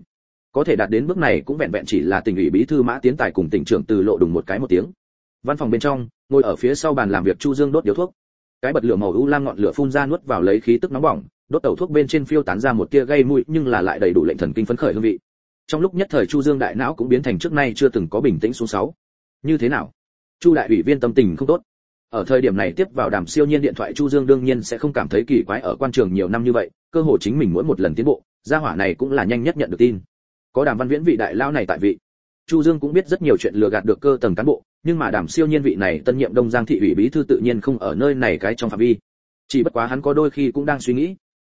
có thể đạt đến bước này cũng vẹn vẹn chỉ là tỉnh ủy bí thư mã tiến tài cùng tỉnh trưởng từ lộ đùng một cái một tiếng. Văn phòng bên trong, ngồi ở phía sau bàn làm việc chu dương đốt điếu thuốc. Cái bật lửa màu u lam ngọn lửa phun ra nuốt vào lấy khí tức nóng bỏng, đốt tẩu thuốc bên trên phiêu tán ra một tia gây mũi nhưng là lại đầy đủ lệnh thần kinh phấn khởi hương vị. Trong lúc nhất thời chu dương đại não cũng biến thành trước nay chưa từng có bình tĩnh xuống sáu. Như thế nào? Chu đại ủy viên tâm tình không tốt ở thời điểm này tiếp vào đàm siêu nhiên điện thoại chu dương đương nhiên sẽ không cảm thấy kỳ quái ở quan trường nhiều năm như vậy, cơ hội chính mình mỗi một lần tiến bộ, gia hỏa này cũng là nhanh nhất nhận được tin. Có đàm văn viễn vị đại lao này tại vị. Chu dương cũng biết rất nhiều chuyện lừa gạt được cơ tầng cán bộ, nhưng mà đàm siêu nhiên vị này tân nhiệm đông giang thị ủy bí thư tự nhiên không ở nơi này cái trong phạm vi. Chỉ bất quá hắn có đôi khi cũng đang suy nghĩ.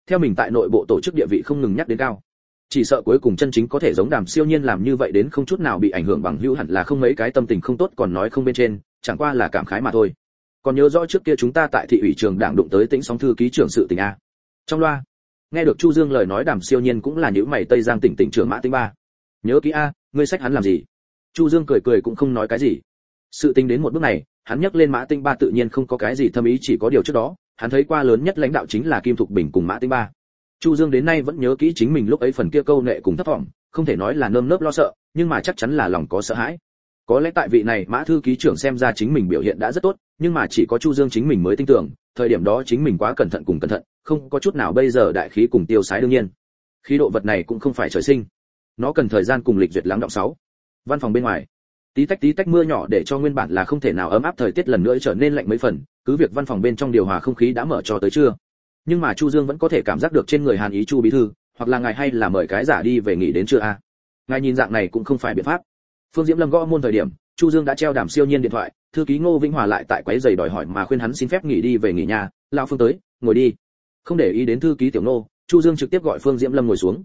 Theo mình tại nội bộ tổ chức địa vị không ngừng nhắc đến cao. Chỉ sợ cuối cùng chân chính có thể giống đàm siêu nhiên làm như vậy đến không chút nào bị ảnh hưởng bằng hữu hẳn là không mấy cái tâm tình không tốt còn nói không bên trên, chẳng qua là cảm khái mà thôi còn nhớ rõ trước kia chúng ta tại thị ủy trường đảng đụng tới tĩnh sóng thư ký trưởng sự tình a. Trong loa, nghe được chu dương lời nói đàm siêu nhiên cũng là những mày tây giang tỉnh tỉnh trưởng mã tinh ba. Nhớ kỹ a, ngươi sách hắn làm gì? Chu dương cười cười cũng không nói cái gì. Sự tình đến một bước này, hắn nhắc lên mã tinh ba tự nhiên không có cái gì thâm ý, chỉ có điều trước đó, hắn thấy qua lớn nhất lãnh đạo chính là kim thục bình cùng mã tinh ba. Chu dương đến nay vẫn nhớ kỹ chính mình lúc ấy phần kia câu nệ cùng thất vọng, không thể nói là nơm nớp lo sợ, nhưng mà chắc chắn là lòng có sợ hãi có lẽ tại vị này mã thư ký trưởng xem ra chính mình biểu hiện đã rất tốt, nhưng mà chỉ có chu dương chính mình mới tin tưởng, thời điểm đó chính mình quá cẩn thận cùng cẩn thận, không có chút nào bây giờ đại khí cùng tiêu sái đương nhiên. Khí độ vật này cũng không phải trời sinh. Nó cần thời gian cùng lịch duyệt lắng động sáu. Văn phòng bên ngoài. Tí tách tí tách mưa nhỏ để cho nguyên bản là không thể nào ấm áp thời tiết lần nữa trở nên lạnh mấy phần, cứ việc văn phòng bên trong điều hòa không khí đã mở cho tới trưa. Nhưng mà chu dương vẫn có thể cảm giác được trên người hàn ý chu bí thư, hoặc là ngài hay là mời cái giả đi về nghỉ đến trưa a à? ngài nhìn dạng này cũng không phải biện pháp phương diễm lâm gõ môn thời điểm, chu dương đã treo đàm siêu nhiên điện thoại, thư ký ngô vĩnh hòa lại tại quấy giày đòi hỏi mà khuyên hắn xin phép nghỉ đi về nghỉ nhà, Lão phương tới, ngồi đi. Không để ý đến thư ký tiểu nô chu dương trực tiếp gọi phương diễm lâm ngồi xuống.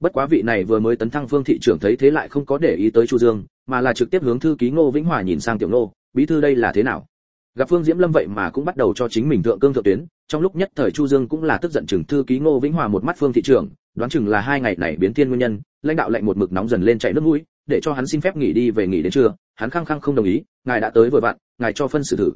Bất quá vị này vừa mới tấn thăng phương thị trưởng thấy thế lại không có để ý tới chu dương, mà là trực tiếp hướng thư ký ngô vĩnh hòa nhìn sang tiểu nô bí thư đây là thế nào? Gặp phương diễm lâm vậy mà cũng bắt đầu cho chính mình thượng cương thượng tuyến, trong lúc nhất thời chu dương cũng là tức giận chừng thư ký ngô vĩnh hòa một mắt phương thị trưởng, đoán chừng là hai ngày này biến thiên nguyên nhân, lãnh đạo lệnh một mực nóng dần lên chạy nước mũi để cho hắn xin phép nghỉ đi về nghỉ đến trưa, hắn khăng khăng không đồng ý, ngài đã tới vừa vặn, ngài cho phân xử thử.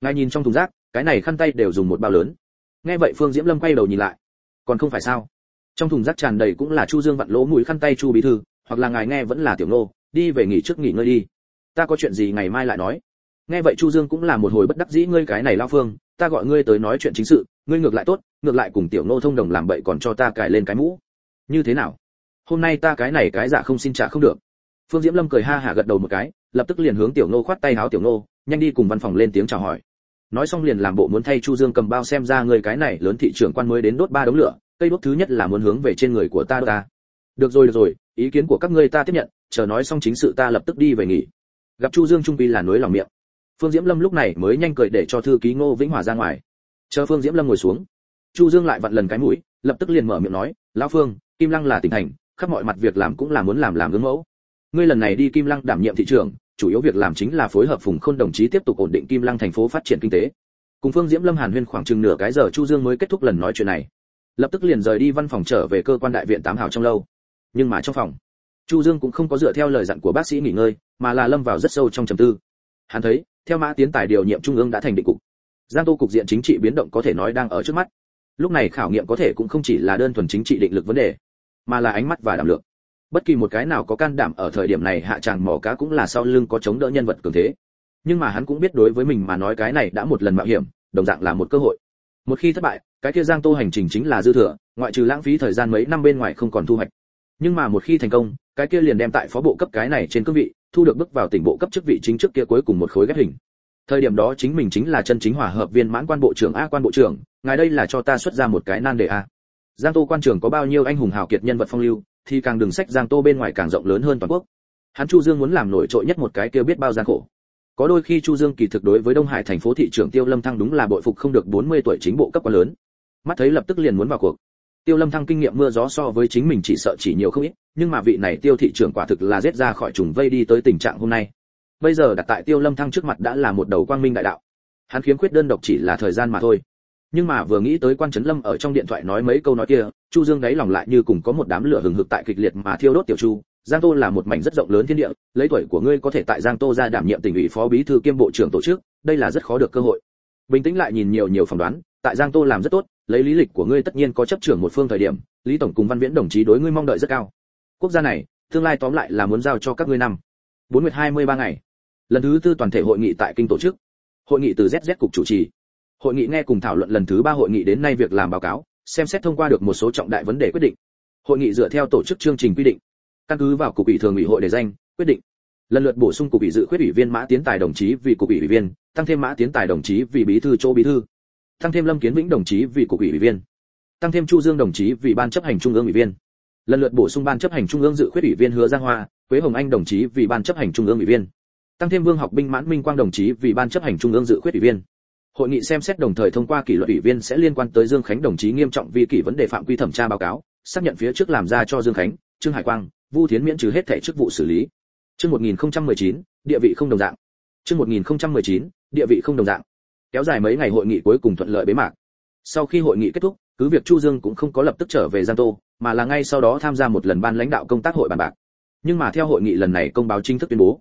Ngài nhìn trong thùng rác, cái này khăn tay đều dùng một bao lớn. Nghe vậy phương diễm lâm quay đầu nhìn lại. Còn không phải sao? Trong thùng rác tràn đầy cũng là chu dương vặn lỗ mũi khăn tay chu bí thư, hoặc là ngài nghe vẫn là tiểu nô đi về nghỉ trước nghỉ ngơi đi. Ta có chuyện gì ngày mai lại nói. Nghe vậy chu dương cũng là một hồi bất đắc dĩ, ngươi cái này lao phương, ta gọi ngươi tới nói chuyện chính sự, ngươi ngược lại tốt, ngược lại cùng tiểu nô thông đồng làm bậy còn cho ta cài lên cái mũ. Như thế nào? Hôm nay ta cái này cái giả không xin trả không được phương diễm lâm cười ha hả gật đầu một cái, lập tức liền hướng tiểu nô khoát tay háo tiểu nô nhanh đi cùng văn phòng lên tiếng chào hỏi. Nói xong liền làm bộ muốn thay chu dương cầm bao xem ra người cái này lớn thị trưởng quan mới đến đốt ba đống lửa, cây đốt thứ nhất là muốn hướng về trên người của ta đốt ta. Được rồi được rồi, ý kiến của các ngươi ta tiếp nhận, chờ nói xong chính sự ta lập tức đi về nghỉ. Gặp chu dương trung quy là nối lòng miệng. Phương diễm lâm lúc này mới nhanh cười để cho thư ký ngô vĩnh hòa ra ngoài. Chờ phương diễm lâm ngồi xuống, chu dương lại vặn lần cái mũi, lập tức liền mở miệng nói, lão phương, kim lăng là tỉnh thành, khắp mọi mặt việc làm cũng là muốn làm làm gương mẫu ngươi lần này đi kim lăng đảm nhiệm thị trưởng, chủ yếu việc làm chính là phối hợp phùng khôn đồng chí tiếp tục ổn định kim lăng thành phố phát triển kinh tế. Cùng phương diễm lâm hàn huyên khoảng chừng nửa cái giờ chu dương mới kết thúc lần nói chuyện này. Lập tức liền rời đi văn phòng trở về cơ quan đại viện tám hào trong lâu. Nhưng mà trong phòng, chu dương cũng không có dựa theo lời dặn của bác sĩ nghỉ ngơi, mà là lâm vào rất sâu trong trầm tư. Hắn thấy, theo mã tiến tài điều nhiệm trung ương đã thành định cục. Giang tô cục diện chính trị biến động có thể nói đang ở trước mắt. Lúc này khảo nghiệm có thể cũng không chỉ là đơn thuần chính trị định lực vấn đề, mà là ánh mắt và đảm lượng bất kỳ một cái nào có can đảm ở thời điểm này hạ tràng mỏ cá cũng là sau lưng có chống đỡ nhân vật cường thế. Nhưng mà hắn cũng biết đối với mình mà nói cái này đã một lần mạo hiểm, đồng dạng là một cơ hội. Một khi thất bại, cái kia giang tô hành trình chính là dư thừa, ngoại trừ lãng phí thời gian mấy năm bên ngoài không còn thu hoạch. Nhưng mà một khi thành công, cái kia liền đem tại phó bộ cấp cái này trên cương vị, thu được bước vào tỉnh bộ cấp chức vị chính trước kia cuối cùng một khối ghép hình. Thời điểm đó chính mình chính là chân chính hòa hợp viên mãn quan bộ trưởng a quan bộ trưởng, ngài đây là cho ta xuất ra một cái nan đề a. Giang tô quan trường có bao nhiêu anh hùng hào kiệt nhân vật phong lưu thì càng đừng sách giang tô bên ngoài càng rộng lớn hơn toàn quốc. Hắn chu dương muốn làm nổi trội nhất một cái kêu biết bao gian khổ. Có đôi khi chu dương kỳ thực đối với đông hải thành phố thị trưởng tiêu lâm thăng đúng là bội phục không được 40 tuổi chính bộ cấp quá lớn. Mắt thấy lập tức liền muốn vào cuộc. Tiêu lâm thăng kinh nghiệm mưa gió so với chính mình chỉ sợ chỉ nhiều không ít, nhưng mà vị này tiêu thị trưởng quả thực là giết ra khỏi trùng vây đi tới tình trạng hôm nay. Bây giờ đặt tại tiêu lâm thăng trước mặt đã là một đầu quang minh đại đạo. Hắn khiếm khuyết đơn độc chỉ là thời gian mà thôi nhưng mà vừa nghĩ tới quan trấn lâm ở trong điện thoại nói mấy câu nói kia, chu dương đáy lòng lại như cùng có một đám lửa hừng hực tại kịch liệt mà thiêu đốt tiểu chu. Giang tô là một mảnh rất rộng lớn thiên địa, lấy tuổi của ngươi có thể tại giang tô ra đảm nhiệm tỉnh ủy phó bí thư kiêm bộ trưởng tổ chức, đây là rất khó được cơ hội. Bình tĩnh lại nhìn nhiều nhiều phỏng đoán, tại giang tô làm rất tốt, lấy lý lịch của ngươi tất nhiên có chấp trưởng một phương thời điểm, lý tổng cùng văn viễn đồng chí đối ngươi mong đợi rất cao. Quốc gia này, tương lai tóm lại là muốn giao cho các ngươi năm. Bốn nguyệt hai mươi ba ngày. Lần thứ tư toàn thể hội nghị tại kinh tổ chức. Hội nghị từ zz cục chủ trì hội nghị nghe cùng thảo luận lần thứ ba hội nghị đến nay việc làm báo cáo, xem xét thông qua được một số trọng đại vấn đề quyết định. Hội nghị dựa theo tổ chức chương trình quy định. Căn cứ vào cục ủy thường ủy hội đề danh, quyết định. Lần lượt bổ sung cục ủy dự khuyết ủy viên mã tiến tài đồng chí vì cục ủy ủy viên, tăng thêm mã tiến tài đồng chí vì bí thư chỗ bí thư. Tăng thêm lâm kiến vĩnh đồng chí vì cục ủy ủy viên. Tăng thêm chu dương đồng chí vì ban chấp hành trung ương ủy viên. Lần lượt bổ sung ban chấp hành trung ương dự khuyết ủy viên hứa giang hoa, quế hồng anh đồng chí vì ban chấp hành trung ương ủy viên. Tăng thêm vương học binh mãn minh quang đồng chí vì ban chấp hành trung ương dự khuyết ủy viên hội nghị xem xét đồng thời thông qua kỷ luật ủy viên sẽ liên quan tới dương khánh đồng chí nghiêm trọng vi kỷ vấn đề phạm quy thẩm tra báo cáo xác nhận phía trước làm ra cho dương khánh trương hải quang vu thiến miễn trừ hết thẻ chức vụ xử lý. Chương 1019, địa vị không đồng dạng. Chương 1019, địa vị không đồng dạng. Kéo dài mấy ngày hội nghị cuối cùng thuận lợi bế mạc. Sau khi hội nghị kết thúc cứ việc chu dương cũng không có lập tức trở về giang tô mà là ngay sau đó tham gia một lần ban lãnh đạo công tác hội bàn bạc. Nhưng mà theo hội nghị lần này công báo chính thức tuyên bố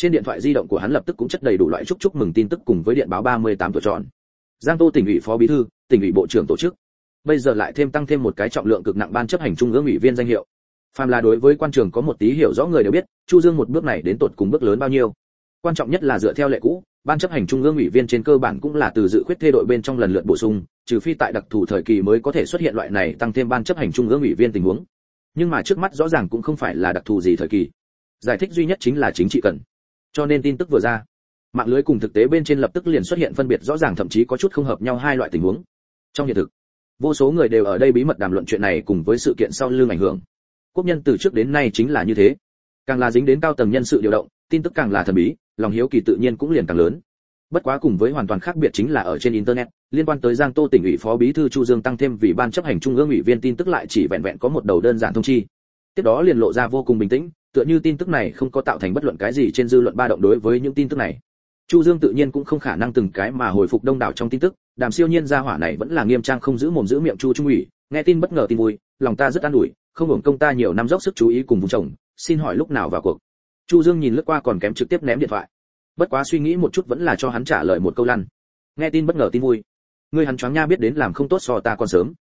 trên điện thoại di động của hắn lập tức cũng chất đầy đủ loại chúc chúc mừng tin tức cùng với điện báo 38 tuổi tròn giang tô tỉnh ủy phó bí thư, tỉnh ủy bộ trưởng tổ chức. Bây giờ lại thêm tăng thêm một cái trọng lượng cực nặng ban chấp hành trung ương ủy viên danh hiệu. Phàm là đối với quan trường có một tí hiểu rõ người đều biết, chu dương một bước này đến tột cùng bước lớn bao nhiêu. Quan trọng nhất là dựa theo lệ cũ, ban chấp hành trung ương ủy viên trên cơ bản cũng là từ dự khuyết thê đội bên trong lần lượt bổ sung, trừ phi tại đặc thù thời kỳ mới có thể xuất hiện loại này tăng thêm ban chấp hành trung ương ủy viên tình huống. Nhưng mà trước mắt rõ ràng cũng không phải là đặc thù gì thời kỳ. Giải thích duy nhất chính là chính trị cần cho nên tin tức vừa ra, mạng lưới cùng thực tế bên trên lập tức liền xuất hiện phân biệt rõ ràng, thậm chí có chút không hợp nhau hai loại tình huống. Trong hiện thực, vô số người đều ở đây bí mật đàm luận chuyện này cùng với sự kiện sau lưng ảnh hưởng. Quốc nhân từ trước đến nay chính là như thế. Càng là dính đến cao tầng nhân sự điều động, tin tức càng là thần bí, lòng hiếu kỳ tự nhiên cũng liền càng lớn. Bất quá cùng với hoàn toàn khác biệt chính là ở trên internet, liên quan tới giang tô tỉnh ủy phó bí thư chu dương tăng thêm vì ban chấp hành trung ương ủy viên tin tức lại chỉ vẹn vẹn có một đầu đơn giản thông chi. Tiếp đó liền lộ ra vô cùng bình tĩnh tựa như tin tức này không có tạo thành bất luận cái gì trên dư luận ba động đối với những tin tức này. Chu dương tự nhiên cũng không khả năng từng cái mà hồi phục đông đảo trong tin tức, đàm siêu nhiên gia hỏa này vẫn là nghiêm trang không giữ mồm giữ miệng chu trung ủy, nghe tin bất ngờ tin vui, lòng ta rất an ủi, không hưởng công ta nhiều năm dốc sức chú ý cùng vùng chồng xin hỏi lúc nào vào cuộc. Chu dương nhìn lướt qua còn kém trực tiếp ném điện thoại. Bất quá suy nghĩ một chút vẫn là cho hắn trả lời một câu lăn. Nghe tin bất ngờ tin vui. Ngươi hắn choáng nha biết đến làm không tốt so ta còn sớm.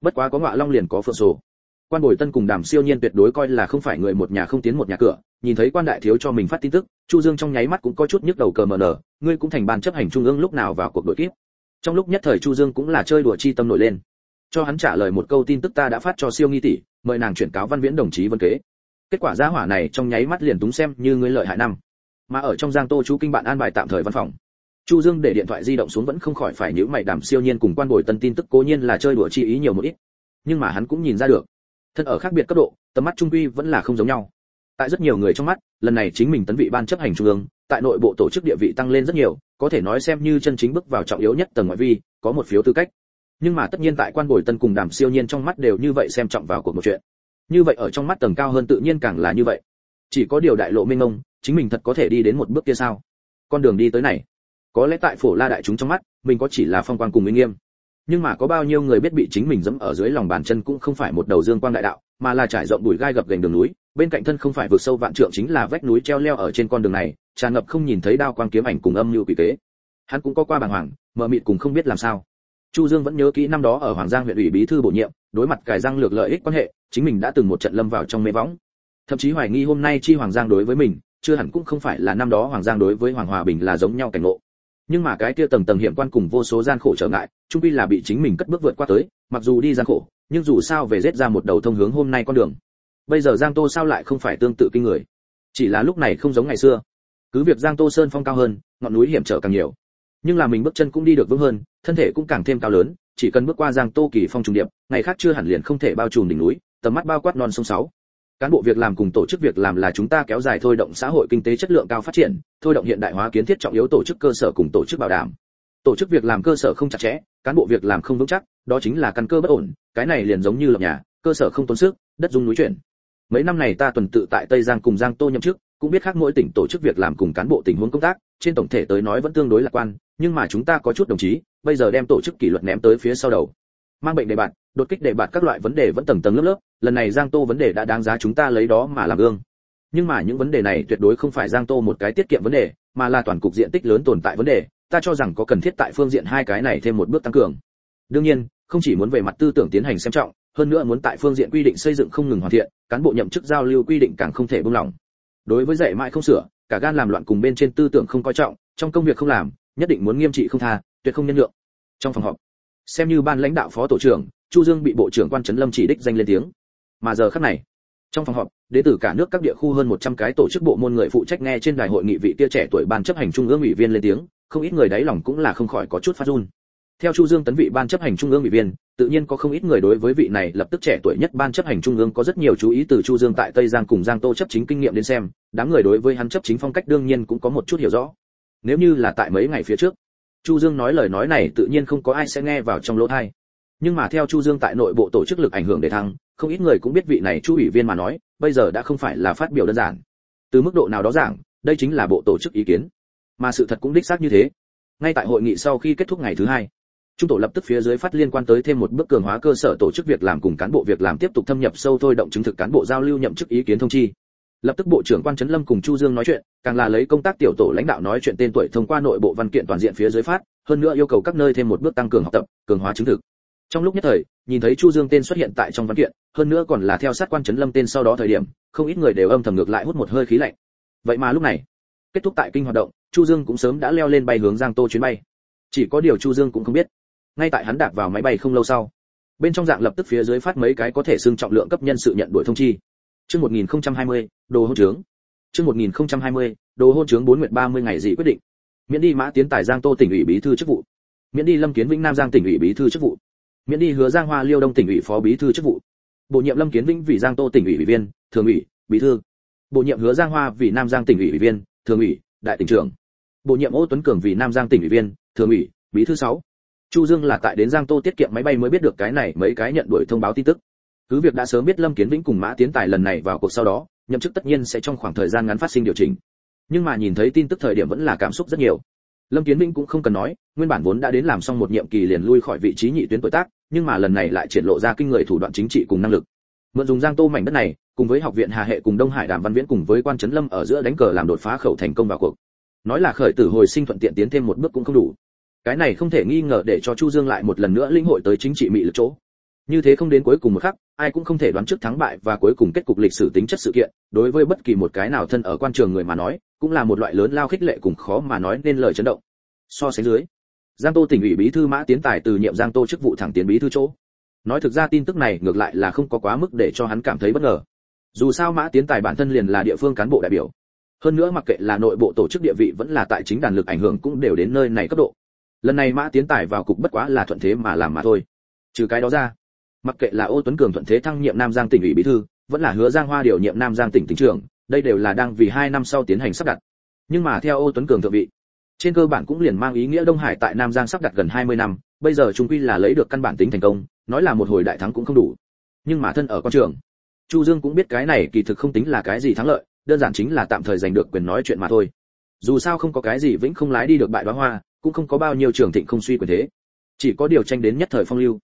Bất quá có ngọa long liền có phượng sổ quan bồi tân cùng đàm siêu nhiên tuyệt đối coi là không phải người một nhà không tiến một nhà cửa, nhìn thấy quan đại thiếu cho mình phát tin tức, chu dương trong nháy mắt cũng có chút nhức đầu cờ mờ nở, ngươi cũng thành ban chấp hành trung ương lúc nào vào cuộc đội kiếp trong lúc nhất thời chu dương cũng là chơi đùa chi tâm nổi lên. Cho hắn trả lời một câu tin tức ta đã phát cho siêu nghi tỷ, mời nàng chuyển cáo văn viễn đồng chí vân kế. Kết quả gia hỏa này trong nháy mắt liền túng xem như ngươi lợi hại năm. Mà ở trong giang tô chú kinh bạn an bài tạm thời văn phòng. Chu dương để điện thoại di động xuống vẫn không khỏi phải nhíu mày đàm siêu nhiên cùng quan bồi tân tin tức cố nhiên là chơi đùa chi ý nhiều một ít. Nhưng mà hắn cũng nhìn ra được thân ở khác biệt cấp độ, tầm mắt trung quy vẫn là không giống nhau. Tại rất nhiều người trong mắt, lần này chính mình tấn vị ban chấp hành trung ương, tại nội bộ tổ chức địa vị tăng lên rất nhiều, có thể nói xem như chân chính bước vào trọng yếu nhất tầng ngoại vi, có một phiếu tư cách. Nhưng mà tất nhiên tại quan bồi tân cùng đàm siêu nhiên trong mắt đều như vậy xem trọng vào cuộc một chuyện. Như vậy ở trong mắt tầng cao hơn tự nhiên càng là như vậy. Chỉ có điều đại lộ minh ông chính mình thật có thể đi đến một bước kia sao? Con đường đi tới này, có lẽ tại phổ la đại chúng trong mắt, mình có chỉ là phong quan cùng minh nghiêm nhưng mà có bao nhiêu người biết bị chính mình dẫm ở dưới lòng bàn chân cũng không phải một đầu dương quang đại đạo, mà là trải rộng bụi gai gập gành đường núi, bên cạnh thân không phải vượt sâu vạn trượng chính là vách núi treo leo ở trên con đường này, tràn ngập không nhìn thấy đao quang kiếm ảnh cùng âm như quỷ kế. Hắn cũng có qua bàng hoàng, mờ mịt cùng không biết làm sao. Chu dương vẫn nhớ kỹ năm đó ở hoàng giang huyện ủy bí thư bổ nhiệm, đối mặt cài răng lược lợi ích quan hệ, chính mình đã từng một trận lâm vào trong mê võng. Thậm chí hoài nghi hôm nay chi hoàng giang đối với mình, chưa hẳn cũng không phải là năm đó hoàng giang đối với hoàng hòa bình là giống nhau cảnh ngộ nhưng mà cái kia tầng tầng hiểm quan cùng vô số gian khổ trở ngại trung quy là bị chính mình cất bước vượt qua tới, mặc dù đi gian khổ, nhưng dù sao về rết ra một đầu thông hướng hôm nay con đường. Bây giờ giang tô sao lại không phải tương tự kinh người? Chỉ là lúc này không giống ngày xưa. Cứ việc giang tô sơn phong cao hơn, ngọn núi hiểm trở càng nhiều. Nhưng là mình bước chân cũng đi được vững hơn, thân thể cũng càng thêm cao lớn, chỉ cần bước qua giang tô kỳ phong trùng điệp, ngày khác chưa hẳn liền không thể bao trùm đỉnh núi, tầm mắt bao quát non sông sáu cán bộ việc làm cùng tổ chức việc làm là chúng ta kéo dài thôi động xã hội kinh tế chất lượng cao phát triển, thôi động hiện đại hóa kiến thiết trọng yếu tổ chức cơ sở cùng tổ chức bảo đảm. Tổ chức việc làm cơ sở không chặt chẽ, cán bộ việc làm không vững chắc, đó chính là căn cơ bất ổn, cái này liền giống như lập nhà, cơ sở không tốn sức, đất dung núi chuyển. Mấy năm này ta tuần tự tại tây giang cùng giang tô nhậm chức, cũng biết khác mỗi tỉnh tổ chức việc làm cùng cán bộ tình huống công tác, trên tổng thể tới nói vẫn tương đối lạc quan, nhưng mà chúng ta có chút đồng chí, bây giờ đem tổ chức kỷ luật ném tới phía sau đầu. Mang bệnh đề bạt, đột kích đề bạt các loại vấn đề vẫn tầng tầng lớp lớp lần này giang tô vấn đề đã đáng giá chúng ta lấy đó mà làm gương. Nhưng mà những vấn đề này tuyệt đối không phải giang tô một cái tiết kiệm vấn đề, mà là toàn cục diện tích lớn tồn tại vấn đề, ta cho rằng có cần thiết tại phương diện hai cái này thêm một bước tăng cường. Đương nhiên, không chỉ muốn về mặt tư tưởng tiến hành xem trọng, hơn nữa muốn tại phương diện quy định xây dựng không ngừng hoàn thiện, cán bộ nhậm chức giao lưu quy định càng không thể buông lỏng. Đối với dạy mãi không sửa, cả gan làm loạn cùng bên trên tư tưởng không coi trọng, trong công việc không làm, nhất định muốn nghiêm trị không tha, tuyệt không nhân lượng trong phòng họp, xem như ban lãnh đạo phó tổ trưởng, chu dương bị bộ trưởng quan trấn lâm chỉ đích danh lên tiếng mà giờ khắc này, trong phòng họp, đến từ cả nước các địa khu hơn 100 cái tổ chức bộ môn người phụ trách nghe trên đài hội nghị vị kia trẻ tuổi ban chấp hành trung ương ủy viên lên tiếng, không ít người đáy lòng cũng là không khỏi có chút phát run. Theo chu dương tấn vị ban chấp hành trung ương ủy viên, tự nhiên có không ít người đối với vị này lập tức trẻ tuổi nhất ban chấp hành trung ương có rất nhiều chú ý từ chu dương tại tây giang cùng giang tô chấp chính kinh nghiệm đến xem, đám người đối với hắn chấp chính phong cách đương nhiên cũng có một chút hiểu rõ. Nếu như là tại mấy ngày phía trước, chu dương nói lời nói này tự nhiên không có ai sẽ nghe vào trong lỗ tai. Nhưng mà theo chu dương tại nội bộ tổ chức lực ảnh hưởng để thăng không ít người cũng biết vị này chu ủy viên mà nói, bây giờ đã không phải là phát biểu đơn giản. Từ mức độ nào đó giảng, đây chính là bộ tổ chức ý kiến. Mà sự thật cũng đích xác như thế. Ngay tại hội nghị sau khi kết thúc ngày thứ hai, trung tổ lập tức phía dưới phát liên quan tới thêm một bước cường hóa cơ sở tổ chức việc làm cùng cán bộ việc làm tiếp tục thâm nhập sâu thôi động chứng thực cán bộ giao lưu nhậm chức ý kiến thông chi. Lập tức bộ trưởng quan trấn lâm cùng chu dương nói chuyện, càng là lấy công tác tiểu tổ lãnh đạo nói chuyện tên tuổi thông qua nội bộ văn kiện toàn diện phía dưới phát, hơn nữa yêu cầu các nơi thêm một bước tăng cường học tập, cường hóa chứng thực trong lúc nhất thời nhìn thấy chu dương tên xuất hiện tại trong văn kiện hơn nữa còn là theo sát quan trấn lâm tên sau đó thời điểm không ít người đều âm thầm ngược lại hút một hơi khí lạnh. Vậy mà lúc này kết thúc tại kinh hoạt động chu dương cũng sớm đã leo lên bay hướng giang tô chuyến bay. Chỉ có điều chu dương cũng không biết ngay tại hắn đạp vào máy bay không lâu sau bên trong dạng lập tức phía dưới phát mấy cái có thể xưng trọng lượng cấp nhân sự nhận đuổi thông chi. Chương 1020, đồ hôn trướng. Chương 1020, đồ hôn trướng 4 nguyện 30 ngày gì quyết định. Miễn đi mã tiến tài giang tô tỉnh ủy bí thư chức vụ. Miễn đi lâm kiến vĩnh nam giang tỉnh ủy bí thư chức vụ miễn đi hứa giang hoa liêu đông tỉnh ủy phó bí thư chức vụ. Bổ nhiệm lâm kiến vĩnh vì giang tô tỉnh ủy ủy viên, thường ủy, bí thư. Bổ nhiệm hứa giang hoa vì nam giang tỉnh ủy ủy viên, thường ủy, đại tỉnh trưởng. Bổ nhiệm ô tuấn cường vì nam giang tỉnh ủy viên, thường ủy, bí thư sáu. Chu dương là tại đến giang tô tiết kiệm máy bay mới biết được cái này mấy cái nhận đuổi thông báo tin tức. Cứ việc đã sớm biết lâm kiến vĩnh cùng mã tiến tài lần này vào cuộc sau đó, nhậm chức tất nhiên sẽ trong khoảng thời gian ngắn phát sinh điều chỉnh. Nhưng mà nhìn thấy tin tức thời điểm vẫn là cảm xúc rất nhiều lâm kiến Minh cũng không cần nói, nguyên bản vốn đã đến làm xong một nhiệm kỳ liền lui khỏi vị trí nhị tuyến tuổi tác, nhưng mà lần này lại triển lộ ra kinh người thủ đoạn chính trị cùng năng lực. Mượn dùng giang tô mảnh đất này, cùng với học viện hà hệ cùng đông hải đàm văn viễn cùng với quan trấn lâm ở giữa đánh cờ làm đột phá khẩu thành công vào cuộc. Nói là khởi tử hồi sinh thuận tiện tiến thêm một bước cũng không đủ. Cái này không thể nghi ngờ để cho chu dương lại một lần nữa linh hội tới chính trị mị lực chỗ như thế không đến cuối cùng một khắc, ai cũng không thể đoán trước thắng bại và cuối cùng kết cục lịch sử tính chất sự kiện. Đối với bất kỳ một cái nào thân ở quan trường người mà nói, cũng là một loại lớn lao khích lệ cùng khó mà nói nên lời chấn động. So sánh dưới, giang tô tỉnh ủy bí thư mã tiến tài từ nhiệm giang tô chức vụ thẳng tiến bí thư chỗ. Nói thực ra tin tức này ngược lại là không có quá mức để cho hắn cảm thấy bất ngờ. Dù sao mã tiến tài bản thân liền là địa phương cán bộ đại biểu. Hơn nữa mặc kệ là nội bộ tổ chức địa vị vẫn là tại chính đàn lực ảnh hưởng cũng đều đến nơi này cấp độ. Lần này mã tiến tài vào cục bất quá là thuận thế mà làm mà thôi. Trừ cái đó ra mặc kệ là ô tuấn cường thuận thế thăng nhiệm nam giang tỉnh ủy bí thư, vẫn là hứa giang hoa điều nhiệm nam giang tỉnh tỉnh trưởng, đây đều là đang vì hai năm sau tiến hành sắp đặt. Nhưng mà theo ô tuấn cường thượng vị, trên cơ bản cũng liền mang ý nghĩa đông hải tại nam giang sắp đặt gần 20 năm, bây giờ chúng quy là lấy được căn bản tính thành công, nói là một hồi đại thắng cũng không đủ. Nhưng mà thân ở con trường, chu dương cũng biết cái này kỳ thực không tính là cái gì thắng lợi, đơn giản chính là tạm thời giành được quyền nói chuyện mà thôi. Dù sao không có cái gì vĩnh không lái đi được bại đoá hoa, cũng không có bao nhiêu trường thịnh không suy quyền thế. Chỉ có điều tranh đến nhất thời phong lưu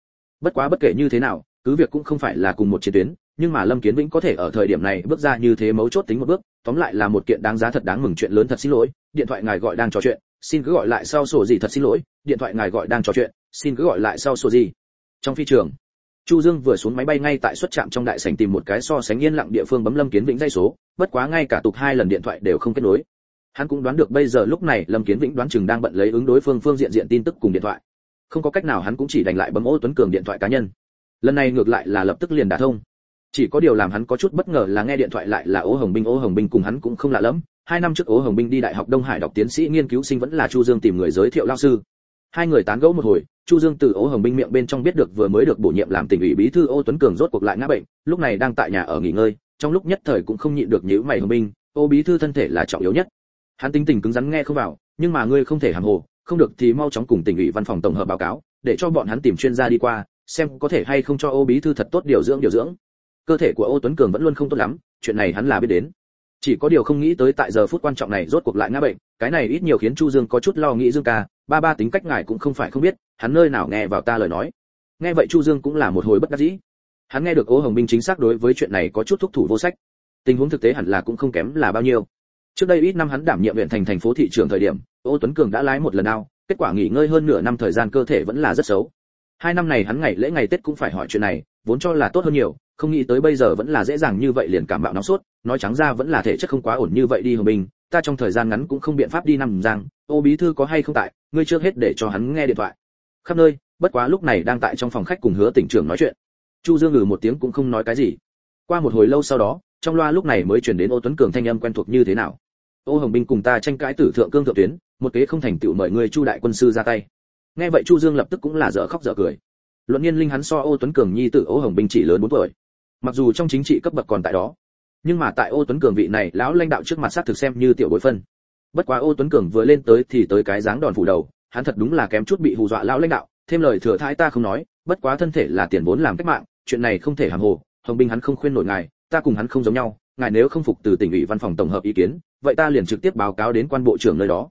bất quá bất kể như thế nào, cứ việc cũng không phải là cùng một chiến tuyến, nhưng mà lâm kiến vĩnh có thể ở thời điểm này bước ra như thế mấu chốt tính một bước, tóm lại là một kiện đáng giá thật đáng mừng chuyện lớn thật xin lỗi, điện thoại ngài gọi đang trò chuyện, xin cứ gọi lại sau sổ gì thật xin lỗi, điện thoại ngài gọi đang trò chuyện, xin cứ gọi lại sau sổ gì. Trong phi trường, chu dương vừa xuống máy bay ngay tại xuất trạm trong đại sảnh tìm một cái so sánh yên lặng địa phương bấm lâm kiến vĩnh dây số, bất quá ngay cả tục hai lần điện thoại đều không kết nối. Hắn cũng đoán được bây giờ lúc này lâm kiến vĩnh đoán chừng đang bận lấy ứng đối phương phương diện diện tin tức cùng điện thoại không có cách nào hắn cũng chỉ đành lại bấm ô tuấn cường điện thoại cá nhân. Lần này ngược lại là lập tức liền đả thông. Chỉ có điều làm hắn có chút bất ngờ là nghe điện thoại lại là ố hồng binh ố hồng binh cùng hắn cũng không lạ lắm hai năm trước ố hồng binh đi đại học đông hải đọc tiến sĩ nghiên cứu sinh vẫn là chu dương tìm người giới thiệu lao sư. Hai người tán gẫu một hồi, chu dương từ ố hồng binh miệng bên trong biết được vừa mới được bổ nhiệm làm tỉnh ủy bí thư ô tuấn cường rốt cuộc lại ngã bệnh, lúc này đang tại nhà ở nghỉ ngơi, trong lúc nhất thời cũng không nhịn được nhíu mày hồng binh, ô bí thư thân thể là trọng yếu nhất. Hắn tính tình cứng rắn nghe không vào, nhưng mà ngươi không thể hàm hồ không được thì mau chóng cùng tỉnh ủy văn phòng tổng hợp báo cáo, để cho bọn hắn tìm chuyên gia đi qua, xem có thể hay không cho ô bí thư thật tốt điều dưỡng điều dưỡng. Cơ thể của ô tuấn cường vẫn luôn không tốt lắm, chuyện này hắn là biết đến. Chỉ có điều không nghĩ tới tại giờ phút quan trọng này rốt cuộc lại ngã bệnh, cái này ít nhiều khiến chu dương có chút lo nghĩ dương ca, ba ba tính cách ngài cũng không phải không biết, hắn nơi nào nghe vào ta lời nói. Nghe vậy chu dương cũng là một hồi bất đắc dĩ. Hắn nghe được ô hồng Minh chính xác đối với chuyện này có chút thúc thủ vô sách. Tình huống thực tế hẳn là cũng không kém là bao nhiêu. Trước đây ít năm hắn đảm nhiệm huyện thành thành phố thị trường thời điểm ô tuấn cường đã lái một lần nào kết quả nghỉ ngơi hơn nửa năm thời gian cơ thể vẫn là rất xấu. Hai năm này hắn ngày lễ ngày tết cũng phải hỏi chuyện này, vốn cho là tốt hơn nhiều, không nghĩ tới bây giờ vẫn là dễ dàng như vậy liền cảm bạo nóng sốt, nói trắng ra vẫn là thể chất không quá ổn như vậy đi hồng bình, ta trong thời gian ngắn cũng không biện pháp đi nằm giang, ô bí thư có hay không tại, ngươi trước hết để cho hắn nghe điện thoại. Khắp nơi, bất quá lúc này đang tại trong phòng khách cùng hứa tỉnh trưởng nói chuyện. Chu dương ngừ một tiếng cũng không nói cái gì. Qua một hồi lâu sau đó, trong loa lúc này mới chuyển đến ô tuấn cường thanh âm quen thuộc như thế nào. Ô hồng binh cùng ta tranh cãi tử thượng cương thượng tuyến một kế không thành tựu mời người chu đại quân sư ra tay. Nghe vậy chu dương lập tức cũng là dở khóc dở cười. Luận nhiên linh hắn so ô tuấn cường nhi tử ô hồng binh chỉ lớn bốn tuổi. Mặc dù trong chính trị cấp bậc còn tại đó, nhưng mà tại ô tuấn cường vị này lão lãnh đạo trước mặt sát thực xem như tiểu bối phân. Bất quá ô tuấn cường vừa lên tới thì tới cái dáng đòn phủ đầu, hắn thật đúng là kém chút bị hù dọa lão lãnh đạo, thêm lời thừa thái ta không nói, bất quá thân thể là tiền vốn làm cách mạng, chuyện này không thể hàm hồ, hồng binh hắn không khuyên nổi ngài, ta cùng hắn không giống nhau, ngài nếu không phục từ tỉnh ủy văn phòng tổng hợp ý kiến, vậy ta liền trực tiếp báo cáo đến quan bộ trưởng nơi đó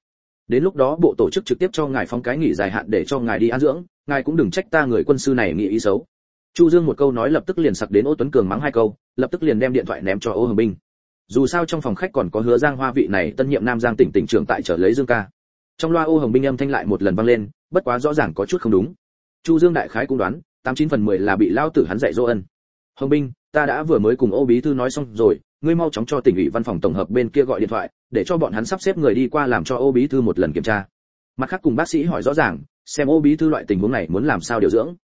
đến lúc đó bộ tổ chức trực tiếp cho ngài phong cái nghỉ dài hạn để cho ngài đi an dưỡng, ngài cũng đừng trách ta người quân sư này nghĩ ý xấu. Chu dương một câu nói lập tức liền sặc đến ô tuấn cường mắng hai câu, lập tức liền đem điện thoại ném cho ô hồng binh dù sao trong phòng khách còn có hứa giang hoa vị này tân nhiệm nam giang tỉnh tỉnh trưởng tại trở lấy dương ca. Trong loa ô hồng binh âm thanh lại một lần vang lên, bất quá rõ ràng có chút không đúng. Chu dương đại khái cũng đoán, tám chín phần mười là bị lao tử hắn dạy dỗ ân. Hồng binh ta đã vừa mới cùng ô bí thư nói xong rồi ngươi mau chóng cho tỉnh ủy văn phòng tổng hợp bên kia gọi điện thoại, để cho bọn hắn sắp xếp người đi qua làm cho ô bí thư một lần kiểm tra. Mặt khác cùng bác sĩ hỏi rõ ràng, xem ô bí thư loại tình huống này muốn làm sao điều dưỡng.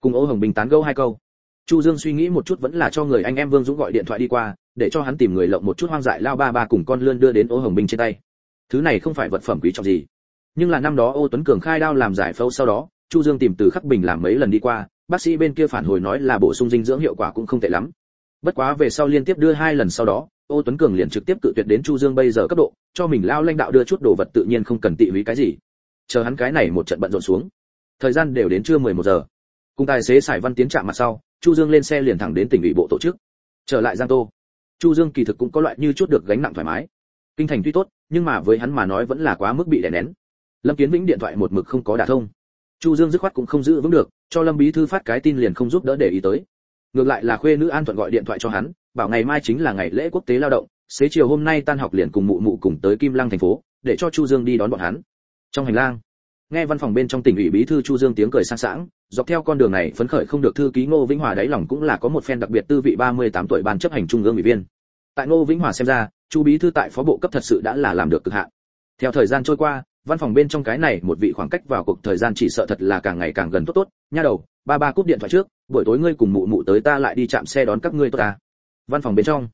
Cùng ô hồng bình tán gẫu hai câu. Chu dương suy nghĩ một chút vẫn là cho người anh em vương dũng gọi điện thoại đi qua, để cho hắn tìm người lộng một chút hoang dại lao ba ba cùng con lươn đưa đến ô hồng bình trên tay. Thứ này không phải vật phẩm quý trọng gì. Nhưng là năm đó ô tuấn cường khai đao làm giải phẫu sau đó, chu dương tìm từ khắc bình làm mấy lần đi qua, bác sĩ bên kia phản hồi nói là bổ sung dinh dưỡng hiệu quả cũng không tệ lắm bất quá về sau liên tiếp đưa hai lần sau đó, ô tuấn cường liền trực tiếp cự tuyệt đến chu dương bây giờ cấp độ, cho mình lao lãnh đạo đưa chút đồ vật tự nhiên không cần tị húy cái gì. Chờ hắn cái này một trận bận rộn xuống. Thời gian đều đến trưa 11 giờ. Cùng tài xế sải văn tiến trạm mặt sau, chu dương lên xe liền thẳng đến tỉnh ủy bộ tổ chức. Trở lại giang tô. Chu dương kỳ thực cũng có loại như chút được gánh nặng thoải mái. Kinh thành tuy tốt, nhưng mà với hắn mà nói vẫn là quá mức bị đè nén. Lâm kiến vĩnh điện thoại một mực không có đả thông. Chu dương dứt khoát cũng không giữ vững được, cho lâm bí thư phát cái tin liền không giúp đỡ để ý tới ngược lại là khuê nữ an thuận gọi điện thoại cho hắn, bảo ngày mai chính là ngày lễ quốc tế lao động, xế chiều hôm nay tan học liền cùng mụ mụ cùng tới kim lăng thành phố, để cho chu dương đi đón bọn hắn. Trong hành lang, nghe văn phòng bên trong tỉnh ủy bí thư chu dương tiếng cười sang sảng, dọc theo con đường này phấn khởi không được thư ký ngô vĩnh hòa đáy lòng cũng là có một phen đặc biệt tư vị 38 tuổi ban chấp hành trung ương ủy viên. Tại ngô vĩnh hòa xem ra, chu bí thư tại phó bộ cấp thật sự đã là làm được cực hạn. Theo thời gian trôi qua, văn phòng bên trong cái này một vị khoảng cách vào cuộc thời gian chỉ sợ thật là càng ngày càng gần tốt tốt, nha đầu ba ba cúp điện thoại trước, buổi tối ngươi cùng mụ mụ tới ta lại đi chạm xe đón các ngươi tốt ta. Văn phòng bên trong,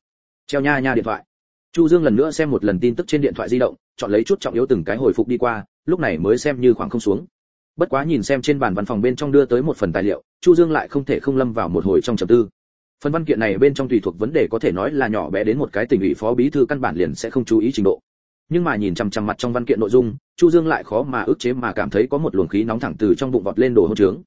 treo nha nha điện thoại. Chu dương lần nữa xem một lần tin tức trên điện thoại di động, chọn lấy chút trọng yếu từng cái hồi phục đi qua, lúc này mới xem như khoảng không xuống. Bất quá nhìn xem trên bàn văn phòng bên trong đưa tới một phần tài liệu, chu dương lại không thể không lâm vào một hồi trong trầm tư. Phần văn kiện này bên trong tùy thuộc vấn đề có thể nói là nhỏ bé đến một cái tình ủy phó bí thư căn bản liền sẽ không chú ý trình độ. Nhưng mà nhìn chằm chằm mặt trong văn kiện nội dung, chu dương lại khó mà ức chế mà cảm thấy có một luồng khí nóng thẳng từ trong bụng vọt lên đồ hỗn trướng.